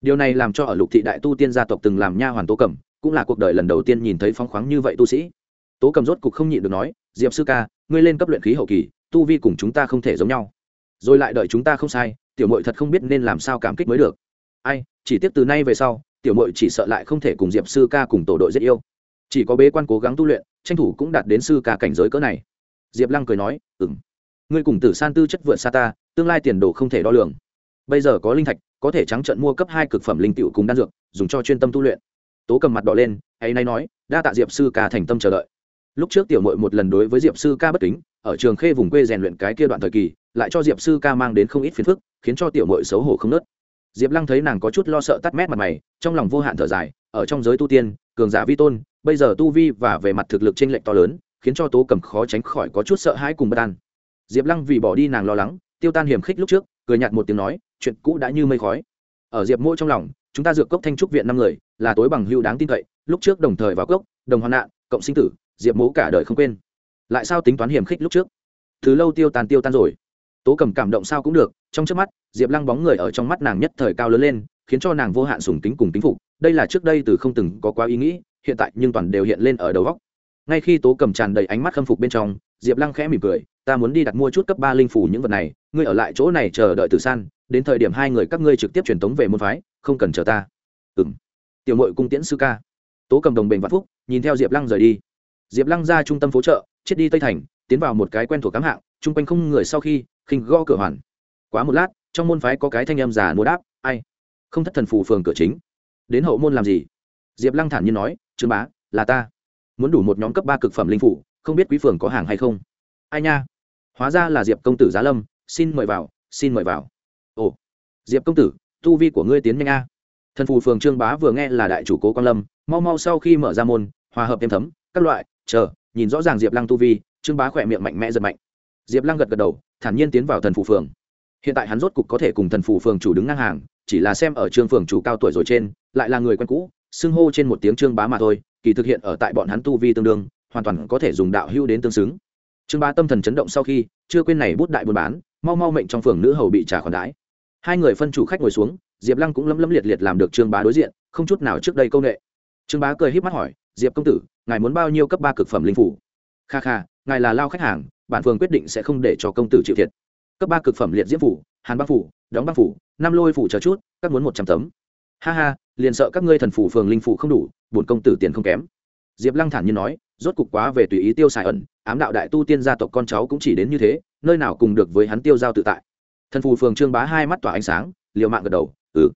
Điều này làm cho ở lục thị đại tu tiên gia tộc từng làm nha hoàn tố cầm, cũng là cuộc đời lần đầu tiên nhìn thấy phóng khoáng như vậy tu sĩ. Tố cầm rốt cục không nhịn được nói, diệp sư ca, ngươi lên cấp luyện khí hậu kỳ tu vi cùng chúng ta không thể giống nhau. Rồi lại đợi chúng ta không sai, tiểu mội thật không biết nên làm sao cảm kích mới được. Ai, chỉ tiếp từ nay về sau, tiểu mội chỉ sợ lại không thể cùng diệp sư ca cùng tổ đội rất yêu. Chỉ có bế quan cố gắng tu luyện, tranh thủ cũng đạt đến sư ca cảnh giới cỡ này. Diệp lăng cười nói ừng ngươi cùng tử san tư chất vượt xa ta, tương lai tiền đồ không thể đo lường. Bây giờ có linh thạch, có thể trắng trận mua cấp hai cực phẩm linh t cùng đan dược, dùng cho chuyên tâm tu luyện. Tố cầm mặt đỏ lên hay nay nói, đa tạ diệp sư ca thành tâm chờ đợi lúc trước tiểu mội một lần đối với diệp sư ca bất kính, ở trường khê vùng quê rèn luyện cái kia đoạn thời kỳ, lại cho diệp sư ca mang đến không ít phiền phức, khiến cho tiểu mội xấu hổ không nớt. Diệp lăng thấy nàng có chút lo sợ tắt mét mặt mày, trong lòng vô hạn thở dài, ở trong giới tu tiên, cường giả vi tôn, bây giờ tu vi và về mặt thực lực t r ê n lệch to lớn, khiến cho tố cầm khó tránh khỏi có chút sợ hãi cùng bất an. Diệp lăng vì bỏ đi nàng lo lắng, tiêu tan hiểm khích lúc trước, cười nhạt một tiếng nói, chuyện cũ đã như mây khói. Ở diệp mỗi trong lòng, chúng ta dược cốc thanh trúc viện năm người, là tối bằng hưu đáng tin cậy, lúc trước đồng thời vào cốc, đồng hoạn nạn, cộng sinh tử diệp mố cả đời không quên. Lại sao tính toán hiểm khích lúc trước? Thứ lâu tiêu tan tiêu tan rồi. Tố cầm cảm động sao cũng được, trong trước mắt, diệp lăng bóng người ở trong mắt nàng nhất thời cao lớn lên, khiến cho nàng vô hạn sùng kính cùng kính phục. Đây là trước đây từ không từng có quá ý nghĩ, hiện tại nhưng toàn đều hiện lên ở đầu góc. Ngay khi tố cầm tràn đầy ánh mắt khâm phục bên trong, diệp lăng khẽ mỉm cười, ta muốn đi đặt mua chút cấp ba linh phủ những vật này, ngươi ở lại chỗ này chờ đợi từ san, đến thời điểm hai người các ngươi trực tiếp truyền tống về môn phái, không cần chờ ta. Ừ m tiểu mội cung tiễn sư ca. Tố cầm đồng bình vạn phúc, nhìn theo diệp lăng rời đi diệp lăng ra trung tâm phố chợ, chết đi tây thành, tiến vào một cái quen thuộc cám hạng, chung quanh không người sau khi, khinh gõ cửa hoàn. Quá một lát, trong môn phái có cái thanh âm già mua đáp, ai? Không thất thần phù phường cửa chính. Đến hậu môn làm gì? Diệp lăng thản nhiên nói, trương bá, là ta. Muốn đủ một nhóm cấp ba cực phẩm linh phủ, không biết quý phường có hàng hay không? Ai nha? Hóa ra là diệp công tử giá lâm, xin mời vào, xin mời vào. Ồ, diệp công tử, tu vi của ngươi tiến nhanh a. Thần phù phường trương bá vừa nghe là đại chủ cố quan lâm, mau mau sau khi mở ra môn, hòa hợp thêm thấm, các loại chờ, nhìn rõ ràng diệp lăng tu vi, trương bá khỏe miệng mạnh mẽ giật mạnh. Diệp lăng gật gật đầu, thản nhiên tiến vào thần Phủ phường. Hiện tại hắn rốt cục có thể cùng thần Phủ phường chủ đứng ngang hàng, chỉ là xem ở trương phường chủ cao tuổi rồi trên, lại là người quen cũ, xưng hô trên một tiếng trương bá mà thôi, kỳ thực hiện ở tại bọn hắn tu vi tương đương, hoàn toàn có thể dùng đạo hưu đến tương xứng. Trương bá tâm thần chấn động sau khi, chưa quên này bút đại buôn bán, mau mau mệnh trong phường nữ hầu bị trả khoản đãi. Hai người phân chủ khách ngồi xuống, diệp lăng cũng lấm lấm liệt liệt làm được trương bá đối diện, không chút nào trước đây công nghệ trương bá cười h í p mắt hỏi diệp công tử, ngài muốn bao nhiêu cấp ba cực phẩm linh phủ? Kha kha, ngài là lao khách hàng, bản phường quyết định sẽ không để cho công tử chịu thiệt. Cấp ba cực phẩm liệt diễm phủ, hàn băng phủ, đóng băng phủ, năm lôi phủ chờ chút, các muốn một trăm tấm. Ha ha, liền sợ các ngươi thần phủ phường linh phủ không đủ, bổn công tử tiền không kém. Diệp lăng thản nhiên nói, rốt cục quá về tùy ý tiêu xài ẩn, ám đạo đại tu tiên gia tộc con cháu cũng chỉ đến như thế, nơi nào cùng được với hắn tiêu giao tự tại. Thần phù phường trương bá hai mắt tỏa ánh sáng, liều mạng gật đầu ừ.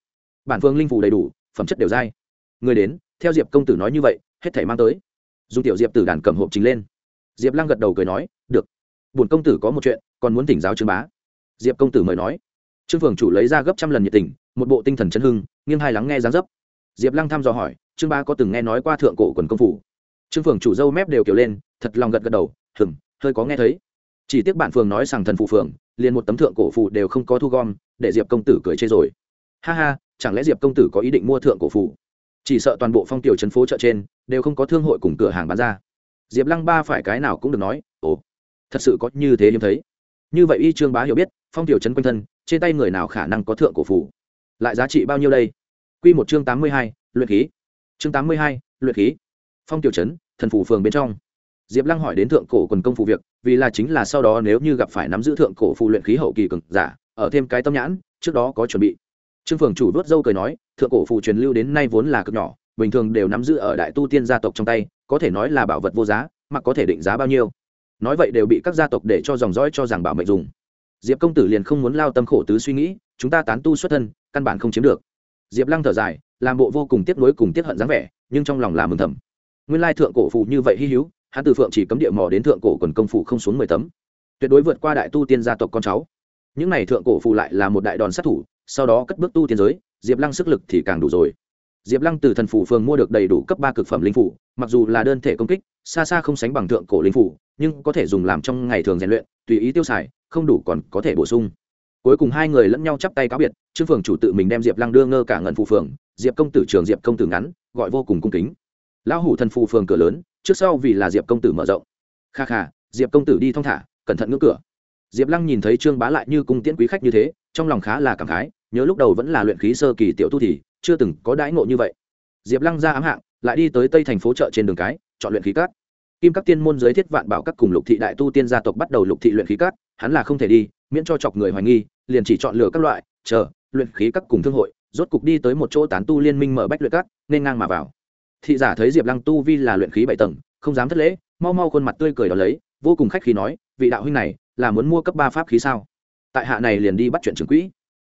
Bản phương linh phù đầy đủ, phẩm chất đều dai. Người đến, theo diệp công tử nói như vậy hết thảy mang tới. Dùng tiểu diệp từ đàn cầm hộp chính lên. Diệp lăng gật đầu cười nói, được, bổn công tử có một chuyện, còn muốn tỉnh giáo trương bá. Diệp công tử mời nói, trương phường chủ lấy ra gấp trăm lần nhiệt tình, một bộ tinh thần chân hưng, nghiêng hai lắng nghe gián dấp. Diệp lăng thăm dò hỏi, trương bá có từng nghe nói qua thượng cổ quần công phủ? Trương phường chủ dâu mép đều kiểu lên, thật lòng gật gật đầu hừng hơi có nghe thấy. Chỉ tiếc bản phường nói rằng thần phụ phường liền một tấm thượng cổ phụ đều không có thu gom, để diệp công tử cười chê rồi. Ha ha, chẳng lẽ diệp công tử có ý định mua thượng cổ phụ chỉ sợ toàn bộ phong tiểu trấn phố chợ trên đều không có thương hội cùng cửa hàng bán ra. Diệp lăng ba phải cái nào cũng được nói, ồ, thật sự có như thế hiếm thấy. Như vậy y trương bá hiểu biết, phong tiểu trấn quanh thân, trên tay người nào khả năng có thượng cổ phủ lại giá trị bao nhiêu đây? Q một chương tám mươi hai, luyện khí. Chương tám mươi hai, luyện khí. Phong tiểu trấn, thần phủ phường bên trong. Diệp lăng hỏi đến thượng cổ quần công phụ việc, vì là chính là sau đó nếu như gặp phải nắm giữ thượng cổ phụ luyện khí hậu kỳ cực giả, ở thêm cái tâm nhãn, trước đó có chuẩn bị trương phường chủ vớt dâu cười nói, thượng cổ phụ truyền lưu đến nay vốn là cực nhỏ, bình thường đều nắm giữ ở đại tu tiên gia tộc trong tay, có thể nói là bảo vật vô giá, mà có thể định giá bao nhiêu. Nói vậy đều bị các gia tộc để cho dòng dõi cho rằng bảo mệnh dùng. Diệp công tử liền không muốn lao tâm khổ tứ suy nghĩ, chúng ta tán tu xuất thân, căn bản không chiếm được. Diệp lăng thở dài, làm bộ vô cùng tiếc nuối cùng tiếc hận dáng vẻ, nhưng trong lòng là mừng thầm. Nguyên lai thượng cổ phụ như vậy hy hữu, hắn từ phượng chỉ cấm địa mò đến thượng cổ quần công phụ không xuống mười tấm. Tuyệt đối vượt qua đại tu tiên gia tộc con cháu. Những này thượng cổ phụ lại là một đại đòn sát thủ sau đó cất bước tu tiên giới, diệp lăng sức lực thì càng đủ rồi. Diệp lăng từ thần phủ phường mua được đầy đủ cấp ba cực phẩm linh phủ, mặc dù là đơn thể công kích, xa xa không sánh bằng thượng cổ linh phủ, nhưng có thể dùng làm trong ngày thường rèn luyện, tùy ý tiêu xài, không đủ còn có thể bổ sung. Cuối cùng hai người lẫn nhau chắp tay cáo biệt, trương phường chủ tự mình đem diệp lăng đưa ngơ cả ngần phù phường, diệp công tử trường diệp công tử ngắn, gọi vô cùng cung kính. Lão hủ thần phủ phường cửa lớn, trước sau vì là diệp công tử mở rộng. Kha kha, diệp công tử đi thong thả, cẩn thận ngưỡng cửa. Diệp lăng nhìn thấy trương bá lại như cung tiễn quý khách như thế, trong lòng khá là cảm khái nhớ lúc đầu vẫn là luyện khí sơ kỳ tiểu tu thì chưa từng có đãi ngộ như vậy. Diệp lăng ra ám hạng, lại đi tới tây thành phố chợ trên đường cái, chọn luyện khí cát. Kim các tiên môn giới thiết vạn bảo các cùng lục thị đại tu tiên gia tộc bắt đầu lục thị luyện khí cát, hắn là không thể đi, miễn cho chọc người hoài nghi, liền chỉ chọn lựa các loại, chờ, luyện khí các cùng thương hội, rốt cục đi tới một chỗ tán tu liên minh mở bách luyện cát, nên ngang mà vào. Thị giả thấy diệp lăng tu vi là luyện khí bảy tầng, không dám thất lễ, mau mau khuôn mặt tươi cười đó lấy, vô cùng khách khí nói, vị đạo huynh này, là muốn mua cấp ba pháp khí sao? Tại hạ này liền đi bắt chuyện trưởng quỹ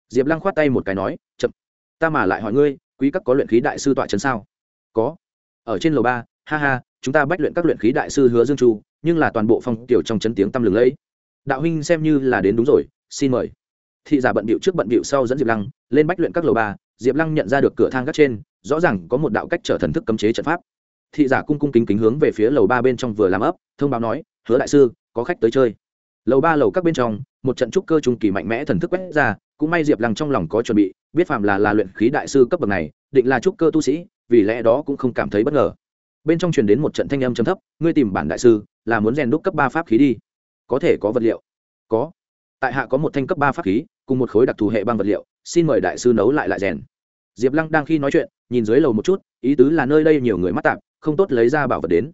diệp lăng khoát tay một cái nói, chậm, ta mà lại hỏi ngươi, quý các có luyện khí đại sư tọa trấn sao? Có. Ở trên lầu ba, ha ha, chúng ta bách luyện các luyện khí đại sư hứa dương chu, nhưng là toàn bộ phong tiểu trong chấn tiếng tăm lừng lẫy. Đạo huynh xem như là đến đúng rồi, xin mời. Thị giả bận bịu trước bận bịu sau dẫn diệp lăng lên bách luyện các lầu ba, diệp lăng nhận ra được cửa thang gác trên, rõ ràng có một đạo cách trở thần thức cấm chế trận pháp. Thị giả cung cung kính kính hướng về phía lầu ba bên trong vừa làm ấp, thông báo nói, hứa đại sư, có khách tới chơi. Lầu ba lầu các bên trong một trận trúc cơ trung kỳ mạnh mẽ thần thức quét ra, cũng may diệp lăng trong lòng có chuẩn bị, biết phạm là là luyện khí đại sư cấp bậc này, định là trúc cơ tu sĩ, vì lẽ đó cũng không cảm thấy bất ngờ. Bên trong truyền đến một trận thanh âm trầm thấp, ngươi tìm bản đại sư, là muốn rèn đúc cấp ba pháp khí đi. Có thể có vật liệu. Có. Tại hạ có một thanh cấp ba pháp khí, cùng một khối đặc thù hệ băng vật liệu, xin mời đại sư nấu lại lại rèn. Diệp lăng đang khi nói chuyện, nhìn dưới lầu một chút, ý tứ là nơi đây nhiều người mắc tạp, không tốt lấy ra bảo vật đến.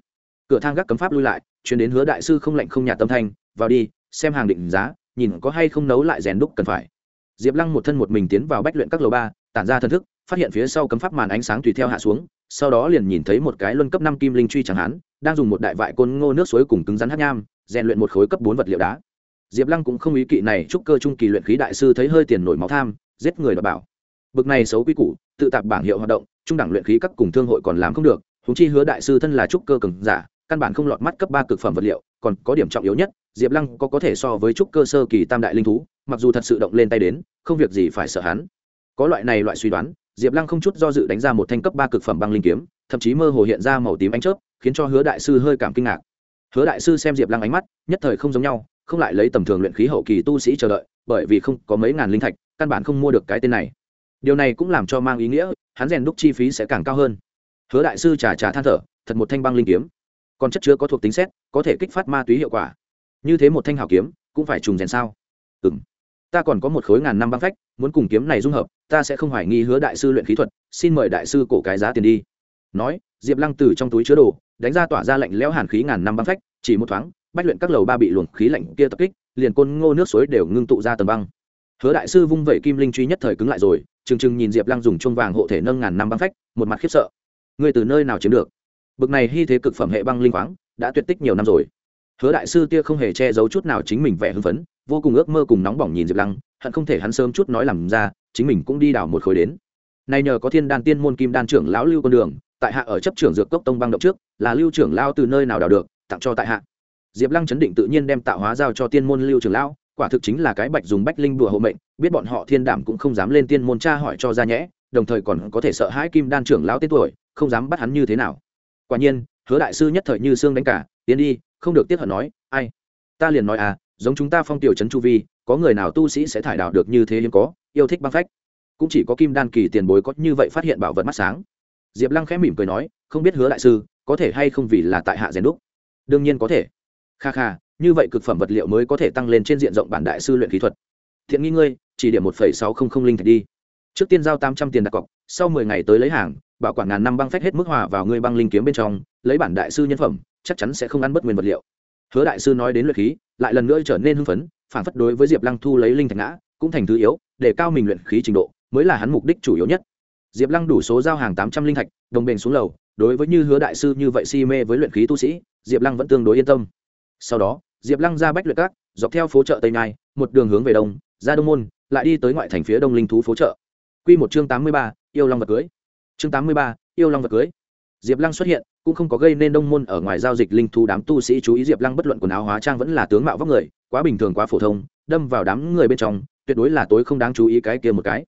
Cửa thang gác cấm pháp lui lại chuyển đến hứa đại sư không lạnh không nhạt tâm thanh, vào đi, xem hàng định giá nhìn có hay không nấu lại rèn đúc cần phải. Diệp lăng một thân một mình tiến vào bách luyện các lầu ba, tản ra thần thức, phát hiện phía sau cấm pháp màn ánh sáng tùy theo hạ xuống, sau đó liền nhìn thấy một cái luân cấp năm kim linh truy chẳng hán, đang dùng một đại vại côn ngô nước suối cùng cứng rắn hát nham, rèn luyện một khối cấp bốn vật liệu đá. Diệp lăng cũng không ý kỵ này, chúc cơ trung kỳ luyện khí đại sư thấy hơi tiền nổi máu tham, giết người đ bảo. Bực này xấu quy củ, tự tạp bảng hiệu hoạt động, trung đẳng luyện khí các cùng thương hội còn làm không được húng chi hứa đại sư thân là trúc cơ cường giả, căn bản không lọt mắt cấp ba cực phẩm vật liệu, còn có điểm trọng yếu nhất diệp lăng có có thể so với trúc cơ sơ kỳ tam đại linh thú, mặc dù thật sự động lên tay đến, không việc gì phải sợ hắn. Có loại này loại suy đoán, diệp lăng không chút do dự đánh ra một thanh cấp ba cực phẩm băng linh kiếm, thậm chí mơ hồ hiện ra màu tím ánh chớp, khiến cho hứa đại sư hơi cảm kinh ngạc. Hứa đại sư xem diệp lăng ánh mắt, nhất thời không giống nhau, không lại lấy tầm thường luyện khí hậu kỳ tu sĩ chờ đợi, bởi vì không có mấy ngàn linh thạch, căn bản không mua được cái tên này. Điều này cũng làm cho mang ý nghĩa, hắn rèn đúc chi phí sẽ càng cao hơn. Hứa đại sư trà trà than thở, thật một thanh băng linh kiếm. Còn chất chứa có thuộc tính xét, có thể kích phát ma túy hiệu quả như thế một thanh hảo kiếm, cũng phải trùng rèn sao? Ừ m ta còn có một khối ngàn năm băng phách, muốn cùng kiếm này dung hợp, ta sẽ không hoài nghi hứa đại sư luyện khí thuật, xin mời đại sư cổ cái giá tiền đi. Nói, diệp lăng từ trong túi chứa đồ, đánh ra tỏa ra lạnh lẽo hàn khí ngàn năm băng phách, chỉ một thoáng, bách luyện các lầu ba bị luồng khí lạnh kia tập kích, liền côn ngô nước suối đều ngưng tụ ra tầm băng. Hứa đại sư vung vẩy kim linh truy nhất thời cứng lại rồi chừng chừng nhìn diệp lăng dùng chuông vàng hộ thể nâng ngàn năm băng phách, một mặt khiếp sợ. Người từ nơi nào chiếm được? Bực này hy thế cực phẩm hệ băng linh khoáng, đã tuyệt tích nhiều năm rồi hứa đại sư tia không hề che giấu chút nào chính mình vẻ hưng phấn, vô cùng ước mơ cùng nóng bỏng nhìn diệp lăng, hận không thể hắn sớm chút nói làm ra, chính mình cũng đi đào một khối đến. Nay nhờ có thiên đan tiên môn kim đan trưởng lão lưu con đường, tại hạ ở chấp trưởng dược cốc tông băng động trước, là lưu trưởng lao từ nơi nào đào được, tặng cho tại hạ. Diệp lăng chấn định tự nhiên đem tạo hóa giao cho tiên môn lưu trưởng lão, quả thực chính là cái bạch dùng bách linh đùa hộ mệnh, biết bọn họ thiên đảm cũng không dám lên tiên môn tra hỏi cho ra nhẽ, đồng thời còn có thể sợ hãi kim đan trưởng lão tên tuổi, không dám bắt hắn như thế nào. Quả nhiên, hứa đại sư nhất thời như xương đánh cả, tiến đi không được tiếp hận nói, ai? Ta liền nói à giống chúng ta phong tiểu trấn chu vi, có người nào tu sĩ sẽ thải đạo được như thế hiếm có, yêu thích băng phách? Cũng chỉ có kim đan kỳ tiền bối có như vậy phát hiện bảo vật mắt sáng. Diệp lăng khẽ mỉm cười nói, không biết hứa đại sư, có thể hay không vì là tại hạ rèn đúc? Đương nhiên có thể. Kha kha, như vậy cực phẩm vật liệu mới có thể tăng lên trên diện rộng bản đại sư luyện khí thuật. Thiện nghi ngươi, chỉ điểm một phẩy sáu không không linh thạch đi. Trước tiên giao tám trăm tiền đặt cọc, sau mười ngày tới lấy hàng, bảo quản ngàn năm băng phách hết mức hòa vào ngươi băng linh kiếm bên trong, lấy bản đại sư nhân phẩm chắc chắn sẽ không ăn bất nguyên vật liệu. Hứa đại sư nói đến luyện khí, lại lần nữa trở nên hưng phấn phản phất đối với diệp lăng thu lấy linh thạch ngã, cũng thành thứ yếu, để cao mình luyện khí trình độ, mới là hắn mục đích chủ yếu nhất. Diệp lăng đủ số giao hàng tám trăm linh thạch, đồng bền xuống lầu, đối với như hứa đại sư như vậy si mê với luyện khí tu sĩ, diệp lăng vẫn tương đối yên tâm. Sau đó, diệp lăng ra bách luyện các, dọc theo phố chợ tây nhai một đường hướng về đông, ra đông môn, lại đi tới ngoại thành phía đông linh thú phố chợ. Q một chương tám mươi ba, yêu long vật cưới. Chương tám mươi ba, yêu long vật cưới diệp lăng xuất hiện, cũng không có gây nên đông môn ở ngoài giao dịch linh thú đám tu sĩ chú ý. Diệp lăng bất luận quần áo hóa trang vẫn là tướng mạo vóc người, quá bình thường, quá phổ thông, đâm vào đám người bên trong, tuyệt đối là tối không đáng chú ý cái kia một cái.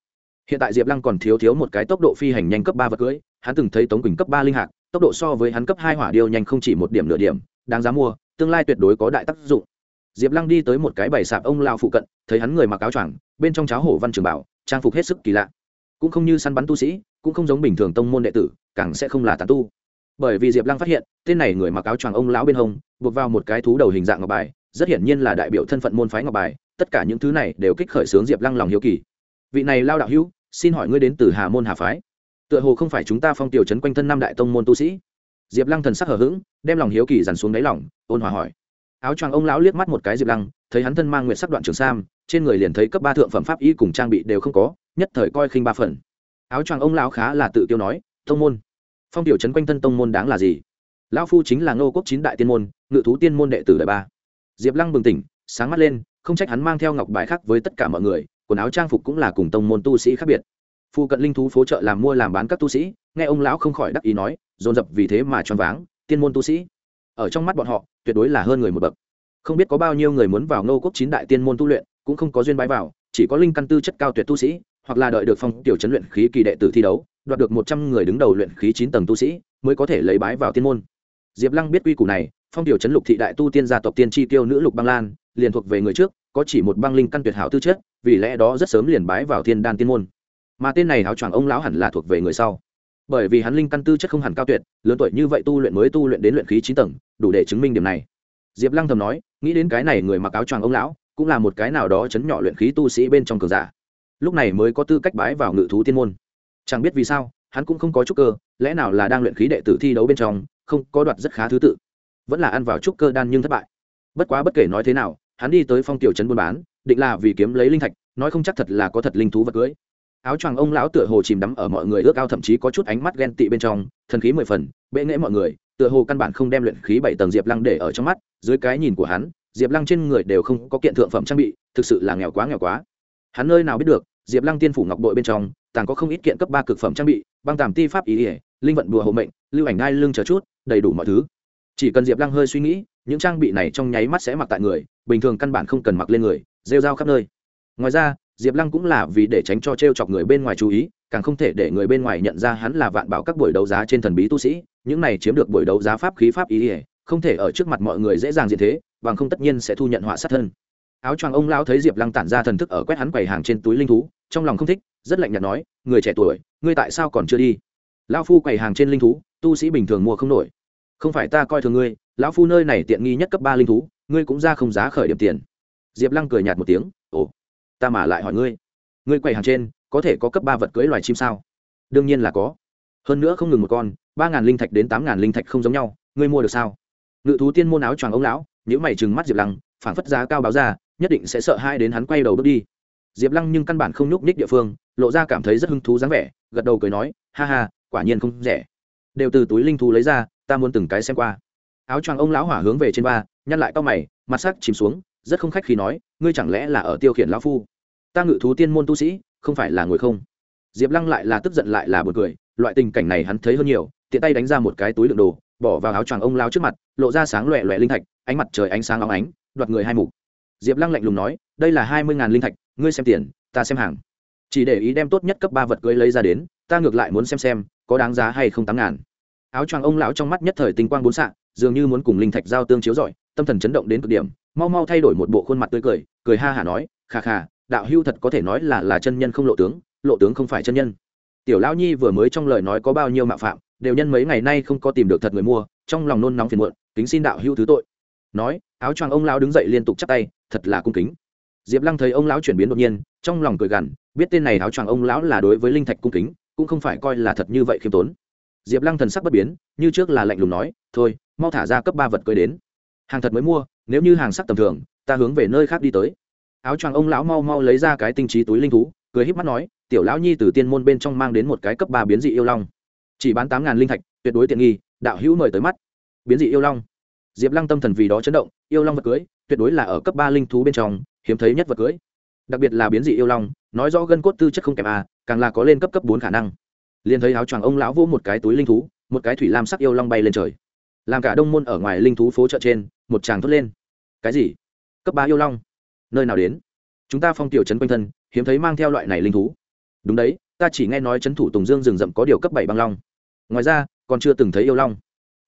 Hiện tại diệp lăng còn thiếu thiếu một cái tốc độ phi hành nhanh cấp ba vật cưới, hắn từng thấy tống quỳnh cấp ba linh hạc, tốc độ so với hắn cấp hai hỏa điêu nhanh không chỉ một điểm nửa điểm, đáng giá mua, tương lai tuyệt đối có đại tác dụng. Diệp lăng đi tới một cái bày sạp ông lao phụ cận, thấy hắn người mặc áo choàng, bên trong cháo hổ văn trường bảo, trang phục hết sức kỳ lạ. Cũng không như săn bắn tu sĩ cũng không giống bình thường tông môn đệ tử, càng sẽ không là tán tu. Bởi vì diệp lăng phát hiện, tên này người mặc áo choàng ông lão bên hông, buộc vào một cái thú đầu hình dạng ngọc bài, rất hiển nhiên là đại biểu thân phận môn phái ngọc bài, tất cả những thứ này đều kích khởi sướng diệp lăng lòng hiếu kỳ. Vị này lao đạo hữu, xin hỏi ngươi đến từ hà môn hà phái? Tựa hồ không phải chúng ta phong tiểu trấn quanh thân năm đại tông môn tu sĩ. Diệp lăng thần sắc hờ hững, đem lòng hiếu kỳ dằn xuống đáy lỏng ôn hòa hỏi. Áo choàng ông lão liếc mắt một cái diệp lăng, thấy hắn thân mang nguyện sắc đoạn trường sam, trên người liền thấy cấp ba thượng phẩm pháp y cùng trang bị đều không có, nhất thời coi khinh ba phần áo choàng ông lão khá là tự tiêu nói, tông môn. Phong tiểu trấn quanh thân tông môn đáng là gì? Lão phu chính là ngô quốc chín đại tiên môn, ngự thú tiên môn đệ tử đại ba. Diệp lăng bừng tỉnh, sáng mắt lên, không trách hắn mang theo ngọc bài khác với tất cả mọi người, quần áo trang phục cũng là cùng tông môn tu sĩ khác biệt. Phu cận linh thú phố chợ làm mua làm bán các tu sĩ, nghe ông lão không khỏi đắc ý nói, dồn dập vì thế mà choáng váng, tiên môn tu sĩ. Ở trong mắt bọn họ, tuyệt đối là hơn người một bậc. Không biết có bao nhiêu người muốn vào ngô quốc chín đại tiên môn tu luyện, cũng không có duyên bái vào, chỉ có linh căn tư chất cao tuyệt tu sĩ hoặc là đợi được phong tiểu chấn luyện khí kỳ đệ tử thi đấu, đoạt được một trăm người đứng đầu luyện khí chín tầng tu sĩ, mới có thể lấy bái vào tiên môn. Diệp lăng biết quy củ này, phong tiểu chấn lục thị đại tu tiên gia tộc tiên tri tiêu nữ lục băng lan, liền thuộc về người trước, có chỉ một băng linh căn tuyệt hảo tư chất, vì lẽ đó rất sớm liền bái vào thiên đan tiên môn. Mà tên này háo choàng ông lão hẳn là thuộc về người sau. Bởi vì hắn linh căn tư chất không hẳn cao tuyệt, lớn tuổi như vậy tu luyện mới tu luyện đến luyện khí chín tầng, đủ để chứng minh điểm này. Diệp lăng thầm nói, nghĩ đến cái này người mặc áo choàng ông lão, cũng là một cái nào đó chấn nhỏ luyện khí tu sĩ bên trong cường giả lúc này mới có tư cách bái vào ngự thú tiên môn. Chẳng biết vì sao, hắn cũng không có trúc cơ, lẽ nào là đang luyện khí đệ tử thi đấu bên trong, không có đoạt rất khá thứ tự. Vẫn là ăn vào trúc cơ đan nhưng thất bại. Bất quá bất kể nói thế nào, hắn đi tới phong tiểu trấn buôn bán, định là vì kiếm lấy linh thạch, nói không chắc thật là có thật linh thú vật cưới. Áo choàng ông lão tựa hồ chìm đắm ở mọi người ước ao thậm chí có chút ánh mắt ghen tị bên trong, thần khí mười phần, bệ nghễ mọi người, tựa hồ căn bản không đem luyện khí bảy tầng diệp lăng để ở trong mắt, dưới cái nhìn của hắn, diệp lăng trên người đều không có kiện thượng phẩm trang bị, thực sự là nghèo quá nghèo quá hắn nơi nào biết được, diệp lăng tiên phủ ngọc bội bên trong, tàng có không ít kiện cấp ba cực phẩm trang bị, băng tàm ti pháp ý ỉa, linh vận đùa hộ mệnh, lưu ảnh đai lưng chờ chút, đầy đủ mọi thứ. Chỉ cần diệp lăng hơi suy nghĩ, những trang bị này trong nháy mắt sẽ mặc tại người, bình thường căn bản không cần mặc lên người, rêu rao khắp nơi. Ngoài ra, diệp lăng cũng là vì để tránh cho t r e o chọc người bên ngoài chú ý, càng không thể để người bên ngoài nhận ra hắn là vạn bảo các buổi đấu giá trên thần bí tu sĩ, những này chiếm được buổi đấu giá pháp khí pháp ý ỉa, không thể ở trước mặt mọi người dễ dàng diện thế, bằng không tất nhiên sẽ thu nhận họa sát thân áo choàng ông lão thấy diệp lăng tản ra thần thức ở quét hắn quầy hàng trên túi linh thú, trong lòng không thích, rất lạnh nhạt nói, người trẻ tuổi, ngươi tại sao còn chưa đi? Lão phu quầy hàng trên linh thú, tu sĩ bình thường mua không nổi. Không phải ta coi thường ngươi, lão phu nơi này tiện nghi nhất cấp ba linh thú, ngươi cũng ra không giá khởi điểm tiền. Diệp lăng cười nhạt một tiếng, ồ, ta mà lại hỏi ngươi ngươi quầy hàng trên có thể có cấp ba vật cưỡi loài chim sao? Đương nhiên là có. Hơn nữa không ngừng một con, ba ngàn linh thạch đến tám ngàn linh thạch không giống nhau, ngươi mua được sao? Ngự thú tiên môn áo choàng ông lão nếu mày trừng mắt diệp lăng phản phất giá cao báo ra nhất định sẽ sợ hai đến hắn quay đầu bước đi. Diệp lăng nhưng căn bản không nhúc ních địa phương, lộ ra cảm thấy rất hứng thú dáng vẻ, gật đầu cười nói, ha ha, quả nhiên không rẻ. Đều từ túi linh thú lấy ra, ta muốn từng cái xem qua. Áo choàng ông lão hỏa hướng về trên ba, nhăn lại tao mày, mặt sắc chìm xuống, rất không khách khi nói, ngươi chẳng lẽ là ở tiêu khiển lão phu? Ta ngự thú tiên môn tu sĩ, không phải là ngồi không? Diệp lăng lại là tức giận lại là b u ồ n cười, loại tình cảnh này hắn thấy hơn nhiều, tiện tay đánh ra một cái túi đựng đồ, bỏ vào áo choàng ông lao trước mặt, lộ ra sáng loẹ loẹ linh thạch, ánh mặt trời ánh sáng óng ánh, đoạt người hai mục diệp lăng lạnh lùng nói, đây là hai mươi ngàn linh thạch, ngươi xem tiền, ta xem hàng. Chỉ để ý đem tốt nhất cấp ba vật cưới lấy ra đến, ta ngược lại muốn xem xem, có đáng giá hay không tám ngàn. Áo choàng ông lão trong mắt nhất thời tinh quang bốn xạ dường như muốn cùng linh thạch giao tương chiếu rọi, tâm thần chấn động đến cực điểm, mau mau thay đổi một bộ khuôn mặt tươi cười cười ha hả nói, khà khà, đạo hưu thật có thể nói là là chân nhân không lộ tướng lộ tướng không phải chân nhân. Tiểu lão nhi vừa mới trong lời nói có bao nhiêu mạo phạm, đều nhân mấy ngày nay không có tìm được thật người mua, trong lòng nôn nóng phiền muộn, kính xin đạo hưu thứ tội nói, áo choàng ông lão đứng dậy liên tục chắp tay, thật là cung kính. Diệp lăng thấy ông lão chuyển biến đột nhiên, trong lòng cười gằn, biết tên này áo choàng ông lão là đối với linh thạch cung kính, cũng không phải coi là thật như vậy khiêm tốn. Diệp lăng thần sắc bất biến, như trước là lạnh lùng nói, thôi, mau thả ra cấp ba vật cưới đến. Hàng thật mới mua, nếu như hàng sắc tầm thường, ta hướng về nơi khác đi tới. Áo choàng ông lão mau mau lấy ra cái tinh trí túi linh thú, cười híp mắt nói, tiểu lão nhi từ tiên môn bên trong mang đến một cái cấp ba biến dị yêu long. Chỉ bán tám ngàn linh thạch, tuyệt đối tiện nghi, đạo hữu mời tới mắt. Biến dị yêu long diệp lăng tâm thần vì đó chấn động, yêu long vật cưới, tuyệt đối là ở cấp ba linh thú bên trong, hiếm thấy nhất vật cưới. Đặc biệt là biến dị yêu long, nói rõ gân cốt tư chất không kém a, càng là có lên cấp cấp bốn khả năng. Liền thấy áo choàng ông lão vô một cái túi linh thú, một cái thủy lam sắc yêu long bay lên trời. Làm cả đông môn ở ngoài linh thú phố chợ trên, một chàng thốt lên. Cái gì? Cấp ba yêu long? Nơi nào đến? Chúng ta phong tiểu trấn quanh thân, hiếm thấy mang theo loại này linh thú. Đúng đấy, ta chỉ nghe nói trấn thủ tùng dương rừng rậm có điều cấp bảy băng long. Ngoài ra, còn chưa từng thấy yêu long.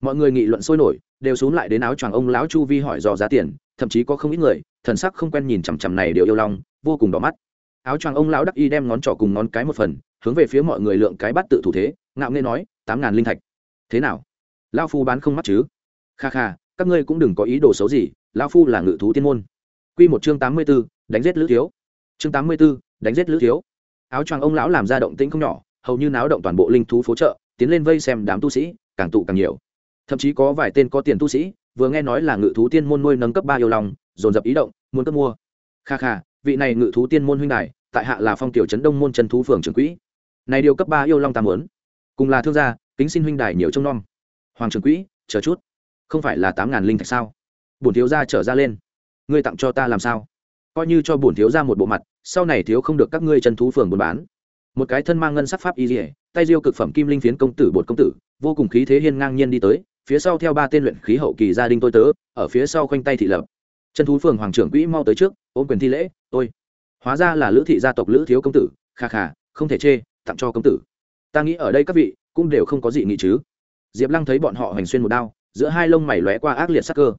Mọi người nghị luận sôi nổi đều xuống lại đến áo choàng ông lão chu vi hỏi dò giá tiền, thậm chí có không ít người, thần sắc không quen nhìn chằm chằm này đều yêu long, vô cùng đỏ mắt. Áo choàng ông lão đắc y đem ngón trỏ cùng ngón cái một phần, hướng về phía mọi người lượng cái bắt tự thủ thế, ngạo nghê nói, tám ngàn linh thạch. Thế nào? Lao phu bán không mắt chứ? Kha kha, các ngươi cũng đừng có ý đồ xấu gì lao phu là ngự thú tiên môn. Q một chương tám mươi b ố đánh giết lữ thiếu. Chương tám mươi b ố đánh giết lữ thiếu. Áo choàng ông lão làm ra động tĩnh không nhỏ, hầu như náo động toàn bộ linh thú phố chợ, tiến lên vây xem đám tu sĩ, càng tụ càng nhiều thậm chí có vài tên có tiền tu sĩ, vừa nghe nói là ngự thú tiên môn nuôi nâng cấp ba yêu lòng dồn dập ý động, muốn cấp mua. Kha kha, vị này ngự thú tiên môn huynh đài, tại hạ là phong tiểu trấn đông môn trần thú phường trưởng quỹ. Này điều cấp ba yêu long tam muốn. Cùng là thương gia, kính xin huynh đài nhiều trông nom. Hoàng trưởng quỹ, chờ chút. Không phải là tám ngàn linh thạch sao? Bổn thiếu gia trở ra lên. Ngươi tặng cho ta làm sao? Coi như cho bổn thiếu gia một bộ mặt, sau này thiếu không được các ngươi chân thú phường buôn bán. Một cái thân mang ngân sắc pháp y dỉa tay diêu cực phẩm kim linh phiến công tử bột công tử, vô cùng khí thế hiên ngang nhiên đi tới phía sau theo ba tên luyện khí hậu kỳ gia đình tôi tớ, ở phía sau khoanh tay thị lập. Chân thú phường hoàng trưởng quỹ mau tới trước, ôm quyền thi lễ, tôi. Hóa ra là lữ thị gia tộc lữ thiếu công tử, kha kha, không thể chê, tặng cho công tử. Ta nghĩ ở đây các vị cũng đều không có gì nghĩ chứ. Diệp lăng thấy bọn họ hoành xuyên một đao, giữa hai lông mày lóe qua ác liệt sắc cơ.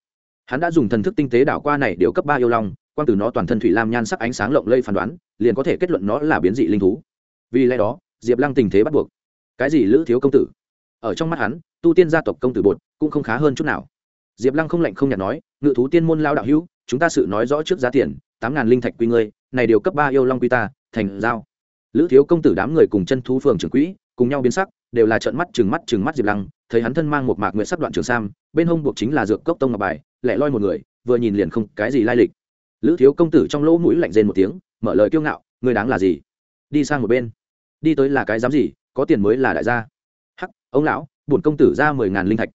Hắn đã dùng thần thức tinh tế đảo qua này điều cấp ba yêu long, quang từ nó toàn thân thủy lam nhan sắc ánh sáng lộng lây phán đoán, liền có thể kết luận nó là biến dị linh thú. Vì lẽ đó, diệp lăng tình thế bắt buộc. Cái gì, lữ thiếu công tử? Ở trong mắt hắn, tu tiên gia tộc công tử bột cũng không khá hơn chút nào. Diệp lăng không lạnh không nhạt nói, ngự thú tiên môn lao đạo hữu, chúng ta sự nói rõ trước giá tiền, tám ngàn linh thạch quy ngươi, này điều cấp ba yêu long quy ta, thành giao. Lữ thiếu công tử đám người cùng chân thú phường trưởng quỹ, cùng nhau biến sắc, đều là trợn mắt trừng mắt trừng mắt diệp lăng, thấy hắn thân mang một mạc nguyện sắc đoạn trường sam, bên hông buộc chính là dược cốc tông ngọc bài, lẻ loi một người, vừa nhìn liền không cái gì lai lịch. Lữ thiếu công tử trong lỗ mũi lạnh rên một tiếng, mở lời kiêu ngạo người đáng là gì? Đi sang một bên. Đi tới là cái dám gì? Có tiền mới là đại gia ông lão, bổn công tử ra mười ngàn linh thạch.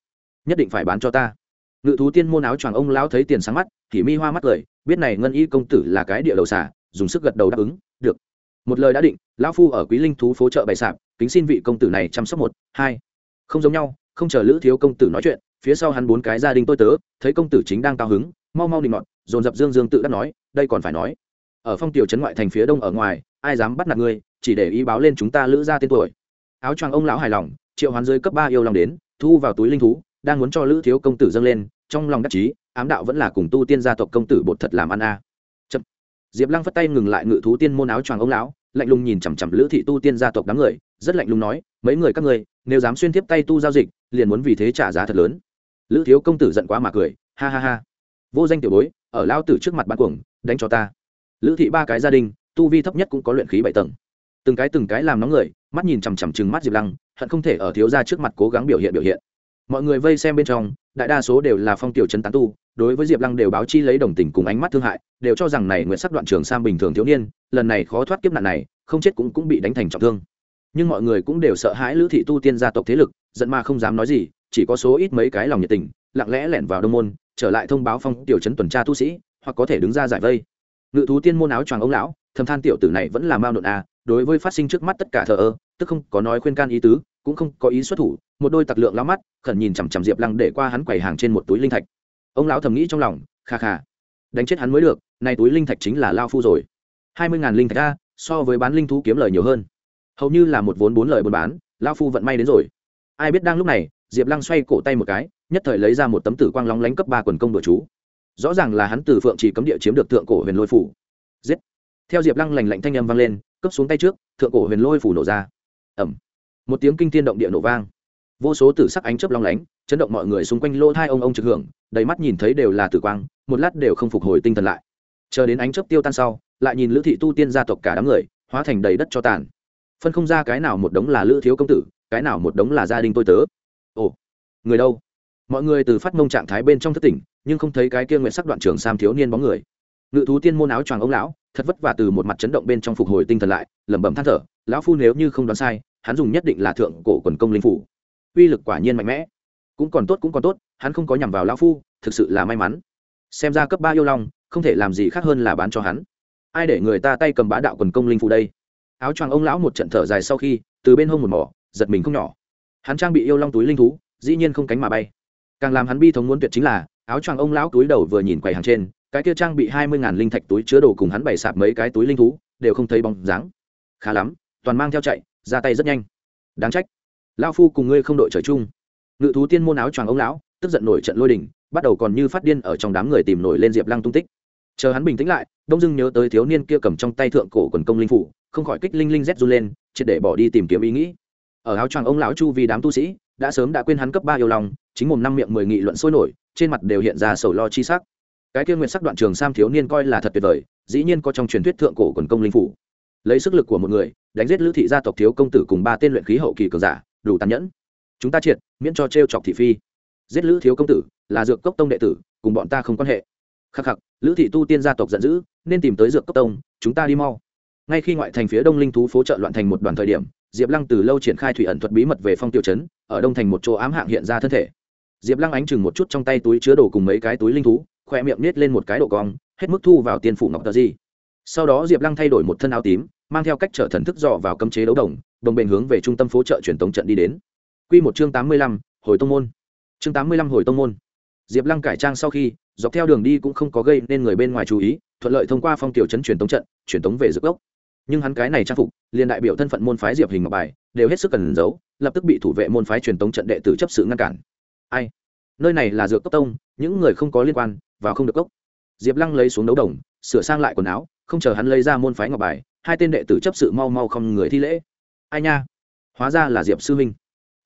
Nhất định phải bán cho ta. Ngự thú tiên môn áo choàng ông lão thấy tiền sáng mắt, thì mi hoa mắt cười, biết này ngân y công tử là cái địa đầu xả dùng sức gật đầu đáp ứng, được. Một lời đã định, lão phu ở quý linh thú phố chợ bày sạp, kính xin vị công tử này chăm sóc một, hai. Không giống nhau, không chờ lữ thiếu công tử nói chuyện, phía sau hắn bốn cái gia đình tôi tớ, thấy công tử chính đang cao hứng, mau mau định ngọn dồn dập dương dương tự đắc nói, đây còn phải nói. Ở phong tiểu trấn ngoại thành phía đông ở ngoài, ai dám bắt nạt ngươi, chỉ để ý báo lên chúng ta lữ ra tên tuổi. Áo choàng ông lão hài lòng triệu hoán dưới cấp ba yêu lòng đến, thu vào túi linh thú, đang muốn cho lữ thiếu công tử dâng lên, trong lòng đắc chí, ám đạo vẫn là cùng tu tiên gia tộc công tử bột thật làm ăn a. À. diệp lăng phất tay ngừng lại ngự thú tiên môn áo choàng ông lão, lạnh lùng nhìn chằm chằm lữ thị tu tiên gia tộc đám người, rất lạnh lùng nói, mấy người các ngươi nếu dám xuyên tiếp tay tu giao dịch, liền muốn vì thế trả giá thật lớn. Lữ thiếu công tử giận quá mà cười, ha ha ha. Vô danh tiểu bối, ở lao tử trước mặt bán cuồng, đánh cho ta. Lữ thị ba cái gia đình, tu vi thấp nhất cũng có luyện khí bảy tầng. Từng cái từng cái làm nóng người, mắt nhìn chằm chằm chừng mắt diệp lăng hận không thể ở thiếu gia trước mặt cố gắng biểu hiện biểu hiện. Mọi người vây xem bên trong, đại đa số đều là phong tiểu trấn tán tu, đối với diệp lăng đều báo chi lấy đồng tình cùng ánh mắt thương hại, đều cho rằng này nguyện sắc đoạn trường sam bình thường thiếu niên, lần này khó thoát kiếp nạn này, không chết cũng cũng bị đánh thành trọng thương. Nhưng mọi người cũng đều sợ hãi lữ thị tu tiên gia tộc thế lực, giận mà không dám nói gì, chỉ có số ít mấy cái lòng nhiệt tình, lặng lẽ lẻn vào đông môn, trở lại thông báo phong tiểu trấn tuần tra tu sĩ, hoặc có thể đứng ra giải vây. Ngự thú tiên môn áo choàng ông lão, thầm than tiểu tử này vẫn là mao nộn à đối với phát sinh trước mắt tất cả thờ ơ tức không có nói khuyên can ý tứ, cũng không có ý xuất thủ, một đôi tặc lượng lao mắt, khẩn nhìn chằm chằm diệp lăng để qua hắn quầy hàng trên một túi linh thạch. Ông lão thầm nghĩ trong lòng, kha kha, đánh chết hắn mới được, nay túi linh thạch chính là lao phu rồi. Hai mươi ngàn linh thạch ra so với bán linh thú kiếm lời nhiều hơn. Hầu như là một vốn bốn lời buôn bán, lao phu vận may đến rồi. Ai biết đang lúc này, diệp lăng xoay cổ tay một cái, nhất thời lấy ra một tấm tử quang lóng lánh cấp ba quần công đồ chú. Rõ ràng là hắn từ phượng chỉ cấm địa chiếm được thượng cổ huyền lôi phủ. Giết. Theo diệp lăng lành lạnh thanh âm vang lên, cấp xuống tay trước, thượng cổ huyền lôi phủ nổ ra ẩm. Một tiếng kinh tiên động địa nổ vang. Vô số tử sắc ánh chớp long lánh, chấn động mọi người xung quanh lỗ thai ông ông trực hưởng, đầy mắt nhìn thấy đều là tử quang, một lát đều không phục hồi tinh thần lại. Chờ đến ánh chớp tiêu tan sau, lại nhìn lữ thị tu tiên gia tộc cả đám người, hóa thành đầy đất cho tàn. Phân không ra cái nào một đống là lữ thiếu công tử, cái nào một đống là gia đình tôi tớ. Ồ, người đâu? Mọi người từ phát mông trạng thái bên trong thất tỉnh, nhưng không thấy cái kia nguyện sắc đoạn trường sam thiếu niên bóng người. Ngự thú tiên môn áo choàng ông lão, thật vất vả từ một mặt chấn động bên trong phục hồi tinh thần lại, lẩm bẩm than thở lão phu nếu như không đoán sai, hắn dùng nhất định là thượng cổ quần công linh phủ. Uy lực quả nhiên mạnh mẽ. Cũng còn tốt, cũng còn tốt, hắn không có nhằm vào lão phu, thực sự là may mắn. Xem ra cấp ba yêu long, không thể làm gì khác hơn là bán cho hắn. Ai để người ta tay cầm bá đạo quần công linh phủ đây? Áo choàng ông lão một trận thở dài sau khi, từ bên hông một mỏ, giật mình không nhỏ. Hắn trang bị yêu long túi linh thú, dĩ nhiên không cánh mà bay. Càng làm hắn bi thống muốn tuyệt chính là, áo choàng ông lão túi đầu vừa nhìn quầy hàng trên, cái kia trang bị hai mươi ngàn linh thạch túi chứa đồ cùng hắn bày sạp mấy cái túi linh thú, đều không thấy bóng dáng. Khá lắm toàn mang theo chạy, ra tay rất nhanh. Đáng trách. Lão phu cùng ngươi không đội trời chung. Ngự thú tiên môn áo choàng ông lão, tức giận nổi trận lôi đình, bắt đầu còn như phát điên ở trong đám người tìm nổi lên diệp lăng tung tích. Chờ hắn bình tĩnh lại, đông dưng nhớ tới thiếu niên kia cầm trong tay thượng cổ quần công linh phủ, không khỏi kích linh linh rét run lên, triệt để bỏ đi tìm kiếm ý nghĩ. Ở áo choàng ông lão chu vì đám tu sĩ, đã sớm đã quên hắn cấp ba yêu lòng chính mồm năm miệng mười nghị luận sôi nổi, trên mặt đều hiện ra sầu lo chi sắc. Cái kia nguyện sắc đoạn trường sam thiếu niên coi là thật tuyệt vời, dĩ nhiên có trong truyền thuyết thượng cổ quần công linh phủ. Lấy sức lực của một người đánh giết lữ thị gia tộc thiếu công tử cùng ba tên luyện khí hậu kỳ cường giả, đủ tàn nhẫn. Chúng ta triệt, miễn cho t chọc thị phi. Giết lữ thiếu công tử, là dược cốc tông đệ tử, cùng bọn ta không quan hệ. Khắc khắc, lữ thị tu tiên gia tộc giận dữ, nên tìm tới dược cốc tông, chúng ta đi mau. Ngay khi ngoại thành phía đông linh thú phố trợ loạn thành một đoàn thời điểm, diệp lăng từ lâu triển khai thủy ẩn thuật bí mật về phong tiêu chấn, ở đông thành một chỗ ám hạng hiện ra thân thể. Diệp lăng ánh chừng một chút trong tay túi chứa đồ cùng mấy cái túi linh thú, khoe miệng nết lên một cái độ cong, hết mức thu vào tiền phủ ngọc tờ di. Sau đó diệp lăng thay đổi một thân áo tím mang theo cách trở thần thức dò vào cấm chế đấu đồng đồng bền hướng về trung tâm phố chợ truyền tống trận đi đến. Q một chương tám mươi lăm, hồi tông môn. Chương tám mươi lăm, hồi tông môn. Diệp lăng cải trang sau khi, dọc theo đường đi cũng không có gây nên người bên ngoài chú ý, thuận lợi thông qua phong tiểu chấn truyền tống trận, truyền tống về dược cốc. nhưng hắn cái này trang phục, liền đại biểu thân phận môn phái diệp hình ngọc bài, đều hết sức cần giấu, lập tức bị thủ vệ môn phái truyền tống trận đệ tử chấp sự ngăn cản. Ai? Nơi này là dược cốc tông, những người không có liên quan, vào không được cốc diệp lăng lấy xuống đấu đồng, sửa sang lại quần áo, không chờ hắn lấy ra môn phái ngọc bài hai tên đệ tử chấp sự mau mau không người thi lễ. Ai nha? Hóa ra là diệp sư minh.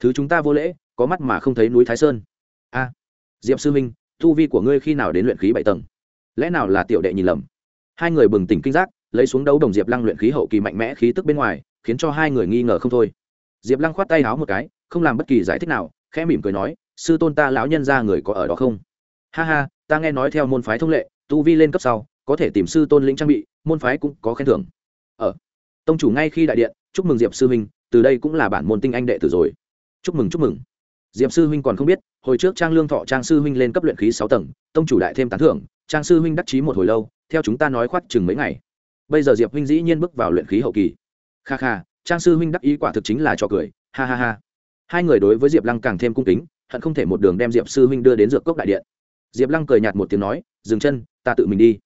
Thứ chúng ta vô lễ, có mắt mà không thấy núi thái sơn. A, diệp sư minh, tu vi của ngươi khi nào đến luyện khí bảy tầng? Lẽ nào là tiểu đệ nhìn lầm? Hai người bừng tỉnh kinh giác, lấy xuống đấu đồng diệp lăng luyện khí hậu kỳ mạnh mẽ khí tức bên ngoài, khiến cho hai người nghi ngờ không thôi. Diệp lăng khoát tay háo một cái, không làm bất kỳ giải thích nào, khẽ mỉm cười nói, sư tôn ta lão nhân ra người có ở đó không? Ha ha, ta nghe nói theo môn phái thông lệ, tu vi lên cấp sau, có thể tìm sư tôn lĩnh trang bị, môn phái cũng có khen thưởng tông chủ ngay khi đại điện, chúc mừng diệp sư huynh, từ đây cũng là bản môn tinh anh đệ tử rồi. Chúc mừng chúc mừng. Diệp sư huynh còn không biết, hồi trước trang lương thọ trang sư huynh lên cấp luyện khí sáu tầng, tông chủ đại thêm tán thưởng, trang sư huynh đắc chí một hồi lâu, theo chúng ta nói khoát chừng mấy ngày. Bây giờ diệp huynh dĩ nhiên bước vào luyện khí hậu kỳ. Kha kha, trang sư huynh đắc ý quả thực chính là trò cười, ha ha ha. Hai người đối với diệp lăng càng thêm cung kính, hận không thể một đường đem diệp sư huynh đưa đến dược cốc đại điện. Diệp lăng cười nhạt một tiếng nói, dừng chân, ta tự mình đi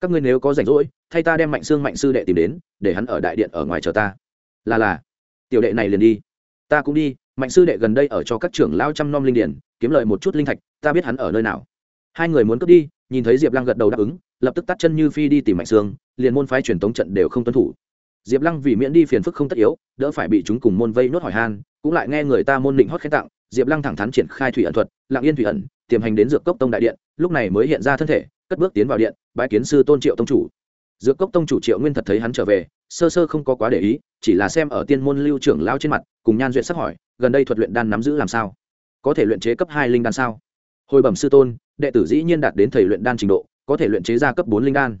các ngươi nếu có rảnh rỗi, thay ta đem mạnh xương mạnh sư đệ tìm đến, để hắn ở đại điện ở ngoài chờ ta. Là là, tiểu đệ này liền đi. Ta cũng đi, mạnh sư đệ gần đây ở cho các trưởng lao trăm nom linh điển, kiếm lợi một chút linh thạch, ta biết hắn ở nơi nào. Hai người muốn cướp đi, nhìn thấy diệp lăng gật đầu đáp ứng, lập tức tắt chân như phi đi tìm mạnh sương, liền môn phái truyền tống trận đều không tuân thủ. Diệp lăng vì miễn đi phiền phức không tất yếu, đỡ phải bị chúng cùng môn vây nốt hỏi han, cũng lại nghe người ta môn định hót khen tặng, diệp lăng thẳng thắn triển khai thủy ẩn thuật lạng yên thủy ẩn, tiềm hành đến dược cốc tông đại điện, lúc này mới hiện ra thân thể cất bước tiến vào điện bãi kiến sư tôn triệu tông chủ. Dược cốc tông chủ triệu nguyên thật thấy hắn trở về, sơ sơ không có quá để ý, chỉ là xem ở tiên môn lưu trưởng lao trên mặt, cùng nhan duyệt sắc hỏi, gần đây thuật luyện đan nắm giữ làm sao? Có thể luyện chế cấp hai linh đan sao? Hồi bẩm sư tôn, đệ tử dĩ nhiên đạt đến thầy luyện đan trình độ, có thể luyện chế ra cấp bốn linh đan.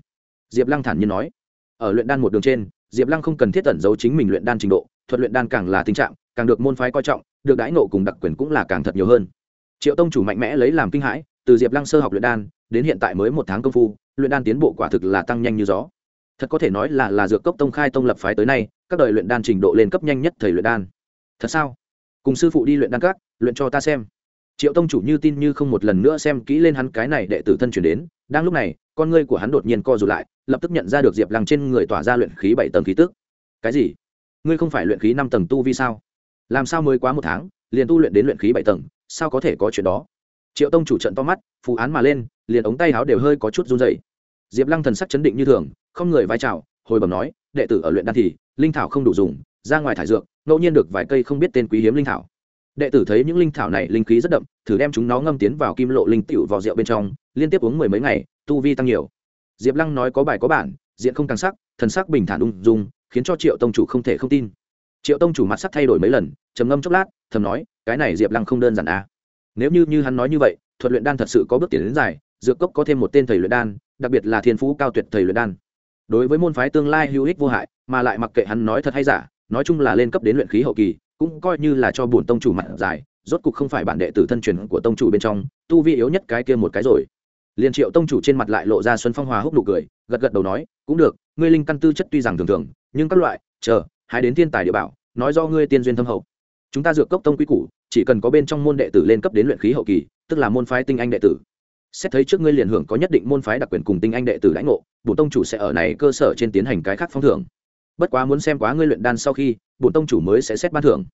Diệp lăng thản nhiên nói. Ở luyện đan một đường trên, diệp lăng không cần thiết tẩn giấu chính mình luyện đan trình độ, thuật luyện đan càng là tình trạng, càng được môn phái coi trọng, được đãi nộ cùng đặc quyền cũng là càng thật nhiều hơn. Triệu tông chủ mạnh mẽ lấy làm kinh hãi từ diệp lăng sơ học luyện đan, đến hiện tại mới một tháng công phu, luyện đan tiến bộ quả thực là tăng nhanh như gió. Thật có thể nói là là dược cốc tông khai tông lập phái tới nay, các đời luyện đan trình độ lên cấp nhanh nhất thầy luyện đan. Thật sao? Cùng sư phụ đi luyện đan các, luyện cho ta xem. Triệu tông chủ như tin như không một lần nữa xem kỹ lên hắn cái này đệ tử thân chuyển đến, đang lúc này, con ngươi của hắn đột nhiên co rụt lại, lập tức nhận ra được diệp lăng trên người tỏa ra luyện khí bảy tầng khí tức. Cái gì? Ngươi không phải luyện khí năm tầng tu vi sao? Làm sao mới quá một tháng, liền tu luyện đến luyện khí bảy tầng, sao có thể có chuyện đó? Triệu tông chủ trận to mắt, phù án mà lên, liền ống tay áo đều hơi có chút run dày diệp lăng thần sắc chấn định như thường, không người vai trào hồi bẩm nói, đệ tử ở luyện đan thì, linh thảo không đủ dùng, ra ngoài thải dược, ngẫu nhiên được vài cây không biết tên quý hiếm linh thảo. Đệ tử thấy những linh thảo này linh khí rất đậm, thử đem chúng nó ngâm tiến vào kim lộ linh tiểu vào rượu bên trong, liên tiếp uống mười mấy ngày, tu vi tăng nhiều. Diệp lăng nói có bài có bản, diện không càng sắc, thần sắc bình thản ung dung, khiến cho triệu tông chủ không thể không tin. Triệu tông chủ mặt sắc thay đổi mấy lần, trầm ngâm chốc lát, thầm nói, cái này diệp lăng không đơn giản à nếu như như hắn nói như vậy, thuật luyện đan thật sự có bước tiến đến dài, dược cốc có thêm một tên thầy luyện đan, đặc biệt là thiên phú cao tuyệt thầy luyện đan. Đối với môn phái tương lai hữu ích vô hại, mà lại mặc kệ hắn nói thật hay giả, nói chung là lên cấp đến luyện khí hậu kỳ, cũng coi như là cho bổn tông chủ mặt dài rốt cục không phải bản đệ tử thân truyền của tông chủ bên trong, tu vi yếu nhất cái kia một cái rồi. Liền triệu tông chủ trên mặt lại lộ ra xuân phong hòa húc nụ cười, gật gật đầu nói, cũng được, ngươi linh căn tư chất tuy rằng thường thường, nhưng các loại, chờ hãy đến thiên tài địa bảo, nói do ngươi tiên duyên thâm hậu chúng ta dược cốc tông quy củ, chỉ cần có bên trong môn đệ tử lên cấp đến luyện khí hậu kỳ, tức là môn phái tinh anh đệ tử. Xét thấy trước ngươi liền hưởng có nhất định môn phái đặc quyền cùng tinh anh đệ tử lãnh ngộ, bổn tông chủ sẽ ở này cơ sở trên tiến hành cái khác phong thưởng. Bất quá muốn xem quá ngươi luyện đan sau khi, bổn tông chủ mới sẽ xét ban thưởng.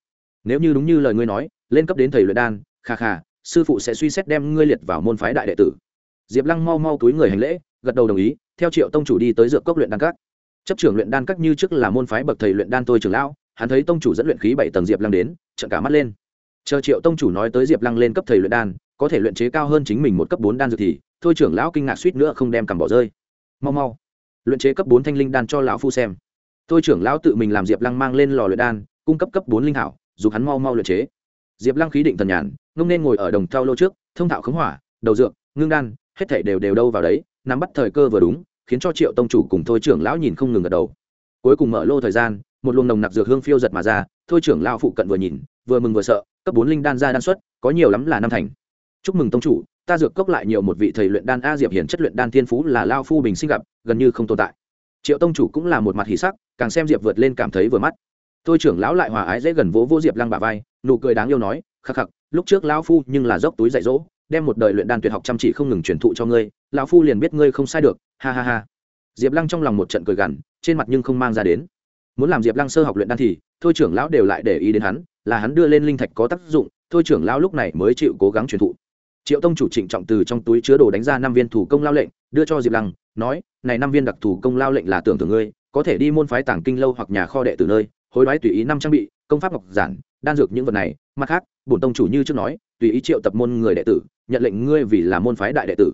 Nếu như đúng như lời ngươi nói, lên cấp đến thầy luyện đan, kha kha, sư phụ sẽ suy xét đem ngươi liệt vào môn phái đại đệ tử. Diệp lăng mau mau túi người hành lễ, gật đầu đồng ý, theo triệu tông chủ đi tới dược cốc luyện đan các. Chấp trưởng luyện đan các như trước là môn phái bậc thầy luyện đan tôi trưởng lão, hắn thấy tông chủ dẫn luyện khí bảy tầng diệp lăng đến trận cả mắt lên. Chờ triệu tông chủ nói tới diệp lăng lên cấp thầy luyện đan có thể luyện chế cao hơn chính mình một cấp bốn đan dược thì thôi trưởng lão kinh ngạc suýt nữa không đem cầm bỏ rơi. Mau mau luyện chế cấp bốn thanh linh đan cho lão phu xem. Thôi trưởng lão tự mình làm diệp lăng mang lên lò luyện đan cung cấp cấp bốn linh hảo, dù hắn mau mau luyện chế. Diệp lăng khí định thần nhàn ngông nên ngồi ở đồng thao lô trước thông thạo khống hỏa đầu dược ngưng đan hết thảy đều đều đâu vào đấy nắm bắt thời cơ vừa đúng khiến cho triệu tông chủ cùng thôi trưởng lão nhìn không ngừng gật đầu. Cuối cùng mở lô thời gian một luồng nồng nặc dược hương phiêu giật mà ra, thôi trưởng lão phụ cận vừa nhìn, vừa mừng vừa sợ, cấp bốn linh đan ra đan xuất, có nhiều lắm là năm thành. Chúc mừng tông chủ, ta dược cốc lại nhiều một vị thầy luyện đan a diệp hiển chất luyện đan thiên phú là lao phu bình sinh gặp, gần như không tồn tại. Triệu tông chủ cũng là một mặt hỉ sắc, càng xem diệp vượt lên cảm thấy vừa mắt. Thôi trưởng lão lại hòa ái dễ gần vỗ vô diệp lăng bà vai, nụ cười đáng yêu nói, khắc khắc, lúc trước lão phu nhưng là dốc túi dạy dỗ, đem một đời luyện đan tuyệt học chăm chỉ không ngừng truyền thụ cho ngươi lão phu liền biết ngươi không sai được, ha ha ha. Diệp lăng trong lòng một trận cười gằn, trên mặt nhưng không mang ra đến muốn làm diệp lăng sơ học luyện đan thì thôi trưởng lão đều lại để ý đến hắn, là hắn đưa lên linh thạch có tác dụng, thôi trưởng lão lúc này mới chịu cố gắng truyền thụ. Triệu tông chủ trịnh trọng từ trong túi chứa đồ đánh ra năm viên thủ công lao lệnh, đưa cho diệp lăng, nói, này năm viên đặc thù công lao lệnh là tưởng thưởng ngươi, có thể đi môn phái Tảng kinh lâu hoặc nhà kho đệ từ nơi, hối đoái tùy ý năm trang bị, công pháp ngọc giản, đan dược những vật này, mặt khác, bổn tông chủ như trước nói, tùy ý triệu tập môn người đệ tử, nhận lệnh ngươi vì là môn phái đại đệ tử.